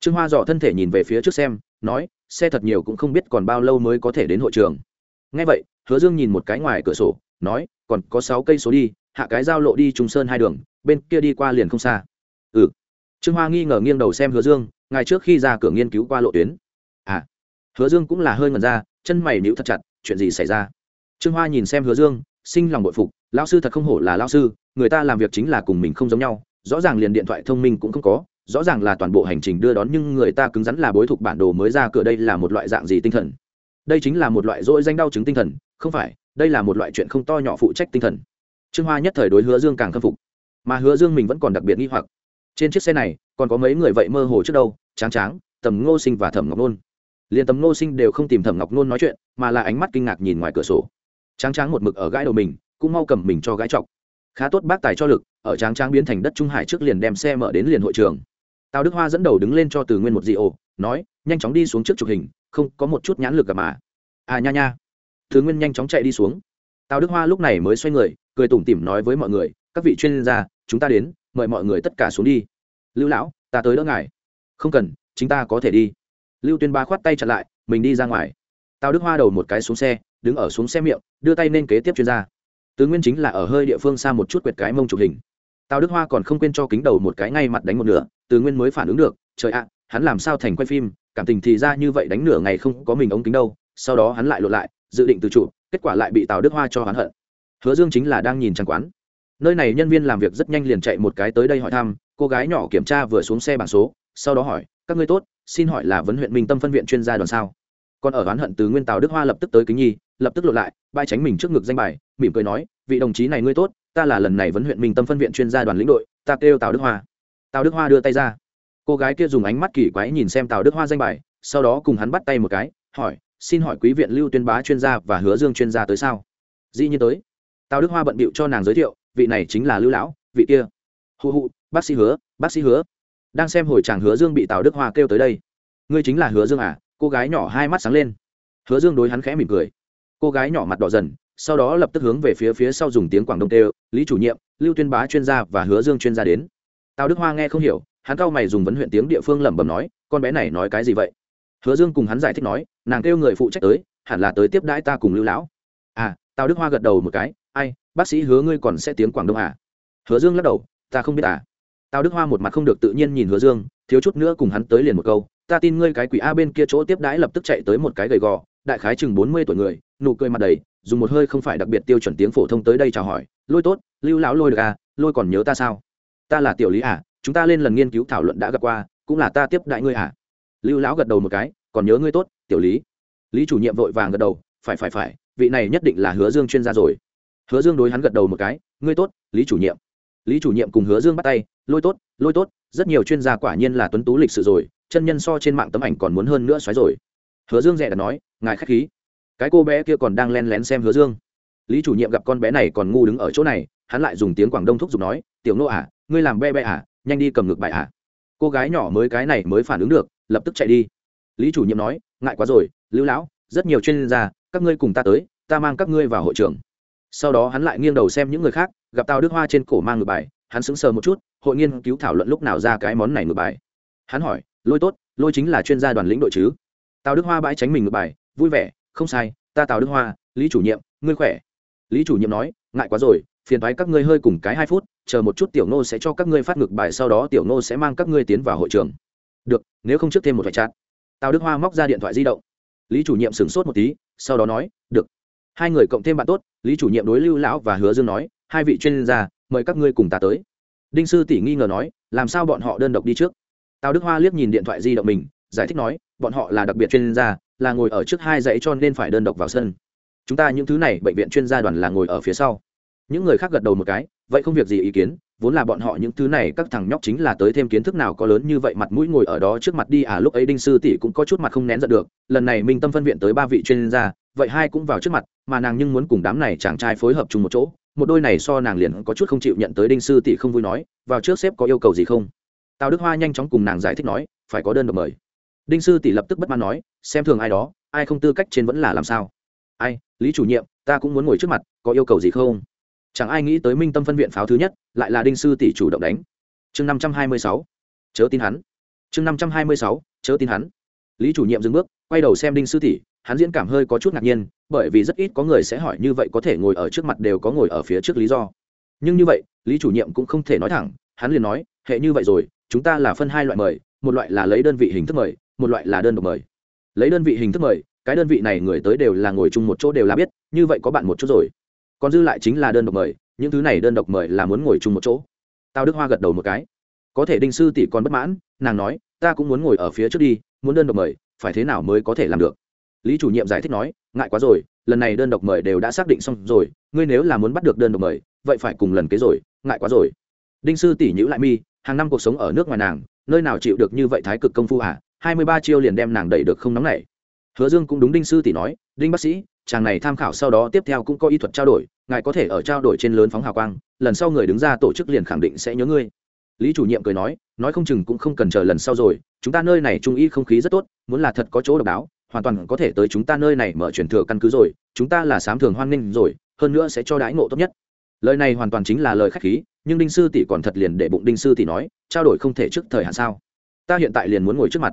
Trương hoa dò thân thể nhìn về phía trước xem nói, xe thật nhiều cũng không biết còn bao lâu mới có thể đến hội trường. Ngay vậy, hứa dương nhìn một cái ngoài cửa sổ, nói, còn có sáu cây số đi, hạ cái giao lộ đi trung sơn hai đường, bên kia đi qua liền không xa. Ừ. Trương hoa nghi ngờ nghiêng đầu xem hứa dương ngày trước khi ra cửa nghiên cứu qua lộ tuyến. À. Hứa dương cũng là hơi ngần ra, chân mày níu thật chặt, chuyện gì xảy ra? Trương hoa nhìn xem hứa dương, sinh lòng bội phục, lão sư thật không hổ là lão sư, người ta làm việc chính là cùng mình không giống nhau, rõ ràng liền điện thoại thông minh cũng không có rõ ràng là toàn bộ hành trình đưa đón, nhưng người ta cứng rắn là bối thục bản đồ mới ra cửa, đây là một loại dạng gì tinh thần? Đây chính là một loại dỗi danh đau chứng tinh thần, không phải, đây là một loại chuyện không to nhỏ phụ trách tinh thần. Trương hoa nhất thời đối hứa dương càng khâm phục, mà hứa dương mình vẫn còn đặc biệt nghi hoặc. Trên chiếc xe này, còn có mấy người vậy mơ hồ trước đâu, tráng tráng, tầm ngô sinh và thẩm ngọc nôn. Liền tầm ngô sinh đều không tìm thẩm ngọc nôn nói chuyện, mà là ánh mắt kinh ngạc nhìn ngoài cửa sổ. Tráng tráng một mực ở gãi đầu mình, cũng mau cầm mình cho gãi chọc. Khá tốt bác tài cho lực, ở tráng tráng biến thành đất trung hải trước liền đem xe mở đến liền hội trường tào đức hoa dẫn đầu đứng lên cho từ nguyên một dị ồ nói, nhanh chóng đi xuống trước chụp hình, không có một chút nhãn lực cả mà. À nha nha. Thứ nguyên nhanh chóng chạy đi xuống. Tào đức hoa lúc này mới xoay người, cười tủm tỉm nói với mọi người, các vị chuyên gia, chúng ta đến, mời mọi người tất cả xuống đi. Lưu lão, ta tới đỡ ngài. Không cần chúng ta có thể đi. Lưu tuyên ba khoát tay chặn lại, mình đi ra ngoài. Tào đức hoa đầu một cái xuống xe, đứng ở xuống xe miệng, đưa tay lên kế tiếp chuyên gia. Tứ nguyên chính là ở hơi địa phương xa một chút quẹt cái mông chụp hình tào đức hoa còn không quên cho kính đầu một cái ngay mặt đánh một nửa Từ nguyên mới phản ứng được trời ạ hắn làm sao thành quay phim cảm tình thì ra như vậy đánh nửa ngày không có mình ống kính đâu sau đó hắn lại lộn lại dự định từ chủ, kết quả lại bị tào đức hoa cho hắn hận. Hứa dương chính là đang nhìn trang quán. Nơi này nhân viên làm việc rất nhanh liền chạy một cái tới đây hỏi thăm cô gái nhỏ kiểm tra vừa xuống xe bảng số sau đó hỏi các ngươi tốt xin hỏi là vấn huyện minh tâm phân viện chuyên gia đoàn sao? Còn ở oán hận từ nguyên tào đức hoa lập tức tới kính nhi lập tức lộn lại bay tránh mình trước ngực danh bài mỉm cười nói vị đồng chí này ngươi tốt ta là lần này vấn huyện minh tâm phân viện chuyên gia đoàn lĩnh đội, ta kêu tào đức hoa. Tào đức hoa đưa tay ra. Cô gái kia dùng ánh mắt kỳ quái nhìn xem tào đức hoa danh bài, sau đó cùng hắn bắt tay một cái, hỏi, xin hỏi quý viện lưu tuyên bá chuyên gia và hứa dương chuyên gia tới sao? Dĩ nhiên tới. Tào đức hoa bận bịu cho nàng giới thiệu, vị này chính là lưu lão, vị kia. Hụ hụ, bác sĩ hứa, bác sĩ hứa. Đang xem hồi chàng hứa dương bị tào đức hoa kêu tới đây. Ngươi chính là hứa dương à? Cô gái nhỏ hai mắt sáng lên. Hứa dương đối hắn khẽ mỉm cười. Cô gái nhỏ mặt đỏ dần sau đó lập tức hướng về phía phía sau dùng tiếng quảng đông tê lý chủ nhiệm, lưu tuyên bá chuyên gia và hứa dương chuyên gia đến. Tào đức hoa nghe không hiểu, hắn cao mày dùng vấn huyện tiếng địa phương lẩm bẩm nói, con bé này nói cái gì vậy? Hứa dương cùng hắn giải thích nói, nàng kêu người phụ trách tới, hẳn là tới tiếp đãi ta cùng lưu lão. À tào đức hoa gật đầu một cái, ai, bác sĩ hứa ngươi còn sẽ tiếng quảng đông à? Hứa dương lắc đầu, ta không biết à. Tào đức hoa một mặt không được tự nhiên nhìn hứa dương, thiếu chút nữa cùng hắn tới liền một câu, ta tin ngươi cái quỷ a bên kia chỗ tiếp đãi lập tức chạy tới một cái gầy gò, đại khái chừng bốn mươi tuổi người, nụ cười mặt đầy dùng một hơi không phải đặc biệt tiêu chuẩn tiếng phổ thông tới đây chào hỏi, lôi tốt, lưu lão lôi được à lôi còn nhớ ta sao? Ta là tiểu lý à chúng ta lên lần nghiên cứu thảo luận đã gặp qua, cũng là ta tiếp đại ngươi à. Lưu lão gật đầu một cái, còn nhớ ngươi tốt, tiểu lý. Lý chủ nhiệm vội vàng gật đầu, phải phải phải, vị này nhất định là hứa dương chuyên gia rồi. Hứa dương đối hắn gật đầu một cái, ngươi tốt, lý chủ nhiệm. Lý chủ nhiệm cùng hứa dương bắt tay, lôi tốt lôi tốt, rất nhiều chuyên gia quả nhiên là tuấn tú lịch sự rồi, chân nhân so trên mạng tấm ảnh còn muốn hơn nữa xoáy rồi. Hứa dương dẹ đã nói, ngài k h á c h khí cái cô bé kia còn đang len lén xem hứa dương. Lý chủ nhiệm gặp con bé này còn ngu đứng ở chỗ này, hắn lại dùng tiếng quảng đông thúc giục nói, tiểu nô à ngươi làm be be à nhanh đi cầm ngực bài à. Cô gái nhỏ mới cái này mới phản ứng được, lập tức chạy đi. Lý chủ nhiệm nói, ngại quá rồi, lưu lão, rất nhiều chuyên gia, các ngươi cùng ta tới, ta mang các ngươi vào hội trường. Sau đó hắn lại nghiêng đầu xem những người khác, gặp tào đức hoa trên cổ mang ngược bài, hắn sững sờ một chút, hội nghiên cứu thảo luận lúc nào ra cái món này ngược bài. Hắn hỏi, lôi tốt, lôi chính là chuyên gia đoàn lĩnh đội chứ? Tào đức hoa bãi tránh mình ngược bài, vui vẻ không sai, ta tào đức hoa, lý chủ nhiệm, ngươi khỏe. Lý chủ nhiệm nói, ngại quá rồi, phiền thoái các ngươi hơi cùng cái hai phút, chờ một chút tiểu nô sẽ cho các ngươi phát ngược bài, sau đó tiểu nô sẽ mang các ngươi tiến vào hội trường. Được, nếu không trước thêm một vài chát tào đức hoa móc ra điện thoại di động. Lý chủ nhiệm sửng sốt một tí, sau đó nói, được. Hai người cộng thêm bạn tốt, lý chủ nhiệm đối lưu lão và hứa dương nói, hai vị chuyên gia, mời các ngươi cùng ta tới. Đinh sư tỷ nghi ngờ nói, làm sao bọn họ đơn độc đi trước? Tào đức hoa liếc nhìn điện thoại di động mình, giải thích nói, bọn họ là đặc biệt chuyên gia là ngồi ở trước hai dãy cho nên phải đơn độc vào sân. Chúng ta những thứ này, bệnh viện chuyên gia đoàn là ngồi ở phía sau. Những người khác gật đầu một cái, vậy không việc gì ý kiến, vốn là bọn họ những thứ này, các thằng nhóc chính là tới thêm kiến thức nào có lớn như vậy, mặt mũi ngồi ở đó trước mặt đi à lúc ấy đinh sư tỷ cũng có chút mặt không nén giận được, lần này minh tâm phân viện tới ba vị chuyên gia, vậy hai cũng vào trước mặt, mà nàng nhưng muốn cùng đám này chàng trai phối hợp chung một chỗ, một đôi này so nàng liền có chút không chịu nhận tới đinh sư tỷ không vui nói, vào trước sếp có yêu cầu gì không? Tào đức hoa nhanh chóng cùng nàng giải thích nói, phải có đơn độc mời đinh sư tỷ lập tức bất mãn nói, xem thường ai đó, ai không tư cách trên vẫn là làm sao? Ai, lý chủ nhiệm, ta cũng muốn ngồi trước mặt, có yêu cầu gì không? Chẳng ai nghĩ tới minh tâm phân viện pháo thứ nhất, lại là đinh sư tỷ chủ động đánh. Chương năm trăm hai mươi sáu, chớ tin hắn. Chương năm trăm hai mươi sáu, chớ tin hắn. Lý chủ nhiệm dừng bước, quay đầu xem đinh sư tỷ, hắn diễn cảm hơi có chút ngạc nhiên, bởi vì rất ít có người sẽ hỏi như vậy có thể ngồi ở trước mặt đều có ngồi ở phía trước lý do. Nhưng như vậy, lý chủ nhiệm cũng không thể nói thẳng, hắn liền nói, hệ như vậy rồi, chúng ta là phân hai loại mời, một loại là lấy đơn vị hình thức mời một loại là đơn độc mời. Lấy đơn vị hình thức mời, cái đơn vị này người tới đều là ngồi chung một chỗ đều là biết, như vậy có bạn một chỗ rồi. Còn dư lại chính là đơn độc mời, những thứ này đơn độc mời là muốn ngồi chung một chỗ. Tao đức hoa gật đầu một cái. Có thể đinh sư tỷ còn bất mãn, nàng nói, ta cũng muốn ngồi ở phía trước đi, muốn đơn độc mời, phải thế nào mới có thể làm được? Lý chủ nhiệm giải thích nói, ngại quá rồi, lần này đơn độc mời đều đã xác định xong rồi, ngươi nếu là muốn bắt được đơn độc mời, vậy phải cùng lần kế rồi, ngại quá rồi. Đinh sư tỷ nhữ lại mi, hàng năm cuộc sống ở nước ngoài nàng, nơi nào chịu được như vậy thái cực công phu à? Hai mươi ba chiêu liền đem nàng đẩy được không nóng nảy, hứa dương cũng đúng đinh sư tỷ nói đinh bác sĩ chàng này tham khảo sau đó tiếp theo cũng có y thuật trao đổi ngài có thể ở trao đổi trên lớn phóng hào quang lần sau người đứng ra tổ chức liền khẳng định sẽ nhớ ngươi. Lý chủ nhiệm cười nói nói không chừng cũng không cần chờ lần sau rồi chúng ta nơi này trung y không khí rất tốt muốn là thật có chỗ độc đáo hoàn toàn có thể tới chúng ta nơi này mở truyền thừa căn cứ rồi chúng ta là sám thường hoan nghênh rồi hơn nữa sẽ cho đãi ngộ tốt nhất. Lời này hoàn toàn chính là lời khách khí nhưng đinh sư tỷ còn thật liền để bụng đinh sư tỷ nói trao đổi không thể trước thời hạn sao? Ta hiện tại liền muốn ngồi trước mặt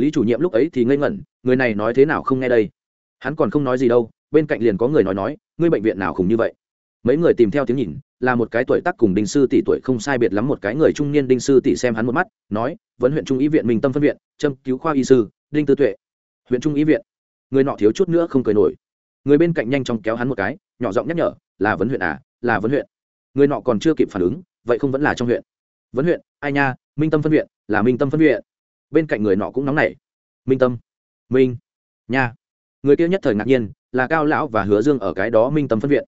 lý chủ nhiệm lúc ấy thì ngây ngẩn, người này nói thế nào không nghe đây? Hắn còn không nói gì đâu, bên cạnh liền có người nói nói, ngươi bệnh viện nào khủng như vậy? Mấy người tìm theo tiếng nhìn, là một cái tuổi tác cùng đinh sư tỷ tuổi không sai biệt lắm một cái người trung niên đinh sư tỷ xem hắn một mắt, nói vẫn huyện trung y viện minh tâm phân viện, châm cứu khoa y sư, đinh tư tuệ. Huyện trung y viện. Người nọ thiếu chút nữa không cười nổi. Người bên cạnh nhanh chóng kéo hắn một cái, nhỏ giọng nhắc nhở, là vấn huyện à là vấn huyện. Người nọ còn chưa kịp phản ứng, vậy không vẫn là trong huyện. Vấn huyện, ai nha, minh tâm phân viện, là minh tâm phân viện bên cạnh người nọ cũng nóng nảy. Minh tâm. Minh. Nha. Người kia nhất thời ngạc nhiên, là cao lão và hứa dương ở cái đó minh tâm phân viện.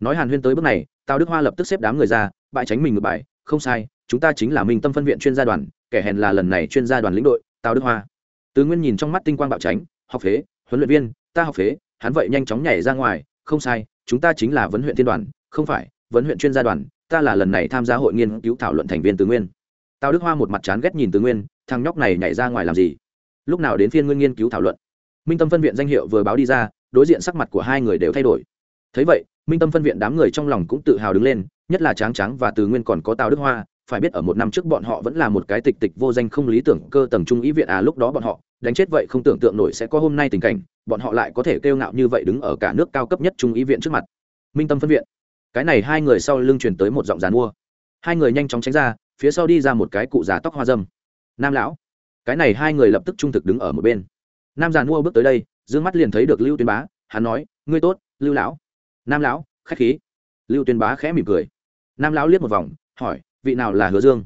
Nói hàn huyên tới bước này, tào đức hoa lập tức xếp đám người ra, bại tránh mình ngược bài không sai, chúng ta chính là minh tâm phân viện chuyên gia đoàn, kẻ hèn là lần này chuyên gia đoàn lĩnh đội, tào đức hoa. Tứ nguyên nhìn trong mắt tinh quang bạo tránh, học phế, huấn luyện viên, ta học phế. Hắn vậy nhanh chóng nhảy ra ngoài, không sai, chúng ta chính là vấn huyện thiên đoàn, không phải, vấn huyện chuyên gia đoàn, ta là lần này tham gia hội nghiên cứu thảo luận thành viên tứ nguyên tào đức hoa một mặt chán ghét nhìn tứ nguyên, thằng nhóc này nhảy ra ngoài làm gì? Lúc nào đến phiên nguyên nghiên cứu thảo luận? Minh tâm phân viện danh hiệu vừa báo đi ra, đối diện sắc mặt của hai người đều thay đổi. Thấy vậy, minh tâm phân viện đám người trong lòng cũng tự hào đứng lên, nhất là tráng tráng và từ nguyên còn có tào đức hoa, phải biết ở một năm trước bọn họ vẫn là một cái tịch tịch vô danh không lý tưởng cơ tầng trung ý viện à lúc đó bọn họ, đánh chết vậy không tưởng tượng nổi sẽ có hôm nay tình cảnh, bọn họ lại có thể kêu ngạo như vậy đứng ở cả nước cao cấp nhất trung ý viện trước mặt. Minh tâm phân viện. Cái này hai người sau lưng truyền tới một giọng dàn mua. Hai người nhanh chóng tránh ra phía sau đi ra một cái cụ già tóc hoa dâm. Nam lão, cái này hai người lập tức trung thực đứng ở một bên. Nam già mua bước tới đây d ư ơ n g mắt liền thấy được lưu tuyên bá, hắn nói, ngươi tốt, lưu lão. Nam lão, khách khí. Lưu tuyên bá khẽ mỉm cười. Nam lão liếc một vòng, hỏi, vị nào là hứa dương?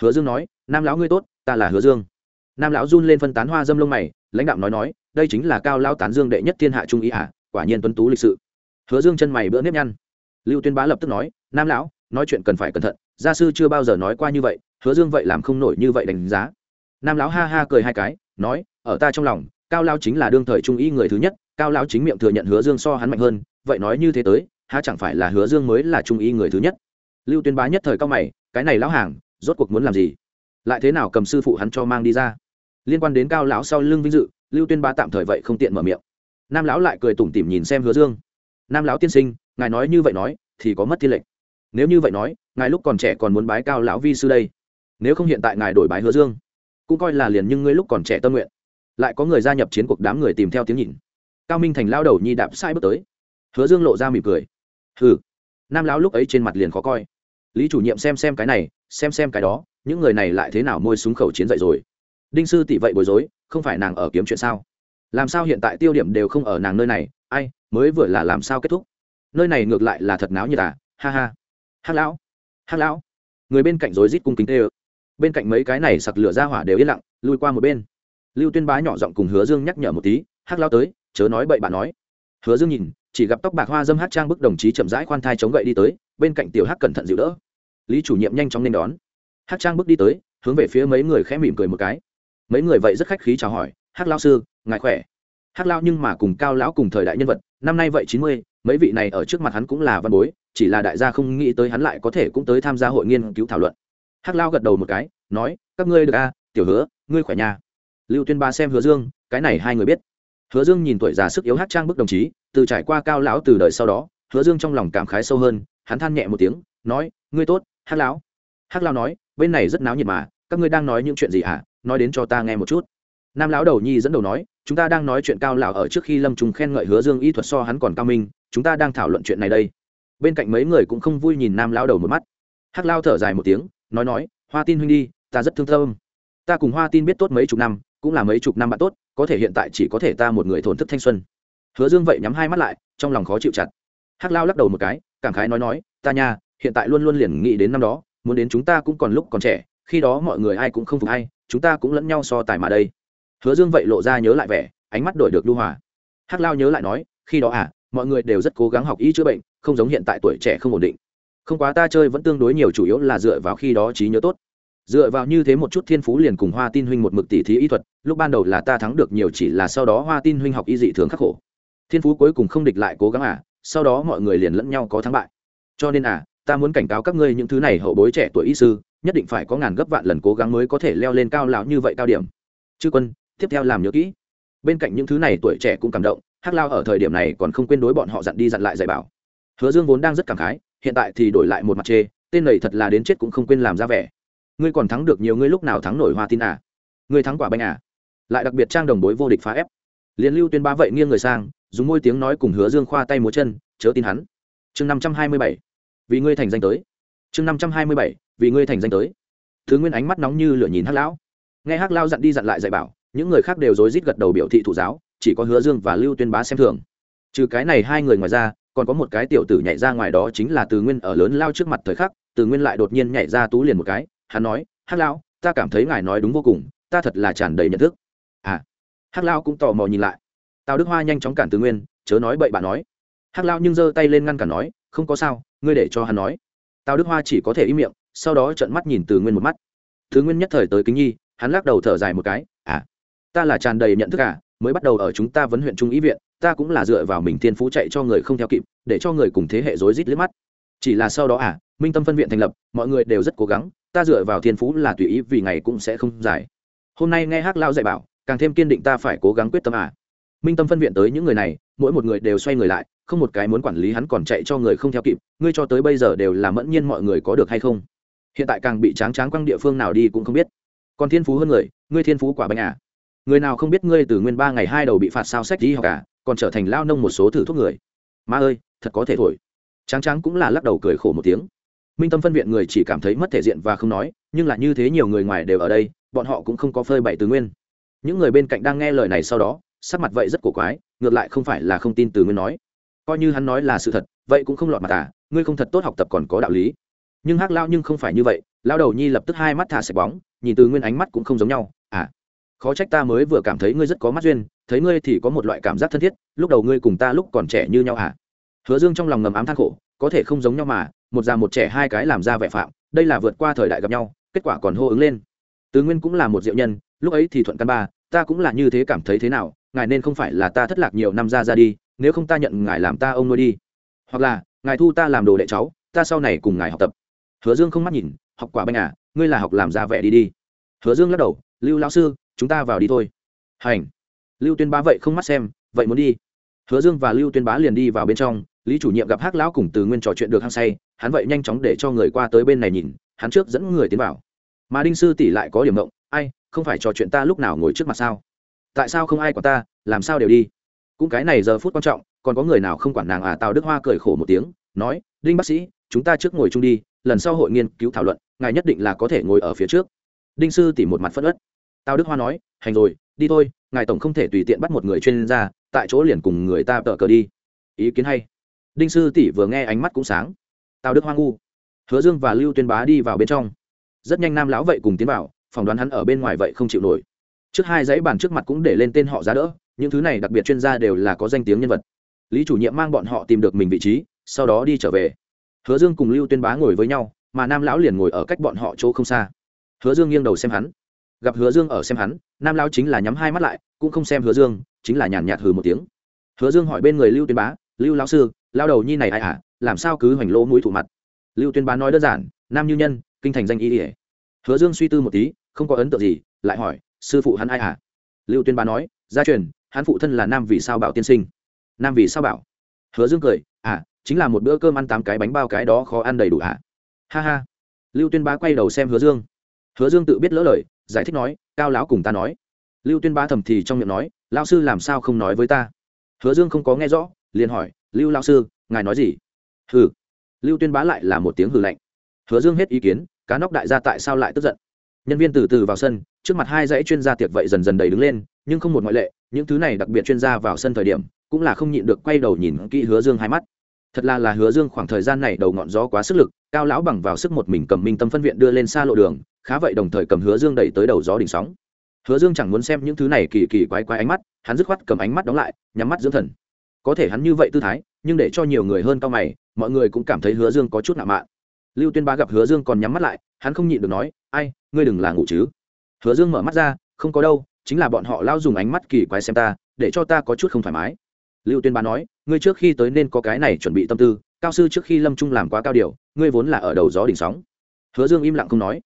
Hứa dương nói, nam lão ngươi tốt, ta là hứa dương. Nam lão run lên phân tán hoa dâm lông mày, lãnh đạo nói nói, đây chính là cao lao tán dương đệ nhất thiên hạ trung ý ả quả nhiên tuấn tú lịch sự. Hứa dương chân mày bữa nếp nhăn. Lưu tuyên bá lập tức nói, nam lão, nói chuyện cần phải cẩn thận gia sư chưa bao giờ nói qua như vậy, hứa dương vậy làm không nổi như vậy đánh giá. Nam lão ha ha cười hai cái, nói, ở ta trong lòng, cao lao chính là đương thời trung y người thứ nhất, cao lao chính miệng thừa nhận hứa dương so hắn mạnh hơn, vậy nói như thế tới ha chẳng phải là hứa dương mới là trung y người thứ nhất? Lưu tuyên bá nhất thời cao mày, cái này lão hàng, rốt cuộc muốn làm gì? Lại thế nào cầm sư phụ hắn cho mang đi ra? Liên quan đến cao lão sau lưng vinh dự, lưu tuyên bá tạm thời vậy không tiện mở miệng. Nam lão lại cười tủm tỉm nhìn xem hứa dương. Nam lão tiên sinh, ngài nói như vậy nói, thì có mất thiên lệnh nếu như vậy nói, ngài lúc còn trẻ còn muốn bái cao lão vi sư đây. Nếu không hiện tại ngài đổi bái hứa dương, cũng coi là liền nhưng ngươi lúc còn trẻ tâm nguyện. Lại có người gia nhập chiến cuộc đám người tìm theo tiếng nhìn. Cao minh thành lao đầu nhi đạp sai bước tới. Hứa dương lộ ra mỉm cười. Hừ. Nam lão lúc ấy trên mặt liền khó coi. Lý chủ nhiệm xem xem cái này, xem xem cái đó, những người này lại thế nào môi súng khẩu chiến dậy rồi. Đinh sư tỷ vậy bối rối, không phải nàng ở kiếm chuyện sao? Làm sao hiện tại tiêu điểm đều không ở nàng nơi này? Ai, mới vừa là làm sao kết thúc? Nơi này ngược lại là thật náo như ta à? ha ha hát lão hát lão. Người bên cạnh rối rít cung kính tê ơ. Bên cạnh mấy cái này sặc lửa ra hỏa đều yên lặng, lui qua một bên. Lưu tuyên bá nhỏ giọng cùng hứa dương nhắc nhở một tí hát lao tới, chớ nói bậy bạn nói. Hứa dương nhìn, chỉ gặp tóc bạc hoa dâm hát trang bức đồng chí chậm rãi khoan thai chống gậy đi tới, bên cạnh tiểu hát cẩn thận dịu đỡ. Lý chủ nhiệm nhanh chóng nên đón. Hát trang bước đi tới, hướng về phía mấy người khẽ mỉm cười một cái. Mấy người vậy rất khách khí chào hỏi hát lao sư, ngài khỏe? Hát lao nhưng mà cùng cao lão cùng thời đại nhân vật, năm nay vậy chín mươi mấy vị này ở trước mặt hắn cũng là văn bối, chỉ là đại gia không nghĩ tới hắn lại có thể cũng tới tham gia hội nghiên cứu thảo luận. Hắc lao gật đầu một cái, nói, các ngươi được a tiểu hứa, ngươi khỏe nhà lưu tuyên ba xem hứa dương, cái này hai người biết. Hứa dương nhìn tuổi già sức yếu hát trang bức đồng chí, từ trải qua cao lão từ đời sau đó, hứa dương trong lòng cảm khái sâu hơn, hắn than nhẹ một tiếng, nói, ngươi tốt hát lão. Hát lão nói, bên này rất náo nhiệt mà, các ngươi đang nói những chuyện gì hả? Nói đến cho ta nghe một chút. Nam lão đầu nhi dẫn đầu nói chúng ta đang nói chuyện cao lão ở trước khi lâm trùng khen ngợi hứa dương y thuật so hắn còn cao minh, chúng ta đang thảo luận chuyện này đây. Bên cạnh mấy người cũng không vui nhìn nam lão đầu một mắt. Hắc lao thở dài một tiếng, nói nói, hoa tin huynh đi, ta rất thương tâm. Ta cùng hoa tin biết tốt mấy chục năm, cũng là mấy chục năm bạn tốt, có thể hiện tại chỉ có thể ta một người thổn thức thanh xuân. Hứa dương vậy nhắm hai mắt lại, trong lòng khó chịu chặt. Hắc lao lắc đầu một cái, cảm khái nói nói, ta nha, hiện tại luôn luôn liền nghĩ đến năm đó, muốn đến chúng ta cũng còn lúc còn trẻ, khi đó mọi người ai cũng không phục ai, chúng ta cũng lẫn nhau so tài mà đây hứa dương vậy lộ ra nhớ lại vẻ, ánh mắt đổi được lưu hòa. Hắc lao nhớ lại nói, khi đó à mọi người đều rất cố gắng học y chữa bệnh, không giống hiện tại tuổi trẻ không ổn định. Không quá ta chơi vẫn tương đối nhiều, chủ yếu là dựa vào khi đó trí nhớ tốt. Dựa vào như thế một chút thiên phú liền cùng hoa tin huynh một mực tỷ thí y thuật, lúc ban đầu là ta thắng được nhiều chỉ là sau đó hoa tin huynh học y dị thường khắc khổ. Thiên phú cuối cùng không địch lại cố gắng à sau đó mọi người liền lẫn nhau có thắng bại. Cho nên à ta muốn cảnh cáo các ngươi những thứ này hậu bối trẻ tuổi y sư, nhất định phải có ngàn gấp vạn lần cố gắng mới có thể leo lên cao lão như vậy cao điểm. Chư quân tiếp theo làm nhớ kỹ. Bên cạnh những thứ này tuổi trẻ cũng cảm động, hắc lao ở thời điểm này còn không quên đối bọn họ dặn đi dặn lại dạy bảo. Hứa dương vốn đang rất cảm khái, hiện tại thì đổi lại một mặt chê, tên này thật là đến chết cũng không quên làm ra vẻ. Ngươi còn thắng được nhiều, ngươi lúc nào thắng nổi hoa tin à? Ngươi thắng quả banh à? Lại đặc biệt trang đồng bối vô địch phá ép. Liên lưu tuyên bá vậy nghiêng người sang, dùng môi tiếng nói cùng hứa dương khoa tay múa chân, chớ tin hắn. Chương năm trăm hai mươi bảy. Vì ngươi thành danh tới. Chương năm trăm hai mươi bảy. Vì ngươi thành danh tới. Thứ nguyên ánh mắt nóng như lửa nhìn hắc lão. Nghe hắc lao dặn đi dặn lại dạy bảo những người khác đều rối rít gật đầu biểu thị thủ giáo, chỉ có hứa dương và lưu tuyên bá xem thường. Trừ cái này hai người ngoài ra, còn có một cái tiểu tử nhảy ra ngoài đó chính là từ nguyên ở lớn lao trước mặt thời khắc, từ nguyên lại đột nhiên nhảy ra tú liền một cái, hắn nói, hắc lao ta cảm thấy ngài nói đúng vô cùng, ta thật là tràn đầy nhận thức. À. Hắc lao cũng tò mò nhìn lại. Tào đức hoa nhanh chóng cản từ nguyên, chớ nói bậy bạn nói. Hắc lao nhưng giơ tay lên ngăn cản nói, không có sao, ngươi để cho hắn nói. Tào đức hoa chỉ có thể im miệng, sau đó trợn mắt nhìn từ nguyên một mắt. Thứ nguyên nhất thời tới kính nhi, hắn lắc đầu thở dài một cái ta là tràn đầy nhận thức à mới bắt đầu ở chúng ta vấn huyện trung ý viện, ta cũng là dựa vào mình thiên phú chạy cho người không theo kịp, để cho người cùng thế hệ rối rít liếc mắt. Chỉ là sau đó à minh tâm phân viện thành lập, mọi người đều rất cố gắng, ta dựa vào thiên phú là tùy ý vì ngày cũng sẽ không giải. Hôm nay nghe hắc lao dạy bảo, càng thêm kiên định ta phải cố gắng quyết tâm à. Minh tâm phân viện tới những người này, mỗi một người đều xoay người lại, không một cái muốn quản lý hắn còn chạy cho người không theo kịp, ngươi cho tới bây giờ đều là mẫn nhiên mọi người có được hay không? Hiện tại càng bị tráng tráng quăng địa phương nào đi cũng không biết. Còn thiên phú hơn người, ngươi thiên phú quả bánh à người nào không biết ngươi từ nguyên ba ngày hai đầu bị phạt sao sách đi học cả còn trở thành lao nông một số thử thuốc người. Ma ơi, thật có thể thổi. Tráng tráng cũng là lắc đầu cười khổ một tiếng. Minh tâm phân viện người chỉ cảm thấy mất thể diện và không nói, nhưng là như thế nhiều người ngoài đều ở đây, bọn họ cũng không có phơi bày từ nguyên. Những người bên cạnh đang nghe lời này sau đó, sắc mặt vậy rất cổ quái, ngược lại không phải là không tin từ nguyên nói. Coi như hắn nói là sự thật, vậy cũng không lọt mặt à ngươi không thật tốt học tập còn có đạo lý. Nhưng hắc lao nhưng không phải như vậy lao đầu nhi lập tức hai mắt thả sạch bóng, nhìn từ nguyên ánh mắt cũng không giống nhau. À khó trách ta mới vừa cảm thấy ngươi rất có mắt duyên, thấy ngươi thì có một loại cảm giác thân thiết, lúc đầu ngươi cùng ta lúc còn trẻ như nhau à hứa dương trong lòng ngầm ám than khổ, có thể không giống nhau mà, một già một trẻ hai cái làm ra vẻ phạm, đây là vượt qua thời đại gặp nhau, kết quả còn hô ứng lên. Tứ nguyên cũng là một diệu nhân, lúc ấy thì thuận căn ba, ta cũng là như thế cảm thấy thế nào, ngài nên không phải là ta thất lạc nhiều năm ra ra đi, nếu không ta nhận ngài làm ta ông nuôi đi. Hoặc là, ngài thu ta làm đồ đệ cháu, ta sau này cùng ngài học tập. Hứa dương không mắt nhìn, học quả banh à ngươi là học làm ra vẻ đi đi. Hứa dương lắc đầu, lưu lão sư chúng ta vào đi thôi. Hành. Lưu tuyên bá vậy không mắt xem, vậy muốn đi. Hứa dương và lưu tuyên bá liền đi vào bên trong, lý chủ nhiệm gặp hắc lão cùng từ nguyên trò chuyện được hăng say, hắn vậy nhanh chóng để cho người qua tới bên này nhìn, hắn trước dẫn người tiến vào. Mà đinh sư tỷ lại có điểm mộng ai, không phải trò chuyện ta lúc nào ngồi trước mặt sao? Tại sao không ai quản ta, làm sao đều đi? Cũng cái này giờ phút quan trọng, còn có người nào không quản nàng à? Tào đức hoa cười khổ một tiếng, nói, đinh bác sĩ, chúng ta trước ngồi chung đi, lần sau hội nghiên cứu thảo luận, ngài nhất định là có thể ngồi ở phía trước. Đinh sư tỉ một mặt phất ất tào đức hoa nói, hành rồi, đi thôi, ngài tổng không thể tùy tiện bắt một người chuyên gia, tại chỗ liền cùng người ta tờ cờ đi. Ý kiến hay. Đinh sư tỷ vừa nghe ánh mắt cũng sáng. Tào đức hoa ngu. Hứa dương và lưu tuyên bá đi vào bên trong. Rất nhanh nam lão vậy cùng tiến vào, phỏng đoán hắn ở bên ngoài vậy không chịu nổi. Trước hai dãy bàn trước mặt cũng để lên tên họ giá đỡ, những thứ này đặc biệt chuyên gia đều là có danh tiếng nhân vật. Lý chủ nhiệm mang bọn họ tìm được mình vị trí, sau đó đi trở về. Hứa dương cùng lưu tuyên bá ngồi với nhau, mà nam lão liền ngồi ở cách bọn họ chỗ không xa. Hứa dương nghiêng đầu xem hắn gặp hứa dương ở xem hắn, nam lão chính là nhắm hai mắt lại, cũng không xem hứa dương, chính là nhàn nhạt hừ một tiếng. Hứa dương hỏi bên người lưu tuyên bá, lưu lão sư, lao đầu nhi này ai à làm sao cứ hoành lỗ mũi thủ mặt? Lưu tuyên bá nói đơn giản, nam như nhân, kinh thành danh y ỉa hứa dương suy tư một tí, không có ấn tượng gì, lại hỏi, sư phụ hắn ai à lưu tuyên bá nói, gia truyền, hắn phụ thân là nam vì sao bảo tiên sinh. Nam vì sao bảo? Hứa dương cười à chính là một bữa cơm ăn tám cái bánh bao cái đó khó ăn đầy đủ à ha ha. Lưu tuyên bá quay đầu xem hứa dương. Hứa dương tự biết lỡ lời giải thích nói, cao lão cùng ta nói. Lưu tuyên bá thầm thì trong miệng nói lao sư làm sao không nói với ta? Hứa dương không có nghe rõ, liền hỏi, lưu lao sư, ngài nói gì? Hừ. Lưu tuyên bá lại là một tiếng hừ lạnh. Hứa dương hết ý kiến, cá nóc đại gia tại sao lại tức giận? Nhân viên từ từ vào sân, trước mặt hai dãy chuyên gia tiệc vậy dần dần đầy đứng lên, nhưng không một ngoại lệ, những thứ này đặc biệt chuyên gia vào sân thời điểm, cũng là không nhịn được quay đầu nhìn kỹ hứa dương hai mắt thật là là hứa dương khoảng thời gian này đầu ngọn gió quá sức lực, cao lão bằng vào sức một mình cầm minh tâm phân viện đưa lên xa lộ đường, khá vậy đồng thời cầm hứa dương đẩy tới đầu gió đỉnh sóng. Hứa dương chẳng muốn xem những thứ này kỳ kỳ quái quái ánh mắt, hắn dứt khoát cầm ánh mắt đóng lại, nhắm mắt dưỡng thần. Có thể hắn như vậy tư thái, nhưng để cho nhiều người hơn cao mày, mọi người cũng cảm thấy hứa dương có chút nạ mạn. Lưu tuyên ba gặp hứa dương còn nhắm mắt lại, hắn không nhịn được nói, ai, ngươi đừng là ngủ chứ? Hứa dương mở mắt ra, không có đâu, chính là bọn họ lao dùng ánh mắt kỳ quái xem ta, để cho ta có chút không thoải mái lưu tuyên bá nói, ngươi trước khi tới nên có cái này chuẩn bị tâm tư, cao sư trước khi lâm trung làm quá cao điều, ngươi vốn là ở đầu gió đỉnh sóng. Hứa dương im lặng không nói.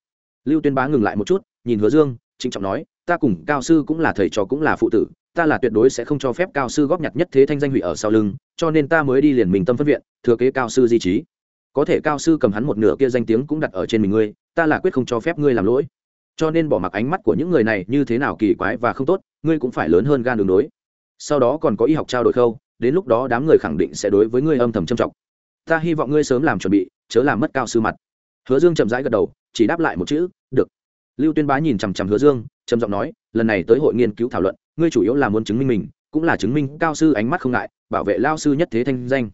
Lưu tuyên bá ngừng lại một chút, nhìn hứa dương, trịnh trọng nói, ta cùng cao sư cũng là thầy trò cũng là phụ tử, ta là tuyệt đối sẽ không cho phép cao sư góp nhặt nhất thế thanh danh hủy ở sau lưng, cho nên ta mới đi liền mình tâm phân viện, thừa kế cao sư di trí. Có thể cao sư cầm hắn một nửa kia danh tiếng cũng đặt ở trên mình ngươi, ta là quyết không cho phép ngươi làm lỗi. Cho nên bỏ mặc ánh mắt của những người này như thế nào kỳ quái và không tốt, ngươi cũng phải lớn hơn gan đường đối sau đó còn có y học trao đổi khâu, đến lúc đó đám người khẳng định sẽ đối với ngươi âm thầm trầm trọng. Ta hy vọng ngươi sớm làm chuẩn bị, chớ làm mất cao sư mặt. Hứa dương chậm rãi gật đầu, chỉ đáp lại một chữ, được. Lưu tuyên bá nhìn chằm chằm hứa dương, trầm giọng nói, lần này tới hội nghiên cứu thảo luận, ngươi chủ yếu là muốn chứng minh mình, cũng là chứng minh cao sư ánh mắt không ngại, bảo vệ lao sư nhất thế thanh danh.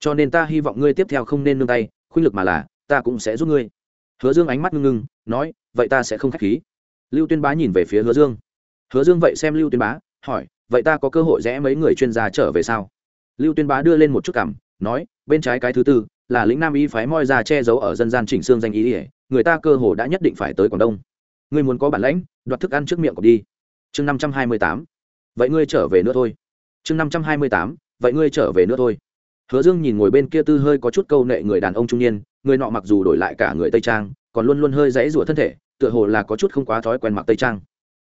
Cho nên ta hy vọng ngươi tiếp theo không nên nương tay khuynh lực mà là, ta cũng sẽ giúp ngươi. Hứa dương ánh mắt ngưng ngưng, nói, vậy ta sẽ không k h á c h khí. Lưu tuyên bá nhìn về phía hứa dương. Hứa dương vậy xem lưu tuyên bá, hỏi vậy ta có cơ hội rẽ mấy người chuyên gia trở về sao? Lưu tuyên bá đưa lên một chút cảm, nói, bên trái cái thứ tư, là lĩnh nam y phái moi ra che giấu ở dân gian chỉnh xương danh ý ỉa, người ta cơ hồ đã nhất định phải tới quảng đông. Ngươi muốn có bản lãnh, đoạt thức ăn trước miệng của đi. Chương năm trăm hai mươi tám. Vậy ngươi trở về nữa thôi. Chương năm trăm hai mươi tám. Vậy ngươi trở về nữa thôi. Hứa dương nhìn ngồi bên kia tư hơi có chút câu nệ người đàn ông trung niên, người nọ mặc dù đổi lại cả người tây trang, còn luôn luôn hơi dãy rủa thân thể, tựa hồ là có chút không quá thói quen mặc tây trang.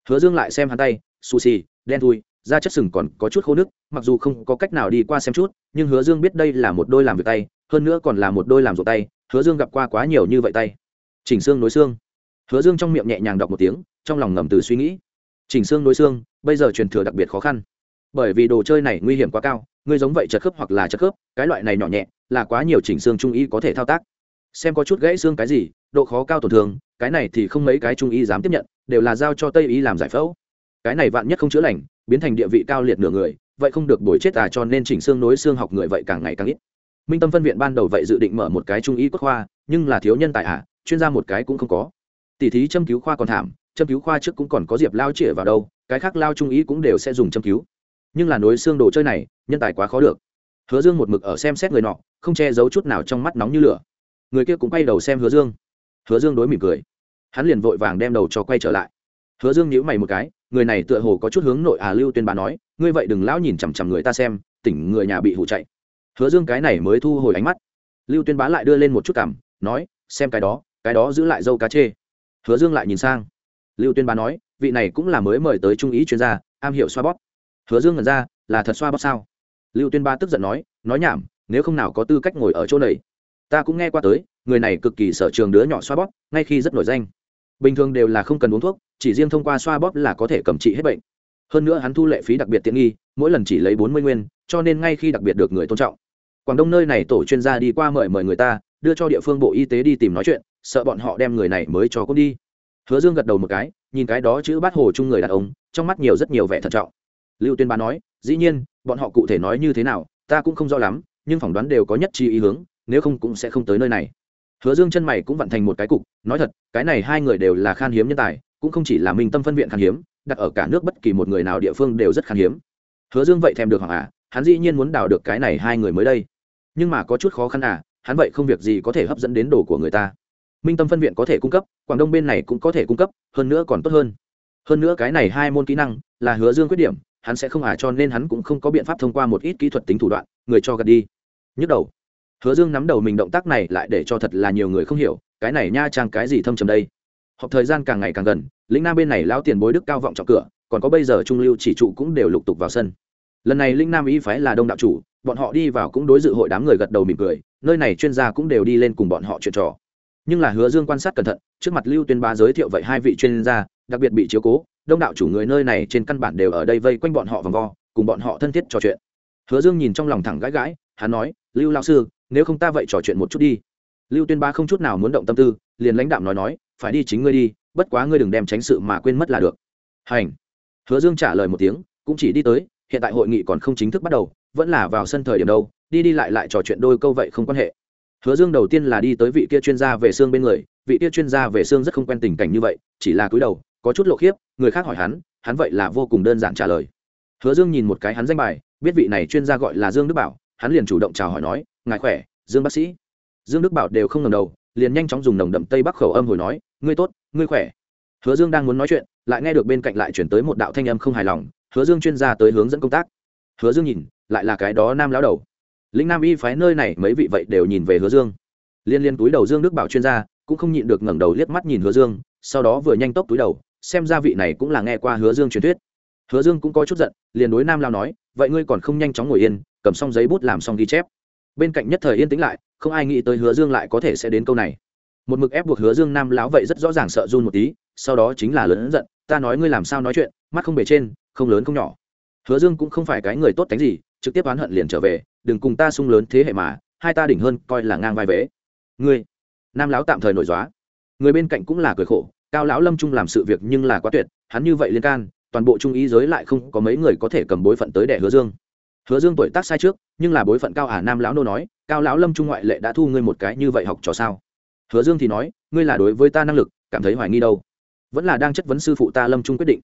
Hứa dương lại xem hắn tay sushi đen thui da chất sừng còn có chút khô nước, mặc dù không có cách nào đi qua xem chút, nhưng hứa dương biết đây là một đôi làm việc tay, hơn nữa còn là một đôi làm ruột tay, hứa dương gặp qua quá nhiều như vậy tay. Chỉnh xương nối xương. Hứa dương trong miệng nhẹ nhàng đọc một tiếng, trong lòng ngầm từ suy nghĩ. Chỉnh xương nối xương, bây giờ truyền thừa đặc biệt khó khăn. Bởi vì đồ chơi này nguy hiểm quá cao, ngươi giống vậy chật khớp hoặc là chật khớp, cái loại này nhỏ nhẹ, là quá nhiều chỉnh xương trung y có thể thao tác. Xem có chút gãy xương cái gì, độ khó cao tổn thương, cái này thì không mấy cái trung y dám tiếp nhận, đều là giao cho tây y làm giải phẫu. Cái này vạn nhất không chữa lành biến thành địa vị cao liệt nửa người, vậy không được đổi chết à cho nên chỉnh xương nối xương học người vậy càng ngày càng ít. Minh tâm phân viện ban đầu vậy dự định mở một cái trung y Quốc khoa, nhưng là thiếu nhân tài à chuyên gia một cái cũng không có. Tỷ thí châm cứu khoa còn thảm, châm cứu khoa trước cũng còn có diệp lao chĩa vào đâu, cái khác lao trung ý cũng đều sẽ dùng châm cứu. Nhưng là nối xương đồ chơi này, nhân tài quá khó được. Hứa dương một mực ở xem xét người nọ, không che giấu chút nào trong mắt nóng như lửa. Người kia cũng quay đầu xem hứa dương. Hứa dương đối mỉm cười. Hắn liền vội vàng đem đầu cho quay trở lại. Hứa dương nhíu mày một cái người này tựa hồ có chút hướng nội à lưu tuyên bá nói, ngươi vậy đừng lão nhìn chằm chằm người ta xem, tỉnh người nhà bị hụ chạy. Hứa dương cái này mới thu hồi ánh mắt. Lưu tuyên bá lại đưa lên một chút cảm, nói, xem cái đó cái đó giữ lại dâu cá chê. Hứa dương lại nhìn sang. Lưu tuyên bá nói, vị này cũng là mới mời tới trung ý chuyên gia, am hiểu xoa bóp. Hứa dương ngẩn ra, là thật xoa bóp sao? Lưu tuyên bá tức giận nói nói nhảm, nếu không nào có tư cách ngồi ở chỗ này. Ta cũng nghe qua tới, người này cực kỳ sở trường đứa nhỏ xoa bóp, ngay khi rất nổi danh bình thường đều là không cần uống thuốc, chỉ riêng thông qua xoa bóp là có thể cầm trị hết bệnh. Hơn nữa hắn thu lệ phí đặc biệt tiện nghi, mỗi lần chỉ lấy bốn mươi nguyên, cho nên ngay khi đặc biệt được người tôn trọng. Quảng đông nơi này tổ chuyên gia đi qua mời mời người ta, đưa cho địa phương bộ y tế đi tìm nói chuyện, sợ bọn họ đem người này mới cho cốt đi. Hứa dương gật đầu một cái, nhìn cái đó chữ bát hồ chung người đàn ông, trong mắt nhiều rất nhiều vẻ thận trọng. Lưu tuyên bá nói, dĩ nhiên, bọn họ cụ thể nói như thế nào, ta cũng không rõ lắm, nhưng phỏng đoán đều có nhất chi ý hướng, nếu không cũng sẽ không tới nơi này hứa dương chân mày cũng vận thành một cái cục, nói thật, cái này hai người đều là khan hiếm nhân tài, cũng không chỉ là minh tâm phân viện khan hiếm, đặt ở cả nước bất kỳ một người nào địa phương đều rất khan hiếm. Hứa dương vậy thèm được hoàng à hắn dĩ nhiên muốn đào được cái này hai người mới đây. Nhưng mà có chút khó khăn à hắn vậy không việc gì có thể hấp dẫn đến đồ của người ta. Minh tâm phân viện có thể cung cấp, quảng đông bên này cũng có thể cung cấp, hơn nữa còn tốt hơn. Hơn nữa cái này hai môn kỹ năng, là hứa dương khuyết điểm, hắn sẽ không à cho nên hắn cũng không có biện pháp thông qua một ít kỹ thuật tính thủ đoạn, người cho gạt đi. Nhức đầu hứa dương nắm đầu mình động tác này lại để cho thật là nhiều người không hiểu, cái này nha trang cái gì thâm trầm đây? Họp thời gian càng ngày càng gần, lĩnh nam bên này lao tiền bối đức cao vọng trọng cửa, còn có bây giờ trung lưu chỉ trụ cũng đều lục tục vào sân. Lần này linh nam y phái là đông đạo chủ, bọn họ đi vào cũng đối dự hội đám người gật đầu mỉm cười, nơi này chuyên gia cũng đều đi lên cùng bọn họ chuyện trò. Nhưng là hứa dương quan sát cẩn thận, trước mặt lưu tuyên ba giới thiệu vậy hai vị chuyên gia, đặc biệt bị chiếu cố, đông đạo chủ người nơi này trên căn bản đều ở đây vây quanh bọn họ vòng vo, cùng bọn họ thân thiết trò chuyện. Hứa dương nhìn trong lòng thẳng gãi gãi, hắn nói, lưu lao sư nếu không ta vậy trò chuyện một chút đi. Lưu tuyên Ba không chút nào muốn động tâm tư, liền lãnh đạo nói nói, phải đi chính ngươi đi, bất quá ngươi đừng đem tránh sự mà quên mất là được. Hành. Hứa dương trả lời một tiếng, cũng chỉ đi tới, hiện tại hội nghị còn không chính thức bắt đầu, vẫn là vào sân thời điểm đâu, đi đi lại lại trò chuyện đôi câu vậy không quan hệ. Hứa dương đầu tiên là đi tới vị kia chuyên gia về xương bên người, vị kia chuyên gia về xương rất không quen tình cảnh như vậy, chỉ là cúi đầu, có chút lộ khiếp, người khác hỏi hắn hắn vậy là vô cùng đơn giản trả lời. Hứa dương nhìn một cái hắn danh bài, biết vị này chuyên gia gọi là dương đức bảo hắn liền chủ động chào hỏi nói, ngài khỏe, dương bác sĩ. Dương đức bảo đều không ngầm đầu, liền nhanh chóng dùng nồng đậm tây bắc khẩu âm hồi nói, ngươi tốt, ngươi khỏe. Hứa dương đang muốn nói chuyện, lại nghe được bên cạnh lại chuyển tới một đạo thanh âm không hài lòng, hứa dương chuyên gia tới hướng dẫn công tác. Hứa dương nhìn, lại là cái đó nam lão đầu. Lĩnh nam y phái nơi này mấy vị vậy đều nhìn về hứa dương. Liên liên túi đầu dương đức bảo chuyên gia, cũng không nhịn được ngẩng đầu liếc mắt nhìn hứa dương, sau đó vừa nhanh tốc túi đầu, xem ra vị này cũng là nghe qua hứa dương truyền thuyết. Hứa dương cũng có chút giận, liền đối nam lao nói, vậy ngươi còn không nhanh chóng ngồi yên cầm xong giấy bút làm xong ghi chép. Bên cạnh nhất thời yên tĩnh lại, không ai nghĩ tới hứa dương lại có thể sẽ đến câu này. Một mực ép buộc hứa dương nam lão vậy rất rõ ràng sợ run một tí, sau đó chính là lớn giận, ta nói ngươi làm sao nói chuyện, mắt không bề trên, không lớn không nhỏ. Hứa dương cũng không phải cái người tốt tánh gì, trực tiếp oán hận liền trở về, đừng cùng ta sung lớn thế hệ mà, hai ta đỉnh hơn, coi là ngang vai vế. Ngươi? Nam lão tạm thời nổi dóa. Người bên cạnh cũng là cười khổ, cao lão lâm trung làm sự việc nhưng là quá tuyệt, hắn như vậy liên can, toàn bộ trung ý giới lại không có mấy người có thể cầm bối phận tới đẻ hứa dương hứa dương tuổi tác sai trước, nhưng là bối phận cao ả nam lão nô nói, cao lão lâm trung ngoại lệ đã thu ngươi một cái như vậy học trò sao? Hứa dương thì nói, ngươi là đối với ta năng lực, cảm thấy hoài nghi đâu. Vẫn là đang chất vấn sư phụ ta lâm trung quyết định.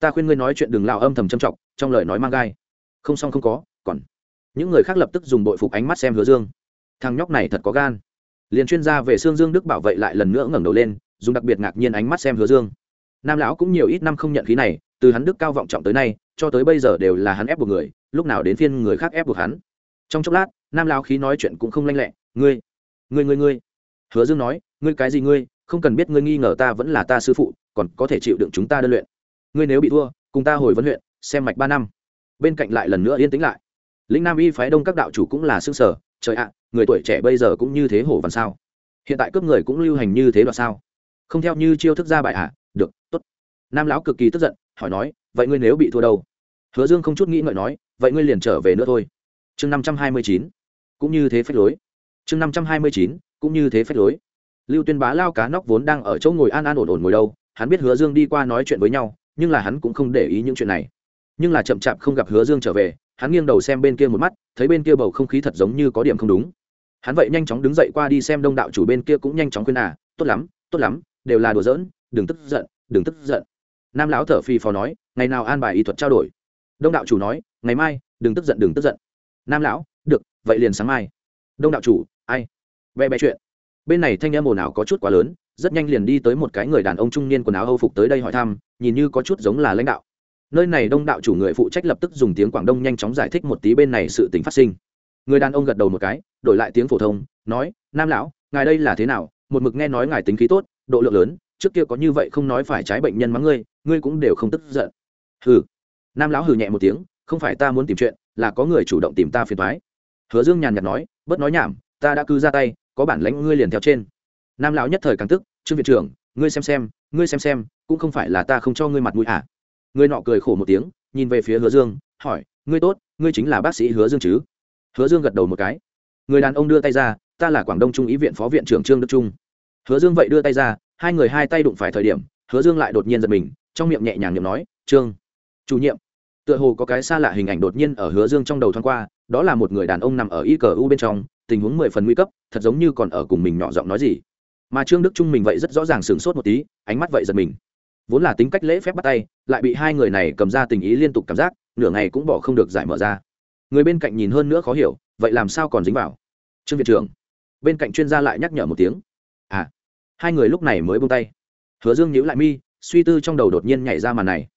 Ta khuyên ngươi nói chuyện đừng lao âm thầm châm trọng, trong lời nói mang gai. Không xong không có, còn. Những người khác lập tức dùng đội phục ánh mắt xem hứa dương. Thằng nhóc này thật có gan. Liền chuyên gia về xương dương đức bảo vệ lại lần nữa ngẩng đầu lên, dùng đặc biệt ngạc nhiên ánh mắt xem hứa dương. Nam lão cũng nhiều ít năm không nhận khí này, từ hắn đức cao vọng trọng tới nay, cho tới bây giờ đều là hắn ép buộc người lúc nào đến phiên người khác ép buộc hắn. Trong chốc lát, nam lão khí nói chuyện cũng không lanh lẹ. Ngươi ngươi ngươi ngươi. Hứa dương nói, ngươi cái gì ngươi? Không cần biết ngươi nghi ngờ ta vẫn là ta sư phụ, còn có thể chịu đựng chúng ta đơn luyện. Ngươi nếu bị thua, cùng ta hồi vấn huyện, xem mạch ba năm. Bên cạnh lại lần nữa yên tĩnh lại. Lĩnh nam y phái đông các đạo chủ cũng là xương sở trời ạ, người tuổi trẻ bây giờ cũng như thế hổ văn sao? Hiện tại cướp người cũng lưu hành như thế đoạt sao? Không theo như chiêu thức ra bài ạ? Được, tốt. Nam lão cực kỳ tức giận, hỏi nói, vậy ngươi nếu bị thua đâu? Hứa dương không chút nghĩ ngợi nói vậy ngươi liền trở về nữa thôi. Chương năm trăm hai mươi chín, cũng như thế phép lối. Chương năm trăm hai mươi chín, cũng như thế phép lối. Lưu tuyên bá lao cá nóc vốn đang ở chỗ ngồi an an ổn ổn ngồi đâu, hắn biết hứa dương đi qua nói chuyện với nhau, nhưng là hắn cũng không để ý những chuyện này. Nhưng là chậm chạp không gặp hứa dương trở về, hắn nghiêng đầu xem bên kia một mắt, thấy bên kia bầu không khí thật giống như có điểm không đúng. Hắn vậy nhanh chóng đứng dậy qua đi xem đông đạo chủ bên kia cũng nhanh chóng khuyên à tốt lắm tốt lắm, đều là đùa giỡn, đừng tức giận, đừng tức giận. Nam lão thở phì phò nói, ngày nào an bài y thuật trao đổi? Đông đạo chủ nói ngày mai, đừng tức giận, đừng tức giận. Nam lão, được, vậy liền sáng mai. Đông đạo chủ, ai? Ve bé chuyện. Bên này thanh em ồn ào có chút quá lớn, rất nhanh liền đi tới một cái người đàn ông trung niên quần áo âu phục tới đây hỏi thăm, nhìn như có chút giống là lãnh đạo. Nơi này đông đạo chủ người phụ trách lập tức dùng tiếng quảng đông nhanh chóng giải thích một tí bên này sự tình phát sinh. Người đàn ông gật đầu một cái, đổi lại tiếng phổ thông, nói, nam lão, ngài đây là thế nào? Một mực nghe nói ngài tính khí tốt, độ lượng lớn, trước kia có như vậy không nói phải trái bệnh nhân mắng ngươi ngươi cũng đều không tức giận. Hừ. Nam lão hừ nhẹ một tiếng không phải ta muốn tìm chuyện, là có người chủ động tìm ta phiền thoái hứa dương nhàn nhạt nói, bớt nói nhảm, ta đã cứ ra tay, có bản lãnh ngươi liền theo trên. Nam lão nhất thời càng tức, trương viện trưởng, ngươi xem xem, ngươi xem xem, cũng không phải là ta không cho ngươi mặt mũi à? Ngươi nọ cười khổ một tiếng, nhìn về phía hứa dương, hỏi, ngươi tốt, ngươi chính là bác sĩ hứa dương chứ? Hứa dương gật đầu một cái, người đàn ông đưa tay ra, ta là quảng đông trung ý viện phó viện trưởng trương đức trung. Hứa dương vậy đưa tay ra, hai người hai tay đụng phải thời điểm, hứa dương lại đột nhiên giật mình, trong miệng nhẹ nhàng nhậm nói, trương, chủ nhiệm tựa hồ có cái xa lạ hình ảnh đột nhiên ở hứa dương trong đầu thoáng qua, đó là một người đàn ông nằm ở y cờ u bên trong, tình huống mười phần nguy cấp, thật giống như còn ở cùng mình nhỏ giọng nói gì. Mà trương đức trung mình vậy rất rõ ràng sửng sốt một tí, ánh mắt vậy giật mình. Vốn là tính cách lễ phép bắt tay, lại bị hai người này cầm ra tình ý liên tục cảm giác, nửa ngày cũng bỏ không được giải mở ra. Người bên cạnh nhìn hơn nữa khó hiểu, vậy làm sao còn dính vào? Trương viện trưởng. Bên cạnh chuyên gia lại nhắc nhở một tiếng. À hai người lúc này mới bông tay. Hứa dương nhíu lại mi, suy tư trong đầu đột nhiên nhảy ra màn này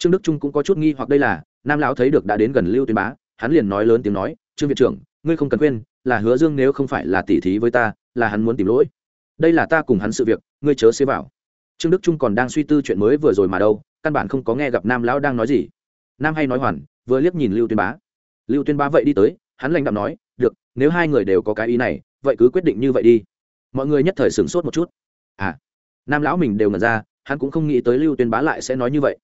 trương đức trung cũng có chút nghi hoặc đây là, nam lão thấy được đã đến gần lưu tuyên bá, hắn liền nói lớn tiếng nói, trương viện trưởng, ngươi không cần quên là hứa dương nếu không phải là tỉ thí với ta, là hắn muốn tìm lỗi. Đây là ta cùng hắn sự việc, ngươi chớ xế vào. Trương đức trung còn đang suy tư chuyện mới vừa rồi mà đâu, căn bản không có nghe gặp nam lão đang nói gì. Nam hay nói hoàn, vừa liếc nhìn lưu tuyên bá. Lưu tuyên bá vậy đi tới, hắn lành đạm nói, được, nếu hai người đều có cái ý này, vậy cứ quyết định như vậy đi. Mọi người nhất thời sửng sốt một chút. À nam lão mình đều ngẩn ra, hắn cũng không nghĩ tới lưu tuyên bá lại sẽ nói như vậy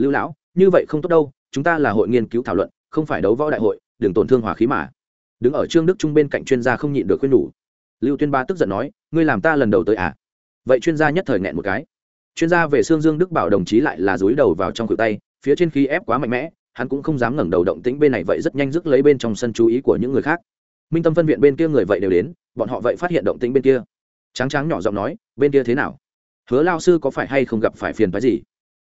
lưu lão, như vậy không tốt đâu, chúng ta là hội nghiên cứu thảo luận, không phải đấu võ đại hội, đừng tổn thương hòa khí mà. Đứng ở trương đức trung bên cạnh chuyên gia không nhịn được khuyên đủ lưu tuyên ba tức giận nói, ngươi làm ta lần đầu tới à? Vậy chuyên gia nhất thời nghẹn một cái. Chuyên gia về xương dương đức bảo đồng chí lại là dối đầu vào trong cửa tay, phía trên khí ép quá mạnh mẽ, hắn cũng không dám ngẩng đầu động tĩnh bên này vậy rất nhanh rước lấy bên trong sân chú ý của những người khác. Minh tâm phân viện bên kia người vậy đều đến, bọn họ vậy phát hiện động tĩnh bên kia. Tráng tráng nhỏ giọng nói, bên kia thế nào? Hứa lao sư có phải hay không gặp phải phiền phái gì?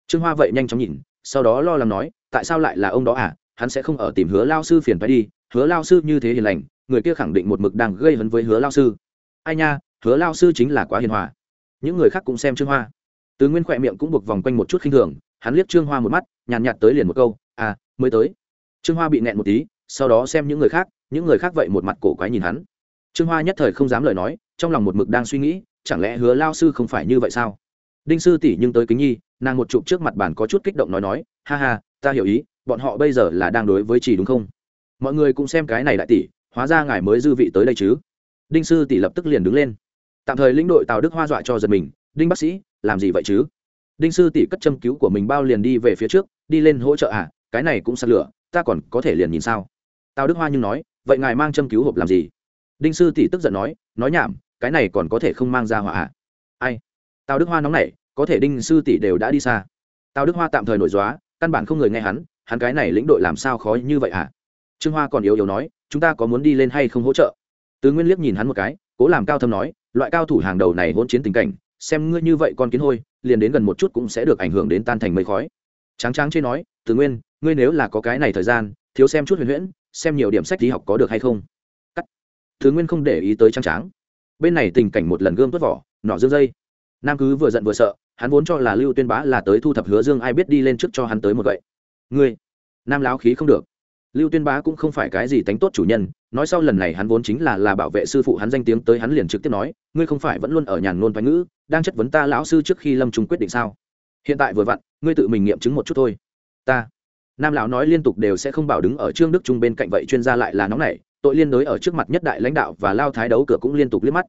Trương hoa vậy nhanh chóng nhìn, sau đó lo lắng nói, tại sao lại là ông đó à? Hắn sẽ không ở tìm hứa lao sư phiền phải đi. Hứa lao sư như thế hiền lành, người kia khẳng định một mực đang gây hấn với hứa lao sư. Ai nha, hứa lao sư chính là quá hiền hòa. Những người khác cũng xem trương hoa. Từ nguyên khỏe miệng cũng buộc vòng quanh một chút khinh thường, hắn liếc trương hoa một mắt, nhàn nhạt tới liền một câu à mới tới. Trương hoa bị nẹn một tí, sau đó xem những người khác, những người khác vậy một mặt cổ quái nhìn hắn. Trương hoa nhất thời không dám lời nói, trong lòng một mực đang suy nghĩ, chẳng lẽ hứa lao sư không phải như vậy sao? Đinh sư tỷ nhưng tới kính nhi nàng một chụp trước mặt bàn có chút kích động nói nói, ha ha, ta hiểu ý, bọn họ bây giờ là đang đối với chỉ đúng không? Mọi người cũng xem cái này đại tỷ, hóa ra ngài mới dư vị tới đây chứ? Đinh sư tỷ lập tức liền đứng lên. Tạm thời lĩnh đội tào đức hoa dọa cho giật mình, đinh bác sĩ, làm gì vậy chứ? Đinh sư tỷ cất châm cứu của mình bao liền đi về phía trước, đi lên hỗ trợ à cái này cũng sạt lửa, ta còn có thể liền nhìn sao? Tào đức hoa nhưng nói, vậy ngài mang châm cứu hộp làm gì? Đinh sư tỷ tức giận nói nói nhảm, cái này còn có thể không mang ra hỏa à? Ai? Tào đức hoa nóng nảy có thể đinh sư tỷ đều đã đi xa. Tào đức hoa tạm thời nổi dóa căn bản không người nghe hắn hắn cái này lĩnh đội làm sao khó như vậy à trương hoa còn yếu yếu nói, chúng ta có muốn đi lên hay không hỗ trợ? Tứ nguyên liếc nhìn hắn một cái, cố làm cao thâm nói, loại cao thủ hàng đầu này hỗn chiến tình cảnh, xem ngươi như vậy con kiến hôi, liền đến gần một chút cũng sẽ được ảnh hưởng đến tan thành mây khói. Tráng tráng chê nói tứ nguyên, ngươi nếu là có cái này thời gian, thiếu xem chút huyền huyễn, xem nhiều điểm sách lý học có được hay không? Cắt. Nguyên không để ý tới tráng tráng. Bên này tình cảnh một lần gươm tuốt vỏ, nọ dương dây nam cứ vừa giận vừa sợ, hắn vốn cho là lưu tuyên bá là tới thu thập hứa dương ai biết đi lên trước cho hắn tới một vậy ngươi, nam láo khí không được. Lưu tuyên bá cũng không phải cái gì tánh tốt chủ nhân, nói sau lần này hắn vốn chính là là bảo vệ sư phụ hắn danh tiếng tới hắn liền trực tiếp nói, ngươi không phải vẫn luôn ở nhàn nôn thoái ngữ, đang chất vấn ta lão sư trước khi lâm trung quyết định sao? Hiện tại vừa vặn, ngươi tự mình nghiệm chứng một chút thôi. Ta, nam lão nói liên tục đều sẽ không bảo đứng ở trương đức trung bên cạnh vậy chuyên gia lại là nóng này tội liên đối ở trước mặt nhất đại lãnh đạo và lao thái đấu cửa cũng liên tục liếc mắt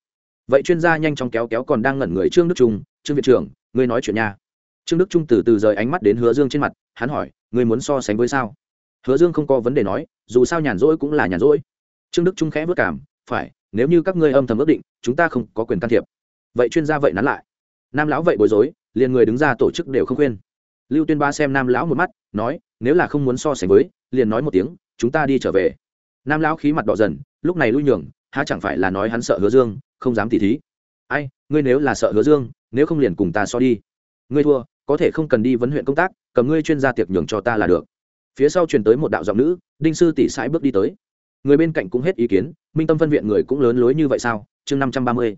vậy chuyên gia nhanh chóng kéo kéo còn đang ngẩn người trương đức trung, trương viện trưởng, ngươi nói chuyện nha. Trương đức trung từ từ rời ánh mắt đến hứa dương trên mặt, hắn hỏi, ngươi muốn so sánh với sao? Hứa dương không có vấn đề nói, dù sao nhàn rỗi cũng là nhàn rỗi. Trương đức trung khẽ vất cảm, phải, nếu như các ngươi âm thầm ước định, chúng ta không có quyền can thiệp. Vậy chuyên gia vậy nắn lại. Nam lão vậy bối rối, liền người đứng ra tổ chức đều không khuyên. Lưu tuyên ba xem nam lão một mắt, nói, nếu là không muốn so sánh với, liền nói một tiếng, chúng ta đi trở về. Nam lão khí mặt đỏ dần, lúc này lui nhường há chẳng phải là nói hắn sợ hứa dương, không dám tỉ thí. Ai, ngươi nếu là sợ hứa dương, nếu không liền cùng ta so đi. Ngươi thua, có thể không cần đi vấn huyện công tác, cầm ngươi chuyên gia tiệc nhường cho ta là được. Phía sau truyền tới một đạo giọng nữ, đinh sư tỷ sãi bước đi tới. Người bên cạnh cũng hết ý kiến, minh tâm phân viện người cũng lớn lối như vậy sao? Chương năm trăm ba mươi.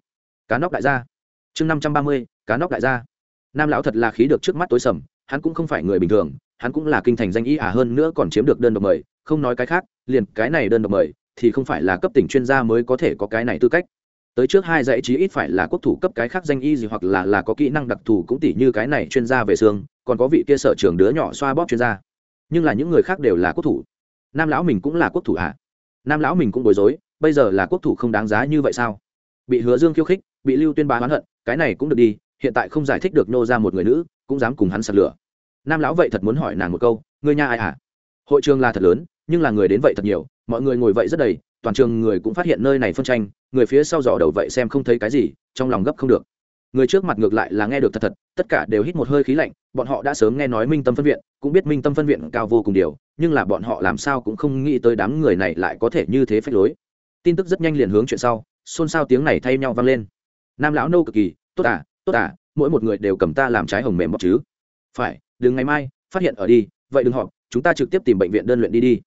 Cá nóc đại gia. Chương năm trăm ba mươi, cá nóc đại gia. Nam lão thật là khí được trước mắt tối sầm, hắn cũng không phải người bình thường, hắn cũng là kinh thành danh ý à hơn nữa còn chiếm được đơn độc mời, không nói cái khác, liền cái này đơn độc mời thì không phải là cấp tỉnh chuyên gia mới có thể có cái này tư cách. Tới trước hai dạy chí ít phải là quốc thủ cấp cái khác danh y gì hoặc là là có kỹ năng đặc thù cũng tỉ như cái này chuyên gia về xương, còn có vị kia sở trường đứa nhỏ xoa bóp chuyên gia. Nhưng là những người khác đều là quốc thủ. Nam lão mình cũng là quốc thủ à nam lão mình cũng bối rối, bây giờ là quốc thủ không đáng giá như vậy sao? Bị hứa dương khiêu khích, bị lưu tuyên bá oán hận, cái này cũng được đi, hiện tại không giải thích được nô ra một người nữ, cũng dám cùng hắn sạt lửa. Nam lão vậy thật muốn hỏi nàng một câu người nhà ai à hội trường là thật lớn, nhưng là người đến vậy thật nhiều mọi người ngồi vậy rất đầy, toàn trường người cũng phát hiện nơi này phân tranh, người phía sau dò đầu vậy xem không thấy cái gì, trong lòng gấp không được. Người trước mặt ngược lại là nghe được thật thật, tất cả đều hít một hơi khí lạnh, bọn họ đã sớm nghe nói minh tâm phân viện, cũng biết minh tâm phân viện cao vô cùng điều, nhưng là bọn họ làm sao cũng không nghĩ tới đám người này lại có thể như thế phách lối. Tin tức rất nhanh liền hướng chuyện sau, xôn xao tiếng này thay nhau vang lên. Nam lão nâu cực kỳ, tốt à tốt à mỗi một người đều cầm ta làm trái hồng mềm bọc chứ. Phải, đừng ngày mai, phát hiện ở đi, vậy đừng họp, chúng ta trực tiếp tìm bệnh viện đơn luyện đi đi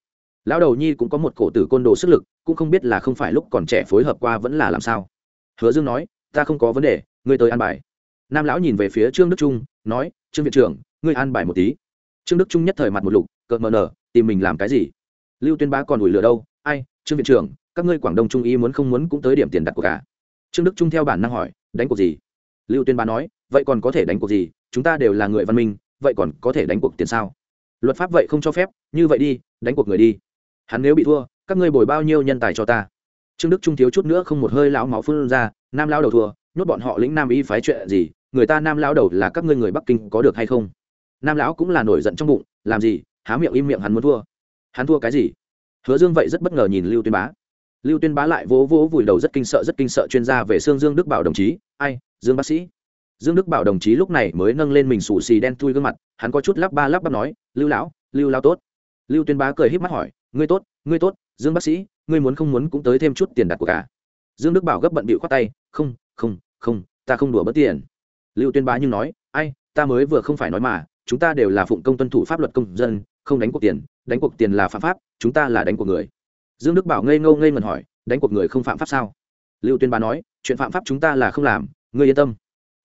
lão đầu nhi cũng có một cổ tử côn đồ sức lực, cũng không biết là không phải lúc còn trẻ phối hợp qua vẫn là làm sao. Hứa dương nói, ta không có vấn đề, ngươi tới an bài. Nam lão nhìn về phía trương đức trung, nói, trương viện trưởng, ngươi an bài một tí. Trương đức trung nhất thời mặt một lục, cợt mờ nở, tìm mình làm cái gì? Lưu tuyên bá còn ủi lửa đâu? Ai, trương viện trưởng, các ngươi quảng đông trung y muốn không muốn cũng tới điểm tiền đặt của cả à? trương đức trung theo bản năng hỏi, đánh cuộc gì? Lưu tuyên bá nói, vậy còn có thể đánh cuộc gì? Chúng ta đều là người văn minh, vậy còn có thể đánh cuộc tiền sao? Luật pháp vậy không cho phép, như vậy đi, đánh cuộc người đi hắn nếu bị thua, các ngươi bồi bao nhiêu nhân tài cho ta? Trương đức trung thiếu chút nữa không một hơi lão máu phun ra, nam lao đầu thua, nhốt bọn họ lĩnh nam y phái chuyện gì, người ta nam lao đầu là các ngươi người bắc kinh có được hay không? Nam lão cũng là nổi giận trong bụng, làm gì, há miệng im miệng hắn muốn thua. Hắn thua cái gì? Hứa dương vậy rất bất ngờ nhìn lưu tuyên bá. Lưu tuyên bá lại vỗ vỗ vùi đầu rất kinh sợ, rất kinh sợ chuyên gia về xương dương đức bảo đồng chí, ai, dương bác sĩ? Dương đức bảo đồng chí lúc này mới nâng lên mình sủ xì đen thui gương mặt, hắn có chút lắp ba lắp bắp nói, lưu lão, lưu lao tốt. Lưu tuyên bá cười h í p mắt hỏi ngươi tốt ngươi tốt, dương bác sĩ, ngươi muốn không muốn cũng tới thêm chút tiền đặt của cả. Dương đức bảo gấp bận bịu khoát tay, không không không, ta không đùa bất tiền. Lưu tuyên bá nhưng nói, ai, ta mới vừa không phải nói mà, chúng ta đều là phụng công tuân thủ pháp luật công dân, không đánh cuộc tiền, đánh cuộc tiền là phạm pháp, chúng ta là đánh cuộc người. Dương đức bảo ngây ngâu ngây ngần hỏi, đánh cuộc người không phạm pháp sao? Lưu tuyên bá nói, chuyện phạm pháp chúng ta là không làm, ngươi yên tâm.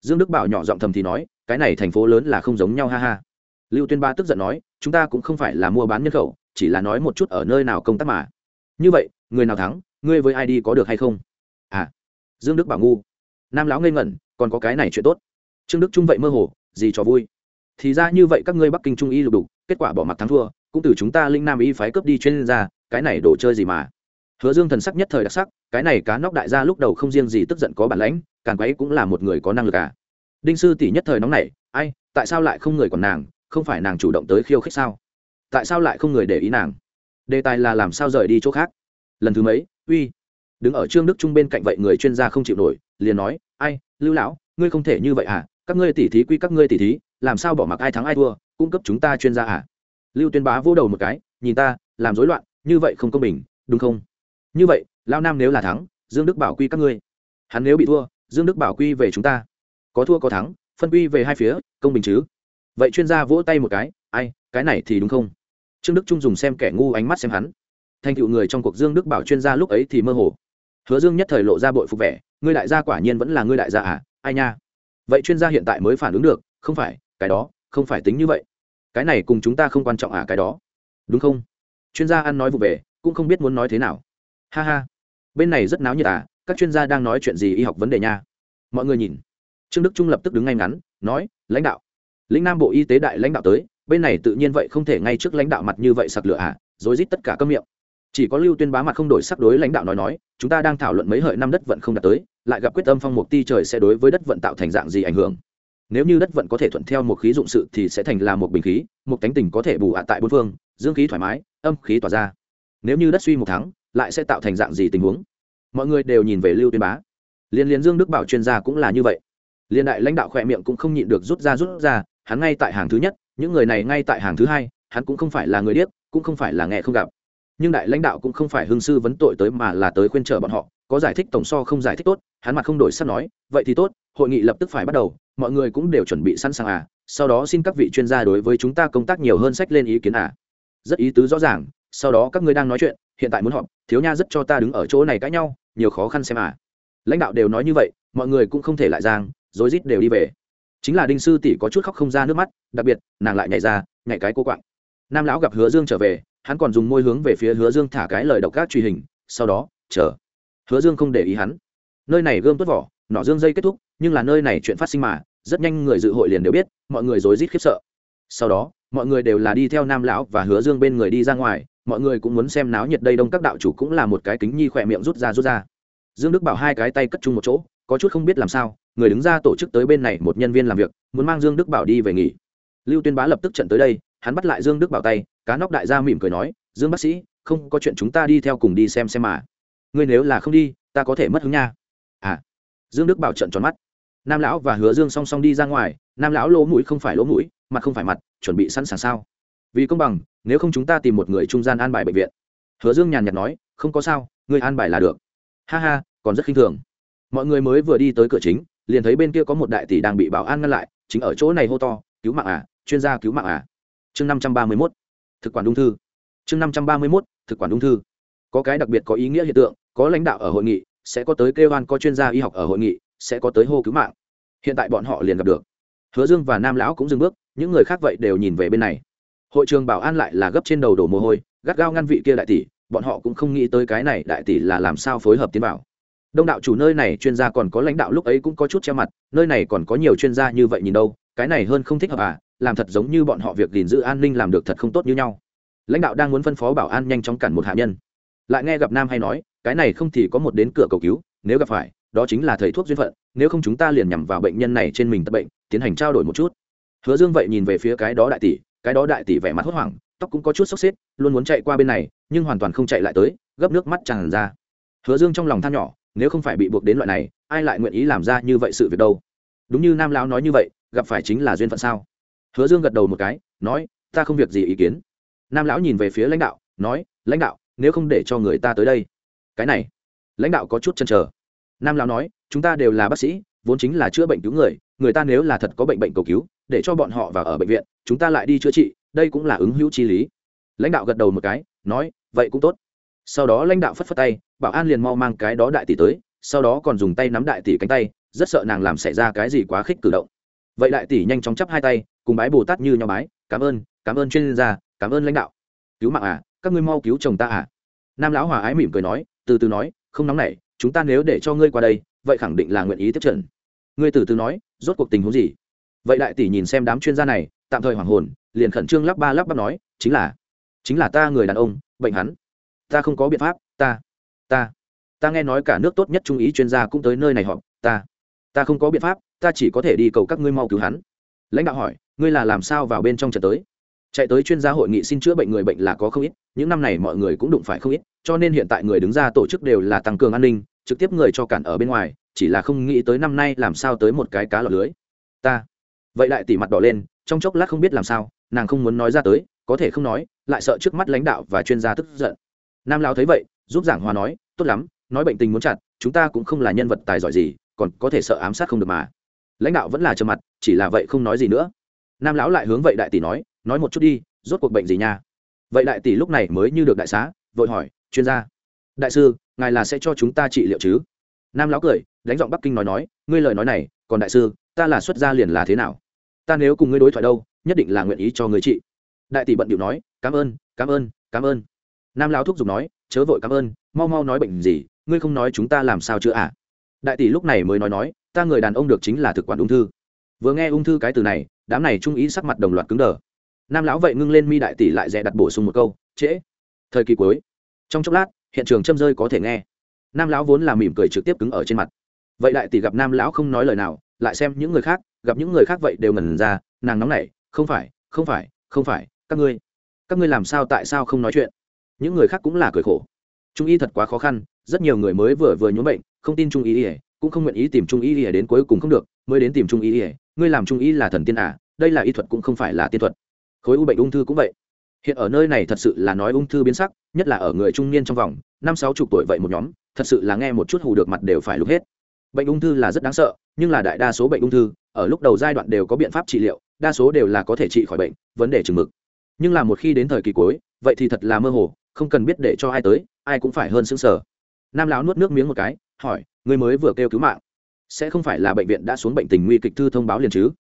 Dương đức bảo nhỏ giọng thầm thì nói, cái này thành phố lớn là không giống nhau, ha ha. Lưu tuyên bá tức giận nói, chúng ta cũng không phải là mua bán nhân khẩu chỉ là nói một chút ở nơi nào công tác mà. Như vậy, người nào thắng, ngươi với ai đi có được hay không? À dương đức bảo ngu. Nam lão ngây ngẩn, còn có cái này chuyện tốt. Trương đức trung vậy mơ hồ, gì cho vui. Thì ra như vậy các ngươi bắc kinh trung y lục đục, kết quả bỏ mặt thắng thua, cũng từ chúng ta linh nam y phái cướp đi chuyên gia, cái này đồ chơi gì mà? Hứa dương thần sắc nhất thời đặc sắc, cái này cá nóc đại gia lúc đầu không riêng gì tức giận có bản lãnh, càng quấy cũng là một người có năng lực à. Đinh sư tỷ nhất thời nóng nảy, ai, tại sao lại không người còn nàng, không phải nàng chủ động tới khiêu khích sao? Tại sao lại không người để ý nàng? Đề tài là làm sao rời đi chỗ khác? Lần thứ mấy? Uy. Đứng ở trương đức trung bên cạnh vậy người chuyên gia không chịu nổi, liền nói, ai, lưu lão, ngươi không thể như vậy à? Các ngươi tỉ thí quy các ngươi tỉ thí, làm sao bỏ mặc ai thắng ai thua, cung cấp chúng ta chuyên gia à? Lưu tuyên bá vô đầu một cái, nhìn ta, làm rối loạn, như vậy không công bình, đúng không? Như vậy lao nam nếu là thắng, dương đức bảo quy các ngươi. Hắn nếu bị thua, dương đức bảo quy về chúng ta. Có thua có thắng, phân quy về hai phía, công bình chứ? Vậy chuyên gia vỗ tay một cái ai, cái này thì đúng không? Trương đức trung dùng xem kẻ ngu ánh mắt xem hắn. Thành tựu người trong cuộc dương đức bảo chuyên gia lúc ấy thì mơ hồ. Hứa dương nhất thời lộ ra bội phục vẻ, ngươi đại gia quả nhiên vẫn là ngươi đại gia à ai nha? Vậy chuyên gia hiện tại mới phản ứng được, không phải, cái đó, không phải tính như vậy. Cái này cùng chúng ta không quan trọng à cái đó. Đúng không? Chuyên gia ăn nói vụ về, cũng không biết muốn nói thế nào. Ha ha. Bên này rất náo nhiệt à các chuyên gia đang nói chuyện gì y học vấn đề nha. Mọi người nhìn. Trương đức trung lập tức đứng ngay ngắn, nói, lãnh đạo. Lĩnh nam bộ y tế đại lãnh đạo tới bên này tự nhiên vậy không thể ngay trước lãnh đạo mặt như vậy sặc lửa à rối rít tất cả các miệng. Chỉ có lưu tuyên bá mặt không đổi sắc đối lãnh đạo nói nói, chúng ta đang thảo luận mấy hợi năm đất vận không đạt tới, lại gặp quyết tâm phong mục ti trời sẽ đối với đất vận tạo thành dạng gì ảnh hưởng. Nếu như đất vận có thể thuận theo một khí dụng sự thì sẽ thành là một bình khí, một cánh tình có thể bù hạ tại bốn phương, dương khí thoải mái, âm khí tỏa ra. Nếu như đất suy một tháng lại sẽ tạo thành dạng gì tình huống? Mọi người đều nhìn về lưu tuyên bá. Liên liên dương đức bảo chuyên gia cũng là như vậy. Liên đại lãnh đạo khỏe miệng cũng không nhịn được rút ra rút ra, hắn ngay tại hàng thứ nhất những người này ngay tại hàng thứ hai, hắn cũng không phải là người điếc, cũng không phải là nghe không gặp. Nhưng đại lãnh đạo cũng không phải hương sư vấn tội tới mà là tới khuyên trở bọn họ, có giải thích tổng so không giải thích tốt, hắn mặt không đổi sắp nói, vậy thì tốt, hội nghị lập tức phải bắt đầu, mọi người cũng đều chuẩn bị sẵn sàng à sau đó xin các vị chuyên gia đối với chúng ta công tác nhiều hơn sách lên ý kiến à. Rất ý tứ rõ ràng, sau đó các ngươi đang nói chuyện, hiện tại muốn họp, thiếu nha rất cho ta đứng ở chỗ này cãi nhau, nhiều khó khăn xem à. Lãnh đạo đều nói như vậy, mọi người cũng không thể lại giang, rối rít đều đi về chính là đinh sư tỷ có chút khóc không ra nước mắt, đặc biệt, nàng lại nhảy ra, nhảy cái cô quạng. Nam lão gặp hứa dương trở về, hắn còn dùng môi hướng về phía hứa dương thả cái lời độc ác truy hình, sau đó, chờ. Hứa dương không để ý hắn. Nơi này gươm tốt vỏ, nọ dương dây kết thúc, nhưng là nơi này chuyện phát sinh mà, rất nhanh người dự hội liền đều biết, mọi người rối rít khiếp sợ. Sau đó, mọi người đều là đi theo nam lão và hứa dương bên người đi ra ngoài, mọi người cũng muốn xem náo nhiệt đây đông các đạo chủ cũng là một cái kính nhi khỏe miệng rút ra rút ra. Dương đức bảo hai cái tay cất chung một chỗ có chút không biết làm sao, người đứng ra tổ chức tới bên này một nhân viên làm việc, muốn mang dương đức bảo đi về nghỉ. Lưu tuyên bá lập tức trận tới đây, hắn bắt lại dương đức bảo tay, cá nóc đại gia mỉm cười nói, dương bác sĩ, không có chuyện chúng ta đi theo cùng đi xem xem mà. Ngươi nếu là không đi, ta có thể mất hứng nha. À. Dương đức bảo trận tròn mắt. Nam lão và hứa dương song song đi ra ngoài, nam lão lỗ mũi không phải lỗ mũi, mặt không phải mặt, chuẩn bị sẵn sàng sao? Vì công bằng, nếu không chúng ta tìm một người trung gian an bài bệnh viện. Hứa dương nhàn nhạt nói, không có sao người an bài là được. Ha ha, còn rất khinh thường mọi người mới vừa đi tới cửa chính, liền thấy bên kia có một đại tỷ đang bị bảo an ngăn lại, chính ở chỗ này hô to, cứu mạng à chuyên gia cứu mạng à. Chương năm trăm ba mươi mốt, thực quản ung thư. Chương năm trăm ba mươi mốt, thực quản ung thư. Có cái đặc biệt có ý nghĩa hiện tượng, có lãnh đạo ở hội nghị, sẽ có tới kêu an, có chuyên gia y học ở hội nghị, sẽ có tới hô cứu mạng. Hiện tại bọn họ liền gặp được. Hứa dương và nam lão cũng dừng bước, những người khác vậy đều nhìn về bên này. Hội trường bảo an lại là gấp trên đầu đổ mồ hôi, gắt gao ngăn vị kia đại tỷ, bọn họ cũng không nghĩ tới cái này đại tỷ là làm sao phối hợp tiến bảo đông đạo chủ nơi này chuyên gia còn có lãnh đạo lúc ấy cũng có chút che mặt, nơi này còn có nhiều chuyên gia như vậy nhìn đâu, cái này hơn không thích hợp à làm thật giống như bọn họ việc gìn giữ an ninh làm được thật không tốt như nhau. Lãnh đạo đang muốn phân phó bảo an nhanh chóng cản một hạ nhân. Lại nghe gặp nam hay nói, cái này không thì có một đến cửa cầu cứu, nếu gặp phải, đó chính là thầy thuốc duyên phận, nếu không chúng ta liền nhằm vào bệnh nhân này trên mình tập bệnh, tiến hành trao đổi một chút. Hứa dương vậy nhìn về phía cái đó đại tỷ, cái đó đại tỷ vẻ mặt hốt hoảng, tóc cũng có chút sốc xếp luôn muốn chạy qua bên này, nhưng hoàn toàn không chạy lại tới, gấp nước mắt tràn ra. Hứa dương trong lòng than nhỏ nếu không phải bị buộc đến loại này, ai lại nguyện ý làm ra như vậy sự việc đâu? Đúng như nam lão nói như vậy, gặp phải chính là duyên phận sao? Hứa dương gật đầu một cái, nói, ta không việc gì ý kiến. Nam lão nhìn về phía lãnh đạo, nói, lãnh đạo, nếu không để cho người ta tới đây. Cái này. Lãnh đạo có chút chăn trở nam lão nói, chúng ta đều là bác sĩ, vốn chính là chữa bệnh cứu người người ta nếu là thật có bệnh bệnh cầu cứu, để cho bọn họ vào ở bệnh viện, chúng ta lại đi chữa trị, đây cũng là ứng hữu chi lý. Lãnh đạo gật đầu một cái, nói, vậy cũng tốt sau đó lãnh đạo phất phất tay, bảo an liền mau mang cái đó đại tỷ tới, sau đó còn dùng tay nắm đại tỷ cánh tay, rất sợ nàng làm xảy ra cái gì quá khích cử động. Vậy đại tỷ nhanh chóng chắp hai tay, cùng bái bồ tát như nhau bái, cảm ơn cảm ơn chuyên gia, cảm ơn lãnh đạo. Cứu mạng à các ngươi mau cứu chồng ta à. Nam lão hòa ái mỉm cười nói, từ từ nói, không nóng nảy, chúng ta nếu để cho ngươi qua đây, vậy khẳng định là nguyện ý tiếp trần ngươi từ từ nói, rốt cuộc tình huống gì? Vậy đại tỷ nhìn xem đám chuyên gia này, tạm thời hoảng hồn, liền khẩn trương lắp ba lắp bắp nói, chính là chính là ta người đàn ông, bệnh hắn ta không có biện pháp, ta ta ta nghe nói cả nước tốt nhất trung ý chuyên gia cũng tới nơi này họp, ta ta không có biện pháp, ta chỉ có thể đi cầu các ngươi mau cứu hắn. Lãnh đạo hỏi, ngươi là làm sao vào bên trong trận tới? Chạy tới chuyên gia hội nghị xin chữa bệnh người bệnh là có không ít, những năm này mọi người cũng đụng phải không ít, cho nên hiện tại người đứng ra tổ chức đều là tăng cường an ninh, trực tiếp người cho cản ở bên ngoài, chỉ là không nghĩ tới năm nay làm sao tới một cái cá lọt lưới. Ta. Vậy lại tỉ mặt đỏ lên, trong chốc lát không biết làm sao, nàng không muốn nói ra tới, có thể không nói, lại sợ trước mắt lãnh đạo và chuyên gia tức giận nam lão thấy vậy, giúp giảng hòa nói, tốt lắm, nói bệnh tình muốn chặt, chúng ta cũng không là nhân vật tài giỏi gì, còn có thể sợ ám sát không được mà. Lãnh đạo vẫn là trầm mặt, chỉ là vậy không nói gì nữa. Nam lão lại hướng vậy đại tỷ nói nói một chút đi, rốt cuộc bệnh gì nha? Vậy đại tỷ lúc này mới như được đại xá, vội hỏi, chuyên gia, đại sư, ngài là sẽ cho chúng ta trị liệu chứ? Nam lão cười, đánh giọng bắc kinh nói nói, ngươi lời nói này, còn đại sư, ta là xuất gia liền là thế nào? Ta nếu cùng ngươi đối thoại đâu, nhất định là nguyện ý cho ngươi trị. Đại tỷ bận điệu nói, cảm ơn cảm ơn cảm ơn nam lão thúc giục nói, chớ vội cảm ơn, mau mau nói bệnh gì, ngươi không nói chúng ta làm sao chữa à? Đại tỷ lúc này mới nói nói, ta người đàn ông được chính là thực quản ung thư. Vừa nghe ung thư cái từ này, đám này trung ý sắc mặt đồng loạt cứng đờ. Nam lão vậy ngưng lên mi đại tỷ lại dè đặt bổ sung một câu, trễ. Thời kỳ cuối. Trong chốc lát, hiện trường châm rơi có thể nghe. Nam lão vốn là mỉm cười trực tiếp cứng ở trên mặt. Vậy đại tỷ gặp nam lão không nói lời nào, lại xem những người khác, gặp những người khác vậy đều ngẩn ra, nàng nóng nảy, không phải không phải không phải, các ngươi các ngươi làm sao tại sao không nói chuyện? Những người khác cũng là cười khổ. Trung y thật quá khó khăn, rất nhiều người mới vừa vừa nhuốm bệnh, không tin trung y ỉa cũng không nguyện ý tìm trung y ỉa đến cuối cùng không được, mới đến tìm trung y ỉa ngươi làm trung y là thần tiên à đây là y thuật cũng không phải là tiên thuật. Khối u bệnh ung thư cũng vậy. Hiện ở nơi này thật sự là nói ung thư biến sắc, nhất là ở người trung niên trong vòng, năm sáu chục tuổi vậy một nhóm, thật sự là nghe một chút hù được mặt đều phải lúc hết. Bệnh ung thư là rất đáng sợ, nhưng là đại đa số bệnh ung thư, ở lúc đầu giai đoạn đều có biện pháp trị liệu, đa số đều là có thể trị khỏi bệnh, vấn đề chừng mực. Nhưng là một khi đến thời kỳ cuối, vậy thì thật là mơ hồ không cần biết để cho ai tới, ai cũng phải hơn xứng sở nam lão nuốt nước miếng một cái, hỏi người mới vừa kêu cứu mạng, sẽ không phải là bệnh viện đã xuống bệnh tình nguy kịch thư thông báo liền chứ?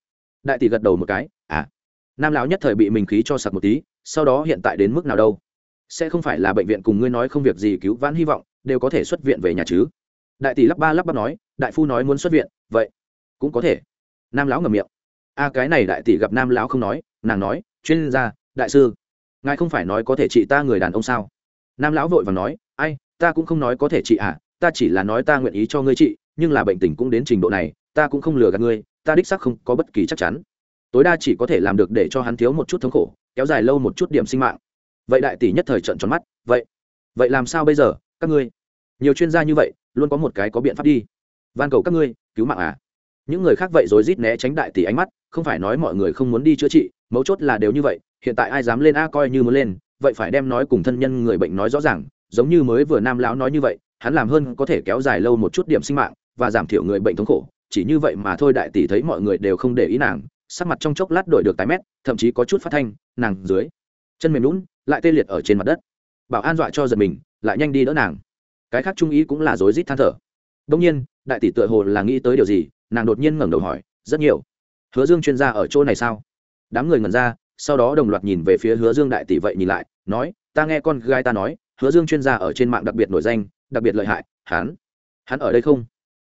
Đại tỷ gật đầu một cái à. Nam lão nhất thời bị mình khí cho sặc một tí, sau đó hiện tại đến mức nào đâu? Sẽ không phải là bệnh viện cùng ngươi nói không việc gì cứu vãn hy vọng, đều có thể xuất viện về nhà chứ? Đại tỷ lắp ba lắp bắp nói, đại phu nói muốn xuất viện, vậy cũng có thể. Nam lão ngầm miệng. A cái này đại tỷ gặp nam lão không nói, nàng nói, chuyên gia, đại sư ngài không phải nói có thể trị ta người đàn ông sao? Nam lão vội và nói, ai, ta cũng không nói có thể trị à ta chỉ là nói ta nguyện ý cho ngươi trị, nhưng là bệnh tình cũng đến trình độ này, ta cũng không lừa gạt ngươi, ta đích sắc không có bất kỳ chắc chắn. Tối đa chỉ có thể làm được để cho hắn thiếu một chút thống khổ, kéo dài lâu một chút điểm sinh mạng. Vậy đại tỷ nhất thời trận tròn mắt, vậy vậy làm sao bây giờ, các ngươi? Nhiều chuyên gia như vậy, luôn có một cái có biện pháp đi. Van cầu các ngươi, cứu mạng à. Những người khác vậy rồi rít né tránh đại tỷ ánh mắt không phải nói mọi người không muốn đi chữa trị, mấu chốt là đều như vậy, hiện tại ai dám lên a coi như muốn lên, vậy phải đem nói cùng thân nhân người bệnh nói rõ ràng, giống như mới vừa nam lão nói như vậy, hắn làm hơn có thể kéo dài lâu một chút điểm sinh mạng và giảm thiểu người bệnh thống khổ, chỉ như vậy mà thôi đại tỷ thấy mọi người đều không để ý nàng, sắc mặt trong chốc lát đổi được tái mét, thậm chí có chút phát thanh, nàng dưới, chân mềm lún lại tê liệt ở trên mặt đất. Bảo an dọa cho giật mình, lại nhanh đi đỡ nàng. Cái khác trung ý cũng là rối rít than thở. Đông nhiên, đại tỷ tựa hồ là nghĩ tới điều gì, nàng đột nhiên ngẩng đầu hỏi, rất nhiều hứa dương chuyên gia ở chỗ này sao? Đám người ngẩn ra sau đó đồng loạt nhìn về phía hứa dương đại tỷ vậy nhìn lại nói ta nghe con gái ta nói hứa dương chuyên gia ở trên mạng đặc biệt nổi danh đặc biệt lợi hại Hắn, hắn ở đây không?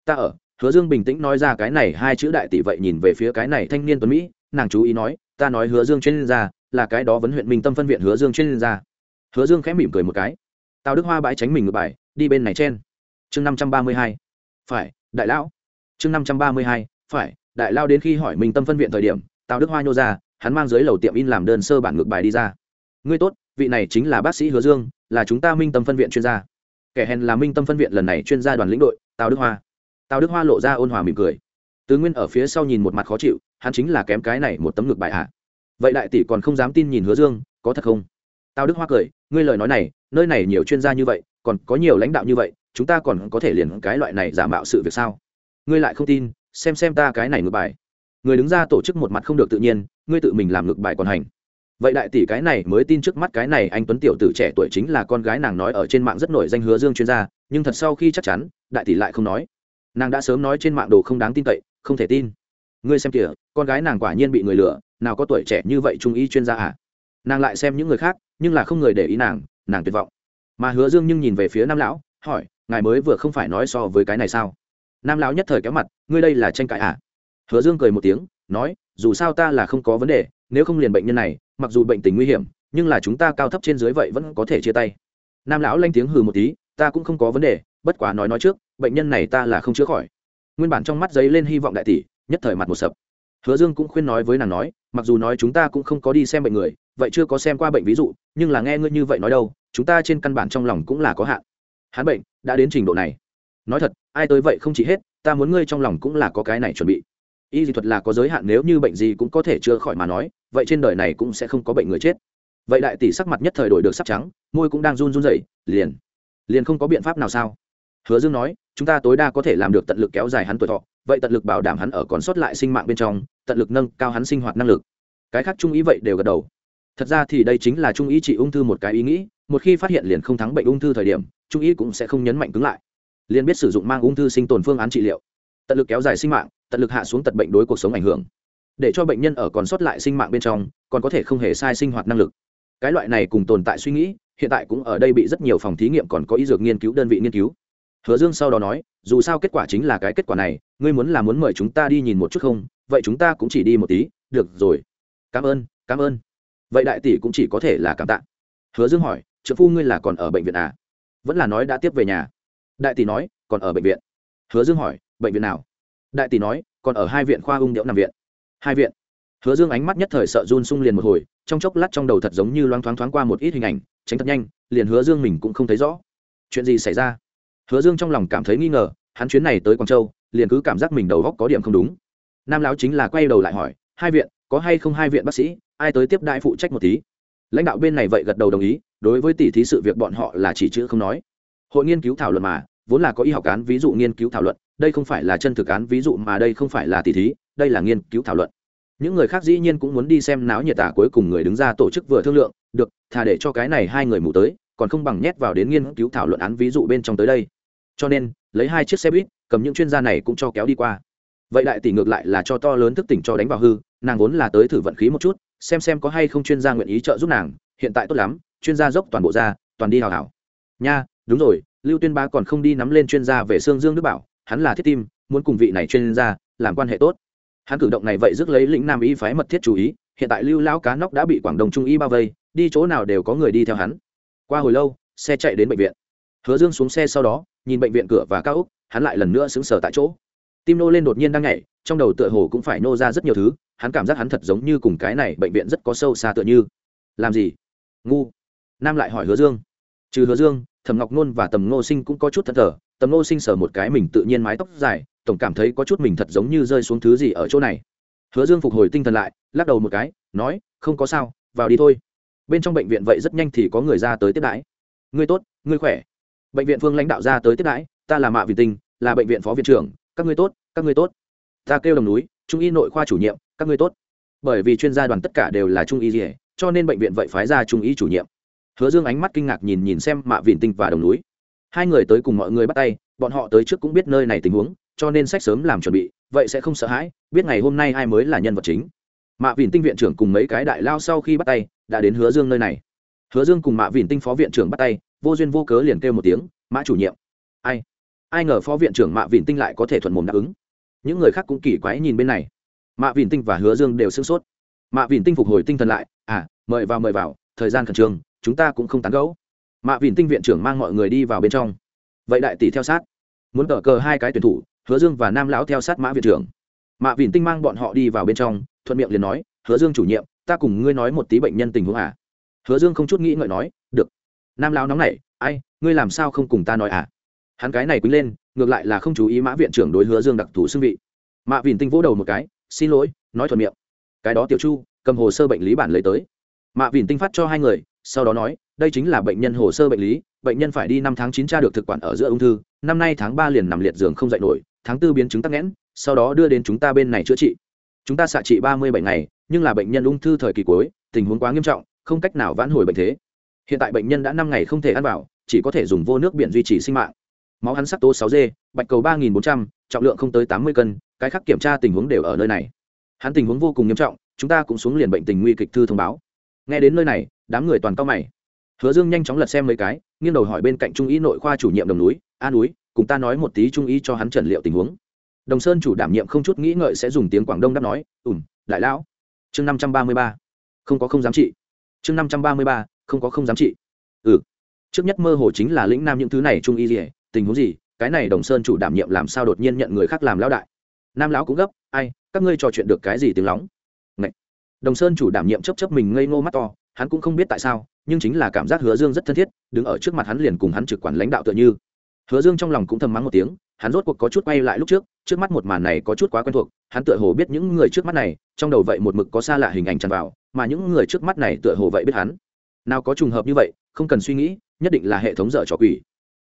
Ta ở. Hứa dương bình tĩnh nói ra cái này hai chữ đại tỷ vậy nhìn về phía cái này thanh niên tuấn mỹ nàng chú ý nói ta nói hứa dương chuyên gia là cái đó vấn huyện minh tâm phân viện hứa dương chuyên gia. Hứa dương khẽ mỉm cười một cái. Tào đức hoa bãi tránh mình ngược bài đi bên này trên chương năm trăm ba mươi hai. Phải đại lão. Chương năm trăm ba mươi hai. Phải đại lao đến khi hỏi minh tâm phân viện thời điểm, tào đức hoa nhô ra, hắn mang dưới lầu tiệm in làm đơn sơ bản ngược bài đi ra. Ngươi tốt, vị này chính là bác sĩ hứa dương, là chúng ta minh tâm phân viện chuyên gia. Kẻ hèn là minh tâm phân viện lần này chuyên gia đoàn lĩnh đội, tào đức hoa. Tào đức hoa lộ ra ôn hòa mỉm cười. Tứ nguyên ở phía sau nhìn một mặt khó chịu, hắn chính là kém cái này một tấm ngược bài hạ vậy đại tỷ còn không dám tin nhìn hứa dương, có thật không? Tào đức hoa cười, ngươi lời nói này, nơi này nhiều chuyên gia như vậy, còn có nhiều lãnh đạo như vậy, chúng ta còn có thể liền cái loại này giả mạo sự việc sao? Ngươi lại không tin xem xem ta cái này ngược bài. Người đứng ra tổ chức một mặt không được tự nhiên, ngươi tự mình làm ngược bài còn hành. Vậy đại tỷ cái này mới tin trước mắt cái này anh tuấn tiểu tử trẻ tuổi chính là con gái nàng nói ở trên mạng rất nổi danh hứa dương chuyên gia, nhưng thật sau khi chắc chắn, đại tỷ lại không nói. Nàng đã sớm nói trên mạng đồ không đáng tin cậy, không thể tin. Ngươi xem kìa, con gái nàng quả nhiên bị người lừa, nào có tuổi trẻ như vậy trung y chuyên gia à? Nàng lại xem những người khác, nhưng là không người để ý nàng nàng tuyệt vọng. Mà hứa dương nhưng nhìn về phía nam lão, hỏi, ngài mới vừa không phải nói so với cái này sao? Nam lão nhất thời kéo mặt, ngươi đây là tranh cãi à? Hứa dương cười một tiếng, nói, dù sao ta là không có vấn đề, nếu không liền bệnh nhân này, mặc dù bệnh tình nguy hiểm, nhưng là chúng ta cao thấp trên dưới vậy vẫn có thể chia tay. Nam lão lanh tiếng hừ một tí, ta cũng không có vấn đề, bất quá nói nói trước, bệnh nhân này ta là không chữa khỏi. Nguyên bản trong mắt giấy lên hy vọng đại tỷ, nhất thời mặt một sập. Hứa dương cũng khuyên nói với nàng nói, mặc dù nói chúng ta cũng không có đi xem bệnh người, vậy chưa có xem qua bệnh ví dụ, nhưng là nghe ngươi như vậy nói đâu, chúng ta trên căn bản trong lòng cũng là có hạn. Hắn bệnh đã đến trình độ này nói thật, ai tới vậy không chỉ hết, ta muốn ngươi trong lòng cũng là có cái này chuẩn bị. Y dị thuật là có giới hạn nếu như bệnh gì cũng có thể chữa khỏi mà nói, vậy trên đời này cũng sẽ không có bệnh người chết. Vậy đại tỷ sắc mặt nhất thời đổi được sắc trắng, môi cũng đang run run rẩy, liền liền không có biện pháp nào sao? Hứa dương nói, chúng ta tối đa có thể làm được tận lực kéo dài hắn tuổi thọ, vậy tận lực bảo đảm hắn ở còn sót lại sinh mạng bên trong, tận lực nâng cao hắn sinh hoạt năng lực. Cái khác trung ý vậy đều gật đầu. Thật ra thì đây chính là trung ý trị ung thư một cái ý nghĩ, một khi phát hiện liền không thắng bệnh ung thư thời điểm, trung ý cũng sẽ không nhấn mạnh cứng lại liền biết sử dụng mang ung thư sinh tồn phương án trị liệu. Tận lực kéo dài sinh mạng, tận lực hạ xuống tật bệnh đối cuộc sống ảnh hưởng. Để cho bệnh nhân ở còn sót lại sinh mạng bên trong, còn có thể không hề sai sinh hoạt năng lực. Cái loại này cùng tồn tại suy nghĩ, hiện tại cũng ở đây bị rất nhiều phòng thí nghiệm còn có ý dược nghiên cứu đơn vị nghiên cứu. Hứa dương sau đó nói, dù sao kết quả chính là cái kết quả này, ngươi muốn là muốn mời chúng ta đi nhìn một chút không? Vậy chúng ta cũng chỉ đi một tí, được rồi. Cảm ơn cảm ơn. Vậy đại tỷ cũng chỉ có thể là cảm tạ. Hứa dương hỏi trợ phu ngươi là còn ở bệnh viện à? Vẫn là nói đã tiếp về nhà đại tỷ nói, còn ở bệnh viện. Hứa dương hỏi, bệnh viện nào? Đại tỷ nói, còn ở hai viện khoa ung điệu nằm viện. Hai viện. Hứa dương ánh mắt nhất thời sợ run sung liền một hồi, trong chốc lát trong đầu thật giống như loang thoáng thoáng qua một ít hình ảnh, tránh thật nhanh, liền hứa dương mình cũng không thấy rõ. Chuyện gì xảy ra? Hứa dương trong lòng cảm thấy nghi ngờ, hắn chuyến này tới quảng châu, liền cứ cảm giác mình đầu góc có điểm không đúng. Nam lão chính là quay đầu lại hỏi, hai viện, có hay không hai viện bác sĩ? Ai tới tiếp đại phụ trách một tí? Lãnh đạo bên này vậy gật đầu đồng ý, đối với tỷ thí sự việc bọn họ là chỉ chữ không nói hội nghiên cứu thảo luận mà, vốn là có y học án ví dụ nghiên cứu thảo luận, đây không phải là chân thực án ví dụ mà đây không phải là tỷ thí, đây là nghiên cứu thảo luận. Những người khác dĩ nhiên cũng muốn đi xem náo nhiệt tả cuối cùng người đứng ra tổ chức vừa thương lượng, được, thà để cho cái này hai người mù tới, còn không bằng nhét vào đến nghiên cứu thảo luận án ví dụ bên trong tới đây. Cho nên, lấy hai chiếc xe buýt, cầm những chuyên gia này cũng cho kéo đi qua. Vậy đại tỷ ngược lại là cho to lớn thức tỉnh cho đánh vào hư, nàng vốn là tới thử vận khí một chút, xem xem có hay không chuyên gia nguyện ý trợ giúp nàng, hiện tại tốt lắm, chuyên gia dốc toàn bộ ra, toàn đi hào hảo. Nha đúng rồi, lưu tuyên ba còn không đi nắm lên chuyên gia về xương dương đức bảo, hắn là thiết tim, muốn cùng vị này chuyên gia làm quan hệ tốt. Hắn cử động này vậy rước lấy lĩnh nam y phái mật thiết chú ý, hiện tại lưu lão cá nóc đã bị quảng đông trung y bao vây, đi chỗ nào đều có người đi theo hắn. Qua hồi lâu, xe chạy đến bệnh viện. Hứa dương xuống xe sau đó, nhìn bệnh viện cửa và cao úc, hắn lại lần nữa sững sờ tại chỗ. Tim nô lên đột nhiên đang nhảy, trong đầu tựa hồ cũng phải nô ra rất nhiều thứ, hắn cảm giác hắn thật giống như cùng cái này bệnh viện rất có sâu xa tựa như. Làm gì? Ngu. Nam lại hỏi hứa dương. Trừ hứa dương thẩm ngọc nôn và tầm ngô sinh cũng có chút thất thờ, tầm ngô sinh sờ một cái mình tự nhiên mái tóc dài, tổng cảm thấy có chút mình thật giống như rơi xuống thứ gì ở chỗ này. Hứa dương phục hồi tinh thần lại, lắc đầu một cái, nói, không có sao, vào đi thôi. Bên trong bệnh viện vậy rất nhanh thì có người ra tới tiếp đãi. Ngươi tốt, ngươi khỏe. Bệnh viện phương lãnh đạo ra tới tiếp đãi, ta là mạ vì tinh, là bệnh viện phó viện trưởng, các ngươi tốt, các ngươi tốt. Ta kêu đồng núi, trung y nội khoa chủ nhiệm, các ngươi tốt. Bởi vì chuyên gia đoàn tất cả đều là trung y gì cho nên bệnh viện vậy phái ra trung y chủ nhiệm hứa dương ánh mắt kinh ngạc nhìn nhìn xem mạ Viễn tinh và đồng núi. Hai người tới cùng mọi người bắt tay, bọn họ tới trước cũng biết nơi này tình huống, cho nên sách sớm làm chuẩn bị, vậy sẽ không sợ hãi, biết ngày hôm nay ai mới là nhân vật chính. Mạ Viễn tinh viện trưởng cùng mấy cái đại lao sau khi bắt tay, đã đến hứa dương nơi này. Hứa dương cùng mạ Viễn tinh phó viện trưởng bắt tay, vô duyên vô cớ liền kêu một tiếng, mã chủ nhiệm. Ai? Ai ngờ phó viện trưởng mạ vìn tinh lại có thể thuận mồm đáp ứng. Những người khác cũng kỳ quái nhìn bên này. Mạ vìn tinh và hứa dương đều sửng sốt. Mạ vìn tinh phục hồi tinh thần lại à mời vào mời vào, thời gian khẩn trương chúng ta cũng không tán gẫu. Mạ vìn tinh viện trưởng mang mọi người đi vào bên trong. Vậy đại tỷ theo sát. Muốn cờ cờ hai cái tuyển thủ, hứa dương và nam lão theo sát mã viện trưởng. Mạ vìn tinh mang bọn họ đi vào bên trong, thuận miệng liền nói, hứa dương chủ nhiệm, ta cùng ngươi nói một tí bệnh nhân tình huống à? Hứa dương không chút nghĩ ngợi nói, được. Nam lão nóng nảy, ai, ngươi làm sao không cùng ta nói à? Hắn cái này quýnh lên, ngược lại là không chú ý mã viện trưởng đối hứa dương đặc thù xưng vị. Mạ vìn tinh vỗ đầu một cái, xin lỗi, nói thuận miệng. Cái đó tiểu chu, cầm hồ sơ bệnh lý bản lấy tới. Mạ vìn tinh phát cho hai người sau đó nói, đây chính là bệnh nhân hồ sơ bệnh lý, bệnh nhân phải đi năm tháng chín tra được thực quản ở giữa ung thư, năm nay tháng ba liền nằm liệt giường không dậy nổi, tháng tư biến chứng tắc nghẽn, sau đó đưa đến chúng ta bên này chữa trị. Chúng ta xạ trị ba mươi bảy ngày, nhưng là bệnh nhân ung thư thời kỳ cuối, tình huống quá nghiêm trọng, không cách nào vãn hồi bệnh thế. Hiện tại bệnh nhân đã năm ngày không thể ăn vào, chỉ có thể dùng vô nước biển duy trì sinh mạng. Máu hắn sắc tố sáu d, bạch cầu ba nghìn bốn trăm, trọng lượng không tới tám mươi cân, cái khác kiểm tra tình huống đều ở nơi này. Hắn tình huống vô cùng nghiêm trọng, chúng ta cũng xuống liền bệnh tình nguy kịch thư thông báo. Nghe đến nơi này đám người toàn cao mày. Hứa dương nhanh chóng lật xem mấy cái, nghiêng đầu hỏi bên cạnh trung y nội khoa chủ nhiệm đồng núi An núi, cùng ta nói một tí trung y cho hắn trần liệu tình huống. Đồng sơn chủ đảm nhiệm không chút nghĩ ngợi sẽ dùng tiếng quảng đông đáp nói ùm đại lão. Chương năm trăm ba mươi ba. Không có không dám trị. Chương năm trăm ba mươi ba, không có không dám trị. Ừ. Trước nhất mơ hồ chính là lĩnh nam những thứ này trung y gì, tình huống gì, cái này đồng sơn chủ đảm nhiệm làm sao đột nhiên nhận người khác làm lão đại? Nam lão cũng gấp, ai, các ngươi trò chuyện được cái gì tiếng lóng? Ngậy. đồng sơn chủ đảm nhiệm chấp chấp mình ngây ngô mắt to hắn cũng không biết tại sao, nhưng chính là cảm giác hứa dương rất thân thiết, đứng ở trước mặt hắn liền cùng hắn trực quản lãnh đạo tựa như. Hứa dương trong lòng cũng thầm mắng một tiếng, hắn rốt cuộc có chút quay lại lúc trước trước mắt một màn này có chút quá quen thuộc, hắn tựa hồ biết những người trước mắt này, trong đầu vậy một mực có xa lạ hình ảnh tràn vào, mà những người trước mắt này tựa hồ vậy biết hắn. Nào có trùng hợp như vậy, không cần suy nghĩ, nhất định là hệ thống dở trò quỷ.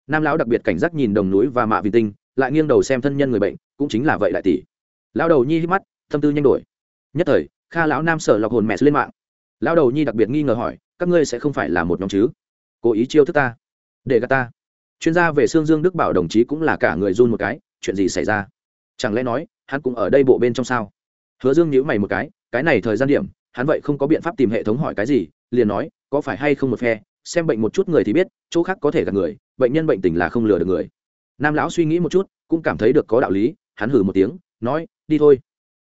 Nam lão đặc biệt cảnh giác nhìn đồng núi và mạ vì tinh, lại nghiêng đầu xem thân nhân người bệnh, cũng chính là vậy đại tỷ. Lão đầu nhi hít mắt, tâm tư nhanh đổi. Nhất thời, kha lão nam sở lọc hồn mẹ lên mạng lão đầu nhi đặc biệt nghi ngờ hỏi, các ngươi sẽ không phải là một nhóm chứ? Cố ý chiêu thức ta? Để gạt ta? Chuyên gia về xương dương đức bảo đồng chí cũng là cả người run một cái, chuyện gì xảy ra? Chẳng lẽ nói, hắn cũng ở đây bộ bên trong sao? Hứa dương nhíu mày một cái cái này thời gian điểm, hắn vậy không có biện pháp tìm hệ thống hỏi cái gì, liền nói, có phải hay không một phe, xem bệnh một chút người thì biết, chỗ khác có thể gặp người, bệnh nhân bệnh tình là không lừa được người. Nam lão suy nghĩ một chút, cũng cảm thấy được có đạo lý, hắn hử một tiếng, nói, đi thôi.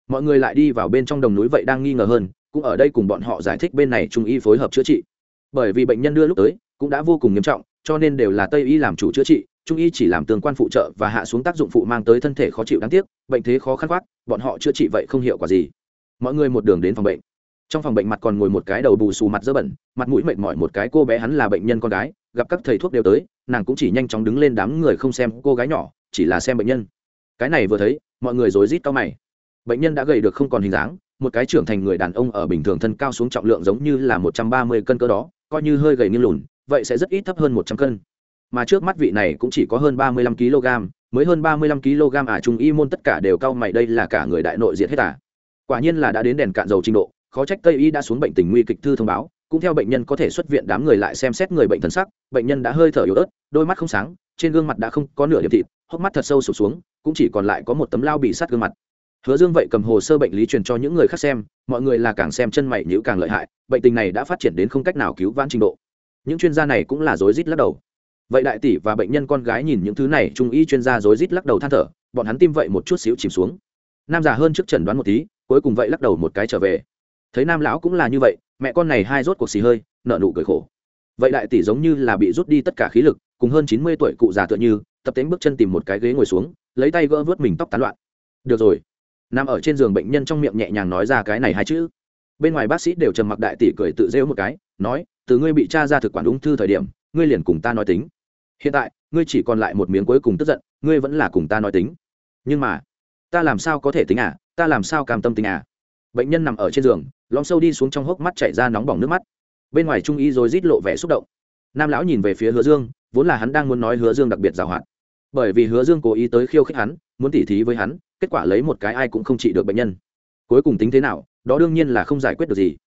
Mọi người lại đi vào bên trong đồng núi vậy đang nghi ngờ hơn cũng ở đây cùng bọn họ giải thích bên này trung y phối hợp chữa trị. Bởi vì bệnh nhân đưa lúc tới, cũng đã vô cùng nghiêm trọng, cho nên đều là tây y làm chủ chữa trị, trung y chỉ làm tương quan phụ trợ và hạ xuống tác dụng phụ mang tới thân thể khó chịu đáng tiếc, bệnh thế khó khăn khoát bọn họ chữa trị vậy không hiệu quả gì. Mọi người một đường đến phòng bệnh. Trong phòng bệnh mặt còn ngồi một cái đầu bù xù mặt dơ bẩn, mặt mũi mệt mỏi một cái cô bé hắn là bệnh nhân con gái, gặp các thầy thuốc đều tới, nàng cũng chỉ nhanh chóng đứng lên đám người không xem cô gái nhỏ, chỉ là xem bệnh nhân. Cái này vừa thấy, mọi người rối rít to mày. Bệnh nhân đã gầy được không còn hình dáng một cái trưởng thành người đàn ông ở bình thường thân cao xuống trọng lượng giống như là một trăm ba mươi cân cơ đó, coi như hơi gầy nghiêng lùn, vậy sẽ rất ít thấp hơn một trăm cân. Mà trước mắt vị này cũng chỉ có hơn ba mươi lăm kg, mới hơn ba mươi lăm kg à trung y môn tất cả đều cao mày đây là cả người đại nội diện hết à. Quả nhiên là đã đến đèn cạn dầu trình độ, khó trách tây y đã xuống bệnh tình nguy kịch thư thông báo, cũng theo bệnh nhân có thể xuất viện đám người lại xem xét người bệnh thần sắc, bệnh nhân đã hơi thở yếu ớt, đôi mắt không sáng, trên gương mặt đã không có nửa điểm thịt, hốc mắt thật sâu sụp xuống, cũng chỉ còn lại có một tấm lao bị sát gương mặt hứa dương vậy cầm hồ sơ bệnh lý truyền cho những người khác xem, mọi người là càng xem chân mày nhữ càng lợi hại, bệnh tình này đã phát triển đến không cách nào cứu vãn trình độ. Những chuyên gia này cũng là rối rít lắc đầu. Vậy đại tỷ và bệnh nhân con gái nhìn những thứ này, trung y chuyên gia rối rít lắc đầu than thở, bọn hắn tim vậy một chút xíu chìm xuống. Nam già hơn trước chẩn đoán một tí, cuối cùng vậy lắc đầu một cái trở về. Thấy nam lão cũng là như vậy, mẹ con này hai rốt cuộc xì hơi nợ nụ cười khổ. Vậy đại tỷ giống như là bị rút đi tất cả khí lực, cùng hơn chín mươi tuổi cụ già tựa như, tập tính bước chân tìm một cái ghế ngồi xuống, lấy tay gỡ vớt mình tóc tán loạn. Được rồi nằm ở trên giường bệnh nhân trong miệng nhẹ nhàng nói ra cái này hai chữ. Bên ngoài bác sĩ đều trầm mặc đại tỷ cười tự rêu một cái, nói, từ ngươi bị cha ra thực quản ung thư thời điểm, ngươi liền cùng ta nói tính. Hiện tại, ngươi chỉ còn lại một miếng cuối cùng tức giận, ngươi vẫn là cùng ta nói tính. Nhưng mà, ta làm sao có thể tính à? Ta làm sao cam tâm tính à? Bệnh nhân nằm ở trên giường lom sâu đi xuống trong hốc mắt chảy ra nóng bỏng nước mắt. Bên ngoài trung y rồi rít lộ vẻ xúc động. Nam lão nhìn về phía hứa dương, vốn là hắn đang muốn nói hứa dương đặc biệt giàu hoạt bởi vì hứa dương cố ý tới khiêu khích hắn, muốn tỉ thí với hắn kết quả lấy một cái ai cũng không trị được bệnh nhân. Cuối cùng tính thế nào, đó đương nhiên là không giải quyết được gì.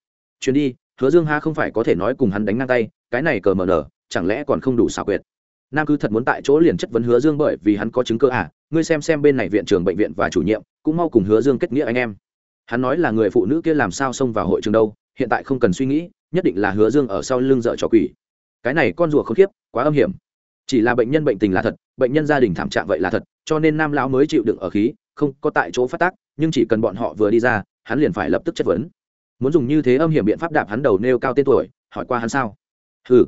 Chuyến đi, hứa dương ha không phải có thể nói cùng hắn đánh ngang tay, cái này cờ mờ nở, chẳng lẽ còn không đủ xảo quyệt. Nam cứ thật muốn tại chỗ liền chất vấn hứa dương bởi vì hắn có chứng cơ à ngươi xem xem bên này viện trưởng bệnh viện và chủ nhiệm, cũng mau cùng hứa dương kết nghĩa anh em. Hắn nói là người phụ nữ kia làm sao xông vào hội trường đâu, hiện tại không cần suy nghĩ, nhất định là hứa dương ở sau lưng dợ trò quỷ. Cái này con rùa không khiếp quá âm hiểm. Chỉ là bệnh nhân bệnh tình là thật, bệnh nhân gia đình thảm trạng vậy là thật, cho nên nam lão mới chịu đựng ở khí không có tại chỗ phát tác, nhưng chỉ cần bọn họ vừa đi ra, hắn liền phải lập tức chất vấn. Muốn dùng như thế âm hiểm biện pháp đạp hắn đầu nêu cao tên tuổi, hỏi qua hắn sao? Hừ.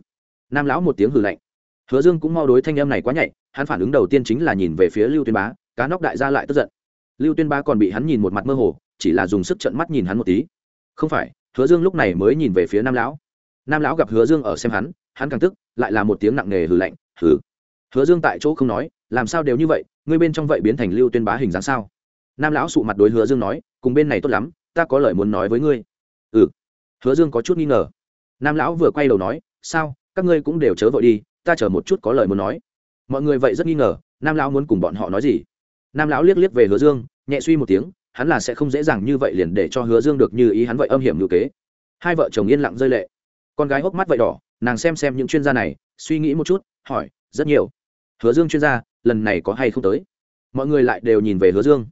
Nam lão một tiếng hừ lạnh. Hứa dương cũng mau đối thanh âm này quá nhạy, hắn phản ứng đầu tiên chính là nhìn về phía lưu tuyên bá, cá nóc đại gia lại tức giận. Lưu tuyên bá còn bị hắn nhìn một mặt mơ hồ, chỉ là dùng sức trận mắt nhìn hắn một tí. Không phải, hứa dương lúc này mới nhìn về phía nam lão. Nam lão gặp hứa dương ở xem hắn hắn càng tức, lại là một tiếng nặng nề hừ lạnh, hừ. Hứa dương tại chỗ không nói, làm sao đều như vậy ngươi bên trong vậy biến thành lưu tuyên bá hình dáng sao? Nam lão sụ mặt đối hứa dương nói, cùng bên này tốt lắm, ta có lời muốn nói với ngươi. Ừ. Hứa dương có chút nghi ngờ. Nam lão vừa quay đầu nói, sao, các ngươi cũng đều chớ vội đi, ta chờ một chút có lời muốn nói. Mọi người vậy rất nghi ngờ, nam lão muốn cùng bọn họ nói gì? Nam lão liếc liếc về hứa dương, nhẹ suy một tiếng, hắn là sẽ không dễ dàng như vậy liền để cho hứa dương được như ý hắn vậy âm hiểm ngữ kế. Hai vợ chồng yên lặng rơi lệ. Con gái hốc mắt vậy đỏ, nàng xem xem những chuyên gia này, suy nghĩ một chút, hỏi, rất nhiều hứa dương chuyên gia, lần này có hay không tới? Mọi người lại đều nhìn về hứa dương.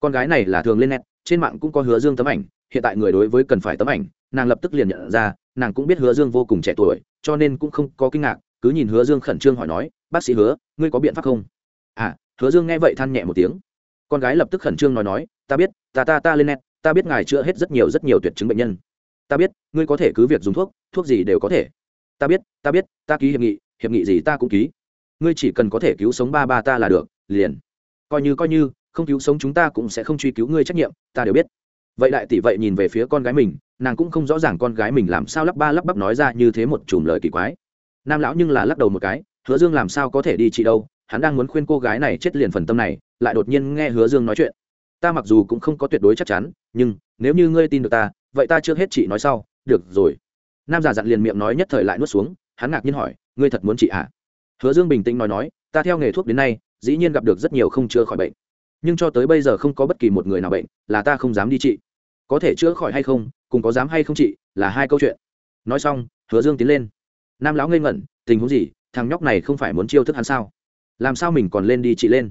Con gái này là thường lên nét trên mạng cũng có hứa dương tấm ảnh, hiện tại người đối với cần phải tấm ảnh, nàng lập tức liền nhận ra, nàng cũng biết hứa dương vô cùng trẻ tuổi, cho nên cũng không có kinh ngạc, cứ nhìn hứa dương khẩn trương hỏi nói, bác sĩ hứa, ngươi có biện pháp không? À hứa dương nghe vậy than nhẹ một tiếng. Con gái lập tức khẩn trương nói nói, ta biết, ta ta ta lên nét ta biết ngài chữa hết rất nhiều rất nhiều tuyệt chứng bệnh nhân. Ta biết, ngươi có thể cứ việc dùng thuốc thuốc gì đều có thể. Ta biết ta biết, ta ký hiệp nghị hiệp nghị gì ta cũng ký ngươi chỉ cần có thể cứu sống ba ba ta là được, liền. Coi như coi như, không cứu sống chúng ta cũng sẽ không truy cứu ngươi trách nhiệm, ta đều biết. Vậy đại tỷ vậy nhìn về phía con gái mình, nàng cũng không rõ ràng con gái mình làm sao lắp ba lắp bắp nói ra như thế một chùm lời kỳ quái. Nam lão nhưng là lắc đầu một cái, hứa dương làm sao có thể đi chị đâu, hắn đang muốn khuyên cô gái này chết liền phần tâm này, lại đột nhiên nghe hứa dương nói chuyện. Ta mặc dù cũng không có tuyệt đối chắc chắn, nhưng nếu như ngươi tin được ta, vậy ta chưa hết chị nói sau, được rồi. Nam giả dặn liền miệng nói nhất thời lại nuốt xuống, hắn ngạc nhiên hỏi, ngươi thật muốn chị ạ à? Hứa dương bình tĩnh nói nói, ta theo nghề thuốc đến nay, dĩ nhiên gặp được rất nhiều không chữa khỏi bệnh. Nhưng cho tới bây giờ không có bất kỳ một người nào bệnh là ta không dám đi trị. Có thể chữa khỏi hay không, cùng có dám hay không trị, là hai câu chuyện. Nói xong, hứa dương tiến lên. Nam lão ngây ngẩn, tình huống gì? Thằng nhóc này không phải muốn chiêu thức hắn sao? Làm sao mình còn lên đi trị lên?